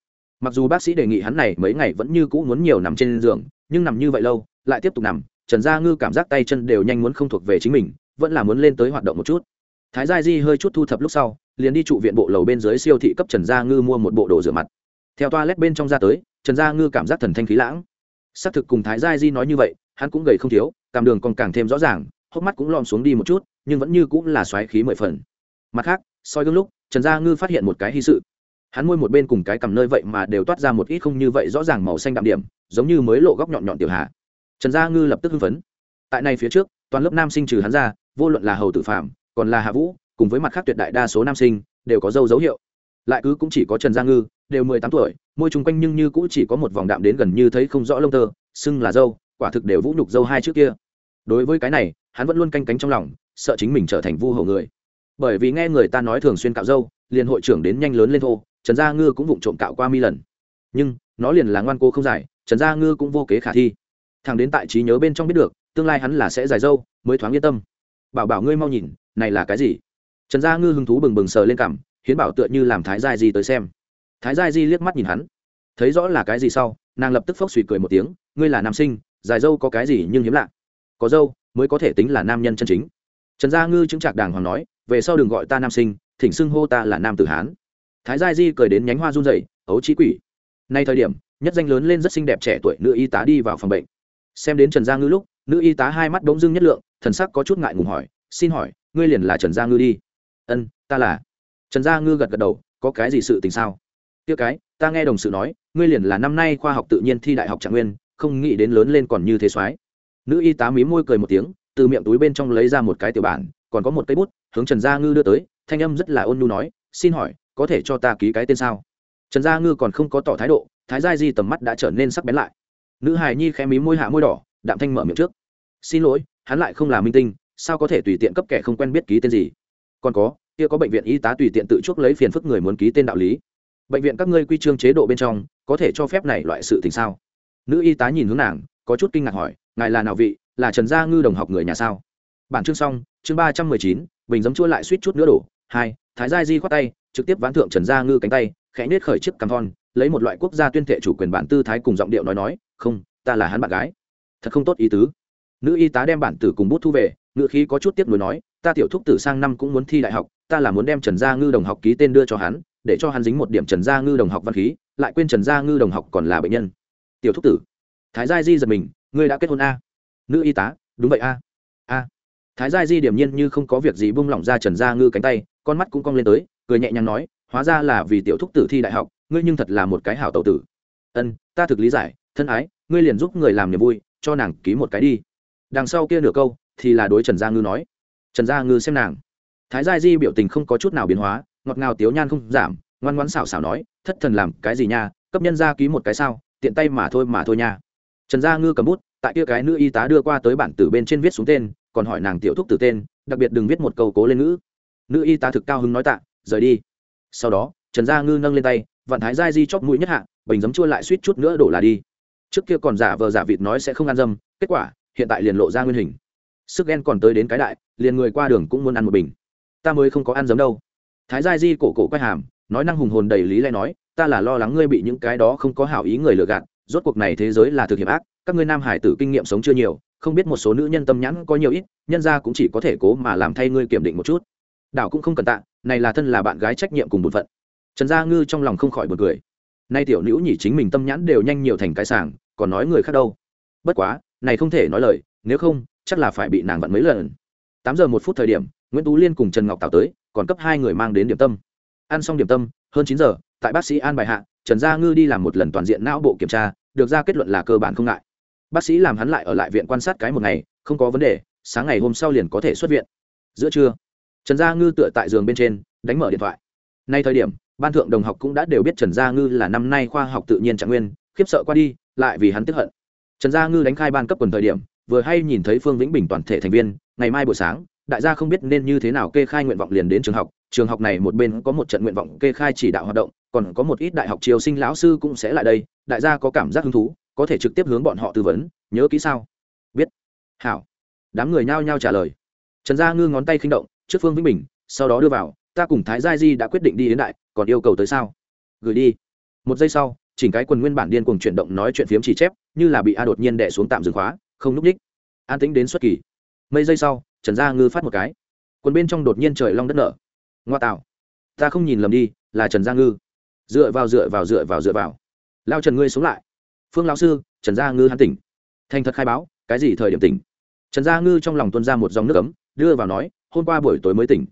Mặc dù bác sĩ đề nghị hắn này mấy ngày vẫn như cũ muốn nhiều nằm trên giường, nhưng nằm như vậy lâu, lại tiếp tục nằm, trần gia ngư cảm giác tay chân đều nhanh muốn không thuộc về chính mình, vẫn là muốn lên tới hoạt động một chút. Thái gia di hơi chút thu thập lúc sau liền đi trụ viện bộ lầu bên dưới siêu thị cấp trần gia ngư mua một bộ đồ rửa mặt. Theo toa lét bên trong ra tới, trần gia ngư cảm giác thần thanh khí lãng. Xác thực cùng thái gia di nói như vậy, hắn cũng gầy không thiếu, cảm đường còn càng thêm rõ ràng, hốc mắt cũng lom xuống đi một chút, nhưng vẫn như cũng là xoáy khí mười phần. Mặt khác, soi gương lúc, trần gia ngư phát hiện một cái hy sự. Hắn môi một bên cùng cái cầm nơi vậy mà đều toát ra một ít không như vậy rõ ràng màu xanh đậm điểm, giống như mới lộ góc nhọn nhọn tiểu hạ trần gia ngư lập tức hưng phấn. Tại này phía trước, toàn lớp nam sinh trừ hắn ra, vô luận là hầu tử phạm còn là hạ vũ cùng với mặt khác tuyệt đại đa số nam sinh, đều có dâu dấu hiệu. Lại cứ cũng chỉ có trần gia ngư, đều mười tám tuổi, môi chung quanh nhưng như cũng chỉ có một vòng đạm đến gần như thấy không rõ lông tơ sưng là dâu, quả thực đều vũ nhục dâu hai trước kia. Đối với cái này, hắn vẫn luôn canh cánh trong lòng, sợ chính mình trở thành vu hầu người. Bởi vì nghe người ta nói thường xuyên cạo dâu, liền hội trưởng đến nhanh lớn lên thô, trần gia ngư cũng vụng trộm cạo qua mi lần. Nhưng, nó liền là ngoan cô không dài trần gia ngư cũng vô kế khả thi. Thằng đến tại trí nhớ bên trong biết được, tương lai hắn là sẽ dài dâu, mới thoáng yên tâm. Bảo bảo ngươi mau nhìn, này là cái gì? Trần gia ngư hứng thú bừng bừng sờ lên cảm hiến bảo tựa như làm thái Gia di tới xem. Thái Gia di liếc mắt nhìn hắn. Thấy rõ là cái gì sau, nàng lập tức phốc suy cười một tiếng, ngươi là nam sinh, dài dâu có cái gì nhưng hiếm lạ. Có dâu mới có thể tính là nam nhân chân chính. Trần gia ngư chứng trạc đàng hoàng nói, về sau đừng gọi ta nam sinh, thỉnh xưng hô ta là nam tử hán. Thái gia di cười đến nhánh hoa run rẩy, ấu trí quỷ. Nay thời điểm, nhất danh lớn lên rất xinh đẹp trẻ tuổi nữ y tá đi vào phòng bệnh. Xem đến trần gia ngư lúc, nữ y tá hai mắt bỗng dưng nhất lượng, thần sắc có chút ngại ngùng hỏi, xin hỏi, ngươi liền là trần gia ngư đi? Ân, ta là. Trần gia ngư gật gật đầu, có cái gì sự tình sao? Tiếc cái, ta nghe đồng sự nói, ngươi liền là năm nay khoa học tự nhiên thi đại học trạng nguyên, không nghĩ đến lớn lên còn như thế soái nữ y tá mí môi cười một tiếng, từ miệng túi bên trong lấy ra một cái tiểu bản, còn có một cây bút, hướng trần gia ngư đưa tới, thanh âm rất là ôn nhu nói, xin hỏi, có thể cho ta ký cái tên sao? Trần gia ngư còn không có tỏ thái độ, thái gia di tầm mắt đã trở nên sắc bén lại. Nữ hài nhi khẽ mí môi hạ môi đỏ, đạm thanh mở miệng trước. Xin lỗi, hắn lại không là minh tinh, sao có thể tùy tiện cấp kẻ không quen biết ký tên gì? Còn có, kia có bệnh viện y tá tùy tiện tự chuốc lấy phiền phức người muốn ký tên đạo lý. Bệnh viện các ngươi quy trương chế độ bên trong, có thể cho phép này loại sự tình sao? Nữ y tá nhìn hướng nàng, có chút kinh ngạc hỏi, ngài là nào vị? Là trần gia ngư đồng học người nhà sao? Bản chương xong, chương ba trăm mười chín, bình giấm chua lại suýt chút nữa đổ. Hai, thái gia di khoát tay, trực tiếp ván thượng trần gia ngư cánh tay, khẽ nết khởi chiếc cằm thon, lấy một loại quốc gia tuyên thệ chủ quyền bản tư thái cùng giọng điệu nói nói, không, ta là hắn bạn gái. Thật không tốt ý tứ nữ y tá đem bản tử cùng bút thu về ngự khí có chút tiếc nuối nói, ta tiểu thúc tử sang năm cũng muốn thi đại học, ta là muốn đem trần gia ngư đồng học ký tên đưa cho hắn, để cho hắn dính một điểm trần gia ngư đồng học văn khí, lại quên trần gia ngư đồng học còn là bệnh nhân. Tiểu thúc tử. Thái gia di giật mình, ngươi đã kết hôn a? Nữ y tá, đúng vậy a. A. Thái gia di điểm nhiên như không có việc gì bung lỏng ra trần gia ngư cánh tay, con mắt cũng cong lên tới, cười nhẹ nhàng nói, hóa ra là vì tiểu thúc tử thi đại học, ngươi nhưng thật là một cái hảo tẩu tử. Ân, ta thực lý giải, thân ái, ngươi liền giúp người làm niềm vui, cho nàng ký một cái đi đằng sau kia nửa câu, thì là đối trần gia ngư nói. Trần gia ngư xem nàng. Thái gia di biểu tình không có chút nào biến hóa, ngọt ngào tiếu nhan không giảm, ngoan ngoãn xảo xảo nói, thất thần làm cái gì nha? Cấp nhân gia ký một cái sao, tiện tay mà thôi mà thôi nha. Trần gia ngư cầm bút, tại kia cái nữ y tá đưa qua tới bản tử bên trên viết xuống tên, còn hỏi nàng tiểu thúc tử tên, đặc biệt đừng viết một câu cố lên ngữ. Nữ y tá thực cao hứng nói tạ, rời đi. Sau đó, trần gia ngư nâng lên tay vạn thái gia di chóp mũi nhất hạ, bình giấm chua lại suýt chút nữa đổ là đi. Trước kia còn giả vờ giả vịt nói sẽ không ăn dâm, kết quả hiện tại liền lộ ra nguyên hình. Sức ghen còn tới đến cái đại, liền người qua đường cũng muốn ăn một bình. Ta mới không có ăn giấm đâu. Thái gia di cổ cổ quay hàm, nói năng hùng hồn đầy lý lẽ nói, ta là lo lắng ngươi bị những cái đó không có hảo ý người lừa gạt, rốt cuộc này thế giới là thực hiểm ác, các ngươi nam hải tử kinh nghiệm sống chưa nhiều, không biết một số nữ nhân tâm nhãn có nhiều ít, nhân ra cũng chỉ có thể cố mà làm thay ngươi kiểm định một chút. Đảo cũng không cần tạ, này là thân là bạn gái trách nhiệm cùng một phận. Trần gia ngư trong lòng không khỏi b u ồ n cười. Nay tiểu nữ nhỉ chính mình tâm nhãn đều nhanh nhiều thành cái sàng còn nói người khác đâu. Bất quá này không thể nói lời, nếu không, chắc là phải bị nàng vặn mấy lần. Tám giờ một phút thời điểm, nguyễn tú liên cùng trần ngọc tào tới, còn cấp hai người mang đến điểm tâm. Ăn xong điểm tâm, hơn chín giờ, tại bác sĩ an bài hạ, trần gia ngư đi làm một lần toàn diện não bộ kiểm tra, được ra kết luận là cơ bản không ngại. Bác sĩ làm hắn lại ở lại viện quan sát cái một ngày, không có vấn đề, sáng ngày hôm sau liền có thể xuất viện. Giữa trưa, trần gia ngư tựa tại giường bên trên, đánh mở điện thoại. Nay thời điểm, ban thượng đồng học cũng đã đều biết trần gia ngư là năm nay khoa học tự nhiên trạng nguyên, khiếp sợ qua đi, lại vì hắn tức hận trần gia ngư đánh khai ban cấp quần thời điểm, vừa hay nhìn thấy phương vĩnh bình toàn thể thành viên, ngày mai buổi sáng, đại gia không biết nên như thế nào kê khai nguyện vọng liền đến trường học. Trường học này một bên có một trận nguyện vọng kê khai chỉ đạo hoạt động, còn có một ít đại học triều sinh lão sư cũng sẽ lại đây, đại gia có cảm giác hứng thú, có thể trực tiếp hướng bọn họ tư vấn, nhớ kỹ sao? Biết. Hảo. Đám người nhao nhao trả lời. Trần gia ngư ngón tay khinh động, trước phương vĩnh bình, sau đó đưa vào, ta cùng thái gia di đã quyết định đi đến đại, còn yêu cầu tới sao? Gửi đi. Một giây sau chỉnh cái quần nguyên bản điên cuồng chuyển động nói chuyện phiếm chỉ chép, như là bị a đột nhiên đẻ xuống tạm dừng khóa, không núp ních. An tính đến xuất kỳ. Mấy giây sau, trần gia ngư phát một cái. Quần bên trong đột nhiên trời long đất nở. Ngoa tạo. Ta không nhìn lầm đi, là trần gia ngư. Dựa vào dựa vào dựa vào dựa vào. Lao trần ngươi xuống lại. Phương lão sư, trần gia ngư hắn tỉnh. Thành thật khai báo, cái gì thời điểm tỉnh? Trần gia ngư trong lòng tuân ra một dòng nước ấm, đưa vào nói, hôm qua buổi tối mới tỉnh.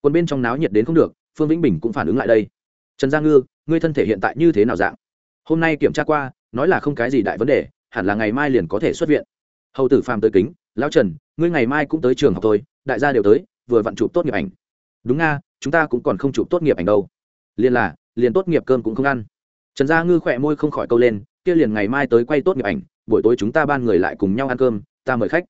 Quần bên trong náo nhiệt đến không được, phương vĩnh bình cũng phản ứng lại đây. Trần gia ngư, ngươi thân thể hiện tại như thế nào dạng? Hôm nay kiểm tra qua, nói là không cái gì đại vấn đề, hẳn là ngày mai liền có thể xuất viện. Hầu tử phàm tới kính, lão trần, ngươi ngày mai cũng tới trường học tôi đại gia đều tới, vừa vặn chụp tốt nghiệp ảnh. Đúng nga, chúng ta cũng còn không chụp tốt nghiệp ảnh đâu. Liền là, liền tốt nghiệp cơm cũng không ăn. Trần gia ngư khỏe môi không khỏi câu lên, kia liền ngày mai tới quay tốt nghiệp ảnh, buổi tối chúng ta ban người lại cùng nhau ăn cơm, ta mời khách.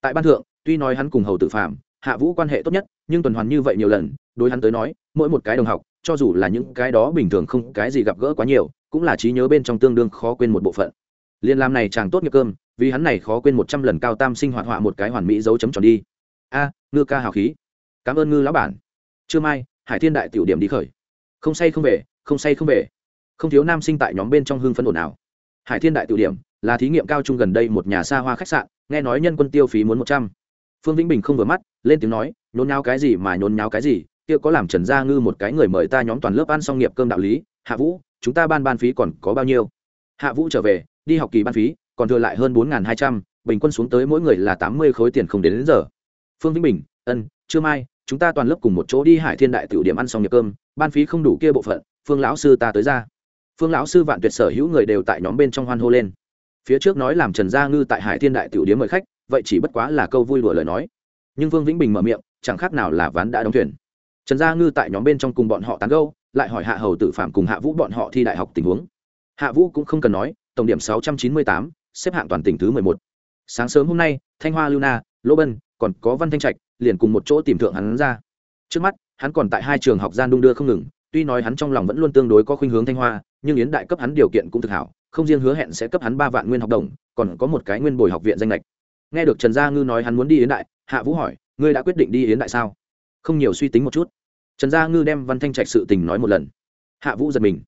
Tại ban thượng, tuy nói hắn cùng hầu tử phạm hạ vũ quan hệ tốt nhất, nhưng tuần hoàn như vậy nhiều lần, đối hắn tới nói, mỗi một cái đồng học cho dù là những cái đó bình thường không cái gì gặp gỡ quá nhiều, cũng là trí nhớ bên trong tương đương khó quên một bộ phận. Liên làm này chàng tốt nghiệp cơm, vì hắn này khó quên một trăm lần cao tam sinh hoạt họa một cái hoàn mỹ dấu chấm tròn đi. A, ngư ca hào khí. Cảm ơn ngư lão bản. Trưa mai, hải thiên đại tiểu điểm đi khởi. Không say không về, không say không về. Không thiếu nam sinh tại nhóm bên trong hương phấn ồn ào. Hải thiên đại tiểu điểm, là thí nghiệm cao trung gần đây một nhà xa hoa khách sạn, nghe nói nhân quân tiêu phí muốn một trăm. Phương vĩnh bình không vừa mắt, lên tiếng nói, nhốn nháo cái gì mà nhốn nháo cái gì kia có làm trần gia ngư một cái người mời ta nhóm toàn lớp ăn xong nghiệp cơm đạo lý hạ vũ chúng ta ban ban phí còn có bao nhiêu? Hạ vũ trở về đi học kỳ ban phí còn thừa lại hơn bốn hai trăm bình quân xuống tới mỗi người là tám mươi khối tiền không đến, đến giờ. Phương vĩnh bình ân chưa mai chúng ta toàn lớp cùng một chỗ đi hải thiên đại tiểu điểm ăn xong nghiệp cơm ban phí không đủ kia bộ phận phương lão sư ta tới ra. Phương lão sư vạn tuyệt sở hữu người đều tại nhóm bên trong hoan hô lên. Phía trước nói làm trần gia ngư tại hải thiên đại tiểu điếm mời khách vậy chỉ bất quá là câu vui đùa lời nói. Nhưng vương vĩnh bình mở miệng chẳng khác nào là ván đã đóng thuyền trần gia ngư tại nhóm bên trong cùng bọn họ tán gâu lại hỏi hạ hầu tử phạm cùng hạ vũ bọn họ thi đại học tình huống. Hạ vũ cũng không cần nói, tổng điểm sáu trăm chín mươi tám, xếp hạng toàn tỉnh thứ mười một. Sáng sớm hôm nay, thanh hoa, lưu na, lỗ bân, còn có văn thanh trạch, liền cùng một chỗ tìm thượng hắn ra. Trước mắt, hắn còn tại hai trường học gian đung đưa không ngừng, tuy nói hắn trong lòng vẫn luôn tương đối có khuynh hướng thanh hoa, nhưng yến đại cấp hắn điều kiện cũng thực hảo, không riêng hứa hẹn sẽ cấp hắn ba vạn nguyên học đồng, còn có một cái nguyên bồi học viện danh lệch. Nghe được trần gia ngư nói hắn muốn đi yến đại, hạ vũ hỏi, ngươi đã quyết định đi yến đại sao? Không nhiều suy tính một chút. Trần gia ngư đem văn thanh trạch sự tình nói một lần. Hạ vũ giật mình.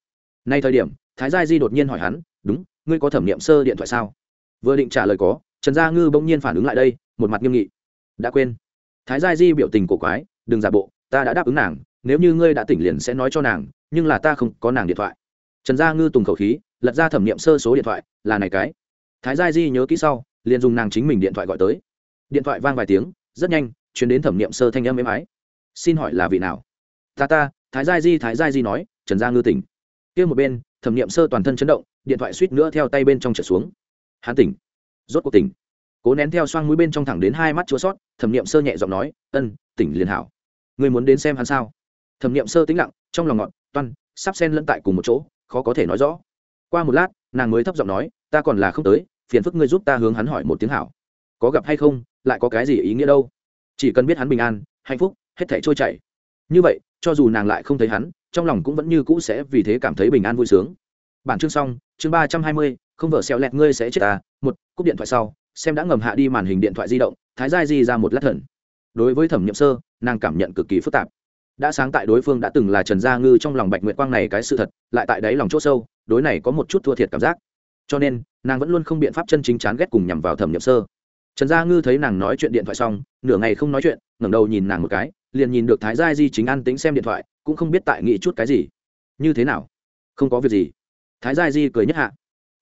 Nay thời điểm, thái gia di đột nhiên hỏi hắn, đúng, ngươi có thẩm nghiệm sơ điện thoại sao? Vừa định trả lời có, trần gia ngư bỗng nhiên phản ứng lại đây, một mặt nghiêm nghị. Đã quên. Thái gia di biểu tình cổ quái, đừng giả bộ, ta đã đáp ứng nàng, nếu như ngươi đã tỉnh liền sẽ nói cho nàng, nhưng là ta không có nàng điện thoại. Trần gia ngư tùng khẩu khí, lật ra thẩm nghiệm sơ số điện thoại, là này cái. Thái gia di nhớ kỹ sau, liền dùng nàng chính mình điện thoại gọi tới. Điện thoại vang vài tiếng, rất nhanh, chuyển đến thẩm nghiệm sơ thanh âm êm ái xin hỏi là vị nào? Ta ta, thái gia di, thái gia di nói, trần gia ngư tỉnh. Kia một bên, thẩm nghiệm sơ toàn thân chấn động, điện thoại suýt nữa theo tay bên trong trở xuống. Hắn tỉnh. Rốt cuộc tỉnh. Cố nén theo xoang mũi bên trong thẳng đến hai mắt chua sót, thẩm nghiệm sơ nhẹ giọng nói, ân, tỉnh liền hảo. Người muốn đến xem hắn sao? Thẩm nghiệm sơ tĩnh lặng, trong lòng ngọn, toan, sắp sen lẫn tại cùng một chỗ, khó có thể nói rõ. Qua một lát, nàng mới thấp giọng nói, ta còn là không tới, phiền phức ngươi giúp ta hướng hắn hỏi một tiếng hảo. Có gặp hay không, lại có cái gì ý nghĩa đâu? Chỉ cần biết hắn bình an, hạnh phúc hết thể trôi chảy. Như vậy, cho dù nàng lại không thấy hắn, trong lòng cũng vẫn như cũ sẽ vì thế cảm thấy bình an vui sướng. Bản chương xong, chương ba trăm hai mươi, không vợ xẹo lẹt ngươi sẽ chết ta, một, cúp điện thoại sau, xem đã ngầm hạ đi màn hình điện thoại di động, thái giai di ra một lát thần. Đối với thẩm nhậm sơ, nàng cảm nhận cực kỳ phức tạp. Đã sáng tại đối phương đã từng là trần gia ngư trong lòng bạch nguyệt quang này cái sự thật, lại tại đáy lòng c h ỗ sâu, đối này có một chút thua thiệt cảm giác. Cho nên, nàng vẫn luôn không biện pháp chân chính chán ghét cùng nhằm vào thẩm nhậm sơ. Trần gia ngư thấy nàng nói chuyện điện thoại xong, nửa ngày không nói chuyện, ngẩng đầu nhìn nàng một cái liền nhìn được thái gia di chính an tính xem điện thoại, cũng không biết tại nghĩ chút cái gì. Như thế nào? Không có việc gì. Thái gia di cười nhất hạ.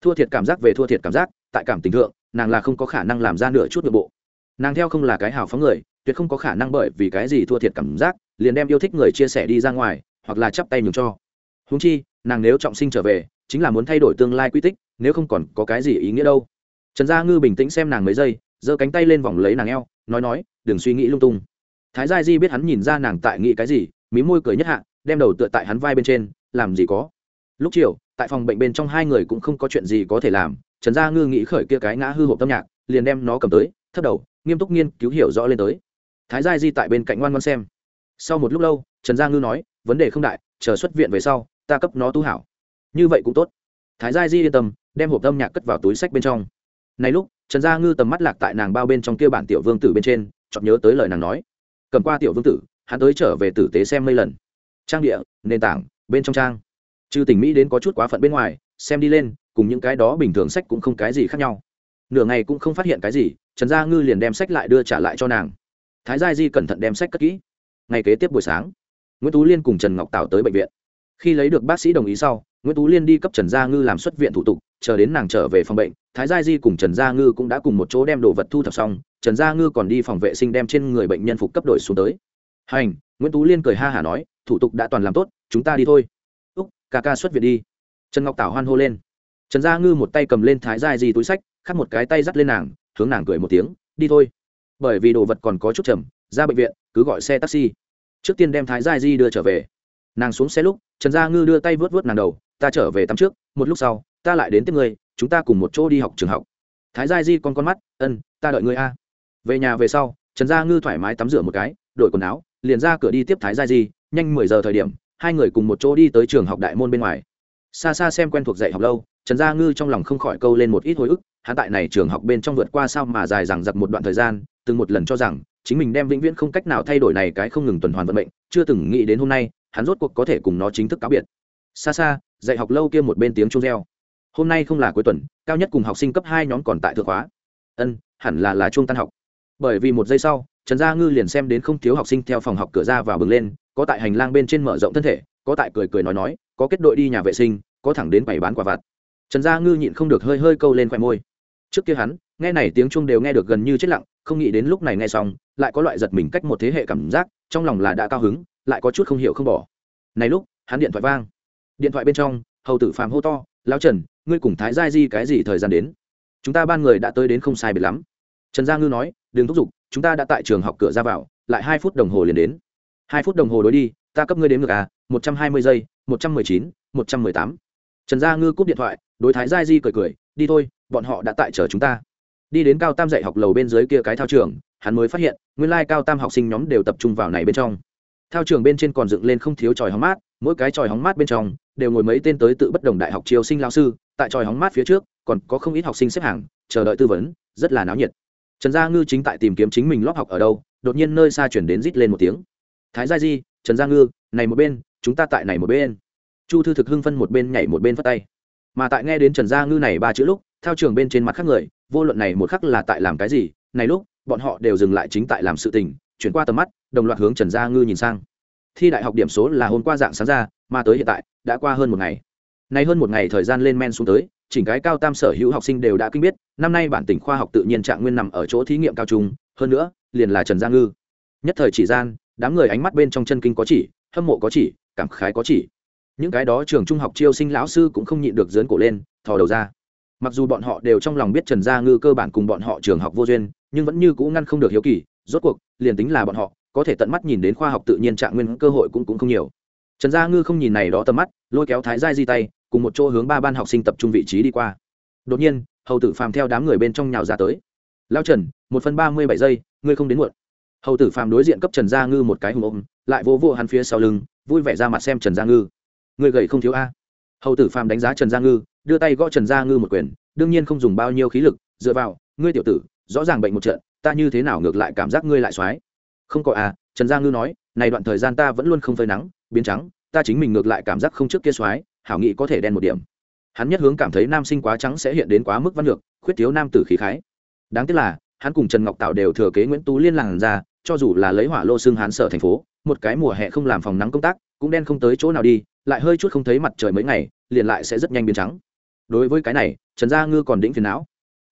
Thua thiệt cảm giác về thua thiệt cảm giác, tại cảm tình thượng, nàng là không có khả năng làm ra nửa chút nội bộ. Nàng theo không là cái hào phóng người, tuyệt không có khả năng bởi vì cái gì thua thiệt cảm giác, liền đem yêu thích người chia sẻ đi ra ngoài, hoặc là chắp tay nhường cho. Húng chi, nàng nếu trọng sinh trở về, chính là muốn thay đổi tương lai quy tích, nếu không còn có cái gì ý nghĩa đâu. Trần gia ngư bình tĩnh xem nàng mấy giây, giơ cánh tay lên vòng lấy nàng eo, nói nói, đừng suy nghĩ lung tung thái gia di biết hắn nhìn ra nàng tại nghĩ cái gì, mí môi cười nhất hạ, đem đầu tựa tại hắn vai bên trên, làm gì có. Lúc chiều, tại phòng bệnh bên trong hai người cũng không có chuyện gì có thể làm, trần gia ngư nghĩ khởi kia cái ngã hư hộp tâm nhạc, liền đem nó cầm tới, thấp đầu, nghiêm túc nghiên cứu hiểu rõ lên tới. Thái gia di tại bên cạnh ngoan ngoan xem. Sau một lúc lâu, trần gia ngư nói, vấn đề không đại, chờ xuất viện về sau, ta cấp nó tu hảo. Như vậy cũng tốt. Thái gia di yên tâm, đem hộp âm nhạc cất vào túi sách bên trong. Này lúc, trần gia ngư tầm mắt lạc tại nàng bao bên trong kia bản tiểu vương tử bên trên chọn nhớ tới lời nàng nói cầm qua tiểu vương tử, hắn tới trở về tử tế xem mấy lần. Trang địa, nền tảng, bên trong trang. Trừ tỉnh mỹ đến có chút quá phận bên ngoài, xem đi lên, cùng những cái đó bình thường sách cũng không cái gì khác nhau. Nửa ngày cũng không phát hiện cái gì, trần gia ngư liền đem sách lại đưa trả lại cho nàng. Thái gia di cẩn thận đem sách cất kỹ. Ngày kế tiếp buổi sáng, nguyễn tú liên cùng trần ngọc tảo tới bệnh viện. Khi lấy được bác sĩ đồng ý sau nguyễn tú liên đi cấp trần gia ngư làm xuất viện thủ tục, chờ đến nàng trở về phòng bệnh, thái gia di cùng trần gia ngư cũng đã cùng một chỗ đem đồ vật thu thập xong, trần gia ngư còn đi phòng vệ sinh đem trên người bệnh nhân phục cấp đổi xuống tới. Hành, nguyễn tú liên cười ha hả nói, thủ tục đã toàn làm tốt, chúng ta đi thôi. Úc, ca ca xuất viện đi. Trần ngọc tảo hoan hô lên. Trần gia ngư một tay cầm lên thái gia di túi sách, khắc một cái tay dắt lên nàng, hướng nàng cười một tiếng, đi thôi. Bởi vì đồ vật còn có chút chầm ra bệnh viện, cứ gọi xe taxi. Trước tiên đem thái gia di đưa trở về. Nàng xuống xe lúc, trần gia ngư đưa tay vớt vớt nàng đầu ta trở về tắm trước, một lúc sau, ta lại đến tiếp ngươi, chúng ta cùng một chỗ đi học trường học. Thái gia di con con mắt, ân, ta đợi ngươi a. Về nhà về sau, trần gia ngư thoải mái tắm rửa một cái, đổi quần áo, liền ra cửa đi tiếp thái gia di, nhanh mười giờ thời điểm, hai người cùng một chỗ đi tới trường học đại môn bên ngoài. Xa xa xem quen thuộc dạy học lâu, trần gia ngư trong lòng không khỏi câu lên một ít hồi ức, hắn tại này trường học bên trong vượt qua sao mà dài dằng dặc một đoạn thời gian, từng một lần cho rằng, chính mình đem vĩnh viễn không cách nào thay đổi này cái không ngừng tuần hoàn vận mệnh, chưa từng nghĩ đến hôm nay, hắn rốt cuộc có thể cùng nó chính thức cáo biệt xa xa, dạy học lâu kia một bên tiếng chuông reo. Hôm nay không là cuối tuần, cao nhất cùng học sinh cấp hai nhóm còn tại thượng khóa. Ân, hẳn là là chuông tan học. Bởi vì một giây sau, trần gia ngư liền xem đến không thiếu học sinh theo phòng học cửa ra vào bừng lên, có tại hành lang bên trên mở rộng thân thể, có tại cười cười nói nói, có kết đội đi nhà vệ sinh, có thẳng đến bày bán quả vặt. Trần gia ngư nhịn không được hơi hơi câu lên khoe môi. Trước kia hắn, nghe này tiếng chuông đều nghe được gần như chết lặng, không nghĩ đến lúc này nghe xong, lại có loại giật mình cách một thế hệ cảm giác, trong lòng là đã cao hứng, lại có chút không hiểu không bỏ. Này lúc, hắn điện thoại vang điện thoại bên trong, hầu tử phàm hô to, lão trần, ngươi cùng thái giai di cái gì thời gian đến? Chúng ta ban người đã tới đến không sai biệt lắm. Trần gia ngư nói, đừng thúc giục, chúng ta đã tại trường học cửa ra vào, lại hai phút đồng hồ liền đến. Hai phút đồng hồ đối đi, ta cấp ngươi đến ngược à một trăm hai mươi giây, một trăm mười chín, một trăm mười tám. Trần gia ngư cúp điện thoại, đối thái giai di cười cười, đi thôi, bọn họ đã tại chờ chúng ta. Đi đến cao tam dạy học lầu bên dưới kia cái thao trường, hắn mới phát hiện, nguyên lai cao tam học sinh nhóm đều tập trung vào này bên trong. Thao trường bên trên còn dựng lên không thiếu tròi hóng mát mỗi cái tròi hóng mát bên trong đều ngồi mấy tên tới tự bất đồng đại học triều sinh lao sư, tại tròi hóng mát phía trước còn có không ít học sinh xếp hàng, chờ đợi tư vấn, rất là náo nhiệt. Trần gia ngư chính tại tìm kiếm chính mình lót học ở đâu, đột nhiên nơi xa chuyển đến rít lên một tiếng. Thái gia di, trần gia ngư, này một bên, chúng ta tại này một bên. Chu thư thực hưng phân một bên nhảy một bên phất tay. Mà tại nghe đến trần gia ngư này ba chữ lúc theo trường bên trên mặt khác người, vô luận này một khắc là tại làm cái gì, này lúc, bọn họ đều dừng lại chính tại làm sự tình, chuyển qua tầm mắt, đồng loạt hướng trần gia ngư nhìn sang thi đại học điểm số là hôm qua dạng sáng ra, mà tới hiện tại, đã qua hơn một ngày. Nay hơn một ngày thời gian lên men xuống tới, chỉnh cái cao tam sở hữu học sinh đều đã kinh biết, năm nay bản tỉnh khoa học tự nhiên trạng nguyên nằm ở chỗ thí nghiệm cao trung, hơn nữa, liền là trần gia ngư. Nhất thời chỉ gian, đám người ánh mắt bên trong chân kinh có chỉ, hâm mộ có chỉ, cảm khái có chỉ. Những cái đó trường trung học chiêu sinh lão sư cũng không nhịn được dớn cổ lên, thò đầu ra. Mặc dù bọn họ đều trong lòng biết trần gia ngư cơ bản cùng bọn họ trường học vô duyên, nhưng vẫn như cũ ngăn không được hiếu kỳ, rốt cuộc, liền tính là bọn họ có thể tận mắt nhìn đến khoa học tự nhiên trạng nguyên cơ hội cũng cũng không nhiều. Trần gia ngư không nhìn này đó tầm mắt, lôi kéo thái giai di tay, cùng một chỗ hướng ba ban học sinh tập trung vị trí đi qua. Đột nhiên, hầu tử phàm theo đám người bên trong nhào ra tới. Lao trần, một phần ba mươi bảy giây, ngươi không đến muộn. Hầu tử phàm đối diện cấp trần gia ngư một cái hùng ôm, lại vỗ vỗ hắn phía sau lưng, vui vẻ ra mặt xem trần gia ngư. Người gầy không thiếu a. Hầu tử phàm đánh giá trần gia ngư, đưa tay gõ trần gia ngư một quyền, đương nhiên không dùng bao nhiêu khí lực, dựa vào, ngươi tiểu tử, rõ ràng bệnh một trận, ta như thế nào ngược lại cảm giác ngươi lại soái không có à trần gia ngư nói, này đoạn thời gian ta vẫn luôn không phơi nắng, biến trắng, ta chính mình ngược lại cảm giác không trước kia soái hảo nghị có thể đen một điểm. Hắn nhất hướng cảm thấy nam sinh quá trắng sẽ hiện đến quá mức văn lược khuyết thiếu nam tử khí khái. Đáng tiếc là, hắn cùng trần ngọc tạo đều thừa kế nguyễn tú liên làng ra, cho dù là lấy hỏa lô xương hán sở thành phố, một cái mùa hè không làm phòng nắng công tác, cũng đen không tới chỗ nào đi, lại hơi chút không thấy mặt trời mấy ngày, liền lại sẽ rất nhanh biến trắng. Đối với cái này, trần gia ngư còn đĩnh phiền não.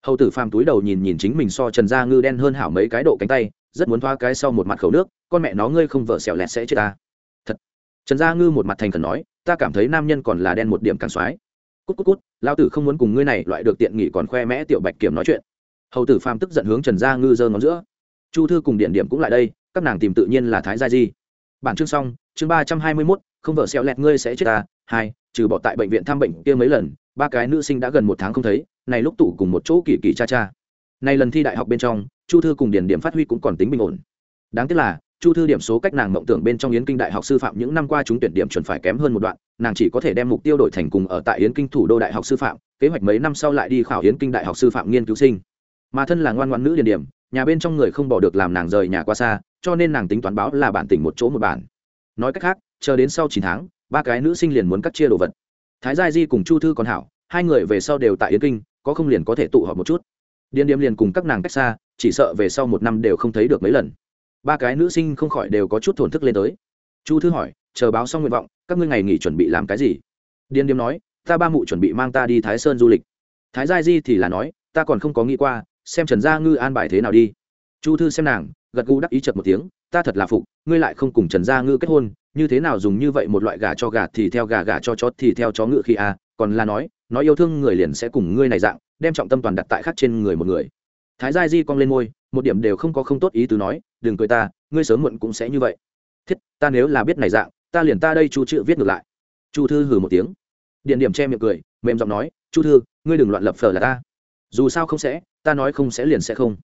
Hầu tử phàm túi đầu nhìn nhìn chính mình so trần gia ngư đen hơn hảo mấy cái độ cánh tay rất muốn thoa cái sau một mặt khẩu nước, con mẹ nó ngươi không vợ xẻo lẹt sẽ chết ta. Thật. Trần gia ngư một mặt thành khẩn nói, ta cảm thấy nam nhân còn là đen một điểm càng soái. Cút cút cút, lao tử không muốn cùng ngươi này loại được tiện nghỉ còn khoe mẽ tiểu bạch kiểm nói chuyện. Hầu tử phàm tức giận hướng trần gia ngư giơ ngón giữa. Chu thư cùng điện điểm cũng lại đây, các nàng tìm tự nhiên là thái gia di. Bản chương xong, chương ba trăm hai mươi mốt, không vợ xẹo lẹt ngươi sẽ chết ta. Hai, trừ bỏ tại bệnh viện thăm bệnh kia mấy lần, ba cái nữ sinh đã gần một tháng không thấy, này lúc tụ cùng một chỗ kỳ kỳ cha cha. Này lần thi đại học bên trong chu thư cùng điển điểm phát huy cũng còn tính bình ổn. Đáng tiếc là, chu thư điểm số cách nàng mộng tưởng bên trong yến kinh đại học sư phạm những năm qua chúng tuyển điểm chuẩn phải kém hơn một đoạn, nàng chỉ có thể đem mục tiêu đổi thành cùng ở tại yến kinh thủ đô đại học sư phạm, kế hoạch mấy năm sau lại đi khảo yến kinh đại học sư phạm nghiên cứu sinh. Mà thân là ngoan ngoan nữ điển điểm, nhà bên trong người không bỏ được làm nàng rời nhà qua xa, cho nên nàng tính toán báo là bản tỉnh một chỗ một bản. Nói cách khác, chờ đến sau chín tháng, ba cái nữ sinh liền muốn cắt chia đồ vật. Thái gia di cùng chu thư còn hảo, hai người về sau đều tại yến kinh, có không liền có thể tụ họp một chút. Điền điềm liền cùng các nàng cách xa chỉ sợ về sau một năm đều không thấy được mấy lần. Ba cái nữ sinh không khỏi đều có chút thổn thức lên tới. Chu thư hỏi chờ báo xong nguyện vọng các ngươi ngày nghỉ chuẩn bị làm cái gì? Điên điếm nói ta ba mụ chuẩn bị mang ta đi thái sơn du lịch. Thái gia di thì là nói ta còn không có nghĩ qua xem trần gia ngư an bài thế nào đi. Chu thư xem nàng gật gù đắc ý chật một tiếng ta thật là phục ngươi lại không cùng trần gia ngư kết hôn như thế nào dùng như vậy một loại gà cho gà thì theo gà gà cho chó thì theo chó ngựa khi a à, còn là nói nói yêu thương người liền sẽ cùng ngươi này dạng đem trọng tâm toàn đặt tại khác trên người một người thái gia di cong lên môi, một điểm đều không có không tốt ý tứ nói, đừng cười ta, ngươi sớm muộn cũng sẽ như vậy. Thiết, ta nếu là biết này dạng, ta liền ta đây chu chữ viết ngược lại. Chu thư hừ một tiếng. Điện điểm che miệng cười, mềm giọng nói, chu thư, ngươi đừng loạn lập phở là ta. Dù sao không sẽ, ta nói không sẽ liền sẽ không.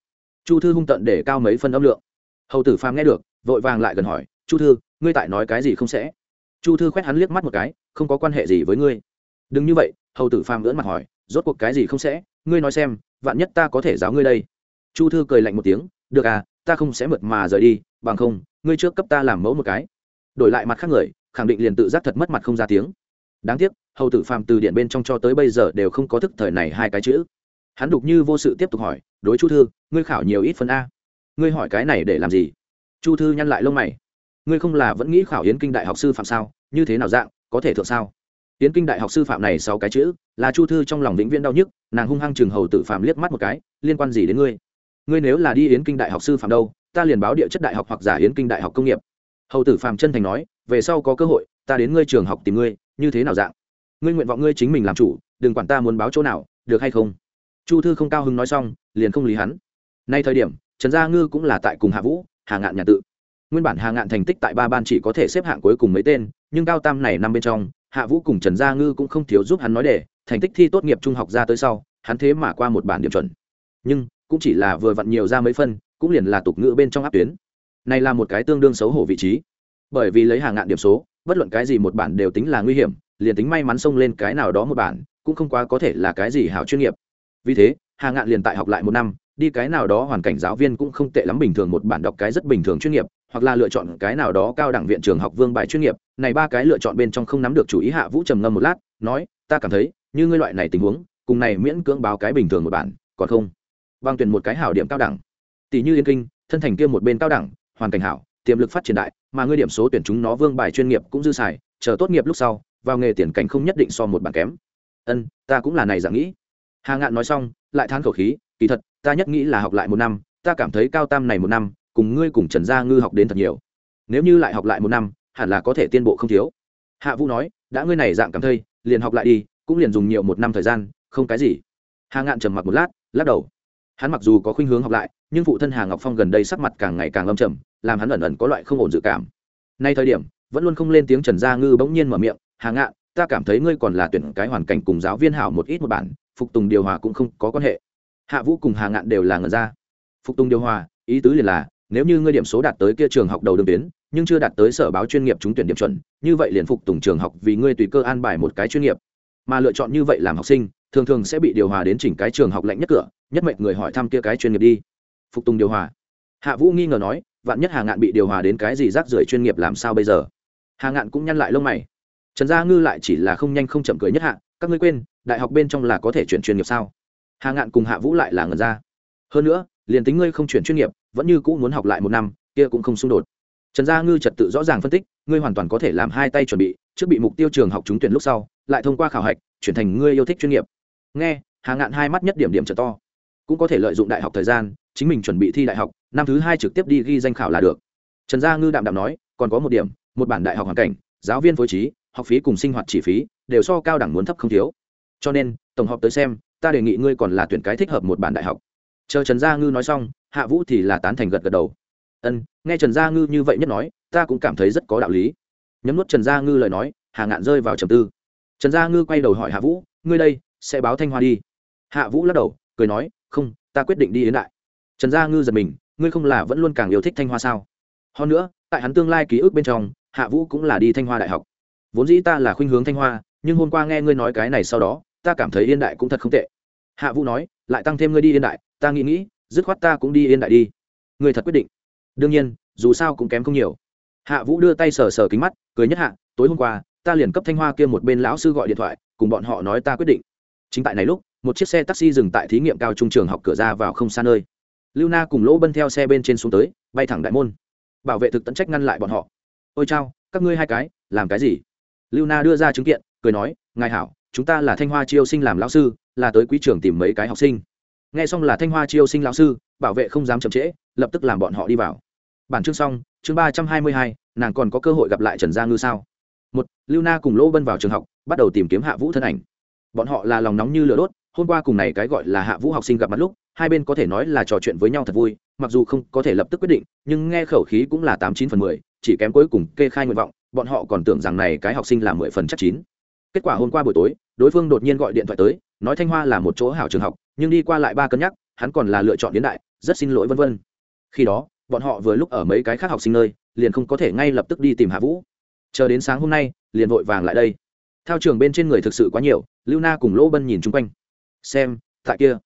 Chu thư hung tận để cao mấy phân âm lượng. Hầu tử phàm nghe được, vội vàng lại gần hỏi, chu thư, ngươi tại nói cái gì không sẽ? Chu thư khoét hắn liếc mắt một cái, không có quan hệ gì với ngươi. Đừng như vậy, hầu tử phàm lưỡn mặt hỏi, rốt cuộc cái gì không sẽ? Ngươi nói xem, vạn nhất ta có thể giáo ngươi đây. Chu thư cười lạnh một tiếng, được à ta không sẽ mượt mà rời đi, bằng không, ngươi trước cấp ta làm mẫu một cái. Đổi lại mặt khác người, khẳng định liền tự giác thật mất mặt không ra tiếng. Đáng tiếc, hầu tử phàm từ điện bên trong cho tới bây giờ đều không có thức thời này hai cái chữ. Hắn đục như vô sự tiếp tục hỏi, đối chu thư, ngươi khảo nhiều ít phần a? Ngươi hỏi cái này để làm gì? Chu thư nhăn lại lông mày. Ngươi không là vẫn nghĩ khảo yến kinh đại học sư phạm sao? Như thế nào dạng, có thể thượng sao? Tiến kinh đại học sư phạm này sáu cái chữ, là chu thư trong lòng vĩnh viễn đau nhức, nàng hung hăng chừng hầu tử phạm liếc mắt một cái, liên quan gì đến ngươi? Ngươi nếu là đi yến kinh đại học sư phạm đâu, ta liền báo địa chất đại học hoặc giả yến kinh đại học công nghiệp. Hầu tử phạm chân thành nói, về sau có cơ hội, ta đến ngươi trường học tìm ngươi, như thế nào dạng? Ngươi nguyện vọng ngươi chính mình làm chủ, đừng quản ta muốn báo chỗ nào, được hay không? Chu thư không cao hứng nói xong, liền không lý hắn. Nay thời điểm, trần gia ngư cũng là tại cùng hạ vũ, hà ngạn nhà tự. Nguyên bản hà ngạn thành tích tại ba ban chỉ có thể xếp hạng cuối cùng mấy tên, nhưng cao tam này năm bên trong hạ vũ cùng trần gia ngư cũng không thiếu giúp hắn nói để thành tích thi tốt nghiệp trung học ra tới sau, hắn thế mà qua một bản điểm chuẩn. Nhưng, cũng chỉ là vừa vặn nhiều ra mấy phân, cũng liền là tục ngữ bên trong áp tuyến. Này là một cái tương đương xấu hổ vị trí. Bởi vì lấy hàng ngạn điểm số, bất luận cái gì một bản đều tính là nguy hiểm, liền tính may mắn xông lên cái nào đó một bản, cũng không quá có thể là cái gì hảo chuyên nghiệp. Vì thế hà ngạn liền tại học lại một năm, đi cái nào đó hoàn cảnh giáo viên cũng không tệ lắm bình thường một bản đọc cái rất bình thường chuyên nghiệp hoặc là lựa chọn cái nào đó cao đẳng viện trường học vương bài chuyên nghiệp. Này ba cái lựa chọn bên trong không nắm được chủ ý hạ vũ trầm ngâm một lát, nói, ta cảm thấy, như ngươi loại này tình huống, cùng này miễn cưỡng báo cái bình thường một bản, còn không? Bằng tuyển một cái hảo điểm cao đẳng. Tỷ như yên kinh, thân thành kia một bên cao đẳng, hoàn cảnh hảo, tiềm lực phát triển đại, mà ngươi điểm số tuyển chúng nó vương bài chuyên nghiệp cũng dư xài, chờ tốt nghiệp lúc sau, vào nghề tiền cảnh không nhất định so một bản kém. Ân, ta cũng là này dạng nghĩ. Hà ngạn nói xong, lại than khẩu khí, kỳ thật, ta nhất nghĩ là học lại một năm, ta cảm thấy cao tam này một năm cùng ngươi cùng trần gia ngư học đến thật nhiều. Nếu như lại học lại một năm, hẳn là có thể tiên bộ không thiếu. Hạ vũ nói, đã ngươi này dạng cảm thấy, liền học lại đi, cũng liền dùng nhiều một năm thời gian, không cái gì. Hà ngạn trầm mặc một lát, lắc đầu. Hắn mặc dù có khuynh hướng học lại, nhưng phụ thân hà ngọc phong gần đây sắc mặt càng ngày càng âm trầm, làm hắn ẩn ẩn có loại không ổn dự cảm. Nay thời điểm, vẫn luôn không lên tiếng trần gia ngư bỗng nhiên mở miệng, hà ngạn, ta cảm thấy ngươi còn là tuyển cái hoàn cảnh cùng giáo viên hảo một ít một bản, phục tùng điều hòa cũng không có quan hệ. Hạ vũ cùng hà ngạn đều là ngờ ra. Phục tùng điều hòa, ý tứ liền là nếu như ngươi điểm số đạt tới kia trường học đầu đường tuyến, nhưng chưa đạt tới sở báo chuyên nghiệp trúng tuyển điểm chuẩn, như vậy liền phục tùng trường học vì ngươi tùy cơ an bài một cái chuyên nghiệp. Mà lựa chọn như vậy làm học sinh, thường thường sẽ bị điều hòa đến chỉnh cái trường học lạnh nhất cửa, nhất mệnh người hỏi thăm kia cái chuyên nghiệp đi. Phục tùng điều hòa. Hạ vũ nghi ngờ nói, vạn nhất hà ngạn bị điều hòa đến cái gì rác rưởi chuyên nghiệp làm sao bây giờ? Hà ngạn cũng nhăn lại lông mày. Trần gia ngư lại chỉ là không nhanh không chậm cười nhất hạ, các ngươi quên, đại học bên trong là có thể chuyển chuyên nghiệp sao? Hà ngạn cùng hạ vũ lại là ngần ra. Hơn nữa, liền tính ngươi không chuyển chuyên nghiệp vẫn như cũ muốn học lại một năm, kia cũng không xung đột. Trần gia ngư trật tự rõ ràng phân tích, ngươi hoàn toàn có thể làm hai tay chuẩn bị, trước bị mục tiêu trường học trúng tuyển lúc sau, lại thông qua khảo hạch, chuyển thành ngươi yêu thích chuyên nghiệp. Nghe, hà ngạn hai mắt nhất điểm điểm trở to. Cũng có thể lợi dụng đại học thời gian, chính mình chuẩn bị thi đại học, năm thứ hai trực tiếp đi ghi danh khảo là được. Trần gia ngư đạm đạm nói, còn có một điểm, một bản đại học hoàn cảnh, giáo viên phối trí, học phí cùng sinh hoạt chi phí, đều so cao đẳng muốn thấp không thiếu. Cho nên, tổng hợp tới xem, ta đề nghị ngươi còn là tuyển cái thích hợp một bản đại học chờ trần gia ngư nói xong, hạ vũ thì là tán thành gật gật đầu. Ân, nghe trần gia ngư như vậy nhất nói, ta cũng cảm thấy rất có đạo lý. Nhấm nuốt trần gia ngư lời nói, hà ngạn rơi vào trầm tư. Trần gia ngư quay đầu hỏi hạ vũ, ngươi đây, sẽ báo thanh hoa đi? Hạ vũ lắc đầu, cười nói, không, ta quyết định đi đến đại. Trần gia ngư giật mình, ngươi không là vẫn luôn càng yêu thích thanh hoa sao? Hơn nữa, tại hắn tương lai ký ức bên trong, hạ vũ cũng là đi thanh hoa đại học. Vốn dĩ ta là khuynh hướng thanh hoa, nhưng hôm qua nghe ngươi nói cái này sau đó, ta cảm thấy yên đại cũng thật không tệ. Hạ vũ nói, lại tăng thêm ngươi đi yên đại ta nghĩ nghĩ, dứt khoát ta cũng đi yên đại đi. Người thật quyết định. Đương nhiên, dù sao cũng kém không nhiều. Hạ vũ đưa tay sờ sờ kính mắt, cười nhất hạ, tối hôm qua, ta liền cấp thanh hoa kia một bên lão sư gọi điện thoại, cùng bọn họ nói ta quyết định. Chính tại này lúc, một chiếc xe taxi dừng tại thí nghiệm cao trung trường học cửa ra vào không xa nơi. Lưu na cùng lỗ bân theo xe bên trên xuống tới, bay thẳng đại môn. Bảo vệ thực tận trách ngăn lại bọn họ. Ôi chao, các ngươi hai cái, làm cái gì? Lưu na đưa ra chứng kiện, cười nói, ngài hảo, chúng ta là thanh hoa chiêu sinh làm lão sư, là tới quý trường tìm mấy cái học sinh nghe xong là thanh hoa chiêu sinh lão sư, bảo vệ không dám chậm trễ, lập tức làm bọn họ đi vào. Bản chương xong, chương ba trăm hai mươi hai, nàng còn có cơ hội gặp lại trần gia ngư sao? Một, lưu na cùng lỗ bân vào trường học, bắt đầu tìm kiếm hạ vũ thân ảnh. Bọn họ là lòng nóng như lửa đốt, hôm qua cùng này cái gọi là hạ vũ học sinh gặp mặt lúc, hai bên có thể nói là trò chuyện với nhau thật vui, mặc dù không có thể lập tức quyết định, nhưng nghe khẩu khí cũng là tám chín phần mười, chỉ kém cuối cùng kê khai nguyện vọng, bọn họ còn tưởng rằng này cái học sinh là mười phần chắc chín. Kết quả hôm qua buổi tối đối phương đột nhiên gọi điện thoại tới, nói thanh hoa là một chỗ hảo trường học, nhưng đi qua lại ba cân nhắc, hắn còn là lựa chọn đến đại, rất xin lỗi vân vân. Khi đó, bọn họ vừa lúc ở mấy cái khác học sinh nơi, liền không có thể ngay lập tức đi tìm hạ vũ. Chờ đến sáng hôm nay, liền vội vàng lại đây. Theo trường bên trên người thực sự quá nhiều, lưu na cùng lỗ bân nhìn chung quanh. Xem, tại kia.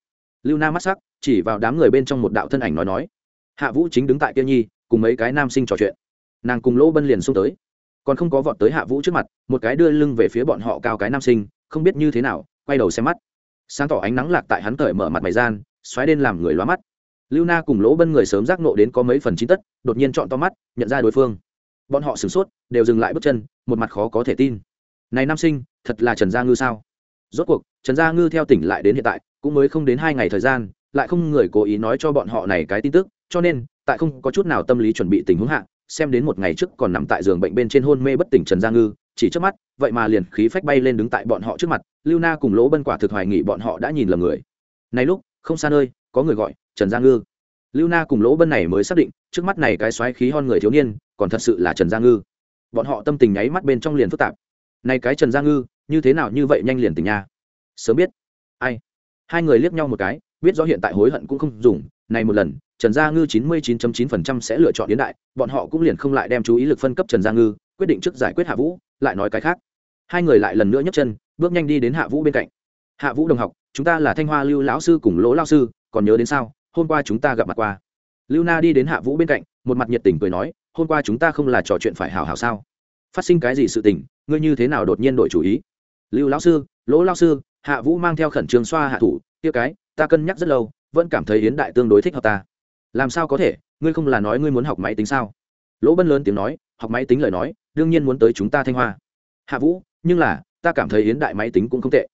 Lưu na mắt sắc, chỉ vào đám người bên trong một đạo thân ảnh nói nói. Hạ vũ chính đứng tại kia nhi, cùng mấy cái nam sinh trò chuyện. Nàng cùng lỗ bân liền xung tới. Còn không có vọt tới hạ vũ trước mặt, một cái đưa lưng về phía bọn họ cao cái nam sinh không biết như thế nào, quay đầu xem mắt. Sáng tỏ ánh nắng lạc tại hắn cởi mở mặt mày gian, xoáy đen làm người lóa mắt. Lưu na cùng lỗ bân người sớm giác nộ đến có mấy phần chín tất, đột nhiên chọn to mắt, nhận ra đối phương. Bọn họ sửng sốt, đều dừng lại bước chân, một mặt khó có thể tin. Này nam sinh, thật là trần gia ngư sao? Rốt cuộc, trần gia ngư theo tỉnh lại đến hiện tại, cũng mới không đến hai ngày thời gian, lại không người cố ý nói cho bọn họ này cái tin tức, cho nên, tại không có chút nào tâm lý chuẩn bị tình huống hạ, xem đến một ngày trước còn nằm tại giường bệnh bên trên hôn mê bất tỉnh trần gia ngư chỉ trước mắt, vậy mà liền khí phách bay lên đứng tại bọn họ trước mặt, lưu na cùng lỗ bân quả thực hoài nghị bọn họ đã nhìn lầm người. Này lúc, không xa nơi, có người gọi, trần gia ngư. Lưu na cùng lỗ bân này mới xác định, trước mắt này cái xoáy khí hon người thiếu niên, còn thật sự là trần gia ngư. Bọn họ tâm tình nháy mắt bên trong liền phức tạp. Này cái trần gia ngư, như thế nào như vậy nhanh liền tình nha? Sớm biết. Ai? Hai người liếc nhau một cái, biết rõ hiện tại hối hận cũng không dùng, này một lần, trần gia ngư chín mươi 99.9% sẽ lựa chọn đến đại, bọn họ cũng liền không lại đem chú ý lực phân cấp trần gia ngư, quyết định trước giải quyết hạ vũ lại nói cái khác. Hai người lại lần nữa nhấc chân, bước nhanh đi đến hạ vũ bên cạnh. Hạ vũ đồng học, chúng ta là thanh hoa lưu lão sư cùng lỗ lao sư, còn nhớ đến sao? Hôm qua chúng ta gặp mặt qua. Lưu na đi đến hạ vũ bên cạnh, một mặt nhiệt tình cười nói, hôm qua chúng ta không là trò chuyện phải hào hào sao? Phát sinh cái gì sự tình, ngươi như thế nào đột nhiên đổi chủ ý? Lưu lão sư, lỗ lão sư, hạ vũ mang theo khẩn trương xoa hạ thủ tiêu cái, ta cân nhắc rất lâu, vẫn cảm thấy yến đại tương đối thích hợp ta. Làm sao có thể, ngươi không là nói ngươi muốn học máy tính sao? Lỗ bân lớn tiếng nói, học máy tính lời nói đương nhiên muốn tới chúng ta thanh hoa. Hạ vũ, nhưng là, ta cảm thấy yến đại máy tính cũng không tệ.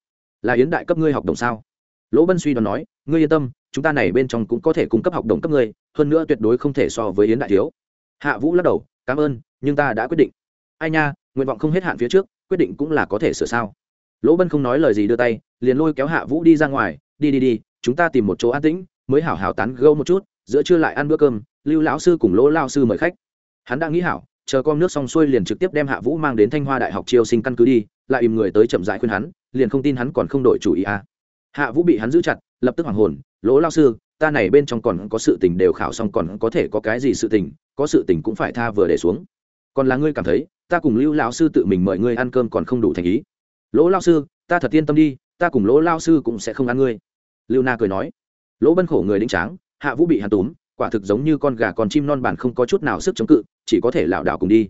Là yến đại cấp ngươi học đồng sao? Lỗ bân suy đoán nói, ngươi yên tâm, chúng ta này bên trong cũng có thể cung cấp học đồng cấp ngươi, hơn nữa tuyệt đối không thể so với yến đại thiếu. Hạ vũ lắc đầu, cảm ơn, nhưng ta đã quyết định. Ai nha, nguyện vọng không hết hạn phía trước, quyết định cũng là có thể sửa sao. Lỗ bân không nói lời gì đưa tay, liền lôi kéo hạ vũ đi ra ngoài, đi đi đi, chúng ta tìm một chỗ an tĩnh, mới hảo hảo tán gâu một chút, giữa trưa lại ăn bữa cơm, lưu lão sư cùng lỗ lao sư mời khách. Hắn đã nghĩ hảo chờ con nước xong xuôi liền trực tiếp đem hạ vũ mang đến thanh hoa đại học chiêu sinh căn cứ đi, lại im người tới chậm dại khuyên hắn, liền không tin hắn còn không đổi chủ ý à. hạ vũ bị hắn giữ chặt, lập tức hoàng hồn, lỗ lao sư, ta này bên trong còn có sự tình đều khảo xong còn có thể có cái gì sự tình, có sự tình cũng phải tha vừa để xuống. Còn là ngươi cảm thấy, ta cùng lưu lão sư tự mình mời ngươi ăn cơm còn không đủ thành ý. Lỗ lao sư, ta thật yên tâm đi, ta cùng lỗ lao sư cũng sẽ không ăn ngươi. Lưu na cười nói. Lỗ bân khổ người đĩnh tráng, hạ vũ bị hắn túm quả thực giống như con gà còn chim non bản không có chút nào sức chống cự, chỉ có thể lảo đảo cùng đi.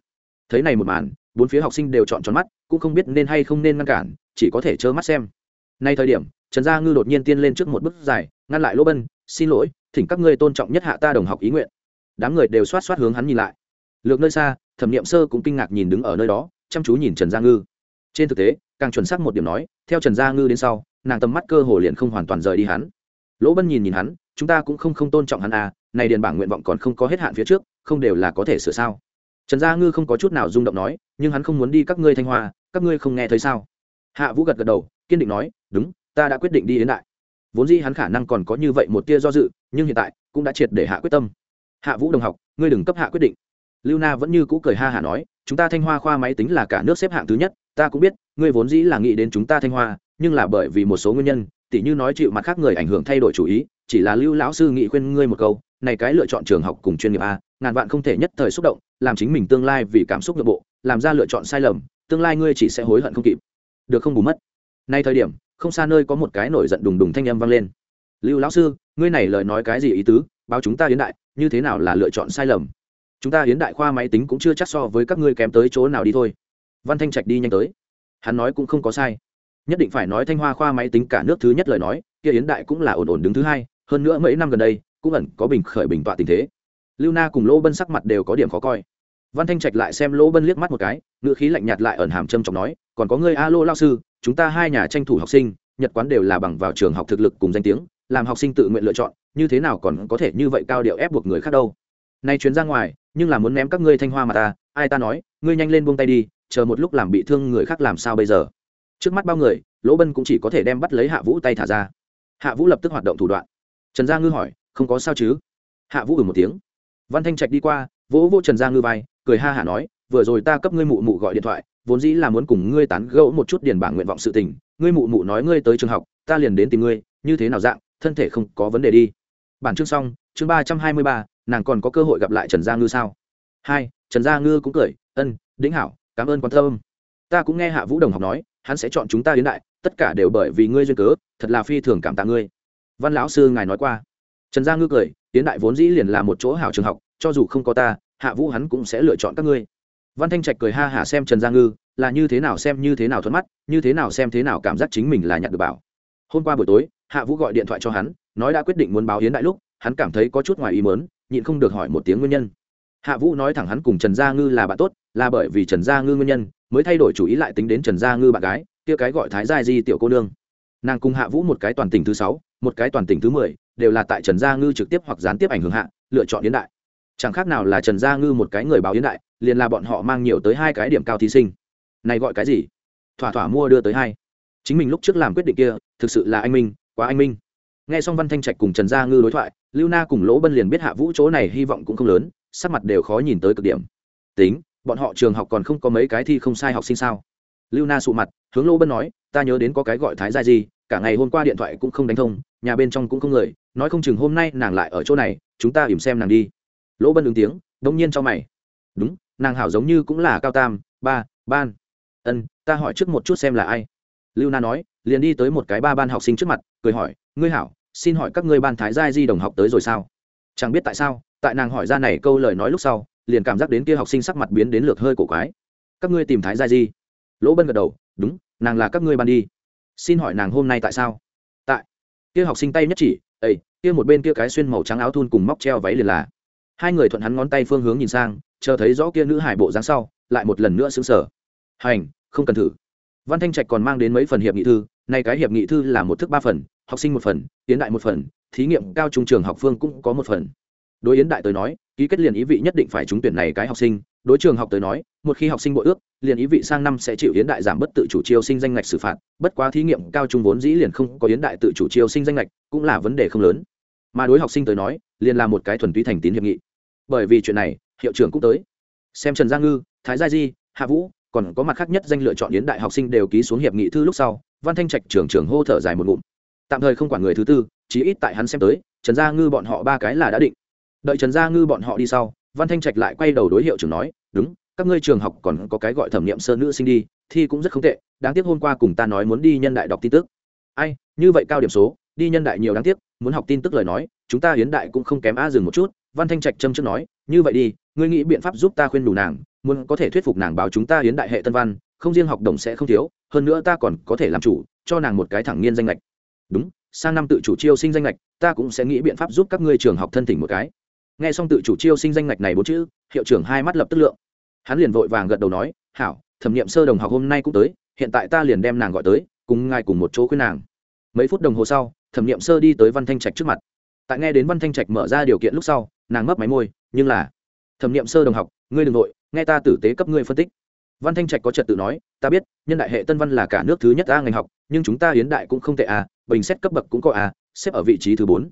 Thấy này một màn, bốn phía học sinh đều chọn tròn mắt, cũng không biết nên hay không nên ngăn cản, chỉ có thể trơ mắt xem. Nay thời điểm, trần gia ngư đột nhiên tiên lên trước một bước dài, ngăn lại lỗ bân, xin lỗi, thỉnh các ngươi tôn trọng nhất hạ ta đồng học ý nguyện. Đám người đều xoát xoát hướng hắn nhìn lại. Lược nơi xa, thẩm n i ệ m sơ cũng kinh ngạc nhìn đứng ở nơi đó, chăm chú nhìn trần gia ngư. Trên thực tế, càng chuẩn xác một điểm nói, theo trần gia ngư đến sau, nàng tầm mắt cơ hồ liền không hoàn toàn rời đi hắn. Lỗ bân nhìn nhìn hắn, chúng ta cũng không không tôn trọng hắn à này điền bảng nguyện vọng còn không có hết hạn phía trước, không đều là có thể sửa sao? Trần gia ngư không có chút nào rung động nói, nhưng hắn không muốn đi các ngươi thanh hoa, các ngươi không nghe thấy sao? Hạ vũ gật gật đầu, kiên định nói, đúng, ta đã quyết định đi đến đại. Vốn dĩ hắn khả năng còn có như vậy một tia do dự, nhưng hiện tại cũng đã triệt để hạ quyết tâm. Hạ vũ đồng học, ngươi đừng cấp hạ quyết định. Lưu na vẫn như cũ cười ha hả nói, chúng ta thanh hoa khoa máy tính là cả nước xếp hạng thứ nhất, ta cũng biết, ngươi vốn dĩ là nghĩ đến chúng ta thanh hoa, nhưng là bởi vì một số nguyên nhân, tỉ như nói chịu mặt khác người ảnh hưởng thay đổi chủ ý, chỉ là lưu lão sư nghị khuyên ngươi một câu này cái lựa chọn trường học cùng chuyên nghiệp a, ngàn vạn không thể nhất thời xúc động, làm chính mình tương lai vì cảm xúc nội bộ, làm ra lựa chọn sai lầm, tương lai ngươi chỉ sẽ hối hận không kịp. Được không bù mất? Nay thời điểm, không xa nơi có một cái nổi giận đùng đùng thanh âm vang lên. Lưu lão sư, ngươi này lời nói cái gì ý tứ? Báo chúng ta hiến đại, như thế nào là lựa chọn sai lầm? Chúng ta hiến đại khoa máy tính cũng chưa chắc so với các ngươi kém tới chỗ nào đi thôi. Văn thanh trạch đi nhanh tới. Hắn nói cũng không có sai. Nhất định phải nói thanh hoa khoa máy tính cả nước thứ nhất lời nói, kia hiến đại cũng là ổn ổn đứng thứ hai. Hơn nữa mấy năm gần đây cũng ẩn có bình khởi bình tọa tình thế. Lưu na cùng lỗ bân sắc mặt đều có điểm khó coi. Văn thanh trạch lại xem lỗ bân liếc mắt một cái, ngữ khí lạnh nhạt lại ẩn hàm trâm trọng nói, còn có ngươi a lô lao sư, chúng ta hai nhà tranh thủ học sinh, nhật quán đều là bằng vào trường học thực lực cùng danh tiếng, làm học sinh tự nguyện lựa chọn, như thế nào còn có thể như vậy cao điệu ép buộc người khác đâu? Nay chuyến ra ngoài, nhưng là muốn ném các ngươi thanh hoa mà ta, ai ta nói, ngươi nhanh lên buông tay đi, chờ một lúc làm bị thương người khác làm sao bây giờ? Trước mắt bao người, lỗ bân cũng chỉ có thể đem bắt lấy hạ vũ tay thả ra. Hạ vũ lập tức hoạt động thủ đoạn. Trần gia ngư hỏi không có sao chứ? Hạ vũ ừ một tiếng. Văn thanh trạch đi qua, vỗ vỗ trần gia ngư vai, cười ha hả nói, vừa rồi ta cấp ngươi mụ mụ gọi điện thoại, vốn dĩ là muốn cùng ngươi tán gẫu một chút điền bảng nguyện vọng sự tình, ngươi mụ mụ nói ngươi tới trường học, ta liền đến tìm ngươi, như thế nào dạng, thân thể không có vấn đề đi. Bản chương xong, chương ba trăm hai mươi ba, nàng còn có cơ hội gặp lại trần gia ngư sao? Hai, trần gia ngư cũng cười, ân, đĩnh hảo, cảm ơn quan tâm. Ta cũng nghe hạ vũ đồng học nói, hắn sẽ chọn chúng ta đến đại, tất cả đều bởi vì ngươi duyên cớ, thật là phi thường cảm tạ ngươi. Văn lão sư ngài nói qua trần gia ngư cười tiến đại vốn dĩ liền là một chỗ hảo trường học, cho dù không có ta, hạ vũ hắn cũng sẽ lựa chọn các ngươi. Văn thanh trạch cười ha hả xem trần gia ngư, là như thế nào xem, như thế nào thuận mắt, như thế nào xem, thế nào cảm giác chính mình là nhặt được bảo. Hôm qua buổi tối, hạ vũ gọi điện thoại cho hắn, nói đã quyết định muốn báo hiến đại lúc, hắn cảm thấy có chút ngoài ý mớn nhịn không được hỏi một tiếng nguyên nhân. Hạ vũ nói thẳng hắn cùng trần gia ngư là bạn tốt, là bởi vì trần gia ngư nguyên nhân, mới thay đổi chủ ý lại tính đến trần gia ngư bạn gái, kia cái gọi thái gia di tiểu cô nương nàng cùng hạ vũ một cái toàn tỉnh thứ sáu, một cái toàn tỉnh thứ mười, đều là tại trần gia ngư trực tiếp hoặc gián tiếp ảnh hưởng hạ, lựa chọn yến đại. Chẳng khác nào là trần gia ngư một cái người báo yến đại, liền là bọn họ mang nhiều tới hai cái điểm cao thí sinh. Này gọi cái gì? Thỏa thỏa mua đưa tới hai. Chính mình lúc trước làm quyết định kia, thực sự là anh minh, quá anh minh. Nghe xong văn thanh trạch cùng trần gia ngư đối thoại, lưu na cùng lỗ bân liền biết hạ vũ chỗ này hy vọng cũng không lớn, sắc mặt đều khó nhìn tới cực điểm. Tính, bọn họ trường học còn không có mấy cái thi không sai học sinh sao? Lưu na sụ mặt, hướng lỗ bân nói ta nhớ đến có cái gọi thái gia gì cả ngày hôm qua điện thoại cũng không đánh thông, nhà bên trong cũng không người, nói không chừng hôm nay nàng lại ở chỗ này, chúng ta ìm xem nàng đi. Lỗ bân ứng tiếng, đông nhiên cho mày. Đúng, nàng hảo giống như cũng là cao tam, ba, ban. Ân, ta hỏi trước một chút xem là ai. Lưu na nói, liền đi tới một cái ba ban học sinh trước mặt, cười hỏi, ngươi hảo, xin hỏi các ngươi ban thái giai di đồng học tới rồi sao? Chẳng biết tại sao, tại nàng hỏi ra này câu lời nói lúc sau, liền cảm giác đến kia học sinh sắc mặt biến đến lượt hơi cổ quái. Các ngươi tìm thái giai di? Lỗ bân gật đầu, đúng nàng là các ngươi ban đi. Xin hỏi nàng hôm nay tại sao? Tại. Kia học sinh tay nhất chỉ ấy kia một bên kia cái xuyên màu trắng áo thun cùng móc treo váy liền là. Hai người thuận hắn ngón tay phương hướng nhìn sang, chờ thấy rõ kia nữ hải bộ dáng sau, lại một lần nữa xứng sở hành, không cần thử. Văn thanh trạch còn mang đến mấy phần hiệp nghị thư, nay cái hiệp nghị thư là một thức ba phần, học sinh một phần, tiến đại một phần, thí nghiệm cao trung trường học phương cũng có một phần đối yến đại tới nói, ký kết liền ý vị nhất định phải trúng tuyển này cái học sinh. Đối trường học tới nói, một khi học sinh bội ước, liền ý vị sang năm sẽ chịu yến đại giảm bất tự chủ chiêu sinh danh ngạch xử phạt. Bất quá thí nghiệm cao trung vốn dĩ liền không có yến đại tự chủ chiêu sinh danh ngạch, cũng là vấn đề không lớn. Mà đối học sinh tới nói, liền là một cái thuần túy thành tín hiệp nghị. Bởi vì chuyện này, hiệu trưởng cũng tới. Xem trần gia ngư, thái gia di, hạ vũ, còn có mặt khác nhất danh lựa chọn yến đại học sinh đều ký xuống hiệp nghị thư lúc sau, văn thanh trạch trưởng trưởng hô thở dài một ngụm. Tạm thời không quản người thứ tư, chí ít tại hắn xem tới, trần gia ngư bọn họ ba cái là đã định đợi trần gia ngư bọn họ đi sau, văn thanh trạch lại quay đầu đối hiệu trưởng nói, đúng, các ngươi trường học còn có cái gọi thẩm nghiệm sơ nữ sinh đi, thi cũng rất không tệ, đáng tiếc hôm qua cùng ta nói muốn đi nhân đại đọc tin tức. Ai, như vậy cao điểm số, đi nhân đại nhiều đáng tiếc, muốn học tin tức lời nói, chúng ta hiến đại cũng không kém a dừng một chút. Văn thanh trạch châm trước nói, như vậy đi, ngươi nghĩ biện pháp giúp ta khuyên đủ nàng, muốn có thể thuyết phục nàng báo chúng ta hiến đại hệ tân văn, không riêng học đồng sẽ không thiếu, hơn nữa ta còn có thể làm chủ, cho nàng một cái thẳng nghiên danh lệch đúng, sang năm tự chủ chiêu sinh danh lệch ta cũng sẽ nghĩ biện pháp giúp các ngươi trường học thân tỉnh một cái nghe xong tự chủ chiêu sinh danh ngạch này bốn chữ, hiệu trưởng hai mắt lập tức lượng. Hắn liền vội vàng gật đầu nói, hảo, thẩm nghiệm sơ đồng học hôm nay cũng tới, hiện tại ta liền đem nàng gọi tới, cùng ngài cùng một chỗ khuyên nàng. Mấy phút đồng hồ sau, thẩm nghiệm sơ đi tới văn thanh trạch trước mặt. Tại nghe đến văn thanh trạch mở ra điều kiện lúc sau, nàng mấp máy môi, nhưng là, thẩm nghiệm sơ đồng học, ngươi đ ừ n g nội nghe ta tử tế cấp ngươi phân tích. Văn thanh trạch có trật tự nói, ta biết, nhân đại hệ tân văn là cả nước thứ nhất a ngành học, nhưng chúng ta hiến đại cũng không tệ à bình xét cấp bậc cũng có à xếp ở vị trí thứ bốn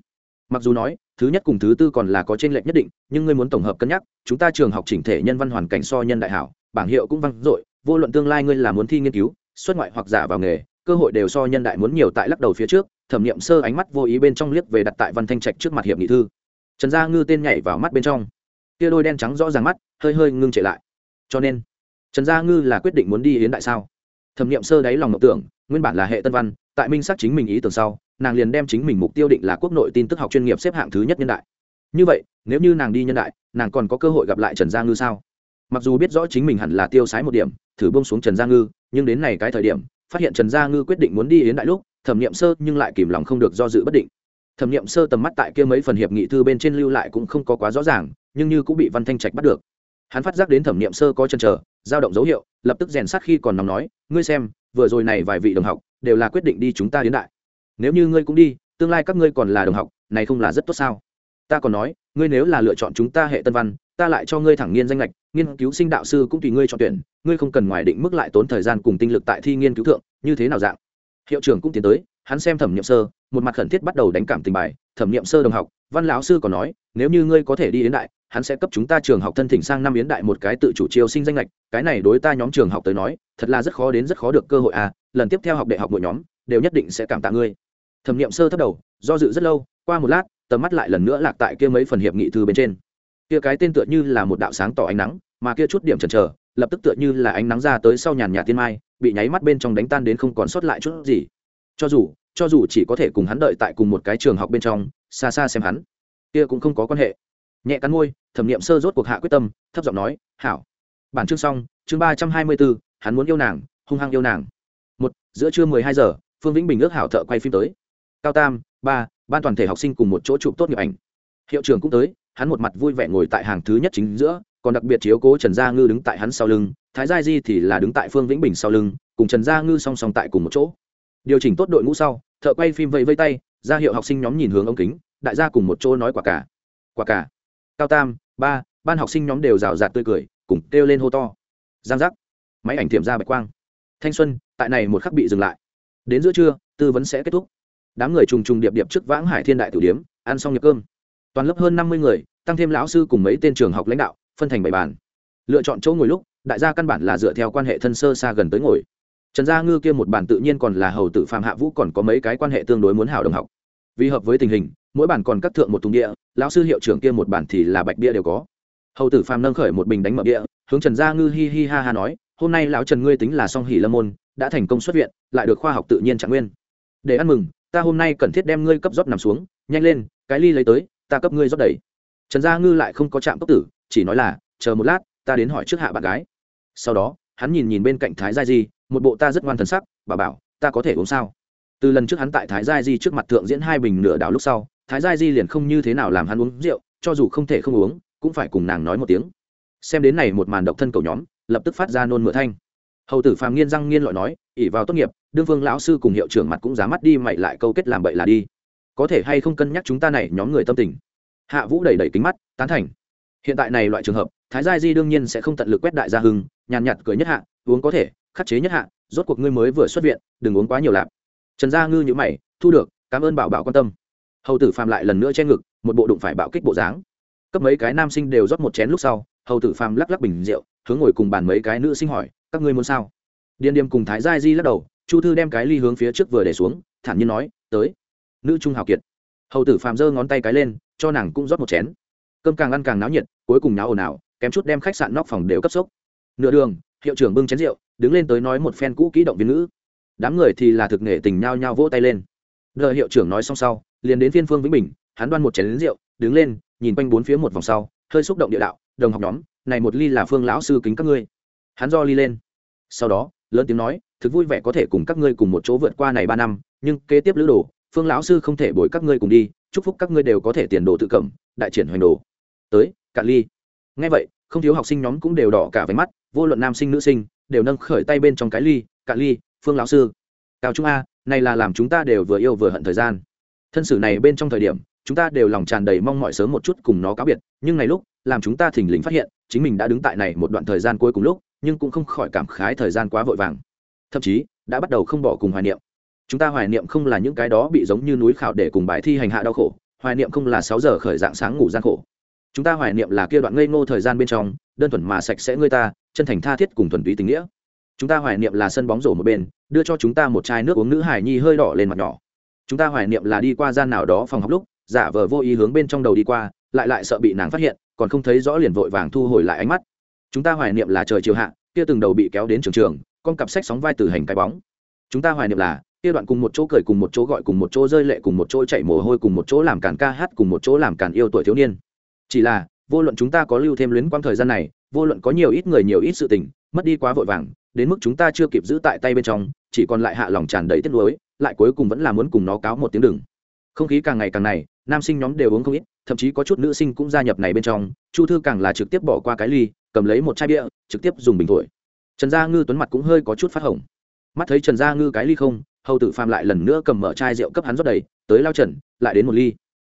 mặc dù nói, thứ nhất cùng thứ tư còn là có trên lệch nhất định, nhưng ngươi muốn tổng hợp cân nhắc, chúng ta trường học chỉnh thể nhân văn hoàn cảnh so nhân đại hảo, bảng hiệu cũng vang dội, vô luận tương lai ngươi là muốn thi nghiên cứu, xuất ngoại hoặc giả vào nghề, cơ hội đều so nhân đại muốn nhiều tại lắc đầu phía trước, thẩm nghiệm sơ ánh mắt vô ý bên trong liếc về đặt tại văn thanh trạch trước mặt hiệp nghị thư. Trần gia ngư tên nhảy vào mắt bên trong. Kia đôi đen trắng rõ ràng mắt, hơi hơi ngưng chạy lại. Cho nên, trần gia ngư là quyết định muốn đi hiến đại sao? Thẩm nghiệm sơ đáy lòng mộng tưởng, nguyên bản là hệ tân văn tại minh xác chính mình ý tưởng sau, nàng liền đem chính mình mục tiêu định là quốc nội tin tức học chuyên nghiệp xếp hạng thứ nhất nhân đại. Như vậy, nếu như nàng đi nhân đại, nàng còn có cơ hội gặp lại trần gia ngư sao? Mặc dù biết rõ chính mình hẳn là tiêu sái một điểm, thử bông xuống trần gia ngư, nhưng đến này cái thời điểm, phát hiện trần gia ngư quyết định muốn đi Yến đại lúc, thẩm n i ệ m sơ nhưng lại kìm lòng không được do dự bất định. Thẩm nghiệm sơ tầm mắt tại kia mấy phần hiệp nghị thư bên trên lưu lại cũng không có quá rõ ràng, nhưng như cũng bị văn thanh trạch bắt được. Hắn phát giác đến thẩm nghiệm sơ có chân chờ dao động dấu hiệu, lập tức rèn sát khi còn nóng nói, ngươi xem, vừa rồi này vài vị đồng học đều là quyết định đi chúng ta đến đại. Nếu như ngươi cũng đi, tương lai các ngươi còn là đồng học, này không là rất tốt sao? Ta còn nói, ngươi nếu là lựa chọn chúng ta hệ tân văn, ta lại cho ngươi thẳng nghiên danh lệch, nghiên cứu sinh đạo sư cũng tùy ngươi chọn tuyển, ngươi không cần ngoài định mức lại tốn thời gian cùng tinh lực tại thi nghiên cứu thượng, như thế nào dạng? Hiệu trưởng cũng tiến tới, hắn xem thẩm nghiệm sơ, một mặt khẩn thiết bắt đầu đánh cảm tình bài, thẩm nghiệm sơ đồng học, văn lão sư còn nói, nếu như ngươi có thể đi đến đại, hắn sẽ cấp chúng ta trường học thân thỉnh sang năm yến đại một cái tự chủ chiêu sinh danh lệch, cái này đối ta nhóm trường học tới nói, thật là rất khó đến rất khó được cơ hội à lần tiếp theo học đại học mỗi nhóm, đều nhất định sẽ cảm tạ ngươi. Thẩm nghiệm sơ thấp đầu, do dự rất lâu, qua một lát, tầm mắt lại lần nữa lạc tại kia mấy phần hiệp nghị thư bên trên. Kia cái tên tựa như là một đạo sáng tỏ ánh nắng, mà kia chút điểm chần chờ, lập tức tựa như là ánh nắng ra tới sau nhàn nhạt tiên mai, bị nháy mắt bên trong đánh tan đến không còn sót lại chút gì. Cho dù cho dù chỉ có thể cùng hắn đợi tại cùng một cái trường học bên trong, xa xa xem hắn, kia cũng không có quan hệ. Nhẹ cắn môi, thẩm nghiệm sơ rốt cuộc hạ quyết tâm, thấp giọng nói, hảo. Bản chương xong, chương ba trăm hai mươi bốn hắn muốn yêu nàng, hung hăng yêu nàng một, giữa trưa mười hai giờ, phương vĩnh bình ước hảo thợ quay phim tới. Cao tam, ba, ban toàn thể học sinh cùng một chỗ chụp tốt nghiệp ảnh. Hiệu trưởng cũng tới, hắn một mặt vui vẻ ngồi tại hàng thứ nhất chính giữa, còn đặc biệt chiếu cố trần gia ngư đứng tại hắn sau lưng, thái gia di thì là đứng tại phương vĩnh bình sau lưng, cùng trần gia ngư song song tại cùng một chỗ. Điều chỉnh tốt đội ngũ sau, thợ quay phim vẫy vây tay, ra hiệu học sinh nhóm nhìn hướng ống kính, đại gia cùng một chỗ nói quả cả. Quả cả. Cao tam, ba, ban học sinh nhóm đều rào rạt tươi cười, cùng kêu lên hô to. Giang giác. Máy ảnh tiệm ra bạch quang. Thanh xuân tại này một khắc bị dừng lại. Đến giữa trưa, tư vấn sẽ kết thúc. Đám người trùng trùng điệp điệp trước vãng hải thiên đại tử điếm, ăn xong nhập cơm. Toàn lớp hơn năm mươi người, tăng thêm lão sư cùng mấy tên trường học lãnh đạo, phân thành bảy bàn. Lựa chọn chỗ ngồi lúc, đại gia căn bản là dựa theo quan hệ thân sơ xa gần tới ngồi. Trần gia ngư kia một bản tự nhiên còn là hầu tử phạm hạ vũ còn có mấy cái quan hệ tương đối muốn hảo đồng học. Vì hợp với tình hình, mỗi bản còn cắt thượng một thùng địa lão sư hiệu trưởng kia một bản thì là bạch bia đều có. Hầu tử phạm nâng khởi một bình đánh mở địa hướng trần gia ngư hi hi ha ha nói hôm nay lão trần ngươi tính là song hỷ lâm môn, đã thành công xuất viện, lại được khoa học tự nhiên trạng nguyên. Để ăn mừng, ta hôm nay cần thiết đem ngươi cấp rót nằm xuống, nhanh lên, cái ly lấy tới, ta cấp ngươi rót đầy. Trần gia ngư lại không có chạm tốc tử, chỉ nói là, chờ một lát, ta đến hỏi trước hạ bạn gái. Sau đó, hắn nhìn nhìn bên cạnh thái gia di, một bộ ta rất ngoan thần sắc, bà bảo, ta có thể uống sao? Từ lần trước hắn tại thái gia di trước mặt thượng diễn hai bình nửa đảo lúc sau, thái gia di liền không như thế nào làm hắn uống rượu, cho dù không thể không uống, cũng phải cùng nàng nói một tiếng. Xem đến này một màn độc thân cầu nhóm lập tức phát ra nôn mửa thanh. Hầu tử phàm nghiên răng nghiên lọi nói ỉ vào tốt nghiệp, đương phương lão sư cùng hiệu trưởng mặt cũng dám mắt đi mày lại câu kết làm bậy là đi. Có thể hay không cân nhắc chúng ta này nhóm người tâm tình? Hạ vũ đẩy đẩy kính mắt, tán thành. Hiện tại này loại trường hợp, thái gia di đương nhiên sẽ không tận lực quét đại gia hưng, nhàn nhạt cười nhất hạ, uống có thể, khắc chế nhất hạ, rốt cuộc ngươi mới vừa xuất viện, đừng uống quá nhiều lạp. Trần gia ngư nhữ mày, thu được, cảm ơn bảo bảo quan tâm. Hầu tử phàm lại lần nữa che ngực, một bộ đụng phải bạo kích bộ dáng. Cấp mấy cái nam sinh đều rót một chén lúc sau, hầu tử phàm lắc lắc bình rượu hướng ngồi cùng bàn mấy cái nữ sinh hỏi, các ngươi muốn sao? Điền điềm cùng thái gia di lắc đầu, chu thư đem cái ly hướng phía trước vừa để xuống, thản nhiên nói, tới. Nữ trung hào kiệt. Hầu tử phàm giơ ngón tay cái lên, cho nàng cũng rót một chén. Cơm càng ăn càng náo nhiệt, cuối cùng náo ồn ào, kém chút đem khách sạn nóc phòng đều cấp sốc. Nửa đường, hiệu trưởng bưng chén rượu, đứng lên tới nói một phen cũ kỹ động viên nữ đám người thì là thực nghệ tình nhao nhao vỗ tay lên. Đợi hiệu trưởng nói xong sau, liền đến phiên phương vĩnh bình, hắn đoan một chén rượu, đứng lên, nhìn quanh bốn phía một vòng sau, hơi xúc động địa đạo, đồng học nhóm này một ly là phương lão sư kính các ngươi. Hắn do ly lên. Sau đó, lớn tiếng nói, thực vui vẻ có thể cùng các ngươi cùng một chỗ vượt qua này ba năm, nhưng kế tiếp lữ đồ, phương lão sư không thể bồi các ngươi cùng đi, chúc phúc các ngươi đều có thể tiền đồ tự cẩm đại triển hoành đồ. Tới, cạn ly. Ngay vậy, không thiếu học sinh nhóm cũng đều đỏ cả váy mắt, vô luận nam sinh nữ sinh, đều nâng khởi tay bên trong cái ly, cạn ly, phương lão sư. Cao trung a, này là làm chúng ta đều vừa yêu vừa hận thời gian. Thân sử này bên trong thời điểm, chúng ta đều lòng tràn đầy mong mọi sớm một chút cùng nó cáo biệt, nhưng này lúc làm chúng ta thình lình phát hiện, chính mình đã đứng tại này một đoạn thời gian cuối cùng lúc, nhưng cũng không khỏi cảm khái thời gian quá vội vàng. Thậm chí, đã bắt đầu không bỏ cùng hoài niệm. Chúng ta hoài niệm không là những cái đó bị giống như núi khảo để cùng bài thi hành hạ đau khổ, hoài niệm không là sáu giờ khởi dạng sáng ngủ gian khổ. Chúng ta hoài niệm là kia đoạn ngây ngô thời gian bên trong, đơn thuần mà sạch sẽ ngươi ta, chân thành tha thiết cùng thuần túy tình nghĩa. Chúng ta hoài niệm là sân bóng rổ một bên, đưa cho chúng ta một chai nước uống nữ hải nhi hơi đỏ lên mặt nhỏ. Chúng ta hoài niệm là đi qua gian nào đó phòng học lúc, giả vờ vô ý hướng bên trong đầu đi qua lại lại sợ bị nàng phát hiện, còn không thấy rõ liền vội vàng thu hồi lại ánh mắt. Chúng ta hoài niệm là trời chiều hạ, kia từng đầu bị kéo đến trường trường, con cặp sách sóng vai từ hành cái bóng. Chúng ta hoài niệm là, kia đoạn cùng một chỗ cười cùng một chỗ gọi cùng một chỗ rơi lệ cùng một chỗ chạy mồ hôi cùng một chỗ làm càn ca hát cùng một chỗ làm càn yêu tuổi thiếu niên. Chỉ là, vô luận chúng ta có lưu thêm luyến quang thời gian này, vô luận có nhiều ít người nhiều ít sự tình, mất đi quá vội vàng, đến mức chúng ta chưa kịp giữ tại tay bên trong, chỉ còn lại hạ lòng tràn đầy tiếc nuối, lại cuối cùng vẫn là muốn cùng nó cáo một tiếng đừng. Không khí càng ngày càng này, nam sinh nhóm đều uống không ít thậm chí có chút nữ sinh cũng gia nhập này bên trong, chu thư càng là trực tiếp bỏ qua cái ly, cầm lấy một chai bia, trực tiếp dùng bình thổi. Trần gia ngư tuấn mặt cũng hơi có chút phát hồng. Mắt thấy trần gia ngư cái ly không, hầu tử phàm lại lần nữa cầm mở chai rượu cấp hắn rót đầy, tới lao trần, lại đến một ly.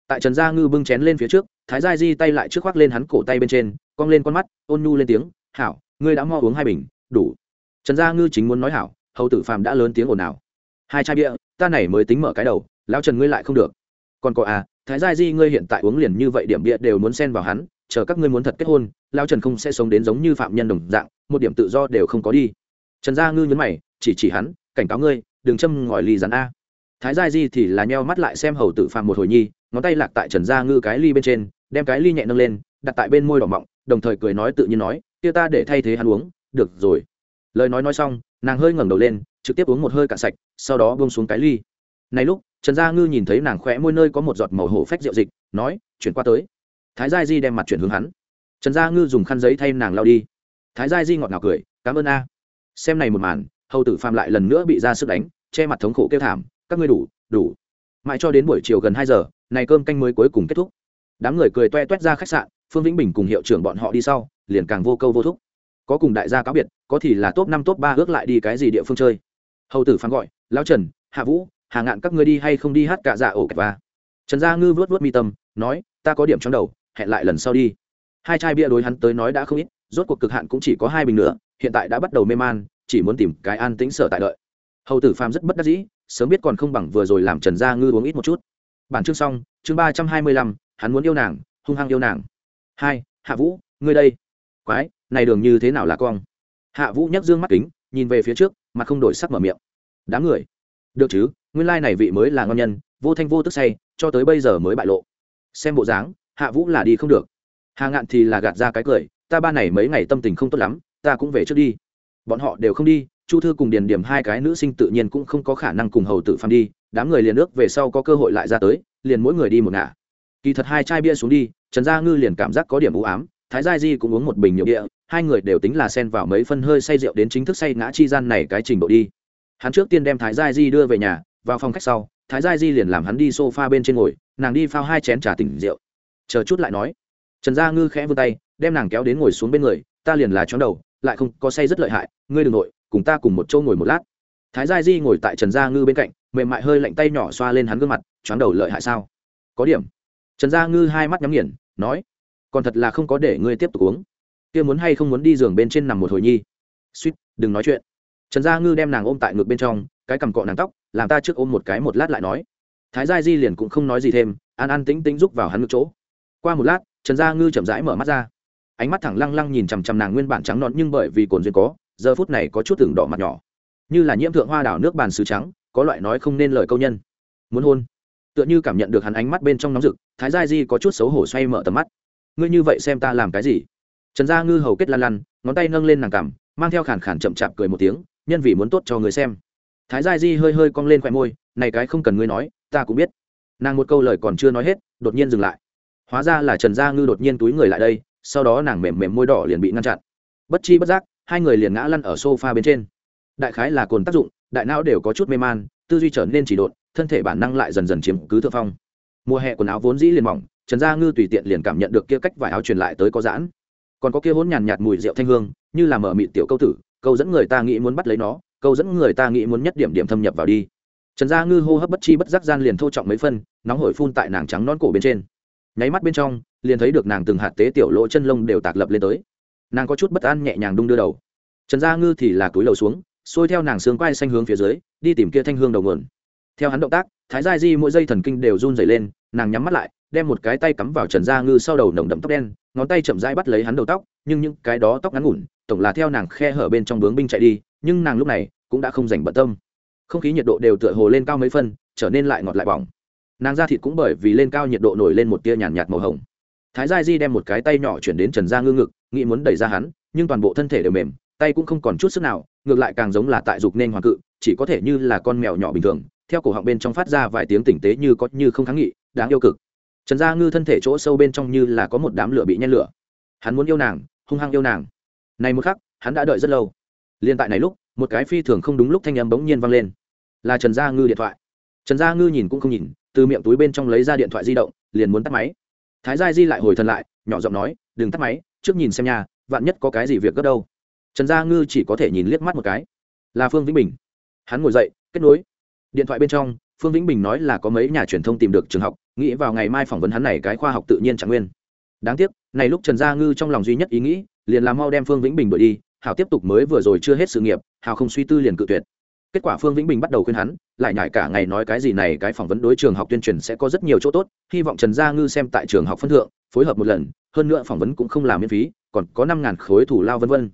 Tại trần gia ngư bưng chén lên phía trước, thái gia di tay lại trước khoác lên hắn cổ tay bên trên, cong lên con mắt, ôn nhu lên tiếng, hảo, ngươi đã mo uống hai bình, đủ. Trần gia ngư chính muốn nói hảo hầu tử phàm đã lớn tiếng ồn ào. Hai chai bia, ta này mới tính mở cái đầu, lao trần ngươi lại không được. Còn có à thái gia di, ngươi hiện tại uống liền như vậy điểm bia đều muốn xen vào hắn, chờ các ngươi muốn thật kết hôn, lao trần không sẽ sống đến giống như phạm nhân đồng dạng, một điểm tự do đều không có đi. Trần gia ngư nhấn mày, chỉ chỉ hắn, cảnh cáo ngươi, đừng châm ngòi ly rắn a. Thái gia di thì là nheo mắt lại xem hầu tử phạm một hồi nhi, ngón tay lạc tại trần gia ngư cái ly bên trên, đem cái ly nhẹ nâng lên, đặt tại bên môi đỏ mọng, đồng thời cười nói tự nhiên nói, kia ta để thay thế hắn uống, được rồi. Lời nói nói xong, nàng hơi ngẩng đầu lên, trực tiếp uống một hơi cạn sạch, sau đó bông xuống cái ly. Này lúc trần gia ngư nhìn thấy nàng khỏe môi nơi có một giọt màu hổ phách rượu dịch, nói, chuyển qua tới. Thái gia di đem mặt chuyển hướng hắn. Trần gia ngư dùng khăn giấy thay nàng lao đi. Thái gia di ngọt ngào cười, cảm ơn a. Xem này một màn, hầu tử phạm lại lần nữa bị ra sức đánh, che mặt thống khổ kêu thảm, các ngươi đủ đủ. Mãi cho đến buổi chiều gần hai giờ, này cơm canh mới cuối cùng kết thúc. Đám người cười toe toét ra khách sạn, phương vĩnh bình cùng hiệu trưởng bọn họ đi sau, liền càng vô câu vô thúc. Có cùng đại gia cáo biệt, có thì là top năm, top ba ước lại đi cái gì địa phương chơi. Hầu tử phán gọi, lão trần, hạ vũ hà ngạn, các ngươi đi hay không đi hát cả dạ ổ kẹt va trần gia ngư vớt vớt mi tâm, nói, ta có điểm trong đầu, hẹn lại lần sau đi. Hai chai bia đối hắn tới nói đã không ít, rốt cuộc cực hạn cũng chỉ có hai bình nữa, hiện tại đã bắt đầu mê man, chỉ muốn tìm cái an tĩnh sở tại đợi. Hầu tử phàm rất bất đắc dĩ, sớm biết còn không bằng vừa rồi làm trần gia ngư uống ít một chút. Bản chương xong, chương ba trăm hai mươi lăm, hắn muốn yêu nàng, hung hăng yêu nàng. Hai, hạ vũ, ngươi đây. Quái, này đường như thế nào là cong? Hạ vũ nhấc dương mắt kính, nhìn về phía trước, mà không đổi sắc mở miệng. Đám người được chứ, nguyên lai này vị mới là ngon nhân, vô thanh vô tức say, cho tới bây giờ mới bại lộ. Xem bộ dáng, hạ vũ là đi không được. Hà ngạn thì là gạt ra cái cười, ta ba này mấy ngày tâm tình không tốt lắm, ta cũng về trước đi. Bọn họ đều không đi, chu thư cùng điền điểm hai cái nữ sinh tự nhiên cũng không có khả năng cùng hầu tử phàm đi, đám người liền ước về sau có cơ hội lại ra tới, liền mỗi người đi một ngả. Kỳ thật hai chai bia xuống đi, trần gia ngư liền cảm giác có điểm u ám, thái gia di cũng uống một bình nhiều địa hai người đều tính là xen vào mấy phân hơi say rượu đến chính thức say ngã chi gian này cái trình độ đi hắn trước tiên đem thái gia di đưa về nhà, vào phòng khách sau, thái gia di liền làm hắn đi s o f a bên trên ngồi, nàng đi phao hai chén trà tỉnh rượu. Chờ chút lại nói. Trần gia ngư khẽ vươn tay, đem nàng kéo đến ngồi xuống bên người, ta liền là chóng đầu, lại không có say rất lợi hại, ngươi đ ừ n g nội, cùng ta cùng một chỗ ngồi một lát. Thái gia di ngồi tại trần gia ngư bên cạnh, mềm mại hơi lạnh tay nhỏ xoa lên hắn gương mặt chóng đầu lợi hại sao? Có điểm. Trần gia ngư hai mắt nhắm nghiền, nói, còn thật là không có để ngươi tiếp tục uống. Kia muốn hay không muốn đi giường bên trên nằm một hồi nhi. Suýt, đừng nói chuyện trần gia ngư đem nàng ôm tại ngực bên trong, cái cầm cọ nàng tóc, làm ta trước ôm một cái một lát lại nói. Thái gia di liền cũng không nói gì thêm, an an tĩnh tĩnh rúc vào hắn ngực chỗ. Qua một lát, trần gia ngư chậm rãi mở mắt ra. Ánh mắt thẳng lăng lăng nhìn chằm chằm nàng nguyên bản trắng nọn nhưng bởi vì cồn duyên có, giờ phút này có chút tưởng đỏ mặt nhỏ. Như là nhiễm thượng hoa đảo nước bàn sứ trắng, có loại nói không nên lời câu nhân. Muốn hôn. Tựa như cảm nhận được hắn ánh mắt bên trong nóng rực, thái gia di có chút xấu hổ xoay mở tầm mắt. Ngươi như vậy xem ta làm cái gì? Trần gia ngư hầu kết lăn lăn, ngón tay nâng lên nàng cằm, mang theo khản khản chậm chạp cười một tiếng nhân vì muốn tốt cho người xem. Thái gia di hơi hơi cong lên khoe môi, này cái không cần ngươi nói, ta cũng biết. Nàng một câu lời còn chưa nói hết, đột nhiên dừng lại. Hóa ra là trần gia ngư đột nhiên túi người lại đây, sau đó nàng mềm mềm môi đỏ liền bị ngăn chặn. Bất chi bất giác, hai người liền ngã lăn ở sofa bên trên. Đại khái là cồn tác dụng, đại não đều có chút mê man, tư duy trở nên chỉ độn, thân thể bản năng lại dần dần chiếm cứ thượng phong. Mùa hè quần áo vốn dĩ liền mỏng, trần gia ngư tùy tiện liền cảm nhận được kia cách vải áo truyền lại tới có giãn. Còn có kia hỗn nhàn nhạt mùi rượu thanh hương, như là mở mịt tiểu câu tử câu dẫn người ta nghĩ muốn bắt lấy nó, câu dẫn người ta nghĩ muốn nhất điểm điểm thâm nhập vào đi. Trần gia ngư hô hấp bất chi bất giác gian liền thô trọng mấy phân, nóng hổi phun tại nàng trắng non cổ bên trên. Nháy mắt bên trong, liền thấy được nàng từng hạt tế tiểu lỗ chân lông đều tạc lập lên tới. Nàng có chút bất an nhẹ nhàng đung đưa đầu. Trần gia ngư thì là túi lầu xuống, xuôi theo nàng xương quai xanh hướng phía dưới, đi tìm kia thanh hương đầu nguồn. Theo hắn động tác, thái gia di mỗi dây thần kinh đều run dày lên, nàng nhắm mắt lại, đem một cái tay cắm vào trần gia ngư sau đầu nồng đậm tóc đen, ngón tay chậm rãi bắt lấy hắn đầu tóc, nhưng những cái đó tóc ngắn ngủn tổng là theo nàng khe hở bên trong bướng binh chạy đi, nhưng nàng lúc này cũng đã không dành bận tâm. Không khí nhiệt độ đều tựa hồ lên cao mấy phân, trở nên lại ngọt lại bỏng. Nàng da thịt cũng bởi vì lên cao nhiệt độ nổi lên một tia nhàn nhạt màu hồng. Thái gia di đem một cái tay nhỏ chuyển đến trần gia ngư ngực, nghĩ muốn đẩy ra hắn, nhưng toàn bộ thân thể đều mềm, tay cũng không còn chút sức nào, ngược lại càng giống là tại dục nên hoàng cự, chỉ có thể như là con mèo nhỏ bình thường, theo cổ họng bên trong phát ra vài tiếng tỉnh tế như có như không kháng nghị, đáng yêu cực. Trần gia ngư thân thể chỗ sâu bên trong như là có một đám lửa bị nhen lửa. Hắn muốn yêu nàng, hung hăng yêu nàng này một khắc, hắn đã đợi rất lâu. Liên tại này lúc, một cái phi thường không đúng lúc thanh âm bỗng nhiên vang lên. Là trần gia ngư điện thoại. Trần gia ngư nhìn cũng không nhìn, từ miệng túi bên trong lấy ra điện thoại di động, liền muốn tắt máy. Thái gia di lại hồi thân lại, nhỏ giọng nói, đừng tắt máy, trước nhìn xem nhà vạn nhất có cái gì việc gấp đâu. Trần gia ngư chỉ có thể nhìn liếc mắt một cái. Là phương vĩnh bình. Hắn ngồi dậy, kết nối. Điện thoại bên trong, phương vĩnh bình nói là có mấy nhà truyền thông tìm được trường học, nghĩ vào ngày mai phỏng vấn hắn này cái khoa học tự nhiên trạng nguyên. Đáng tiếc, này lúc trần gia ngư trong lòng duy nhất ý nghĩ liền làm mau đem phương vĩnh bình đuổi đi, hảo tiếp tục mới vừa rồi chưa hết sự nghiệp, hảo không suy tư liền cự tuyệt. Kết quả phương vĩnh bình bắt đầu khuyên hắn, lại nhải cả ngày nói cái gì này, cái phỏng vấn đối trường học tuyên truyền sẽ có rất nhiều chỗ tốt, hy vọng trần gia ngư xem tại trường học phân thượng, phối hợp một lần, hơn nữa phỏng vấn cũng không làm miễn phí, còn có năm ngàn khối thủ lao vân vân.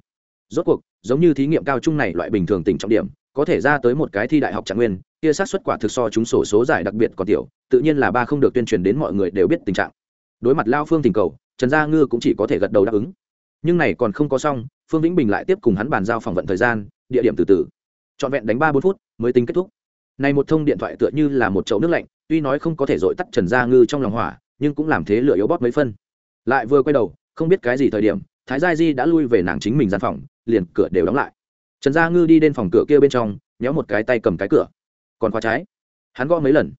Rốt cuộc, giống như thí nghiệm cao trung này loại bình thường tỉnh trọng điểm, có thể ra tới một cái thi đại học trạng nguyên, kia sát xuất quả thực so chúng sổ số giải đặc biệt còn tiểu, tự nhiên là ba không được tuyên truyền đến mọi người đều biết tình trạng. Đối mặt lao phương tình cầu, trần gia ngư cũng chỉ có thể gật đầu đáp ứng nhưng này còn không có xong, phương vĩnh bình lại tiếp cùng hắn bàn giao phỏng vận thời gian, địa điểm từ từ. Trọn vẹn đánh ba bốn phút, mới tính kết thúc. Này một thông điện thoại tựa như là một chậu nước lạnh, tuy nói không có thể dội tắt trần gia ngư trong lòng hỏa, nhưng cũng làm thế lửa yếu bóp mấy phân. Lại vừa quay đầu, không biết cái gì thời điểm, thái gia di đã lui về nàng chính mình gian phòng, liền cửa đều đóng lại. Trần gia ngư đi đến phòng cửa kia bên trong, nhéo một cái tay cầm cái cửa. Còn khóa trái. Hắn gõ mấy lần.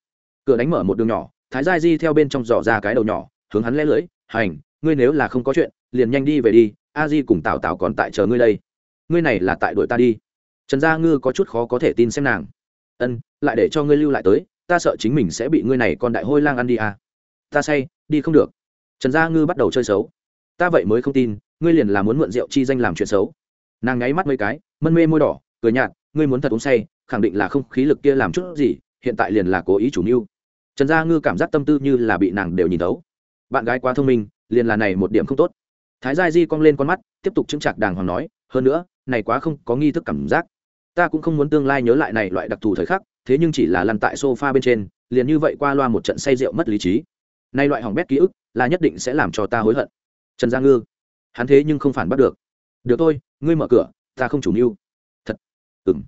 Cửa đánh mở một đường nhỏ, thái gia di theo bên trong dò ra cái đầu nhỏ, hướng hắn lẽ lưỡi hành ngươi nếu là không có chuyện, liền nhanh đi về đi, a di cùng tào tào còn tại chờ ngươi đây. Ngươi này là tại đội ta đi. Trần gia ngư có chút khó có thể tin xem nàng. Ân, lại để cho ngươi lưu lại tới, ta sợ chính mình sẽ bị ngươi này con đại hôi lang ăn đi à. ta say, đi không được. Trần gia ngư bắt đầu chơi xấu. Ta vậy mới không tin, ngươi liền là muốn mượn rượu chi danh làm chuyện xấu. Nàng nháy mắt mấy cái, mân mê môi đỏ, cười nhạt, ngươi muốn thật uống say, khẳng định là không khí lực kia làm chút gì, hiện tại liền là cố ý chủ mưu. Trần gia ngư cảm giác tâm tư như là bị nàng đều nhìn thấu. Bạn gái quá thông minh liền là này một điểm không tốt. Thái gia di cong lên con mắt tiếp tục chứng chạc đàng hoàng nói hơn nữa này quá không có nghi thức cảm giác. Ta cũng không muốn tương lai nhớ lại này loại đặc thù thời khắc thế nhưng chỉ là lăn tại sofa bên trên liền như vậy qua loa một trận say rượu mất lý trí. Nay loại hỏng bét ký ức là nhất định sẽ làm cho ta hối hận. Trần gia ngư hắn thế nhưng không phản bắt được. Được thôi ngươi mở cửa ta không chủ mưu. Thật. Ừng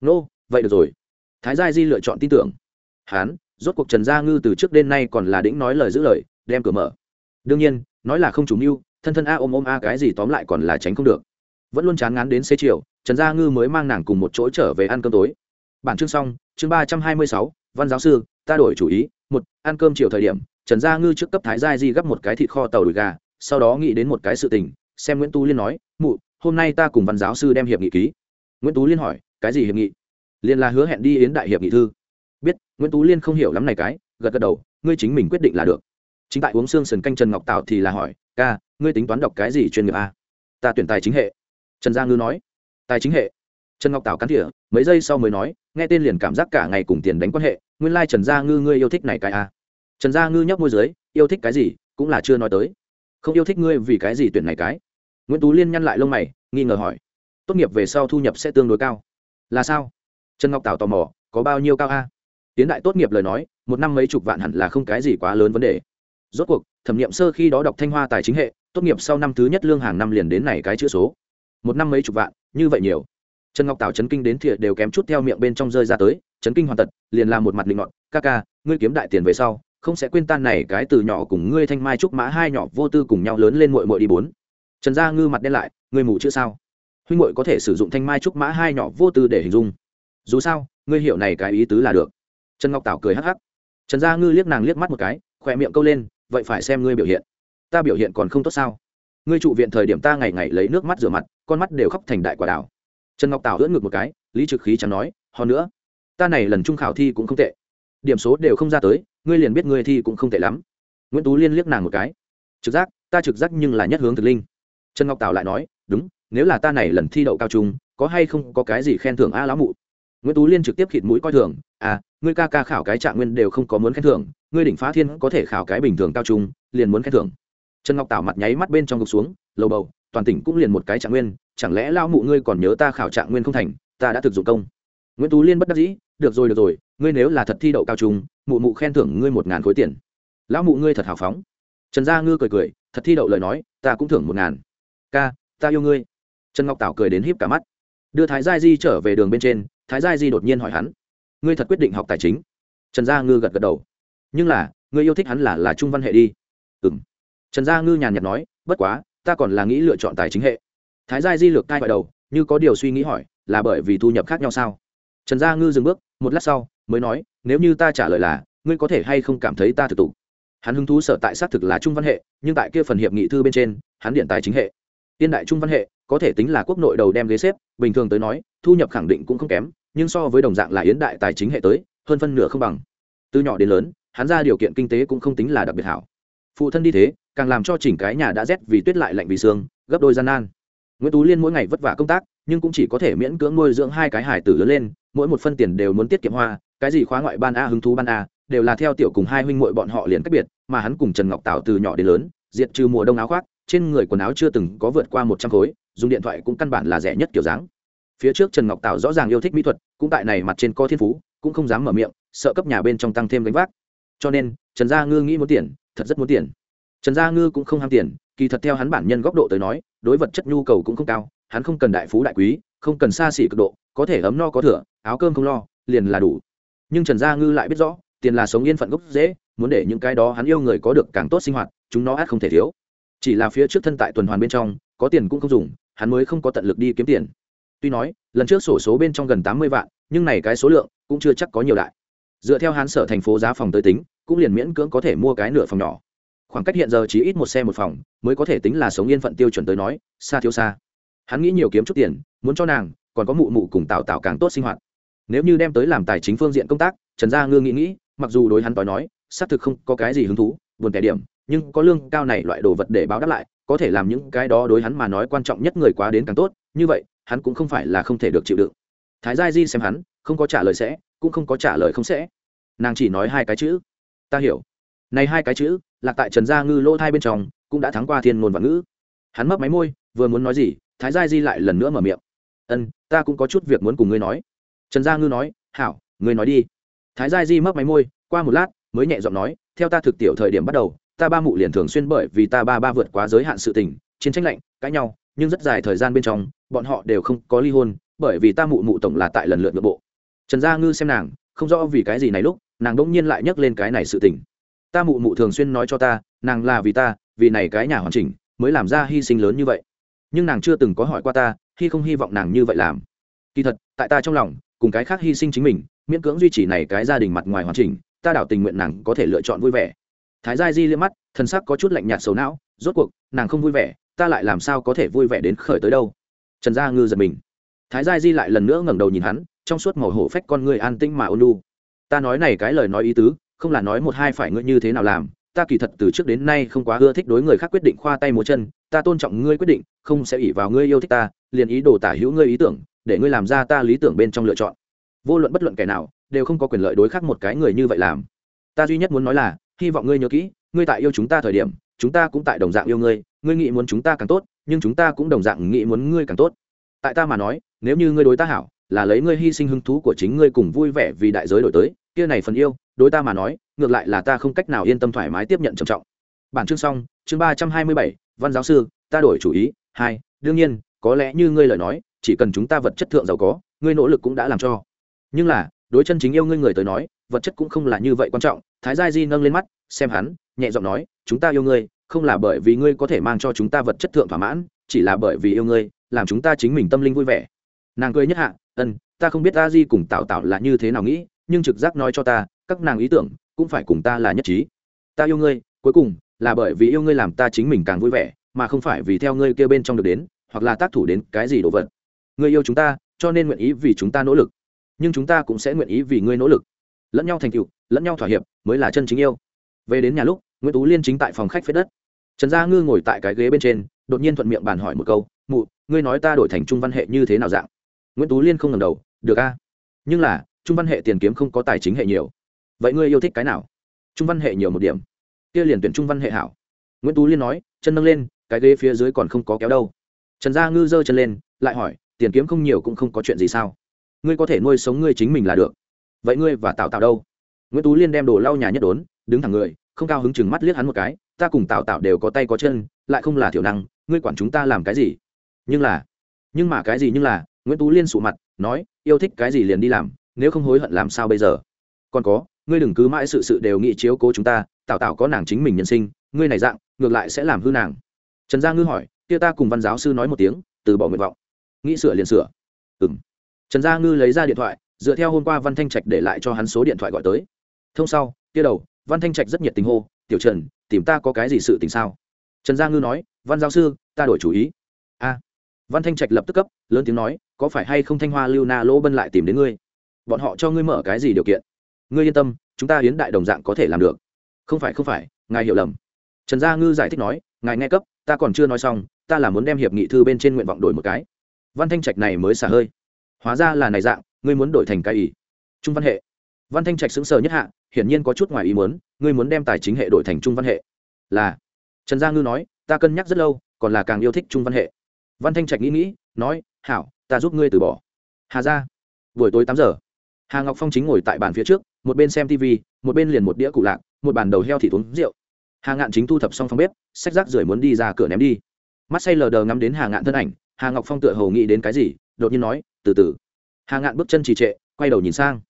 nô nô、no, vậy được rồi. Thái gia di lựa chọn tin tưởng. Hán rốt cuộc trần gia ngư từ trước đến nay còn là đĩnh nói lời giữ lời đem cửa mở. Đương nhiên nói là không chủ mưu, thân thân a ôm ôm a cái gì tóm lại còn là tránh không được. Vẫn luôn chán ngán đến xế chiều, trần gia ngư mới mang nàng cùng một chỗ trở về ăn cơm tối. Bản chương xong, chương ba trăm hai mươi sáu, văn giáo sư, ta đổi chủ ý, một, ăn cơm chiều thời điểm, trần gia ngư trước cấp thái gia di gấp một cái thịt kho tàu đùi gà, sau đó nghĩ đến một cái sự tình, xem nguyễn tú liên nói, mụ, hôm nay ta cùng văn giáo sư đem hiệp nghị ký. Nguyễn tú liên hỏi, cái gì hiệp nghị? Liên là hứa hẹn đi yến đại hiệp nghị thư. Biết, nguyễn tú liên không hiểu lắm này cái, gật gật đầu, ngươi chính mình quyết định là được chính tại uống xương sần canh trần ngọc tạo thì là hỏi, ca, ngươi tính toán đọc cái gì chuyên nghiệp a ta tuyển tài chính hệ. Trần gia ngư nói. Tài chính hệ? Trần ngọc Tạo cắn thỉa, mấy giây sau mới nói, nghe tên liền cảm giác cả ngày cùng tiền đánh quan hệ, nguyên lai trần gia ngư ngươi yêu thích này cái a trần gia ngư nhấp môi dưới, yêu thích cái gì? Cũng là chưa nói tới. Không yêu thích ngươi vì cái gì tuyển này cái? Nguyễn tú liên nhăn lại lông mày, nghi ngờ hỏi. Tốt nghiệp về sau thu nhập sẽ tương đối cao. Là sao? Trần ngọc tảo tò mò, có bao nhiêu cao a? Tiến đại tốt nghiệp lời nói, một năm mấy chục vạn hẳn là không cái gì quá lớn vấn đề rốt cuộc, thẩm nghiệm sơ khi đó đọc thanh hoa tài chính hệ, tốt nghiệp sau năm thứ nhất lương hàng năm liền đến này cái chữ số. Một năm mấy chục vạn, như vậy nhiều. Trần ngọc tảo chấn kinh đến thiệt đều kém chút theo miệng bên trong rơi ra tới, chấn kinh hoàn tật, liền làm một mặt linh ngọn ca ca, ngươi kiếm đại tiền về sau, không sẽ quên tan này cái từ nhỏ cùng ngươi thanh mai trúc mã hai nhỏ vô tư cùng nhau lớn lên mội mội đi bốn. Trần gia ngư mặt đen lại, ngươi mù chữ sao? Huynh mội có thể sử dụng thanh mai trúc mã hai nhỏ vô tư để hình dung. Dù sao, ngươi hiểu này cái ý tứ là được. Trần ngọc tảo cười hắc hắc. Trần gia ngư liếc nàng liếc mắt một cái, khỏe miệng câu lên vậy phải xem ngươi biểu hiện. Ta biểu hiện còn không tốt sao? Ngươi trụ viện thời điểm ta ngày ngày lấy nước mắt rửa mặt, con mắt đều khóc thành đại quả đảo trần ngọc tảo ưỡn ngược một cái, lý trực khí chẳng nói hơn nữa, ta này lần trung khảo thi cũng không tệ. Điểm số đều không ra tới, ngươi liền biết ngươi thi cũng không tệ lắm. Nguyễn tú liên liếc nàng một cái. Trực giác, ta trực giác nhưng là nhất hướng thực linh. Trần ngọc tảo lại nói, đúng, nếu là ta này lần thi đậu cao trung, có hay không có cái gì khen thưởng a lão mụ? Nguyễn tú liên trực tiếp khịt mũi coi thường à ngươi ca ca khảo cái trạng nguyên đều không có muốn khen thưởng, ngươi đỉnh phá thiên có thể khảo cái bình thường cao trung, liền muốn khen thưởng. Trần ngọc tảo mặt nháy mắt bên trong gục xuống, lầu bầu, toàn tỉnh cũng liền một cái trạng nguyên, chẳng lẽ lao mụ ngươi còn nhớ ta khảo trạng nguyên không thành, ta đã thực dụng công. Nguyễn tú liên bất đắc dĩ, được rồi được rồi, ngươi nếu là thật thi đậu cao trung, mụ mụ khen thưởng ngươi một ngàn khối tiền. Lão mụ ngươi thật hào phóng. Trần gia ngư cười cười, thật thi đậu lời nói, ta cũng thưởng một ngàn. Ca, ta yêu ngươi. Trần ngọc tảo cười đến híp cả mắt. Đưa thái gia di trở về đường bên trên, thái gia di đột nhiên hỏi hắn ngươi thật quyết định học tài chính. Trần gia ngư gật gật đầu. Nhưng là, ngươi yêu thích hắn là là trung văn hệ đi. Ừ m trần gia ngư nhàn nhạt nói, bất quá, ta còn là nghĩ lựa chọn tài chính hệ. Thái gia di lược cai vào đầu, như có điều suy nghĩ hỏi, là bởi vì thu nhập khác nhau sao? Trần gia ngư dừng bước, một lát sau, mới nói, nếu như ta trả lời là, ngươi có thể hay không cảm thấy ta thực tục hắn hứng thú sở tại xác thực là trung văn hệ, nhưng tại kia phần hiệp nghị thư bên trên, hắn điện tài chính hệ. Tiên đại trung văn hệ, có thể tính là quốc nội đầu đem ghế xếp, bình thường tới nói, thu nhập khẳng định cũng không kém nhưng so với đồng dạng là yến đại tài chính hệ tới, hơn phân nửa không bằng. Từ nhỏ đến lớn, hắn ra điều kiện kinh tế cũng không tính là đặc biệt hảo. Phụ thân đi thế, càng làm cho chỉnh cái nhà đã rét vì tuyết lại lạnh vì xương gấp đôi gian nan. Nguyễn tú liên mỗi ngày vất vả công tác, nhưng cũng chỉ có thể miễn cưỡng nuôi dưỡng hai cái hải tử lớn lên, mỗi một phân tiền đều muốn tiết kiệm hoa, cái gì khóa ngoại ban a, hứng thú ban a, đều là theo tiểu cùng hai huynh muội bọn họ liền cách biệt, mà hắn cùng trần ngọc tảo từ nhỏ đến lớn, diệt trừ mùa đông áo khoác, trên người quần áo chưa từng có vượt qua một trăm khối, dùng điện thoại cũng căn bản là rẻ nhất kiểu dáng phía trước trần ngọc tảo rõ ràng yêu thích mỹ thuật, cũng tại này mặt trên có thiên phú, cũng không dám mở miệng, sợ cấp nhà bên trong tăng thêm gánh vác. Cho nên, trần gia ngư nghĩ muốn tiền, thật rất muốn tiền. Trần gia ngư cũng không ham tiền, kỳ thật theo hắn bản nhân góc độ tới nói, đối vật chất nhu cầu cũng không cao, hắn không cần đại phú đại quý, không cần xa xỉ cực độ, có thể ấm no có thừa, áo cơm không lo, liền là đủ. Nhưng trần gia ngư lại biết rõ, tiền là sống yên phận gốc dễ muốn để những cái đó hắn yêu người có được càng tốt sinh hoạt, chúng nó át không thể thiếu. Chỉ là phía trước thân tại tuần hoàn bên trong, có tiền cũng không dùng, hắn mới không có tận lực đi kiếm tiền tuy nói, lần trước sổ số bên trong gần tám mươi vạn, nhưng này cái số lượng cũng chưa chắc có nhiều đại. Dựa theo hắn sở thành phố giá phòng tới tính, cũng liền miễn cưỡng có thể mua cái nửa phòng nhỏ. Khoảng cách hiện giờ chỉ ít một xe một phòng, mới có thể tính là sống yên phận tiêu chuẩn tới nói, xa thiếu xa. Hắn nghĩ nhiều kiếm chút tiền, muốn cho nàng, còn có mụ mụ cùng tạo tạo càng tốt sinh hoạt. Nếu như đem tới làm tài chính phương diện công tác, trần gia ngư nghĩ nghĩ, mặc dù đối hắn tối nói, xác thực không có cái gì hứng thú, buồn kẻ điểm, nhưng có lương cao này loại đồ vật để báo đáp lại, có thể làm những cái đó đối hắn mà nói quan trọng nhất người quá đến càng tốt, như vậy hắn cũng không phải là không thể được chịu đựng. Thái gia di xem hắn, không có trả lời sẽ, cũng không có trả lời không sẽ. Nàng chỉ nói hai cái chữ. Ta hiểu. Này hai cái chữ, lạc tại trần gia ngư lỗ thai bên trong, cũng đã thắng qua thiên ngôn và ngữ. Hắn mấp máy môi, vừa muốn nói gì, thái gia di lại lần nữa mở miệng. Ân, ta cũng có chút việc muốn cùng ngươi nói. Trần gia ngư nói, hảo, ngươi nói đi. Thái gia di mấp máy môi, qua một lát, mới nhẹ giọng nói, theo ta thực tiểu thời điểm bắt đầu, ta ba mụ liền thường xuyên bởi vì ta ba ba vượt quá giới hạn sự tình, chiến tranh lạnh, cãi nhau, nhưng rất dài thời gian bên trong bọn họ đều không có ly hôn, bởi vì ta mụ mụ tổng là tại lần lượt nội bộ. Trần gia ngư xem nàng, không rõ vì cái gì này lúc, nàng đ ỗ n g nhiên lại nhắc lên cái này sự tình. Ta mụ mụ thường xuyên nói cho ta, nàng là vì ta, vì này cái nhà hoàn chỉnh, mới làm ra hy sinh lớn như vậy. Nhưng nàng chưa từng có hỏi qua ta khi không hy vọng nàng như vậy làm. Kỳ thật, tại ta trong lòng, cùng cái khác hy sinh chính mình, miễn cưỡng duy trì này cái gia đình mặt ngoài hoàn chỉnh, ta đảo tình nguyện nàng có thể lựa chọn vui vẻ. Thái gia di liếc mắt thân sắc có chút lạnh nhạt xấu não, rốt cuộc, nàng không vui vẻ, ta lại làm sao có thể vui vẻ đến khởi tới đâu? Trần gia ngư giật mình. Thái gia di lại lần nữa ngẩng đầu nhìn hắn, trong suốt màu hổ phách con người an tĩnh mà ôn lu ta nói này cái lời nói ý tứ, không là nói một hai phải ngươi như thế nào làm, ta kỳ thật từ trước đến nay không quá ưa thích đối người khác quyết định khoa tay múa chân, ta tôn trọng ngươi quyết định, không sẽ ỉ vào ngươi yêu thích ta, liền ý đồ tả hữu ngươi ý tưởng, để ngươi làm ra ta lý tưởng bên trong lựa chọn. Vô luận bất luận kẻ nào, đều không có quyền lợi đối khác một cái người như vậy làm. Ta duy nhất muốn nói là, hy vọng ngươi nhớ kỹ, ngươi tại yêu chúng ta thời điểm, chúng ta cũng tại đồng dạng yêu ngươi ngươi nghĩ muốn chúng ta càng tốt nhưng chúng ta cũng đồng dạng nghĩ muốn ngươi càng tốt. Tại ta mà nói, nếu như ngươi đối ta hảo, là lấy ngươi hy sinh hứng thú của chính ngươi cùng vui vẻ vì đại giới đổi tới, kia này phần yêu, đối ta mà nói, ngược lại là ta không cách nào yên tâm thoải mái tiếp nhận trầm trọng. Bản chương xong, chương ba trăm hai mươi bảy, văn giáo sư, ta đổi chủ ý, hai, đương nhiên, có lẽ như ngươi lời nói, chỉ cần chúng ta vật chất thượng giàu có, ngươi nỗ lực cũng đã làm cho. Nhưng là, đối chân chính yêu ngươi người tới nói, vật chất cũng không là như vậy quan trọng, thái gia di nâng lên mắt, xem hắn, nhẹ giọng nói, chúng ta yêu ngươi không là bởi vì ngươi có thể mang cho chúng ta vật chất thượng thỏa mãn, chỉ là bởi vì yêu ngươi, làm chúng ta chính mình tâm linh vui vẻ. Nàng cười nhất hạ, ân, ta không biết a di cùng tạo tạo là như thế nào nghĩ, nhưng trực giác nói cho ta, các nàng ý tưởng cũng phải cùng ta là nhất trí. Ta yêu ngươi, cuối cùng là bởi vì yêu ngươi làm ta chính mình càng vui vẻ, mà không phải vì theo ngươi kêu bên trong được đến, hoặc là tác thủ đến cái gì đồ vật. Ngươi yêu chúng ta, cho nên nguyện ý vì chúng ta nỗ lực. Nhưng chúng ta cũng sẽ nguyện ý vì ngươi nỗ lực. Lẫn nhau thành tựu, lẫn nhau thỏa hiệp mới là chân chính yêu. Về đến nhà lúc, nguyễn tú liên chính tại phòng khách phết đất trần gia ngư ngồi tại cái ghế bên trên, đột nhiên thuận miệng bàn hỏi một câu, mụ, ngươi nói ta đổi thành trung văn hệ như thế nào dạng? Nguyễn tú liên không ngầm đầu, được a, nhưng là, trung văn hệ tiền kiếm không có tài chính hệ nhiều. Vậy ngươi yêu thích cái nào? Trung văn hệ nhiều một điểm. Kia liền tuyển trung văn hệ hảo. Nguyễn tú liên nói, chân nâng lên, cái ghế phía dưới còn không có kéo đâu. Trần gia ngư giơ chân lên, lại hỏi, tiền kiếm không nhiều cũng không có chuyện gì sao? Ngươi có thể nuôi sống ngươi chính mình là được. Vậy ngươi và tạo tạo đâu? Nguyễn tú liên đem đồ lau nhà nhất đốn, đứng thẳng người, không cao hứng chừng mắt liếc hắn một cái ta cùng tào tạo đều có tay có chân, lại không là thiểu năng, ngươi quản chúng ta làm cái gì? Nhưng là, nhưng mà cái gì nhưng là, nguyễn tú liên sụ mặt, nói, yêu thích cái gì liền đi làm, nếu không hối hận làm sao bây giờ? Còn có, ngươi đừng cứ mãi sự sự đều nghĩ chiếu cố chúng ta, tào tạo có nàng chính mình nhân sinh, ngươi này dạng, ngược lại sẽ làm hư nàng. Trần gia ngư hỏi, kia ta cùng văn giáo sư nói một tiếng, từ bỏ nguyện vọng. Nghĩ sửa liền sửa. Ừng trần gia ngư lấy ra điện thoại, dựa theo hôm qua văn thanh trạch để lại cho hắn số điện thoại gọi tới. Thông sau, kia đầu, văn thanh trạch rất nhiệt tình hô tiểu trần, tìm ta có cái gì sự tình sao? Trần gia ngư nói, văn giáo sư, ta đổi chủ ý. A. Văn thanh trạch lập tức cấp, lớn tiếng nói, có phải hay không thanh hoa lưu na lỗ bân lại tìm đến ngươi? Bọn họ cho ngươi mở cái gì điều kiện? Ngươi yên tâm, chúng ta hiến đại đồng dạng có thể làm được. Không phải không phải, ngài hiểu lầm. Trần gia ngư giải thích nói, ngài nghe cấp, ta còn chưa nói xong, ta là muốn đem hiệp nghị thư bên trên nguyện vọng đổi một cái. Văn thanh trạch này mới xả hơi. Hóa ra là này dạng, ngươi muốn đổi thành cái ý trung văn hệ văn thanh trạch xứng sờ nhất hạ, hiển nhiên có chút ngoài ý muốn, ngươi muốn đem tài chính hệ đổi thành trung văn hệ. Là. Trần gia ngư nói, ta cân nhắc rất lâu, còn là càng yêu thích trung văn hệ. Văn thanh trạch nghĩ nghĩ, nói, hảo, ta giúp ngươi từ bỏ. Hà ra buổi tối tám giờ. Hà ngọc phong chính ngồi tại bàn phía trước, một bên xem tv một bên liền một đĩa cụ lạc, một bàn đầu heo thịt uống rượu. Hà ngạn chính thu thập xong phòng bếp sách rác rưởi muốn đi ra cửa ném đi. Mắt say lờ đờ ngắm đến hà ngạn thân ảnh, hà ngọc phong tựa hồ nghĩ đến cái gì, đột nhiên nói, từ từ. Hà ngạn bước chân trì trệ, quay đầu nhìn sang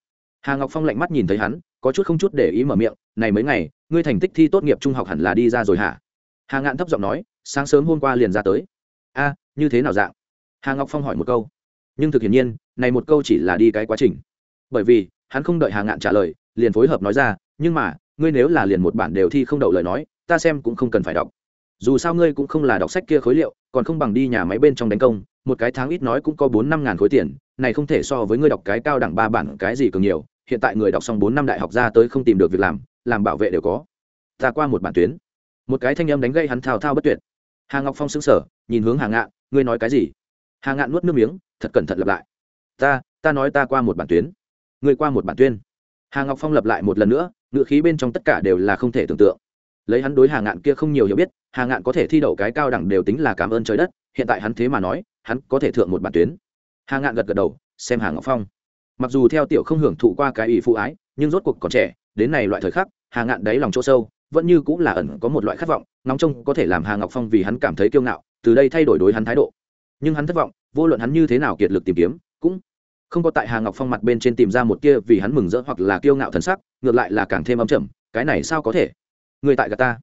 hà ngọc phong lạnh mắt nhìn thấy hắn, có chút không chút để ý mở miệng, này mấy ngày, ngươi thành tích thi tốt nghiệp trung học hẳn là đi ra rồi hả? Hà ngạn thấp giọng nói, sáng sớm hôm qua liền ra tới. A, như thế nào dạng? Hà ngọc phong hỏi một câu. Nhưng thực hiển nhiên, này một câu chỉ là đi cái quá trình. Bởi vì, hắn không đợi hà ngạn trả lời, liền phối hợp nói ra, nhưng mà, ngươi nếu là liền một bản đều thi không đậu lời nói, ta xem cũng không cần phải đọc. Dù sao ngươi cũng không là đọc sách kia khối liệu, còn không bằng đi nhà máy bên trong đánh công, một cái tháng ít nói cũng có bốn năm ngàn khối tiền, này không thể so với ngươi đọc cái cao đẳng ba bản cái gì cường nhiều hiện tại người đọc xong bốn năm đại học ra tới không tìm được việc làm làm bảo vệ đều có. Ta qua một bản tuyến. Một cái thanh âm đánh gây hắn thao thao bất tuyệt. Hà ngọc phong xứng sở nhìn hướng hà ngạn, ngươi nói cái gì? Hà ngạn nuốt nước miếng, thật cẩn thận lặp lại. Ta ta nói ta qua một bản tuyến. Ngươi qua một bản tuyên hà ngọc phong lặp lại một lần nữa, ngựa khí bên trong tất cả đều là không thể tưởng tượng. Lấy hắn đối hà ngạn kia không nhiều hiểu biết, hà ngạn có thể thi đậu cái cao đẳng đều tính là cảm ơn trời đất, hiện tại hắn thế mà nói, hắn có thể thượng một bản tuyến. Hà ngạn gật gật đầu, xem hà ngọc phong mặc dù theo tiểu không hưởng thụ qua cái ủy phụ ái, nhưng rốt cuộc còn trẻ, đến này loại thời khắc, hà ngạn đáy lòng chỗ sâu, vẫn như cũng là ẩn có một loại khát vọng nóng trông có thể làm hà ngọc phong vì hắn cảm thấy kiêu ngạo, từ đây thay đổi đối hắn thái độ. Nhưng hắn thất vọng, vô luận hắn như thế nào kiệt lực tìm kiếm, cũng không có tại hà ngọc phong mặt bên trên tìm ra một kia vì hắn mừng rỡ hoặc là kiêu ngạo thần sắc, ngược lại là càng thêm âm trầm, cái này sao có thể? Người tại gà ta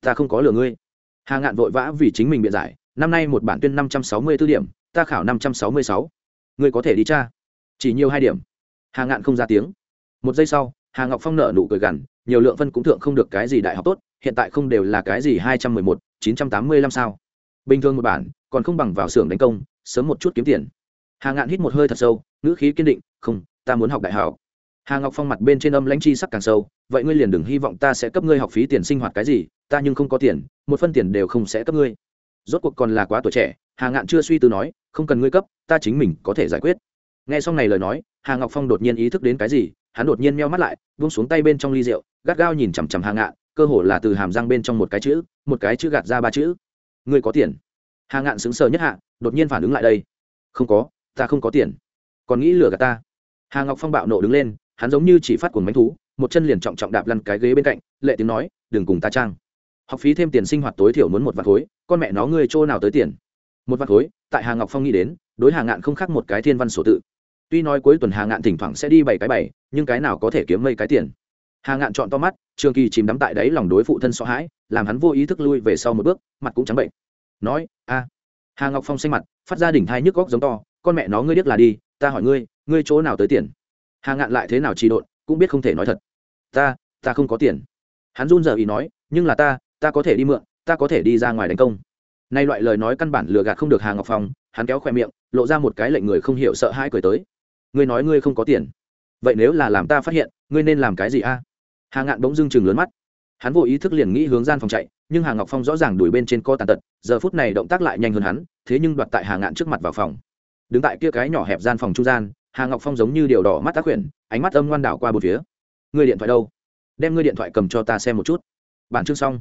ta không có lừa ngươi. Hà ngạn vội vã vì chính mình biện giải, năm nay một bản tuyên năm trăm sáu mươi b ố điểm, ta khảo năm trăm sáu mươi sáu. Ngươi có thể đi cha chỉ nhiều hai điểm. Hà ngạn không ra tiếng. Một giây sau, hà ngọc phong nợ nụ cười gằn, nhiều lượng phân cũng thượng không được cái gì đại học tốt, hiện tại không đều là cái gì hai trăm mười một, chín trăm tám mươi lăm sao. Bình thường một bản, còn không bằng vào xưởng đánh công, sớm một chút kiếm tiền. Hà ngạn hít một hơi thật sâu, ngữ khí kiên định, không, ta muốn học đại học. Hà ngọc phong mặt bên trên âm lãnh chi sắc càng sâu, vậy ngươi liền đừng hy vọng ta sẽ cấp ngươi học phí tiền sinh hoạt cái gì, ta nhưng không có tiền, một phân tiền đều không sẽ cấp ngươi. Rốt cuộc còn là quá tuổi trẻ, hà ngạn chưa suy tư nói, không cần ngươi cấp, ta chính mình có thể giải quyết nghe xong này lời nói, hà ngọc phong đột nhiên ý thức đến cái gì, hắn đột nhiên meo mắt lại vung xuống tay bên trong ly rượu, gắt gao nhìn chằm chằm hà ngạn, cơ hồ là từ hàm răng bên trong một cái chữ, một cái chữ gạt ra ba chữ. Ngươi có tiền? Hà ngạn xứng sờ nhất hạ, đột nhiên phản ứng lại đây. Không có, ta không có tiền. Còn nghĩ lừa gạt ta. Hà ngọc phong bạo nộ đứng lên, hắn giống như chỉ phát cuồng bánh thú, một chân liền trọng trọng đạp lăn cái ghế bên cạnh, lệ tiếng nói, đừng cùng ta trang. Học phí thêm tiền sinh hoạt tối thiểu muốn một vạt khối, con mẹ nó ngươi chỗ nào tới tiền? Một vạt khối, tại hà ngọc phong nghĩ đến, đối hà ngạn không khác một cái thiên văn sổ tự tuy nói cuối tuần hà ngạn thỉnh thoảng sẽ đi bảy cái bảy nhưng cái nào có thể kiếm mây cái tiền? Hà ngạn chọn to mắt, trường kỳ chìm đắm tại đáy lòng đối phụ thân sợ hãi, làm hắn vô ý thức lui về sau một bước, mặt cũng trắng bệnh. Nói, a. Hà ngọc phong xanh mặt, phát ra đỉnh thai nhức góc giống to, con mẹ nó, ngươi biết là đi, ta hỏi ngươi ngươi chỗ nào tới tiền? Hà ngạn lại thế nào trì độn, cũng biết không thể nói thật. Ta ta không có tiền. Hắn run giờ ý nói, nhưng là ta ta có thể đi mượn, ta có thể đi ra ngoài đánh công. Nay loại lời nói căn bản lừa gạt không được hà ngọc phong, hắn kéo khoe miệng, lộ ra một cái lệnh người không hiểu sợ hãi cười tới ngươi nói ngươi không có tiền. Vậy nếu là làm ta phát hiện, ngươi nên làm cái gì a? Hà ngạn bỗng dưng chừng lớn mắt. Hắn vô ý thức liền nghĩ hướng gian phòng chạy, nhưng hà ngọc phong rõ ràng đuổi bên trên co tàn tật, giờ phút này động tác lại nhanh hơn hắn, thế nhưng đoạt tại hà ngạn trước mặt vào phòng. Đứng tại kia cái nhỏ hẹp gian phòng trung gian, hà ngọc phong giống như điều đỏ mắt tác quyển, ánh mắt âm ngoan đảo qua một phía. Ngươi điện thoại đâu? Đem ngươi điện thoại cầm cho ta xem một chút. Bản chương xong.